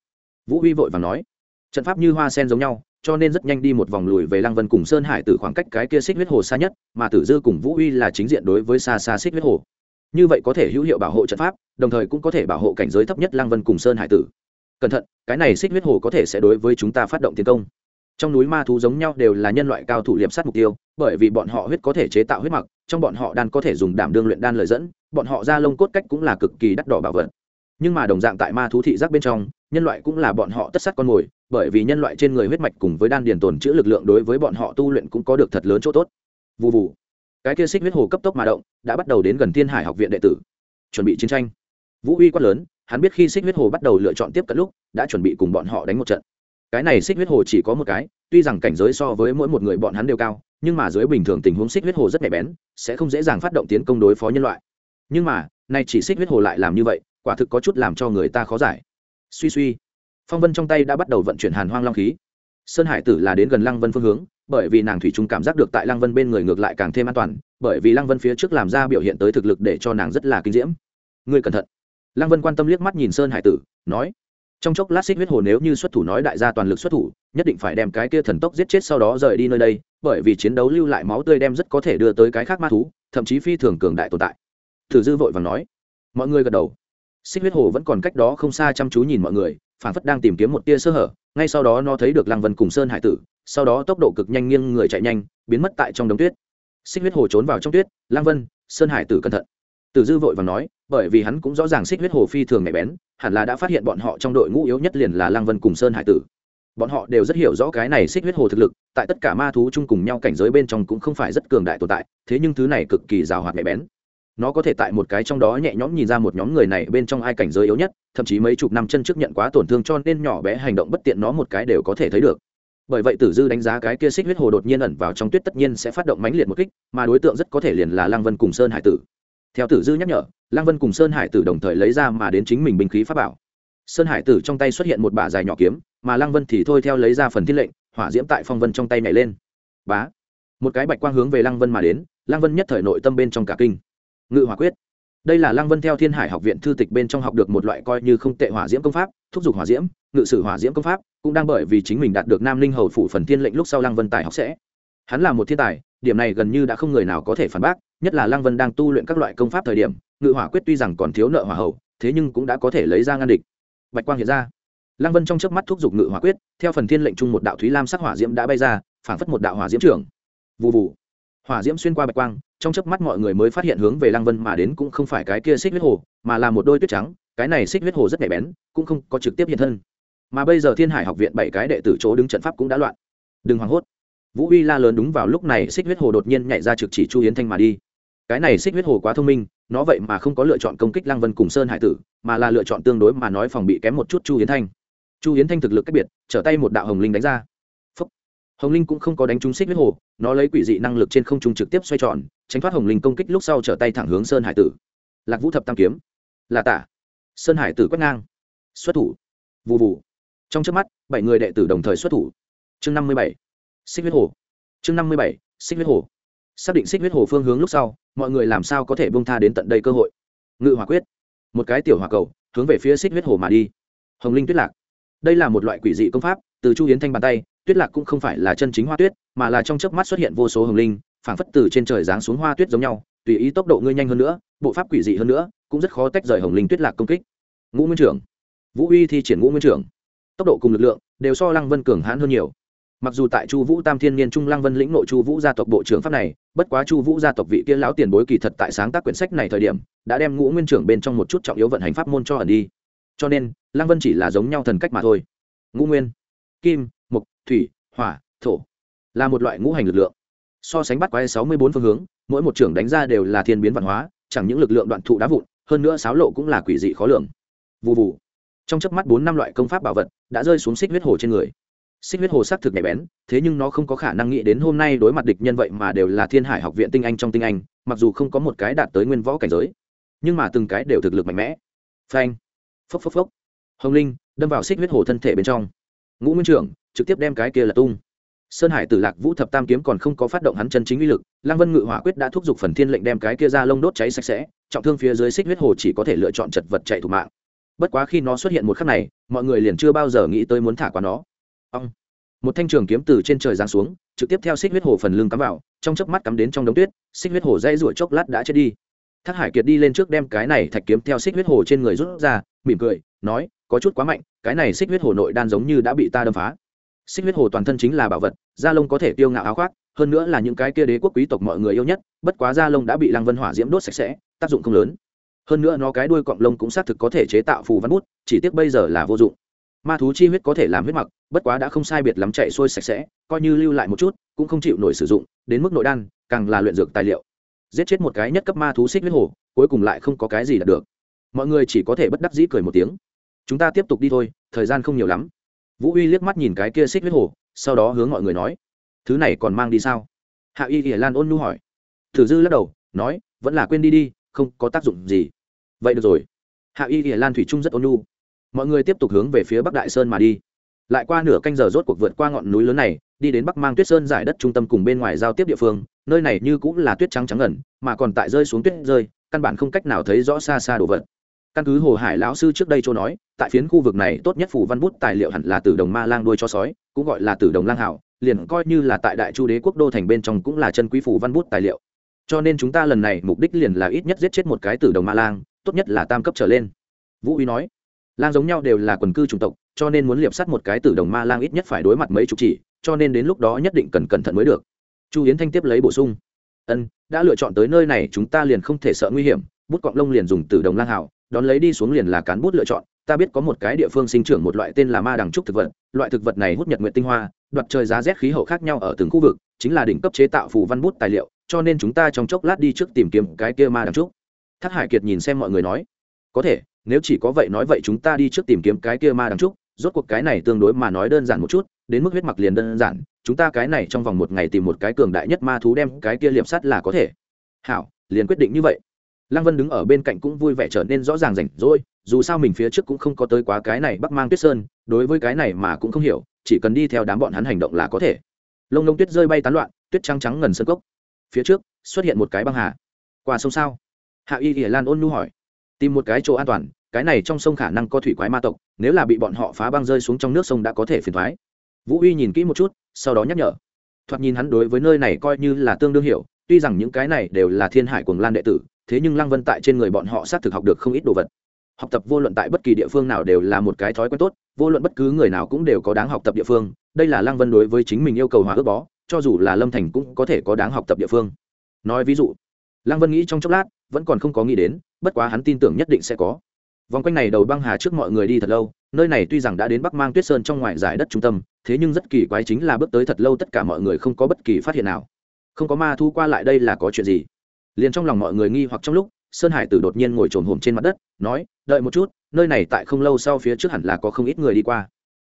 Vũ huy vội và nói. Trận pháp như hoa sen giống nhau, cho nên rất nhanh đi một vòng lùi về lăng vân cùng sơn hải từ khoảng cách cái kia xích huyết hồ xa nhất, mà tử dư cùng vũ huy là chính diện đối với xa xa xích huyết hồ. Như vậy có thể hữu hiệu bảo hộ trận pháp, đồng thời cũng có thể bảo hộ cảnh giới thấp nhất lăng vân cùng sơn hải tử. Cẩn thận, cái này xích huyết hồ có thể sẽ đối với chúng ta phát động tiến công trong núi ma thú giống nhau đều là nhân loại cao thủ liệp sát mục tiêu, bởi vì bọn họ huyết có thể chế tạo huyết mặc trong bọn họ đan có thể dùng đảm đương luyện đan lời dẫn, bọn họ ra lông cốt cách cũng là cực kỳ đắt đỏ bảo vật. Nhưng mà đồng dạng tại ma thú thị giác bên trong, nhân loại cũng là bọn họ tất sát con mồi, bởi vì nhân loại trên người huyết mạch cùng với đan điền tồn chữ lực lượng đối với bọn họ tu luyện cũng có được thật lớn chỗ tốt. Vụ vụ cái kia xích huyết hồ cấp tốc mà động, đã bắt đầu đến gần thiên hải học viện đệ tử. Chuẩn bị chiến tranh. Vũ uy quát lớn, hắn biết khi xích huyết hồ bắt đầu lựa chọn tiếp cận lúc, đã chuẩn bị cùng bọn họ đánh một trận cái này xích huyết hồ chỉ có một cái, tuy rằng cảnh giới so với mỗi một người bọn hắn đều cao, nhưng mà dưới bình thường tình huống xích huyết hồ rất nhạy bén, sẽ không dễ dàng phát động tiến công đối phó nhân loại. Nhưng mà, nay chỉ xích huyết hồ lại làm như vậy, quả thực có chút làm cho người ta khó giải. Suy suy. Phong vân trong tay đã bắt đầu vận chuyển hàn hoang long khí. Sơn hải tử là đến gần lăng vân phương hướng, bởi vì nàng thủy trung cảm giác được tại lăng vân bên người ngược lại càng thêm an toàn, bởi vì lăng vân phía trước làm ra biểu hiện tới thực lực để cho nàng rất là kinh diễm. Ngươi cẩn thận. Lăng vân quan tâm liếc mắt nhìn sơn hải tử, nói trong chốc lát xích huyết hồ nếu như xuất thủ nói đại gia toàn lực xuất thủ, nhất định phải đem cái kia thần tốc giết chết sau đó rời đi nơi đây, bởi vì chiến đấu lưu lại máu tươi đem rất có thể đưa tới cái khác ma thú, thậm chí phi thường cường đại tồn tại. Thử dư vội vàng nói. Mọi người gật đầu. Xích huyết hồ vẫn còn cách đó không xa chăm chú nhìn mọi người, phản phất đang tìm kiếm một tia sơ hở, ngay sau đó nó thấy được lăng vân cùng sơn hải tử, sau đó tốc độ cực nhanh nghiêng người chạy nhanh, biến mất tại trong đống tuyết. Xích huyết hồ trốn vào trong tuyết, lăng vân, sơn hải tử cẩn thận tử dư vội và nói, bởi vì hắn cũng rõ ràng xích huyết hồ phi thường nhạy bén, hẳn là đã phát hiện bọn họ trong đội ngũ yếu nhất liền là lăng vân cùng sơn hải tử. Bọn họ đều rất hiểu rõ cái này xích huyết hồ thực lực, tại tất cả ma thú chung cùng nhau cảnh giới bên trong cũng không phải rất cường đại tồn tại, thế nhưng thứ này cực kỳ rào hoạt nhạy bén. Nó có thể tại một cái trong đó nhẹ nhõm nhìn ra một nhóm người này bên trong ai cảnh giới yếu nhất, thậm chí mấy chục năm chân trước nhận quá tổn thương cho nên nhỏ bé hành động bất tiện nó một cái đều có thể thấy được. Bởi vậy tử dư đánh giá cái kia xích huyết hồ đột nhiên ẩn vào trong tuyết tất nhiên sẽ phát động mãnh liệt một kích, mà đối tượng rất có thể liền là lăng vân cùng sơn hải tử theo tử dư nhắc nhở, lăng vân cùng sơn hải tử đồng thời lấy ra mà đến chính mình binh khí pháp bảo. Sơn hải tử trong tay xuất hiện một bả dài nhỏ kiếm, mà lăng vân thì thôi theo lấy ra phần thiên lệnh, hỏa diễm tại phong vân trong tay nhảy lên. Bá! Một cái bạch quang hướng về lăng vân mà đến, lăng vân nhất thời nội tâm bên trong cả kinh. Ngự hỏa quyết. Đây là lăng vân theo thiên hải học viện thư tịch bên trong học được một loại coi như không tệ hỏa diễm công pháp, thúc giục hỏa diễm, ngự sử hỏa diễm công pháp, cũng đang bởi vì chính mình đạt được nam linh hầu phủ phần thiên lệnh lúc sau lăng vân tài học sẽ. Hắn là một thiên tài điểm này gần như đã không người nào có thể phản bác, nhất là lăng vân đang tu luyện các loại công pháp thời điểm, ngự hỏa quyết tuy rằng còn thiếu nợ hỏa hậu thế nhưng cũng đã có thể lấy ra ngăn địch. Bạch quang hiện ra. Lăng vân trong chớp mắt thúc giục ngự hỏa quyết, theo phần thiên lệnh chung một đạo thúy lam sắc hỏa diễm đã bay ra, phảng phất một đạo hỏa diễm trưởng. Vụ vụ hỏa diễm xuyên qua bạch quang, trong chớp mắt mọi người mới phát hiện hướng về lăng vân mà đến cũng không phải cái kia xích huyết hồ, mà là một đôi tuyết trắng, cái này xích huyết hồ rất nhạy bén, cũng không có trực tiếp hiện thân. Mà bây giờ thiên hải học viện bảy cái đệ tử chỗ đứng trận pháp cũng đã loạn. Đừng hoảng hốt vũ uy la lớn đúng vào lúc này, xích huyết hồ đột nhiên nhảy ra trực chỉ chu hiến thanh mà đi. Cái này xích huyết hồ quá thông minh, nó vậy mà không có lựa chọn công kích lăng vân cùng sơn hải tử, mà là lựa chọn tương đối mà nói phòng bị kém một chút chu hiến thanh. Chu hiến thanh thực lực cách biệt, trở tay một đạo hồng linh đánh ra. Phúc. hồng linh cũng không có đánh trúng xích huyết hồ, nó lấy quỷ dị năng lực trên không trung trực tiếp xoay tròn, tránh thoát hồng linh công kích lúc sau trở tay thẳng hướng sơn hải tử. Lạc vũ thập tam kiếm. Là tả. Sơn hải tử quét ngang. Xuất thủ. Vụ vụ trong trước mắt, bảy người đệ tử đồng thời xuất thủ. Chương năm mươi bảy xích huyết hồ. Chương năm mươi bảy, xích huyết hồ. Xác định xích huyết hồ phương hướng lúc sau, mọi người làm sao có thể bông tha đến tận đây cơ hội? Ngự hỏa quyết. Một cái tiểu hỏa cầu, hướng về phía xích huyết hồ mà đi. Hồng linh tuyết lạc. Đây là một loại quỷ dị công pháp, từ chu hiến thanh bàn tay, tuyết lạc cũng không phải là chân chính hoa tuyết, mà là trong chớp mắt xuất hiện vô số hồng linh, phảng phất từ trên trời giáng xuống hoa tuyết giống nhau, tùy ý tốc độ ngươi nhanh hơn nữa, bộ pháp quỷ dị hơn nữa, cũng rất khó tách rời hồng linh tuyết lạc công kích. Ngũ nguyên trưởng. Vũ uy thi triển ngũ nguyên trưởng. Tốc độ cùng lực lượng đều so lăng vân cường hãn hơn nhiều mặc dù tại chu vũ tam thiên niên trung lăng vân lĩnh nội chu vũ gia tộc bộ trưởng pháp này, bất quá chu vũ gia tộc vị kia lão tiền bối kỳ thật tại sáng tác quyển sách này thời điểm, đã đem ngũ nguyên trưởng bên trong một chút trọng yếu vận hành pháp môn cho ẩn đi. Cho nên, lăng vân chỉ là giống nhau thần cách mà thôi. Ngũ nguyên, kim mục thủy, hỏa, thổ là một loại ngũ hành lực lượng. So sánh bắt quái sáu mươi bốn phương hướng, mỗi một trưởng đánh ra đều là thiên biến văn hóa, chẳng những lực lượng đoạn thụ đá vụn, hơn nữa sáo lộ cũng là quỷ dị khó lường. Vụ vụ trong chớp mắt bốn năm loại công pháp bảo vật đã rơi xuống xích huyết hồ trên người xích huyết hồ sắc thực nhạy bén, thế nhưng nó không có khả năng nghĩ đến hôm nay đối mặt địch nhân vậy mà đều là thiên hải học viện tinh anh trong tinh anh, mặc dù không có một cái đạt tới nguyên võ cảnh giới, nhưng mà từng cái đều thực lực mạnh mẽ. Phanh, phốc phốc phốc. Hồng linh, đâm vào xích huyết hồ thân thể bên trong. Ngũ nguyên trưởng, trực tiếp đem cái kia là tung. Sơn hải tử lạc vũ thập tam kiếm còn không có phát động hắn chân chính uy lực, lăng vân ngự hỏa quyết đã thúc giục phần thiên lệnh đem cái kia ra lông đốt cháy sạch sẽ, trọng thương phía dưới xích huyết hồ chỉ có thể lựa chọn chật vật chạy thủ mạng. Bất quá khi nó xuất hiện một khắc này, mọi người liền chưa bao giờ nghĩ tới muốn thả qua nó ông một thanh trường kiếm từ trên trời giáng xuống, trực tiếp theo xích huyết hồ phần lưng cắm vào, trong chớp mắt cắm đến trong đống tuyết, xích huyết hồ dây ruổi chốc lát đã chết đi. Thác hải kiệt đi lên trước đem cái này thạch kiếm theo xích huyết hồ trên người rút ra, mỉm cười, nói, có chút quá mạnh, cái này xích huyết hồ nội đan giống như đã bị ta đâm phá. Xích huyết hồ toàn thân chính là bảo vật, da lông có thể tiêu ngạo áo khoác, hơn nữa là những cái kia đế quốc quý tộc mọi người yêu nhất, bất quá da lông đã bị lăng vân hỏa diễm đốt sạch sẽ, tác dụng không lớn. Hơn nữa nó cái đuôi cọng lông cũng xác thực có thể chế tạo phù văn bút, chỉ tiếc bây giờ là vô dụng ma thú chi huyết có thể làm huyết mặc, bất quá đã không sai biệt lắm chạy sôi sạch sẽ, coi như lưu lại một chút, cũng không chịu nổi sử dụng, đến mức nội đan, càng là luyện dược tài liệu. Giết chết một cái nhất cấp ma thú xích huyết hồ, cuối cùng lại không có cái gì đạt được. Mọi người chỉ có thể bất đắc dĩ cười một tiếng. Chúng ta tiếp tục đi thôi, thời gian không nhiều lắm. Vũ uy liếc mắt nhìn cái kia xích huyết hồ, sau đó hướng mọi người nói, thứ này còn mang đi sao? Hạ y ỉa lan ôn nu hỏi. Thử dư lắc đầu, nói, vẫn là quên đi đi, không có tác dụng gì. Vậy được rồi. Hạ y ỉa lan thủy trung rất ôn nu mọi người tiếp tục hướng về phía bắc đại sơn mà đi. Lại qua nửa canh giờ rốt cuộc vượt qua ngọn núi lớn này, đi đến bắc mang tuyết sơn giải đất trung tâm cùng bên ngoài giao tiếp địa phương, nơi này như cũng là tuyết trắng trắng ngẩn mà còn tại rơi xuống tuyết rơi, căn bản không cách nào thấy rõ xa xa đồ vật. Căn cứ hồ hải lão sư trước đây cho nói, tại phiến khu vực này tốt nhất phủ văn bút tài liệu hẳn là từ đồng ma lang đuôi cho sói, cũng gọi là từ đồng lang hảo, liền coi như là tại đại chu đế quốc đô thành bên trong cũng là chân quý phủ văn bút tài liệu. Cho nên chúng ta lần này mục đích liền là ít nhất giết chết một cái từ đồng ma lang, tốt nhất là tam cấp trở lên. Vũ uy nói lang giống nhau đều là quần cư chủng tộc, cho nên muốn liệp sắt một cái tử đồng ma lang ít nhất phải đối mặt mấy chục chỉ, cho nên đến lúc đó nhất định cần cẩn thận mới được. Chu yến thanh tiếp lấy bổ sung. Ân, đã lựa chọn tới nơi này chúng ta liền không thể sợ nguy hiểm, bút cọng lông liền dùng tử đồng lang hảo, đón lấy đi xuống liền là cán bút lựa chọn. Ta biết có một cái địa phương sinh trưởng một loại tên là ma đằng trúc thực vật, loại thực vật này hút nhật nguyện tinh hoa, đoạt trời giá rét khí hậu khác nhau ở từng khu vực, chính là đỉnh cấp chế tạo phù văn bút tài liệu, cho nên chúng ta trong chốc lát đi trước tìm kiếm cái kia ma đằng trúc. Thác hải kiệt nhìn xem mọi người nói. Có thể nếu chỉ có vậy nói vậy chúng ta đi trước tìm kiếm cái kia ma đằng trúc, rốt cuộc cái này tương đối mà nói đơn giản một chút, đến mức huyết mặc liền đơn giản, chúng ta cái này trong vòng một ngày tìm một cái cường đại nhất ma thú đem cái kia liệp sắt là có thể. Hảo, liền quyết định như vậy. Lăng vân đứng ở bên cạnh cũng vui vẻ trở nên rõ ràng rảnh rỗi, dù sao mình phía trước cũng không có tới quá cái này bắc mang tuyết sơn, đối với cái này mà cũng không hiểu, chỉ cần đi theo đám bọn hắn hành động là có thể. Lông lông tuyết rơi bay tán loạn, tuyết trắng trắng ngần sân cốc. Phía trước, xuất hiện một cái băng hà. Qua sông sao? Hạ y ỉa lan ôn nhu hỏi tìm một cái chỗ an toàn, cái này trong sông khả năng có thủy quái ma tộc, nếu là bị bọn họ phá băng rơi xuống trong nước sông đã có thể phiền thoái. Vũ uy nhìn kỹ một chút, sau đó nhắc nhở. Thoạt nhìn hắn đối với nơi này coi như là tương đương hiểu, tuy rằng những cái này đều là thiên hải cuồng lan đệ tử, thế nhưng lăng vân tại trên người bọn họ xác thực học được không ít đồ vật. Học tập vô luận tại bất kỳ địa phương nào đều là một cái thói quen tốt, vô luận bất cứ người nào cũng đều có đáng học tập địa phương, đây là lăng vân đối với chính mình yêu cầu hòa ước bó, cho dù là lâm thành cũng có thể có đáng học tập địa phương. Nói ví dụ, lăng vân nghĩ trong chốc lát vẫn còn không có nghĩ đến, bất quá hắn tin tưởng nhất định sẽ có. Vòng quanh này đầu băng hà trước mọi người đi thật lâu, nơi này tuy rằng đã đến bắc mang tuyết sơn trong ngoài giải đất trung tâm, thế nhưng rất kỳ quái chính là bước tới thật lâu tất cả mọi người không có bất kỳ phát hiện nào. Không có ma thu qua lại đây là có chuyện gì? Liền trong lòng mọi người nghi hoặc trong lúc, sơn hải tử đột nhiên ngồi trồn hồm trên mặt đất, nói, đợi một chút, nơi này tại không lâu sau phía trước hẳn là có không ít người đi qua.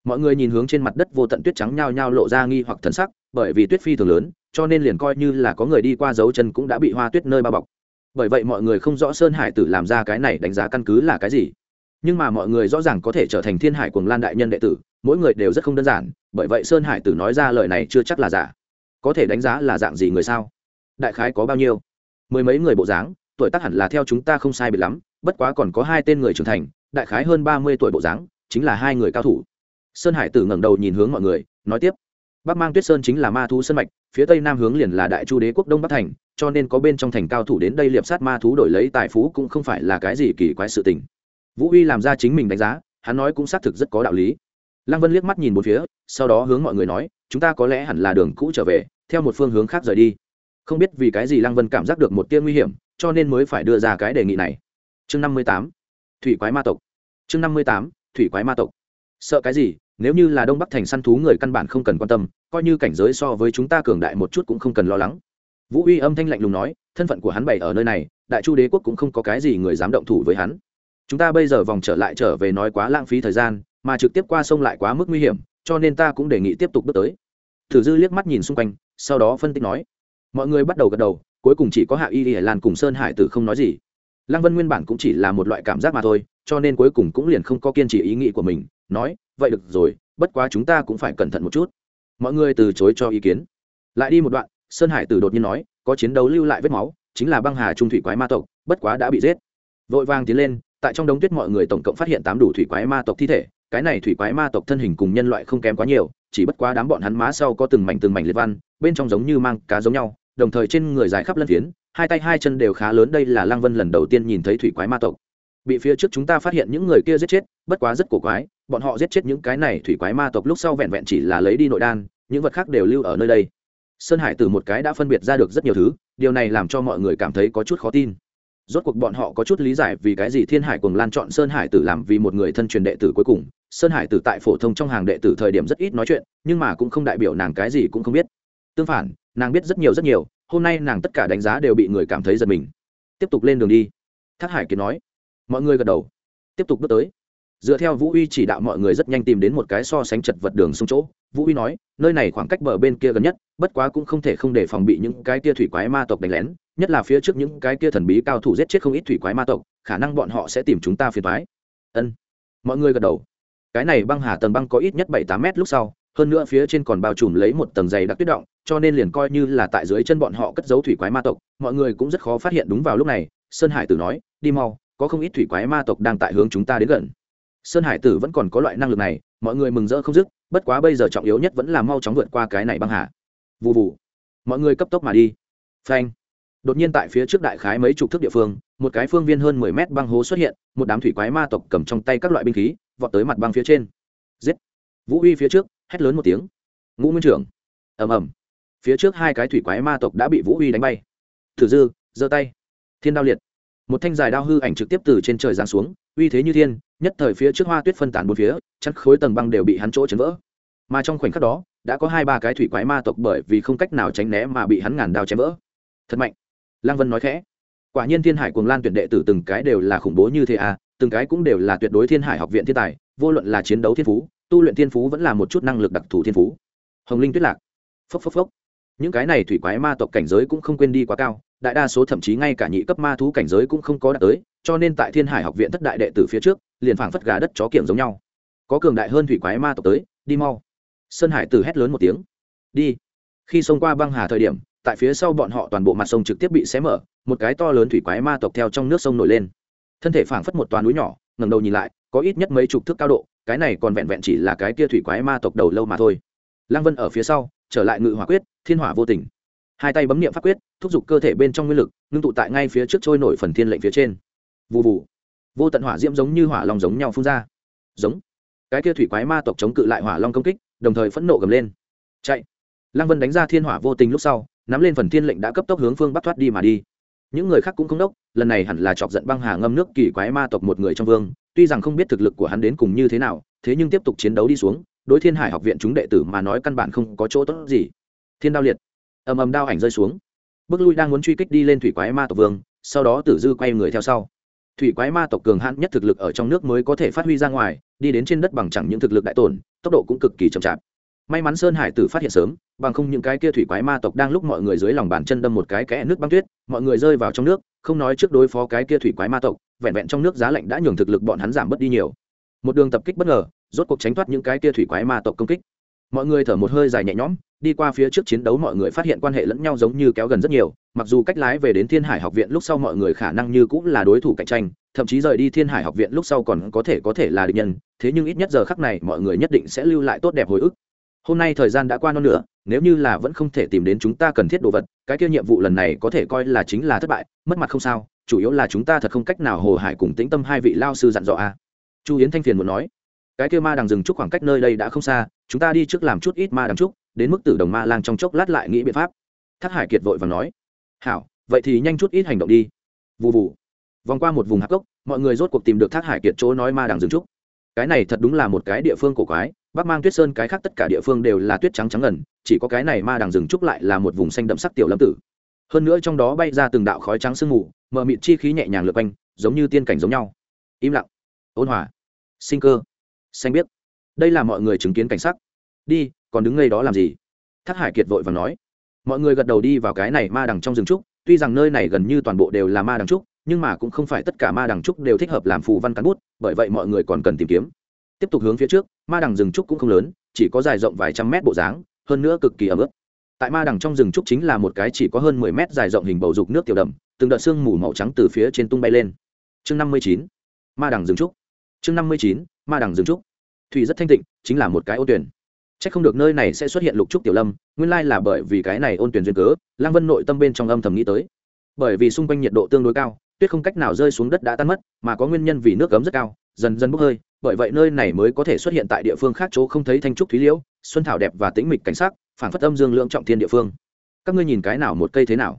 Mọi người nhìn hướng trên mặt đất vô tận tuyết trắng nhao nhao lộ ra nghi hoặc thần sắc, bởi vì tuyết phi thường lớn, cho nên liền coi như là có người đi qua dấu chân cũng đã bị hoa tuyết nơi bao bọc bởi vậy mọi người không rõ sơn hải tử làm ra cái này đánh giá căn cứ là cái gì. Nhưng mà mọi người rõ ràng có thể trở thành thiên hải cuồng lan đại nhân đệ tử, mỗi người đều rất không đơn giản, bởi vậy sơn hải tử nói ra lời này chưa chắc là giả. Có thể đánh giá là dạng gì người sao? Đại khái có bao nhiêu? Mười mấy người bộ dáng, tuổi tác hẳn là theo chúng ta không sai biệt lắm, bất quá còn có hai tên người trưởng thành, đại khái hơn ba mươi tuổi bộ dáng, chính là hai người cao thủ. Sơn hải tử ngẩng đầu nhìn hướng mọi người, nói tiếp. Bắc mang tuyết sơn chính là ma thú sân mạch, phía tây nam hướng liền là đại chu đế quốc đông bắc thành cho nên có bên trong thành cao thủ đến đây liệp sát ma thú đổi lấy tài phú cũng không phải là cái gì kỳ quái sự tình. Vũ huy làm ra chính mình đánh giá, hắn nói cũng xác thực rất có đạo lý. Lăng vân liếc mắt nhìn một phía, sau đó hướng mọi người nói, chúng ta có lẽ hẳn là đường cũ trở về, theo một phương hướng khác rời đi. Không biết vì cái gì lăng vân cảm giác được một tia nguy hiểm, cho nên mới phải đưa ra cái đề nghị này. Chương năm mươi tám, thủy quái ma tộc. Chương năm mươi tám, thủy quái ma tộc. Sợ cái gì, nếu như là đông bắc thành săn thú người căn bản không cần quan tâm, coi như cảnh giới so với chúng ta cường đại một chút cũng không cần lo lắng vũ uy âm thanh lạnh lùng nói, thân phận của hắn bày ở nơi này, đại chu đế quốc cũng không có cái gì người dám động thủ với hắn. Chúng ta bây giờ vòng trở lại trở về nói quá lãng phí thời gian, mà trực tiếp qua sông lại quá mức nguy hiểm, cho nên ta cũng đề nghị tiếp tục bước tới. Thử dư liếc mắt nhìn xung quanh, sau đó phân tích nói, mọi người bắt đầu gật đầu, cuối cùng chỉ có hạ y hải lan cùng sơn hải tử không nói gì. Lăng vân nguyên bản cũng chỉ là một loại cảm giác mà thôi, cho nên cuối cùng cũng liền không có kiên trì ý nghĩ của mình, nói, vậy được rồi, bất quá chúng ta cũng phải cẩn thận một chút. Mọi người từ chối cho ý kiến. Lại đi một đoạn sơn hải tử đột nhiên nói, có chiến đấu lưu lại vết máu, chính là băng hà trung thủy quái ma tộc, bất quá đã bị giết. Vội vàng tiến lên, tại trong đống tuyết mọi người tổng cộng phát hiện tám đủ thủy quái ma tộc thi thể, cái này thủy quái ma tộc thân hình cùng nhân loại không kém quá nhiều, chỉ bất quá đám bọn hắn má sau có từng mảnh từng mảnh liệt văn, bên trong giống như mang cá giống nhau, đồng thời trên người dài khắp lân phiến, hai tay hai chân đều khá lớn, đây là lăng vân lần đầu tiên nhìn thấy thủy quái ma tộc. Bị phía trước chúng ta phát hiện những người kia giết chết, bất quá rất cổ quái, bọn họ giết chết những cái này thủy quái ma tộc lúc sau vẹn vẹn chỉ là lấy đi nội đan, những vật khác đều lưu ở nơi đây sơn hải từ một cái đã phân biệt ra được rất nhiều thứ, điều này làm cho mọi người cảm thấy có chút khó tin. Rốt cuộc bọn họ có chút lý giải vì cái gì thiên hải cùng lan chọn sơn hải tử làm vì một người thân truyền đệ tử cuối cùng. Sơn hải tử tại phổ thông trong hàng đệ tử thời điểm rất ít nói chuyện, nhưng mà cũng không đại biểu nàng cái gì cũng không biết. Tương phản, nàng biết rất nhiều rất nhiều, hôm nay nàng tất cả đánh giá đều bị người cảm thấy giật mình. Tiếp tục lên đường đi. Thác hải kiến nói. Mọi người gật đầu. Tiếp tục bước tới. Dựa theo vũ uy chỉ đạo mọi người rất nhanh tìm đến một cái so sánh chật vật đường xuống chỗ vũ huy nói, nơi này khoảng cách bờ bên kia gần nhất, bất quá cũng không thể không để phòng bị những cái kia thủy quái ma tộc đánh lén, nhất là phía trước những cái kia thần bí cao thủ giết chết không ít thủy quái ma tộc, khả năng bọn họ sẽ tìm chúng ta phiền thoái ân. Mọi người gật đầu. Cái này băng hà tầng băng có ít nhất bảy tám mét lúc sau, hơn nữa phía trên còn bao trùm lấy một tầng dày đặc tuyết động, cho nên liền coi như là tại dưới chân bọn họ cất giấu thủy quái ma tộc, mọi người cũng rất khó phát hiện đúng vào lúc này, sơn hải tử nói, đi mau, có không ít thủy quái ma tộc đang tại hướng chúng ta đến gần. Sơn hải tử vẫn còn có loại năng lực này mọi người mừng rỡ không dứt, bất quá bây giờ trọng yếu nhất vẫn là mau chóng vượt qua cái này băng hà. Vụ vụ mọi người cấp tốc mà đi. Phanh. Đột nhiên tại phía trước đại khái mấy chục thước địa phương, một cái phương viên hơn mười mét băng hố xuất hiện, một đám thủy quái ma tộc cầm trong tay các loại binh khí, vọt tới mặt băng phía trên. Giết. Vũ uy phía trước, hét lớn một tiếng. Ngũ nguyên trưởng. Ầm ầm. Phía trước hai cái thủy quái ma tộc đã bị vũ uy đánh bay. Thử dư, giơ tay. Thiên đao liệt một thanh dài đao hư ảnh trực tiếp từ trên trời giáng xuống, uy thế như thiên, nhất thời phía trước hoa tuyết phân tán bốn phía chắc khối tầng băng đều bị hắn chỗ chấn vỡ. Mà trong khoảnh khắc đó, đã có hai ba cái thủy quái ma tộc bởi vì không cách nào tránh né mà bị hắn ngàn đao chém vỡ. Thật mạnh. Lang vân nói khẽ. Quả nhiên thiên hải cuồng lan tuyển đệ tử từng cái đều là khủng bố như thế à từng cái cũng đều là tuyệt đối thiên hải học viện thiên tài, vô luận là chiến đấu thiên phú, tu luyện thiên phú vẫn là một chút năng lực đặc thù thiên phú. Hồng linh tuyết lạc. Phốc phốc phốc. Những cái này thủy quái ma tộc cảnh giới cũng không quên đi quá cao đại đa số thậm chí ngay cả nhị cấp ma thú cảnh giới cũng không có đạt tới, cho nên tại thiên hải học viện thất đại đệ tử phía trước, liền phảng phất gà đất chó kiểm giống nhau. Có cường đại hơn thủy quái ma tộc tới, đi mau. Sơn hải tử hét lớn một tiếng. Đi. Khi xông qua băng hà thời điểm, tại phía sau bọn họ toàn bộ mặt sông trực tiếp bị xé mở, một cái to lớn thủy quái ma tộc theo trong nước sông nổi lên. Thân thể phảng phất một toàn núi nhỏ ngầm đầu nhìn lại, có ít nhất mấy chục thước cao độ, cái này còn vẹn vẹn chỉ là cái kia thủy quái ma tộc đầu lâu mà thôi. Lăng vân ở phía sau, trở lại ngự hỏa quyết, thiên hỏa vô tình hai tay bấm niệm pháp quyết, thúc giục cơ thể bên trong nguyên lực, ngưng tụ tại ngay phía trước trôi nổi phần thiên lệnh phía trên. Vụ vụ vô tận hỏa diễm giống như hỏa long giống nhau phun ra. Giống. Cái kia thủy quái ma tộc chống cự lại hỏa long công kích, đồng thời phẫn nộ gầm lên. Chạy. Lăng vân đánh ra thiên hỏa vô tình lúc sau, nắm lên phần thiên lệnh đã cấp tốc hướng phương bắc thoát đi mà đi. Những người khác cũng không đốc, lần này hẳn là chọc giận băng hà ngâm nước kỳ quái ma tộc một người trong vương, tuy rằng không biết thực lực của hắn đến cùng như thế nào, thế nhưng tiếp tục chiến đấu đi xuống, đối thiên hải học viện chúng đệ tử mà nói căn bản không có chỗ tốt gì. Thiên đao liệt ầm ầm đao ảnh rơi xuống. Bước lui đang muốn truy kích đi lên thủy quái ma tộc vương, sau đó tử dư quay người theo sau. Thủy quái ma tộc cường hãn nhất thực lực ở trong nước mới có thể phát huy ra ngoài, đi đến trên đất bằng chẳng những thực lực đại tổn, tốc độ cũng cực kỳ chậm chạp. May mắn sơn hải tử phát hiện sớm, bằng không những cái kia thủy quái ma tộc đang lúc mọi người dưới lòng bàn chân đâm một cái kẽ nước băng tuyết, mọi người rơi vào trong nước, không nói trước đối phó cái kia thủy quái ma tộc, vẹn vẹn trong nước giá lạnh đã nhường thực lực bọn hắn giảm bớt đi nhiều. Một đường tập kích bất ngờ, rốt cuộc tránh thoát những cái kia thủy quái ma tộc công kích mọi người thở một hơi dài nhẹ nhõm, đi qua phía trước chiến đấu mọi người phát hiện quan hệ lẫn nhau giống như kéo gần rất nhiều, mặc dù cách lái về đến thiên hải học viện lúc sau mọi người khả năng như cũng là đối thủ cạnh tranh, thậm chí rời đi thiên hải học viện lúc sau còn có thể có thể là địch nhân, thế nhưng ít nhất giờ khắc này mọi người nhất định sẽ lưu lại tốt đẹp hồi ức. Hôm nay thời gian đã qua non nữa nếu như là vẫn không thể tìm đến chúng ta cần thiết đồ vật, cái kia nhiệm vụ lần này có thể coi là chính là thất bại, mất mặt không sao, chủ yếu là chúng ta thật không cách nào hồ hải cùng tĩnh tâm hai vị lao sư dặn dò a. Chu yến thanh phiền muốn nói, cái kia ma đằng dừng chút khoảng cách nơi đây đã không xa chúng ta đi trước làm chút ít ma đằng trúc, đến mức tử đồng ma lang trong chốc lát lại nghĩ biện pháp. Thác hải kiệt vội và nói, hảo, vậy thì nhanh chút ít hành động đi. Vụ vụ vòng qua một vùng hạp cốc, mọi người rốt cuộc tìm được thác hải kiệt chỗ nói ma đằng rừng trúc. Cái này thật đúng là một cái địa phương cổ quái, bắc mang tuyết sơn cái khác tất cả địa phương đều là tuyết trắng trắng ngần, chỉ có cái này ma đằng rừng trúc lại là một vùng xanh đậm sắc tiểu lâm tử. Hơn nữa trong đó bay ra từng đạo khói trắng sương mù, mờ mịt chi khí nhẹ nhàng lượt quanh, giống như tiên cảnh giống nhau. Im lặng. Ôn hòa. Sinh cơ. Xanh biết đây là mọi người chứng kiến cảnh sắc. Đi, còn đứng ngay đó làm gì? Thác hải kiệt vội và nói. Mọi người gật đầu đi vào cái này ma đằng trong rừng trúc. Tuy rằng nơi này gần như toàn bộ đều là ma đằng trúc, nhưng mà cũng không phải tất cả ma đằng trúc đều thích hợp làm phù văn cán bút, bởi vậy mọi người còn cần tìm kiếm. Tiếp tục hướng phía trước, ma đằng rừng trúc cũng không lớn, chỉ có dài rộng vài trăm mét bộ dáng, hơn nữa cực kỳ ấm ướt. Tại ma đằng trong rừng trúc chính là một cái chỉ có hơn mười mét dài rộng hình bầu dục nước tiểu đầm, từng đợt sương mù màu trắng từ phía trên tung bay lên. Chương năm mươi chín, ma đằng rừng trúc. Chương năm mươi chín, ma đằng rừng trúc thủy rất thanh tịnh, chính là một cái ôn tuyển. C h ắ c không được nơi này sẽ xuất hiện lục trúc tiểu lâm, nguyên lai là bởi vì cái này ôn tuyển duyên cớ lang vân nội tâm bên trong âm thầm nghĩ tới. Bởi vì xung quanh nhiệt độ tương đối cao, tuyết không cách nào rơi xuống đất đã tan mất, mà có nguyên nhân vì nước cấm rất cao, dần dần bốc hơi, bởi vậy nơi này mới có thể xuất hiện tại địa phương khác chỗ không thấy thanh trúc thúy liễu, xuân thảo đẹp và tĩnh mịch cảnh sắc phản phất âm dương lượng trọng thiên địa phương. Các ngươi nhìn cái nào một cây thế nào?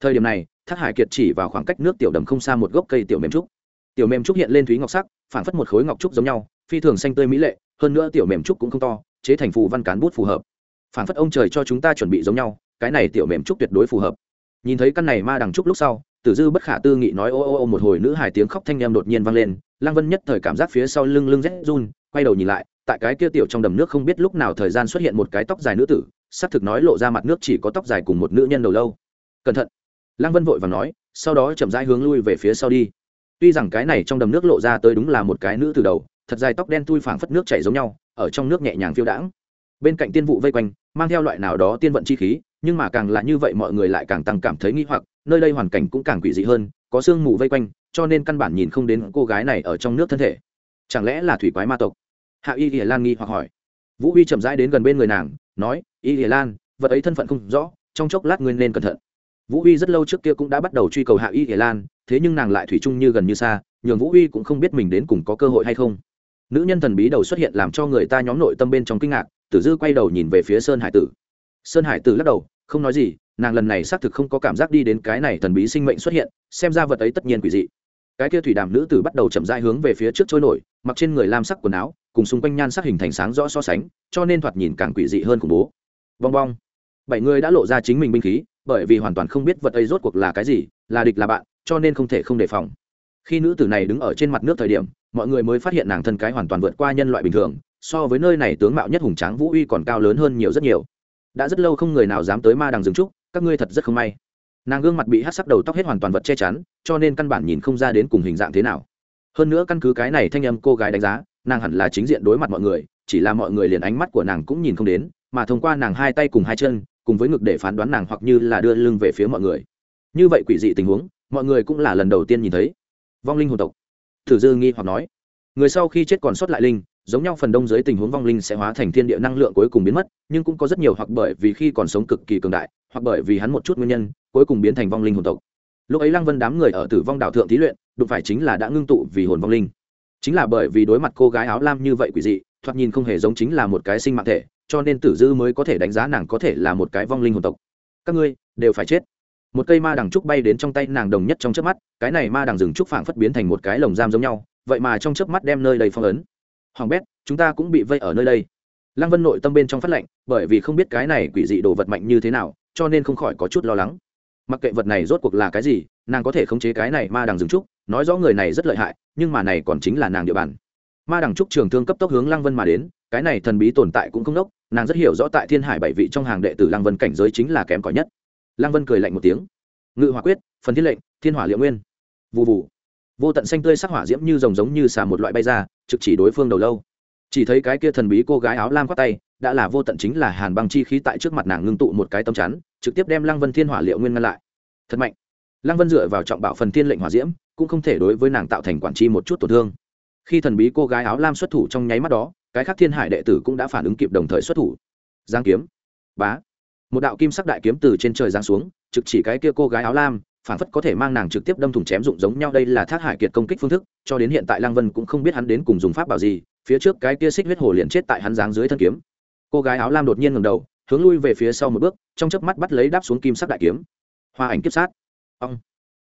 Thời điểm này, thác hải kiệt chỉ vào khoảng cách nước tiểu đầm không xa một gốc cây tiểu mềm trúc. Tiểu mềm trúc hiện lên thúy ngọc sắc phản phất một khối ngọc trúc giống nhau phi thường xanh tươi mỹ lệ, hơn nữa tiểu mềm trúc cũng không to, chế thành phù văn cán bút phù hợp. Phản phất ông trời cho chúng ta chuẩn bị giống nhau, cái này tiểu mềm trúc tuyệt đối phù hợp. Nhìn thấy căn này ma đằng trúc lúc sau, tử dư bất khả tư nghị nói ô ô ô một hồi nữ hài tiếng khóc thanh em đột nhiên vang lên, lăng vân nhất thời cảm giác phía sau lưng lưng rét run, quay đầu nhìn lại, tại cái kia tiểu trong đầm nước không biết lúc nào thời gian xuất hiện một cái tóc dài nữ tử xác thực nói lộ ra mặt nước chỉ có tóc dài cùng một nữ nhân đầu lâu. Cẩn thận. Lăng vân vội và nói, sau đó chậm rãi hướng lui về phía sau đi. Tuy rằng cái này trong đầm nước lộ ra tới đúng là một cái nữ từ đầu thật dài tóc đen tui phảng phất nước chảy giống nhau, ở trong nước nhẹ nhàng phiêu đãng. Bên cạnh tiên vụ vây quanh, mang theo loại nào đó tiên vận chi khí, nhưng mà càng là như vậy mọi người lại càng tăng cảm thấy nghi hoặc, nơi đây hoàn cảnh cũng càng quỷ dị hơn, có sương mù vây quanh, cho nên căn bản nhìn không đến cô gái này ở trong nước thân thể. Chẳng lẽ là thủy quái ma tộc? Hạ y hiển lan nghi hoặc hỏi. Vũ huy chậm rãi đến gần bên người nàng, nói, y hiển lan, vật ấy thân phận không rõ, trong chốc lát ngươi nên cẩn thận. Vũ huy rất lâu trước kia cũng đã bắt đầu truy cầu hạ y hiển lan, thế nhưng nàng lại thủy chung như gần như xa, nhường vũ huy cũng không biết mình đến cùng có cơ hội hay không nữ nhân thần bí đầu xuất hiện làm cho người ta nhóm nội tâm bên trong kinh ngạc, tử dư quay đầu nhìn về phía sơn hải tử. Sơn hải tử lắc đầu, không nói gì, nàng lần này xác thực không có cảm giác đi đến cái này thần bí sinh mệnh xuất hiện, xem ra vật ấy tất nhiên quỷ dị. Cái kia thủy đàm nữ tử bắt đầu chậm rãi hướng về phía trước trôi nổi, mặc trên người lam sắc quần áo, cùng xung quanh nhan sắc hình thành sáng rõ so sánh, cho nên thoạt nhìn càng quỷ dị hơn khủng bố. Bong bong. Bảy người đã lộ ra chính mình binh khí, bởi vì hoàn toàn không biết vật ấy rốt cuộc là cái gì, là địch là bạn, cho nên không thể không đề phòng. Khi nữ tử này đứng ở trên mặt nước thời điểm mọi người mới phát hiện nàng thân cái hoàn toàn vượt qua nhân loại bình thường, so với nơi này tướng mạo nhất hùng tráng vũ uy còn cao lớn hơn nhiều rất nhiều. Đã rất lâu không người nào dám tới ma đằng rừng trúc, các ngươi thật rất không may. Nàng gương mặt bị hát sắc đầu tóc hết hoàn toàn vật che chắn, cho nên căn bản nhìn không ra đến cùng hình dạng thế nào. Hơn nữa căn cứ cái này thanh âm cô gái đánh giá, nàng hẳn là chính diện đối mặt mọi người, chỉ là mọi người liền ánh mắt của nàng cũng nhìn không đến, mà thông qua nàng hai tay cùng hai chân, cùng với ngực để phán đoán nàng hoặc như là đưa lưng về phía mọi người. Như vậy quỷ dị tình huống, mọi người cũng là lần đầu tiên nhìn thấy. Vong linh hồn tộc thử dư nghi hoặc nói, người sau khi chết còn sót lại linh, giống nhau phần đông dưới tình huống vong linh sẽ hóa thành thiên địa năng lượng cuối cùng biến mất, nhưng cũng có rất nhiều hoặc bởi vì khi còn sống cực kỳ cường đại, hoặc bởi vì hắn một chút nguyên nhân, cuối cùng biến thành vong linh hồn tộc. Lúc ấy lăng vân đám người ở tử vong đảo thượng thí luyện, đụng phải chính là đã ngưng tụ vì hồn vong linh. Chính là bởi vì đối mặt cô gái áo lam như vậy quỷ dị, thoạt nhìn không hề giống chính là một cái sinh mạng thể, cho nên tử dư mới có thể đánh giá nàng có thể là một cái vong linh hồn tộc. Các ngươi đều phải chết một cây ma đằng trúc bay đến trong tay nàng đồng nhất trong chớp mắt, cái này ma đằng rừng trúc phảng phất biến thành một cái lồng giam giống nhau, vậy mà trong chớp mắt đem nơi đây phong ấn. Hoàng bét, chúng ta cũng bị vây ở nơi đây. Lăng vân nội tâm bên trong phát lệnh, bởi vì không biết cái này quỷ dị đồ vật mạnh như thế nào, cho nên không khỏi có chút lo lắng. Mặc kệ vật này rốt cuộc là cái gì, nàng có thể khống chế cái này ma đằng rừng trúc, nói rõ người này rất lợi hại, nhưng mà này còn chính là nàng địa bàn. Ma đằng trúc trường thương cấp tốc hướng lăng vân mà đến, cái này thần bí tồn tại cũng không đốc, nàng rất hiểu rõ tại thiên hải bảy vị trong hàng đệ tử lăng vân cảnh giới chính là kém cỏi nhất lăng vân cười lạnh một tiếng. Ngự hỏa quyết, phần thiên lệnh, thiên hỏa liệu nguyên. Vụ vụ vô tận xanh tươi sắc hỏa diễm như rồng giống như xà một loại bay ra, trực chỉ đối phương đầu lâu. Chỉ thấy cái kia thần bí cô gái áo lam khoác tay, đã là vô tận chính là hàn băng chi khí tại trước mặt nàng ngưng tụ một cái tấm chắn, trực tiếp đem lăng vân thiên hỏa liệu nguyên ngăn lại. Thật mạnh. Lăng vân dựa vào trọng bảo phần thiên lệnh hỏa diễm, cũng không thể đối với nàng tạo thành quản chi một chút tổn thương. Khi thần bí cô gái áo lam xuất thủ trong nháy mắt đó, cái khác thiên hải đệ tử cũng đã phản ứng kịp đồng thời xuất thủ. Giang kiếm. Bá một đạo kim sắc đại kiếm từ trên trời giáng xuống, trực chỉ cái kia cô gái áo lam phản phất có thể mang nàng trực tiếp đâm thủng chém dụng giống nhau. Đây là thác hải kiệt công kích phương thức, cho đến hiện tại lăng vân cũng không biết hắn đến cùng dùng pháp bảo gì, phía trước cái kia xích huyết hồ liền chết tại hắn dáng dưới thân kiếm. Cô gái áo lam đột nhiên ngầm đầu, hướng lui về phía sau một bước, trong chớp mắt bắt lấy đáp xuống kim sắc đại kiếm. Hoa ảnh kiếp sát. Ông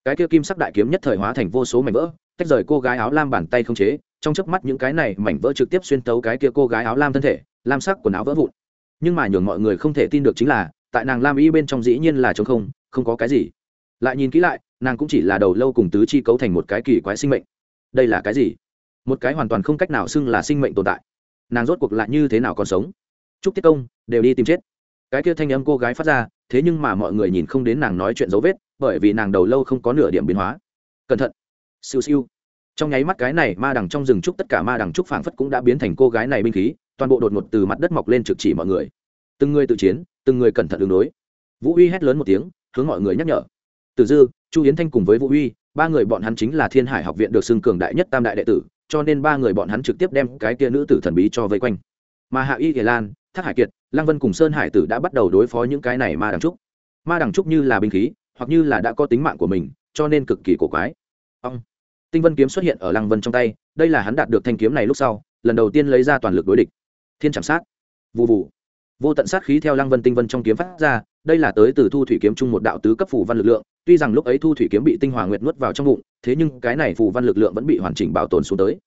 cái kia kim sắc đại kiếm nhất thời hóa thành vô số mảnh vỡ, tách rời cô gái áo lam bàn tay không chế. Trong chớp mắt những cái này mảnh vỡ trực tiếp xuyên tấu cái kia cô gái áo lam thân thể, lam sắc quần áo vỡ vụn nhưng mà nhường mọi người không thể tin được chính là, tại nàng lam y bên trong dĩ nhiên là trống không không có cái gì. Lại nhìn kỹ lại, nàng cũng chỉ là đầu lâu cùng tứ chi cấu thành một cái kỳ quái sinh mệnh. Đây là cái gì? Một cái hoàn toàn không cách nào xưng là sinh mệnh tồn tại. Nàng rốt cuộc lại như thế nào còn sống? Chúc tiết công, đều đi tìm chết. Cái kia thanh âm cô gái phát ra, thế nhưng mà mọi người nhìn không đến nàng nói chuyện dấu vết, bởi vì nàng đầu lâu không có nửa điểm biến hóa. Cẩn thận. Siêu siêu. Trong nháy mắt cái này ma đằng trong rừng trúc, tất cả ma đằng trúc phảng phất cũng đã biến thành cô gái này binh khí toàn bộ đột ngột từ mặt đất mọc lên trực chỉ mọi người. Từng người tự chiến, từng người cẩn thận đường đối. Vũ uy hét lớn một tiếng, hướng mọi người nhắc nhở. Từ dư, chu yến thanh cùng với vũ uy ba người bọn hắn chính là thiên hải học viện được xưng cường đại nhất tam đại đệ tử, cho nên ba người bọn hắn trực tiếp đem cái tia nữ tử thần bí cho vây quanh. Mà hạ y kỳ lan, thác hải kiệt, lăng vân cùng sơn hải tử đã bắt đầu đối phó những cái này ma đằng trúc. Ma đằng trúc như là binh khí, hoặc như là đã có tính mạng của mình, cho nên cực kỳ cổ quái. Ông tinh vân kiếm xuất hiện ở lăng vân trong tay, đây là hắn đạt được thanh kiếm này lúc sau, lần đầu tiên lấy ra toàn lực đối địch thiên chạm sát. Vụ vụ vô tận sát khí theo lăng vân tinh vân trong kiếm phát ra, đây là tới từ thu thủy kiếm chung một đạo tứ cấp phủ văn lực lượng, tuy rằng lúc ấy thu thủy kiếm bị tinh hòa nguyệt nuốt vào trong bụng, thế nhưng cái này phủ văn lực lượng vẫn bị hoàn chỉnh bảo tồn xuống tới.